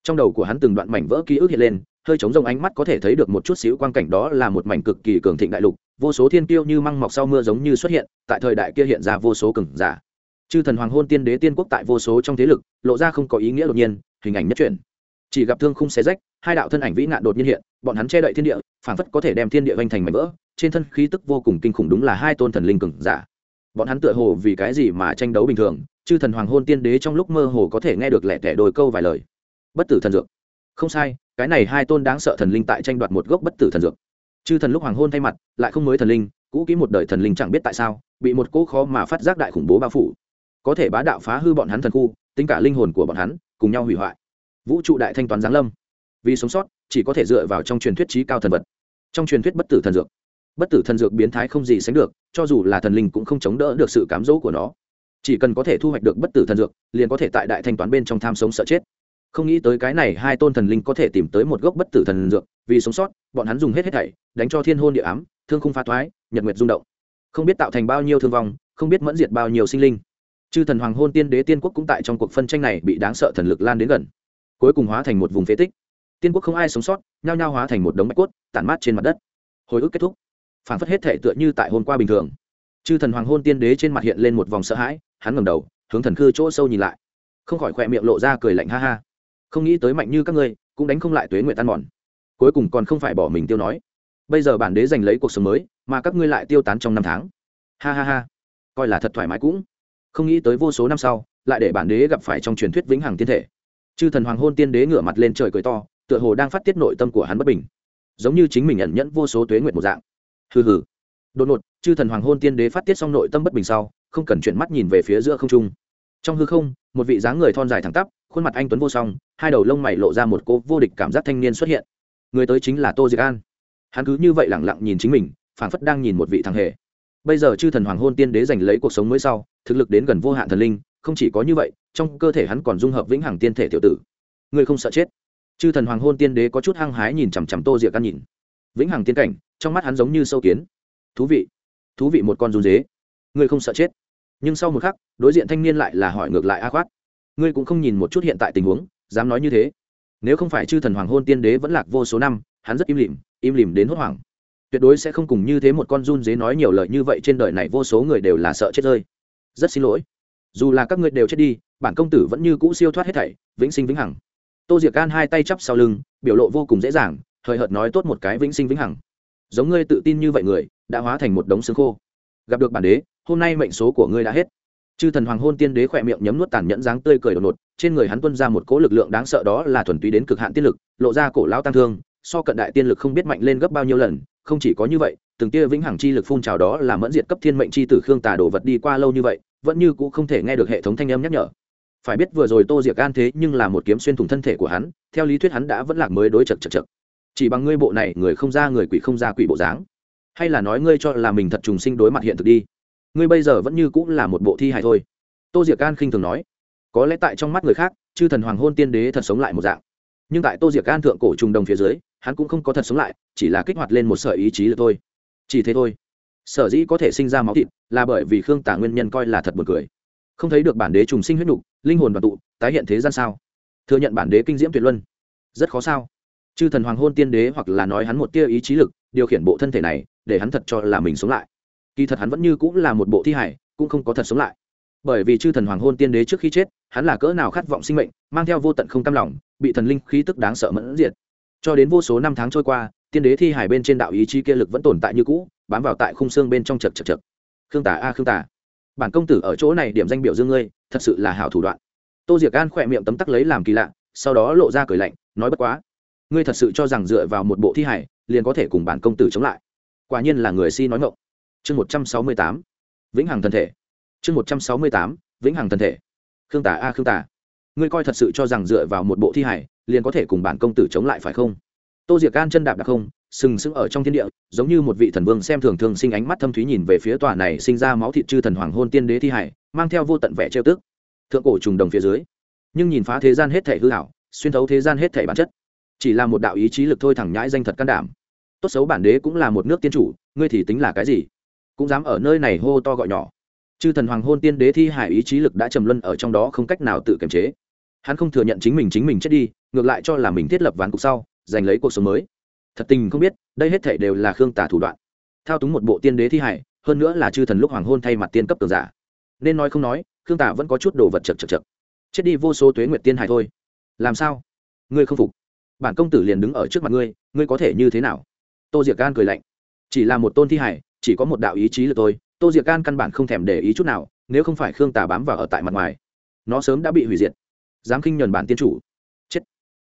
trong đầu của hắn từng đoạn mảnh vỡ ký ức hiện lên, hơi chống rông ánh mắt có thể thấy được một chút xíu quang cảnh đó là một mảnh cực kỳ cường thịnh đại lục, vô số thiên tiêu như măng mọc sau mưa giống như xuất hiện, tại thời đại kia hiện ra vô số cường giả. Chư thần hoàng hôn tiên đế tiên quốc tại vô số trong thế lực, lộ ra không có ý nghĩa đột nhiên, hình ảnh nhất truyền chỉ gặp thương khung xé rách, hai đạo thân ảnh vĩ nạn đột nhiên hiện, bọn hắn che đậy thiên địa, phảng phất có thể đem thiên địa vanh thành mảnh vỡ, trên thân khí tức vô cùng kinh khủng đúng là hai tôn thần linh cường giả. Bọn hắn tựa hồ vì cái gì mà tranh đấu bình thường, chư thần hoàng hôn tiên đế trong lúc mơ hồ có thể nghe được lẻ tẻ đôi câu vài lời bất tử thần dược. Không sai, cái này hai tôn đáng sợ thần linh tại tranh đoạt một gốc bất tử thần dược. Chư thần lúc hoàng hôn thay mặt, lại không mới thần linh, cũ kỹ một đời thần linh chẳng biết tại sao, bị một cỗ khó mà phát giác đại khủng bố bao phủ. Có thể bá đạo phá hư bọn hắn thần khu, tính cả linh hồn của bọn hắn, cùng nhau hủy hoại. Vũ trụ đại thanh toán giáng lâm. Vì sống sót, chỉ có thể dựa vào trong truyền thuyết trí cao thần vật. Trong truyền thuyết bất tử thần dược. Bất tử thần dược biến thái không gì sánh được, cho dù là thần linh cũng không chống đỡ được sự cám dỗ của nó. Chỉ cần có thể thu hoạch được bất tử thần dược, liền có thể tại đại thanh toán bên trong tham sống sợ chết không nghĩ tới cái này hai tôn thần linh có thể tìm tới một gốc bất tử thần dược, vì sống sót, bọn hắn dùng hết hết thảy, đánh cho thiên hôn địa ám, thương khung pha thoái, nhật nguyệt rung động. Không biết tạo thành bao nhiêu thương vong, không biết mẫn diệt bao nhiêu sinh linh. Chư thần hoàng hôn tiên đế tiên quốc cũng tại trong cuộc phân tranh này bị đáng sợ thần lực lan đến gần. Cuối cùng hóa thành một vùng phế tích. Tiên quốc không ai sống sót, nhao nhao hóa thành một đống bạch cốt, tản mát trên mặt đất. Hồi ức kết thúc. Phản phất hết thể tựa như tại hôm qua bình thường. Chư thần hoàng hôn tiên đế trên mặt hiện lên một vòng sợ hãi, hắn ngầm đầu, hướng thần khư chỗ sâu nhìn lại. Không khỏi khỏe miệng lộ ra cười lạnh ha ha không nghĩ tới mạnh như các ngươi, cũng đánh không lại tuế nguyện tan mòn. Cuối cùng còn không phải bỏ mình tiêu nói. Bây giờ bản đế giành lấy cuộc sống mới, mà các ngươi lại tiêu tán trong năm tháng. Ha ha ha. Coi là thật thoải mái cũng. Không nghĩ tới vô số năm sau, lại để bản đế gặp phải trong truyền thuyết vĩnh hằng tiên thể. Chư thần hoàng hôn tiên đế ngửa mặt lên trời cười to, tựa hồ đang phát tiết nội tâm của hắn bất bình. Giống như chính mình nhận nhẫn vô số tuế nguyện một dạng. Hừ hừ. Đột ngột, chư thần hoàng hôn tiên đế phát tiết xong nội tâm bất bình sau, không cần chuyển mắt nhìn về phía giữa không trung. Trong hư không, một vị dáng người thon dài thẳng tắp khuôn mặt anh tuấn vô song, hai đầu lông mày lộ ra một cô vô địch cảm giác thanh niên xuất hiện. Người tới chính là tô diệc an. Hắn cứ như vậy lẳng lặng nhìn chính mình, phảng phất đang nhìn một vị thằng hề. Bây giờ chư thần hoàng hôn tiên đế giành lấy cuộc sống mới sau, thực lực đến gần vô hạn thần linh, không chỉ có như vậy, trong cơ thể hắn còn dung hợp vĩnh hằng tiên thể tiểu tử. Người không sợ chết. Chư thần hoàng hôn tiên đế có chút hăng hái nhìn chằm chằm tô diệc An nhìn. Vĩnh hằng tiên cảnh, trong mắt hắn giống như sâu kiến. Thú vị. Thú vị một con run dế. Người không sợ chết. Nhưng sau một khắc, đối diện thanh niên lại là hỏi ngược lại a khoát ngươi cũng không nhìn một chút hiện tại tình huống, dám nói như thế. Nếu không phải chư thần hoàng hôn tiên đế vẫn lạc vô số năm, hắn rất im lìm im lìm đến hốt hoảng. Tuyệt đối sẽ không cùng như thế một con run dế nói nhiều lời như vậy trên đời này vô số người đều là sợ chết rơi. Rất xin lỗi. Dù là các ngươi đều chết đi, bản công tử vẫn như cũ siêu thoát hết thảy, vĩnh sinh vĩnh hằng. Tô diệc gan hai tay chắp sau lưng, biểu lộ vô cùng dễ dàng, hời hợt nói tốt một cái vĩnh sinh vĩnh hằng. Giống ngươi tự tin như vậy người, đã hóa thành một đống xương khô. Gặp được bản đế, hôm nay mệnh số của ngươi đã hết chư thần hoàng hôn tiên đế khỏe miệng nhấm nuốt tàn nhẫn dáng tươi cười đột ngột, trên người hắn tuân ra một cỗ lực lượng đáng sợ đó là thuần túy đến cực hạn tiên lực, lộ ra cổ lão tăng thương, so cận đại tiên lực không biết mạnh lên gấp bao nhiêu lần, không chỉ có như vậy, từng tia vĩnh hằng chi lực phun trào đó là mẫn diệt cấp thiên mệnh chi tử khương tà đổ vật đi qua lâu như vậy, vẫn như cũ không thể nghe được hệ thống thanh âm nhắc nhở. Phải biết vừa rồi tô diệc an thế nhưng là một kiếm xuyên thủng thân thể của hắn, theo lý thuyết hắn đã vẫn lạc mới đối chật chật chật. Chỉ bằng ngươi bộ này, người không ra người quỷ không ra quỷ bộ dáng. Hay là nói ngươi cho là mình thật trùng sinh đối mặt hiện thực đi ngươi bây giờ vẫn như cũng là một bộ thi hài thôi. Tô diệc an khinh thường nói. Có lẽ tại trong mắt người khác, chư thần hoàng hôn tiên đế thật sống lại một dạng. Nhưng tại tô diệc an thượng cổ trùng đồng phía dưới, hắn cũng không có thật sống lại, chỉ là kích hoạt lên một sợi ý chí là thôi. Chỉ thế thôi. Sở dĩ có thể sinh ra máu thịt là bởi vì khương tả nguyên nhân coi là thật buồn cười. Không thấy được bản đế trùng sinh huyết nục, linh hồn và tụ, tái hiện thế gian sao? Thừa nhận bản đế kinh diễm tuyệt luân. Rất khó sao? Chư thần hoàng hôn tiên đế hoặc là nói hắn một tia ý chí lực, điều khiển bộ thân thể này, để hắn thật cho là mình sống lại kỳ thật hắn vẫn như cũng là một bộ thi hải cũng không có thật sống lại. Bởi vì chư thần hoàng hôn tiên đế trước khi chết, hắn là cỡ nào khát vọng sinh mệnh, mang theo vô tận không cam lòng, bị thần linh khí tức đáng sợ mẫn diệt. Cho đến vô số năm tháng trôi qua, tiên đế thi hải bên trên đạo ý chí kia lực vẫn tồn tại như cũ, bám vào tại khung xương bên trong chật chật chật. Khương tả a khương tả bản công tử ở chỗ này điểm danh biểu dương ngươi, thật sự là hảo thủ đoạn. Tô diệc an khỏe miệng tấm tắc lấy làm kỳ lạ, sau đó lộ ra cười lạnh, nói bất quá, ngươi thật sự cho rằng dựa vào một bộ thi hải liền có thể cùng bản công tử chống lại. Quả nhiên là người si nói ngộng chương một trăm sáu mươi tám, vĩnh hằng thân thể. Chương một trăm sáu mươi tám, vĩnh hằng thân thể. Khương tả a, khương tả ngươi coi thật sự cho rằng dựa vào một bộ thi hải liền có thể cùng bản công tử chống lại phải không? Tô diệc gan chân đạp đặc không, sừng sững ở trong thiên địa, giống như một vị thần vương xem thường thường sinh ánh mắt thâm thúy nhìn về phía tòa này sinh ra máu thịt chư thần hoàng hôn tiên đế thi hải mang theo vô tận vẻ trêu tức. Thượng cổ trùng đồng phía dưới. Nhưng nhìn phá thế gian hết thể hư hảo xuyên thấu thế gian hết thể bản chất. Chỉ là một đạo ý chí lực thôi thẳng nhãi danh thật can đảm. Tốt xấu bản đế cũng là một nước tiên chủ, ngươi thì tính là cái gì? Cũng dám ở nơi này hô to gọi nhỏ. Chư thần hoàng hôn tiên đế thi hải ý chí lực đã trầm luân ở trong đó không cách nào tự kiềm chế. Hắn không thừa nhận chính mình chính mình chết đi, ngược lại cho là mình thiết lập ván cục sau, giành lấy cuộc sống mới. Thật tình không biết, đây hết thể đều là khương tả thủ đoạn. Thao túng một bộ tiên đế thi hải hơn nữa là chư thần lúc hoàng hôn thay mặt tiên cấp tường giả. Nên nói không nói, khương tả vẫn có chút đồ vật chật chật chật. Chết đi vô số tuế nguyệt tiên hải thôi. Làm sao? Ngươi không phục. Bản công tử liền đứng ở trước mặt ngươi ngươi có thể như thế nào? Tô diệc gan cười lạnh. Chỉ là một tôn thi hải chỉ có một đạo ý chí là tôi, tô diệc can căn bản không thèm để ý chút nào, nếu không phải khương tà bám vào ở tại mặt ngoài. Nó sớm đã bị hủy diệt. Dám khinh nhuần bản tiên chủ. Chết.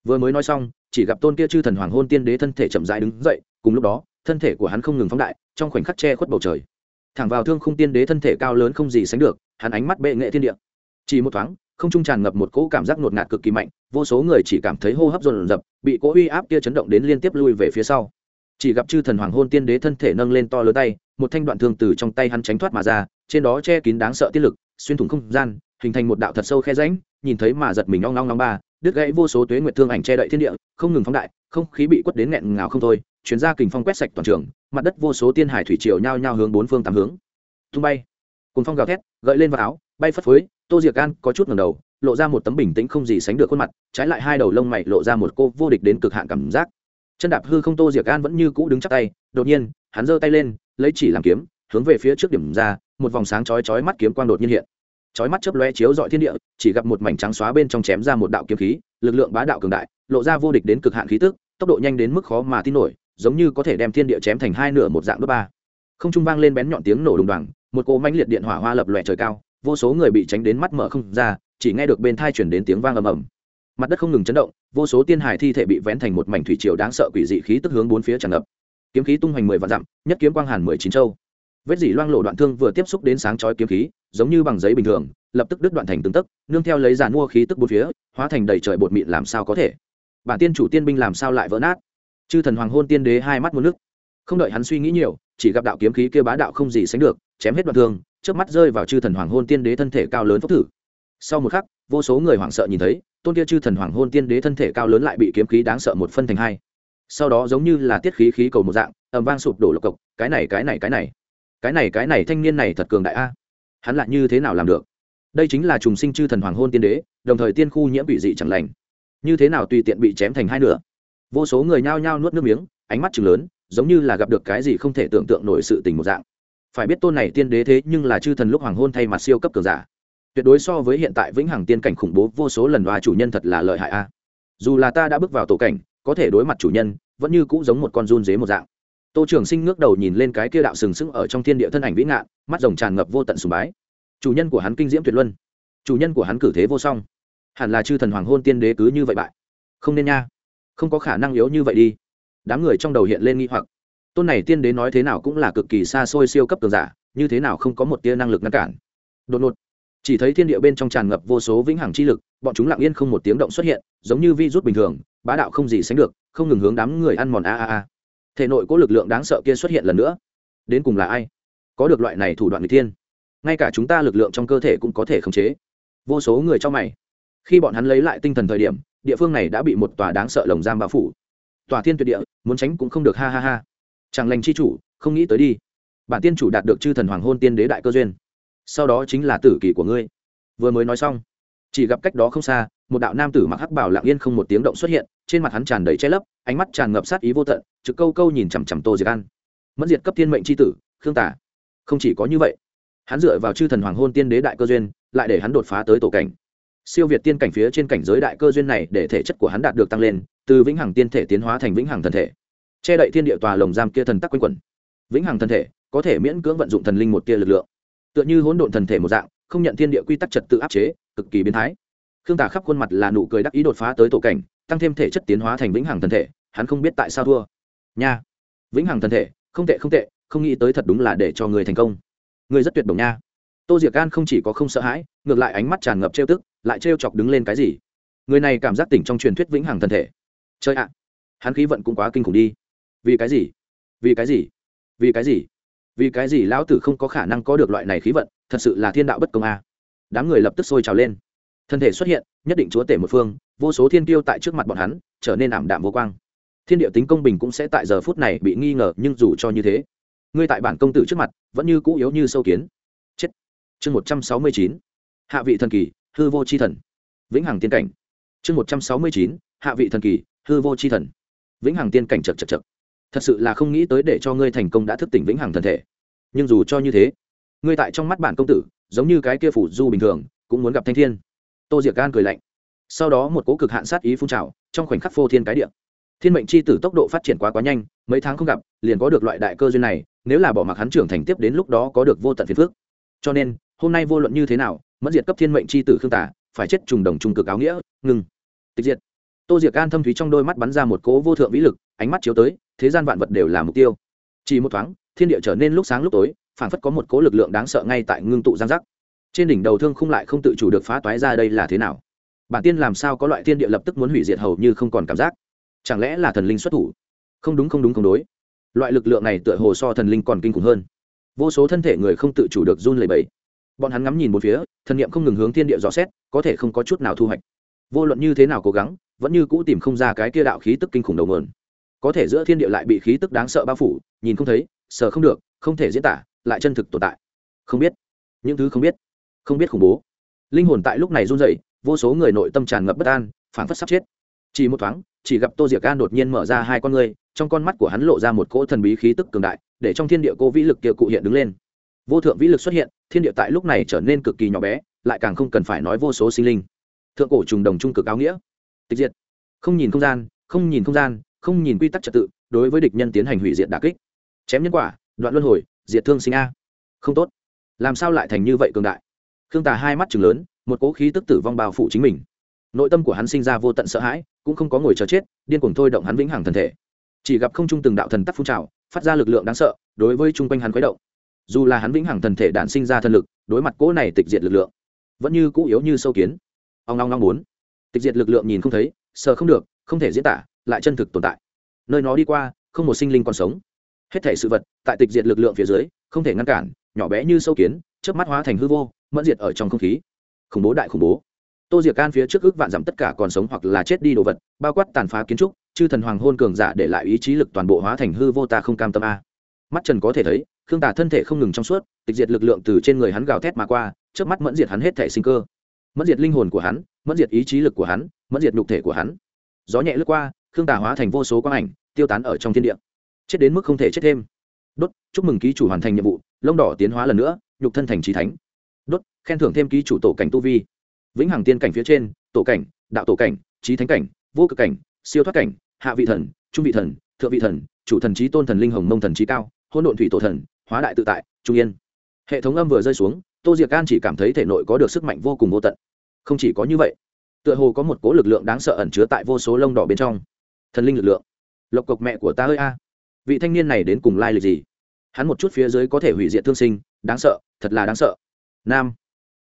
Vừa mới nói xong, chỉ gặp tôn kia chư thần hoàng hôn tiên đế thân thể chậm rãi đứng dậy, cùng lúc đó, thân thể của hắn không ngừng phóng đại, trong khoảnh khắc che khuất bầu trời. Thẳng vào thương khung tiên đế thân thể cao lớn không gì sánh được, hắn ánh mắt bệ nghệ thiên địa. Chỉ một thoáng, không trung tràn ngập một cỗ cảm giác ngột ngạt cực kỳ mạnh, vô số người chỉ cảm thấy hô hấp dồn dập, bị cỗ uy áp kia chấn động đến liên tiếp lui về phía sau chỉ gặp chư thần hoàng hôn tiên đế thân thể nâng lên to lớn tay, một thanh đoạn thương từ trong tay hắn tránh thoát mà ra, trên đó che kín đáng sợ tiết lực, xuyên thủng không gian, hình thành một đạo thật sâu khe ránh nhìn thấy mà giật mình ong ong ong ba, đứt gãy vô số tuế nguyệt thương ảnh che đậy thiên địa, không ngừng phóng đại, không khí bị quất đến nghẹn ngào không thôi chuyến ra kình phong quét sạch toàn trường, mặt đất vô số tiên hải thủy triều nhao nhao hướng bốn phương tám hướng. Tung bay cùng phong gào thét, gợi lên vào áo, bay phất phới, tô diệc gan có chút ngầm đầu, lộ ra một tấm bình tĩnh không gì sánh được khuôn mặt, trái lại hai đầu lông mày lộ ra một cô vô địch đến cực hạn cảm giác chân đạp hư không tô diệc gan vẫn như cũ đứng chắc tay, đột nhiên, hắn giơ tay lên, lấy chỉ làm kiếm, hướng về phía trước điểm ra, một vòng sáng chói chói mắt kiếm quang đột nhiên hiện. Chói mắt chớp lóe chiếu dọi thiên địa, chỉ gặp một mảnh trắng xóa bên trong chém ra một đạo kiếm khí, lực lượng bá đạo cường đại, lộ ra vô địch đến cực hạn khí tức, tốc độ nhanh đến mức khó mà tin nổi, giống như có thể đem thiên địa chém thành hai nửa một dạng đốt ba. Không trung vang lên bén nhọn tiếng nổ đùng đoàng, một cỗ mãnh liệt điện hỏa hoa lập lòe trời cao, vô số người bị tránh đến mắt mở không ra, chỉ nghe được bên thai chuyển đến tiếng vang ầm ầm mặt đất không ngừng chấn động, vô số tiên hải thi thể bị vén thành một mảnh thủy triều đáng sợ quỷ dị khí tức hướng bốn phía tràn ngập. Kiếm khí tung hoành mười vạn dặm, nhất kiếm quang hàn mười chín châu. Vết dỉ loang lộ đoạn thương vừa tiếp xúc đến sáng chói kiếm khí, giống như bằng giấy bình thường, lập tức đứt đoạn thành từng tấc, nương theo lấy giàn mua khí tức bốn phía, hóa thành đầy trời bột mịn làm sao có thể. Bản tiên chủ tiên binh làm sao lại vỡ nát? Chư thần hoàng hôn tiên đế hai mắt một nước. Không đợi hắn suy nghĩ nhiều, chỉ gặp đạo kiếm khí kia bá đạo không gì sánh được, chém hết đoạn thương trước mắt rơi vào chư thần hoàng hôn tiên đế thân thể cao lớn phốc thử. Sau một khắc, vô số người hoảng sợ nhìn thấy tôn kia chư thần hoàng hôn tiên đế thân thể cao lớn lại bị kiếm khí đáng sợ một phân thành hai. Sau đó giống như là tiết khí khí cầu một dạng, ầm vang sụp đổ lộc cộc, cái này cái này cái này. Cái này cái này thanh niên này thật cường đại a. Hắn lại như thế nào làm được? Đây chính là trùng sinh chư thần hoàng hôn tiên đế, đồng thời tiên khu nhiễm bị dị chẳng lành. Như thế nào tùy tiện bị chém thành hai nửa? Vô số người nhao nhao nuốt nước miếng, ánh mắt chừng lớn, giống như là gặp được cái gì không thể tưởng tượng nổi sự tình một dạng. Phải biết tôn này tiên đế thế nhưng là chư thần lúc hoàng hôn thay mặt siêu cấp cường giả tuyệt đối so với hiện tại vĩnh hằng tiên cảnh khủng bố vô số lần và chủ nhân thật là lợi hại a. Dù là ta đã bước vào tổ cảnh, có thể đối mặt chủ nhân, vẫn như cũ giống một con run dế một dạng. Tô trường sinh ngước đầu nhìn lên cái kia đạo sừng sững ở trong thiên địa thân ảnh vĩ ngạn, mắt rồng tràn ngập vô tận sùng bái. Chủ nhân của hắn kinh diễm tuyệt luân. Chủ nhân của hắn cử thế vô song. Hẳn là chư thần hoàng hôn tiên đế cứ như vậy bại. Không nên nha. Không có khả năng yếu như vậy đi. Đám người trong đầu hiện lên nghi hoặc. Tôn này tiên đế nói thế nào cũng là cực kỳ xa xôi siêu cấp cường giả, như thế nào không có một tia năng lực ngăn cản. Đột ngột chỉ thấy thiên địa bên trong tràn ngập vô số vĩnh hằng chi lực, bọn chúng lặng yên không một tiếng động xuất hiện, giống như vi rút bình thường, bá đạo không gì sánh được, không ngừng hướng đám người ăn mòn a a a. Thể nội có lực lượng đáng sợ kia xuất hiện lần nữa. Đến cùng là ai? Có được loại này thủ đoạn người thiên? Ngay cả chúng ta lực lượng trong cơ thể cũng có thể khống chế. Vô số người trong mày. Khi bọn hắn lấy lại tinh thần thời điểm, địa phương này đã bị một tòa đáng sợ lồng giam bao phủ. Tòa thiên tuyệt địa, muốn tránh cũng không được, ha ha ha. Chẳng lành chi chủ, không nghĩ tới đi. Bản tiên chủ đạt được chư thần hoàng hôn tiên đế đại cơ duyên sau đó chính là tử kỳ của ngươi. Vừa mới nói xong, chỉ gặp cách đó không xa, một đạo nam tử mặc hắc bảo lặng yên không một tiếng động xuất hiện, trên mặt hắn tràn đầy che lấp, ánh mắt tràn ngập sát ý vô tận, trực câu câu nhìn chằm chằm tô diệt an. Mất diệt cấp thiên mệnh c h i tử, khương tả. Không chỉ có như vậy, hắn dựa vào chư thần hoàng hôn tiên đế đại cơ duyên, lại để hắn đột phá tới tổ cảnh. Siêu việt tiên cảnh phía trên cảnh giới đại cơ duyên này để thể chất của hắn đạt được tăng lên, từ vĩnh hằng tiên thể tiến hóa thành vĩnh hằng thần thể. Che đậy thiên địa tòa lồng giam kia thần tắc quanh quẩn. Vĩnh hằng thần thể có thể miễn cưỡng vận dụng thần linh một tia lực lượng tựa như hỗn độn thần thể một dạng, không nhận thiên địa quy tắc trật tự áp chế, cực kỳ biến thái. Khương tả khắp khuôn mặt là nụ cười đắc ý đột phá tới tổ cảnh, tăng thêm thể chất tiến hóa thành vĩnh hằng thần thể, hắn không biết tại sao thua. Nha. Vĩnh hằng thần thể, không tệ không tệ, không nghĩ tới thật đúng là để cho người thành công. Người rất tuyệt đồng nha. Tô diệc gan không chỉ có không sợ hãi, ngược lại ánh mắt tràn ngập trêu tức, lại trêu chọc đứng lên cái gì? Người này cảm giác tỉnh trong truyền thuyết vĩnh hằng thần thể. Chơi ạ. Hắn khí vận cũng quá kinh khủng đi. Vì cái gì? Vì cái gì? Vì cái gì? Vì cái gì lão tử không có khả năng có được loại này khí vận, thật sự là thiên đạo bất công a. Đám người lập tức sôi trào lên. Thân thể xuất hiện, nhất định chúa tể một phương, vô số thiên tiêu tại trước mặt bọn hắn, trở nên ảm đạm vô quang. Thiên địa tính công bình cũng sẽ tại giờ phút này bị nghi ngờ, nhưng dù cho như thế, ngươi tại bản công tử trước mặt, vẫn như cũ yếu như sâu kiến. Chết. Chương một trăm sáu mươi chín. Hạ vị thần kỳ, hư vô c h i thần. Vĩnh hằng tiên cảnh. Chương một trăm sáu mươi chín. Hạ vị thần kỳ, hư vô c h i thần. Vĩnh hằng tiên cảnh chật chật chật thật sự là không nghĩ tới để cho ngươi thành công đã thức tỉnh vĩnh hằng thần thể. Nhưng dù cho như thế, ngươi tại trong mắt bản công tử, giống như cái kia phủ du bình thường, cũng muốn gặp thanh thiên. Tô diệc gan cười lạnh. Sau đó một cố cực hạn sát ý phun trào, trong khoảnh khắc phô thiên cái địa. Thiên mệnh c h i tử tốc độ phát triển quá quá nhanh, mấy tháng không gặp, liền có được loại đại cơ duyên này, nếu là bỏ mặc hắn trưởng thành tiếp đến lúc đó có được vô tận phiền phước cho nên, hôm nay vô luận như thế nào mất diệt cấp thiên mệnh c h i tử khương tả phải chết trùng đồng trung cực áo nghĩa, ngừng. Tịch diệt. Tô diệc gan thâm thúy trong đôi mắt bắn ra một cố vô thượng vĩ lực, ánh mắt chiếu tới thế gian vạn vật đều là mục tiêu. Chỉ một thoáng, thiên địa trở nên lúc sáng lúc tối phản phất có một cố lực lượng đáng sợ ngay tại ngưng tụ giang giác. Trên đỉnh đầu thương không lại không tự chủ được phá toái ra đây là thế nào? Bản tiên làm sao có loại thiên địa lập tức muốn hủy diệt hầu như không còn cảm giác? Chẳng lẽ là thần linh xuất thủ? Không đúng không đúng, không đối. Loại lực lượng này tựa hồ so thần linh còn kinh khủng hơn. Vô số thân thể người không tự chủ được run lẩy bẩy. Bọn hắn ngắm nhìn một phía, thần niệm không ngừng hướng thiên địa dò xét, có thể không có chút nào thu hoạch. Vô luận như thế nào cố gắng, vẫn như cũ tìm không ra cái kia đạo khí tức kinh khủng đầu mượn có thể giữa thiên địa lại bị khí tức đáng sợ bao phủ, nhìn không thấy, sờ không được, không thể diễn tả, lại chân thực tồn tại. Không biết. Những thứ không biết. Không biết khủng bố. Linh hồn tại lúc này run dậy vô số người nội tâm tràn ngập bất an phản phất sắp chết. Chỉ một thoáng, chỉ gặp tô diệc an đột nhiên mở ra hai con ngươi, trong con mắt của hắn lộ ra một cỗ thần bí khí tức cường đại, để trong thiên địa cô vĩ lực kia cụ hiện đứng lên. Vô thượng vĩ lực xuất hiện, thiên địa tại lúc này trở nên cực kỳ nhỏ bé, lại càng không cần phải nói vô số sinh linh. Thượng cổ trùng đồng trung cực áo nghĩa. Tịch diệt. Không nhìn không gian, không nhìn không gian không nhìn quy tắc trật tự, đối với địch nhân tiến hành hủy diệt đà kích. Chém nhân quả, đoạn luân hồi, diệt thương sinh a. Không tốt. Làm sao lại thành như vậy cường đại? Khương tà hai mắt chừng lớn, một cố khí tức tử vong bao phủ chính mình. Nội tâm của hắn sinh ra vô tận sợ hãi, cũng không có ngồi chờ chết, điên cuồng thôi động hắn vĩnh hằng thần thể. Chỉ gặp không trung từng đạo thần tắc phun trào, phát ra lực lượng đáng sợ, đối với chung quanh hắn khuấy động. Dù là hắn vĩnh hằng thần thể đản sinh ra thần lực, đối mặt cỗ này tịch diệt lực lượng, vẫn như cũ yếu như sâu kiến. Ông long long muốn tịch diệt lực lượng nhìn không thấy sợ không được, không thể diễn tả lại chân thực tồn tại. Nơi nó đi qua, không một sinh linh còn sống. Hết thể sự vật, tại tịch diệt lực lượng phía dưới, không thể ngăn cản, nhỏ bé như sâu kiến, chớp mắt hóa thành hư vô, mẫn diệt ở trong không khí. Khủng bố đại khủng bố. Tô diệc can phía trước ước vạn dặm tất cả còn sống hoặc là chết đi đồ vật, bao quát tàn phá kiến trúc, chư thần hoàng hôn cường giả để lại ý chí lực toàn bộ hóa thành hư vô ta không cam tâm a. Mắt trần có thể thấy, khương tả thân thể không ngừng trong suốt, tịch diệt lực lượng từ trên người hắn gào thét mà qua trước mắt mẫn diệt hắn hết thể sinh cơ. Mẫn diệt linh hồn của hắn, mẫn diệt ý chí lực của hắn, mẫn diệt nhục thể của hắn. Gió nhẹ lướt qua khương tả hóa thành vô số quang ảnh, tiêu tán ở trong thiên địa. Chết đến mức không thể chết thêm. Đốt, chúc mừng ký chủ hoàn thành nhiệm vụ, lông đỏ tiến hóa lần nữa, nhục thân thành trí thánh. Đốt, khen thưởng thêm ký chủ tổ cảnh tu vi. Vĩnh hằng tiên cảnh phía trên, tổ cảnh, đạo tổ cảnh, trí thánh cảnh, vô cực cảnh, siêu thoát cảnh, hạ vị thần, trung vị thần, thượng vị thần, chủ thần trí tôn thần linh hồng mông thần trí cao hôn độn thủy tổ thần, hóa đại tự tại, trung yên. Hệ thống âm vừa rơi xuống, tô diệc an chỉ cảm thấy thể nội có được sức mạnh vô cùng vô tận. Không chỉ có như vậy, tựa hồ có một cố lực lượng đáng sợ ẩn chứa tại vô số lông đỏ bên trong thần linh lực lượng. Lộc cộc mẹ của ta ơi a. Vị thanh niên này đến cùng lai lịch gì? Hắn một chút phía dưới có thể hủy diệt thương sinh, đáng sợ, thật là đáng sợ. Nam.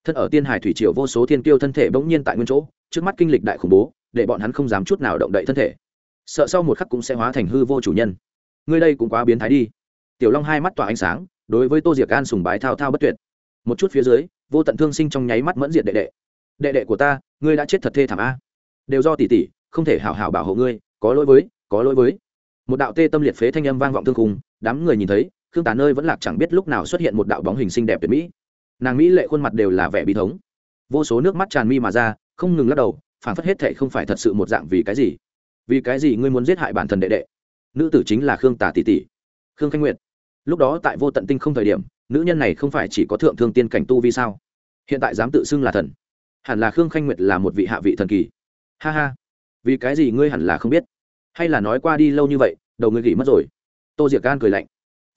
Thân ở tiên hải thủy triều vô số thiên kiêu thân thể bỗng nhiên tại nguyên chỗ, trước mắt kinh lịch đại khủng bố, để bọn hắn không dám chút nào động đậy thân thể. Sợ sau một khắc cũng sẽ hóa thành hư vô chủ nhân. Ngươi đây cũng quá biến thái đi. Tiểu long hai mắt tỏa ánh sáng, đối với tô diệc an sùng bái thao thao bất tuyệt. Một chút phía dưới, vô tận thương sinh trong nháy mắt mẫn diệt đệ đệ. Đệ đệ của ta, ngươi đã chết thật thê thảm a. Đều do tỷ tỷ, không thể hảo hảo bảo hộ ngươi có lỗi với, có lỗi với. Một đạo tê tâm liệt phế thanh âm vang vọng thương khùng đám người nhìn thấy, khương tả nơi vẫn lạc chẳng biết lúc nào xuất hiện một đạo bóng hình xinh đẹp tuyệt mỹ. Nàng mỹ lệ khuôn mặt đều là vẻ bi thống. Vô số nước mắt tràn mi mà ra, không ngừng lắc đầu phản phất hết thệ không phải thật sự một dạng vì cái gì. Vì cái gì ngươi muốn giết hại bản thân đệ đệ? Nữ tử chính là khương tả tỷ tỷ. Khương khanh nguyệt. Lúc đó tại vô tận tinh không thời điểm, nữ nhân này không phải chỉ có thượng thương tiên cảnh tu vi sao? Hiện tại dám tự xưng là thần. Hẳn là khương khanh nguyệt là một vị hạ vị thần kỳ. Ha ha. Vì cái gì ngươi hẳn là không biết? Hay là nói qua đi lâu như vậy, đầu ngươi gỉ mất rồi. Tô diệc gan cười lạnh.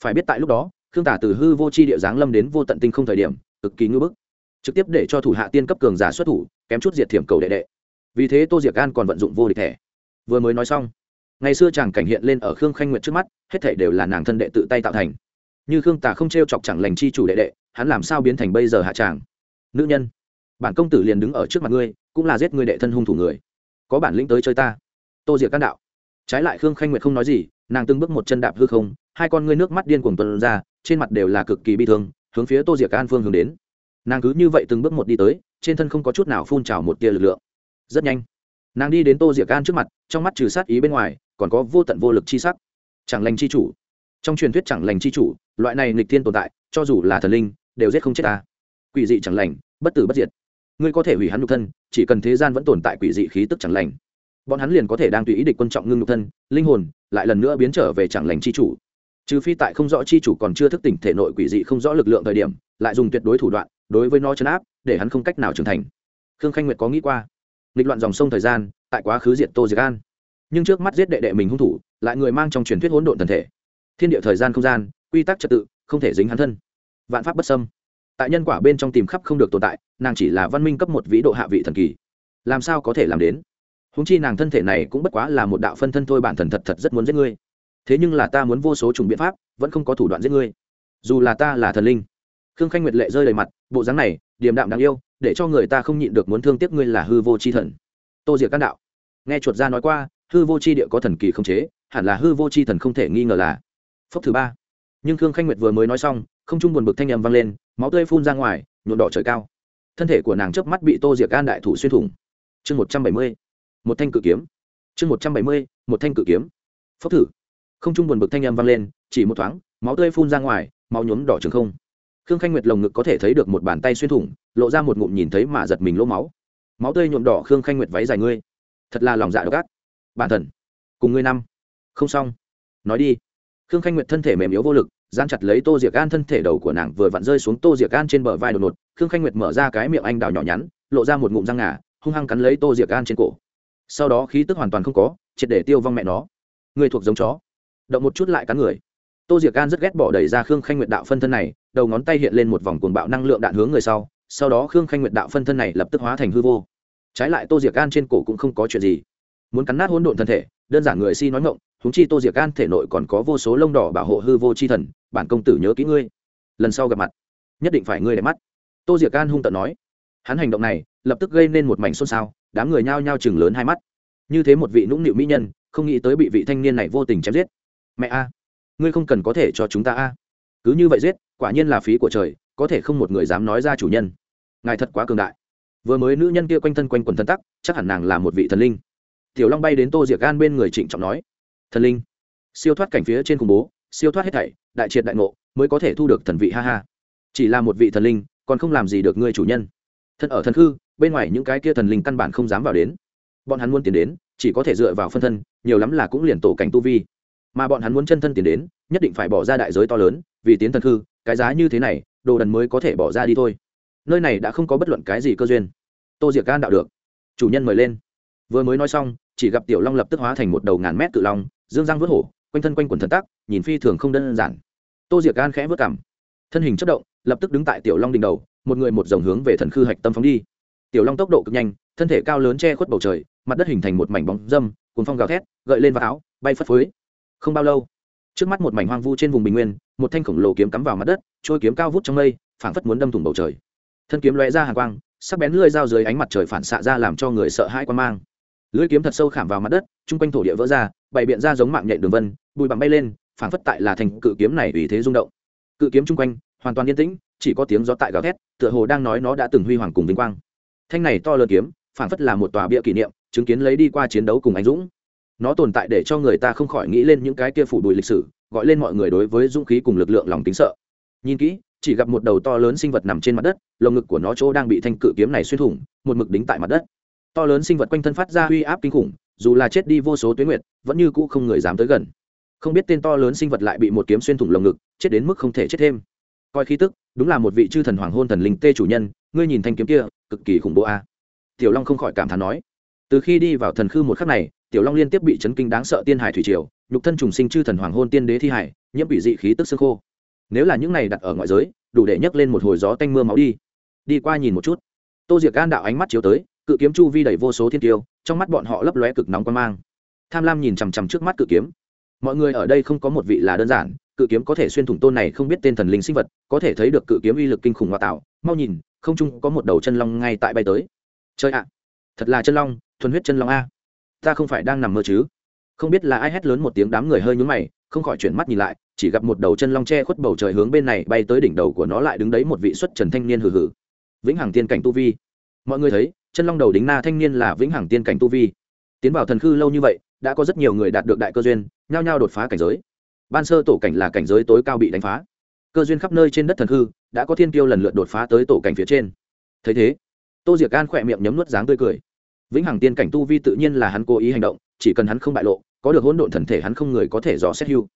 Phải biết tại lúc đó, khương tả từ hư vô c h i địa giáng lâm đến vô tận tinh không thời điểm, cực kỳ ngưỡng bức. Trực tiếp để cho thủ hạ tiên cấp cường giả xuất thủ, kém chút diệt thiểm cầu đệ đệ. Vì thế tô diệc gan còn vận dụng vô địch thẻ. Vừa mới nói xong, ngày xưa chàng cảnh hiện lên ở khương khanh nguyệt trước mắt, hết thể đều là nàng thân đệ tự tay tạo thành. Như khương tả không t r e o chọc chẳng lành chi chủ đệ đệ, hắn làm sao biến thành bây giờ hạ tràng nữ nhân, bản công tử liền đứng ở trước mặt ngươi, cũng là giết ngươi đệ thân hung thủ người. Có bản lĩnh tới chơi ta. Tô diệc can đạo trái lại khương khanh nguyệt không nói gì, nàng từng bước một chân đạp hư không, hai con ngươi nước mắt điên cuồng tuần ra, trên mặt đều là cực kỳ bi thương, hướng phía tô diệc an phương hướng đến. Nàng cứ như vậy từng bước một đi tới, trên thân không có chút nào phun trào một tia lực lượng. Rất nhanh, nàng đi đến tô diệc an trước mặt, trong mắt trừ sát ý bên ngoài, còn có vô tận vô lực chi sắc. Chẳng lành chi chủ. Trong truyền thuyết chẳng lành chi chủ, loại này nghịch thiên tồn tại, cho dù là thần linh, đều giết không chết ta. Quỷ dị chẳng lành, bất tử bất diệt. Ngươi có thể hủy hắn nhục thân, chỉ cần thế gian vẫn tồn tại quỷ dị khí tức chẳng lành bọn hắn liền có thể đang tùy ý địch quân trọng ngưng nhục thân, linh hồn lại lần nữa biến trở về chẳng lành chi chủ. Trừ phi tại không rõ chi chủ còn chưa thức tỉnh thể nội quỷ dị không rõ lực lượng thời điểm, lại dùng tuyệt đối thủ đoạn, đối với nó chấn áp, để hắn không cách nào trưởng thành. Khương khanh nguyệt có nghĩ qua, nghịch loạn dòng sông thời gian, tại quá khứ diệt tô diệt an. Nhưng trước mắt giết đệ đệ mình hung thủ, lại người mang trong truyền thuyết hỗn độn thần thể. Thiên địa thời gian không gian, quy tắc trật tự, không thể dính hắn thân. Vạn pháp bất xâm. Tại nhân quả bên trong tìm khắp không được tồn tại, nàng chỉ là văn minh cấp một vĩ độ hạ vị thần kỳ. Làm sao có thể làm đến? Húng chi nàng thân thể này cũng bất quá là một đạo phân thân thôi, bản thần thật thật rất muốn giết ngươi. Thế nhưng là ta muốn vô số trùng biện pháp, vẫn không có thủ đoạn giết ngươi. Dù là ta là thần linh, khương khanh nguyệt lệ rơi đầy mặt, bộ dáng này, điềm đạm đáng yêu, để cho người ta không nhịn được muốn thương tiếc ngươi là hư vô c h i thần. Tô diệc can đạo. Nghe chuột gia nói qua, hư vô c h i địa có thần kỳ không chế, hẳn là hư vô c h i thần không thể nghi ngờ là. Phốc thứ ba. Nhưng khương khanh nguyệt vừa mới nói xong, không chung buồn bực thanh â m vang lên, máu tươi phun ra ngoài, nhuộm đỏ trời cao. Thân thể của nàng trước mắt bị tô diệc can đại thủ xuyên thủng. Chương một trăm bảy mươi một thanh cự kiếm. Chương một trăm bảy mươi, một thanh cự kiếm. Phốc thử. Không trung buồn bực thanh âm vang lên, chỉ một thoáng, máu tươi phun ra ngoài, máu nhuốm đỏ trường không. Khương khanh nguyệt lồng ngực có thể thấy được một bàn tay xuyên thủng, lộ ra một ngụm nhìn thấy mà giật mình lỗ máu. Máu tươi nhuộm đỏ khương khanh nguyệt váy dài ngươi. Thật là lòng dạ độc ác. Bản thần cùng ngươi năm. Không xong. Nói đi. Khương khanh nguyệt thân thể mềm yếu vô lực gian chặt lấy tô diệc gan thân thể đầu của nàng vừa vặn rơi xuống tô diệc gan trên bờ vai đột ngột. Khương khanh nguyệt mở ra cái miệng anh đào nhỏ nhắn, lộ ra một ngụm răng ngà, hung hăng cắn lấy tô diệc gan trên cổ sau đó khí tức hoàn toàn không có, triệt để tiêu vong mẹ nó. Người thuộc giống chó. Động một chút lại cắn người. Tô diệc gan rất ghét bỏ đẩy ra khương khanh nguyện đạo phân thân này, đầu ngón tay hiện lên một vòng cuồng bạo năng lượng đạn hướng người sau sau đó khương khanh nguyện đạo phân thân này lập tức hóa thành hư vô. Trái lại tô diệc gan trên cổ cũng không có chuyện gì. Muốn cắn nát hỗn độn thân thể, đơn giản người si nói ngộng húng chi tô diệc gan thể nội còn có vô số lông đỏ bảo hộ hư vô chi thần, bản công tử nhớ kỹ ngươi. Lần sau gặp mặt, nhất định phải ngươi để mắt. Tô diệc gan hung tận nói. Hắn hành động này lập tức gây nên một mảnh xôn xao đám người nhao nhao chừng lớn hai mắt. Như thế một vị nũng nịu mỹ nhân, không nghĩ tới bị vị thanh niên này vô tình chém giết. Mẹ a, ngươi không cần có thể cho chúng ta a. Cứ như vậy giết, quả nhiên là phí của trời, có thể không một người dám nói ra chủ nhân. Ngài thật quá cường đại. Vừa mới nữ nhân kia quanh thân quanh quần thân tắc, chắc hẳn nàng là một vị thần linh. Tiểu long bay đến tô diệc gan bên người trịnh trọng nói, thần linh. Siêu thoát cảnh phía trên khủng bố, siêu thoát hết thảy, đại triệt đại ngộ, mới có thể thu được thần vị, ha ha. Chỉ là một vị thần linh, còn không làm gì được ngươi chủ nhân. Thân ở thần khư bên ngoài những cái kia thần linh căn bản không dám vào đến. Bọn hắn muốn tiến đến, chỉ có thể dựa vào phân thân, nhiều lắm là cũng liền tổ cảnh tu vi. Mà bọn hắn muốn chân thân tiến đến, nhất định phải bỏ ra đại giới to lớn, vì tiến thần khư cái giá như thế này, đồ đần mới có thể bỏ ra đi thôi. Nơi này đã không có bất luận cái gì cơ duyên. Tô diệc gan đạo được. Chủ nhân mời lên. Vừa mới nói xong, chỉ gặp tiểu long lập tức hóa thành một đầu ngàn mét cự long, dương răng vớt hổ, quanh thân quanh quần thần tắc, nhìn phi thường không đơn giản. Tô diệc gan khẽ vớt cảm thân hình chất động, lập tức đứng tại tiểu long đỉnh đầu, một người một dòng hướng về thần khư hạch tâm phóng đi tiểu long tốc độ cực nhanh, thân thể cao lớn che khuất bầu trời, mặt đất hình thành một mảnh bóng dâm, cuốn phong gào thét, gợi lên vào áo, bay phất phới. Không bao lâu, trước mắt một mảnh hoang vu trên vùng bình nguyên, một thanh khổng lồ kiếm cắm vào mặt đất, trôi kiếm cao vút trong mây, phảng phất muốn đâm thủng bầu trời. Thân kiếm lóe ra hàng quang, sắc bén lưỡi dao dưới ánh mặt trời phản xạ ra làm cho người sợ hãi quan mang. Lưỡi kiếm thật sâu khảm vào mặt đất, chung quanh thổ địa vỡ ra, bày biện ra giống mạng nhện đường vân, bụi bặm bay lên, phảng phất tại là thành cự kiếm này vì thế rung động. Cự kiếm chung quanh, hoàn toàn yên tĩnh, chỉ có tiếng gió tại gào thét, tựa hồ đang nói nó đã từng huy hoàng cùng vinh quang thanh này to lớn kiếm phản phất là một tòa bia kỷ niệm, chứng kiến lấy đi qua chiến đấu cùng anh dũng. Nó tồn tại để cho người ta không khỏi nghĩ lên những cái kia phủ đùi lịch sử, gọi lên mọi người đối với dũng khí cùng lực lượng lòng tính sợ. Nhìn kỹ, chỉ gặp một đầu to lớn sinh vật nằm trên mặt đất, lồng ngực của nó chỗ đang bị thanh cự kiếm này xuyên thủng, một mực đính tại mặt đất. To lớn sinh vật quanh thân phát ra uy áp kinh khủng, dù là chết đi vô số tuyến nguyệt, vẫn như cũ không người dám tới gần. Không biết tên to lớn sinh vật lại bị một kiếm xuyên thủng lồng ngực, chết đến mức không thể chết thêm coi khí tức, đúng là một vị chư thần hoàng hôn thần linh tê chủ nhân, ngươi nhìn thanh kiếm kia, cực kỳ khủng bố a. Tiểu long không khỏi cảm thán nói. Từ khi đi vào thần khư một khắc này, tiểu long liên tiếp bị chấn kinh đáng sợ tiên hải thủy triều, nhục thân trùng sinh chư thần hoàng hôn tiên đế thi hải, nhiễm bị dị khí tức xương khô. Nếu là những này đặt ở ngoại giới, đủ để nhấc lên một hồi gió tanh mưa máu đi. Đi qua nhìn một chút. Tô diệc gan đạo ánh mắt chiếu tới, cự kiếm chu vi đầy vô số thiên tiêu, trong mắt bọn họ lấp lóe cực nóng quan mang. Tham lam nhìn chằm chằm trước mắt cự kiếm. Mọi người ở đây không có một vị là đơn giản cự kiếm có thể xuyên thủng tôn này không biết tên thần linh sinh vật, có thể thấy được cự kiếm uy lực kinh khủng ngoại tạo. Mau nhìn, không chung có một đầu chân long ngay tại bay tới. Chơi ạ, thật là chân long, thuần huyết chân long a. Ta không phải đang nằm mơ chứ? Không biết là ai hét lớn một tiếng đám người hơi nhúng mày, không khỏi chuyển mắt nhìn lại, chỉ gặp một đầu chân long che khuất bầu trời hướng bên này bay tới đỉnh đầu của nó lại đứng đấy một vị xuất trần thanh niên hừ hừ. Vĩnh hằng tiên cảnh tu vi. Mọi người thấy, chân long đầu đính na thanh niên là vĩnh hằng tiên cảnh tu vi. Tiến vào thần khư lâu như vậy, đã có rất nhiều người đạt được đại cơ duyên, nhao nhao đột phá cảnh giới ban sơ tổ cảnh là cảnh giới tối cao bị đánh phá. Cơ duyên khắp nơi trên đất thần hư, đã có thiên tiêu lần lượt đột phá tới tổ cảnh phía trên. Thấy thế, tô diệc an khỏe miệng nhấm nuốt dáng tươi cười. Vĩnh hằng tiên cảnh tu vi tự nhiên là hắn cố ý hành động, chỉ cần hắn không bại lộ, có được hỗn độn thần thể hắn không người có thể dò xét hưu.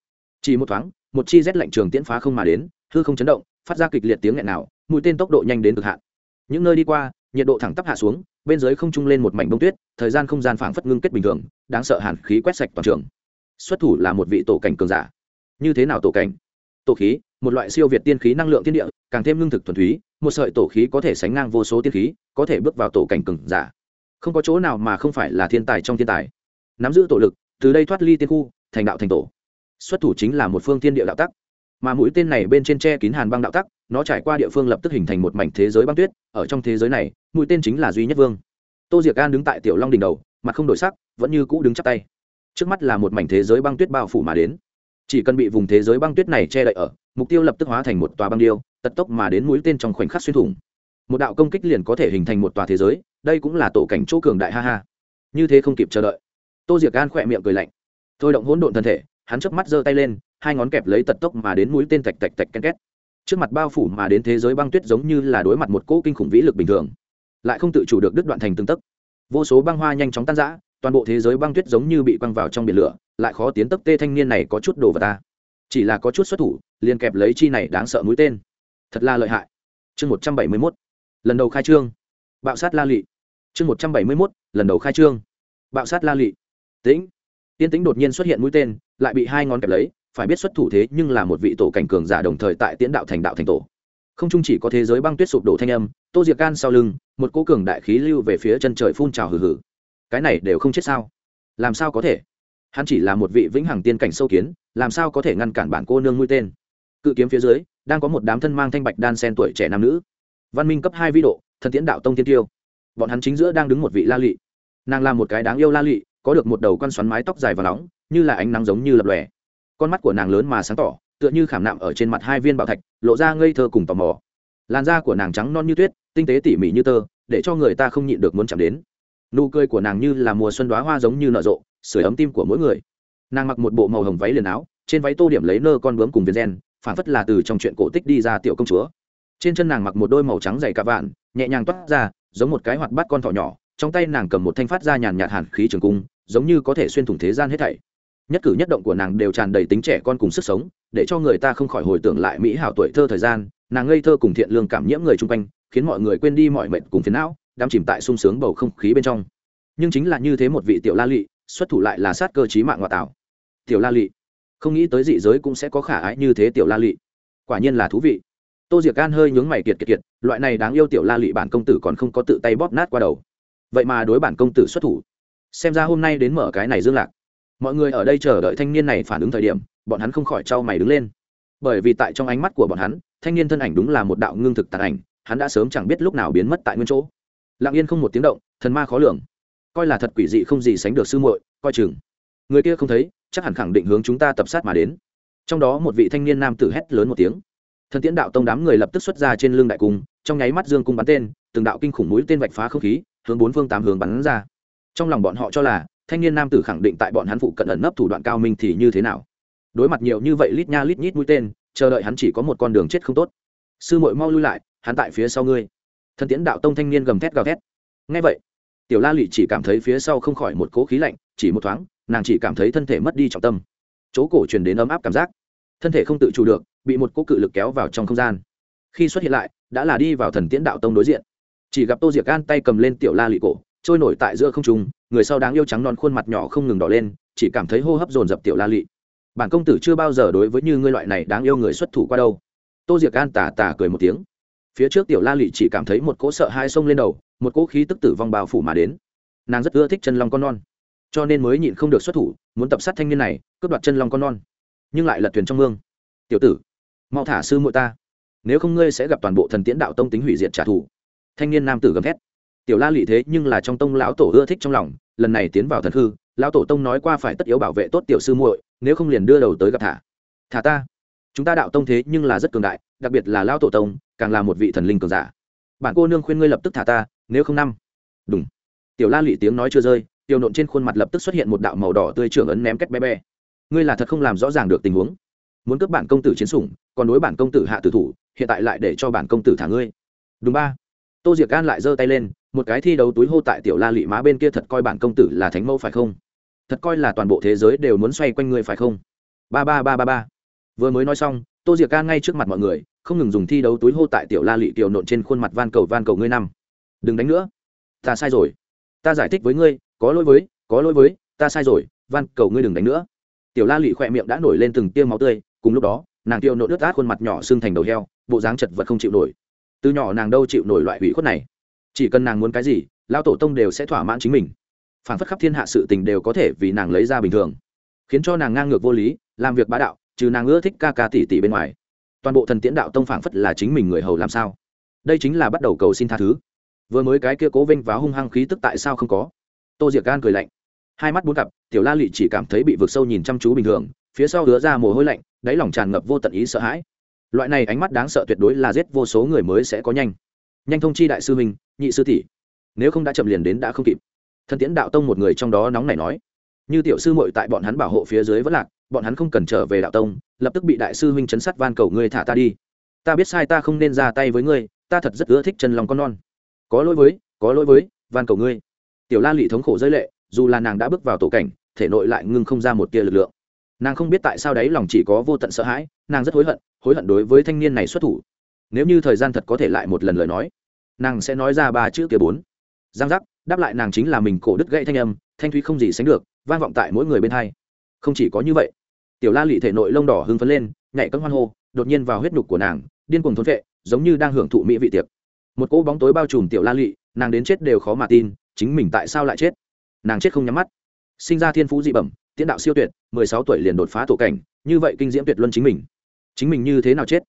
Chỉ một thoáng, một chi rét lạnh trường tiễn phá không mà đến, hư không chấn động, phát ra kịch liệt tiếng nghẹn nào, mũi tên tốc độ nhanh đến cực hạn. Những nơi đi qua, nhiệt độ thẳng tắp hạ xuống, bên dưới không trung lên một mảnh bông tuyết, thời gian không gian phảng phất ngưng kết bình thường, đáng sợ hàn khí quét sạch toàn trường. Xuất thủ là một vị tổ cảnh cường giả như thế nào tổ cảnh? Tổ khí, một loại siêu việt tiên khí năng lượng thiên địa, càng thêm lương thực thuần túy, một sợi tổ khí có thể sánh ngang vô số tiên khí, có thể bước vào tổ cảnh cường giả. Không có chỗ nào mà không phải là thiên tài trong thiên tài. Nắm giữ tổ lực, từ đây thoát ly tiên khu, thành đạo thành tổ. Xuất thủ chính là một phương thiên địa đạo tắc. Mà mũi tên này bên trên tre kín hàn băng đạo tắc, nó trải qua địa phương lập tức hình thành một mảnh thế giới băng tuyết, ở trong thế giới này, mũi tên chính là duy nhất vương. Tô diệc an đứng tại tiểu long đỉnh đầu, mặt không đổi sắc, vẫn như cũ đứng chắp tay. Trước mắt là một mảnh thế giới băng tuyết bao phủ mà đến chỉ cần bị vùng thế giới băng tuyết này che đậy ở, mục tiêu lập tức hóa thành một tòa băng điêu, tật tốc mà đến mũi tên trong khoảnh khắc xuyên thủng. Một đạo công kích liền có thể hình thành một tòa thế giới, đây cũng là tổ cảnh chỗ cường đại, ha ha. Như thế không kịp chờ đợi. Tô diệc gan khỏe miệng cười lạnh. Thôi động hỗn độn thân thể, hắn chớp mắt giơ tay lên, hai ngón kẹp lấy tật tốc mà đến mũi tên tạch tạch tạch ken két. Trước mặt bao phủ mà đến thế giới băng tuyết giống như là đối mặt một cỗ kinh khủng vĩ lực bình thường, lại không tự chủ được đứt đoạn thành từng tấc. Vô số băng hoa nhanh chóng tan rã, toàn bộ thế giới băng tuyết giống như bị quăng vào trong biển lửa lại khó tiến tấp tê thanh niên này có chút đồ vào ta. Chỉ là có chút xuất thủ, liền kẹp lấy chi này đáng sợ mũi tên. Thật là lợi hại. Chương một trăm bảy mươi mốt. Lần đầu khai trương. Bạo sát la lị. Chương một trăm bảy mươi mốt, lần đầu khai trương. Bạo sát la lị. Tĩnh. Tiên tĩnh đột nhiên xuất hiện mũi tên, lại bị hai ngón kẹp lấy, phải biết xuất thủ thế nhưng là một vị tổ cảnh cường giả đồng thời tại tiễn đạo thành đạo thành tổ. Không chung chỉ có thế giới băng tuyết sụp đổ thanh âm, tô diệc can sau lưng, một cô cường đại khí lưu về phía chân trời phun trào hừ hừ. Cái này đều không chết sao? Làm sao có thể? Hắn chỉ là một vị vĩnh hằng tiên cảnh sâu kiến, làm sao có thể ngăn cản bản cô nương mũi tên? Cự kiếm phía dưới, đang có một đám thân mang thanh bạch đan sen tuổi trẻ nam nữ. Văn minh cấp hai vi độ, thần tiễn đạo tông tiên tiêu. Bọn hắn chính giữa đang đứng một vị la lị. Nàng là một cái đáng yêu la lị, có được một đầu con xoắn mái tóc dài và nóng, như là ánh nắng giống như lập lòe. Con mắt của nàng lớn mà sáng tỏ, tựa như khảm nạm ở trên mặt hai viên bảo thạch, lộ ra ngây thơ cùng tò mò. Làn da của nàng trắng non như tuyết, tinh tế tỉ mỉ như tơ, để cho người ta không nhịn được muốn chạm đến. Nụ cười của nàng như là mùa xuân đoá hoa giống như nở rộ sưởi ấm tim của mỗi người. Nàng mặc một bộ màu hồng váy liền áo, trên váy tô điểm lấy nơ con bướm cùng viên gen, phản phất là từ trong chuyện cổ tích đi ra tiểu công chúa. Trên chân nàng mặc một đôi màu trắng dày cả vạn, nhẹ nhàng toát ra, giống một cái hoạt bát con thỏ nhỏ, trong tay nàng cầm một thanh phát ra nhàn nhạt hàn khí trường cung, giống như có thể xuyên thủng thế gian hết thảy. Nhất cử nhất động của nàng đều tràn đầy tính trẻ con cùng sức sống, để cho người ta không khỏi hồi tưởng lại mỹ hảo tuổi thơ thời gian, nàng ngây thơ cùng thiện lương cảm nhiễm người chung quanh, khiến mọi người quên đi mọi mệnh cùng phiền não, đắm chìm tại sung sướng bầu không khí bên trong. Nhưng chính là như thế một vị tiểu la lị xuất thủ lại là sát cơ chí mạng ngoại tảo tiểu la lị, không nghĩ tới dị giới cũng sẽ có khả ái như thế tiểu la lị. Quả nhiên là thú vị. Tô diệc gan hơi nhướng mày kiệt kiệt kiệt, loại này đáng yêu tiểu la lị bản công tử còn không có tự tay bóp nát qua đầu. Vậy mà đối bản công tử xuất thủ. Xem ra hôm nay đến mở cái này dương lạc. Mọi người ở đây chờ đợi thanh niên này phản ứng thời điểm, bọn hắn không khỏi trao mày đứng lên. Bởi vì tại trong ánh mắt của bọn hắn, thanh niên thân ảnh đúng là một đạo ngưng thực tàn ảnh, hắn đã sớm chẳng biết lúc nào biến mất tại nguyên chỗ. Lặng yên không một tiếng động, thần ma khó lường coi là thật quỷ dị không gì sánh được sư muội, coi chừng. Người kia không thấy, chắc hẳn khẳng định hướng chúng ta tập sát mà đến. Trong đó một vị thanh niên nam tử hét lớn một tiếng. Thần tiễn đạo tông đám người lập tức xuất ra trên lưng đại cung, trong nháy mắt dương cung bắn tên, từng đạo kinh khủng mũi tên vạch phá không khí, hướng bốn phương tám hướng bắn ra. Trong lòng bọn họ cho là, thanh niên nam tử khẳng định tại bọn hắn phụ cận ẩn nấp thủ đoạn cao minh thì như thế nào. Đối mặt nhiều như vậy lít nha lít nhít mũi tên, chờ đợi hắn chỉ có một con đường chết không tốt. Sư muội mau lui lại, hắn tại phía sau ngươi. Thần tiễn đạo tông thanh niên gầm thét gào thét. Ngay vậy tiểu la lụy chỉ cảm thấy phía sau không khỏi một cỗ khí lạnh, chỉ một thoáng, nàng chỉ cảm thấy thân thể mất đi trọng tâm. Chỗ cổ truyền đến ấm áp cảm giác. Thân thể không tự chủ được, bị một cỗ cự lực kéo vào trong không gian. Khi xuất hiện lại, đã là đi vào thần tiễn đạo tông đối diện. Chỉ gặp tô diệc gan tay cầm lên tiểu la lụy cổ, trôi nổi tại giữa không trung, người sau đáng yêu trắng non khuôn mặt nhỏ không ngừng đỏ lên, chỉ cảm thấy hô hấp dồn dập tiểu la lụy. Bản công tử chưa bao giờ đối với như ngươi loại này đáng yêu người xuất thủ qua đâu. Tô diệc gan tà tà cười một tiếng. Phía trước tiểu la lụy chỉ cảm thấy một cỗ sợ hai sông lên đầu một cỗ khí tức tử vong bao phủ mà đến. Nàng rất ưa thích chân long con non, cho nên mới nhịn không được xuất thủ, muốn tập sát thanh niên này, cướp đoạt chân long con non. Nhưng lại lật thuyền trong mương. Tiểu tử, mau thả sư muội ta, nếu không ngươi sẽ gặp toàn bộ thần tiễn đạo tông tính hủy diệt trả thù. Thanh niên nam tử gầm thét. Tiểu la lị thế nhưng là trong tông lão tổ ưa thích trong lòng, lần này tiến vào thần hư, lão tổ tông nói qua phải tất yếu bảo vệ tốt tiểu sư muội, nếu không liền đưa đầu tới gặp thả. Thả ta? Chúng ta đạo tông thế nhưng là rất cường đại, đặc biệt là lão tổ tông, càng là một vị thần linh cường giả. Bản cô nương khuyên ngươi lập tức thả ta nếu không năm. Đúng tiểu la lụy tiếng nói chưa rơi, tiểu nộn trên khuôn mặt lập tức xuất hiện một đạo màu đỏ tươi trưởng ấn ném kết bé bé. Ngươi là thật không làm rõ ràng được tình huống. Muốn cướp bản công tử chiến sủng, còn đối bản công tử hạ tử thủ, hiện tại lại để cho bản công tử thả ngươi. Đúng ba. Tô diệc gan lại giơ tay lên, một cái thi đấu túi hô tại tiểu la lị má bên kia thật coi bản công tử là thánh mẫu phải không? Thật coi là toàn bộ thế giới đều muốn xoay quanh ngươi phải không? Ba ba ba ba ba. Vừa mới nói xong, tô diệc gan ngay trước mặt mọi người, không ngừng dùng thi đấu túi hô tại tiểu la lị tiểu nộn trên khuôn mặt van cầu van cầu ngươi năm đừng đánh nữa. Ta sai rồi. Ta giải thích với ngươi, có lỗi với, có lỗi với, ta sai rồi van cầu ngươi đừng đánh nữa. Tiểu la Lụy khỏe miệng đã nổi lên từng tiêu máu tươi, cùng lúc đó, nàng tiêu nộ nước át khuôn mặt nhỏ xương thành đầu heo, bộ dáng chật vật không chịu nổi. Từ nhỏ nàng đâu chịu nổi loại hủy khuất này. Chỉ cần nàng muốn cái gì lao tổ tông đều sẽ thỏa mãn chính mình. Phản phất khắp thiên hạ sự tình đều có thể vì nàng lấy ra bình thường. Khiến cho nàng ngang ngược vô lý, làm việc bá đạo, trừ nàng ưa thích ca ca tỷ tỷ bên ngoài. Toàn bộ thần tiễn đạo tông phảng phất là chính mình người hầu làm sao. Đây chính là bắt đầu cầu xin tha thứ vừa mới cái kia cố vinh và hung hăng khí tức tại sao không có? Tô diệc gan cười lạnh. Hai mắt bốn cặp, tiểu la lị chỉ cảm thấy bị vực sâu nhìn chăm chú bình thường, phía sau hứa ra mồ hôi lạnh, đáy lòng tràn ngập vô tận ý sợ hãi. Loại này ánh mắt đáng sợ tuyệt đối là giết vô số người mới sẽ có nhanh. Nhanh thông chi đại sư minh nhị sư tỷ. Nếu không đã chậm liền đến đã không kịp. Thân tiễn đạo tông một người trong đó nóng này nói. Như tiểu sư muội tại bọn hắn bảo hộ phía dưới vẫn lạc, bọn hắn không cần trở về đạo tông, lập tức bị đại sư huynh chấn sát van cầu ngươi thả ta đi. Ta biết sai ta không nên ra tay với ngươi, ta thật rất ưa thích chân lòng con non có lỗi với, có lỗi với, van cầu ngươi. Tiểu la lị thống khổ rơi lệ, dù là nàng đã bước vào tổ cảnh, thể nội lại ngưng không ra một tia lực lượng. Nàng không biết tại sao đấy lòng chỉ có vô tận sợ hãi, nàng rất hối hận hối hận đối với thanh niên này xuất thủ. Nếu như thời gian thật có thể lại một lần lời nói, nàng sẽ nói ra ba chữ kia bốn. Giang giác, đáp lại nàng chính là mình cổ đứt gãy thanh âm, thanh thúy không gì sánh được, vang vọng tại mỗi người bên hai. Không chỉ có như vậy, tiểu la lị thể nội lông đỏ hưng phấn lên, nhảy cấm hoan hô, đột nhiên vào huyết nhục của nàng, điên cuồng thốn vệ giống như đang hưởng thụ mỹ vị tiệc một cỗ bóng tối bao trùm tiểu la lị, nàng đến chết đều khó mà tin, chính mình tại sao lại chết? Nàng chết không nhắm mắt. Sinh ra thiên phú dị bẩm, tiễn đạo siêu tuyệt, mười sáu tuổi liền đột phá tổ cảnh, như vậy kinh diễm tuyệt luân chính mình. Chính mình như thế nào chết?